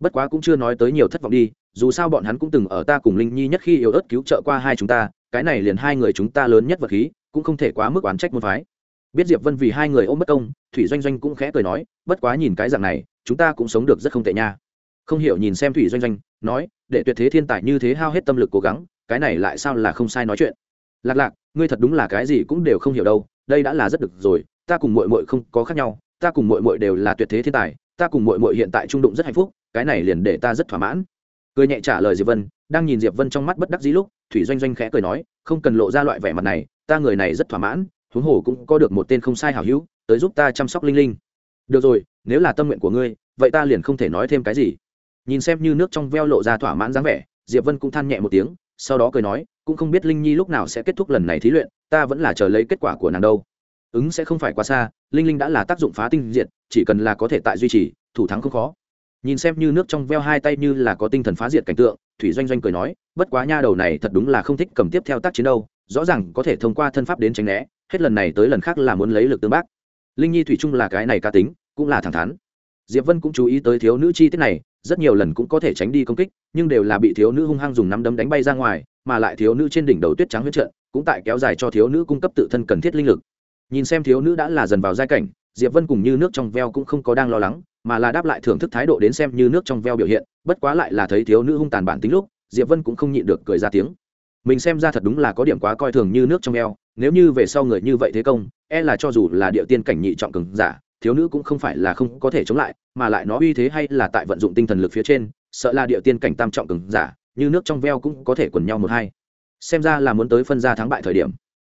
bất quá cũng chưa nói tới nhiều thất vọng đi, dù sao bọn hắn cũng từng ở ta cùng linh nhi nhất khi yêu ớt cứu trợ qua hai chúng ta, cái này liền hai người chúng ta lớn nhất vật khí, cũng không thể quá mức oán trách môn phái. Biết diệp vân vì hai người ôm bất công, thủy doanh doanh cũng khẽ cười nói, bất quá nhìn cái dạng này, chúng ta cũng sống được rất không tệ nha. Không hiểu nhìn xem thủy doanh doanh, nói, để tuyệt thế thiên tài như thế hao hết tâm lực cố gắng, cái này lại sao là không sai nói chuyện. Lạc lạc, ngươi thật đúng là cái gì cũng đều không hiểu đâu, đây đã là rất được rồi, ta cùng mội mội không có khác nhau, ta cùng mội mội đều là tuyệt thế thiên tài, ta cùng mội mội hiện tại trung đụng rất hạnh phúc cái này liền để ta rất thỏa mãn. Cười nhẹ trả lời diệp vân, đang nhìn diệp vân trong mắt bất đắc dĩ lúc, thủy doanh doanh khẽ cười nói, không cần lộ ra loại vẻ mặt này, ta người này rất thỏa mãn, huống hồ cũng có được một tên không sai hảo hữu, tới giúp ta chăm sóc linh linh. Được rồi, nếu là tâm nguyện của ngươi, vậy ta liền không thể nói thêm cái gì. Nhìn xem như nước trong veo lộ ra thỏa mãn dáng vẻ, diệp vân cũng than nhẹ một tiếng, sau đó cười nói, cũng không biết linh nhi lúc nào sẽ kết thúc lần này thí luyện, ta vẫn là chờ lấy kết quả của nàng đâu. Ứng sẽ không phải quá xa, linh linh đã là tác dụng phá tinh diệt, chỉ cần là có thể tại duy trì, thủ thắng không khó nhìn xem như nước trong veo hai tay như là có tinh thần phá diệt cảnh tượng, thủy doanh doanh cười nói, bất quá nha đầu này thật đúng là không thích cầm tiếp theo tác chiến đâu, rõ ràng có thể thông qua thân pháp đến tránh né, hết lần này tới lần khác là muốn lấy lực tương bác. Linh nhi thủy chung là cái này cá tính, cũng là thẳng thắn. Diệp vân cũng chú ý tới thiếu nữ chi tiết này, rất nhiều lần cũng có thể tránh đi công kích, nhưng đều là bị thiếu nữ hung hăng dùng nắm đấm đánh bay ra ngoài, mà lại thiếu nữ trên đỉnh đầu tuyết trắng huyết trận, cũng tại kéo dài cho thiếu nữ cung cấp tự thân cần thiết linh lực. Nhìn xem thiếu nữ đã là dần vào giai cảnh, diệp vân cùng như nước trong veo cũng không có đang lo lắng mà là đáp lại thưởng thức thái độ đến xem như nước trong veo biểu hiện, bất quá lại là thấy thiếu nữ hung tàn bản tính lúc, diệp vân cũng không nhịn được cười ra tiếng. Mình xem ra thật đúng là có điểm quá coi thường như nước trong veo, nếu như về sau người như vậy thế công e là cho dù là địa tiên cảnh nhị trọng cường giả, thiếu nữ cũng không phải là không có thể chống lại, mà lại nó uy thế hay là tại vận dụng tinh thần lực phía trên, sợ là địa tiên cảnh tam trọng cường giả, như nước trong veo cũng có thể quần nhau một hai. Xem ra là muốn tới phân ra thắng bại thời điểm.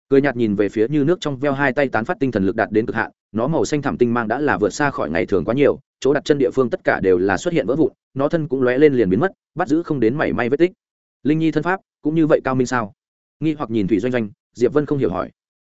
Cười nhạt nhìn về phía như nước trong veo hai tay tán phát tinh thần lực đạt đến cực hạn, nó màu xanh thảm tinh mang đã là vượt xa khỏi ngày thường quá nhiều chỗ đặt chân địa phương tất cả đều là xuất hiện vỡ vụn, nó thân cũng lóe lên liền biến mất, bắt giữ không đến mảy may vết tích. Linh nhi thân pháp, cũng như vậy cao minh sao? Nghi hoặc nhìn thủy doanh doanh, diệp vân không hiểu hỏi.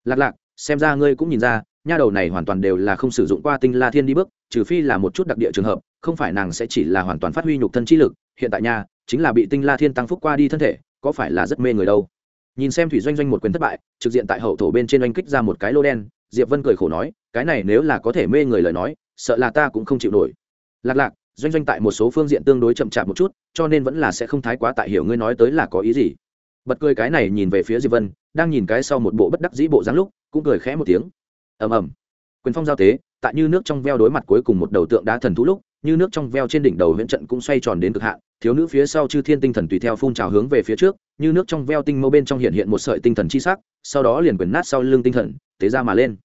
Lạc lạc, xem ra ngươi cũng nhìn ra, nha đầu này hoàn toàn đều là không sử dụng qua tinh la thiên đi bước, trừ phi là một chút đặc địa trường hợp, không phải nàng sẽ chỉ là hoàn toàn phát huy nhục thân chi lực. Hiện tại nha, chính là bị tinh la thiên tăng phúc qua đi thân thể, có phải là rất mê người đâu? Nhìn xem thủy doanh doanh một quyền thất bại, trực diện tại hậu thổ bên trên oanh kích ra một cái lô đen, diệp vân cười khổ nói, cái này nếu là có thể mê người lời nói sợ là ta cũng không chịu nổi. Lạc lạc, doanh doanh tại một số phương diện tương đối chậm chạp một chút, cho nên vẫn là sẽ không thái quá tại hiểu ngươi nói tới là có ý gì. Bật cười cái này nhìn về phía diệp vân, đang nhìn cái sau một bộ bất đắc dĩ bộ dáng lúc, cũng cười khẽ một tiếng. Ầm ầm. Quyền phong giao tế, tại như nước trong veo đối mặt cuối cùng một đầu tượng đá thần thú lúc, như nước trong veo trên đỉnh đầu huyện trận cũng xoay tròn đến cực hạn, thiếu nữ phía sau chư thiên tinh thần tùy theo phun trào hướng về phía trước, như nước trong veo tinh mâu bên trong hiện hiện một sợi tinh thần chi sắc, sau đó liền quyền nát sau lưng tinh thần, tế ra mà lên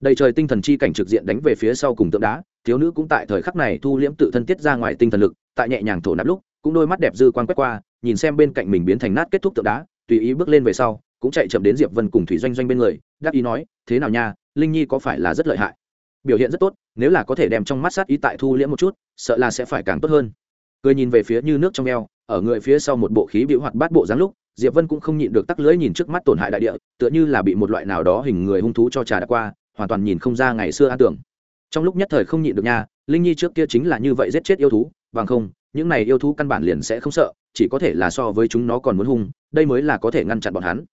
đầy trời tinh thần chi cảnh trực diện đánh về phía sau cùng tượng đá, thiếu nữ cũng tại thời khắc này thu liễm tự thân tiết ra ngoài tinh thần lực, tại nhẹ nhàng thổ nạp lúc, cũng đôi mắt đẹp dư quan quét qua, nhìn xem bên cạnh mình biến thành nát kết thúc tượng đá, tùy ý bước lên về sau, cũng chạy chậm đến diệp vân cùng thủy doanh doanh bên người đắc ý nói, thế nào nha, linh nhi có phải là rất lợi hại? Biểu hiện rất tốt, nếu là có thể đem trong mắt sát ý tại thu liễm một chút, sợ là sẽ phải càng tốt hơn. Cười nhìn về phía như nước trong eo, ở người phía sau một bộ khí bị hoạt bát bộ dáng lúc, diệp vân cũng không nhịn được tắc lưỡi nhìn trước mắt tổn hại đại địa, tựa như là bị một loại nào đó hình người hung thú cho trà đã qua hoàn toàn nhìn không ra ngày xưa an tưởng. Trong lúc nhất thời không nhịn được nha, linh nhi trước kia chính là như vậy giết chết yêu thú, bằng không, những này yêu thú căn bản liền sẽ không sợ, chỉ có thể là so với chúng nó còn muốn hung, đây mới là có thể ngăn chặn bọn hắn.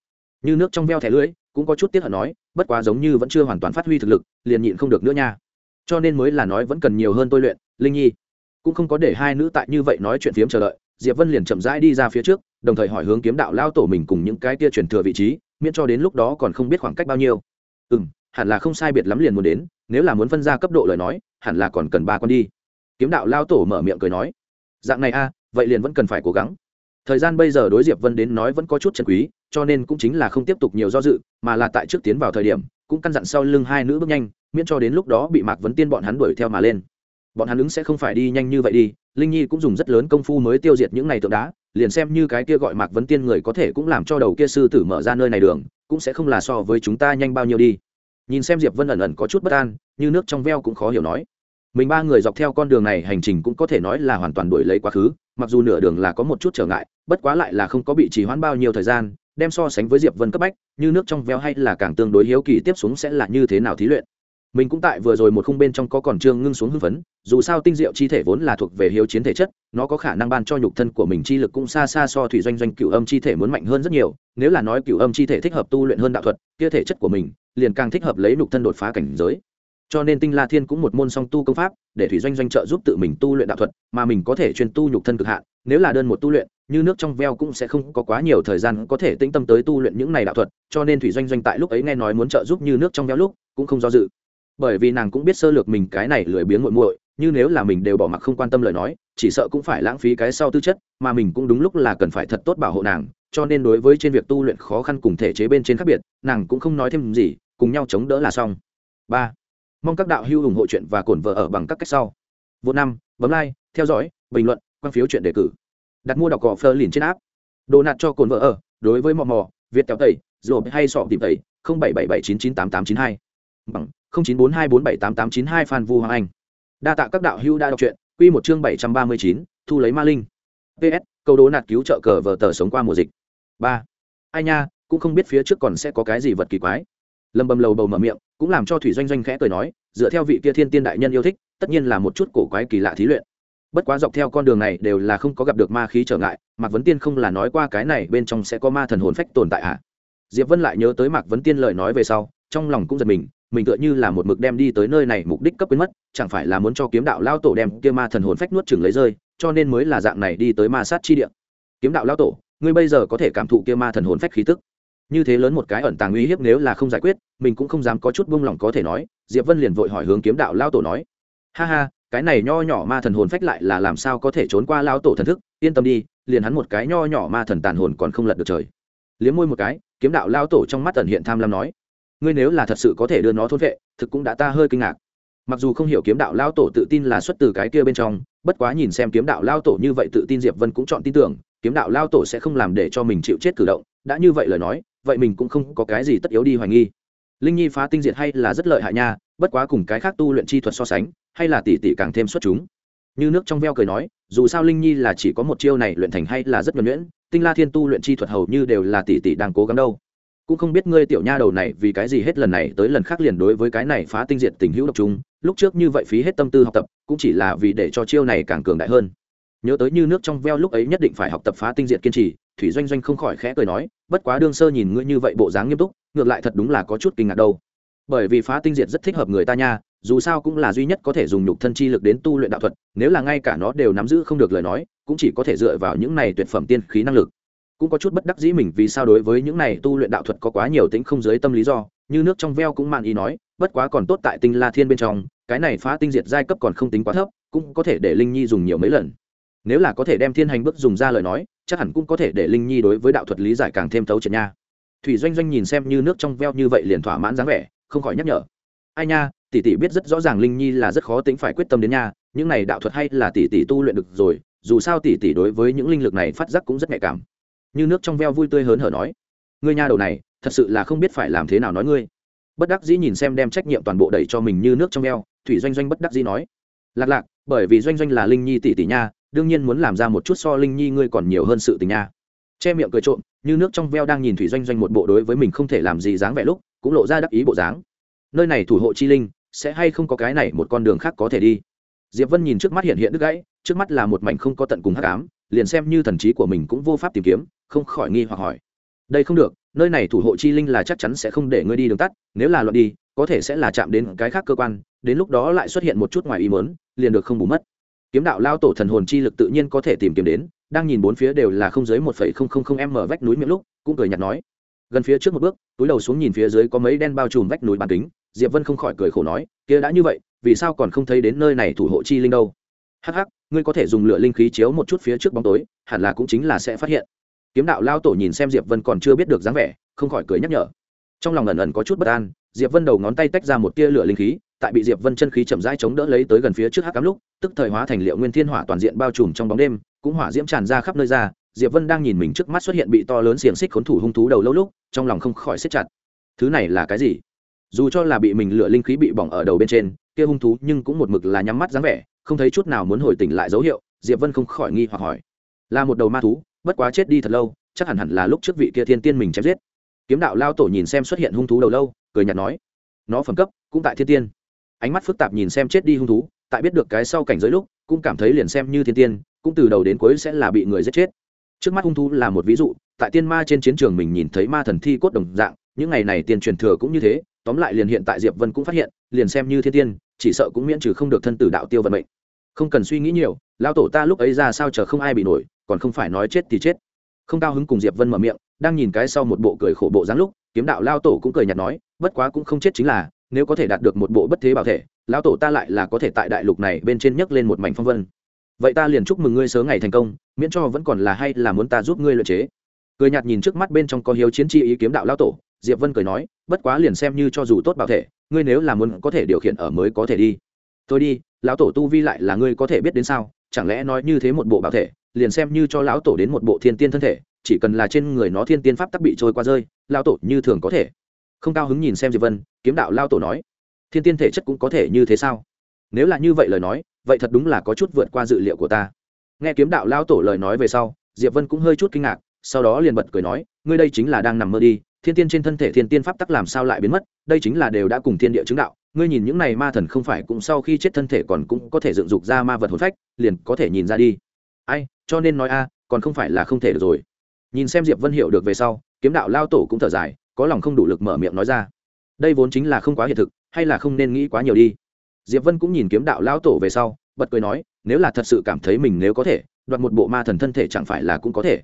Như nước trong veo thẻ lưỡi cũng có chút tiếc hận nói, bất quá giống như vẫn chưa hoàn toàn phát huy thực lực, liền nhịn không được nữa nha. Cho nên mới là nói vẫn cần nhiều hơn tôi luyện, linh nhi. Cũng không có để hai nữ tại như vậy nói chuyện phiếm chờ đợi, diệp vân liền chậm rãi đi ra phía trước, đồng thời hỏi hướng kiếm đạo lao tổ mình cùng những cái tia truyền thừa vị trí, miễn cho đến lúc đó còn không biết khoảng cách bao nhiêu. Ừ m hẳn là không sai biệt lắm liền muốn đến, nếu là muốn phân ra cấp độ lời nói, hẳn là còn cần ba con đi. Kiếm đạo lao tổ mở miệng cười nói. Dạng này a vậy liền vẫn cần phải cố gắng. Thời gian bây giờ đối diệp vân đến nói vẫn có chút chân quý, cho nên cũng chính là không tiếp tục nhiều do dự, mà là tại trước tiến vào thời điểm, cũng căn dặn sau lưng hai nữ bước nhanh, miễn cho đến lúc đó bị mạc vấn tiên bọn hắn đuổi theo mà lên. Bọn hắn ứng sẽ không phải đi nhanh như vậy đi, linh nhi cũng dùng rất lớn công phu mới tiêu diệt những này tượng đá, liền xem như cái kia gọi mạc vấn tiên người có thể cũng làm cho đầu kia sư tử mở ra nơi này đường, cũng sẽ không là so với chúng ta nhanh bao nhiêu đi nhìn xem diệp vân ẩn ẩn có chút bất an, như nước trong veo cũng khó hiểu nói. Mình ba người dọc theo con đường này hành trình cũng có thể nói là hoàn toàn đuổi lấy quá khứ, mặc dù nửa đường là có một chút trở ngại, bất quá lại là không có bị trì hoãn bao nhiêu thời gian, đem so sánh với diệp vân cấp bách, như nước trong veo hay là càng tương đối hiếu kỳ tiếp xuống sẽ là như thế nào thí luyện mình cũng tại vừa rồi một khung bên trong có còn trương ngưng xuống hưng phấn, dù sao tinh diệu chi thể vốn là thuộc về hiếu chiến thể chất, nó có khả năng ban cho nhục thân của mình chi lực cũng xa xa so thủy doanh doanh cựu âm chi thể muốn mạnh hơn rất nhiều, nếu là nói cựu âm chi thể thích hợp tu luyện hơn đạo thuật, kia thể chất của mình liền càng thích hợp lấy nhục thân đột phá cảnh giới. Cho nên tinh la thiên cũng một môn song tu công pháp, để thủy doanh doanh trợ giúp tự mình tu luyện đạo thuật, mà mình có thể chuyên tu nhục thân cực hạn, nếu là đơn một tu luyện, như nước trong veo cũng sẽ không có quá nhiều thời gian có thể tĩnh tâm tới tu luyện những này đạo thuật, cho nên thủy doanh doanh tại lúc ấy nghe nói muốn trợ giúp như nước trong veo lúc cũng không do dự bởi vì nàng cũng biết sơ lược mình cái này lười biếng muội muội, như nếu là mình đều bỏ mặc không quan tâm lời nói, chỉ sợ cũng phải lãng phí cái sau tư chất, mà mình cũng đúng lúc là cần phải thật tốt bảo hộ nàng, cho nên đối với trên việc tu luyện khó khăn cùng thể chế bên trên khác biệt, nàng cũng không nói thêm gì, cùng nhau chống đỡ là xong. Ba, mong các đạo hữu ủng hộ chuyện và cổn vợ ở bằng các cách sau. Vô năm, bấm like, theo dõi, bình luận, quan phiếu chuyện đề cử. Đặt mua đọc cỏ phơ liền trên áp đồ nạt cho cồn vợ ở, đối với mò mò, việt kéo tẩy rồi hay sọ tìm tẩy, không bảy bảy bảy chín chín tám tám chín hai. Bằng chín bốn hai bốn bảy tám tám chín hai phan vu hoàng anh. Đa tạ các đạo hữu đã đọc truyện, quy một chương bảy trăm ba mươi chín, thu lấy ma linh. Ps câu đố nạt cứu trợ cờ vờ tờ sống qua mùa dịch. Ba. Ai nha, cũng không biết phía trước còn sẽ có cái gì vật kỳ quái. Lâm bầm lầu bầu mở miệng, cũng làm cho thủy doanh doanh khẽ cười nói, dựa theo vị kia thiên tiên đại nhân yêu thích, tất nhiên là một chút cổ quái kỳ lạ thí luyện. Bất quá dọc theo con đường này đều là không có gặp được ma khí trở ngại, mạc vấn tiên không là nói qua cái này bên trong sẽ có ma thần hồn phách tồn tại ạ à? diệp vân lại nhớ tới mạc vấn tiên lời nói về sau, trong lòng cũng giật mình mình tựa như là một mực đem đi tới nơi này mục đích cấp quên mất, chẳng phải là muốn cho kiếm đạo lao tổ đem kia ma thần hồn phách nuốt chừng lấy rơi, cho nên mới là dạng này đi tới ma sát chi địa. Kiếm đạo lao tổ, ngươi bây giờ có thể cảm thụ kia ma thần hồn phách khí tức. Như thế lớn một cái ẩn tàng uy hiếp nếu là không giải quyết, mình cũng không dám có chút buông lỏng có thể nói, diệp vân liền vội hỏi hướng kiếm đạo lao tổ nói. Ha ha, cái này nho nhỏ ma thần hồn phách lại là làm sao có thể trốn qua lao tổ thần thức, yên tâm đi, liền hắn một cái nho nhỏ ma thần tàn hồn còn không lật được trời. Liếm môi một cái, kiếm đạo lao tổ trong mắt ẩn hiện tham lam nói ngươi nếu là thật sự có thể đưa nó thôn vệ, thực cũng đã ta hơi kinh ngạc. Mặc dù không hiểu kiếm đạo lao tổ tự tin là xuất từ cái kia bên trong, bất quá nhìn xem kiếm đạo lao tổ như vậy tự tin diệp vân cũng chọn tin tưởng, kiếm đạo lao tổ sẽ không làm để cho mình chịu chết cử động. Đã như vậy lời nói, vậy mình cũng không có cái gì tất yếu đi hoài nghi. Linh nhi phá tinh diệt hay là rất lợi hại nha, bất quá cùng cái khác tu luyện chi thuật so sánh, hay là tỷ tỷ càng thêm xuất chúng. Như nước trong veo cười nói, dù sao linh nhi là chỉ có một chiêu này luyện thành hay là rất nhuẩn nhuyễn, tinh la thiên tu luyện chi thuật hầu như đều là tỷ tỷ đang cố gắng đâu cũng không biết ngươi tiểu nha đầu này vì cái gì hết lần này tới lần khác liền đối với cái này phá tinh diệt tình hữu độc chúng lúc trước như vậy phí hết tâm tư học tập, cũng chỉ là vì để cho chiêu này càng cường đại hơn. Nhớ tới như nước trong veo lúc ấy nhất định phải học tập phá tinh diệt kiên trì, thủy doanh doanh không khỏi khẽ cười nói, bất quá đương sơ nhìn ngươi như vậy bộ dáng nghiêm túc, ngược lại thật đúng là có chút kinh ngạc đâu. Bởi vì phá tinh diệt rất thích hợp người ta nha, dù sao cũng là duy nhất có thể dùng nhục thân chi lực đến tu luyện đạo thuật, nếu là ngay cả nó đều nắm giữ không được lời nói, cũng chỉ có thể dựa vào những này tuyệt phẩm tiên khí năng lực cũng có chút bất đắc dĩ mình vì sao đối với những này tu luyện đạo thuật có quá nhiều tính không dưới tâm lý do, như nước trong veo cũng mạn ý nói, bất quá còn tốt tại tinh la thiên bên trong, cái này phá tinh diệt giai cấp còn không tính quá thấp, cũng có thể để linh nhi dùng nhiều mấy lần. Nếu là có thể đem thiên hành bước dùng ra lời nói, chắc hẳn cũng có thể để linh nhi đối với đạo thuật lý giải càng thêm thấu triệt nha. Thủy doanh doanh nhìn xem như nước trong veo như vậy liền thỏa mãn dáng vẻ, không khỏi nhắc nhở. Ai nha, tỷ tỷ biết rất rõ ràng linh nhi là rất khó tính phải quyết tâm đến nha, những này đạo thuật hay là tỷ tỷ tu luyện được rồi, dù sao tỷ tỷ đối với những linh lực này phát giác cũng rất nhạy cảm như nước trong veo vui tươi hớn hở nói, ngươi nha đầu này, thật sự là không biết phải làm thế nào nói ngươi. Bất đắc dĩ nhìn xem đem trách nhiệm toàn bộ đẩy cho mình như nước trong veo, thủy doanh doanh bất đắc dĩ nói, lạc lạc, bởi vì doanh doanh là linh nhi tỷ tỷ nha, đương nhiên muốn làm ra một chút so linh nhi ngươi còn nhiều hơn sự tình nha. Che miệng cười trộm, như nước trong veo đang nhìn thủy doanh doanh một bộ đối với mình không thể làm gì dáng vẻ lúc, cũng lộ ra đắc ý bộ dáng. Nơi này thủ hộ chi linh, sẽ hay không có cái này một con đường khác có thể đi? Diệp vân nhìn trước mắt hiện hiện đứt gãy, trước mắt là một mảnh không có tận cùng hắc ám, liền xem như thần trí của mình cũng vô pháp tìm kiếm không khỏi nghi hoặc hỏi. Đây không được, nơi này thủ hộ chi linh là chắc chắn sẽ không để ngươi đi đường tắt, nếu là loạn đi, có thể sẽ là chạm đến cái khác cơ quan, đến lúc đó lại xuất hiện một chút ngoài ý mớn liền được không bù mất. Kiếm đạo lao tổ thần hồn chi lực tự nhiên có thể tìm kiếm đến, đang nhìn bốn phía đều là không dưới một phẩy không không không m vách núi miệng lúc, cũng cười nhạt nói. Gần phía trước một bước, túi đầu xuống nhìn phía dưới có mấy đen bao trùm vách núi bàn kính, diệp vân không khỏi cười khổ nói, kia đã như vậy, vì sao còn không thấy đến nơi này thủ hộ chi linh đâu? Hắc hắc, ngươi có thể dùng lửa linh khí chiếu một chút phía trước bóng tối, hẳn là cũng chính là sẽ phát hiện kiếm đạo lao tổ nhìn xem diệp vân còn chưa biết được dáng vẻ, không khỏi cười nhắc nhở. Trong lòng ẩn ẩn có chút bất an, diệp vân đầu ngón tay tách ra một tia lửa linh khí, tại bị diệp vân chân khí chậm rãi chống đỡ lấy tới gần phía trước hắc cám lúc, tức thời hóa thành liệu nguyên thiên hỏa toàn diện bao trùm trong bóng đêm, cũng hỏa diễm tràn ra khắp nơi ra, diệp vân đang nhìn mình trước mắt xuất hiện bị to lớn xiềng xích khốn thủ hung thú đầu lâu lúc, trong lòng không khỏi siết chặt. Thứ này là cái gì? Dù cho là bị mình lửa linh khí bị bỏng ở đầu bên trên, kia hung thú nhưng cũng một mực là nhắm mắt dáng vẻ, không thấy chút nào muốn hồi tỉnh lại dấu hiệu, diệp vân không khỏi nghi hoặc hỏi. Là một đầu ma thú bất quá chết đi thật lâu, chắc hẳn hẳn là lúc trước vị kia thiên tiên mình chém giết. Kiếm đạo lao tổ nhìn xem xuất hiện hung thú đầu lâu, cười nhạt nói, nó phẩm cấp, cũng tại thiên tiên. Ánh mắt phức tạp nhìn xem chết đi hung thú, tại biết được cái sau cảnh giới lúc, cũng cảm thấy liền xem như thiên tiên, cũng từ đầu đến cuối sẽ là bị người giết chết. Trước mắt hung thú là một ví dụ, tại tiên ma trên chiến trường mình nhìn thấy ma thần thi cốt đồng dạng, những ngày này tiền truyền thừa cũng như thế, tóm lại liền hiện tại diệp vân cũng phát hiện, liền xem như thiên tiên, chỉ sợ cũng miễn trừ không được thân tử đạo tiêu vận mệnh. Không cần suy nghĩ nhiều, lao tổ ta lúc ấy ra sao chờ không ai bị nổi còn không phải nói chết thì chết. Không cao hứng cùng diệp vân mở miệng, đang nhìn cái sau một bộ cười khổ bộ dáng lúc, kiếm đạo lao tổ cũng cười nhạt nói, bất quá cũng không chết chính là, nếu có thể đạt được một bộ bất thế bảo thể lao tổ ta lại là có thể tại đại lục này bên trên nhấc lên một mảnh phong vân. Vậy ta liền chúc mừng ngươi sớm ngày thành công, miễn cho vẫn còn là hay là muốn ta giúp ngươi luyện chế. Cười nhạt nhìn trước mắt bên trong có hiếu chiến chi ý kiếm đạo lao tổ, diệp vân cười nói, bất quá liền xem như cho dù tốt bảo thể, ngươi nếu là muốn có thể điều khiển ở mới có thể đi. Tôi đi, lão tổ tu vi lại là ngươi có thể biết đến sao, chẳng lẽ nói như thế một bộ bảo thể liền xem như cho lão tổ đến một bộ thiên tiên thân thể, chỉ cần là trên người nó thiên tiên pháp tắc bị trôi qua rơi, lão tổ như thường có thể. Không cao hứng nhìn xem diệp vân, kiếm đạo lao tổ nói, thiên tiên thể chất cũng có thể như thế sao? Nếu là như vậy lời nói, vậy thật đúng là có chút vượt qua dự liệu của ta. Nghe kiếm đạo lao tổ lời nói về sau, diệp vân cũng hơi chút kinh ngạc, sau đó liền bật cười nói, ngươi đây chính là đang nằm mơ đi, thiên tiên trên thân thể thiên tiên pháp tắc làm sao lại biến mất, đây chính là đều đã cùng thiên địa chứng đạo, ngươi nhìn những này ma thần không phải cũng sau khi chết thân thể còn cũng có thể dựng dục ra ma vật hồn phách, liền có thể nhìn ra đi ai, cho nên nói a, còn không phải là không thể được rồi. Nhìn xem diệp vân hiểu được về sau, kiếm đạo lao tổ cũng thở dài, có lòng không đủ lực mở miệng nói ra. Đây vốn chính là không quá hiện thực, hay là không nên nghĩ quá nhiều đi. Diệp vân cũng nhìn kiếm đạo lao tổ về sau, bật cười nói, nếu là thật sự cảm thấy mình nếu có thể, đoạt một bộ ma thần thân thể chẳng phải là cũng có thể.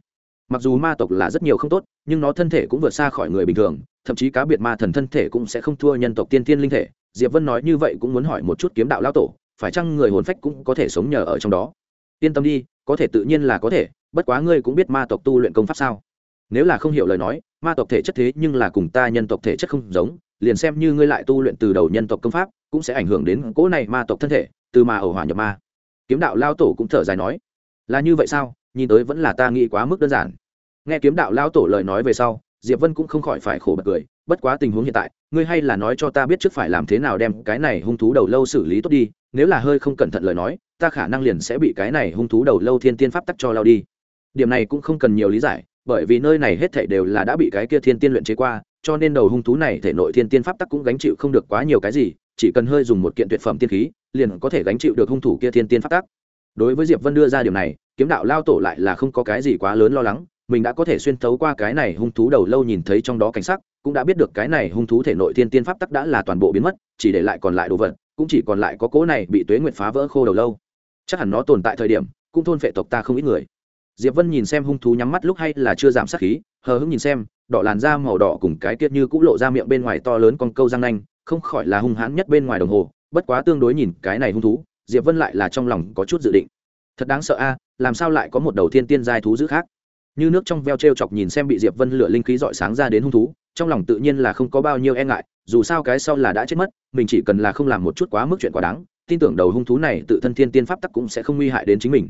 Mặc dù ma tộc là rất nhiều không tốt, nhưng nó thân thể cũng vượt xa khỏi người bình thường, thậm chí cá biệt ma thần thân thể cũng sẽ không thua nhân tộc tiên tiên linh thể. Diệp vân nói như vậy cũng muốn hỏi một chút kiếm đạo lao tổ, phải chăng người hồn phách cũng có thể sống nhờ ở trong đó? Yên tâm đi có thể tự nhiên là có thể, bất quá ngươi cũng biết ma tộc tu luyện công pháp sao? Nếu là không hiểu lời nói, ma tộc thể chất thế nhưng là cùng ta nhân tộc thể chất không giống, liền xem như ngươi lại tu luyện từ đầu nhân tộc công pháp, cũng sẽ ảnh hưởng đến cỗ này ma tộc thân thể, từ mà ẩu hỏa nhập ma. Kiếm đạo lao tổ cũng thở dài nói, là như vậy sao? Nhìn tới vẫn là ta nghĩ quá mức đơn giản. Nghe kiếm đạo lao tổ lời nói về sau, diệp vân cũng không khỏi phải khổ bật cười, bất quá tình huống hiện tại, ngươi hay là nói cho ta biết trước phải làm thế nào đem cái này hung thú đầu lâu xử lý tốt đi, nếu là hơi không cẩn thận lời nói ta khả năng liền sẽ bị cái này hung thú đầu lâu thiên tiên pháp tắc cho lao đi. Điểm này cũng không cần nhiều lý giải, bởi vì nơi này hết thảy đều là đã bị cái kia thiên tiên luyện chế qua, cho nên đầu hung thú này thể nội thiên tiên pháp tắc cũng gánh chịu không được quá nhiều cái gì, chỉ cần hơi dùng một kiện tuyệt phẩm tiên khí, liền có thể gánh chịu được hung thủ kia thiên tiên pháp tắc. Đối với diệp vân đưa ra điều này, kiếm đạo lao tổ lại là không có cái gì quá lớn lo lắng, mình đã có thể xuyên thấu qua cái này hung thú đầu lâu nhìn thấy trong đó cảnh sắc, cũng đã biết được cái này hung thú thể nội thiên tiên pháp tắc đã là toàn bộ biến mất, chỉ để lại còn lại đồ vật, cũng chỉ còn lại có cố này bị tuế nguyệt phá vỡ khô đầu lâu chắc hẳn nó tồn tại thời điểm, cũng thôn phệ tộc ta không ít người. Diệp vân nhìn xem hung thú nhắm mắt lúc hay là chưa giảm sát khí, hờ hững nhìn xem, đỏ làn da màu đỏ cùng cái tiết như cũng lộ ra miệng bên ngoài to lớn con câu răng nanh, không khỏi là hung hãn nhất bên ngoài đồng hồ, bất quá tương đối nhìn cái này hung thú, diệp vân lại là trong lòng có chút dự định. Thật đáng sợ a, làm sao lại có một đầu thiên tiên giai thú dữ khác? Như nước trong veo t r e o chọc nhìn xem bị diệp vân lửa linh khí dọi sáng ra đến hung thú, trong lòng tự nhiên là không có bao nhiêu e ngại, dù sao cái sau là đã chết mất, mình chỉ cần là không làm một chút quá mức chuyện quá đáng tin tưởng đầu hung thú này tự thân thiên tiên pháp tắc cũng sẽ không nguy hại đến chính mình.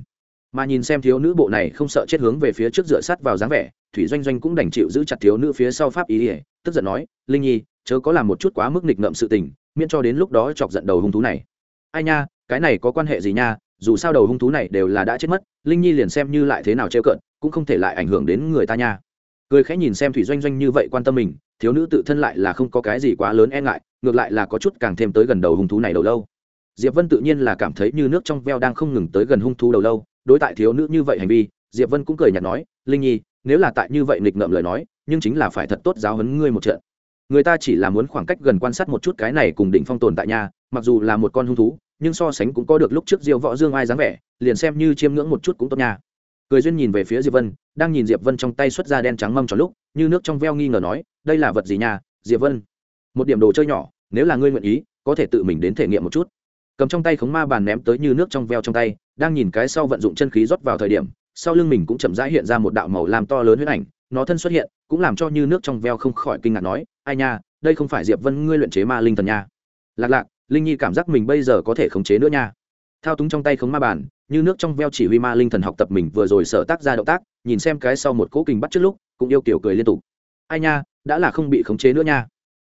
Mà nhìn xem thiếu nữ bộ này không sợ chết hướng về phía trước dựa sắt vào dáng vẻ, thủy doanh doanh cũng đành chịu giữ chặt thiếu nữ phía sau pháp ý ỉa tức giận nói, linh nhi, chớ có làm một chút quá mức nghịch ngợm sự tình, miễn cho đến lúc đó chọc giận đầu hung thú này. Ai nha, cái này có quan hệ gì nha, dù sao đầu hung thú này đều là đã chết mất, linh nhi liền xem như lại thế nào trêu cợt, cũng không thể lại ảnh hưởng đến người ta nha. Cười khẽ nhìn xem thủy doanh doanh như vậy quan tâm mình, thiếu nữ tự thân lại là không có cái gì quá lớn e ngại, ngược lại là có chút càng thêm tới gần đầu hung thú này đầu lâu diệp vân tự nhiên là cảm thấy như nước trong veo đang không ngừng tới gần hung thú đầu lâu, đối tại thiếu nữ như vậy hành vi, diệp vân cũng cười nhạt nói, linh nhi, nếu là tại như vậy nghịch ngợm lời nói, nhưng chính là phải thật tốt giáo huấn ngươi một trận. Người ta chỉ là muốn khoảng cách gần quan sát một chút cái này cùng đỉnh phong tồn tại nhà mặc dù là một con hung thú, nhưng so sánh cũng có được lúc trước diêu võ dương ai dáng vẻ, liền xem như chiêm ngưỡng một chút cũng tốt nha. Cười duyên nhìn về phía diệp vân, đang nhìn diệp vân trong tay xuất ra đen trắng mâm tròn lúc, như nước trong veo nghi ngờ nói, đây là vật gì nha, diệp vân? Một điểm đồ chơi nhỏ, nếu là ngươi nguyện ý, có thể tự mình đến thể nghiệm một chút cầm trong tay khống ma bàn ném tới như nước trong veo trong tay đang nhìn cái sau vận dụng chân khí rót vào thời điểm sau lưng mình cũng chậm rãi hiện ra một đạo màu làm to lớn huyết ảnh nó thân xuất hiện cũng làm cho như nước trong veo không khỏi kinh ngạc nói ai nha đây không phải diệp vân ngươi luyện chế ma linh thần nha. Lạc lạc linh nhi cảm giác mình bây giờ có thể khống chế nữa nha. Thao túng trong tay khống ma bàn, như nước trong veo chỉ huy ma linh thần học tập mình vừa rồi sở tác ra động tác nhìn xem cái sau một cố kình bắt trước lúc cũng yêu kiểu cười liên tục. Ai nha đã là không bị khống chế nữa nha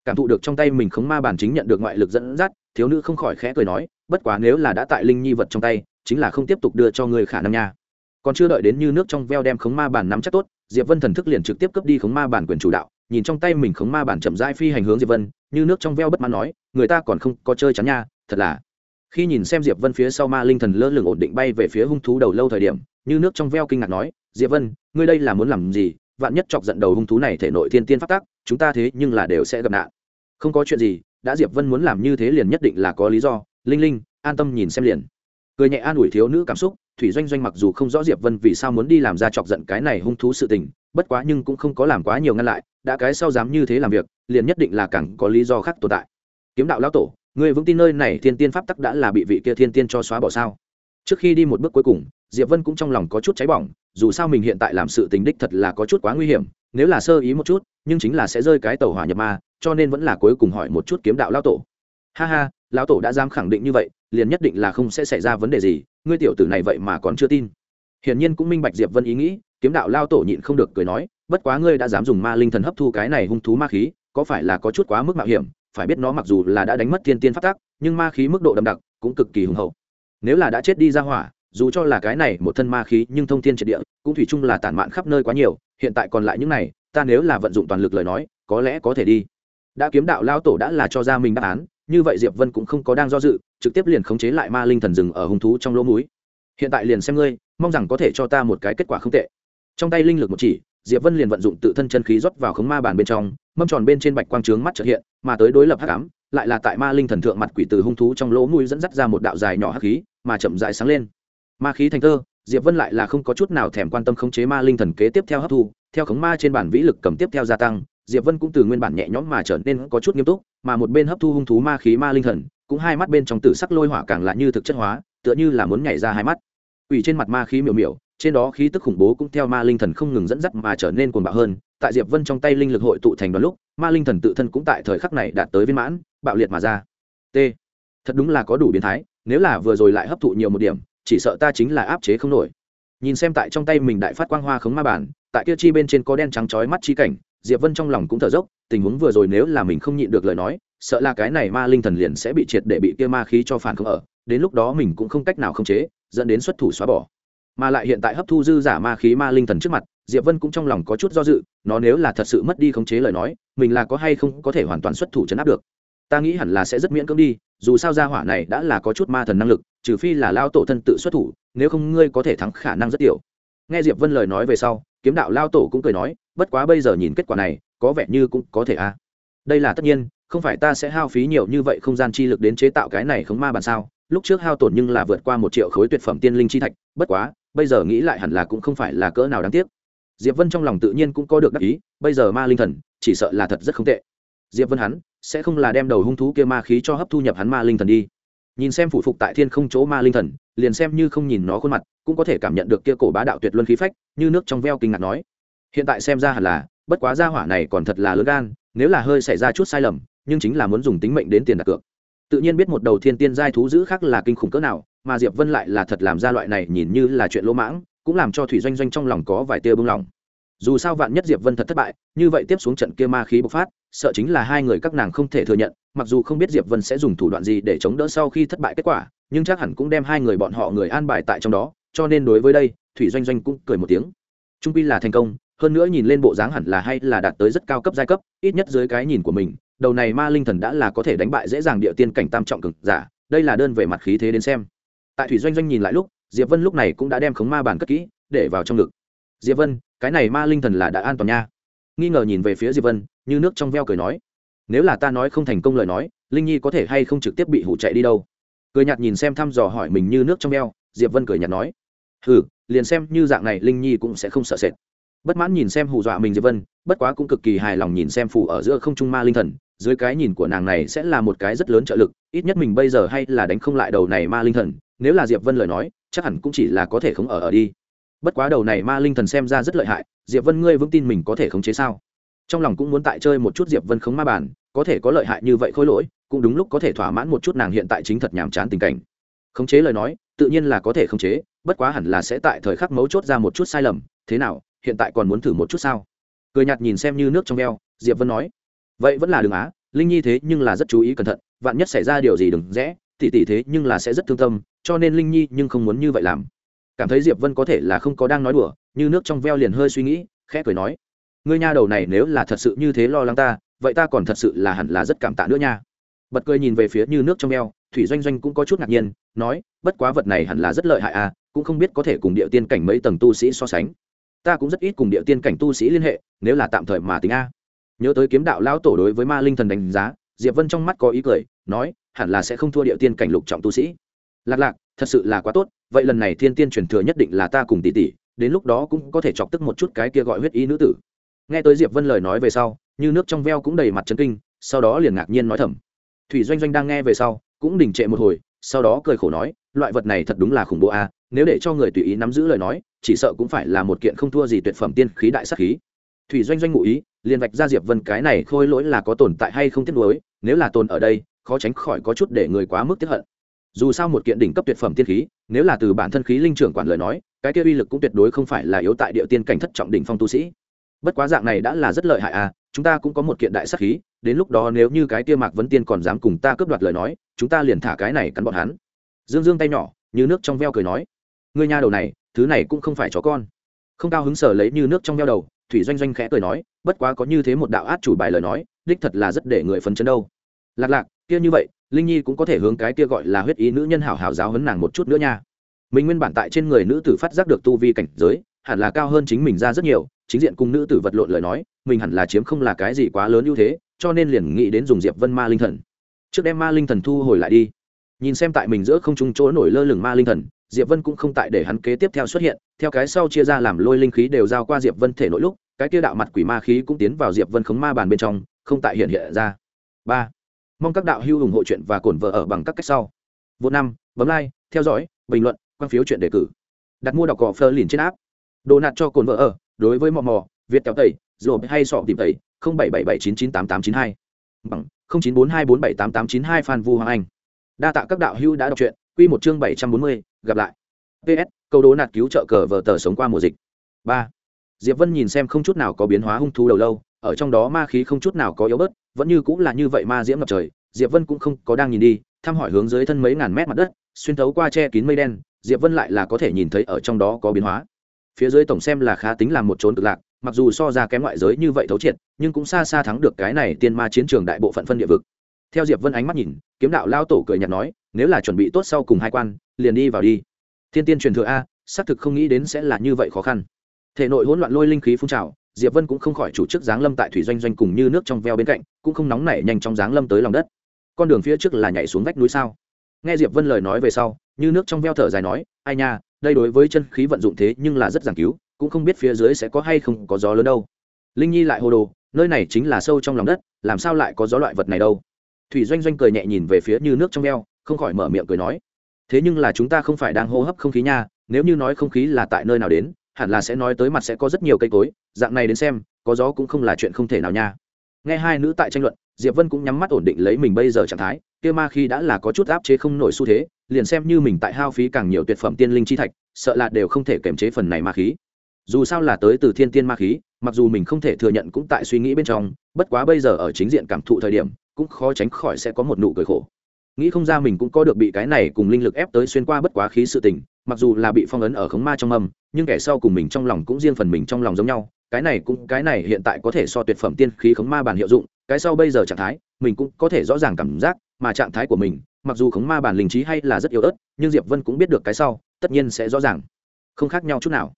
cảm thụ được trong tay mình khống ma bản chính nhận được ngoại lực dẫn dắt, thiếu nữ không khỏi khẽ cười nói, bất quá nếu là đã tại linh nhi vật trong tay, chính là không tiếp tục đưa cho người khả năng nha. Còn chưa đợi đến như nước trong veo đem khống ma bản nắm chắc tốt, diệp vân thần thức liền trực tiếp cướp đi khống ma bản quyền chủ đạo, nhìn trong tay mình khống ma bản chậm rãi phi hành hướng diệp vân, như nước trong veo bất mãn nói, người ta còn không có chơi chắn nha, thật là. Khi nhìn xem diệp vân phía sau ma linh thần lơ lửng ổn định bay về phía hung thú đầu lâu thời điểm, như nước trong veo kinh ngạc nói, diệp vân, ngươi đây là muốn làm gì? Vạn nhất chọc giận đầu hung thú này thể nội thiên tiên phát tác chúng ta thế nhưng là đều sẽ gặp nạn. Không có chuyện gì, đã diệp vân muốn làm như thế liền nhất định là có lý do. Linh linh, an tâm nhìn xem liền. Cười nhẹ an ủi thiếu nữ cảm xúc, thủy doanh doanh mặc dù không rõ diệp vân vì sao muốn đi làm ra chọc giận cái này hung thú sự tình, bất quá nhưng cũng không có làm quá nhiều ngăn lại, đã cái sau dám như thế làm việc, liền nhất định là càng có lý do khác tồn tại. Kiếm đạo lão tổ người vững tin nơi này thiên tiên pháp tắc đã là bị vị kia thiên tiên cho xóa bỏ sao? Trước khi đi một bước cuối cùng, diệp vân cũng trong lòng có chút cháy bỏng, dù sao mình hiện tại làm sự tình đích thật là có chút quá nguy hiểm nếu là sơ ý một chút, nhưng chính là sẽ rơi cái tàu hỏa nhập ma, cho nên vẫn là cuối cùng hỏi một chút kiếm đạo lão tổ. Ha ha, lão tổ đã dám khẳng định như vậy, liền nhất định là không sẽ xảy ra vấn đề gì, ngươi tiểu tử này vậy mà còn chưa tin. Hiển nhiên cũng minh bạch diệp vân ý nghĩ, kiếm đạo lao tổ nhịn không được cười nói, bất quá ngươi đã dám dùng ma linh thần hấp thu cái này hung thú ma khí, có phải là có chút quá mức mạo hiểm? Phải biết nó mặc dù là đã đánh mất thiên tiên phát tác nhưng ma khí mức độ đậm đặc cũng cực kỳ hùng hậu. Nếu là đã chết đi ra hỏa, dù cho là cái này một thân ma khí nhưng thông thiên triệt địa, cũng thủy chung là tản mạn khắp nơi quá nhiều hiện tại còn lại những này, ta nếu là vận dụng toàn lực lời nói, có lẽ có thể đi. Đã kiếm đạo lao tổ đã là cho ra mình đáp án, như vậy diệp vân cũng không có đang do dự, trực tiếp liền khống chế lại ma linh thần rừng ở hung thú trong lỗ mũi. Hiện tại liền xem ngươi, mong rằng có thể cho ta một cái kết quả không tệ. Trong tay linh lực một chỉ, diệp vân liền vận dụng tự thân chân khí rót vào khống ma bàn bên trong, mâm tròn bên trên bạch quang trướng mắt trợ hiện, mà tới đối lập hắc ám, lại là tại ma linh thần thượng mặt quỷ từ hung thú trong lỗ mũi dẫn dắt ra một đạo dài nhỏ hắc khí, mà chậm rãi sáng lên. Ma khí thành thơ diệp vân lại là không có chút nào thèm quan tâm khống chế ma linh thần kế tiếp theo hấp thu, theo khống ma trên bản vĩ lực cầm tiếp theo gia tăng, diệp vân cũng từ nguyên bản nhẹ nhõm mà trở nên có chút nghiêm túc, mà một bên hấp thu hung thú ma khí ma linh thần, cũng hai mắt bên trong tử sắc lôi hỏa càng lạ như thực chất hóa, tựa như là muốn nhảy ra hai mắt. Ủy trên mặt ma khí miểu miểu, trên đó khí tức khủng bố cũng theo ma linh thần không ngừng dẫn dắt mà trở nên cuồng bạo hơn, tại diệp vân trong tay linh lực hội tụ thành đoàn lúc, ma linh thần tự thân cũng tại thời khắc này đạt tới viên mãn, bạo liệt mà ra. T. Thật đúng là có đủ biến thái, nếu là vừa rồi lại hấp thụ nhiều một điểm chỉ sợ ta chính là áp chế không nổi. Nhìn xem tại trong tay mình đại phát quang hoa khống ma bản, tại kia chi bên trên có đen trắng chói mắt chi cảnh, diệp vân trong lòng cũng thở dốc, tình huống vừa rồi nếu là mình không nhịn được lời nói, sợ là cái này ma linh thần liền sẽ bị triệt để bị kia ma khí cho phản không ở, đến lúc đó mình cũng không cách nào khống chế, dẫn đến xuất thủ xóa bỏ. Mà lại hiện tại hấp thu dư giả ma khí ma linh thần trước mặt, diệp vân cũng trong lòng có chút do dự, nó nếu là thật sự mất đi khống chế lời nói, mình là có hay không có thể hoàn toàn xuất thủ chấn áp được. Ta nghĩ hẳn là sẽ rất miễn cưỡng đi, dù sao gia hỏa này đã là có chút ma thần năng lực trừ phi là lao tổ thân tự xuất thủ, nếu không ngươi có thể thắng khả năng rất tiểu. Nghe diệp vân lời nói về sau, kiếm đạo lao tổ cũng cười nói, bất quá bây giờ nhìn kết quả này, có vẻ như cũng có thể a. À. đây là tất nhiên, không phải ta sẽ hao phí nhiều như vậy không gian chi lực đến chế tạo cái này khống ma bàn sao? Lúc trước hao tổn nhưng là vượt qua một triệu khối tuyệt phẩm tiên linh chi thạch, bất quá, bây giờ nghĩ lại hẳn là cũng không phải là cỡ nào đáng tiếc. Diệp vân trong lòng tự nhiên cũng có được đắc ý, bây giờ ma linh thần, chỉ sợ là thật rất không tệ. Diệp vân hắn, sẽ không là đem đầu hung thú kia ma khí cho hấp thu nhập hắn ma linh thần đi nhìn xem phủ phục tại thiên không chỗ ma linh thần, liền xem như không nhìn nó khuôn mặt, cũng có thể cảm nhận được kia cổ bá đạo tuyệt luân khí phách, như nước trong veo kinh ngạc nói. Hiện tại xem ra hẳn là, bất quá gia hỏa này còn thật là lớn gan, nếu là hơi xảy ra chút sai lầm, nhưng chính là muốn dùng tính mệnh đến tiền đặt cược. Tự nhiên biết một đầu thiên tiên giai thú giữ khác là kinh khủng cỡ nào, mà diệp vân lại là thật làm ra loại này nhìn như là chuyện lỗ mãng, cũng làm cho thủy doanh doanh trong lòng có vài tia bưng lòng. Dù sao vạn nhất diệp vân thật thất bại, như vậy tiếp xuống trận kia ma khí bộc phát sợ chính là hai người các nàng không thể thừa nhận, mặc dù không biết diệp vân sẽ dùng thủ đoạn gì để chống đỡ sau khi thất bại kết quả, nhưng chắc hẳn cũng đem hai người bọn họ người an bài tại trong đó, cho nên đối với đây, thủy doanh doanh cũng cười một tiếng. Trung pi là thành công, hơn nữa nhìn lên bộ dáng hẳn là hay là đạt tới rất cao cấp giai cấp, ít nhất dưới cái nhìn của mình, đầu này ma linh thần đã là có thể đánh bại dễ dàng địa tiên cảnh tam trọng cực giả, đây là đơn về mặt khí thế đến xem. Tại thủy doanh doanh nhìn lại lúc, diệp vân lúc này cũng đã đem khống ma bản cất kỹ, để vào trong ngực. Diệp vân, cái này ma linh thần là đã an toàn nha. Nghi ngờ nhìn về phía diệp vân như nước trong veo cười nói. Nếu là ta nói không thành công lời nói, linh nhi có thể hay không trực tiếp bị hủ chạy đi đâu? Cười nhạt nhìn xem thăm dò hỏi mình như nước trong veo, diệp vân cười nhạt nói. Hừ, liền xem như dạng này linh nhi cũng sẽ không sợ sệt. Bất mãn nhìn xem hù dọa mình diệp vân, bất quá cũng cực kỳ hài lòng nhìn xem phủ ở giữa không trung ma linh thần, dưới cái nhìn của nàng này sẽ là một cái rất lớn trợ lực, ít nhất mình bây giờ hay là đánh không lại đầu này ma linh thần, nếu là diệp vân lời nói, chắc hẳn cũng chỉ là có thể không ở ở đi. Bất quá đầu này ma linh thần xem ra rất lợi hại, diệp vân ngươi vững tin mình có thể khống chế sao? Trong lòng cũng muốn tại chơi một chút diệp vân khống ma bản có thể có lợi hại như vậy khôi lỗi, cũng đúng lúc có thể thỏa mãn một chút nàng hiện tại chính thật nhàm chán tình cảnh. Khống chế lời nói, tự nhiên là có thể khống chế, bất quá hẳn là sẽ tại thời khắc mấu chốt ra một chút sai lầm. Thế nào, hiện tại còn muốn thử một chút sao? Cười nhạt nhìn xem như nước trong veo, diệp vân nói. Vậy vẫn là đường á, linh nhi thế nhưng là rất chú ý cẩn thận, vạn nhất xảy ra điều gì đừng rẽ tỉ tỉ thế nhưng là sẽ rất thương tâm, cho nên linh nhi nhưng không muốn như vậy làm. Cảm thấy diệp vân có thể là không có đang nói đùa, như nước trong veo liền hơi suy nghĩ, khẽ cười nói ngươi nha đầu này nếu là thật sự như thế lo lắng ta vậy ta còn thật sự là hẳn là rất cảm tạ nữa nha. Bật cười nhìn về phía như nước trong eo, thủy doanh doanh cũng có chút ngạc nhiên nói bất quá vật này hẳn là rất lợi hại à cũng không biết có thể cùng địa tiên cảnh mấy tầng tu sĩ so sánh. Ta cũng rất ít cùng địa tiên cảnh tu sĩ liên hệ nếu là tạm thời mà tính a. Nhớ tới kiếm đạo lão tổ đối với ma linh thần đánh giá diệp vân trong mắt có ý cười nói hẳn là sẽ không thua địa tiên cảnh lục trọng tu sĩ. Lạc lạc thật sự là quá tốt vậy lần này thiên tiên truyền thừa nhất định là ta cùng tỷ tỷ đến lúc đó cũng có thể chọc tức một chút cái kia gọi huyết y nữ tử nghe tới diệp vân lời nói về sau, như nước trong veo cũng đầy mặt trấn kinh, sau đó liền ngạc nhiên nói thầm. Thủy doanh doanh đang nghe về sau, cũng đình trệ một hồi, sau đó cười khổ nói, loại vật này thật đúng là khủng bố a nếu để cho người tùy ý nắm giữ lời nói, chỉ sợ cũng phải là một kiện không thua gì tuyệt phẩm tiên khí đại sắc khí. Thủy doanh doanh ngụ ý, liền vạch ra diệp vân cái này khôi lỗi là có tồn tại hay không tiếc nuối, nếu là tồn ở đây, khó tránh khỏi có chút để người quá mức tiếp hận. Dù sao một kiện đỉnh cấp tuyệt phẩm tiên khí, nếu là từ bản thân khí linh trưởng quản lời nói, cái kia uy lực cũng tuyệt đối không phải là yếu tại địa tiên cảnh thất trọng đỉnh phong tu sĩ bất quá dạng này đã là rất lợi hại à chúng ta cũng có một kiện đại sắc khí, đến lúc đó nếu như cái tia mạc vấn tiên còn dám cùng ta cướp đoạt lời nói, chúng ta liền thả cái này cắn bọn hắn. Dương dương tay nhỏ, như nước trong veo cười nói, ngươi nhà đầu này, thứ này cũng không phải chó con. Không cao hứng sở lấy như nước trong veo đầu, thủy doanh doanh khẽ cười nói, bất quá có như thế một đạo át chủ bài lời nói, đích thật là rất để người phấn chấn đâu. Lạc lạc, kia như vậy, linh nhi cũng có thể hướng cái kia gọi là huyết ý nữ nhân hảo hảo giáo hấn nàng một chút nữa nha. Mình nguyên bản tại trên người nữ tử phát giác được tu vi cảnh giới hẳn là cao hơn chính mình ra rất nhiều, chính diện cùng nữ tử vật lộn lời nói, mình hẳn là chiếm không là cái gì quá lớn ưu thế, cho nên liền nghĩ đến dùng diệp vân ma linh thần. Trước đem ma linh thần thu hồi lại đi. Nhìn xem tại mình giữa không trung chỗ nổi lơ lửng ma linh thần, diệp vân cũng không tại để hắn kế tiếp theo xuất hiện, theo cái sau chia ra làm lôi linh khí đều giao qua diệp vân thể nội lúc, cái kia đạo mặt quỷ ma khí cũng tiến vào diệp vân khống ma bàn bên trong, không tại hiện hiện ra. Ba. Mong các đạo hữu ủng hộ chuyện và cổn vợ ở bằng các cách sau. Vô năm, bấm like, theo dõi, bình luận, quan phiếu chuyện đề cử. Đặt mua đọc cỏ phơ liền trên áp đồ nạt cho cồn vợ ở, đối với mò mò, việt kéo tẩy rồi hay sọ tìm tẩy, không bảy bảy bảy chín chín tám tám chín hai. Bằng, không chín bốn hai bốn bảy tám tám chín hai phan vu hoàng anh. Đa tạ các đạo hữu đã đọc truyện. Quy một chương bảy trăm bốn mươi, gặp lại. Ps câu đố nạt cứu trợ cờ vợ tờ sống qua mùa dịch. Ba. Diệp vân nhìn xem không chút nào có biến hóa hung thú đầu lâu, ở trong đó ma khí không chút nào có yếu bớt, vẫn như cũng là như vậy ma diễm ngập trời. Diệp vân cũng không có đang nhìn đi, thăm hỏi hướng dưới thân mấy ngàn mét mặt đất, xuyên thấu qua che kín mây đen, diệp vân lại là có thể nhìn thấy ở trong đó có biến hóa phía dưới tổng xem là khá tính làm một trốn cực lạc, mặc dù so ra kém ngoại giới như vậy thấu triệt, nhưng cũng xa xa thắng được cái này tiên ma chiến trường đại bộ phận phân địa vực. Theo diệp vân ánh mắt nhìn, kiếm đạo lao tổ cười nhạt nói, nếu là chuẩn bị tốt sau cùng hai quan, liền đi vào đi. Thiên tiên truyền thừa a, xác thực không nghĩ đến sẽ là như vậy khó khăn. Thể nội hỗn loạn lôi linh khí phun trào, diệp vân cũng không khỏi chủ chức giáng lâm tại thủy doanh doanh cùng như nước trong veo bên cạnh, cũng không nóng nảy nhanh trong giáng lâm tới lòng đất. Con đường phía trước là nhảy xuống vách núi sao? Nghe diệp vân lời nói về sau, như nước trong veo thở dài nói, ai nha đây đối với chân khí vận dụng thế nhưng là rất giảng cứu, cũng không biết phía dưới sẽ có hay không có gió lớn đâu. Linh nhi lại hồ đồ, nơi này chính là sâu trong lòng đất, làm sao lại có gió loại vật này đâu? Thủy doanh doanh cười nhẹ nhìn về phía như nước trong veo, không khỏi mở miệng cười nói, thế nhưng là chúng ta không phải đang hô hấp không khí nha, nếu như nói không khí là tại nơi nào đến, hẳn là sẽ nói tới mặt sẽ có rất nhiều cây cối, dạng này đến xem, có gió cũng không là chuyện không thể nào nha. Nghe hai nữ tại tranh luận diệp vân cũng nhắm mắt ổn định lấy mình bây giờ trạng thái, kia ma khi đã là có chút áp chế không nổi xu thế, liền xem như mình tại hao phí càng nhiều tuyệt phẩm tiên linh chi thạch, sợ là đều không thể kiềm chế phần này ma khí. Dù sao là tới từ thiên tiên ma khí, mặc dù mình không thể thừa nhận cũng tại suy nghĩ bên trong, bất quá bây giờ ở chính diện cảm thụ thời điểm, cũng khó tránh khỏi sẽ có một nụ cười khổ. Nghĩ không ra mình cũng có được bị cái này cùng linh lực ép tới xuyên qua bất quá khí sự tình, mặc dù là bị phong ấn ở khống ma trong âm, nhưng kẻ sau cùng mình trong lòng cũng riêng phần mình trong lòng giống nhau, cái này cũng, cái này hiện tại có thể so tuyệt phẩm tiên khí khống ma bản hiệu dụng cái sau bây giờ trạng thái, mình cũng có thể rõ ràng cảm giác, mà trạng thái của mình, mặc dù khống ma bản linh trí hay là rất yếu ớt, nhưng diệp vân cũng biết được cái sau, tất nhiên sẽ rõ ràng. Không khác nhau chút nào.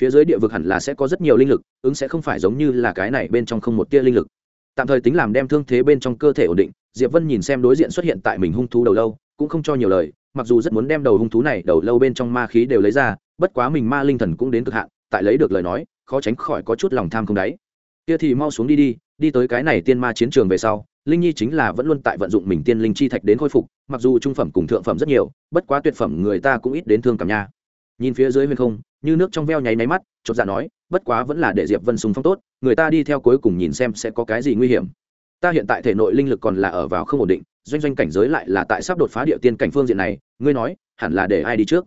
Phía dưới địa vực hẳn là sẽ có rất nhiều linh lực, ứng sẽ không phải giống như là cái này bên trong không một tia linh lực. Tạm thời tính làm đem thương thế bên trong cơ thể ổn định, diệp vân nhìn xem đối diện xuất hiện tại mình hung thú đầu lâu, cũng không cho nhiều lời, mặc dù rất muốn đem đầu hung thú này đầu lâu bên trong ma khí đều lấy ra, bất quá mình ma linh thần cũng đến cực hạn, tại lấy được lời nói, khó tránh khỏi có chút lòng tham không đáy. Kia thì mau xuống đi đi đi tới cái này tiên ma chiến trường về sau, linh nhi chính là vẫn luôn tại vận dụng mình tiên linh chi thạch đến khôi phục, mặc dù trung phẩm cùng thượng phẩm rất nhiều, bất quá tuyệt phẩm người ta cũng ít đến thương cảm nha. Nhìn phía dưới huyền không, như nước trong veo nháy máy mắt, chột dạ nói, bất quá vẫn là để diệp vân sùng phong tốt, người ta đi theo cuối cùng nhìn xem sẽ có cái gì nguy hiểm. Ta hiện tại thể nội linh lực còn là ở vào không ổn định, doanh doanh cảnh giới lại là tại sắp đột phá địa tiên cảnh phương diện này, ngươi nói, hẳn là để ai đi trước?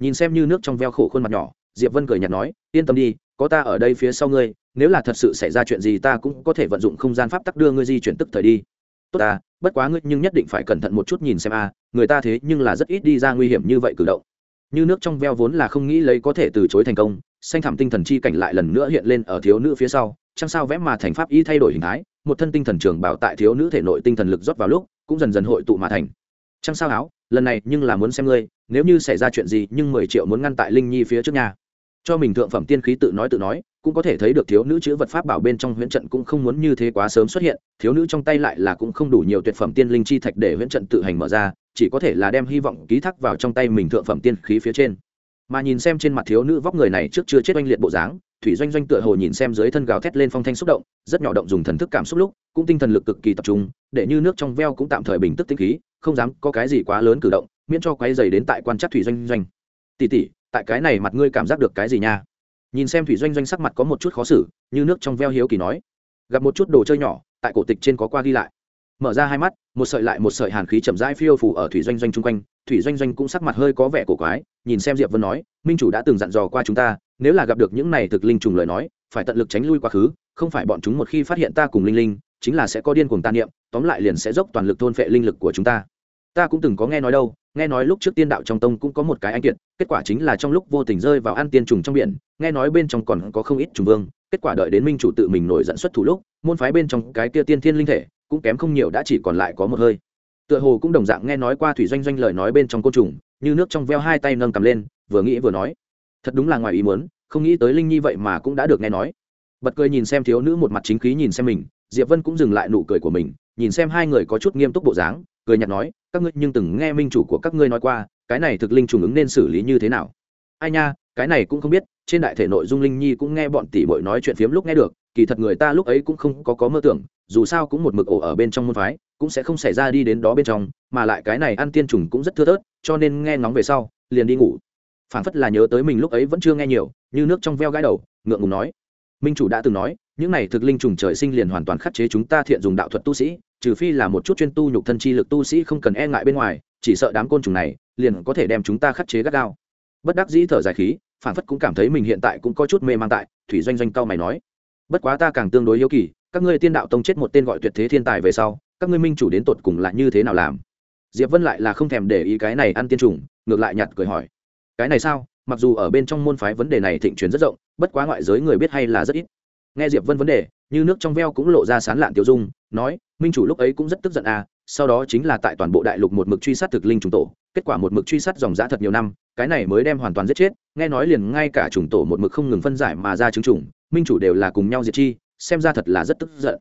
Nhìn xem như nước trong veo khổ khuôn mặt nhỏ, diệp vân cười nhạt nói, yên tâm đi có ta ở đây phía sau ngươi, nếu là thật sự xảy ra chuyện gì ta cũng có thể vận dụng không gian pháp tắc đưa ngươi di chuyển tức thời đi. Tốt ta, bất quá ngươi nhưng nhất định phải cẩn thận một chút nhìn xem a, người ta thế nhưng là rất ít đi ra nguy hiểm như vậy cử động. Như nước trong veo vốn là không nghĩ lấy có thể từ chối thành công, xanh thảm tinh thần chi cảnh lại lần nữa hiện lên ở thiếu nữ phía sau, chẳng sao vẽ mà thành pháp y thay đổi hình thái, một thân tinh thần trường bảo tại thiếu nữ thể nội tinh thần lực rót vào lúc, cũng dần dần hội tụ mà thành. Chẳng sao áo, lần này nhưng là muốn xem ngươi, nếu như xảy ra chuyện gì nhưng mười triệu muốn ngăn tại linh nhi phía trước nhà cho mình thượng phẩm tiên khí tự nói tự nói, cũng có thể thấy được thiếu nữ chữ vật pháp bảo bên trong huyễn trận cũng không muốn như thế quá sớm xuất hiện, thiếu nữ trong tay lại là cũng không đủ nhiều tuyệt phẩm tiên linh chi thạch để huyễn trận tự hành mở ra, chỉ có thể là đem hy vọng ký thác vào trong tay mình thượng phẩm tiên khí phía trên. Mà nhìn xem trên mặt thiếu nữ vóc người này trước chưa chết oanh liệt bộ dáng, thủy doanh doanh tựa hồ nhìn xem dưới thân gào thét lên phong thanh xúc động, rất nhỏ động dùng thần thức cảm xúc lúc, cũng tinh thần lực cực kỳ tập trung, để như nước trong veo cũng tạm thời bình tức tinh khí, không dám có cái gì quá lớn cử động, miễn cho quái dày đến tại quan chắc thủy doanh doanh. Tỷ tỷ tại cái này mặt ngươi cảm giác được cái gì nha? Nhìn xem thủy doanh doanh sắc mặt có một chút khó xử, như nước trong veo hiếu kỳ nói. Gặp một chút đồ chơi nhỏ, tại cổ tịch trên có qua ghi lại. Mở ra hai mắt, một sợi lại một sợi hàn khí chậm rãi phiêu phủ ở thủy doanh doanh chung quanh. Thủy doanh doanh cũng sắc mặt hơi có vẻ cổ quái, nhìn xem diệp vân nói, minh chủ đã từng dặn dò qua chúng ta, nếu là gặp được những này thực linh trùng lời nói, phải tận lực tránh lui quá khứ, không phải bọn chúng một khi phát hiện ta cùng linh linh, chính là sẽ có điên cuồng tàn niệm, tóm lại liền sẽ dốc toàn lực thôn phệ linh lực của chúng ta. Ta cũng từng có nghe nói đâu nghe nói lúc trước tiên đạo trong tông cũng có một cái anh kiệt, kết quả chính là trong lúc vô tình rơi vào ăn tiên trùng trong biển, nghe nói bên trong còn có không ít trùng vương, kết quả đợi đến minh chủ tự mình nổi dẫn xuất thủ lúc, môn phái bên trong cái kia tiên thiên linh thể, cũng kém không nhiều đã chỉ còn lại có một hơi. Tựa hồ cũng đồng dạng nghe nói qua thủy doanh doanh lời nói bên trong côn trùng, như nước trong veo hai tay nâng cầm lên, vừa nghĩ vừa nói. Thật đúng là ngoài ý muốn, không nghĩ tới linh nhi vậy mà cũng đã được nghe nói. Bật cười nhìn xem thiếu nữ một mặt chính khí nhìn xem mình, diệp vân cũng dừng lại nụ cười của mình, nhìn xem hai người có chút nghiêm túc bộ dáng cười nhạt nói, các ngươi nhưng từng nghe minh chủ của các ngươi nói qua, cái này thực linh trùng ứng nên xử lý như thế nào? Ai nha, cái này cũng không biết, trên đại thể nội dung linh nhi cũng nghe bọn tỷ bội nói chuyện phiếm lúc nghe được, kỳ thật người ta lúc ấy cũng không có có mơ tưởng, dù sao cũng một mực ổ ở bên trong môn phái, cũng sẽ không xảy ra đi đến đó bên trong, mà lại cái này ăn tiên trùng cũng rất thưa thớt, cho nên nghe ngóng về sau, liền đi ngủ. Phảng phất là nhớ tới mình lúc ấy vẫn chưa nghe nhiều, như nước trong veo gãi đầu, ngượng ngùng nói. Minh chủ đã từng nói, những này thực linh trùng trời sinh liền hoàn toàn khắc chế chúng ta thiện dùng đạo thuật tu sĩ trừ phi là một chút chuyên tu nhục thân chi lực tu sĩ không cần e ngại bên ngoài, chỉ sợ đám côn trùng này liền có thể đem chúng ta khắc chế gắt gao. Bất đắc dĩ thở dài khí, phản phất cũng cảm thấy mình hiện tại cũng có chút mê man tại, thủy doanh doanh cao mày nói. Bất quá ta càng tương đối hiếu kỳ, các ngươi tiên đạo tông chết một tên gọi tuyệt thế thiên tài về sau, các ngươi minh chủ đến tột cùng là như thế nào làm? Diệp vân lại là không thèm để ý cái này ăn tiên trùng, ngược lại nhặt cười hỏi. Cái này sao? Mặc dù ở bên trong môn phái vấn đề này thịnh truyền rất rộng, bất quá ngoại giới người biết hay là rất ít nghe diệp vân vấn đề, như nước trong veo cũng lộ ra sán lạn tiêu dung, nói, minh chủ lúc ấy cũng rất tức giận à sau đó chính là tại toàn bộ đại lục một mực truy sát thực linh trùng tổ, kết quả một mực truy sát dòng giã thật nhiều năm, cái này mới đem hoàn toàn giết chết, nghe nói liền ngay cả trùng tổ một mực không ngừng phân giải mà ra chứng trùng, minh chủ đều là cùng nhau diệt chi, xem ra thật là rất tức giận.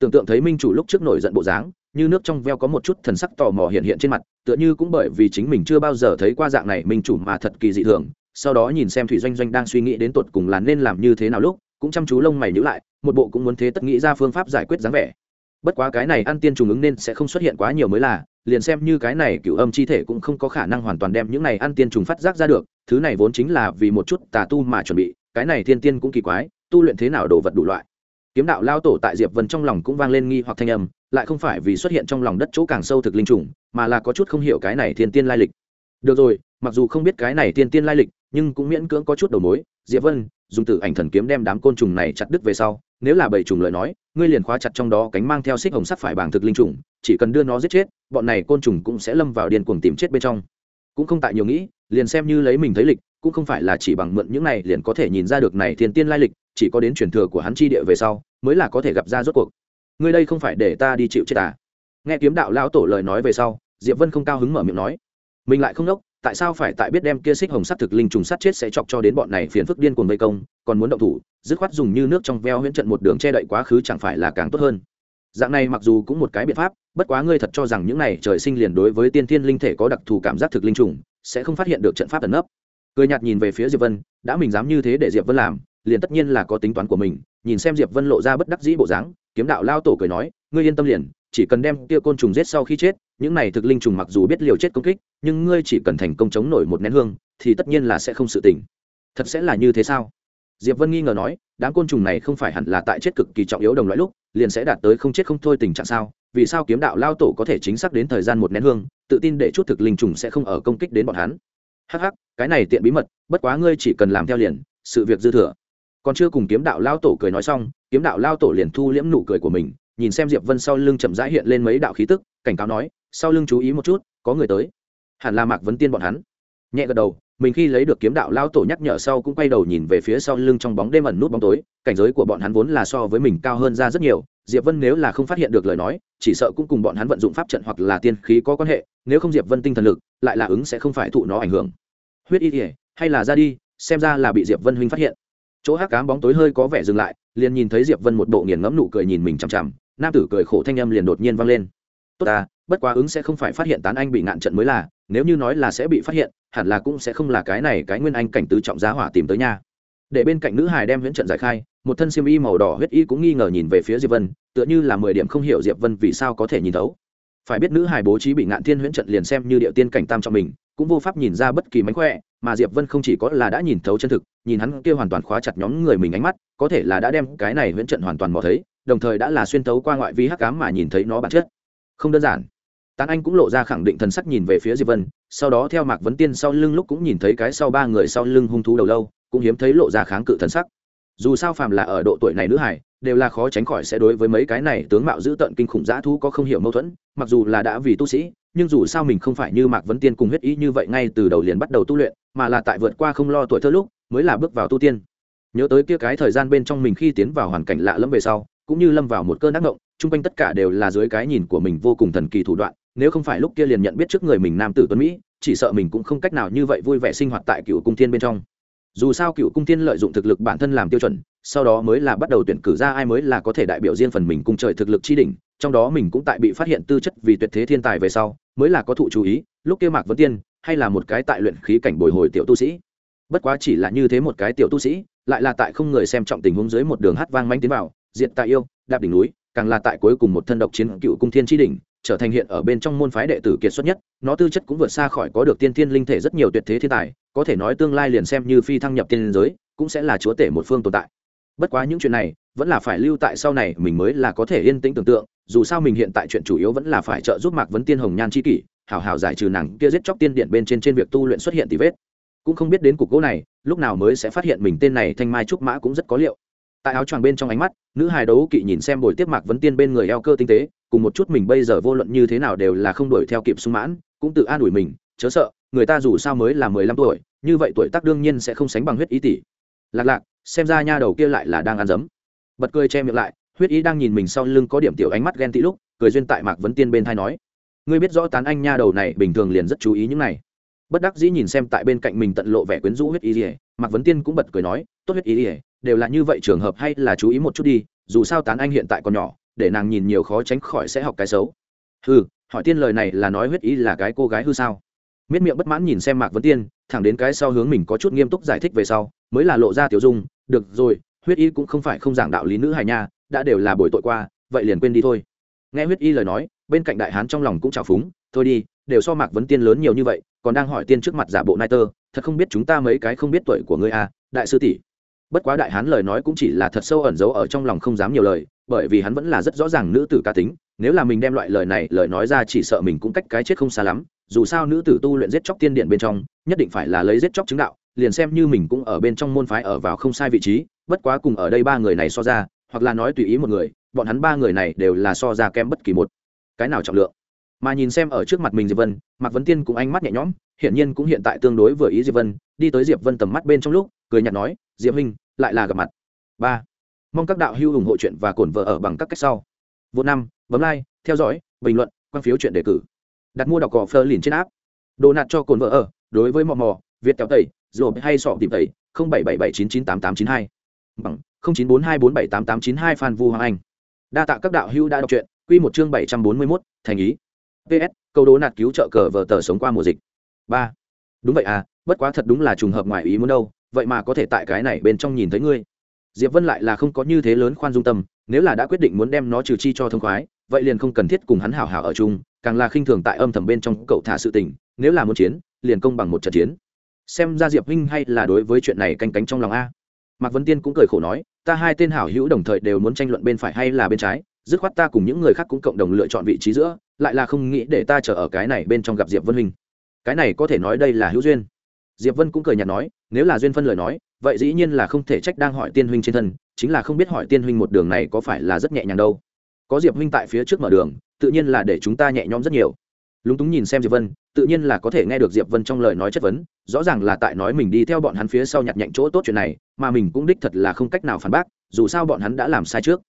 Tưởng tượng thấy minh chủ lúc trước nổi giận bộ dáng, như nước trong veo có một chút thần sắc tò mò hiện hiện trên mặt, tựa như cũng bởi vì chính mình chưa bao giờ thấy qua dạng này minh chủ mà thật kỳ dị thường, sau đó nhìn xem thủy doanh doanh đang suy nghĩ đến tột cùng là nên làm như thế nào lúc cũng chăm chú lông mày nhữ lại, một bộ cũng muốn thế tất nghĩ ra phương pháp giải quyết dáng vẻ. Bất quá cái này ăn tiên trùng ứng nên sẽ không xuất hiện quá nhiều mới là, liền xem như cái này cựu âm chi thể cũng không có khả năng hoàn toàn đem những này ăn tiên trùng phát giác ra được, thứ này vốn chính là vì một chút tà tu mà chuẩn bị, cái này thiên tiên cũng kỳ quái, tu luyện thế nào đồ vật đủ loại. Kiếm đạo lao tổ tại diệp vân trong lòng cũng vang lên nghi hoặc thanh âm, lại không phải vì xuất hiện trong lòng đất chỗ càng sâu thực linh trùng, mà là có chút không hiểu cái này thiên tiên lai lịch. Được rồi, mặc dù không biết cái này thiên tiên lai lịch, nhưng cũng miễn cưỡng có chút đầu mối, diệp vân dùng tử ảnh thần kiếm đem đám côn trùng này chặt đứt về sau, nếu là bảy trùng lời nói, ngươi liền khóa chặt trong đó cánh mang theo xích hồng sắc phải bảng thực linh trùng, chỉ cần đưa nó giết chết, bọn này côn trùng cũng sẽ lâm vào điên cuồng tìm chết bên trong. Cũng không tại nhiều nghĩ, liền xem như lấy mình thấy lịch, cũng không phải là chỉ bằng mượn những này liền có thể nhìn ra được này thiên tiên lai lịch, chỉ có đến truyền thừa của hắn chi địa về sau, mới là có thể gặp ra rốt cuộc. Ngươi đây không phải để ta đi chịu chết à? Nghe kiếm đạo lão tổ lời nói về sau, diệp vân không cao hứng mở miệng nói. Mình lại không đốc tại sao phải tại biết đem kia xích hồng sắt thực linh trùng sắt chết sẽ chọc cho đến bọn này phiền phức điên cuồng vây công, còn muốn động thủ, dứt khoát dùng như nước trong veo huyễn trận một đường che đậy quá khứ chẳng phải là càng tốt hơn. Dạng này mặc dù cũng một cái biện pháp, bất quá ngươi thật cho rằng những này trời sinh liền đối với tiên thiên linh thể có đặc thù cảm giác thực linh trùng, sẽ không phát hiện được trận pháp ẩn nấp. Cười nhạt nhìn về phía diệp vân, đã mình dám như thế để diệp vân làm, liền tất nhiên là có tính toán của mình, nhìn xem diệp vân lộ ra bất đắc dĩ bộ dáng, kiếm đạo lao tổ cười nói, ngươi yên tâm liền chỉ cần đem kia côn trùng giết sau khi chết, những này thực linh trùng mặc dù biết liều chết công kích, nhưng ngươi chỉ cần thành công chống nổi một nén hương, thì tất nhiên là sẽ không sự tỉnh. Thật sẽ là như thế sao? Diệp vân nghi ngờ nói, đám côn trùng này không phải hẳn là tại chết cực kỳ trọng yếu đồng loại lúc, liền sẽ đạt tới không chết không thôi tình trạng sao? Vì sao kiếm đạo lao tổ có thể chính xác đến thời gian một nén hương, tự tin để chút thực linh trùng sẽ không ở công kích đến bọn hắn? Hắc hắc, cái này tiện bí mật, bất quá ngươi chỉ cần làm theo liền, sự việc dư thừa. Còn chưa cùng kiếm đạo lao tổ cười nói xong, kiếm đạo lao tổ liền thu liễm nụ cười của mình nhìn xem diệp vân sau lưng chậm rãi hiện lên mấy đạo khí tức, cảnh cáo nói, sau lưng chú ý một chút, có người tới. Hẳn là mạc vấn tiên bọn hắn. Nhẹ gật đầu, mình khi lấy được kiếm đạo lao tổ nhắc nhở sau cũng quay đầu nhìn về phía sau lưng trong bóng đêm ẩn nút bóng tối, cảnh giới của bọn hắn vốn là so với mình cao hơn ra rất nhiều, diệp vân nếu là không phát hiện được lời nói, chỉ sợ cũng cùng bọn hắn vận dụng pháp trận hoặc là tiên khí có quan hệ, nếu không diệp vân tinh thần lực, lại là ứng sẽ không phải thụ nó ảnh hưởng. Huyết y thể hay là ra đi, xem ra là bị diệp vân huynh phát hiện. Chỗ hắc cám bóng tối hơi có vẻ dừng lại, liền nhìn thấy diệp vân một bộ nghiền ngẫm nụ cười nhìn mình chằm chằm nam tử cười khổ thanh âm liền đột nhiên vang lên. Tốt ta, bất quá ứng sẽ không phải phát hiện tán anh bị ngạn trận mới là, nếu như nói là sẽ bị phát hiện, hẳn là cũng sẽ không là cái này cái nguyên anh cảnh tứ trọng giá hỏa tìm tới nha. Để bên cạnh nữ hải đem huyễn trận giải khai, một thân xiêm y màu đỏ huyết y cũng nghi ngờ nhìn về phía diệp vân, tựa như là mười điểm không hiểu diệp vân vì sao có thể nhìn thấu. Phải biết nữ hải bố trí bị ngạn thiên huyễn trận liền xem như địa tiên cảnh tam trọng mình, cũng vô pháp nhìn ra bất kỳ mánh khỏe, mà diệp vân không chỉ có là đã nhìn thấu chân thực, nhìn hắn kia hoàn toàn khóa chặt nhóm người mình ánh mắt, có thể là đã đem cái này huyễn trận hoàn toàn mò thấy đồng thời đã là xuyên tấu qua ngoại vi hắc ám mà nhìn thấy nó bản chất. Không đơn giản. Tán anh cũng lộ ra khẳng định thần sắc nhìn về phía diệp vân, sau đó theo mạc vấn tiên sau lưng lúc cũng nhìn thấy cái sau ba người sau lưng hung thú đầu lâu, cũng hiếm thấy lộ ra kháng cự thần sắc. Dù sao phàm là ở độ tuổi này nữ hải, đều là khó tránh khỏi sẽ đối với mấy cái này tướng mạo giữ tận kinh khủng dã thú có không hiểu mâu thuẫn, mặc dù là đã vì tu sĩ, nhưng dù sao mình không phải như mạc vấn tiên cùng huyết ý như vậy ngay từ đầu liền bắt đầu tu luyện, mà là tại vượt qua không lo tuổi thơ lúc, mới là bước vào tu tiên. Nhớ tới kia cái thời gian bên trong mình khi tiến vào hoàn cảnh lạ lẫm về sau cũng như lâm vào một cơn ác ngộng, chung quanh tất cả đều là dưới cái nhìn của mình vô cùng thần kỳ thủ đoạn, nếu không phải lúc kia liền nhận biết trước người mình nam tử tuấn mỹ, chỉ sợ mình cũng không cách nào như vậy vui vẻ sinh hoạt tại cựu cung thiên bên trong. Dù sao cựu cung thiên lợi dụng thực lực bản thân làm tiêu chuẩn, sau đó mới là bắt đầu tuyển cử ra ai mới là có thể đại biểu riêng phần mình cung trời thực lực chi đỉnh, trong đó mình cũng tại bị phát hiện tư chất vì tuyệt thế thiên tài về sau, mới là có thụ chú ý, lúc kia mạc vấn tiên, hay là một cái tại luyện khí cảnh bồi hồi tiểu tu sĩ. Bất quá chỉ là như thế một cái tiểu tu sĩ, lại là tại không người xem trọng tình huống dưới một đường hát vang manh tiến vào diện tại yêu, đạp đỉnh núi, càng là tại cuối cùng một thân độc chiến cựu cung thiên tri đỉnh, trở thành hiện ở bên trong môn phái đệ tử kiệt xuất nhất, nó tư chất cũng vượt xa khỏi có được tiên thiên linh thể rất nhiều tuyệt thế thiên tài, có thể nói tương lai liền xem như phi thăng nhập tiên giới, cũng sẽ là chúa tể một phương tồn tại. Bất quá những chuyện này, vẫn là phải lưu tại sau này mình mới là có thể yên tĩnh tưởng tượng, dù sao mình hiện tại chuyện chủ yếu vẫn là phải trợ giúp mạc vấn tiên hồng nhan c h i kỷ hảo hảo giải trừ nàng kia giết chóc tiên điện bên trên trên việc tu luyện xuất hiện tì vết. Cũng không biết đến cục gỗ này, lúc nào mới sẽ phát hiện mình tên này thanh mai trúc mã cũng rất có liệu tại áo choàng bên trong ánh mắt, nữ hài đấu kỵ nhìn xem buổi tiếp mạc vấn tiên bên người eo cơ tinh tế, cùng một chút mình bây giờ vô luận như thế nào đều là không đuổi theo kịp sung mãn, cũng tự an ủi mình, chớ sợ, người ta dù sao mới là mười lăm tuổi, như vậy tuổi tác đương nhiên sẽ không sánh bằng huyết ý tỷ. Lạc lạc, xem ra nha đầu kia lại là đang ăn dấm. Bật cười che miệng lại, huyết ý đang nhìn mình sau lưng có điểm tiểu ánh mắt ghen tị lúc, cười duyên tại mạc vấn tiên bên thai nói, ngươi biết rõ tán anh nha đầu này bình thường liền rất chú ý những này. Bất đắc dĩ nhìn xem tại bên cạnh mình tận lộ vẻ quyến rũ huyết ý ỉa mạc vấn tiên cũng bật cười nói, tốt huyết ý ỉa đều là như vậy trường hợp hay là chú ý một chút đi, dù sao tán anh hiện tại còn nhỏ, để nàng nhìn nhiều khó tránh khỏi sẽ học cái xấu. Hư hỏi tiên lời này là nói huyết ý là cái cô gái hư sao? Miết miệng bất mãn nhìn xem mạc vấn tiên, thẳng đến cái sau hướng mình có chút nghiêm túc giải thích về sau, mới là lộ ra tiểu dung, được rồi, huyết y cũng không phải không giảng đạo lý nữ hài nha, đã đều là buổi tội qua, vậy liền quên đi thôi. Nghe huyết y lời nói, bên cạnh đại hán trong lòng cũng trào phúng, thôi đi, đều so mạc vấn tiên lớn nhiều như vậy, còn đang hỏi tiên trước mặt giả bộ nai tơ, thật không biết chúng ta mấy cái không biết tuổi của ngươi à đại sư tỷ bất quá đại hán lời nói cũng chỉ là thật sâu ẩn giấu ở trong lòng không dám nhiều lời, bởi vì hắn vẫn là rất rõ ràng nữ tử cá tính, nếu là mình đem loại lời này, lời nói ra chỉ sợ mình cũng cách cái chết không xa lắm, dù sao nữ tử tu luyện giết chóc tiên điện bên trong, nhất định phải là lấy giết chóc chứng đạo, liền xem như mình cũng ở bên trong môn phái ở vào không sai vị trí, bất quá cùng ở đây ba người này so ra, hoặc là nói tùy ý một người, bọn hắn ba người này đều là so ra kém bất kỳ một cái nào trọng lượng. Mà nhìn xem ở trước mặt mình diệp vân, mạc vấn tiên cũng ánh mắt nhẹ nhõm, hiển nhiên cũng hiện tại tương đối vừa ý diệp vân, đi tới diệp vân tầm mắt bên trong lúc cười nhạt nói diệp huynh lại là gặp mặt. Ba mong các đạo hữu ủng hộ chuyện và cổn vợ ở bằng các cách sau. Vô năm bấm like theo dõi bình luận quan phiếu chuyện đề cử. Đặt mua đọc cỏ phơ liền trên áp đồ nạt cho cồn vợ ở đối với mò mò việt kéo tẩy rồi hay sọ tìm tẩy không bảy bảy bảy chín chín tám tám chín hai. Bằng không chín bốn hai bốn bảy tám tám chín hai phan vu hoàng anh. Đa tạ các đạo hữu đã đọc truyện quy một chương bảy trăm bốn mươi 741, thành ý. Ps câu đố nạt cứu trợ cờ vợ tờ sống qua mùa dịch. Ba đúng vậy à bất quá thật đúng là trùng hợp ngoài ý muốn đâu vậy mà có thể tại cái này bên trong nhìn thấy ngươi. Diệp vân lại là không có như thế lớn khoan dung tâm, nếu là đã quyết định muốn đem nó trừ chi cho thông khoái, vậy liền không cần thiết cùng hắn hảo hảo ở chung, càng là khinh thường tại âm thầm bên trong cậu thả sự tình, nếu là muốn chiến, liền công bằng một trận chiến. Xem ra diệp huynh hay là đối với chuyện này canh cánh trong lòng a. Mạc vấn tiên cũng cười khổ nói, ta hai tên hảo hữu đồng thời đều muốn tranh luận bên phải hay là bên trái, dứt khoát ta cùng những người khác cũng cộng đồng lựa chọn vị trí giữa, lại là không nghĩ để ta chờ ở cái này bên trong gặp diệp vân huynh. Cái này có thể nói đây là hữu duyên. Diệp vân cũng cười nhạt nói nếu là duyên phân lời nói, vậy dĩ nhiên là không thể trách đang hỏi tiên huynh trên thân, chính là không biết hỏi tiên huynh một đường này có phải là rất nhẹ nhàng đâu. Có diệp huynh tại phía trước mở đường, tự nhiên là để chúng ta nhẹ nhõm rất nhiều. Lúng túng nhìn xem diệp vân, tự nhiên là có thể nghe được diệp vân trong lời nói chất vấn, rõ ràng là tại nói mình đi theo bọn hắn phía sau nhặt nhạnh chỗ tốt chuyện này, mà mình cũng đích thật là không cách nào phản bác, dù sao bọn hắn đã làm sai trước.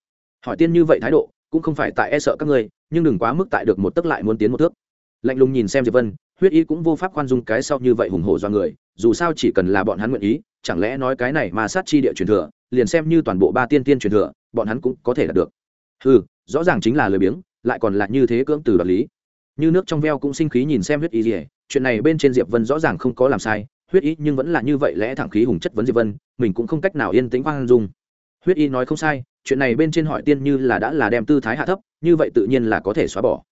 Hỏi tiên như vậy thái độ, cũng không phải tại e sợ các ngươi, nhưng đừng quá mức tại được một tức lại muốn tiến một thước. Lạnh lùng nhìn xem diệp vân huyết y cũng vô pháp khoan dung cái sau như vậy hùng hổ do người, dù sao chỉ cần là bọn hắn nguyện ý, chẳng lẽ nói cái này mà sát chi địa truyền thừa, liền xem như toàn bộ ba tiên tiên truyền thừa, bọn hắn cũng có thể đạt được. Ừ rõ ràng chính là lười biếng, lại còn là như thế cưỡng từ đoạt lý. Như nước trong veo cũng sinh khí nhìn xem huyết y gì chuyện này bên trên diệp vân rõ ràng không có làm sai, huyết y nhưng vẫn là như vậy lẽ thẳng khí hùng chất vấn diệp vân, mình cũng không cách nào yên tĩnh khoan dung. Huyết y nói không sai, chuyện này bên trên hỏi tiên như là đã là đem tư thái hạ thấp, như vậy tự nhiên là có thể xóa bỏ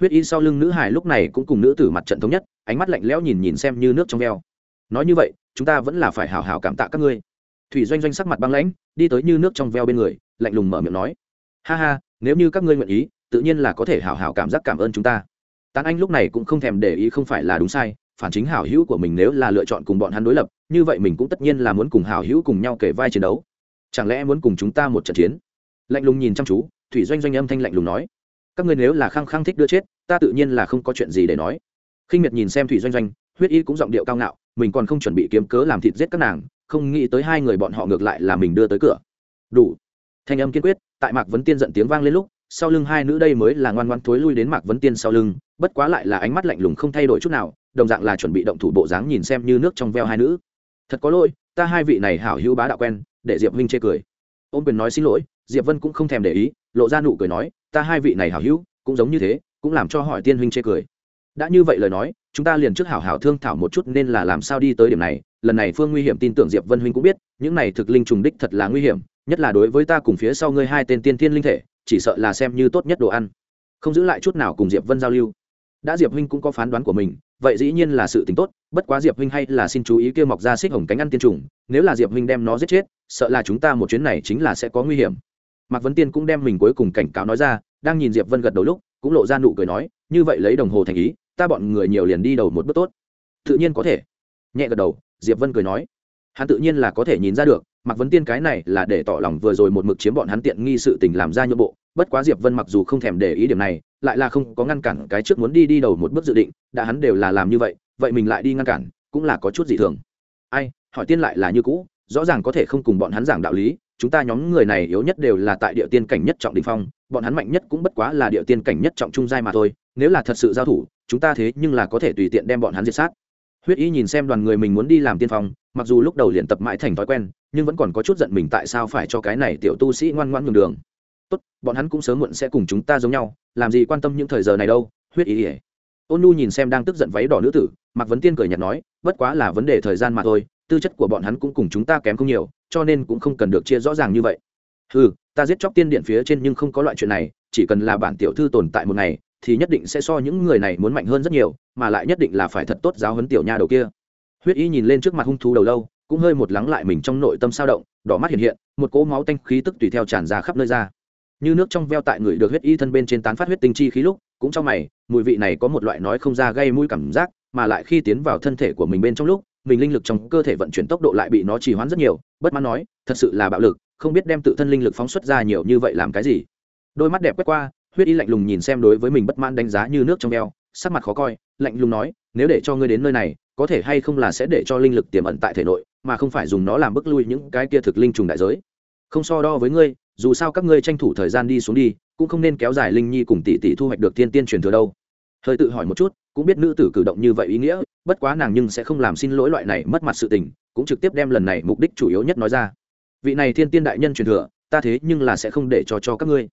huyết y sau lưng nữ hải lúc này cũng cùng nữ tử mặt trận thống nhất, ánh mắt lạnh lẽo nhìn nhìn xem như nước trong veo. Nói như vậy, chúng ta vẫn là phải hào hào cảm tạ các ngươi. Thủy doanh doanh sắc mặt băng lãnh, đi tới như nước trong veo bên người, lạnh lùng mở miệng nói. Ha ha, nếu như các ngươi nguyện ý, tự nhiên là có thể hào hào cảm giác cảm ơn chúng ta. Tán anh lúc này cũng không thèm để ý không phải là đúng sai, phản chính hảo hữu của mình nếu là lựa chọn cùng bọn hắn đối lập, như vậy mình cũng tất nhiên là muốn cùng hảo hữu cùng nhau kể vai chiến đấu. Chẳng lẽ muốn cùng chúng ta một trận chiến? Lạnh lùng nhìn chăm chú, thủy doanh doanh âm thanh lạnh lùng nói các ngươi nếu là khăng khăng thích đưa chết, ta tự nhiên là không có chuyện gì để nói. Khinh miệt nhìn xem thủy doanh doanh, huyết y cũng giọng điệu cao ngạo, mình còn không chuẩn bị kiếm cớ làm thịt giết các nàng, không nghĩ tới hai người bọn họ ngược lại là mình đưa tới cửa. Đủ. Thanh âm kiên quyết, tại mạc vấn tiên giận tiếng vang lên lúc, sau lưng hai nữ đây mới là ngoan ngoan thối lui đến mạc vấn tiên sau lưng, bất quá lại là ánh mắt lạnh lùng không thay đổi chút nào, đồng dạng là chuẩn bị động thủ bộ dáng nhìn xem như nước trong veo hai nữ. Thật có lỗi, ta hai vị này hảo hữu bá đạo quen, để diệp huynh chê cười. Ôm quyền nói xin lỗi, diệp vân cũng không thèm để ý, lộ ra nụ cười nói ta hai vị này hảo hữu, cũng giống như thế, cũng làm cho hỏi tiên huynh chê cười. Đã như vậy lời nói, chúng ta liền trước hảo hảo thương thảo một chút nên là làm sao đi tới điểm này, lần này phương nguy hiểm tin tưởng diệp vân huynh cũng biết, những này thực linh trùng đích thật là nguy hiểm, nhất là đối với ta cùng phía sau ngươi hai tên tiên thiên linh thể, chỉ sợ là xem như tốt nhất đồ ăn. Không giữ lại chút nào cùng diệp vân giao lưu. Đã diệp huynh cũng có phán đoán của mình, vậy dĩ nhiên là sự tính tốt, bất quá diệp huynh hay là xin chú ý kia mọc ra xích hồng cánh ăn tiên trùng, nếu là diệp huynh đem nó giết chết, sợ là chúng ta một chuyến này chính là sẽ có nguy hiểm mạc vấn tiên cũng đem mình cuối cùng cảnh cáo nói ra, đang nhìn diệp vân gật đầu lúc, cũng lộ ra nụ cười nói, như vậy lấy đồng hồ thành ý, ta bọn người nhiều liền đi đầu một bước tốt. Tự nhiên có thể. Nhẹ gật đầu, diệp vân cười nói. Hắn tự nhiên là có thể nhìn ra được, mạc vấn tiên cái này là để tỏ lòng vừa rồi một mực chiếm bọn hắn tiện nghi sự tình làm ra nhượng bộ, bất quá diệp vân mặc dù không thèm để ý điểm này, lại là không có ngăn cản cái trước muốn đi đi đầu một bước dự định, đã hắn đều là làm như vậy vậy mình lại đi ngăn cản, cũng là có chút dị thường. Ai, hỏi tiên lại là như cũ, rõ ràng có thể không cùng bọn hắn giảng đạo lý chúng ta nhóm người này yếu nhất đều là tại địa tiên cảnh nhất trọng đỉnh phong, bọn hắn mạnh nhất cũng bất quá là địa tiên cảnh nhất trọng trung giai mà thôi, nếu là thật sự giao thủ, chúng ta thế nhưng là có thể tùy tiện đem bọn hắn diệt sát. Huyết y nhìn xem đoàn người mình muốn đi làm tiên phong, mặc dù lúc đầu liền tập mãi thành thói quen, nhưng vẫn còn có chút giận mình tại sao phải cho cái này tiểu tu sĩ ngoan ngoan nhường đường. Tốt, bọn hắn cũng sớm muộn sẽ cùng chúng ta giống nhau, làm gì quan tâm những thời giờ này đâu, huyết ý ỉa. Ôn nu nhìn xem đang tức giận váy đỏ nữ tử, mạc vấn tiên cười nhạt nói, bất quá là vấn đề thời gian mà thôi tư chất của bọn hắn cũng cùng chúng ta kém không nhiều, cho nên cũng không cần được chia rõ ràng như vậy. Ừ ta giết chóc tiên điện phía trên nhưng không có loại chuyện này, chỉ cần là bản tiểu thư tồn tại một ngày, thì nhất định sẽ so những người này muốn mạnh hơn rất nhiều, mà lại nhất định là phải thật tốt giáo huấn tiểu nha đầu kia. Huyết y nhìn lên trước mặt hung thú đầu lâu, cũng hơi một lắng lại mình trong nội tâm sao động, đỏ mắt hiện hiện, một cỗ máu tanh khí tức tùy theo tràn ra khắp nơi ra. Như nước trong veo tại người được huyết y thân bên trên tán phát huyết tinh chi khí lúc, cũng trong mày, mùi vị này có một loại nói không ra gây mũi cảm giác, mà lại khi tiến vào thân thể của mình bên trong lúc mình linh lực trong cơ thể vận chuyển tốc độ lại bị nó trì hoãn rất nhiều, bất mãn nói, thật sự là bạo lực, không biết đem tự thân linh lực phóng xuất ra nhiều như vậy làm cái gì? Đôi mắt đẹp quét qua, huyết y lạnh lùng nhìn xem đối với mình bất mãn đánh giá như nước trong veo, sắc mặt khó coi, lạnh lùng nói, nếu để cho ngươi đến nơi này, có thể hay không là sẽ để cho linh lực tiềm ẩn tại thể nội, mà không phải dùng nó làm bức lui những cái kia thực linh trùng đại giới. Không so đo với ngươi, dù sao các ngươi tranh thủ thời gian đi xuống đi, cũng không nên kéo dài linh nhi cùng tỷ tỷ thu hoạch được tiên tiên truyền thừa đâu. Hơi tự hỏi một chút, cũng biết nữ tử cử động như vậy ý nghĩa bất quá nàng nhưng sẽ không làm xin lỗi loại này mất mặt sự tình, cũng trực tiếp đem lần này mục đích chủ yếu nhất nói ra. Vị này thiên tiên đại nhân truyền thừa, ta thế nhưng là sẽ không để cho cho các ngươi.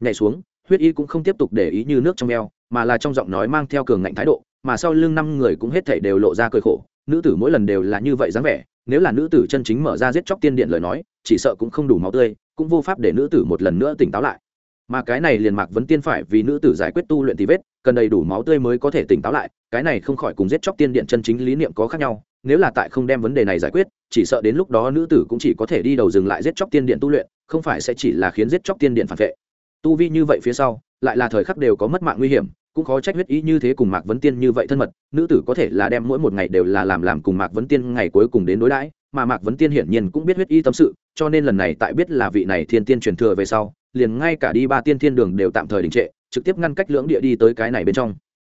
Nhảy xuống, huyết y cũng không tiếp tục để ý như nước trong eo, mà là trong giọng nói mang theo cường ngạnh thái độ, mà sau lưng năm người cũng hết thảy đều lộ ra cười khổ. Nữ tử mỗi lần đều là như vậy dáng vẻ, nếu là nữ tử chân chính mở ra giết chóc tiên điện lời nói, chỉ sợ cũng không đủ máu tươi, cũng vô pháp để nữ tử một lần nữa tỉnh táo lại mà cái này liền mạc vấn tiên phải vì nữ tử giải quyết tu luyện thì vết, cần đầy đủ máu tươi mới có thể tỉnh táo lại, cái này không khỏi cùng giết chóc tiên điện chân chính lý niệm có khác nhau, nếu là tại không đem vấn đề này giải quyết, chỉ sợ đến lúc đó nữ tử cũng chỉ có thể đi đầu dừng lại giết chóc tiên điện tu luyện, không phải sẽ chỉ là khiến giết chóc tiên điện phản vệ. Tu vi như vậy phía sau, lại là thời khắc đều có mất mạng nguy hiểm, cũng khó trách huyết ý như thế cùng mạc vấn tiên như vậy thân mật, nữ tử có thể là đem mỗi một ngày đều là làm làm cùng mạc vấn tiên ngày cuối cùng đến đối đãi, mà mạc vấn tiên hiển nhiên cũng biết huyết y tâm sự, cho nên lần này tại biết là vị này thiên tiên truyền thừa về sau liền ngay cả đi ba tiên thiên đường đều tạm thời đình trệ, trực tiếp ngăn cách lưỡng địa đi tới cái này bên trong.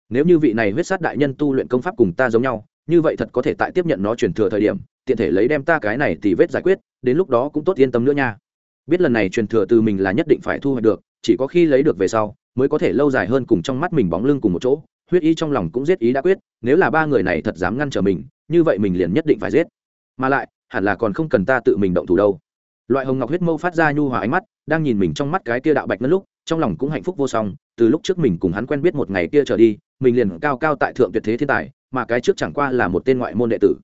Nếu như vị này huyết sát đại nhân tu luyện công pháp cùng ta giống nhau, như vậy thật có thể tại tiếp nhận nó truyền thừa thời điểm, tiện thể lấy đem ta cái này thì vết giải quyết, đến lúc đó cũng tốt yên tâm nữa nha. Biết lần này truyền thừa từ mình là nhất định phải thu hoạch được, chỉ có khi lấy được về sau, mới có thể lâu dài hơn cùng trong mắt mình bóng lưng cùng một chỗ, huyết ý trong lòng cũng giết ý đã quyết, nếu là ba người này thật dám ngăn trở mình, như vậy mình liền nhất định phải giết. Mà lại, hẳn là còn không cần ta tự mình động thủ đâu loại hồng ngọc huyết mâu phát ra nhu hòa ánh mắt, đang nhìn mình trong mắt cái kia đạo bạch ngân lúc, trong lòng cũng hạnh phúc vô song, từ lúc trước mình cùng hắn quen biết một ngày kia trở đi, mình liền cao cao tại thượng tuyệt thế thiên tài, mà cái trước chẳng qua là một tên ngoại môn đệ tử.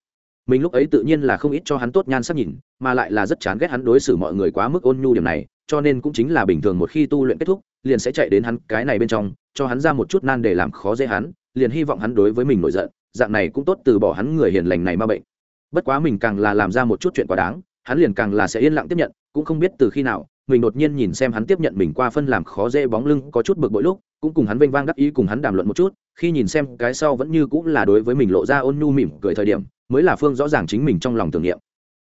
Mình lúc ấy tự nhiên là không ít cho hắn tốt nhan sắc nhìn, mà lại là rất chán ghét hắn đối xử mọi người quá mức ôn nhu điểm này, cho nên cũng chính là bình thường một khi tu luyện kết thúc, liền sẽ chạy đến hắn cái này bên trong, cho hắn ra một chút nan để làm khó dễ hắn, liền hy vọng hắn đối với mình nổi giận, dạng này cũng tốt từ bỏ hắn người hiền lành này ma bệnh. Bất quá mình càng là làm ra một chút chuyện quá đáng hắn liền càng là sẽ yên lặng tiếp nhận, cũng không biết từ khi nào, mình đột nhiên nhìn xem hắn tiếp nhận mình qua phân làm khó dễ bóng lưng, có chút bực bội lúc, cũng cùng hắn vênh vang đắc ý cùng hắn đàm luận một chút, khi nhìn xem cái sau vẫn như cũng là đối với mình lộ ra ôn nhu mỉm cười thời điểm, mới là phương rõ ràng chính mình trong lòng tưởng niệm.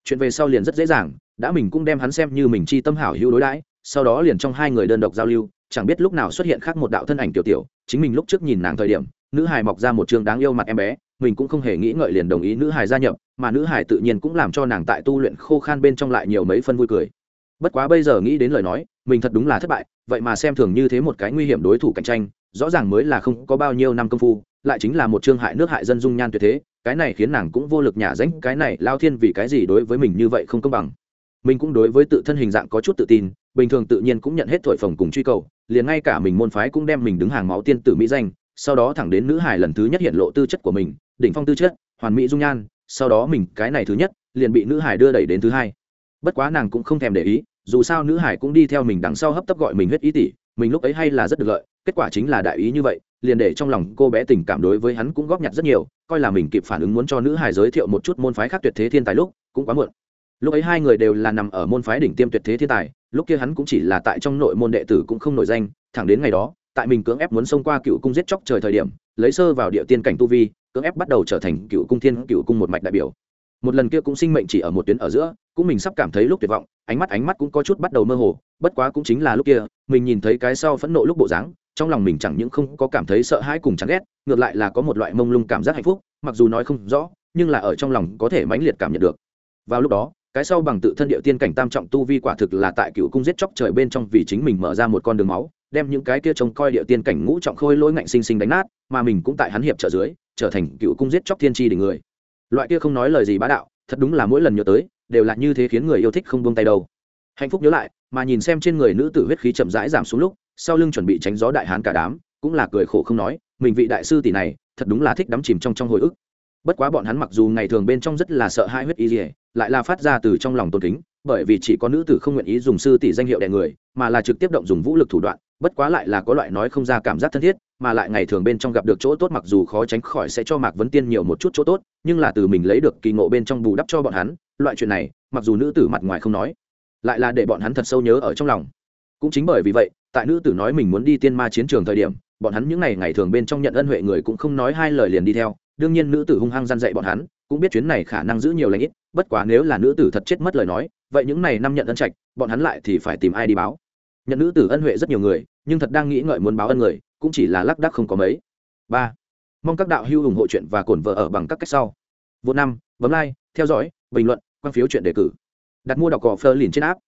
Chuyện về sau liền rất dễ dàng, đã mình cũng đem hắn xem như mình chi tâm hảo hữu đối đãi, sau đó liền trong hai người đơn độc giao lưu, chẳng biết lúc nào xuất hiện khác một đạo thân ảnh tiểu tiểu, chính mình lúc trước nhìn nàng thời điểm, nữ hài mọc ra một trường đáng yêu mặt em bé mình cũng không hề nghĩ ngợi liền đồng ý nữ hài gia nhập, mà nữ hài tự nhiên cũng làm cho nàng tại tu luyện khô khan bên trong lại nhiều mấy phân vui cười. Bất quá bây giờ nghĩ đến lời nói, mình thật đúng là thất bại, vậy mà xem thường như thế một cái nguy hiểm đối thủ cạnh tranh, rõ ràng mới là không có bao nhiêu năm công phu, lại chính là một trương hại nước hại dân dung nhan tuyệt thế, cái này khiến nàng cũng vô lực nhả ránh, cái này lao thiên vì cái gì đối với mình như vậy không công bằng. Mình cũng đối với tự thân hình dạng có chút tự tin, bình thường tự nhiên cũng nhận hết thổi phồng cùng truy cầu, liền ngay cả mình môn phái cũng đem mình đứng hàng máu tiên tử mỹ danh, sau đó thẳng đến nữ hải lần thứ nhất hiện lộ tư chất của mình đỉnh phong tư chất, hoàn mỹ dung nhan, sau đó mình cái này thứ nhất, liền bị nữ hải đưa đẩy đến thứ hai. Bất quá nàng cũng không thèm để ý, dù sao nữ hải cũng đi theo mình đằng sau hấp tấp gọi mình huyết ý tỷ, mình lúc ấy hay là rất được lợi, kết quả chính là đại ý như vậy, liền để trong lòng cô bé tình cảm đối với hắn cũng góp nhặt rất nhiều, coi là mình kịp phản ứng muốn cho nữ hải giới thiệu một chút môn phái khác tuyệt thế thiên tài lúc, cũng quá muộn. Lúc ấy hai người đều là nằm ở môn phái đỉnh tiêm tuyệt thế thiên tài, lúc kia hắn cũng chỉ là tại trong nội môn đệ tử cũng không nổi danh, thẳng đến ngày đó, tại mình cưỡng ép muốn xông qua cựu cung giết chóc trời thời điểm, lấy sơ vào địa tiên cảnh tu vi cưỡng ép bắt đầu trở thành cựu cung thiên cựu cung một mạch đại biểu. Một lần kia cũng sinh mệnh chỉ ở một tuyến ở giữa, cũng mình sắp cảm thấy lúc tuyệt vọng, ánh mắt ánh mắt cũng có chút bắt đầu mơ hồ, bất quá cũng chính là lúc kia, mình nhìn thấy cái sau phẫn nộ lúc bộ dáng, trong lòng mình chẳng những không có cảm thấy sợ hãi cùng chán ghét, ngược lại là có một loại mông lung cảm giác hạnh phúc, mặc dù nói không rõ, nhưng là ở trong lòng có thể mãnh liệt cảm nhận được. Vào lúc đó, cái sau bằng tự thân địa tiên cảnh tam trọng tu vi quả thực là tại cựu cung giết chóc trời bên trong vì chính mình mở ra một con đường máu, đem những cái kia trông coi địa tiên cảnh ngũ trọng khôi lỗi ngạnh sinh sinh đánh nát, mà mình cũng tại hắn hiệp trợ dưới trở thành cựu cung giết chóc thiên tri đỉnh người. Loại kia không nói lời gì bá đạo, thật đúng là mỗi lần nhớ tới, đều là như thế khiến người yêu thích không buông tay đâu. Hạnh phúc nhớ lại, mà nhìn xem trên người nữ tử huyết khí chậm rãi giảm xuống lúc, sau lưng chuẩn bị tránh gió đại hán cả đám, cũng là cười khổ không nói, mình vị đại sư tỷ này, thật đúng là thích đắm chìm trong trong hồi ức. Bất quá bọn hắn mặc dù ngày thường bên trong rất là sợ hãi huyết y dỉa lại là phát ra từ trong lòng tôn kính, bởi vì chỉ có nữ tử không nguyện ý dùng sư tỷ danh hiệu đè người, mà là trực tiếp động dùng vũ lực thủ đoạn bất quá lại là có loại nói không ra cảm giác thân thiết, mà lại ngày thường bên trong gặp được chỗ tốt mặc dù khó tránh khỏi sẽ cho mạc vấn tiên nhiều một chút chỗ tốt, nhưng là từ mình lấy được kỳ ngộ bên trong bù đắp cho bọn hắn, loại chuyện này, mặc dù nữ tử mặt ngoài không nói, lại là để bọn hắn thật sâu nhớ ở trong lòng. Cũng chính bởi vì vậy, tại nữ tử nói mình muốn đi tiên ma chiến trường thời điểm, bọn hắn những ngày ngày thường bên trong nhận ân huệ người cũng không nói hai lời liền đi theo. Đương nhiên nữ tử hung hăng gian dạy bọn hắn, cũng biết chuyến này khả năng giữ nhiều lãnh ít, bất quá nếu là nữ tử thật chết mất lời nói, vậy những này năm nhận ân trạch, bọn hắn lại thì phải tìm ai đi báo nhận nữ tử ân huệ rất nhiều người, nhưng thật đang nghĩ ngợi muốn báo ân người, cũng chỉ là lác đác không có mấy. Ba, mong các đạo hữu ủng hộ chuyện và cổn vợ ở bằng các cách sau. Vô năm, bấm like, theo dõi, bình luận, quan phiếu chuyện đề cử. Đặt mua đọc cỏ phơ liền trên áp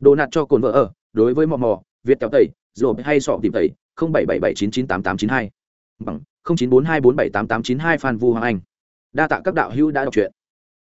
đồ nạt cho cồn vợ ở, đối với mò mò, việt kéo tẩy rồi hay sọ tìm tẩy, không bảy bảy bảy chín chín tám tám chín hai. Bằng, không chín bốn hai bốn bảy tám tám chín hai phan vu hoàng anh. Đa tạ các đạo hữu đã đọc truyện.